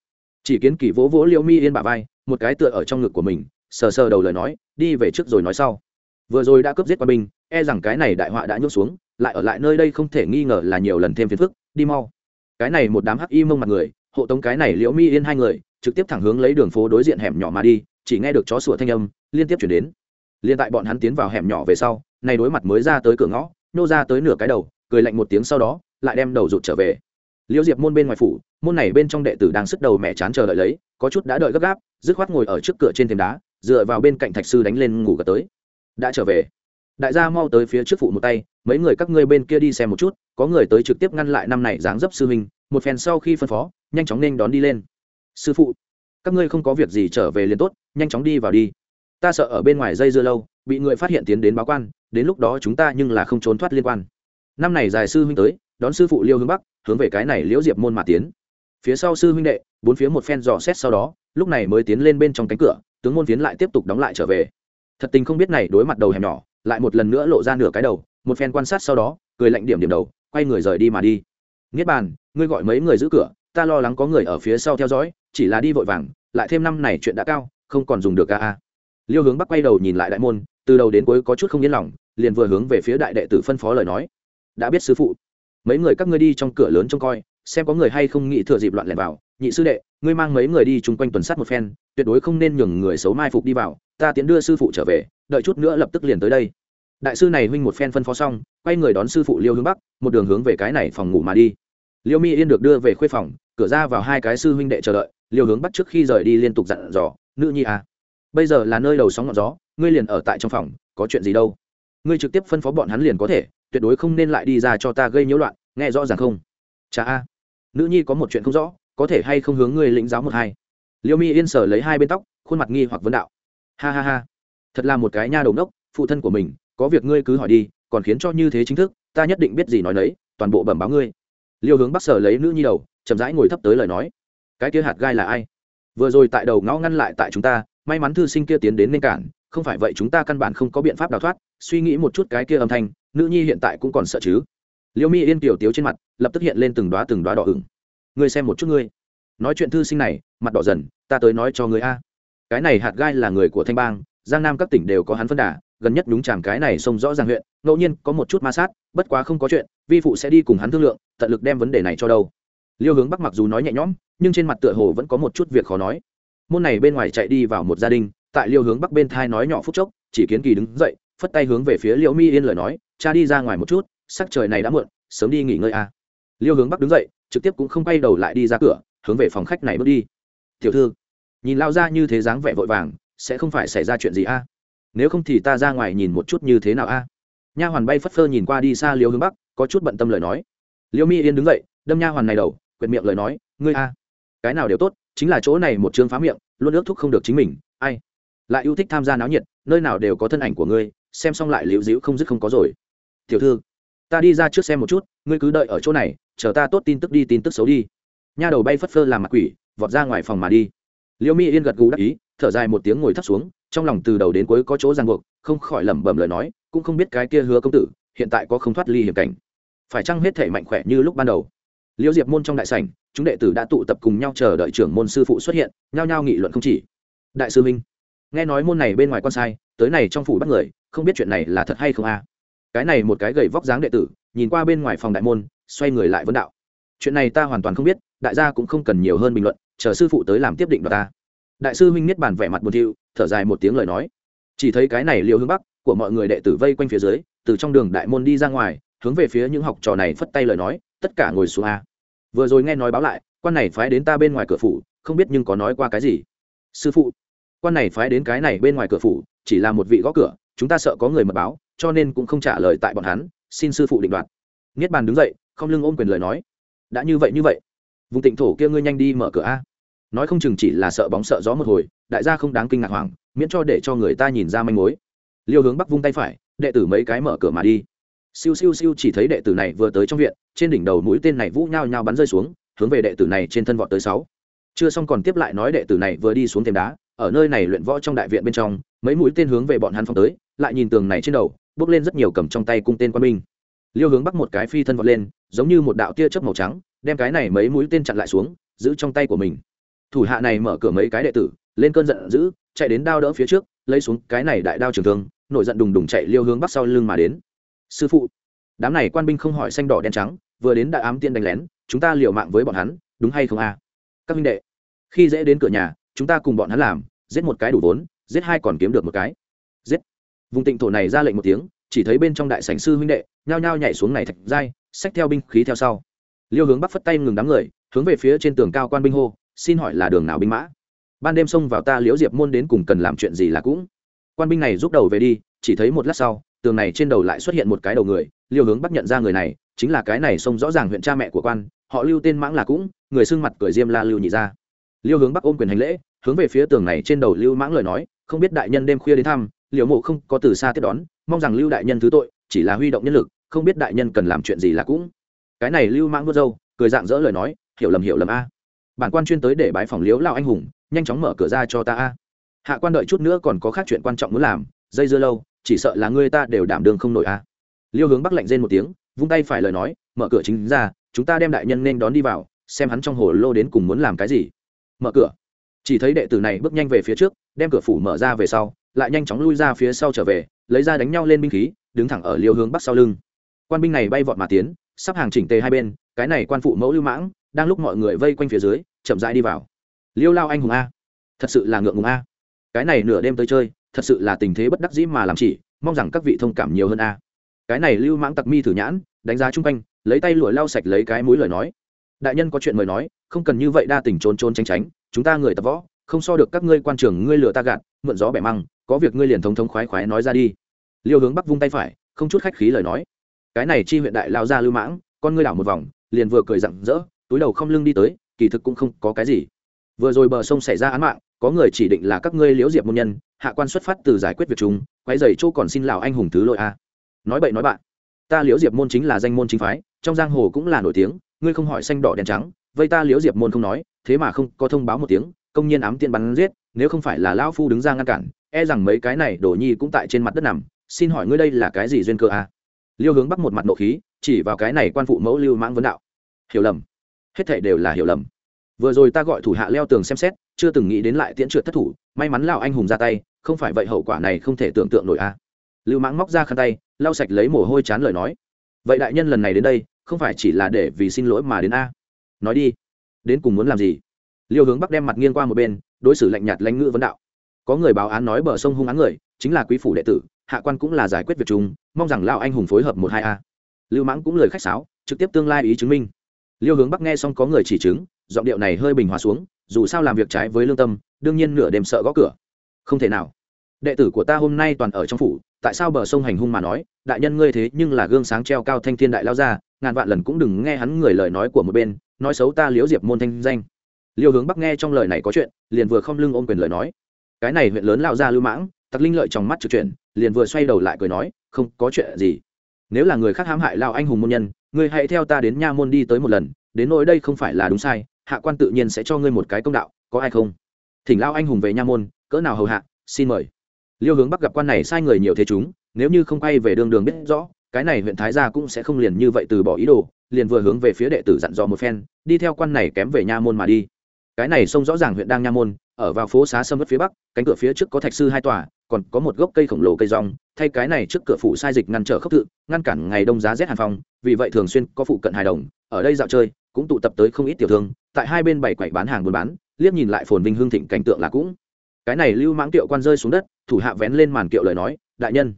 Chỉ kiến kỳ vỗ vỗ liễu mi yên bà vai, một cái tựa ở trong ngực của mình, sờ sờ đầu lời nói, đi về trước rồi nói sau. Vừa rồi đã cướp giết qua binh e rằng cái này đại họa đã nhốt xuống, lại ở lại nơi đây không thể nghi ngờ là nhiều lần thêm phiền phức, đi mau. Cái này một đám hắc y mông mặt người, hộ tống cái này liễu mi yên hai người, trực tiếp thẳng hướng lấy đường phố đối diện hẻm nhỏ mà đi, chỉ nghe được chó sủa thanh âm, liên tiếp chuyển đến. Liên tại bọn hắn tiến vào hẻm nhỏ về sau, này đối mặt mới ra tới cửa ngõ nô ra tới nửa cái đầu, cười lạnh một tiếng sau đó, lại đem đầu rụt trở về. Liễu diệp môn bên ngoài phủ, môn này bên trong đệ tử đang sức đầu mẹ chán chờ đợi lấy, có chút đã đợi gấp gáp, dứt khoát ngồi ở trước cửa trên thềm đá, dựa vào bên cạnh thạch sư đánh lên ngủ gật tới. Đã trở về đại gia mau tới phía trước phụ một tay, mấy người các ngươi bên kia đi xem một chút, có người tới trực tiếp ngăn lại năm này dáng dấp sư huynh, một phen sau khi phân phó, nhanh chóng nên đón đi lên. Sư phụ, các ngươi không có việc gì trở về liền tốt, nhanh chóng đi vào đi. Ta sợ ở bên ngoài dây dưa lâu, bị người phát hiện tiến đến báo quan, đến lúc đó chúng ta nhưng là không trốn thoát liên quan. Năm này dài sư huynh tới, đón sư phụ liêu hướng bắc, hướng về cái này liễu diệp môn mà tiến. Phía sau sư huynh đệ, bốn phía một phen dò xét sau đó, lúc này mới tiến lên bên trong cánh cửa, tướng môn phiến lại tiếp tục đóng lại trở về. Thật tình không biết này đối mặt đầu hẻm nhỏ lại một lần nữa lộ ra nửa cái đầu, một phen quan sát sau đó, cười lạnh điểm điểm đầu, quay người rời đi mà đi. Niết bàn, ngươi gọi mấy người giữ cửa, ta lo lắng có người ở phía sau theo dõi, chỉ là đi vội vàng, lại thêm năm này chuyện đã cao, không còn dùng được ca a. Liêu hướng bắc quay đầu nhìn lại đại môn, từ đầu đến cuối có chút không yên lòng, liền vừa hướng về phía đại đệ tử phân phó lời nói. Đã biết sư phụ, mấy người các ngươi đi trong cửa lớn trông coi, xem có người hay không nghĩ thừa dịp loạn lẻn vào nhị sư đệ, ngươi mang mấy người đi chung quanh tuần sát một phen, tuyệt đối không nên nhường người xấu mai phục đi vào, ta tiến đưa sư phụ trở về, đợi chút nữa lập tức liền tới đây. Đại sư này huynh một phen phân phó xong, quay người đón sư phụ liêu hướng bắc, một đường hướng về cái này phòng ngủ mà đi. Liêu mi yên được đưa về khuê phòng, cửa ra vào hai cái sư huynh đệ chờ đợi, liêu hướng bắc trước khi rời đi liên tục dặn dò, nữ nhi à bây giờ là nơi đầu sóng ngọn gió, ngươi liền ở tại trong phòng, có chuyện gì đâu. Ngươi trực tiếp phân phó bọn hắn liền có thể, tuyệt đối không nên lại đi ra cho ta gây nhiễu loạn, nghe rõ ràng không? Chả a. Nữ nhi có một chuyện không rõ có thể hay không hướng ngươi lĩnh giáo một hai? Liêu mi yên sở lấy hai bên tóc, khuôn mặt nghi hoặc vấn đạo. Ha ha ha, thật là một cái nha đầu đốc phụ thân của mình, có việc ngươi cứ hỏi đi, còn khiến cho như thế chính thức, ta nhất định biết gì nói đấy toàn bộ bẩm báo ngươi. Liêu hướng bắc sở lấy nữ nhi đầu, chậm rãi ngồi thấp tới lời nói. Cái kia hạt gai là ai? Vừa rồi tại đầu ngõ ngăn lại tại chúng ta, may mắn thư sinh kia tiến đến nên cản, không phải vậy chúng ta căn bản không có biện pháp đào thoát, suy nghĩ một chút cái kia âm thanh, nữ nhi hiện tại cũng còn sợ chứ. Liêu mi yên tiểu tiếu trên mặt, lập tức hiện lên từng đoá từng đoá đỏ ửng ngươi xem một chút ngươi. Nói chuyện thư sinh này, mặt đỏ dần, ta tới nói cho ngươi a. Cái này hạt gai là người của thanh bang, giang nam các tỉnh đều có hắn phân đà, gần nhất đúng chàng cái này xông rõ ràng huyện, ngẫu nhiên có một chút ma sát, bất quá không có chuyện, vi phụ sẽ đi cùng hắn thương lượng, tận lực đem vấn đề này cho đâu. Liêu hướng bắc mặc dù nói nhẹ nhõm, nhưng trên mặt tựa hồ vẫn có một chút việc khó nói. Môn này bên ngoài chạy đi vào một gia đình, tại liêu hướng bắc bên thai nói nhỏ phút chốc, chỉ kiến kỳ đứng dậy, phất tay hướng về phía liễu mi yên lời nói, cha đi ra ngoài một chút, sắc trời này đã muộn, sớm đi nghỉ ngơi a. À. liêu hướng bắc đứng dậy trực tiếp cũng không quay đầu lại đi ra cửa, hướng về phòng khách này bước đi. Tiểu thư, nhìn lao ra như thế dáng vẻ vội vàng, sẽ không phải xảy ra chuyện gì a? Nếu không thì ta ra ngoài nhìn một chút như thế nào a? Nha hoàn bay phất phơ nhìn qua đi xa liêu hướng bắc, có chút bận tâm lời nói. Liêu mi yên đứng dậy, đâm nha hoàn này đầu, quyệt miệng lời nói, ngươi a, cái nào đều tốt, chính là chỗ này một chương phá miệng, luôn ước thúc không được chính mình, ai lại yêu thích tham gia náo nhiệt, nơi nào đều có thân ảnh của ngươi, xem xong lại liễu dĩu không dứt không có rồi. Tiểu thư ta đi ra trước xem một chút, ngươi cứ đợi ở chỗ này, chờ ta tốt tin tức đi, tin tức xấu đi. Nha đầu bay phất phơ làm mặt quỷ, vọt ra ngoài phòng mà đi. Liễu mi yên gật gù đắc ý, thở dài một tiếng ngồi thấp xuống, trong lòng từ đầu đến cuối có chỗ ràng buộc, không khỏi lẩm bẩm lời nói, cũng không biết cái kia hứa công tử, hiện tại có không thoát ly hiểm cảnh. Phải chăng hết thể mạnh khỏe như lúc ban đầu? Liễu diệp môn trong đại sảnh, chúng đệ tử đã tụ tập cùng nhau chờ đợi trưởng môn sư phụ xuất hiện, nhao nhao nghị luận không chỉ. Đại sư minh, nghe nói môn này bên ngoài quan sai, tới này trong phủ bắt người, không biết chuyện này là thật hay không a? Cái này một cái gầy vóc dáng đệ tử, nhìn qua bên ngoài phòng đại môn, xoay người lại vấn đạo. Chuyện này ta hoàn toàn không biết, đại gia cũng không cần nhiều hơn bình luận, chờ sư phụ tới làm tiếp định đoạt ta. Đại sư huynh niết bàn vẻ mặt buồn thiu, thở dài một tiếng lời nói. Chỉ thấy cái này liều hướng bắc, của mọi người đệ tử vây quanh phía dưới, từ trong đường đại môn đi ra ngoài, hướng về phía những học trò này phất tay lời nói, tất cả ngồi xuống a. Vừa rồi nghe nói báo lại, quan này phái đến ta bên ngoài cửa phủ, không biết nhưng có nói qua cái gì. Sư phụ, quan này phái đến cái này bên ngoài cửa phủ, chỉ là một vị gõ cửa, chúng ta sợ có người mật báo cho nên cũng không trả lời tại bọn hắn, xin sư phụ định đoạt. Niết bàn đứng dậy, không lưng ôm quyền lời nói. Đã như vậy như vậy, vùng tịnh thổ kia ngươi nhanh đi mở cửa a. Nói không chừng chỉ là sợ bóng sợ gió một hồi, đại gia không đáng kinh ngạc hoảng, miễn cho để cho người ta nhìn ra manh mối. Liêu hướng bắc vung tay phải, đệ tử mấy cái mở cửa mà đi. Siêu siêu siêu chỉ thấy đệ tử này vừa tới trong viện, trên đỉnh đầu mũi tên này vũ nhao nhao bắn rơi xuống, hướng về đệ tử này trên thân vọt tới sáu. Chưa xong còn tiếp lại nói đệ tử này vừa đi xuống thềm đá, ở nơi này luyện võ trong đại viện bên trong, mấy mũi tên hướng về bọn hắn phong tới, lại nhìn tường này trên đầu bước lên rất nhiều cầm trong tay cung tên quân binh. Liêu hướng bắc một cái phi thân vọt lên, giống như một đạo tia chớp màu trắng, đem cái này mấy mũi tên chặn lại xuống, giữ trong tay của mình. Thủ hạ này mở cửa mấy cái đệ tử, lên cơn giận dữ, chạy đến đao đỡ phía trước, lấy xuống cái này đại đao trường thương, nổi giận đùng đùng chạy liêu hướng bắc sau lưng mà đến. Sư phụ. Đám này quan binh không hỏi xanh đỏ đen trắng, vừa đến đại ám tiên đánh lén, chúng ta liều mạng với bọn hắn, đúng hay không a? Các minh đệ, khi dễ đến cửa nhà, chúng ta cùng bọn hắn làm, giết một cái đủ vốn, giết hai còn kiếm được một cái vùng tịnh thổ này ra lệnh một tiếng, chỉ thấy bên trong đại sảnh sư huynh đệ, nhao nhao nhảy xuống này thạch dai xách theo binh khí theo sau. Liêu hướng bắc phất tay ngừng đám người, hướng về phía trên tường cao quan binh hô, xin hỏi là đường nào binh mã? Ban đêm xông vào ta liễu diệp môn đến cùng cần làm chuyện gì là cũng. Quan binh này rút đầu về đi, chỉ thấy một lát sau, tường này trên đầu lại xuất hiện một cái đầu người, liêu hướng bắc nhận ra người này, chính là cái này xông rõ ràng huyện cha mẹ của quan, họ lưu tên mãng là cũng, người xưng mặt cười diêm la lưu nhị ra liêu hướng bắc ôm quyền hành lễ, hướng về phía tường này trên đầu lưu mãng lời nói, không biết đại nhân đêm khuya đến thăm liệu mộ không có từ xa tiếp đón, mong rằng lưu đại nhân thứ tội, chỉ là huy động nhân lực, không biết đại nhân cần làm chuyện gì là cũng. Cái này lưu mãng vớt dâu cười dạng dỡ lời nói, hiểu lầm hiểu lầm a. Bản quan chuyên tới để bái phòng liếu lao anh hùng, nhanh chóng mở cửa ra cho ta a. Hạ quan đợi chút nữa còn có khác chuyện quan trọng muốn làm, dây dưa lâu, chỉ sợ là ngươi ta đều đảm đương không nổi a. Liêu hướng bắc lạnh rên một tiếng, vung tay phải lời nói, mở cửa chính ra, chúng ta đem đại nhân nên đón đi vào, xem hắn trong hồ lô đến cùng muốn làm cái gì. Mở cửa. Chỉ thấy đệ tử này bước nhanh về phía trước, đem cửa phủ mở ra về sau lại nhanh chóng lui ra phía sau trở về, lấy ra đánh nhau lên binh khí, đứng thẳng ở liêu hướng bắc sau lưng. Quan binh này bay vọt mà tiến, sắp hàng chỉnh tề hai bên, cái này quan phụ mẫu lưu mãng, đang lúc mọi người vây quanh phía dưới, chậm rãi đi vào. Liêu lao anh hùng a. Thật sự là ngượng ngùng a. Cái này nửa đêm tới chơi, thật sự là tình thế bất đắc dĩ mà làm chỉ, mong rằng các vị thông cảm nhiều hơn a. Cái này lưu mãng tặc mi thử nhãn, đánh giá chung quanh, lấy tay lụa lau sạch lấy cái mũi lời nói. Đại nhân có chuyện mời nói, không cần như vậy đa tình trốn trốn tránh tránh, chúng ta người tập võ, không so được các ngươi quan trường ngươi lừa ta gạt, mượn gió bẻ măng có việc ngươi liền thống thống khoái khoái nói ra đi. Liêu hướng bắc vung tay phải, không chút khách khí lời nói. Cái này chi huyện đại lao ra lưu mãng, con ngươi đảo một vòng, liền vừa cười rặng rỡ, túi đầu không lưng đi tới, kỳ thực cũng không có cái gì. Vừa rồi bờ sông xảy ra án mạng, có người chỉ định là các ngươi liễu diệp môn nhân, hạ quan xuất phát từ giải quyết việc chúng quay dày chỗ còn xin lào anh hùng thứ lỗi a. Nói bậy nói bạn, ta liễu diệp môn chính là danh môn chính phái, trong giang hồ cũng là nổi tiếng, ngươi không hỏi xanh đỏ đen trắng, vây ta liễu diệp môn không nói, thế mà không có thông báo một tiếng, công nhiên ám tiện bắn giết nếu không phải là lão phu đứng ra ngăn cản e rằng mấy cái này đổ nhi cũng tại trên mặt đất nằm, xin hỏi ngươi đây là cái gì duyên cơ a liêu hướng bắc một mặt nộ khí, chỉ vào cái này quan phụ mẫu lưu mãng vấn đạo. Hiểu lầm. Hết thảy đều là hiểu lầm. Vừa rồi ta gọi thủ hạ leo tường xem xét, chưa từng nghĩ đến lại tiễn trượt thất thủ, may mắn lão anh hùng ra tay, không phải vậy hậu quả này không thể tưởng tượng nổi a lưu mãng móc ra khăn tay, lau sạch lấy mồ hôi chán lời nói. Vậy đại nhân lần này đến đây, không phải chỉ là để vì xin lỗi mà đến a? Nói đi, đến cùng muốn làm gì? Liêu hướng bắc đem mặt nghiêng qua một bên đối xử lạnh nhạt lãnh ngữ vấn đạo. Có người báo án nói bờ sông hung án người, chính là quý phủ đệ tử, hạ quan cũng là giải quyết việc chung, mong rằng lão anh hùng phối hợp một hai a. Lưu mãng cũng lời khách sáo, trực tiếp tương lai ý chứng minh. Liêu hướng bắc nghe xong có người chỉ chứng, giọng điệu này hơi bình hòa xuống, dù sao làm việc trái với lương tâm, đương nhiên nửa đêm sợ gõ cửa. Không thể nào. Đệ tử của ta hôm nay toàn ở trong phủ, tại sao bờ sông hành hung mà nói, đại nhân ngươi thế nhưng là gương sáng treo cao thanh thiên đại lao ra ngàn vạn lần cũng đừng nghe hắn người lời nói của một bên, nói xấu ta liễu diệp môn thanh danh liêu hướng bắc nghe trong lời này có chuyện, liền vừa không lưng ôm quyền lời nói. Cái này huyện lớn lao ra lưu mãng, tặc linh lợi trong mắt trực chuyện liền vừa xoay đầu lại cười nói, không, có chuyện gì. Nếu là người khác hãm hại lao anh hùng môn nhân ngươi hãy theo ta đến nha môn đi tới một lần, đến nỗi đây không phải là đúng sai, hạ quan tự nhiên sẽ cho ngươi một cái công đạo, có ai không? Thỉnh lao anh hùng về nha môn, cỡ nào hầu hạ, xin mời. Liêu hướng bắc gặp quan này sai người nhiều thế chúng, nếu như không quay về đường đường biết rõ, cái này huyện thái gia cũng sẽ không liền như vậy từ bỏ ý đồ, liền vừa hướng về phía đệ tử dặn dò một phen, đi theo quan này kém về nha môn mà đi cái này sông rõ ràng huyện đang nha môn, ở vào phố xá sâm mất phía bắc, cánh cửa phía trước có thạch sư hai tòa, còn có một gốc cây khổng lồ cây rong, thay cái này trước cửa phủ sai dịch ngăn trở khốc tự, ngăn cản ngày đông giá rét hàn phong, vì vậy thường xuyên có phụ cận hài đồng, ở đây dạo chơi, cũng tụ tập tới không ít tiểu thương, tại hai bên bảy quầy bán hàng buôn bán, liếc nhìn lại phồn vinh hương thịnh cảnh tượng là cũng. Cái này lưu mãng tiệu quan rơi xuống đất, thủ hạ vén lên màn kiệu lời nói, đại nhân,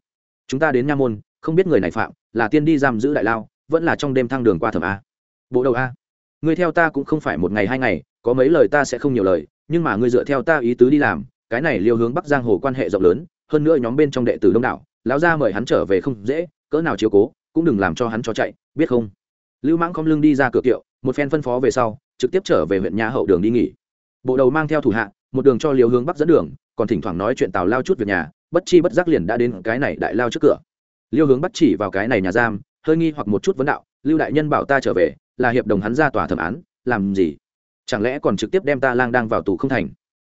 chúng ta đến nha môn, không biết người này phạm, là tiên đi giam giữ đại lao, vẫn là trong đêm thăng đường qua thẩm a. Bộ đầu a người theo ta cũng không phải một ngày hai ngày, có mấy lời ta sẽ không nhiều lời, nhưng mà ngươi dựa theo ta ý tứ đi làm, cái này liêu hướng bắc giang hồ quan hệ rộng lớn, hơn nữa nhóm bên trong đệ tử đông đảo, lão gia mời hắn trở về không dễ, cỡ nào chiếu cố, cũng đừng làm cho hắn cho chạy, biết không? Lưu mãng không lưng đi ra cửa kiệu, một phen phân phó về sau, trực tiếp trở về huyện nhà hậu đường đi nghỉ. Bộ đầu mang theo thủ hạ, một đường cho liều hướng bắc dẫn đường, còn thỉnh thoảng nói chuyện tào lao chút việc nhà, bất chi bất giác liền đã đến cái này đại lao trước cửa. Liêu hướng bắt chỉ vào cái này nhà giam, hơi nghi hoặc một chút vấn đạo, lưu đại nhân bảo ta trở về là hiệp đồng hắn ra tòa thẩm án, làm gì? Chẳng lẽ còn trực tiếp đem ta lang đang vào tù không thành?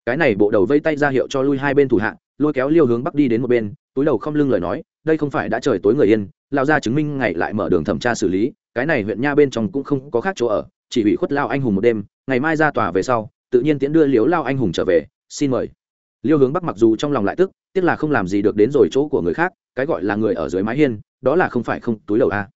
Cái này bộ đầu vây tay ra hiệu cho lui hai bên thủ hạ, lôi kéo liêu hướng bắc đi đến một bên, túi đầu không lưng lời nói, đây không phải đã trời tối người yên lao ra chứng minh ngày lại mở đường thẩm tra xử lý, cái này huyện nha bên trong cũng không có khác chỗ ở, chỉ bị khuất lao anh hùng một đêm, ngày mai ra tòa về sau, tự nhiên tiễn đưa liếu lao anh hùng trở về, xin mời. Liêu hướng bắc mặc dù trong lòng lại tức, tiếc là không làm gì được đến rồi chỗ của người khác, cái gọi là người ở dưới mái hiên, đó là không phải không túi đầu a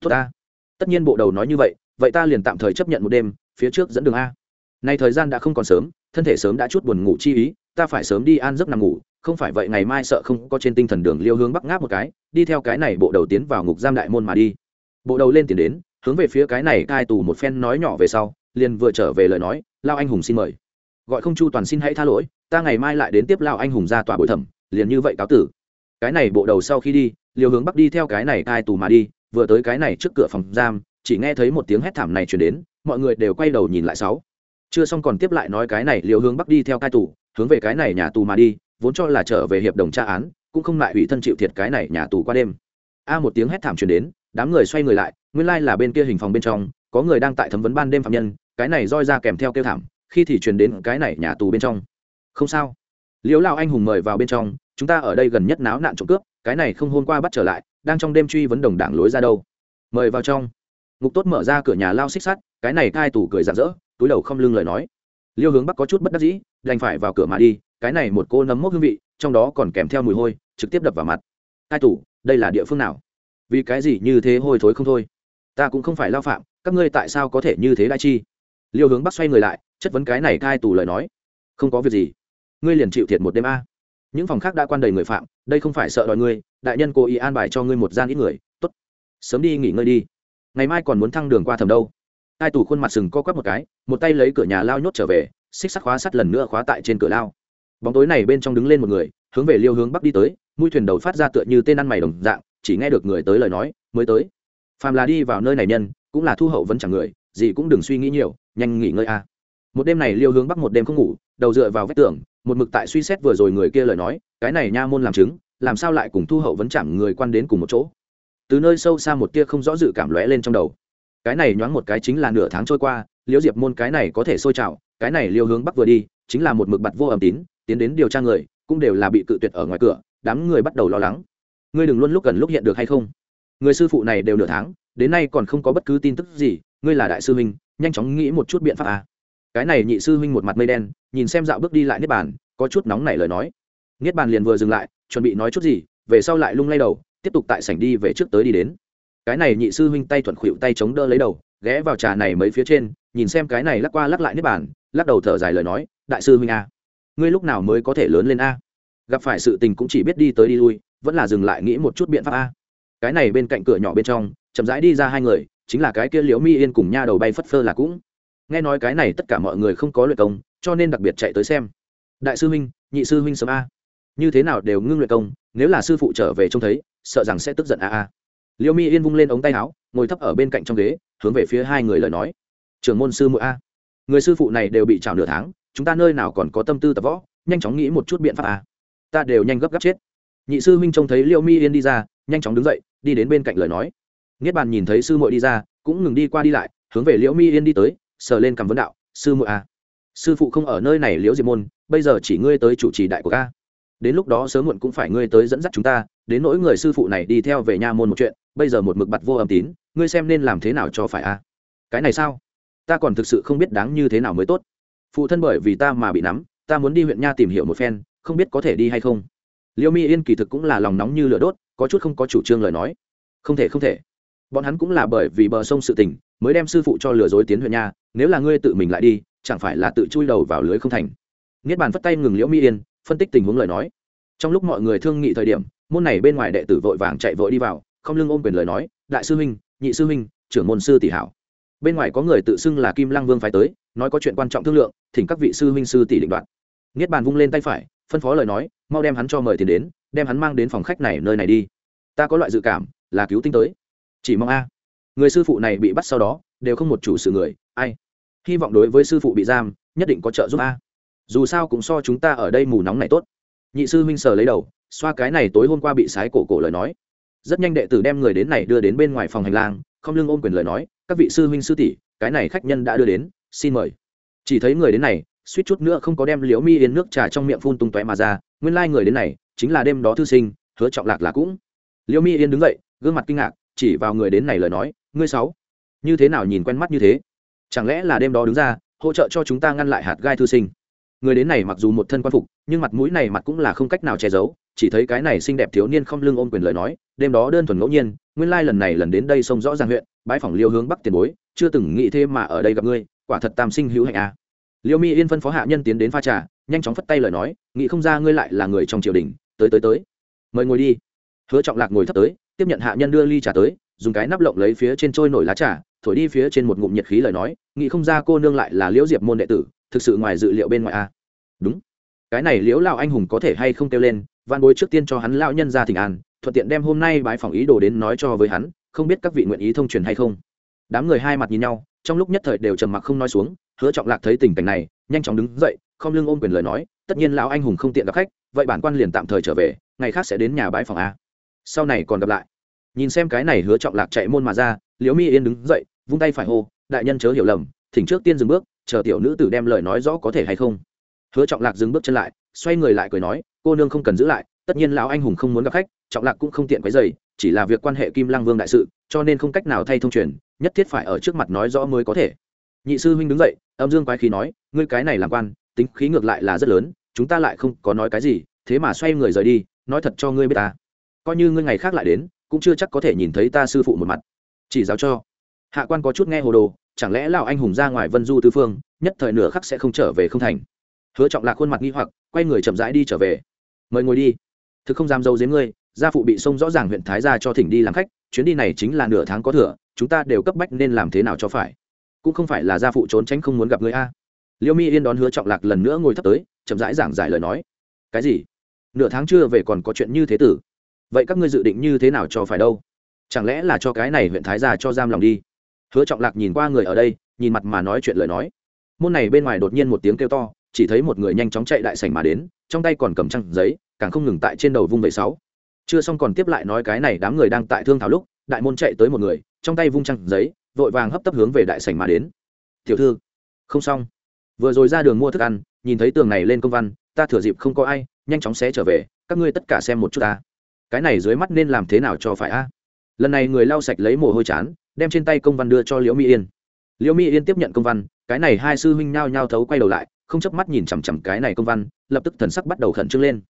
tốt a tất nhiên bộ đầu nói như vậy vậy ta liền tạm thời chấp nhận một đêm, phía trước dẫn đường a. Nay thời gian đã không còn sớm, thân thể sớm đã chút buồn ngủ chi ý, ta phải sớm đi an giấc nằm ngủ, không phải vậy ngày mai sợ không có trên tinh thần đường liêu hướng bắc ngáp một cái, đi theo cái này bộ đầu tiến vào ngục giam đại môn mà đi. Bộ đầu lên tiền đến, hướng về phía cái này cai tù một phen nói nhỏ về sau, liền vừa trở về lời nói, lao anh hùng xin mời. Gọi không chu toàn xin hãy tha lỗi, ta ngày mai lại đến tiếp lao anh hùng ra tòa bồi thẩm, liền như vậy cáo tử. Cái này bộ đầu sau khi đi liều hướng bắc đi theo cái này cai tù mà đi, vừa tới cái này trước cửa phòng giam chỉ nghe thấy một tiếng hét thảm này chuyển đến, mọi người đều quay đầu nhìn lại sáu. Chưa xong còn tiếp lại nói cái này liều hướng bắc đi theo cai tù, hướng về cái này nhà tù mà đi, vốn cho là trở về hiệp đồng tra án, cũng không lại hủy thân chịu thiệt cái này nhà tù qua đêm. A một tiếng hét thảm chuyển đến, đám người xoay người lại, nguyên lai là bên kia hình phòng bên trong, có người đang tại thẩm vấn ban đêm phạm nhân, cái này roi ra kèm theo kêu thảm, khi thì truyền đến cái này nhà tù bên trong. Không sao. Liễu lao anh hùng mời vào bên trong, chúng ta ở đây gần nhất náo nạn trộm cướp, cái này không hôm qua bắt trở lại, đang trong đêm truy vấn đồng đảng lối ra đâu. Mời vào trong ngục tốt mở ra cửa nhà lao xích sắt, cái này cai tủ cười rạng rỡ, túi đầu không lưng lời nói. Liêu hướng bắc có chút bất đắc dĩ, đành phải vào cửa mà đi, cái này một cô nấm mốc hương vị, trong đó còn kèm theo mùi hôi, trực tiếp đập vào mặt. Cai tủ đây là địa phương nào? Vì cái gì như thế hôi thối không thôi? Ta cũng không phải lao phạm, các ngươi tại sao có thể như thế đại chi? Liêu hướng bắc xoay người lại, chất vấn cái này cai tù lời nói. Không có việc gì. Ngươi liền chịu thiệt một đêm a. Những phòng khác đã quan đầy người phạm, đây không phải sợ đòi ngươi, đại nhân cố ý an bài cho ngươi một gian ít người t ố t sớm đi nghỉ ngơi đi ngày mai còn muốn thăng đường qua thầm đâu. Hai tù khuôn mặt sừng co quắp một cái, một tay lấy cửa nhà lao nhốt trở về, xích sắt khóa sắt lần nữa khóa tại trên cửa lao. Bóng tối này bên trong đứng lên một người, hướng về liêu hướng bắc đi tới, mũi thuyền đầu phát ra tựa như tên ăn mày đồng dạng, chỉ nghe được người tới lời nói, mới tới. Phàm là đi vào nơi này nhân, cũng là thu hậu vẫn chẳng người, gì cũng đừng suy nghĩ nhiều, nhanh nghỉ ngơi a. Một đêm này liêu hướng bắc một đêm không ngủ, đầu dựa vào vách tường, một mực tại suy xét vừa rồi người kia lời nói, cái này nha môn làm chứng, làm sao lại cùng thu hậu vấn chạm người quan đến cùng một chỗ? Từ nơi sâu xa một tia không rõ dự cảm lóe lên trong đầu. Cái này nhoáng một cái chính là nửa tháng trôi qua, liễu diệp môn cái này có thể sôi trào, cái này liêu hướng bắc vừa đi, chính là một mực bặt vô âm tín, tiến đến điều tra người, cũng đều là bị cự tuyệt ở ngoài cửa, đám người bắt đầu lo lắng. Ngươi đừng luôn lúc gần lúc hiện được hay không? Người sư phụ này đều nửa tháng, đến nay còn không có bất cứ tin tức gì, ngươi là đại sư huynh, nhanh chóng nghĩ một chút biện pháp à. cái này nhị sư huynh một mặt mây đen, nhìn xem dạo bước đi lại niết bàn, có chút nóng nảy lời nói. Niết bàn liền vừa dừng lại, chuẩn bị nói chút gì, về sau lại lung lay đầu tiếp tục tại sảnh đi về trước tới đi đến. Cái này nhị sư huynh tay thuận khuỵu tay chống đỡ lấy đầu, ghé vào trà này mấy phía trên, nhìn xem cái này lắc qua lắc lại nếp bàn, lắc đầu thở dài lời nói, đại sư huynh a, ngươi lúc nào mới có thể lớn lên a? Gặp phải sự tình cũng chỉ biết đi tới đi lui, vẫn là dừng lại nghĩ một chút biện pháp a. Cái này bên cạnh cửa nhỏ bên trong, chậm rãi đi ra hai người, chính là cái kia liễu mi yên cùng nha đầu bay phất phơ là cũng. Nghe nói cái này tất cả mọi người không có luyện công, cho nên đặc biệt chạy tới xem. Đại sư huynh, nhị sư huynh sớm a. Như thế nào đều ngưng luyện công, nếu là sư phụ trở về trông thấy sợ rằng sẽ tức giận a a. Liễu mi yên vung lên ống tay áo, ngồi thấp ở bên cạnh trong ghế, hướng về phía hai người lời nói. Trưởng môn sư muội a, người sư phụ này đều bị trào nửa tháng, chúng ta nơi nào còn có tâm tư tập võ, nhanh chóng nghĩ một chút biện pháp a. Ta đều nhanh gấp gáp chết. Nhị sư huynh trông thấy liễu mi yên đi ra, nhanh chóng đứng dậy, đi đến bên cạnh lời nói. Niết bàn nhìn thấy sư muội đi ra, cũng ngừng đi qua đi lại, hướng về liễu mi yên đi tới, sờ lên cầm vấn đạo, sư muội a, sư phụ không ở nơi này liễu diệp môn, bây giờ chỉ ngươi tới chủ trì đại của ca đến lúc đó sớm muộn cũng phải ngươi tới dẫn dắt chúng ta, đến nỗi người sư phụ này đi theo về nha môn một chuyện, bây giờ một mực bặt vô âm tín, ngươi xem nên làm thế nào cho phải a? À? Cái này sao? Ta còn thực sự không biết đáng như thế nào mới tốt. Phụ thân bởi vì ta mà bị nắm, ta muốn đi huyện nha tìm hiểu một phen, không biết có thể đi hay không. Liêu mi yên kỳ thực cũng là lòng nóng như lửa đốt, có chút không có chủ trương lời nói. Không thể không thể. Bọn hắn cũng là bởi vì bờ sông sự tình, mới đem sư phụ cho lừa dối tiến huyện nha, nếu là ngươi tự mình lại đi, chẳng phải là tự chui đầu vào lưới không thành. Niết bàn phất tay ngừng liễu mi yên phân tích tình huống lời nói. Trong lúc mọi người thương nghị thời điểm, môn này bên ngoài đệ tử vội vàng chạy vội đi vào, không lưng ôm quyền lời nói, đại sư huynh, nhị sư huynh, trưởng môn sư tỷ hảo. Bên ngoài có người tự xưng là kim lăng vương phái tới, nói có chuyện quan trọng thương lượng, thỉnh các vị sư huynh sư tỷ định đoạt. Niết bàn vung lên tay phải, phân phó lời nói, mau đem hắn cho mời tiền đến, đem hắn mang đến phòng khách này nơi này đi. Ta có loại dự cảm, là cứu tinh tới. Chỉ mong a. Người sư phụ này bị bắt sau đó, đều không một chủ sự người, ai? Hy vọng đối với sư phụ bị giam, nhất định có trợ giúp a dù sao cũng so chúng ta ở đây mù nóng này tốt. Nhị sư huynh sờ lấy đầu, xoa cái này tối hôm qua bị sái cổ cổ lời nói. Rất nhanh đệ tử đem người đến này đưa đến bên ngoài phòng hành lang, không lưng ôm quyền lời nói, các vị sư huynh sư tỷ, cái này khách nhân đã đưa đến, xin mời. Chỉ thấy người đến này, suýt chút nữa không có đem liễu mi yến nước trà trong miệng phun tung tóe mà ra, nguyên lai người đến này chính là đêm đó thư sinh, hứa trọng lạc là cũng. Liễu mi yên đứng dậy, gương mặt kinh ngạc, chỉ vào người đến này lời nói, ngươi sáu, như thế nào nhìn quen mắt như thế? Chẳng lẽ là đêm đó đứng ra, hỗ trợ cho chúng ta ngăn lại hạt gai thư sinh? Người đến này mặc dù một thân quan phục, nhưng mặt mũi này mặt cũng là không cách nào che giấu, chỉ thấy cái này xinh đẹp thiếu niên không lưng ôm quyền lời nói, đêm đó đơn thuần ngẫu nhiên, nguyên lai lần này lần đến đây sông rõ ràng huyện bãi phòng liêu hướng bắc tiền bối, chưa từng nghĩ thế mà ở đây gặp ngươi, quả thật tam sinh hữu hạnh a à. liêu mi yên phân phó hạ nhân tiến đến pha trà, nhanh chóng phất tay lời nói, nghĩ không ra ngươi lại là người trong triều đình, tới tới tới mời ngồi đi hứa trọng lạc ngồi thấp tới, tiếp nhận hạ nhân đưa ly trà tới, dùng cái nắp lộng lấy phía trên trôi nổi lá trà, thổi đi phía trên một ngụm nhiệt khí lời nói, nghĩ không ra cô nương lại là liễu diệp môn đệ tử thực sự ngoài dự liệu bên ngoài a đúng. Cái này liễu lão anh hùng có thể hay không kêu lên, văn bối trước tiên cho hắn lão nhân ra thỉnh an, thuận tiện đem hôm nay bái phòng ý đồ đến nói cho với hắn, không biết các vị nguyện ý thông truyền hay không. Đám người hai mặt nhìn nhau, trong lúc nhất thời đều trầm mặc không nói xuống, hứa trọng lạc thấy tình cảnh này, nhanh chóng đứng dậy, không lương ôm quyền lời nói, tất nhiên lão anh hùng không tiện gặp khách, vậy bản quan liền tạm thời trở về, ngày khác sẽ đến nhà bãi phòng a. Sau này còn gặp lại. Nhìn xem cái này hứa trọng lạc chạy môn mà ra, liễu mi yên đứng dậy, vung tay phải hô, đại nhân chớ hiểu lầm, thỉnh trước tiên dừng bước chờ tiểu nữ tử đem lời nói rõ có thể hay không. Hứa trọng lạc dừng bước chân lại, xoay người lại cười nói, cô nương không cần giữ lại, tất nhiên lão anh hùng không muốn gặp khách, trọng lạc cũng không tiện quấy dày chỉ là việc quan hệ kim lang vương đại sự, cho nên không cách nào thay thông truyền, nhất thiết phải ở trước mặt nói rõ mới có thể. Nhị sư huynh đứng dậy, âm dương quái khí nói, ngươi cái này làm quan, tính khí ngược lại là rất lớn, chúng ta lại không có nói cái gì, thế mà xoay người rời đi, nói thật cho ngươi biết ta. Coi như ngươi ngày khác lại đến, cũng chưa chắc có thể nhìn thấy ta sư phụ một mặt. Chỉ giáo cho. Hạ quan có chút nghe hồ đồ chẳng lẽ lão anh hùng ra ngoài vân du tứ phương, nhất thời nửa khắc sẽ không trở về không thành? Hứa trọng lạc khuôn mặt nghi hoặc, quay người chậm rãi đi trở về. Mời ngồi đi. Thực không dám dâu dếm ngươi, gia phụ bị sông rõ ràng huyện thái gia cho thỉnh đi làm khách, chuyến đi này chính là nửa tháng có thừa, chúng ta đều cấp bách nên làm thế nào cho phải? Cũng không phải là gia phụ trốn tránh không muốn gặp ngươi a. Liêu mi yên đón hứa trọng lạc lần nữa ngồi thấp tới, chậm rãi giảng giải lời nói. Cái gì? Nửa tháng chưa về còn có chuyện như thế tử? Vậy các ngươi dự định như thế nào cho phải đâu? Chẳng lẽ là cho cái này huyện thái gia cho giam lòng đi? Hứa trọng lạc nhìn qua người ở đây, nhìn mặt mà nói chuyện lời nói. Môn này bên ngoài đột nhiên một tiếng kêu to, chỉ thấy một người nhanh chóng chạy đại sảnh mà đến, trong tay còn cầm trăng giấy, càng không ngừng tại trên đầu vung vẩy sáu. Chưa xong còn tiếp lại nói cái này đám người đang tại thương thảo lúc, đại môn chạy tới một người, trong tay vung trăng giấy, vội vàng hấp tấp hướng về đại sảnh mà đến. Tiểu thư, không xong. Vừa rồi ra đường mua thức ăn, nhìn thấy tường này lên công văn, ta thừa dịp không có ai, nhanh chóng xé trở về, các ngươi tất cả xem một chút ta. Cái này dưới mắt nên làm thế nào cho phải a? Lần này người lau sạch lấy mồ hôi chán đem trên tay công văn đưa cho liễu mỹ yên. Liễu mỹ yên tiếp nhận công văn, cái này hai sư huynh nhao nhao thấu quay đầu lại, không chớp mắt nhìn chằm chằm cái này công văn, lập tức thần sắc bắt đầu khẩn trương lên.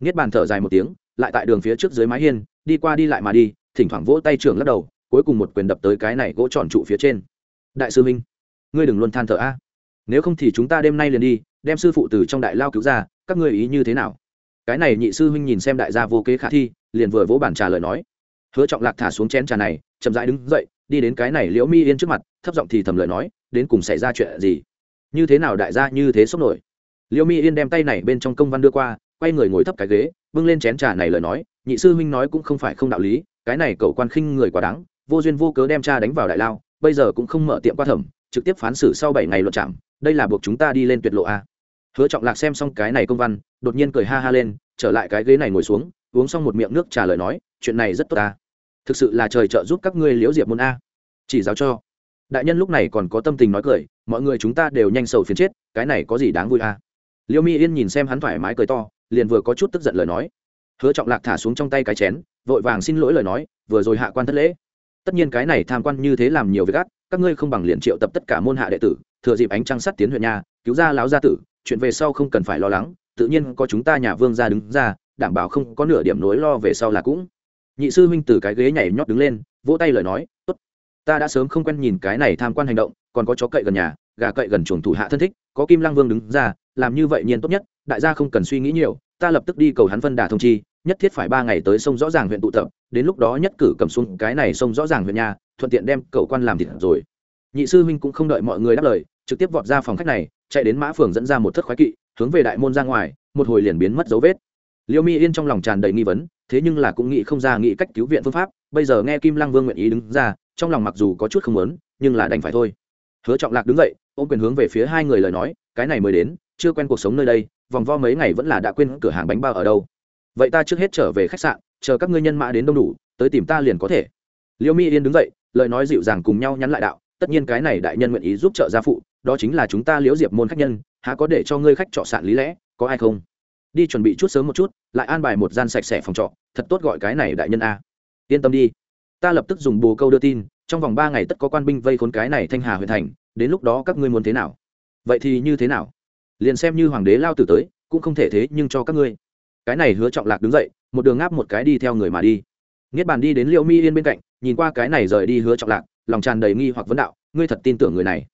Niết bàn thở dài một tiếng, lại tại đường phía trước dưới mái hiên, đi qua đi lại mà đi, thỉnh thoảng vỗ tay trưởng lắc đầu, cuối cùng một quyền đập tới cái này gỗ tròn trụ phía trên. Đại sư huynh, ngươi đừng luôn than thở a. Nếu không thì chúng ta đêm nay liền đi, đem sư phụ từ trong đại lao cứu ra, các ngươi ý như thế nào? Cái này nhị sư huynh nhìn xem đại gia vô kế khả thi, liền vừa vỗ bản trà lời nói. Hứa trọng lạc thả xuống chén trà này, chậm rãi đứng dậy đi đến cái này liễu mi yên trước mặt, thấp giọng thì thầm lời nói, đến cùng xảy ra chuyện gì? Như thế nào đại gia như thế sốc nổi? Liễu mi yên đem tay này bên trong công văn đưa qua, quay người ngồi thấp cái ghế, bưng lên chén trà này lời nói, nhị sư huynh nói cũng không phải không đạo lý, cái này cậu quan khinh người quá đáng, vô duyên vô cớ đem cha đánh vào đại lao, bây giờ cũng không mở tiệm qua thẩm, trực tiếp phán xử sau bảy ngày luận trạm đây là buộc chúng ta đi lên tuyệt lộ a. Hứa trọng lạc xem xong cái này công văn, đột nhiên cười ha ha lên, trở lại cái ghế này ngồi xuống, uống xong một miệng nước trả lời nói, chuyện này rất tốt ta thực sự là trời trợ giúp các ngươi liễu diệp môn a. Chỉ giáo cho. Đại nhân lúc này còn có tâm tình nói cười, mọi người chúng ta đều nhanh sầu phiền chết, cái này có gì đáng vui a? Liễu mi yên nhìn xem hắn thoải mái cười to, liền vừa có chút tức giận lời nói. Hứa trọng lạc thả xuống trong tay cái chén, vội vàng xin lỗi lời nói, vừa rồi hạ quan thất lễ. Tất nhiên cái này tham quan như thế làm nhiều việc ác, các ngươi không bằng liền triệu tập tất cả môn hạ đệ tử, thừa dịp ánh trăng sắt tiến huyện nhà, cứu ra láo gia tử, chuyện về sau không cần phải lo lắng, tự nhiên có chúng ta nhà vương ra đứng ra, đảm bảo không có nửa điểm nối lo về sau là cũng nhị sư huynh từ cái ghế nhảy nhót đứng lên, vỗ tay lời nói, tốt, ta đã sớm không quen nhìn cái này tham quan hành động, còn có chó cậy gần nhà, gà cậy gần chuồng thủ hạ thân thích, có kim lăng vương đứng ra, làm như vậy nhiên tốt nhất, đại gia không cần suy nghĩ nhiều, ta lập tức đi cầu hắn phân đà thông chi, nhất thiết phải ba ngày tới sông rõ ràng huyện tụ tập, đến lúc đó nhất cử cầm xuống cái này sông rõ ràng huyện nhà, thuận tiện đem cậu quan làm thịt rồi. Nhị sư huynh cũng không đợi mọi người đáp lời, trực tiếp vọt ra phòng khách này, chạy đến mã phường dẫn ra một thất khoái kỵ, hướng về đại môn ra ngoài, một hồi liền biến mất dấu vết. Liêu mi yên trong lòng tràn đầy nghi vấn thế nhưng là cũng nghĩ không ra nghĩ cách cứu viện phương pháp, bây giờ nghe kim lăng vương nguyện ý đứng ra, trong lòng mặc dù có chút không muốn, nhưng là đành phải thôi. Hứa trọng lạc đứng dậy, ôm quyền hướng về phía hai người lời nói, cái này mới đến, chưa quen cuộc sống nơi đây, vòng vo mấy ngày vẫn là đã quên cửa hàng bánh bao ở đâu. Vậy ta trước hết trở về khách sạn, chờ các ngươi nhân mã đến đông đủ, tới tìm ta liền có thể. Liêu mi yên đứng dậy, lời nói dịu dàng cùng nhau nhắn lại đạo, tất nhiên cái này đại nhân nguyện ý giúp trợ gia phụ, đó chính là chúng ta liễu diệp môn khách nhân, há có để cho ngươi khách trọ sạn lý lẽ, có ai không? Đi chuẩn bị chút sớm một chút, lại an bài một gian sạch sẽ phòng trọ, thật tốt gọi cái này đại nhân a. Yên tâm đi. Ta lập tức dùng bồ câu đưa tin, trong vòng ba ngày tất có quan binh vây khốn cái này thanh hà huyện thành, đến lúc đó các ngươi muốn thế nào? Vậy thì như thế nào? Liền xem như hoàng đế lao tử tới, cũng không thể thế nhưng cho các ngươi. Cái này hứa trọng lạc đứng dậy, một đường ngáp một cái đi theo người mà đi. Niết bàn đi đến liệu mi yên bên cạnh, nhìn qua cái này rời đi hứa trọng lạc, lòng tràn đầy nghi hoặc vấn đạo, ngươi thật tin tưởng người này?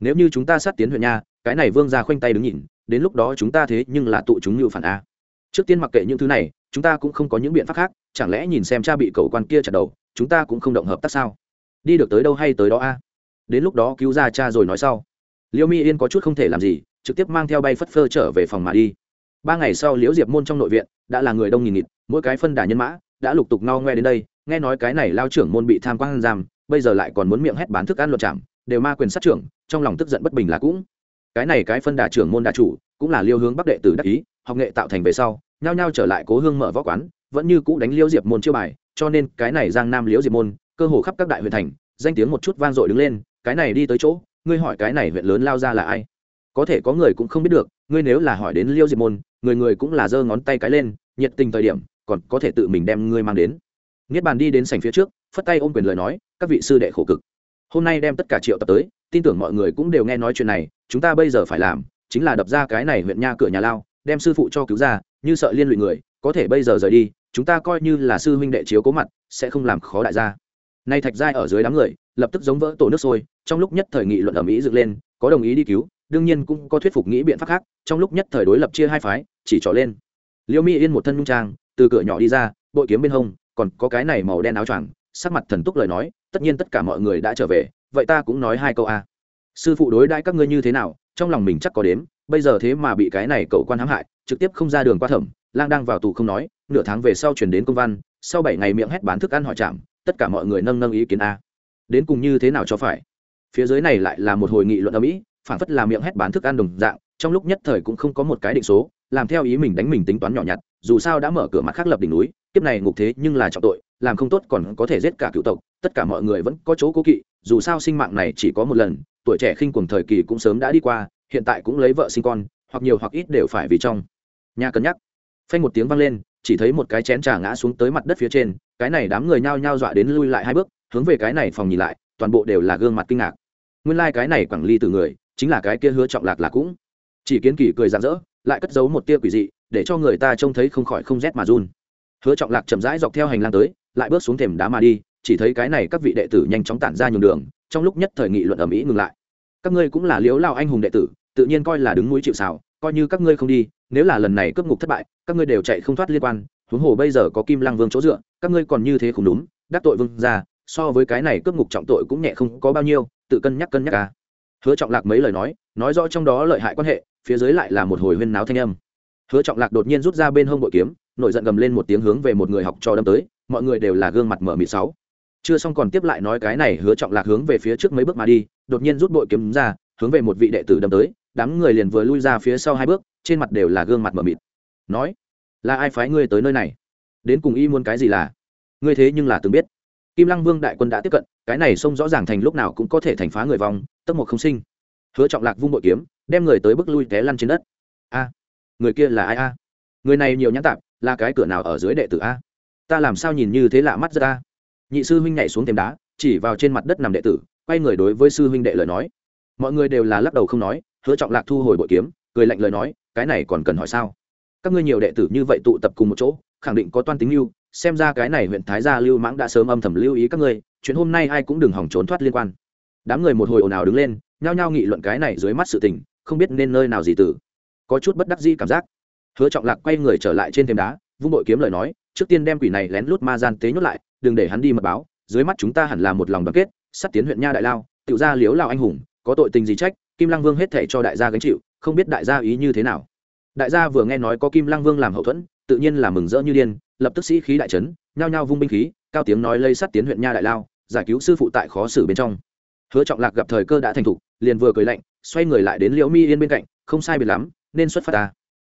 Nếu như chúng ta sát tiến huyện nha, cái này vương ra khoanh tay đứng nhìn đến lúc đó chúng ta thế nhưng là tụ chúng như phản a. Trước tiên mặc kệ những thứ này, chúng ta cũng không có những biện pháp khác, chẳng lẽ nhìn xem cha bị cầu quan kia chặt đầu, chúng ta cũng không động hợp tác sao? Đi được tới đâu hay tới đó a? Đến lúc đó cứu ra cha rồi nói sau. Liễu mi yên có chút không thể làm gì, trực tiếp mang theo bay phất phơ trở về phòng mà đi. Ba ngày sau liễu diệp môn trong nội viện, đã là người đông nghìn nghịt, mỗi cái phân đà nhân mã, đã lục tục no ngoe đến đây, nghe nói cái này lao trưởng môn bị tham quan giam, bây giờ lại còn muốn miệng hét bán thức ăn luật chạm đều ma quyền sát trưởng, trong lòng tức giận bất bình là cũng cái này cái phân đà trưởng môn đà chủ, cũng là liêu hướng bắc đệ tử đắc ý, học nghệ tạo thành về sau, nhao nhao trở lại cố hương mở võ quán, vẫn như cũ đánh liêu diệp môn chiêu bài, cho nên cái này giang nam liêu diệp môn, cơ hồ khắp các đại huyện thành, danh tiếng một chút vang dội đứng lên, cái này đi tới chỗ, ngươi hỏi cái này huyện lớn lao ra là ai? Có thể có người cũng không biết được, ngươi nếu là hỏi đến liêu diệp môn, người người cũng là giơ ngón tay cái lên, nhiệt tình thời điểm, còn có thể tự mình đem ngươi mang đến. Niết bàn đi đến sảnh phía trước, phất tay ôm quyền lời nói, các vị sư đệ khổ cực. Hôm nay đem tất cả triệu tập tới tin tưởng mọi người cũng đều nghe nói chuyện này, chúng ta bây giờ phải làm chính là đập ra cái này huyện nha cửa nhà lao, đem sư phụ cho cứu ra, như sợ liên lụy người, có thể bây giờ rời đi, chúng ta coi như là sư huynh đệ chiếu cố mặt, sẽ không làm khó đại gia. Nay thạch giai ở dưới đám người, lập tức giống vỡ tổ nước sôi, trong lúc nhất thời nghị luận ở mỹ dựng lên, có đồng ý đi cứu, đương nhiên cũng có thuyết phục nghĩ biện pháp khác, trong lúc nhất thời đối lập chia hai phái, chỉ trỏ lên. Liêu mi yên một thân nhung trang, từ cửa nhỏ đi ra, bội kiếm bên hông, còn có cái này màu đen áo choàng, sắc mặt thần túc lời nói, tất nhiên tất cả mọi người đã trở về vậy ta cũng nói hai câu a sư phụ đối đãi các ngươi như thế nào, trong lòng mình chắc có đếm, bây giờ thế mà bị cái này cậu quan hãm hại, trực tiếp không ra đường qua thẩm, lang đang vào tù không nói, nửa tháng về sau chuyển đến công văn, sau bảy ngày miệng hét bán thức ăn hỏi chạm tất cả mọi người nâng nâng ý kiến a. Đến cùng như thế nào cho phải? Phía dưới này lại là một hội nghị luận ở mỹ phản phất là miệng hét bán thức ăn đồng dạng, trong lúc nhất thời cũng không có một cái định số, làm theo ý mình đánh mình tính toán nhỏ nhặt, dù sao đã mở cửa mặt khác lập đỉnh núi, kiếp này ngục thế nhưng là trọng tội, làm không tốt còn có thể giết cả cựu tộc tất cả mọi người vẫn có chỗ cố kỵ, dù sao sinh mạng này chỉ có một lần, tuổi trẻ khinh cuồng thời kỳ cũng sớm đã đi qua, hiện tại cũng lấy vợ sinh con, hoặc nhiều hoặc ít đều phải vì trong. Nhà cân nhắc. Phanh một tiếng vang lên, chỉ thấy một cái chén trà ngã xuống tới mặt đất phía trên, cái này đám người nhao nhao dọa đến lui lại hai bước, hướng về cái này phòng nhìn lại, toàn bộ đều là gương mặt kinh ngạc. Nguyên lai、like、cái này quảng ly từ người, chính là cái kia hứa trọng lạc là cũng. Chỉ kiến kỳ cười rạng rỡ, lại cất giấu một tia quỷ dị, để cho người ta trông thấy không khỏi không rét mà run. Hứa trọng lạc chậm rãi dọc theo hành lang tới, lại bước xuống thềm đá mà đi chỉ thấy cái này các vị đệ tử nhanh chóng tản ra nhường đường, trong lúc nhất thời nghị luận ở mỹ ngừng lại. Các ngươi cũng là liếu lao anh hùng đệ tử, tự nhiên coi là đứng mũi chịu xào coi như các ngươi không đi, nếu là lần này cướp ngục thất bại, các ngươi đều chạy không thoát liên quan. Huống hồ bây giờ có kim lăng vương chỗ dựa, các ngươi còn như thế không đúng đắc tội vương ra so với cái này cướp ngục trọng tội cũng nhẹ không có bao nhiêu, tự cân nhắc cân nhắc cả. hứa trọng lạc mấy lời nói nói rõ trong đó lợi hại quan hệ, phía dưới lại là một hồi huyên náo thanh âm. Hứa trọng lạc đột nhiên rút ra bên hông bội kiếm, nổi giận gầm lên một tiếng hướng về một người học trò đâm tới, mọi người đều là gương mặt mở mịt sáu chưa xong còn tiếp lại nói cái này hứa trọng lạc hướng về phía trước mấy bước mà đi, đột nhiên rút bội kiếm ra, hướng về một vị đệ tử đâm tới, đám người liền vừa lui ra phía sau hai bước, trên mặt đều là gương mặt mở mịt. Nói, là ai phái ngươi tới nơi này? Đến cùng y muốn cái gì là? Ngươi thế nhưng là từng biết. Kim lăng vương đại quân đã tiếp cận, cái này xông rõ ràng thành lúc nào cũng có thể thành phá người vòng tấp một không sinh. Hứa trọng lạc vung bội kiếm, đem người tới bước lui té lăn trên đất. A, người kia là ai a? Người này nhiều nhãn tạp, là cái cửa nào ở dưới đệ tử a? Ta làm sao nhìn như thế lạ mắt ra ta? Nhị sư huynh nhảy xuống thềm đá, chỉ vào trên mặt đất nằm đệ tử, quay người đối với sư huynh đệ lời nói. Mọi người đều là lắc đầu không nói, hứa trọng lạc thu hồi bội kiếm, cười lạnh lời nói, cái này còn cần hỏi sao? Các ngươi nhiều đệ tử như vậy tụ tập cùng một chỗ, khẳng định có toan tính lưu, xem ra cái này huyện thái gia lưu mãng đã sớm âm thầm lưu ý các ngươi, chuyện hôm nay ai cũng đừng hỏng trốn thoát liên quan. Đám người một hồi ồn ào đứng lên, nhao nhao nghị luận cái này dưới mắt sự tình, không biết nên nơi nào gì tử có chút bất đắc dĩ cảm giác. Hứa trọng lạc quay người trở lại trên thềm đá, vung bội kiếm lời nói trước tiên đem quỷ này lén lút ma gian tế nhốt lại, đừng để hắn đi mật báo, dưới mắt chúng ta hẳn là một lòng đoàn kết, sắp tiến huyện nha đại lao, tự ra liếu lao anh hùng, có tội tình gì trách, kim lăng vương hết thể cho đại gia gánh chịu, không biết đại gia ý như thế nào. Đại gia vừa nghe nói có kim lăng vương làm hậu thuẫn, tự nhiên là mừng rỡ như điên, lập tức sĩ khí đại trấn nhao nhao vung binh khí, cao tiếng nói lây sắt tiến huyện nha đại lao, giải cứu sư phụ tại khó xử bên trong. Hứa trọng lạc gặp thời cơ đã thành thục, liền vừa cười lạnh, xoay người lại đến liễu mi yên bên cạnh, không sai biệt lắm, nên xuất phát ta.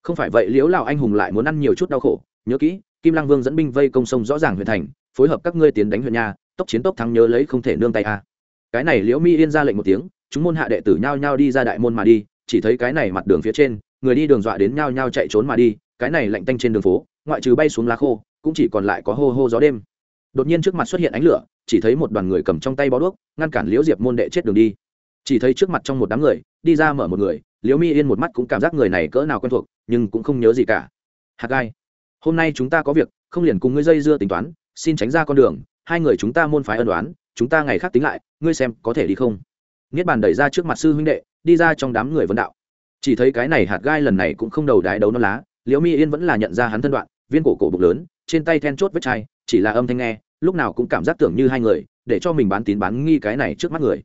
Không phải vậy liễu lào anh hùng lại muốn ăn nhiều chút đau khổ nhớ kỹ kim lăng vương dẫn binh vây công sông rõ ràng huyện thành phối hợp các ngươi tiến đánh huyện nhà, tốc chiến tốc thắng nhớ lấy không thể nương tay a. Cái này liễu mi yên ra lệnh một tiếng chúng môn hạ đệ tử nhao nhao đi ra đại môn mà đi chỉ thấy cái này mặt đường phía trên người đi đường dọa đến nhao nhao chạy trốn mà đi cái này lạnh tanh trên đường phố ngoại trừ bay xuống lá khô cũng chỉ còn lại có hô hô gió đêm. Đột nhiên trước mặt xuất hiện ánh lửa chỉ thấy một đoàn người cầm trong tay bó đuốc ngăn cản liễu diệp môn đệ chết đường đi. Chỉ thấy trước mặt trong một đám người đi ra mở một người liễu mi yên một mắt cũng cảm giác người này cỡ nào quen thuộc nhưng cũng không nhớ gì cả. Hạt gai hôm nay chúng ta có việc, không liền cùng ngươi dây dưa tính toán, xin tránh ra con đường, hai người chúng ta môn phái ân đoán chúng ta ngày khác tính lại, ngươi xem có thể đi không? Niết bàn đẩy ra trước mặt sư huynh đệ, đi ra trong đám người vân đạo. Chỉ thấy cái này hạt gai lần này cũng không đầu đái đấu nó lá, liễu mi yên vẫn là nhận ra hắn thân đoạn, viên cổ cổ bụng lớn, trên tay then chốt vết chai, chỉ là âm thanh nghe, lúc nào cũng cảm giác tưởng như hai người, để cho mình bán tín bán nghi cái này trước mắt người.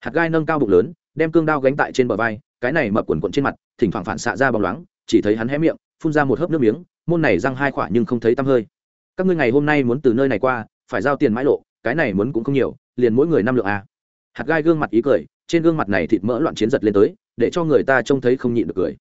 Hạt gai nâng cao bụng lớn, đem cương đao gánh tại trên bờ vai, cái này mập quần quận trên mặt, thỉnh thoảng phản xạ ra bóng loáng, chỉ thấy hắn hé miệng, phun ra một hớp nước miếng môn này răng hai khỏa nhưng không thấy tăm hơi. Các ngươi ngày hôm nay muốn từ nơi này qua, phải giao tiền mãi lộ, cái này muốn cũng không nhiều, liền mỗi người năm lượng a hạt gai gương mặt ý cười, trên gương mặt này thịt mỡ loạn chiến giật lên tới, để cho người ta trông thấy không nhịn được cười.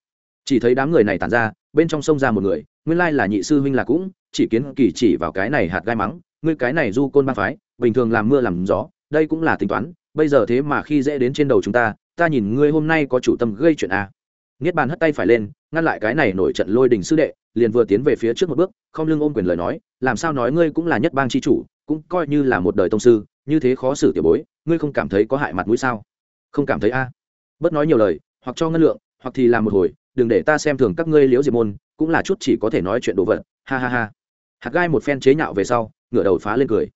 Chỉ thấy đám người này tàn ra, bên trong sông ra một người, nguyên lai là nhị sư huynh là cũng, chỉ kiến kỳ chỉ vào cái này hạt gai mắng, ngươi cái này du côn ba phái, bình thường làm mưa làm gió, đây cũng là tính toán, bây giờ thế mà khi dễ đến trên đầu chúng ta ta nhìn ngươi hôm nay có chủ tâm gây chuyện à. niết bàn hất tay phải lên, ngăn lại cái này nổi trận lôi đình sư đệ liền vừa tiến về phía trước một bước, không lưng ôm quyền lời nói, làm sao nói ngươi cũng là nhất bang c h i chủ, cũng coi như là một đời tông sư, như thế khó xử tiểu bối, ngươi không cảm thấy có hại mặt mũi sao? Không cảm thấy a. À. bớt nói nhiều lời, hoặc cho ngân lượng, hoặc thì làm một hồi, đừng để ta xem thường các ngươi liễu diệp môn, cũng là chút chỉ có thể nói chuyện đồ vật. Ha ha ha. Hạt gai một phen chế nhạo về sau, ngửa đầu phá lên cười.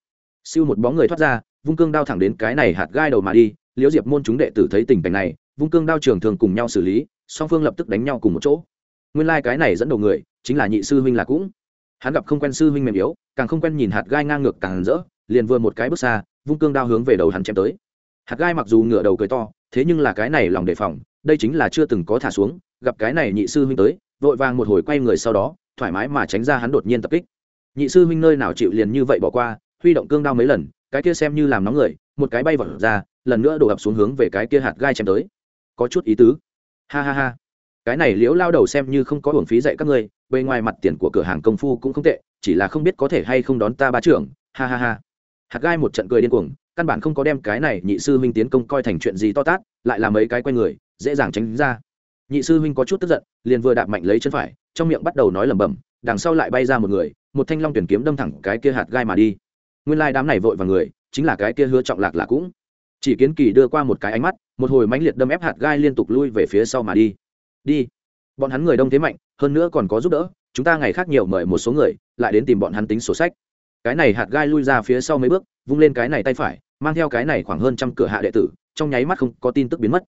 Siêu một bóng người thoát ra, vung cương đao thẳng đến cái này hạt gai đầu mà đi, liễu diệp môn chúng đệ tử thấy tình cảnh này, vung cương đao trường thường cùng nhau xử lý, song phương lập tức đánh nhau cùng một chỗ. Nguyên lai、like、cái này dẫn đầu người chính là nhị sư huynh là cũng. Hắn gặp không quen sư huynh mềm yếu, càng không quen nhìn hạt gai ngang ngược càng rỡ, liền vừa một cái bước xa, vung cương đao hướng về đầu hắn chém tới. Hạt gai mặc dù ngửa đầu cười to, thế nhưng là cái này lòng đề phòng, đây chính là chưa từng có thả xuống, gặp cái này nhị sư huynh tới, vội vàng một hồi quay người sau đó, thoải mái mà tránh ra hắn đột nhiên tập kích. Nhị sư huynh nơi nào chịu liền như vậy bỏ qua, huy động cương đao mấy lần, cái kia xem như làm nóng người, một cái bay vọt ra, lần nữa đổ ập xuống hướng về cái kia hạt gai chém tới. Có chút ý tứ. Ha ha ha. Cái này liễu lao đầu xem như không có hưởng phí dạy các ngươi bề ngoài mặt tiền của cửa hàng công phu cũng không tệ, chỉ là không biết có thể hay không đón ta ba trưởng. Ha ha ha. Hạt gai một trận cười điên cuồng, căn bản không có đem cái này nhị sư huynh tiến công coi thành chuyện gì to tát, lại là mấy cái quay người, dễ dàng tránh ra. Nhị sư huynh có chút tức giận, liền vừa đạp mạnh lấy chân phải, trong miệng bắt đầu nói lẩm bẩm, đằng sau lại bay ra một người, một thanh long tuyển kiếm đâm thẳng cái kia hạt gai mà đi. Nguyên lai đám này vội vào người, chính là cái kia hứa trọng lạc là cũng. Chỉ kiến kỳ đưa qua một cái ánh mắt, một hồi mãnh liệt đâm ép hạt gai liên tục lui về phía sau mà đi. Đi. Bọn hắn người đông thế mạnh hơn nữa còn có giúp đỡ, chúng ta ngày khác nhiều mời một số người, lại đến tìm bọn hắn tính sổ sách. Cái này hạt gai lui ra phía sau mấy bước, vung lên cái này tay phải, mang theo cái này khoảng hơn trăm cửa hạ đệ tử, trong nháy mắt không có tin tức biến mất.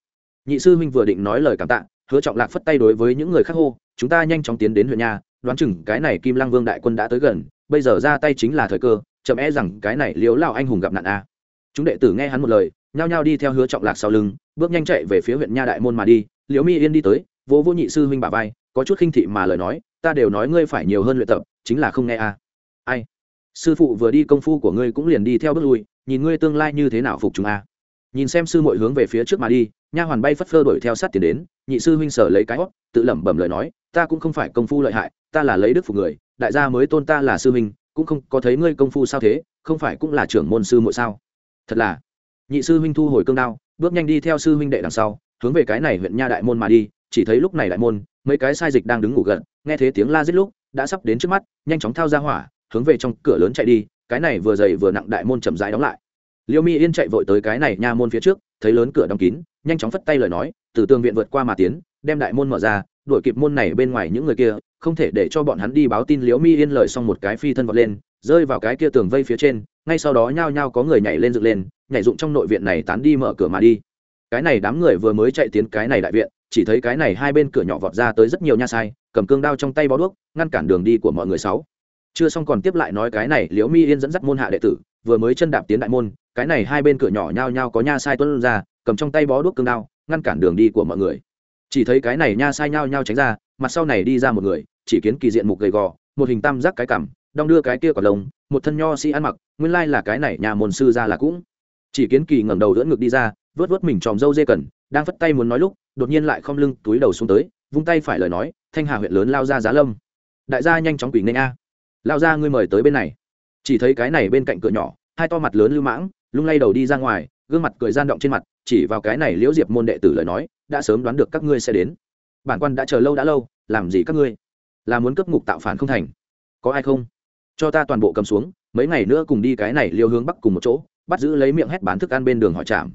Nhị sư huynh vừa định nói lời cảm tạ, hứa trọng lạc phất tay đối với những người khác hô, chúng ta nhanh chóng tiến đến huyện nhà đoán chừng cái này kim lăng vương đại quân đã tới gần, bây giờ ra tay chính là thời cơ, chậm e rằng cái này liếu lao anh hùng gặp nạn a. Chúng đệ tử nghe hắn một lời, nhao nhao đi theo hứa trọng lạc sau lưng, bước nhanh chạy về phía huyện nha đại môn mà đi, liễu mi yên đi tới vô vô nhị sư huynh bà vai có chút khinh thị mà lời nói, ta đều nói ngươi phải nhiều hơn luyện tập, chính là không nghe a. Ai? Sư phụ vừa đi công phu của ngươi cũng liền đi theo bước lui, nhìn ngươi tương lai như thế nào phục chúng a? Nhìn xem sư muội hướng về phía trước mà đi, nha hoàn bay phất phơ đuổi theo sát tiền đến, nhị sư huynh sở lấy cái hót, tự lẩm bẩm lời nói, ta cũng không phải công phu lợi hại, ta là lấy đức phục người, đại gia mới tôn ta là sư huynh, cũng không có thấy ngươi công phu sao thế, không phải cũng là trưởng môn sư muội sao? Thật là. Nhị sư huynh thu hồi cương đao, bước nhanh đi theo sư huynh đệ đằng sau, hướng về cái này huyện nha đại môn mà đi, chỉ thấy lúc này đại môn mấy cái sai dịch đang đứng ngủ gần nghe thấy tiếng la giết lúc, đã sắp đến trước mắt, nhanh chóng thao ra hỏa, hướng về trong cửa lớn chạy đi, cái này vừa dày vừa nặng đại môn chậm rãi đóng lại. Liêu mi yên chạy vội tới cái này nha môn phía trước, thấy lớn cửa đóng kín, nhanh chóng phất tay lời nói, từ tường viện vượt qua mà tiến, đem đại môn mở ra, đuổi kịp môn này bên ngoài những người kia, không thể để cho bọn hắn đi báo tin liễu mi yên lời xong một cái phi thân vọt lên, rơi vào cái kia tường vây phía trên, ngay sau đó nhao nhao có người nhảy lên dựng lên, nhảy dụng trong nội viện này tán đi mở cửa mà đi. Cái này đám người vừa mới chạy tiến cái này đại viện chỉ thấy cái này hai bên cửa nhỏ vọt ra tới rất nhiều nha sai, cầm cương đao trong tay bó đuốc, ngăn cản đường đi của mọi người sáu. Chưa xong còn tiếp lại nói cái này liễu mi yên dẫn dắt môn hạ đệ tử, vừa mới chân đạp tiến đại môn, cái này hai bên cửa nhỏ nhao nhao có nha sai tuân ra, cầm trong tay bó đuốc cương đao, ngăn cản đường đi của mọi người. Chỉ thấy cái này nha sai nhao nhao tránh ra, mặt sau này đi ra một người, chỉ kiến kỳ diện mục gầy gò, một hình tam giác cái cằm, đong đưa cái kia còn lồng một thân nho sĩ ăn mặc, nguyên lai là cái này nhà môn sư ra là cũng. Chỉ kiến kỳ ngẩng đầu đỡ ngực đi ra, vớt vớt mình tròm dâu dê cần, đang phất tay muốn nói lúc đột nhiên lại không lưng, túi đầu xuống tới, vung tay phải lời nói, thanh hà huyện lớn lao ra giá lâm. Đại gia nhanh chóng quỷ nên a. Lao ra ngươi mời tới bên này. Chỉ thấy cái này bên cạnh cửa nhỏ, hai to mặt lớn lưu mãng, lung lay đầu đi ra ngoài, gương mặt cười gian động trên mặt, chỉ vào cái này liễu diệp môn đệ tử lời nói, đã sớm đoán được các ngươi sẽ đến. Bản quan đã chờ lâu đã lâu, làm gì các ngươi? Là muốn cấp ngục tạo phản không thành. Có ai không? Cho ta toàn bộ cầm xuống, mấy ngày nữa cùng đi cái này liêu hướng bắc cùng một chỗ, bắt giữ lấy miệng hét bán thức ăn bên đường hỏi chạm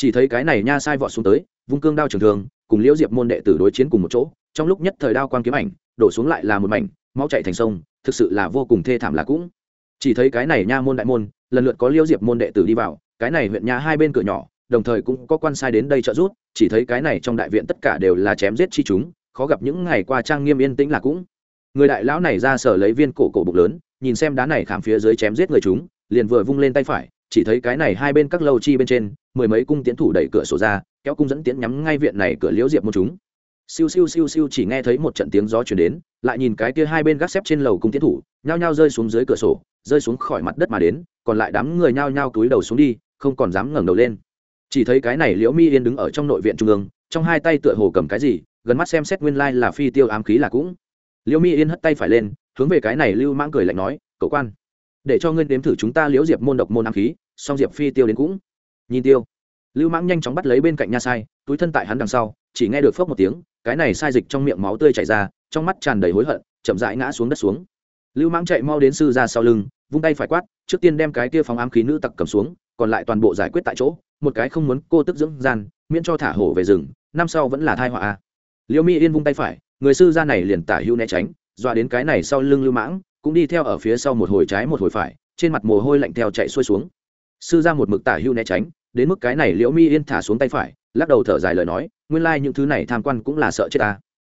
chỉ thấy cái này nha sai vọt xuống tới vung cương đao trường thường cùng liễu diệp môn đệ tử đối chiến cùng một chỗ, trong lúc nhất thời đao quan kiếm ảnh, đổ xuống lại là một mảnh, máu chạy thành sông, thực sự là vô cùng thê thảm là cũng. Chỉ thấy cái này nha môn đại môn, lần lượt có liễu diệp môn đệ tử đi vào, cái này huyện nha hai bên cửa nhỏ, đồng thời cũng có quan sai đến đây trợ giúp, chỉ thấy cái này trong đại viện tất cả đều là chém giết chi chúng, khó gặp những ngày qua trang nghiêm yên tĩnh là cũng. Người đại lão này ra sở lấy viên cổ cổ bụng lớn, nhìn xem đá này khảm phía dưới chém giết người chúng, liền vừa vung lên tay phải, chỉ thấy cái này hai bên các lâu chi bên trên, mười mấy cung tiến thủ đẩy cửa sổ ra kéo cung dẫn tiến nhắm ngay viện này cửa liễu diệp một chúng. Siêu siêu siêu siêu chỉ nghe thấy một trận tiếng gió chuyển đến, lại nhìn cái kia hai bên gác xếp trên lầu cung tiến thủ, nhao nhao rơi xuống dưới cửa sổ, rơi xuống khỏi mặt đất mà đến, còn lại đám người nhao nhao cúi đầu xuống đi, không còn dám ngẩng đầu lên. Chỉ thấy cái này liễu mi yên đứng ở trong nội viện trung ương, trong hai tay tựa hồ cầm cái gì, gần mắt xem xét nguyên lai là phi tiêu ám khí là cũng. Liễu mi yên hất tay phải lên, hướng về cái này lưu mãng cười lạnh nói, cậu quan, để cho ngươi đếm thử chúng ta liễu diệp môn độc môn ám khí, song diệp phi tiêu đến cũng. Nhìn tiêu lưu mãng nhanh chóng bắt lấy bên cạnh nha sai, túi thân tại hắn đằng sau, chỉ nghe được phốc một tiếng, cái này sai dịch trong miệng máu tươi chảy ra, trong mắt tràn đầy hối hận, chậm rãi ngã xuống đất xuống. Lưu mãng chạy mau đến sư ra sau lưng, vung tay phải quát, trước tiên đem cái kia phóng ám khí nữ tặc cầm xuống, còn lại toàn bộ giải quyết tại chỗ, một cái không muốn cô tức dưỡng gian, miễn cho thả hổ về rừng, năm sau vẫn là thai họa liêu mi yên vung tay phải, người sư gia này liền tả hưu né tránh, dọa đến cái này sau lưng lưu mãng, cũng đi theo ở phía sau một hồi trái một hồi phải, trên mặt mồ hôi lạnh theo chạy xuôi xuống. Sư gia một mực tả hưu né tránh đến mức cái này liễu mi yên thả xuống tay phải, lắc đầu thở dài lời nói, nguyên lai những thứ này tham quan cũng là sợ chết ta.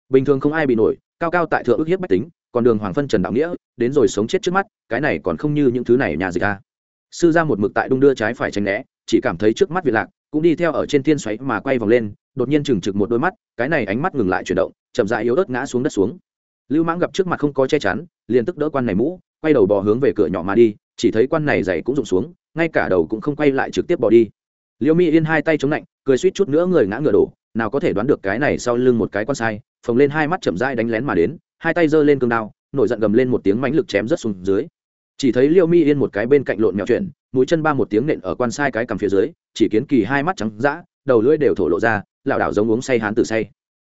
Bình thường không ai bị nổi, cao cao tại thượng ức hiếp bách tính, còn đường hoàng phân trần đạo nghĩa, đến rồi sống chết trước mắt, cái này còn không như những thứ này nhà dịch ta sư ra một mực tại đung đưa trái phải tránh né, chỉ cảm thấy trước mắt việt lạc, cũng đi theo ở trên thiên xoáy mà quay vòng lên, đột nhiên chừng trực một đôi mắt, cái này ánh mắt ngừng lại chuyển động, chậm dại yếu ớt ngã xuống đất xuống. Lưu mãng gặp trước mặt không có che chắn, liền tức đỡ quan này mũ, quay đầu bò hướng về cửa nhỏ mà đi, chỉ thấy quan này dày cũng rụng xuống, ngay cả đầu cũng không quay lại trực tiếp bỏ đi liêu mỹ yên hai tay chống lạnh, cười suýt chút nữa người ngã ngựa đổ, nào có thể đoán được cái này sau lưng một cái quan sai, phồng lên hai mắt chậm dai đánh lén mà đến, hai tay giơ lên cương đao, nổi giận gầm lên một tiếng mánh lực chém rất xuống dưới. Chỉ thấy liêu mỹ yên một cái bên cạnh lộn mèo chuyển, mũi chân ba một tiếng nện ở quan sai cái cầm phía dưới, chỉ kiến kỳ hai mắt trắng dã, đầu lưỡi đều thổ lộ ra, lảo đảo giống uống say hán tử say.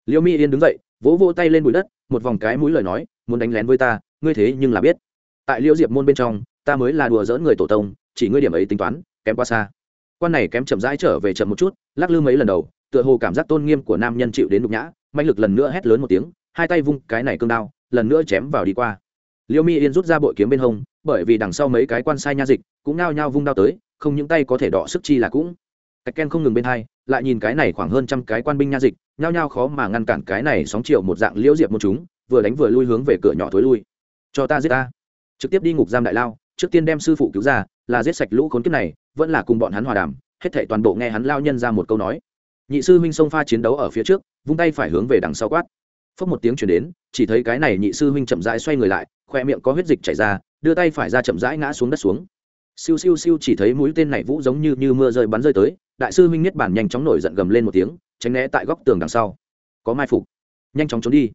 Liêu mỹ yên đứng dậy, vỗ vỗ tay lên bụi đất, một vòng cái mũi lời nói, muốn đánh lén với ta, ngươi thế nhưng là biết. Tại liêu diệp môn bên trong, ta mới là đùa dỡn người tổ tông, chỉ ngươi điểm ấy tính toán, kém quá xa quan này kém chậm rãi trở về chậm một chút, lắc lư mấy lần đầu, tựa hồ cảm giác tôn nghiêm của nam nhân chịu đến nhục nhã, mạnh lực lần nữa hét lớn một tiếng, hai tay vung cái này cương đao, lần nữa chém vào đi qua. Liêu mi yên rút ra bội kiếm bên hông, bởi vì đằng sau mấy cái quan sai nha dịch, cũng nao nhao vung đao tới, không những tay có thể đọ sức chi là cũng. Cách ken không ngừng bên hai, lại nhìn cái này khoảng hơn trăm cái quan binh nha dịch, nhao nhao khó mà ngăn cản cái này sóng chiều một dạng liễu diệp một chúng, vừa đánh vừa lui hướng về cửa nhỏ thối lui. Cho ta giết ta. Trực tiếp đi ngục giam đại lao, trước tiên đem sư phụ cứu ra, là giết sạch lũ khốn kiếp này vẫn là cùng bọn hắn hòa đàm, hết thảy toàn bộ nghe hắn lao nhân ra một câu nói. Nhị sư huynh xông pha chiến đấu ở phía trước, vung tay phải hướng về đằng sau quát. Phốc một tiếng chuyển đến, chỉ thấy cái này nhị sư huynh chậm rãi xoay người lại, khoe miệng có huyết dịch chảy ra, đưa tay phải ra chậm rãi ngã xuống đất xuống. Siêu siêu siêu chỉ thấy mũi tên này vũ giống như như mưa rơi bắn rơi tới, đại sư huynh niết bản nhanh chóng nổi giận gầm lên một tiếng, tránh né tại góc tường đằng sau. Có mai phục. Nhanh chóng trốn đi.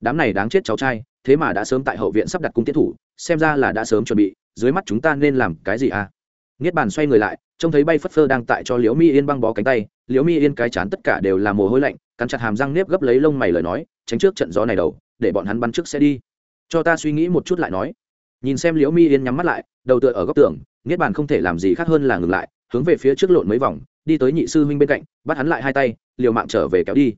Đám này đáng chết cháu trai, thế mà đã sớm tại hậu viện sắp đặt cung tiến thủ, xem ra là đã sớm chuẩn bị, dưới mắt chúng ta nên làm cái gì à? Niết bàn xoay người lại, trông thấy bay phất phơ đang tại cho liễu mi yên băng bó cánh tay. Liễu mi yên cái chán tất cả đều là mồ hôi lạnh, cắn chặt hàm răng nếp gấp lấy lông mày lời nói, tránh trước trận gió này đầu, để bọn hắn bắn trước sẽ đi. Cho ta suy nghĩ một chút lại nói. Nhìn xem liễu mi yên nhắm mắt lại, đầu tựa ở góc tường, niết bàn không thể làm gì khác hơn là ngừng lại, hướng về phía trước lộn mấy vòng, đi tới nhị sư huynh bên cạnh, bắt hắn lại hai tay, liều mạng trở về kéo đi.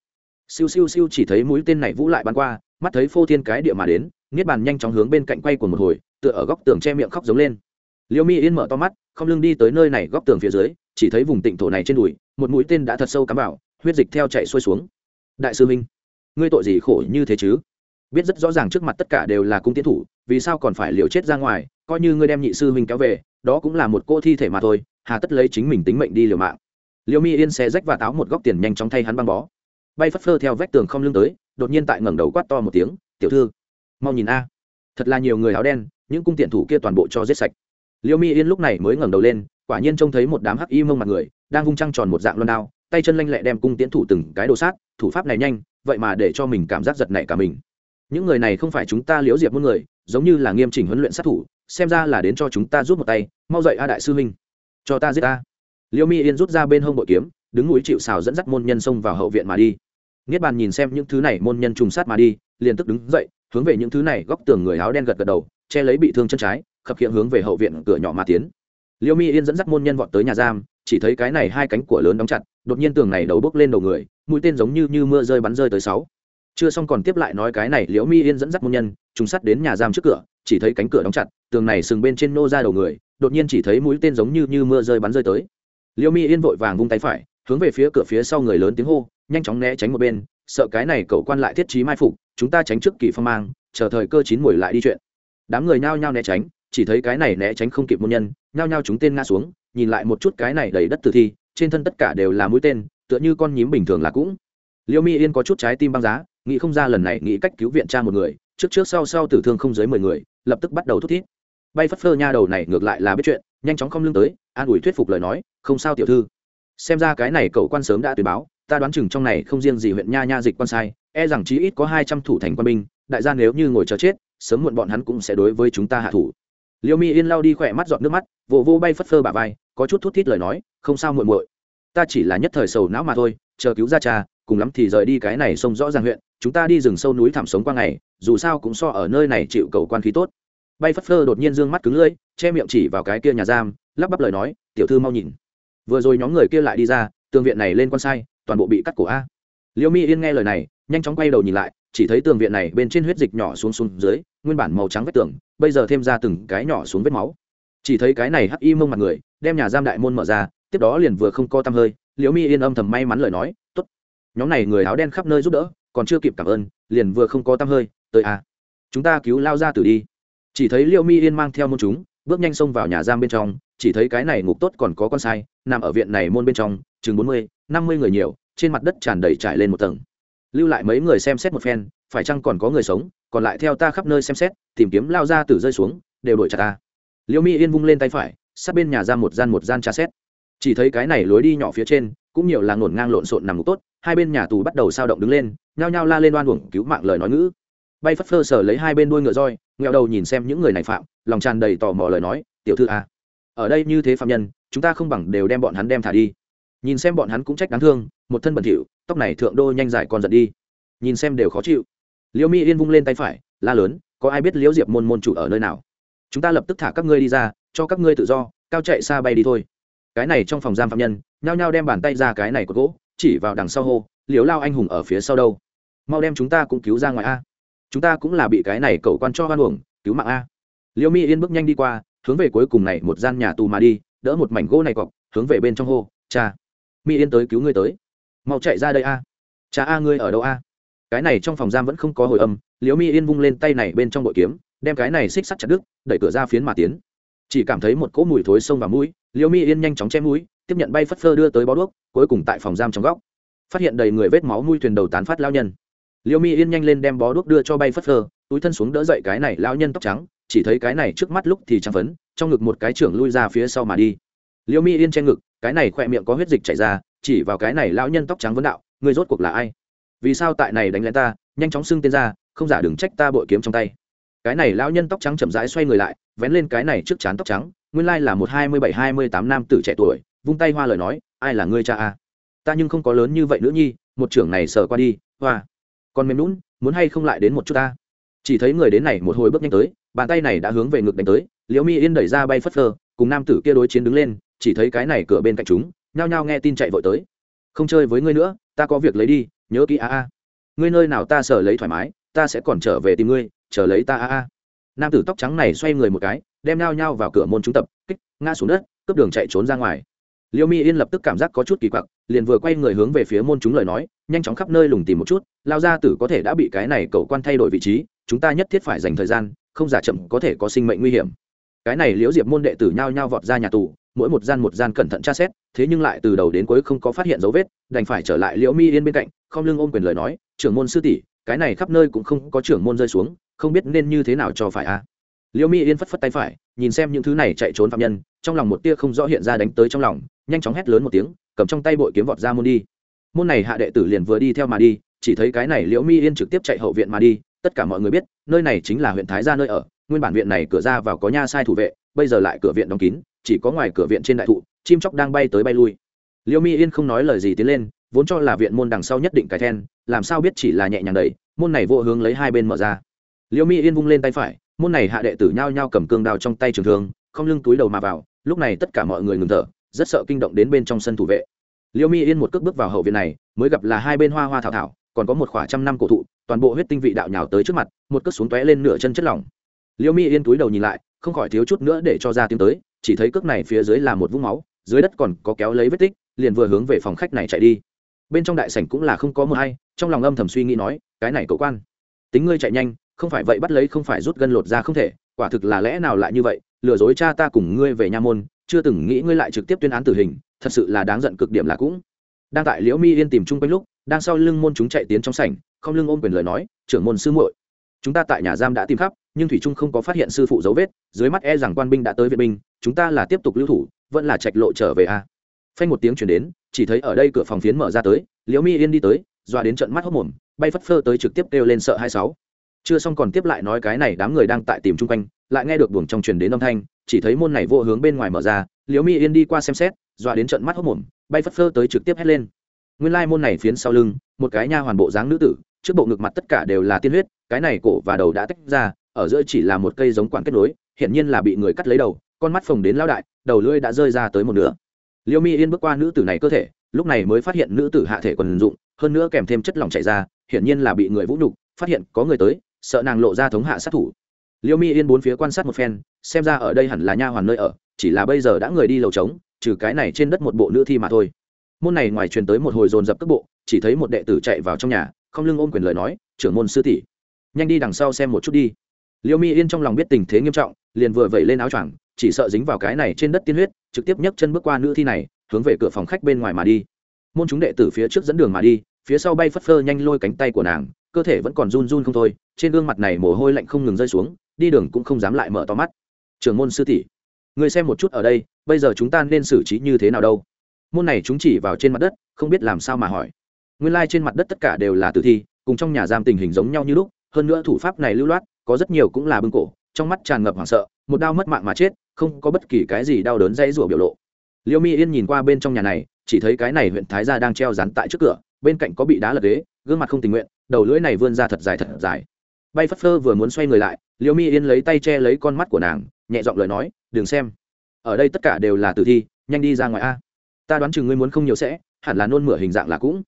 Siêu siêu siêu chỉ thấy mũi tên này vũ lại bắn qua, mắt thấy phô thiên cái địa mà đến, niết bàn nhanh chóng hướng bên cạnh quay của một hồi, tựa ở góc tường che miệng khóc giống lên. Liêu mi yên mở to mắt, không lưng đi tới nơi này góc tường phía dưới, chỉ thấy vùng tịnh thổ này trên đùi, một mũi tên đã thật sâu cắm vào, huyết dịch theo chạy xuôi xuống. Đại sư minh, ngươi tội gì khổ như thế chứ? Biết rất rõ ràng trước mặt tất cả đều là cung tiến thủ, vì sao còn phải liều chết ra ngoài, coi như ngươi đem nhị sư minh kéo về, đó cũng là một cô thi thể mà thôi, hà tất lấy chính mình tính mệnh đi liều mạng. Liêu mi yên xé rách và táo một góc tiền nhanh chóng thay hắn băng bó. Bay phất phơ theo vách tường không lưng tới, đột nhiên tại ngẩng đầu quát to một tiếng, tiểu thư, mau nhìn a, thật là nhiều người áo đen, những cung tiện thủ kia toàn bộ cho giết sạch liêu mi yên lúc này mới ngẩng đầu lên, quả nhiên trông thấy một đám hắc y mông mặt người, đang vung trăng tròn một dạng loan đao, tay chân lanh lẹ đem cung tiến thủ từng cái đồ sát, thủ pháp này nhanh, vậy mà để cho mình cảm giác giật nảy cả mình. Những người này không phải chúng ta liễu diệp muôn người, giống như là nghiêm chỉnh huấn luyện sát thủ, xem ra là đến cho chúng ta rút một tay, mau dậy a đại sư huynh cho ta giết ta liêu mi yên rút ra bên hông bội kiếm, đứng núi chịu xào dẫn dắt môn nhân xông vào hậu viện mà đi. Niết bàn nhìn xem những thứ này môn nhân trùng sát mà đi, liền tức đứng dậy, hướng về những thứ này góc tường người áo đen gật gật đầu, che lấy bị thương chân trái khập khiễng hướng về hậu viện cửa nhỏ mà tiến. Liêu mi yên dẫn dắt môn nhân vọt tới nhà giam, chỉ thấy cái này hai cánh cửa lớn đóng chặt, đột nhiên tường này đầu bước lên đầu người, mũi tên giống như như mưa rơi bắn rơi tới sáu. Chưa xong còn tiếp lại nói cái này, liễu mi yên dẫn dắt môn nhân chúng sắt đến nhà giam trước cửa, chỉ thấy cánh cửa đóng chặt, tường này sừng bên trên nô ra đầu người, đột nhiên chỉ thấy mũi tên giống như như mưa rơi bắn rơi tới. Liễu mi yên vội vàng vung tay phải, hướng về phía cửa phía sau người lớn tiếng hô, nhanh chóng né tránh một bên, sợ cái này cậu quan lại thiết trí mai phục, chúng ta tránh trước kỳ phong mang, chờ thời cơ chín mùi lại đi chuyện. Đám người nhao nhao né tránh chỉ thấy cái này né tránh không kịp môn nhân, nhao nhao chúng tên ngã xuống, nhìn lại một chút cái này đầy đất tử thi, trên thân tất cả đều là mũi tên, tựa như con nhím bình thường là cũng. Liêu mi yên có chút trái tim băng giá, nghĩ không ra lần này nghĩ cách cứu viện cha một người, trước trước sau sau tử thương không dưới mười người, lập tức bắt đầu thút thít. Bay phất phơ nha đầu này ngược lại là biết chuyện, nhanh chóng không lưng tới, an ủi thuyết phục lời nói, không sao tiểu thư. Xem ra cái này cậu quan sớm đã tuyên báo, ta đoán chừng trong này không riêng gì huyện nha nha dịch quan sai e rằng chí ít có hai trăm thủ thành quan binh, đại gia nếu như ngồi chờ chết, sớm muộn bọn hắn cũng sẽ đối với chúng ta hạ thủ liêu mi yên lao đi khỏe mắt dọn nước mắt, vỗ vô bay phất phơ bà vai, có chút thút thít lời nói, không sao muội muội, ta chỉ là nhất thời sầu não mà thôi, chờ cứu ra cha, cùng lắm thì rời đi cái này sông rõ ràng huyện, chúng ta đi rừng sâu núi thảm sống qua ngày, dù sao cũng so ở nơi này chịu cầu quan khí tốt. Bay phất phơ đột nhiên d ư ơ n g mắt cứng lưỡi, che miệng chỉ vào cái kia nhà giam, lắp bắp lời nói, tiểu thư mau nhìn. Vừa rồi nhóm người kia lại đi ra, tường viện này lên con sai, toàn bộ bị cắt cổ a. Liêu mi yên nghe lời này, nhanh chóng quay đầu nhìn lại, chỉ thấy tường viện này bên trên huyết dịch nhỏ xuống xuống dưới, nguyên bản màu trắng vách tường bây giờ thêm ra từng cái nhỏ xuống vết máu. Chỉ thấy cái này hắc y mông mặt người, đem nhà giam đại môn mở ra, tiếp đó liền vừa không co tăm hơi, liễu mi yên âm thầm may mắn lời nói t ố t nhóm này người áo đen khắp nơi giúp đỡ, còn chưa kịp cảm ơn, liền vừa không có tăm hơi, tới à chúng ta cứu lao ra tử đi. Chỉ thấy liễu mi yên mang theo môn chúng, bước nhanh xông vào nhà giam bên trong, chỉ thấy cái này ngục tốt còn có con sai, nằm ở viện này môn bên trong, chừng bốn mươi, năm mươi người nhiều, trên mặt đất tràn đầy trải lên một tầng. Lưu lại mấy người xem xét một phen, phải chăng còn có người sống còn lại theo ta khắp nơi xem xét, tìm kiếm lao ra từ rơi xuống, đều đổi chặt ta. Liễu mi yên vung lên tay phải, sát bên nhà ra một gian một gian tra xét. Chỉ thấy cái này lối đi nhỏ phía trên, cũng nhiều là ngổn ngang lộn xộn nằm ngủ tốt, hai bên nhà tù bắt đầu sao động đứng lên, nhao nhao la lên oan uổng cứu mạng lời nói ngữ. Bay phất phơ sở lấy hai bên đuôi ngựa roi nghẹo đầu nhìn xem những người này phạm, lòng tràn đầy tò mò lời nói, tiểu thư a, ở đây như thế phạm nhân, chúng ta không bằng đều đem bọn hắn đem thả đi. Nhìn xem bọn hắn cũng trách đáng thương, một thân bẩn thỉu, tóc này thượng đô nhanh dài còn giận đi. Nhìn xem đều khó chịu liễu mi yên vung lên tay phải, la lớn, có ai biết liễu diệp môn môn chủ ở nơi nào? Chúng ta lập tức thả các ngươi đi ra, cho các ngươi tự do, cao chạy xa bay đi thôi. Cái này trong phòng giam phạm nhân, nhao nhao đem bàn tay ra cái này của gỗ, chỉ vào đằng sau hô, liễu lao anh hùng ở phía sau đâu? Mau đem chúng ta cũng cứu ra ngoài a. Chúng ta cũng là bị cái này cầu quan cho hoan uổng, cứu mạng a. Liễu mi yên bước nhanh đi qua, hướng về cuối cùng này một gian nhà tù mà đi, đỡ một mảnh gỗ này cọc, hướng về bên trong hô, cha, mi yên tới cứu ngươi tới. Mau chạy ra đây a. Cha a ngươi ở đâu a? Cái này trong phòng giam vẫn không có hồi âm, liễu mi yên vung lên tay này bên trong bội kiếm, đem cái này xích sắt chặt đứt, đẩy cửa ra phiến mà tiến. Chỉ cảm thấy một cỗ mùi thối sông vào mũi, liễu mi yên nhanh chóng che mũi, tiếp nhận bay phất phơ đưa tới bó đuốc, cuối cùng tại phòng giam trong góc, phát hiện đầy người vết máu mũi thuyền đầu tán phát lao nhân. Liễu mi yên nhanh lên đem bó đuốc đưa cho bay phất phơ, túi thân xuống đỡ dậy cái này lao nhân tóc trắng, chỉ thấy cái này trước mắt lúc thì trắng phấn, trong ngực một cái trưởng lui ra phía sau mà đi. Liễu mi yên che ngực, cái này khỏe miệng có huyết dịch chảy ra, chỉ vào cái này lão nhân tóc trắng vấn đạo người rốt cuộc là ai? Vì sao tại này đánh lén ta, nhanh chóng xưng tên ra, không giả đừng trách ta bội kiếm trong tay. Cái này lão nhân tóc trắng chậm rãi xoay người lại, vén lên cái này trước chán tóc trắng, nguyên lai là một hai mươi bảy, hai mươi tám nam tử trẻ tuổi, vung tay hoa lời nói, ai là ngươi cha a? Ta nhưng không có lớn như vậy nữa nhi, một trưởng này sờ qua đi, hoa. Còn mềm lún muốn hay không lại đến một chút ta? Chỉ thấy người đến này một hồi bước nhanh tới, bàn tay này đã hướng về ngực đánh tới, liễu mi yên đẩy ra bay phất phơ, cùng nam tử kia đối chiến đứng lên, chỉ thấy cái này cửa bên cạnh chúng, nhao nhao nghe tin chạy vội tới. Không chơi với ngươi nữa, ta có việc lấy đi nhớ kỹ a a. Ngươi nơi nào ta sở lấy thoải mái, ta sẽ còn trở về tìm ngươi, chờ lấy ta a a. Nam tử tóc trắng này xoay người một cái, đem nao nhao vào cửa môn trung tập, kích, ngã xuống đất, cướp đường chạy trốn ra ngoài. Liêu mi yên lập tức cảm giác có chút kỳ quặc, liền vừa quay người hướng về phía môn chúng lời nói, nhanh chóng khắp nơi lùng tìm một chút, lao ra tử có thể đã bị cái này cậu quan thay đổi vị trí, chúng ta nhất thiết phải dành thời gian, không giả chậm có thể có sinh mệnh nguy hiểm cái này liễu diệp môn đệ tử nhao nhao vọt ra nhà tù, mỗi một gian một gian cẩn thận tra xét, thế nhưng lại từ đầu đến cuối không có phát hiện dấu vết, đành phải trở lại liễu mi yên bên cạnh, không lưng ôm quyền lời nói, trưởng môn sư tỷ, cái này khắp nơi cũng không có trưởng môn rơi xuống, không biết nên như thế nào cho phải a à. liễu mi yên phất phất tay phải, nhìn xem những thứ này chạy trốn phạm nhân, trong lòng một tia không rõ hiện ra đánh tới trong lòng, nhanh chóng hét lớn một tiếng, cầm trong tay bội kiếm vọt ra môn đi môn này hạ đệ tử liền vừa đi theo mà đi, chỉ thấy cái này liễu mi yên trực tiếp chạy hậu viện mà đi, tất cả mọi người biết, nơi này chính là huyện thái gia nơi ở nguyên bản viện này cửa ra vào có nha sai thủ vệ, bây giờ lại cửa viện đóng kín, chỉ có ngoài cửa viện trên đại thụ, chim chóc đang bay tới bay lui. Liêu mi yên không nói lời gì tiến lên, vốn cho là viện môn đằng sau nhất định cái then, làm sao biết chỉ là nhẹ nhàng đầy môn này vô hướng lấy hai bên mở ra. Liêu mi yên vung lên tay phải, môn này hạ đệ tử nhao nhao cầm cương đào trong tay trường thương, không lưng túi đầu mà vào, lúc này tất cả mọi người ngừng thở, rất sợ kinh động đến bên trong sân thủ vệ. Liêu mi yên một cước bước vào hậu viện này, mới gặp là hai bên hoa hoa thảo thảo, còn có một khoảng trăm năm cổ thụ, toàn bộ huyết tinh vị đạo nhào tới trước mặt, một cước xuống tóe lên nửa chân chất lỏng. Liễu mi yên túi đầu nhìn lại, không khỏi thiếu chút nữa để cho ra tiếng tới, chỉ thấy cước này phía dưới là một vũng máu, dưới đất còn có kéo lấy vết tích, liền vừa hướng về phòng khách này chạy đi. Bên trong đại sảnh cũng là không có mưa hay, trong lòng âm thầm suy nghĩ nói, cái này cậu quan, tính ngươi chạy nhanh, không phải vậy bắt lấy không phải rút gân lột ra không thể, quả thực là lẽ nào lại như vậy, lừa dối cha ta cùng ngươi về nha môn, chưa từng nghĩ ngươi lại trực tiếp tuyên án tử hình, thật sự là đáng giận cực điểm là cũng. Đang tại liễu mi yên tìm chung quanh lúc, đang sau lưng môn chúng chạy tiến trong sảnh, không lưng ôm quyền lời nói, trưởng môn sư muội, chúng ta tại nhà giam đã tìm khắp nhưng thủy trung không có phát hiện sư phụ dấu vết, dưới mắt e rằng quan binh đã tới viện binh, chúng ta là tiếp tục lưu thủ, vẫn là trạch lộ trở về a à. phanh một tiếng chuyển đến, chỉ thấy ở đây cửa phòng phiến mở ra tới, liễu mi yên đi tới, dọa đến trận mắt hốc mồm, bay phất phơ tới trực tiếp kêu lên sợ hai sáu chưa xong còn tiếp lại nói cái này đám người đang tại tìm chung quanh, lại nghe được buồng trong truyền đến âm thanh, chỉ thấy môn này vô hướng bên ngoài mở ra, liễu mi yên đi qua xem xét, dọa đến trận mắt hốc mồm, bay phất phơ tới trực tiếp hét lên nguyên lai môn này phiến sau lưng, một cái nha hoàn bộ dáng nữ tử, trước bộ ngực mặt tất cả đều là tiên huyết, cái này cổ và đầu đã tách ra ở giữa chỉ là một cây giống quản kết nối hiện nhiên là bị người cắt lấy đầu, con mắt phồng đến lao đại, đầu lưỡi đã rơi ra tới một nửa. Liêu mi yên bước qua nữ tử này cơ thể, lúc này mới phát hiện nữ tử hạ thể quần dụng, hơn nữa kèm thêm chất lỏng chảy ra, hiển nhiên là bị người vũ nhục, phát hiện có người tới, sợ nàng lộ ra thống hạ sát thủ. Liêu mi yên bốn phía quan sát một phen, xem ra ở đây hẳn là nha hoàn nơi ở, chỉ là bây giờ đã người đi lầu trống, trừ cái này trên đất một bộ nữ thi mà thôi. Môn này ngoài truyền tới một hồi dồn dập cước bộ, chỉ thấy một đệ tử chạy vào trong nhà, không lưng ôm quyền lời nói, trưởng môn sư tỷ, nhanh đi đằng sau xem một chút đi liêu mi yên trong lòng biết tình thế nghiêm trọng, liền vừa vẩy lên áo choàng, chỉ sợ dính vào cái này trên đất tiên huyết, trực tiếp nhấc chân bước qua nữ thi này, hướng về cửa phòng khách bên ngoài mà đi. Môn chúng đệ tử phía trước dẫn đường mà đi, phía sau bay phất phơ nhanh lôi cánh tay của nàng, cơ thể vẫn còn run run không thôi, trên gương mặt này mồ hôi lạnh không ngừng rơi xuống, đi đường cũng không dám lại mở to mắt. Trường môn sư tỷ, người xem một chút ở đây, bây giờ chúng ta nên xử trí như thế nào đâu? Môn này chúng chỉ vào trên mặt đất, không biết làm sao mà hỏi. Nguyên lai trên mặt đất tất cả đều là tử thi, cùng trong nhà giam tình hình giống nhau như lúc, hơn nữa thủ pháp này lưu loát có rất nhiều cũng là bưng cổ, trong mắt tràn ngập hoảng sợ, một đau mất mạng mà chết, không có bất kỳ cái gì đau đớn dãy rủa biểu lộ. Liêu mi yên nhìn qua bên trong nhà này, chỉ thấy cái này huyện thái gia đang treo rán tại trước cửa, bên cạnh có bị đá lật ghế, gương mặt không tình nguyện, đầu lưỡi này vươn ra thật dài thật dài. Bay phất phơ vừa muốn xoay người lại, liêu mi yên lấy tay che lấy con mắt của nàng, nhẹ giọng lời nói, đừng xem. Ở đây tất cả đều là tử thi, nhanh đi ra ngoài a. Ta đoán chừng ngươi muốn không nhiều sẽ, hẳn là nôn mửa hình dạng là cũng.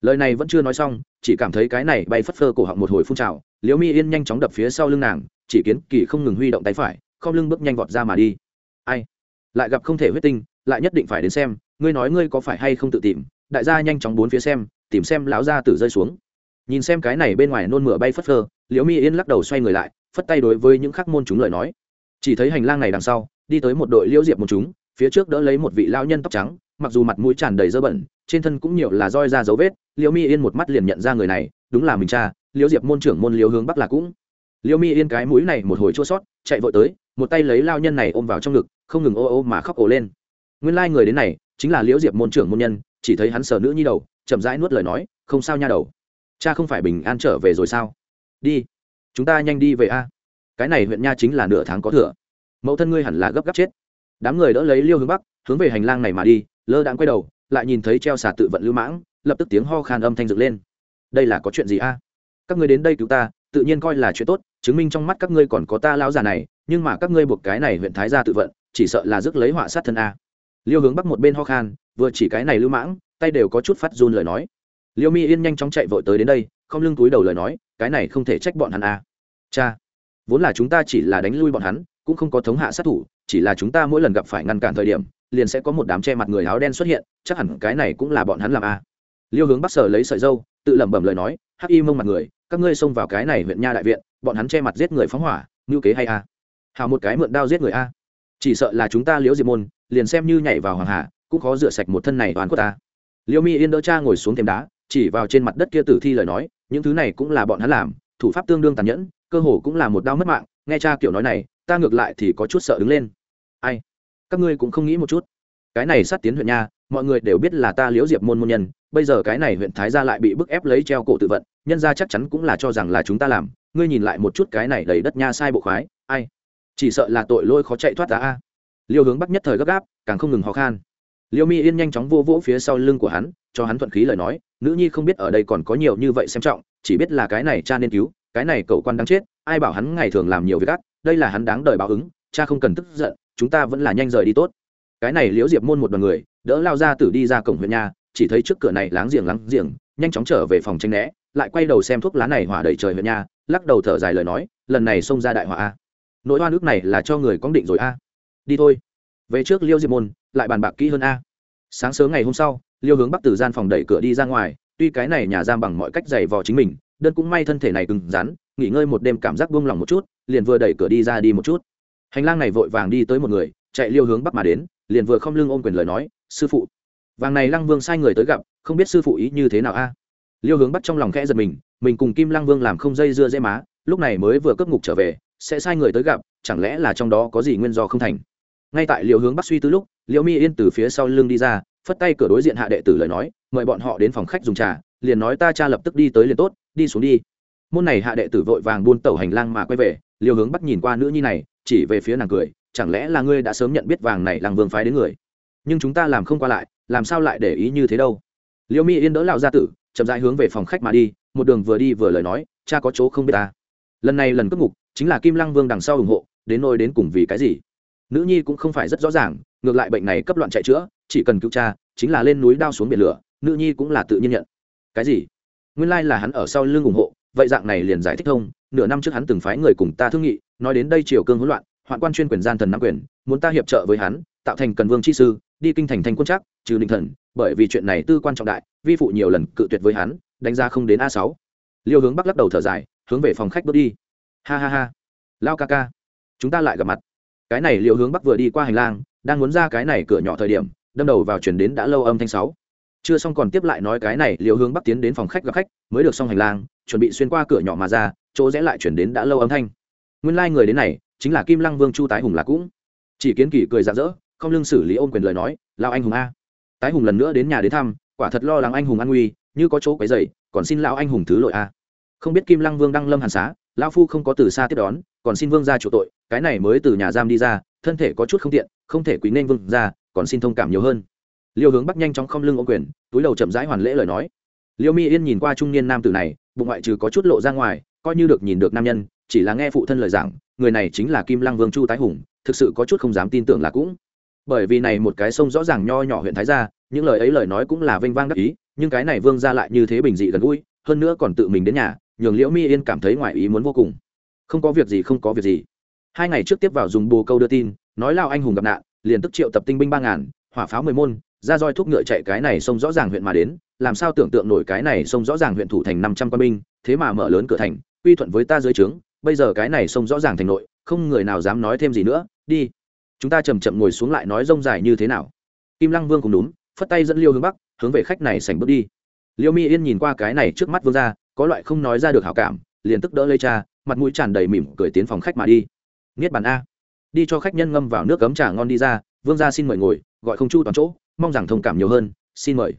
Lời này vẫn chưa nói xong, chỉ cảm thấy cái này bay phất phơ cổ họng một hồi phun trào liễu mi yên nhanh chóng đập phía sau lưng nàng, chỉ kiến kỳ không ngừng huy động tay phải không lưng bước nhanh vọt ra mà đi. Ai? Lại gặp không thể huyết tinh, lại nhất định phải đến xem, ngươi nói ngươi có phải hay không tự tìm? Đại gia nhanh chóng bốn phía xem, tìm xem lão gia tử rơi xuống. Nhìn xem cái này bên ngoài nôn mửa bay phất phơ, liễu mi yên lắc đầu xoay người lại, phất tay đối với những khắc môn chúng lời nói. Chỉ thấy hành lang này đằng sau, đi tới một đội liễu diệp một chúng, phía trước đỡ lấy một vị lão nhân tóc trắng, mặc dù mặt mũi tràn đầy dơ bẩn, trên thân cũng nhiều là roi ra dấu vết, liễu mi yên một mắt liền nhận ra người này, đúng là mình cha liễu diệp môn trưởng môn liễu hướng bắc là cũng. Liễu mi yên cái mũi này một hồi chua sót, chạy vội tới, một tay lấy lao nhân này ôm vào trong ngực, không ngừng ô ô mà khóc ồ lên. Nguyên lai người đến này, chính là liễu diệp môn trưởng môn nhân, chỉ thấy hắn sở nữ nhi đầu, chậm rãi nuốt lời nói, không sao nha đầu. Cha không phải bình an trở về rồi sao? Đi. Chúng ta nhanh đi về a. Cái này huyện nha chính là nửa tháng có thừa. Mẫu thân ngươi hẳn là gấp gáp chết. Đám người đỡ lấy liêu hướng bắc, hướng về hành lang này mà đi, lơ đãng quay đầu, lại nhìn thấy treo xà tự vận lưu mãng, lập tức tiếng ho khan âm thanh dựng lên. Đây là có chuyện gì a? Các ngươi đến đây cứu ta, tự nhiên coi là chuyện tốt, chứng minh trong mắt các ngươi còn có ta lão già này, nhưng mà các ngươi buộc cái này huyện thái gia tự vận, chỉ sợ là rước lấy họa sát thân a. Liêu hướng bắc một bên ho khan, vừa chỉ cái này lưu mãng, tay đều có chút phát run lời nói. Liêu mi yên nhanh chóng chạy vội tới đến đây, không lưng túi đầu lời nói, cái này không thể trách bọn hắn a. Cha, vốn là chúng ta chỉ là đánh lui bọn hắn, cũng không có thống hạ sát thủ, chỉ là chúng ta mỗi lần gặp phải ngăn cản thời điểm, liền sẽ có một đám che mặt người áo đen xuất hiện, chắc hẳn cái này cũng là bọn hắn làm a. Liêu hướng bắc sở lấy sợi dâu tự lẩm bẩm lời nói, hắc y mông mặt người, các ngươi xông vào cái này huyện nha đại viện, bọn hắn che mặt giết người phóng hỏa, ngưu kế hay a? Hào một cái mượn đao giết người a. Chỉ sợ là chúng ta liễu diệp môn, liền xem như nhảy vào hoàng hà cũng khó rửa sạch một thân này toàn của ta. Liễu mi yên đỡ cha ngồi xuống thềm đá, chỉ vào trên mặt đất kia tử thi lời nói, những thứ này cũng là bọn hắn làm, thủ pháp tương đương tàn nhẫn, cơ hồ cũng là một đau mất mạng, nghe cha kiểu nói này, ta ngược lại thì có chút sợ đứng lên. Ai? Các ngươi cũng không nghĩ một chút. Cái này sát tiến huyện nha mọi người đều biết là ta liễu diệp môn môn nhân, bây giờ cái này huyện thái gia lại bị bức ép lấy treo cổ tự vận, nhân ra chắc chắn cũng là cho rằng là chúng ta làm. Ngươi nhìn lại một chút cái này đầy đất nha sai bộ khoái, ai? Chỉ sợ là tội lôi khó chạy thoát ra a. Liêu hướng bắc nhất thời gấp gáp, càng không ngừng ho khan. Liêu mi yên nhanh chóng vô vỗ phía sau lưng của hắn, cho hắn thuận khí lời nói, nữ nhi không biết ở đây còn có nhiều như vậy xem trọng, chỉ biết là cái này cha nên cứu, cái này cậu quan đáng chết, ai bảo hắn ngày thường làm nhiều việc gắt đây là hắn đáng đời báo ứng, cha không cần tức giận, chúng ta vẫn là nhanh rời đi tốt cái này liễu diệp môn một đoàn người, đỡ lao ra tử đi ra cổng huyện nhà, chỉ thấy trước cửa này láng giềng láng giềng, nhanh chóng trở về phòng tranh né, lại quay đầu xem thuốc lá này hỏa đầy trời huyện nhà, lắc đầu thở dài lời nói, lần này xông ra đại hỏa a. Nỗi hoa nước này là cho người có định rồi a. Đi thôi. Về trước liêu diệp môn, lại bàn bạc kỹ hơn a. Sáng sớm ngày hôm sau liêu hướng bắc từ gian phòng đẩy cửa đi ra ngoài, tuy cái này nhà giam bằng mọi cách giày vò chính mình, đơn cũng may thân thể này cứng rắn, nghỉ ngơi một đêm cảm giác buông lỏng một chút, liền vừa đẩy cửa đi ra đi một chút. Hành lang này vội vàng đi tới một người, chạy liêu hướng bắc mà đến liền vừa không lưng ôm quyền lời nói, sư phụ, vàng này lăng vương sai người tới gặp, không biết sư phụ ý như thế nào a? Liêu hướng bắt trong lòng khẽ giật mình mình cùng kim lăng vương làm không dây dưa dễ má, lúc này mới vừa cướp ngục trở về, sẽ sai người tới gặp, chẳng lẽ là trong đó có gì nguyên do không thành? Ngay tại liệu hướng bắc suy tư lúc liệu mi yên từ phía sau lưng đi ra, phất tay cửa đối diện hạ đệ tử lời nói, mời bọn họ đến phòng khách dùng trà, liền nói ta cha lập tức đi tới liền tốt, đi xuống đi. Môn này hạ đệ tử vội vàng buôn tẩu hành lang mà quay về liều hướng bắt nhìn qua nữ nhi này, chỉ về phía nàng cười chẳng lẽ là ngươi đã sớm nhận biết vàng này làng vương phái đến người? Nhưng chúng ta làm không qua lại, làm sao lại để ý như thế đâu? Liễu mỹ yên đỡ lão gia tử, chậm rãi hướng về phòng khách mà đi, một đường vừa đi vừa lời nói, cha có chỗ không biết ta. Lần này lần cướp ngục, chính là kim lăng vương đằng sau ủng hộ, đến nôi đến cùng vì cái gì? Nữ nhi cũng không phải rất rõ ràng, ngược lại bệnh này cấp loạn chạy chữa, chỉ cần cứu cha, chính là lên núi đao xuống biển lửa, nữ nhi cũng là tự nhiên nhận. Cái gì? Nguyên lai là hắn ở sau lưng ủng hộ, vậy dạng này liền giải thích thông, nửa năm trước hắn từng phái người cùng ta thương nghị, nói đến đây triều cương hỗn loạn hoạn quan chuyên quyền gian thần nắm quyền, muốn ta hiệp trợ với hắn, tạo thành cần vương chi sư, đi kinh thành thành quân chắc trừ định thần, bởi vì chuyện này tư quan trọng đại, vi phụ nhiều lần cự tuyệt với hắn, đánh giá không đến a sáu. Liêu hướng bắc lắc đầu thở dài, hướng về phòng khách bước đi. Ha ha ha. Lao ca ca. Chúng ta lại gặp mặt. Cái này Liệu hướng bắc vừa đi qua hành lang, đang muốn ra cái này cửa nhỏ thời điểm, đâm đầu vào chuyển đến đã lâu âm thanh sáu. Chưa xong còn tiếp lại nói cái này Liệu hướng bắc tiến đến phòng khách gặp khách, mới được xong hành lang, chuẩn bị xuyên qua cửa nhỏ mà ra, chỗ rẽ lại chuyển đến đã lâu âm thanh. Nguyên lai người đến này chính là kim lăng vương chu tái hùng là cũng. Chỉ kiến kỳ cười rạng rỡ, không lưng xử lý ôm quyền lời nói lao anh hùng a. Tái hùng lần nữa đến nhà đến thăm, quả thật lo lắng anh hùng an nguy, như có chỗ quấy dày còn xin lão anh hùng thứ lỗi a. Không biết kim lăng vương đăng lâm hàn xá, lão phu không có từ xa tiếp đón, còn xin vương ra chủ tội, cái này mới từ nhà giam đi ra, thân thể có chút không tiện, không thể quý nên vương ra còn xin thông cảm nhiều hơn. Liêu hướng bắc nhanh chóng không lưng ô quyền, túi đầu chậm rãi hoàn lễ lời nói. Liêu mi yên nhìn qua trung niên nam tử này, bụng ngoại trừ có chút lộ ra ngoài, coi như được nhìn được nam nhân chỉ là nghe phụ thân lời giảng, người này chính là kim lăng vương chu tái hùng, thực sự có chút không dám tin tưởng là cũng. Bởi vì này một cái sông rõ ràng nho nhỏ huyện thái gia, những lời ấy lời nói cũng là vênh vang đắc ý, nhưng cái này vương ra lại như thế bình dị gần gũi, hơn nữa còn tự mình đến nhà, nhường liễu mi yên cảm thấy ngoài ý muốn vô cùng. Không có việc gì, không có việc gì. Hai ngày trước tiếp vào dùng bồ câu đưa tin, nói lao anh hùng gặp nạn, liền tức triệu tập tinh binh ba ngàn, hỏa pháo mười môn, ra roi thuốc ngựa chạy cái này sông rõ ràng huyện mà đến, làm sao tưởng tượng nổi cái này sông rõ ràng huyện thủ thành năm trăm quân binh, thế mà mở lớn cửa thành, quy thuận với ta dưới trướng bây giờ cái này sông rõ ràng thành nội, không người nào dám nói thêm gì nữa, đi. Chúng ta chầm chậm ngồi xuống lại nói rông dài như thế nào. Kim lăng vương cùng đúng, phất tay dẫn liêu hướng bắc, hướng về khách này sành bước đi. Liêu mi yên nhìn qua cái này trước mắt vương ra có loại không nói ra được hảo cảm, liền tức đỡ lê cha, mặt mũi tràn đầy mỉm cười tiến phòng khách mà đi. Niết bàn a. Đi cho khách nhân ngâm vào nước cấm trà ngon đi ra, vương ra xin mời ngồi, gọi không chu toàn chỗ, mong rằng thông cảm nhiều hơn, xin mời.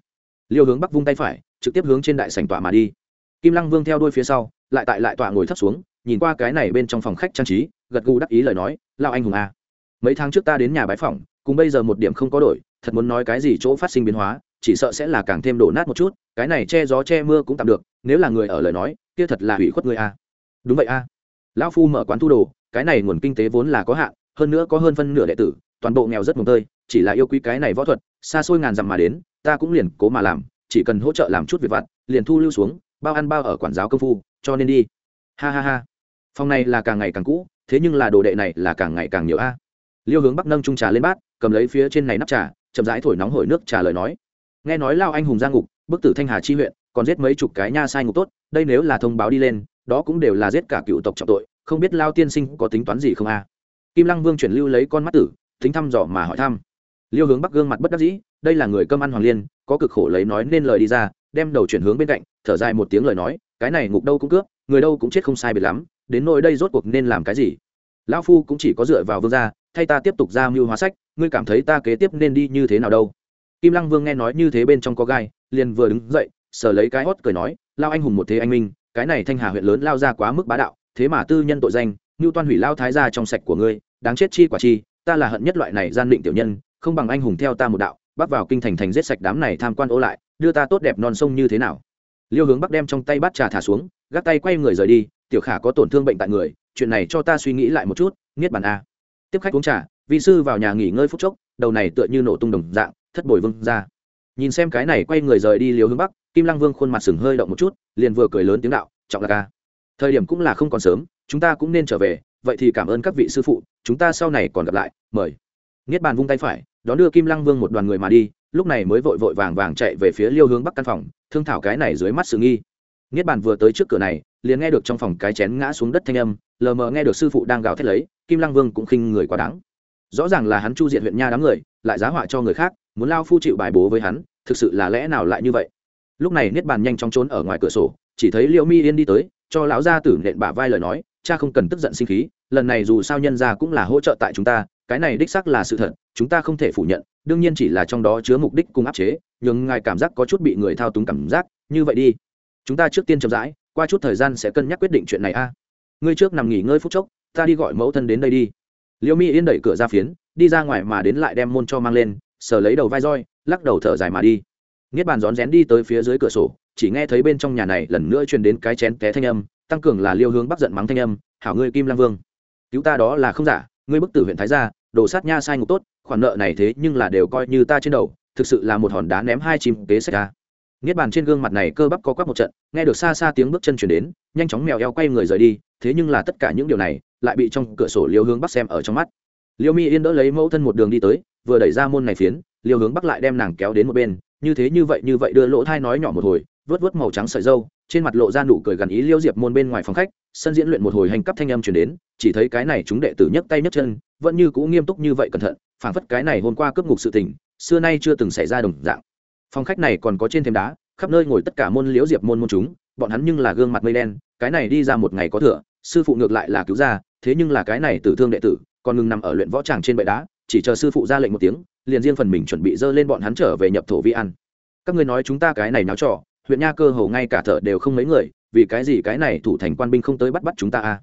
Liêu hướng bắc vung tay phải, trực tiếp hướng trên đại sảnh tọa mà đi. Kim lăng vương theo đuôi phía sau, lại tại lại tọa ngồi thấp xuống nhìn qua cái này bên trong phòng khách trang trí, gật gù đắc ý lời nói lao anh hùng a, mấy tháng trước ta đến nhà bái phỏng, cùng bây giờ một điểm không có đổi, thật muốn nói cái gì chỗ phát sinh biến hóa, chỉ sợ sẽ là càng thêm đổ nát một chút, cái này che gió che mưa cũng tạm được, nếu là người ở lời nói, kia thật là hủy khuất người a. Đúng vậy a. Lão phu mở quán thu đồ, cái này nguồn kinh tế vốn là có hạn, hơn nữa có hơn phân nửa đệ tử, toàn bộ nghèo rất mồm tơi, chỉ là yêu quý cái này võ thuật, xa xôi ngàn dặm mà đến, ta cũng liền cố mà làm, chỉ cần hỗ trợ làm chút việc vặt, liền thu lưu xuống, bao ăn bao ở quản giáo công phu, cho nên đi. Ha ha ha phòng này là càng ngày càng cũ, thế nhưng là đồ đệ này là càng ngày càng nhiều a. Liêu hướng bắc nâng trung trà lên bát, cầm lấy phía trên này nắp trà, chậm rãi thổi nóng hổi nước trà lời nói. Nghe nói lao anh hùng giang ngục, bức tử thanh hà chi huyện, còn giết mấy chục cái nha sai ngục tốt, đây nếu là thông báo đi lên, đó cũng đều là giết cả cựu tộc trọng tội, không biết lao tiên sinh có tính toán gì không a? Kim lăng vương chuyển lưu lấy con mắt tử, tính thăm dò mà hỏi thăm. Liêu hướng bắc gương mặt bất đắc dĩ, đây là người cơm ăn hoàng liên, có cực khổ lấy nói nên lời đi ra, đem đầu chuyển hướng bên cạnh, thở dài một tiếng lời nói, cái này ngục đâu cũng cướp, người đâu cũng chết không sai biệt lắm đến nỗi đây rốt cuộc nên làm cái gì? Lão phu cũng chỉ có dựa vào vương gia, thay ta tiếp tục ra mưu hóa sách, ngươi cảm thấy ta kế tiếp nên đi như thế nào đâu? Kim lăng vương nghe nói như thế bên trong có gai, liền vừa đứng dậy, sờ lấy cái hót cười nói lao anh hùng một thế anh minh, cái này thanh hà huyện lớn lao ra quá mức bá đạo, thế mà tư nhân tội danh, ngưu toan hủy lao thái ra trong sạch của ngươi, đáng chết chi quả chi, ta là hận nhất loại này gian định tiểu nhân, không bằng anh hùng theo ta một đạo bắt vào kinh thành thành giết sạch đám này tham quan ô lại, đưa ta tốt đẹp non sông như thế nào? Liêu hướng bắc đem trong tay bát trà thả xuống, gác tay quay người rời đi tiểu khả có tổn thương bệnh tại người, chuyện này cho ta suy nghĩ lại một chút, niết bàn a. Tiếp khách uống trà, vị sư vào nhà nghỉ ngơi phút chốc, đầu này tựa như nổ tung đồng dạng, thất bồi vương ra. Nhìn xem cái này quay người rời đi liều hướng bắc, kim lăng vương khuôn mặt sừng hơi động một chút, liền vừa cười lớn tiếng đạo, trọng là ca thời điểm cũng là không còn sớm, chúng ta cũng nên trở về, vậy thì cảm ơn các vị sư phụ, chúng ta sau này còn gặp lại, mời. Niết bàn vung tay phải, đón đưa kim lăng vương một đoàn người mà đi, lúc này mới vội vội vàng vàng chạy về phía liêu hướng bắc căn phòng, thương thảo cái này dưới mắt sự nghi niết bàn vừa tới trước cửa này, liền nghe được trong phòng cái chén ngã xuống đất thanh âm, lờ mờ nghe được sư phụ đang gào thét lấy, kim lăng vương cũng khinh người quá đáng. Rõ ràng là hắn chu diện huyện nha đám người, lại giá họa cho người khác, muốn lao phu chịu bài bố với hắn, thực sự là lẽ nào lại như vậy? Lúc này niết bàn nhanh chóng trốn ở ngoài cửa sổ, chỉ thấy liễu mi yên đi tới, cho lão gia tử nện bả vai lời nói, cha không cần tức giận sinh khí, lần này dù sao nhân ra cũng là hỗ trợ tại chúng ta, cái này đích xác là sự thật, chúng ta không thể phủ nhận, đương nhiên chỉ là trong đó chứa mục đích cùng áp chế, nhưng ngài cảm giác có chút bị người thao túng cảm giác, như vậy đi chúng ta trước tiên chậm rãi, qua chút thời gian sẽ cân nhắc quyết định chuyện này a. Ngươi trước nằm nghỉ ngơi phút chốc, ta đi gọi mẫu thân đến đây đi. Liễu mi yên đẩy cửa ra phiến, đi ra ngoài mà đến lại đem môn cho mang lên, sờ lấy đầu vai roi, lắc đầu thở dài mà đi. Niết bàn rón rén đi tới phía dưới cửa sổ, chỉ nghe thấy bên trong nhà này lần nữa truyền đến cái chén té thanh âm, tăng cường là liêu hướng bắc giận mắng thanh âm, hảo ngươi kim lang vương, cứu ta đó là không giả, ngươi bức tử huyện thái gia, đồ sát nha sai ngục tốt, khoản nợ này thế nhưng là đều coi như ta trên đầu, thực sự là một hòn đá ném hai chim kế sách ra niết bàn trên gương mặt này cơ bắp có quắc một trận, nghe được xa xa tiếng bước chân chuyển đến, nhanh chóng mèo eo quay người rời đi, thế nhưng là tất cả những điều này lại bị trong cửa sổ liêu hướng bắc xem ở trong mắt. Liêu mi yên đỡ lấy mẫu thân một đường đi tới, vừa đẩy ra môn này phiến, liêu hướng bắc lại đem nàng kéo đến một bên, như thế như vậy như vậy đưa lỗ thai nói nhỏ một hồi, vớt vớt màu trắng sợi dâu, trên mặt lộ ra nụ cười gần ý liêu diệp môn bên ngoài phòng khách, sân diễn luyện một hồi hành cấp thanh âm chuyển đến, chỉ thấy cái này chúng đệ tử nhấc tay nhấc chân, vẫn như cũ nghiêm túc như vậy cẩn thận, phảng phất cái này hôm qua cướp ngục sự tình, xưa nay chưa từng xảy ra đồng dạng phòng khách này còn có trên thềm đá, khắp nơi ngồi tất cả môn liễu diệp môn môn chúng, bọn hắn nhưng là gương mặt mây đen, cái này đi ra một ngày có thừa, sư phụ ngược lại là cứu ra, thế nhưng là cái này tử thương đệ tử, còn ngừng nằm ở luyện võ tràng trên bệ đá, chỉ chờ sư phụ ra lệnh một tiếng, liền riêng phần mình chuẩn bị dơ lên bọn hắn trở về nhập thổ vi ăn. Các ngươi nói chúng ta cái này náo trò, huyện nha cơ hồ ngay cả thợ đều không mấy người, vì cái gì cái này thủ thành quan binh không tới bắt bắt chúng ta à?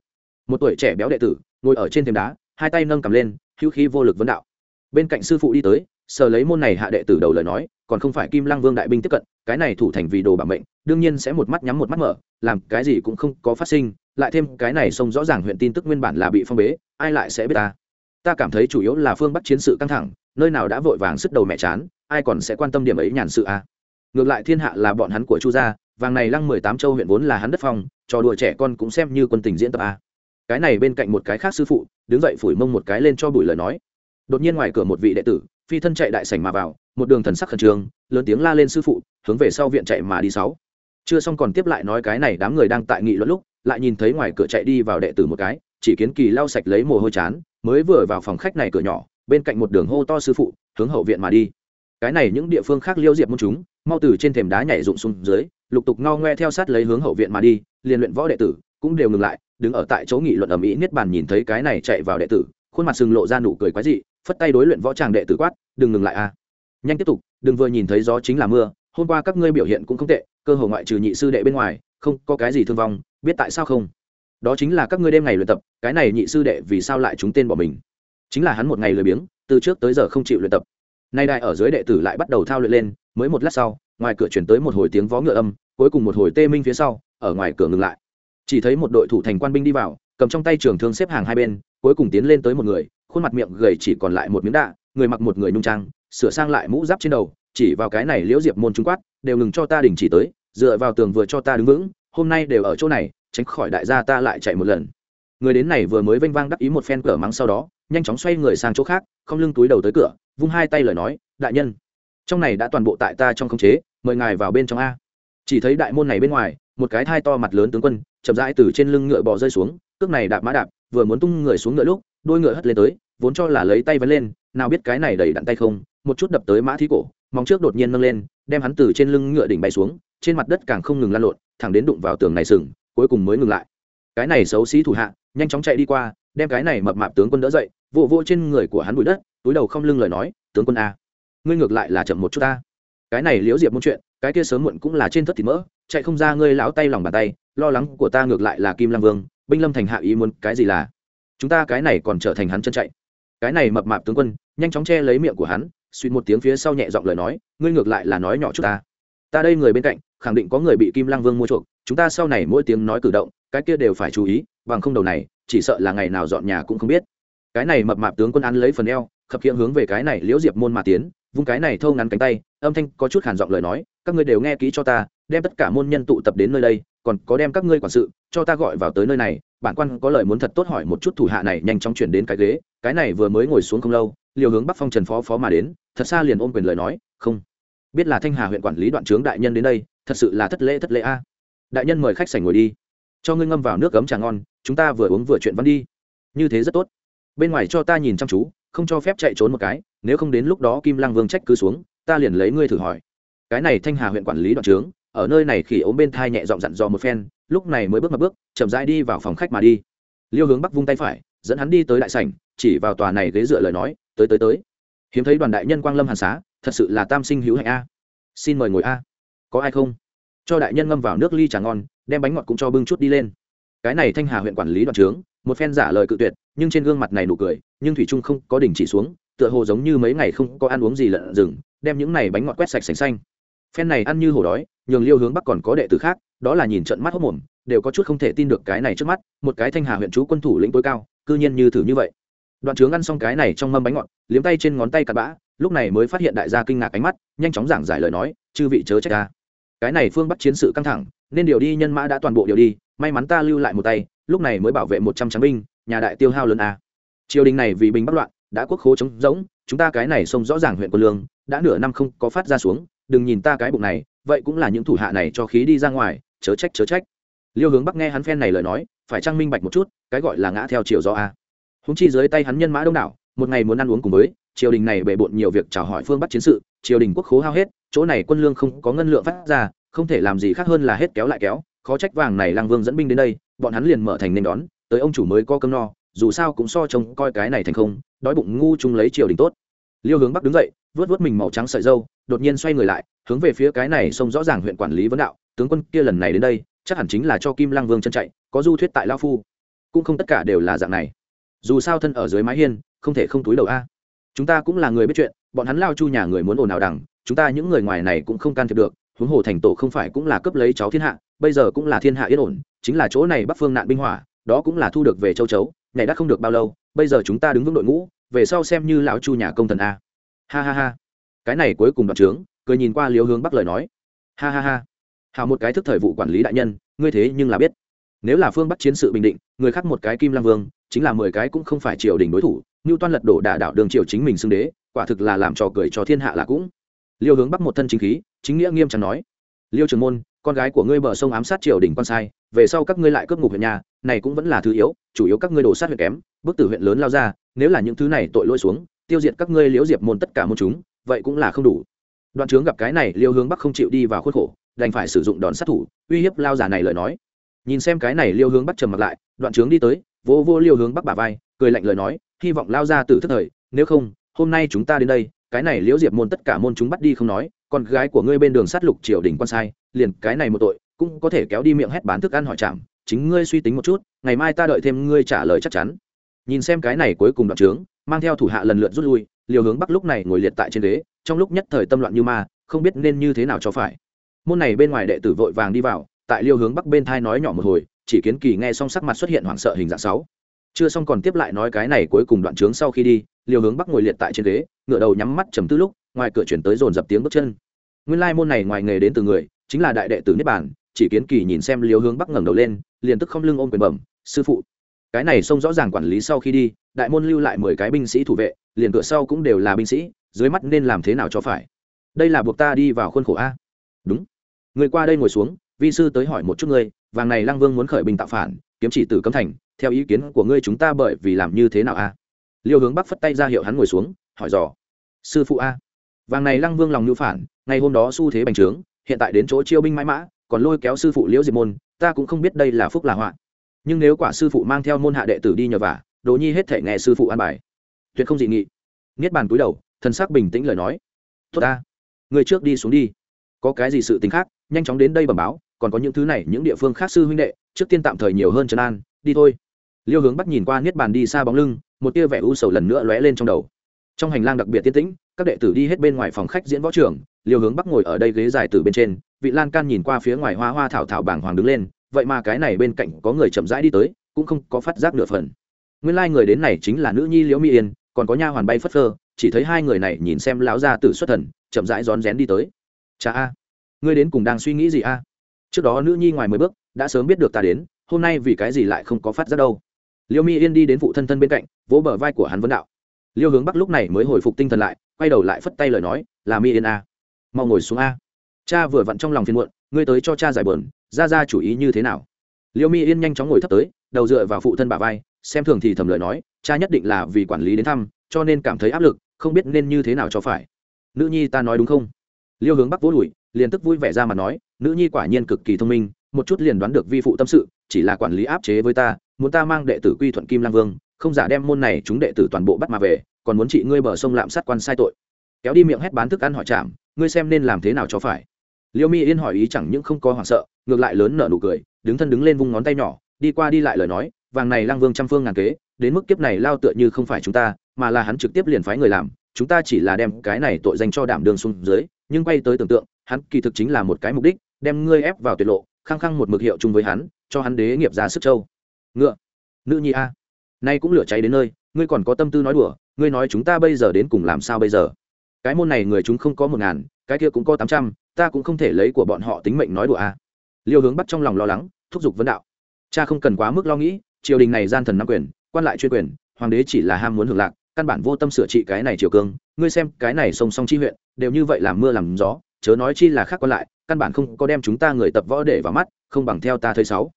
Một tuổi trẻ béo đệ tử, ngồi ở trên thềm đá, hai tay nâng cầm lên, hữu khí vô lực vấn đạo. Bên cạnh sư phụ đi tới, sờ lấy môn này hạ đệ tử đầu lời nói còn không phải kim lăng vương đại binh tiếp cận, cái này thủ thành vì đồ bảo mệnh, đương nhiên sẽ một mắt nhắm một mắt mở, làm cái gì cũng không có phát sinh, lại thêm cái này xông rõ ràng huyện tin tức nguyên bản là bị phong bế, ai lại sẽ biết ta? Ta cảm thấy chủ yếu là phương bắc chiến sự căng thẳng, nơi nào đã vội vàng sức đầu mẹ chán, ai còn sẽ quan tâm điểm ấy nhàn sự à? Ngược lại thiên hạ là bọn hắn của chu gia, vàng này lăng mười tám châu huyện vốn là hắn đất phong, trò đùa trẻ con cũng xem như quân tình diễn tập a cái này bên cạnh một cái khác sư phụ, đứng dậy phủi mông một cái lên cho bùi lời nói. Đột nhiên ngoài cửa một vị đệ tử, phi thân chạy đại sảnh mà vào một đường thần sắc khẩn trương, lớn tiếng la lên sư phụ, hướng về sau viện chạy mà đi sáu. Chưa xong còn tiếp lại nói cái này đám người đang tại nghị luận lúc, lại nhìn thấy ngoài cửa chạy đi vào đệ tử một cái, chỉ kiến kỳ lau sạch lấy mồ hôi chán, mới vừa vào phòng khách này cửa nhỏ, bên cạnh một đường hô to sư phụ, hướng hậu viện mà đi. Cái này những địa phương khác liêu diệp môn chúng, mau từ trên thềm đá nhảy rụng xuống dưới, lục tục ngao ngoe theo sát lấy hướng hậu viện mà đi, liền luyện võ đệ tử cũng đều ngừng lại, đứng ở tại chỗ nghị luận ở mỹ niết bàn nhìn thấy cái này chạy vào đệ tử, khuôn mặt sừng lộ ra nụ cười quái dị, phất tay đối luyện võ tràng đệ tử quát, đừng ngừng lại a nhanh tiếp tục, đừng vừa nhìn thấy gió chính là mưa, hôm qua các ngươi biểu hiện cũng không tệ, cơ hồ ngoại trừ nhị sư đệ bên ngoài, không có cái gì thương vong, biết tại sao không? Đó chính là các ngươi đêm ngày luyện tập, cái này nhị sư đệ vì sao lại trúng tên bỏ mình? Chính là hắn một ngày lười biếng, từ trước tới giờ không chịu luyện tập. Nay đại ở dưới đệ tử lại bắt đầu thao luyện lên, mới một lát sau, ngoài cửa chuyển tới một hồi tiếng vó ngựa âm, cuối cùng một hồi tê minh phía sau, ở ngoài cửa ngừng lại. Chỉ thấy một đội thủ thành quan binh đi vào, cầm trong tay trường thương xếp hàng hai bên, cuối cùng tiến lên tới một người, khuôn mặt miệng gầy chỉ còn lại một miếng đạ, người mặc một người nung trang sửa sang lại mũ giáp trên đầu, chỉ vào cái này liễu diệp môn trung quát, đều ngừng cho ta đình chỉ tới, dựa vào tường vừa cho ta đứng vững, hôm nay đều ở chỗ này, tránh khỏi đại gia ta lại chạy một lần. Người đến này vừa mới vênh vang đắc ý một phen cửa mắng sau đó, nhanh chóng xoay người sang chỗ khác, không lưng túi đầu tới cửa, vung hai tay lời nói, đại nhân, trong này đã toàn bộ tại ta trong khống chế, mời ngài vào bên trong a. Chỉ thấy đại môn này bên ngoài, một cái thai to mặt lớn tướng quân, chậm rãi từ trên lưng ngựa bò rơi xuống, cước này đạp mã đạp, vừa muốn tung người xuống ngựa lúc, đôi ngựa hất lên tới, vốn cho là lấy tay vấn lên, nào biết cái này đầy đặn tay không một chút đập tới mã thí cổ móng trước đột nhiên nâng lên đem hắn từ trên lưng ngựa đỉnh bay xuống trên mặt đất càng không ngừng lan lộn thẳng đến đụng vào tường này sừng cuối cùng mới ngừng lại. Cái này xấu xí thủ hạ nhanh chóng chạy đi qua đem cái này mập mạp tướng quân đỡ dậy vụ vô, vô trên người của hắn bụi đất túi đầu không lưng lời nói tướng quân a ngươi ngược lại là chậm một chút ta. Cái này liễu diệp muốn chuyện cái kia sớm muộn cũng là trên thất thịt mỡ chạy không ra ngươi lão tay lòng bàn tay lo lắng của ta ngược lại là kim lam vương binh lâm thành hạ ý muốn cái gì là? Chúng ta cái này còn trở thành hắn chân chạy. Cái này mập mạp tướng quân nhanh chóng che lấy miệng của hắn suy một tiếng phía sau nhẹ giọng lời nói, ngươi ngược lại là nói nhỏ chút ta. Ta đây người bên cạnh, khẳng định có người bị kim lăng vương mua chuộc, chúng ta sau này mỗi tiếng nói cử động, cái kia đều phải chú ý, bằng không đầu này, chỉ sợ là ngày nào dọn nhà cũng không biết. Cái này mập mạp tướng quân ăn lấy phần eo, khập khiễng hướng về cái này liễu diệp môn mà tiến, vung cái này thâu ngắn cánh tay, âm thanh có chút hàn giọng lời nói, các ngươi đều nghe kỹ cho ta, đem tất cả môn nhân tụ tập đến nơi đây, còn có đem các ngươi quản sự cho ta gọi vào tới nơi này, bản quan có lời muốn thật tốt hỏi một chút thủ hạ này nhanh chóng chuyển đến cái ghế, cái này vừa mới ngồi xuống không lâu liều hướng bắc phong trần phó phó mà đến thật xa liền ôm quyền lời nói, không, biết là thanh hà huyện quản lý đoạn trướng đại nhân đến đây, thật sự là thất lễ thất lễ a. Đại nhân mời khách sảnh ngồi đi. Cho ngươi ngâm vào nước gấm trà ngon, chúng ta vừa uống vừa chuyện văn đi. Như thế rất tốt. Bên ngoài cho ta nhìn chăm chú, không cho phép chạy trốn một cái, nếu không đến lúc đó kim lăng vương trách cứ xuống, ta liền lấy ngươi thử hỏi. Cái này thanh hà huyện quản lý đoạn trướng, ở nơi này khỉ ốm bên thai nhẹ giọng dặn dò một phen, lúc này mới bước một bước, chậm rãi đi vào phòng khách mà đi. Liêu hướng bắc vung tay phải, dẫn hắn đi tới đại sảnh, chỉ vào tòa này ghế dựa lời nói, tới tới tới hiếm thấy đoàn đại nhân quang lâm hàn xá, thật sự là tam sinh hữu hạnh a. Xin mời ngồi a. Có ai không? Cho đại nhân ngâm vào nước ly trà ngon, đem bánh ngọt cũng cho bưng chút đi lên. Cái này thanh hà huyện quản lý đoàn trướng, một phen giả lời cự tuyệt, nhưng trên gương mặt này nụ cười, nhưng thủy trung không có đỉnh chỉ xuống, tựa hồ giống như mấy ngày không có ăn uống gì lợn rừng, đem những này bánh ngọt quét sạch sành xanh. Phen này ăn như hổ đói, nhường liêu hướng bắc còn có đệ tử khác, đó là nhìn trận mắt hốc mồm, đều có chút không thể tin được cái này trước mắt, một cái thanh hà huyện chú quân thủ lĩnh tối cao, cư nhiên như thử như vậy đoạn trướng ăn xong cái này trong mâm bánh ngọt, liếm tay trên ngón tay cặn bã, lúc này mới phát hiện đại gia kinh ngạc ánh mắt, nhanh chóng giảng giải lời nói, chư vị chớ trách ta. Cái này phương bắc chiến sự căng thẳng, nên điều đi nhân mã đã toàn bộ điều đi, may mắn ta lưu lại một tay, lúc này mới bảo vệ một trăm tráng binh, nhà đại tiêu hao lớn a. Triều đình này vì bình bắc loạn, đã quốc khố chống rỗng, chúng ta cái này xông rõ ràng huyện quân lương, đã nửa năm không có phát ra xuống, đừng nhìn ta cái bụng này, vậy cũng là những thủ hạ này cho khí đi ra ngoài, chớ trách chớ trách. Liêu hướng bắc nghe hắn phen này lời nói, phải trang minh bạch một chút, cái gọi là ngã theo chiều do a húng chi dưới tay hắn nhân mã đông đảo, một ngày muốn ăn uống cùng với, triều đình này bề bộn nhiều việc chào hỏi phương bắc chiến sự, triều đình quốc khố hao hết, chỗ này quân lương không có ngân lượng phát ra, không thể làm gì khác hơn là hết kéo lại kéo, khó trách vàng này lang vương dẫn binh đến đây, bọn hắn liền mở thành nên đón, tới ông chủ mới có cơm no, dù sao cũng so trông coi cái này thành không, đói bụng ngu chung lấy triều đình tốt. Liêu hướng bắc đứng dậy vớt vớt mình màu trắng sợi dâu đột nhiên xoay người lại, hướng về phía cái này xông rõ ràng huyện quản lý vấn đạo, tướng quân kia lần này đến đây, chắc hẳn chính là cho kim lang vương chân chạy, có du thuyết tại lao phu. Cũng không tất cả đều là dạng này dù sao thân ở dưới mái hiên, không thể không túi đầu a. Chúng ta cũng là người biết chuyện, bọn hắn lao chu nhà người muốn ồn ào đằng, chúng ta những người ngoài này cũng không can thiệp được, huống hồ thành tổ không phải cũng là cấp lấy cháu thiên hạ, bây giờ cũng là thiên hạ yên ổn, chính là chỗ này bắc phương nạn binh hỏa, đó cũng là thu được về châu chấu, nhảy đã không được bao lâu, bây giờ chúng ta đứng vững đội ngũ, về sau xem như lão chu nhà công thần a. Ha ha ha. Cái này cuối cùng đoạn trướng, cười nhìn qua liếu hướng bắc lời nói. Ha ha ha. Hào một cái thức thời vụ quản lý đại nhân, ngươi thế nhưng là biết. Nếu là phương bắc chiến sự bình định, người khác một cái kim lang vương chính là mười cái cũng không phải triều đình đối thủ như toan lật đổ đả đảo đường triều chính mình xưng đế, quả thực là làm trò cười cho thiên hạ là cũng. Liêu hướng bắc một thân chính khí, chính nghĩa nghiêm trọng nói, liêu trường môn, con gái của ngươi bờ sông ám sát triều đình quan sai, về sau các ngươi lại cướp ngục huyện nhà, này cũng vẫn là thứ yếu, chủ yếu các ngươi đổ sát huyện kém, bức tử huyện lớn lao ra, nếu là những thứ này tội lỗi xuống, tiêu diệt các ngươi liễu diệp môn tất cả môn chúng, vậy cũng là không đủ. Đoạn trướng gặp cái này, liêu hướng bắc không chịu đi vào khuôn khổ, đành phải sử dụng đòn sát thủ, uy hiếp lao giả này lời nói. Nhìn xem cái này, liêu hướng bắc trầm mặt lại, đoạn trướng đi tới vô vô liêu hướng bắc bà vai cười lạnh lời nói hy vọng lao ra từ thất thời nếu không hôm nay chúng ta đến đây cái này liễu diệp môn tất cả môn chúng bắt đi không nói con gái của ngươi bên đường sát lục triều đình quan sai liền cái này một tội cũng có thể kéo đi miệng hét bán thức ăn hỏi chạm chính ngươi suy tính một chút ngày mai ta đợi thêm ngươi trả lời chắc chắn. Nhìn xem cái này cuối cùng đoạn trướng mang theo thủ hạ lần lượt rút lui liều hướng bắc lúc này ngồi liệt tại trên đế, trong lúc nhất thời tâm loạn như ma không biết nên như thế nào cho phải. Môn này bên ngoài đệ tử vội vàng đi vào tại liêu hướng bắc bên thai nói nhỏ một hồi chỉ kiến kỳ nghe xong sắc mặt xuất hiện hoảng sợ hình dạng sáu. Chưa xong còn tiếp lại nói cái này cuối cùng đoạn trướng sau khi đi liều hướng bắc ngồi liệt tại trên ghế ngựa đầu nhắm mắt trầm tư lúc, ngoài cửa chuyển tới dồn dập tiếng bước chân. Nguyên lai môn này ngoài nghề đến từ người, chính là đại đệ tử niết bản chỉ kiến kỳ nhìn xem liều hướng bắc ngẩng đầu lên, liền tức không lưng ôm quyền bẩm, sư phụ. Cái này xông rõ ràng quản lý sau khi đi, đại môn lưu lại mười cái binh sĩ thủ vệ, liền cửa sau cũng đều là binh sĩ, dưới mắt nên làm thế nào cho phải? Đây là buộc ta đi vào khuôn khổ a. Đúng. Người qua đây ngồi xuống, vi sư tới hỏi một chút ngươi vàng này lăng vương muốn khởi binh tạo phản, kiếm chỉ tử cấm thành, theo ý kiến của ngươi chúng ta bởi vì làm như thế nào a? Liêu hướng bắc phất tay ra hiệu hắn ngồi xuống, hỏi dò. Sư phụ a. Vàng này lăng vương lòng nhu phản, ngày hôm đó xu thế bành trướng, hiện tại đến chỗ chiêu binh mãi mã, còn lôi kéo sư phụ liễu diệp môn, ta cũng không biết đây là phúc là họa. Nhưng nếu quả sư phụ mang theo môn hạ đệ tử đi nhờ vả, đồ nhi hết thể nghe sư phụ an bài. Tuyệt không dị nghị. Niết bàn túi đầu, thần sắc bình tĩnh lời nói. Tốt ta. Người trước đi xuống đi. Có cái gì sự t khác, nhanh chóng đến đây bẩm báo còn có những thứ này những địa phương khác sư huynh đệ, trước tiên tạm thời nhiều hơn trấn an, đi thôi. Liêu hướng bắt nhìn qua niết bàn đi xa bóng lưng, một tia vẻ u sầu lần nữa lóe lên trong đầu. Trong hành lang đặc biệt tiên tĩnh, các đệ tử đi hết bên ngoài phòng khách diễn võ trường, liêu hướng bắc ngồi ở đây ghế dài từ bên trên, vị lan can nhìn qua phía ngoài hoa hoa thảo thảo bảng hoàng đứng lên, vậy mà cái này bên cạnh có người chậm rãi đi tới, cũng không có phát giác nửa phần. Nguyên lai、like、người đến này chính là nữ nhi liễu mỹ yên, còn có nha hoàn bay phất phơ, chỉ thấy hai người này nhìn xem lão gia tử xuất thần, chậm rãi rón rén đi tới. Cha a, ngươi đến cùng đang suy nghĩ gì a? Trước đó nữ nhi ngoài mười bước, đã sớm biết được ta đến, hôm nay vì cái gì lại không có phát giác đâu. Liêu mi yên đi đến phụ thân thân bên cạnh, vỗ bờ vai của hắn vấn đạo. Liêu hướng bắc lúc này mới hồi phục tinh thần lại, quay đầu lại phất tay lời nói, là mi yên a. Mau ngồi xuống a. Cha vừa vặn trong lòng phiền muộn, ngươi tới cho cha giải bờn ra ra chủ ý như thế nào? Liêu mi yên nhanh chóng ngồi thấp tới, đầu dựa vào phụ thân bà vai, xem thường thì thầm lời nói, cha nhất định là vì quản lý đến thăm, cho nên cảm thấy áp lực, không biết nên như thế nào cho phải. Nữ nhi ta nói đúng không? Liêu hướng bắc vỗ đùi, liền tức vui vẻ ra mà nói nữ nhi quả nhiên cực kỳ thông minh, một chút liền đoán được vi phụ tâm sự, chỉ là quản lý áp chế với ta, muốn ta mang đệ tử quy thuận kim lang vương, không giả đem môn này chúng đệ tử toàn bộ bắt mà về, còn muốn chị ngươi bờ sông lạm sát quan sai tội. Kéo đi miệng hét bán thức ăn hỏi chạm ngươi xem nên làm thế nào cho phải. Liêu mi yên hỏi ý chẳng những không có hoảng sợ, ngược lại lớn nở nụ cười, đứng thân đứng lên vung ngón tay nhỏ, đi qua đi lại lời nói, vàng này lang vương trăm phương ngàn kế, đến mức kiếp này lao tựa như không phải chúng ta, mà là hắn trực tiếp liền phái người làm, chúng ta chỉ là đem cái này tội danh cho đảm đường xuống dưới, nhưng quay tới tưởng tượng, hắn kỳ thực chính là một cái mục đích đem ngươi ép vào tuyệt lộ, khăng khăng một mực hiệu chung với hắn, cho hắn đế nghiệp ra sức châu ngựa. Nữ nhi a. Nay cũng lửa cháy đến nơi, ngươi còn có tâm tư nói đùa, ngươi nói chúng ta bây giờ đến cùng làm sao bây giờ? Cái môn này người chúng không có một ngàn, cái kia cũng có tám trăm, ta cũng không thể lấy của bọn họ tính mệnh nói đùa a. Liêu hướng bắt trong lòng lo lắng, thúc giục vấn đạo. Cha không cần quá mức lo nghĩ, triều đình này gian thần nắm quyền, quan lại chuyên quyền, hoàng đế chỉ là ham muốn hưởng lạc, căn bản vô tâm sửa trị cái này triều cương, ngươi xem cái này song song chi huyện, đều như vậy làm mưa làm gió chớ nói chi là khác còn lại, căn bản không có đem chúng ta người tập võ để vào mắt, không bằng theo ta thấy sáu.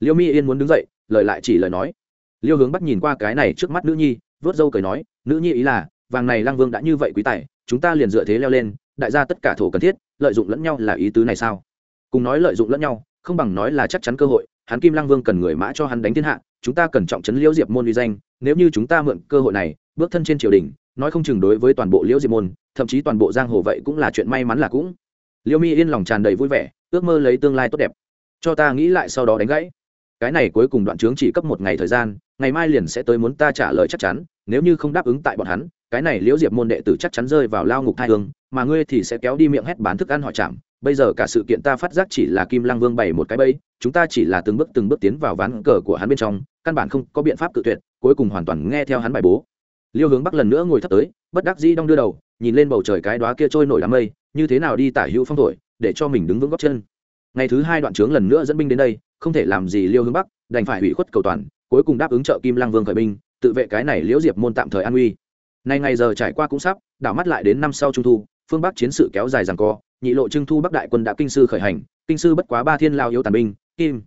Liêu mi yên muốn đứng dậy, lời lại chỉ lời nói. Liêu hướng bắt nhìn qua cái này trước mắt nữ nhi, vớt dâu cười nói, nữ nhi ý là, vàng này lang vương đã như vậy quý tài, chúng ta liền dựa thế leo lên, đại gia tất cả thổ cần thiết, lợi dụng lẫn nhau là ý tứ này sao? Cùng nói lợi dụng lẫn nhau, không bằng nói là chắc chắn cơ hội, hắn kim lang vương cần người mã cho hắn đánh thiên hạ, chúng ta cần trọng trấn liễu diệp môn uy danh, nếu như chúng ta mượn cơ hội này, bước thân trên triều đình nói không chừng đối với toàn bộ liễu diệp môn, thậm chí toàn bộ giang hồ vậy cũng là chuyện may mắn là cũng. Liễu mi yên lòng tràn đầy vui vẻ, ước mơ lấy tương lai tốt đẹp. Cho ta nghĩ lại sau đó đánh gãy. Cái này cuối cùng đoạn trướng chỉ cấp một ngày thời gian, ngày mai liền sẽ tới muốn ta trả lời chắc chắn, nếu như không đáp ứng tại bọn hắn, cái này liễu diệp môn đệ tử chắc chắn rơi vào lao ngục thai hương, mà ngươi thì sẽ kéo đi miệng hét bán thức ăn hỏi chạm bây giờ cả sự kiện ta phát giác chỉ là kim lăng vương bày một cái bẫy, chúng ta chỉ là từng bước từng bước tiến vào ván cờ của hắn bên trong, căn bản không có biện pháp tự tuyệt, cuối cùng hoàn toàn nghe theo hắn bài bố liêu hướng bắc lần nữa ngồi thấp tới, bất đắc dĩ đong đưa đầu, nhìn lên bầu trời cái đoá kia trôi nổi đám mây, như thế nào đi tả hữu phong thổi, để cho mình đứng vững góc chân. Ngày thứ hai đoạn trướng lần nữa dẫn binh đến đây, không thể làm gì liêu hướng bắc, đành phải hủy khuất cầu toàn, cuối cùng đáp ứng trợ kim Lang vương khởi binh, tự vệ cái này liễu diệp môn tạm thời an uy. Nay ngày giờ trải qua cũng sắp, đảo mắt lại đến năm sau trung thu, phương bắc chiến sự kéo dài rằng co, nhị lộ trưng thu bắc đại quân đã kinh sư khởi hành, kinh sư bất quá ba thiên lao yếu tàn binh, kim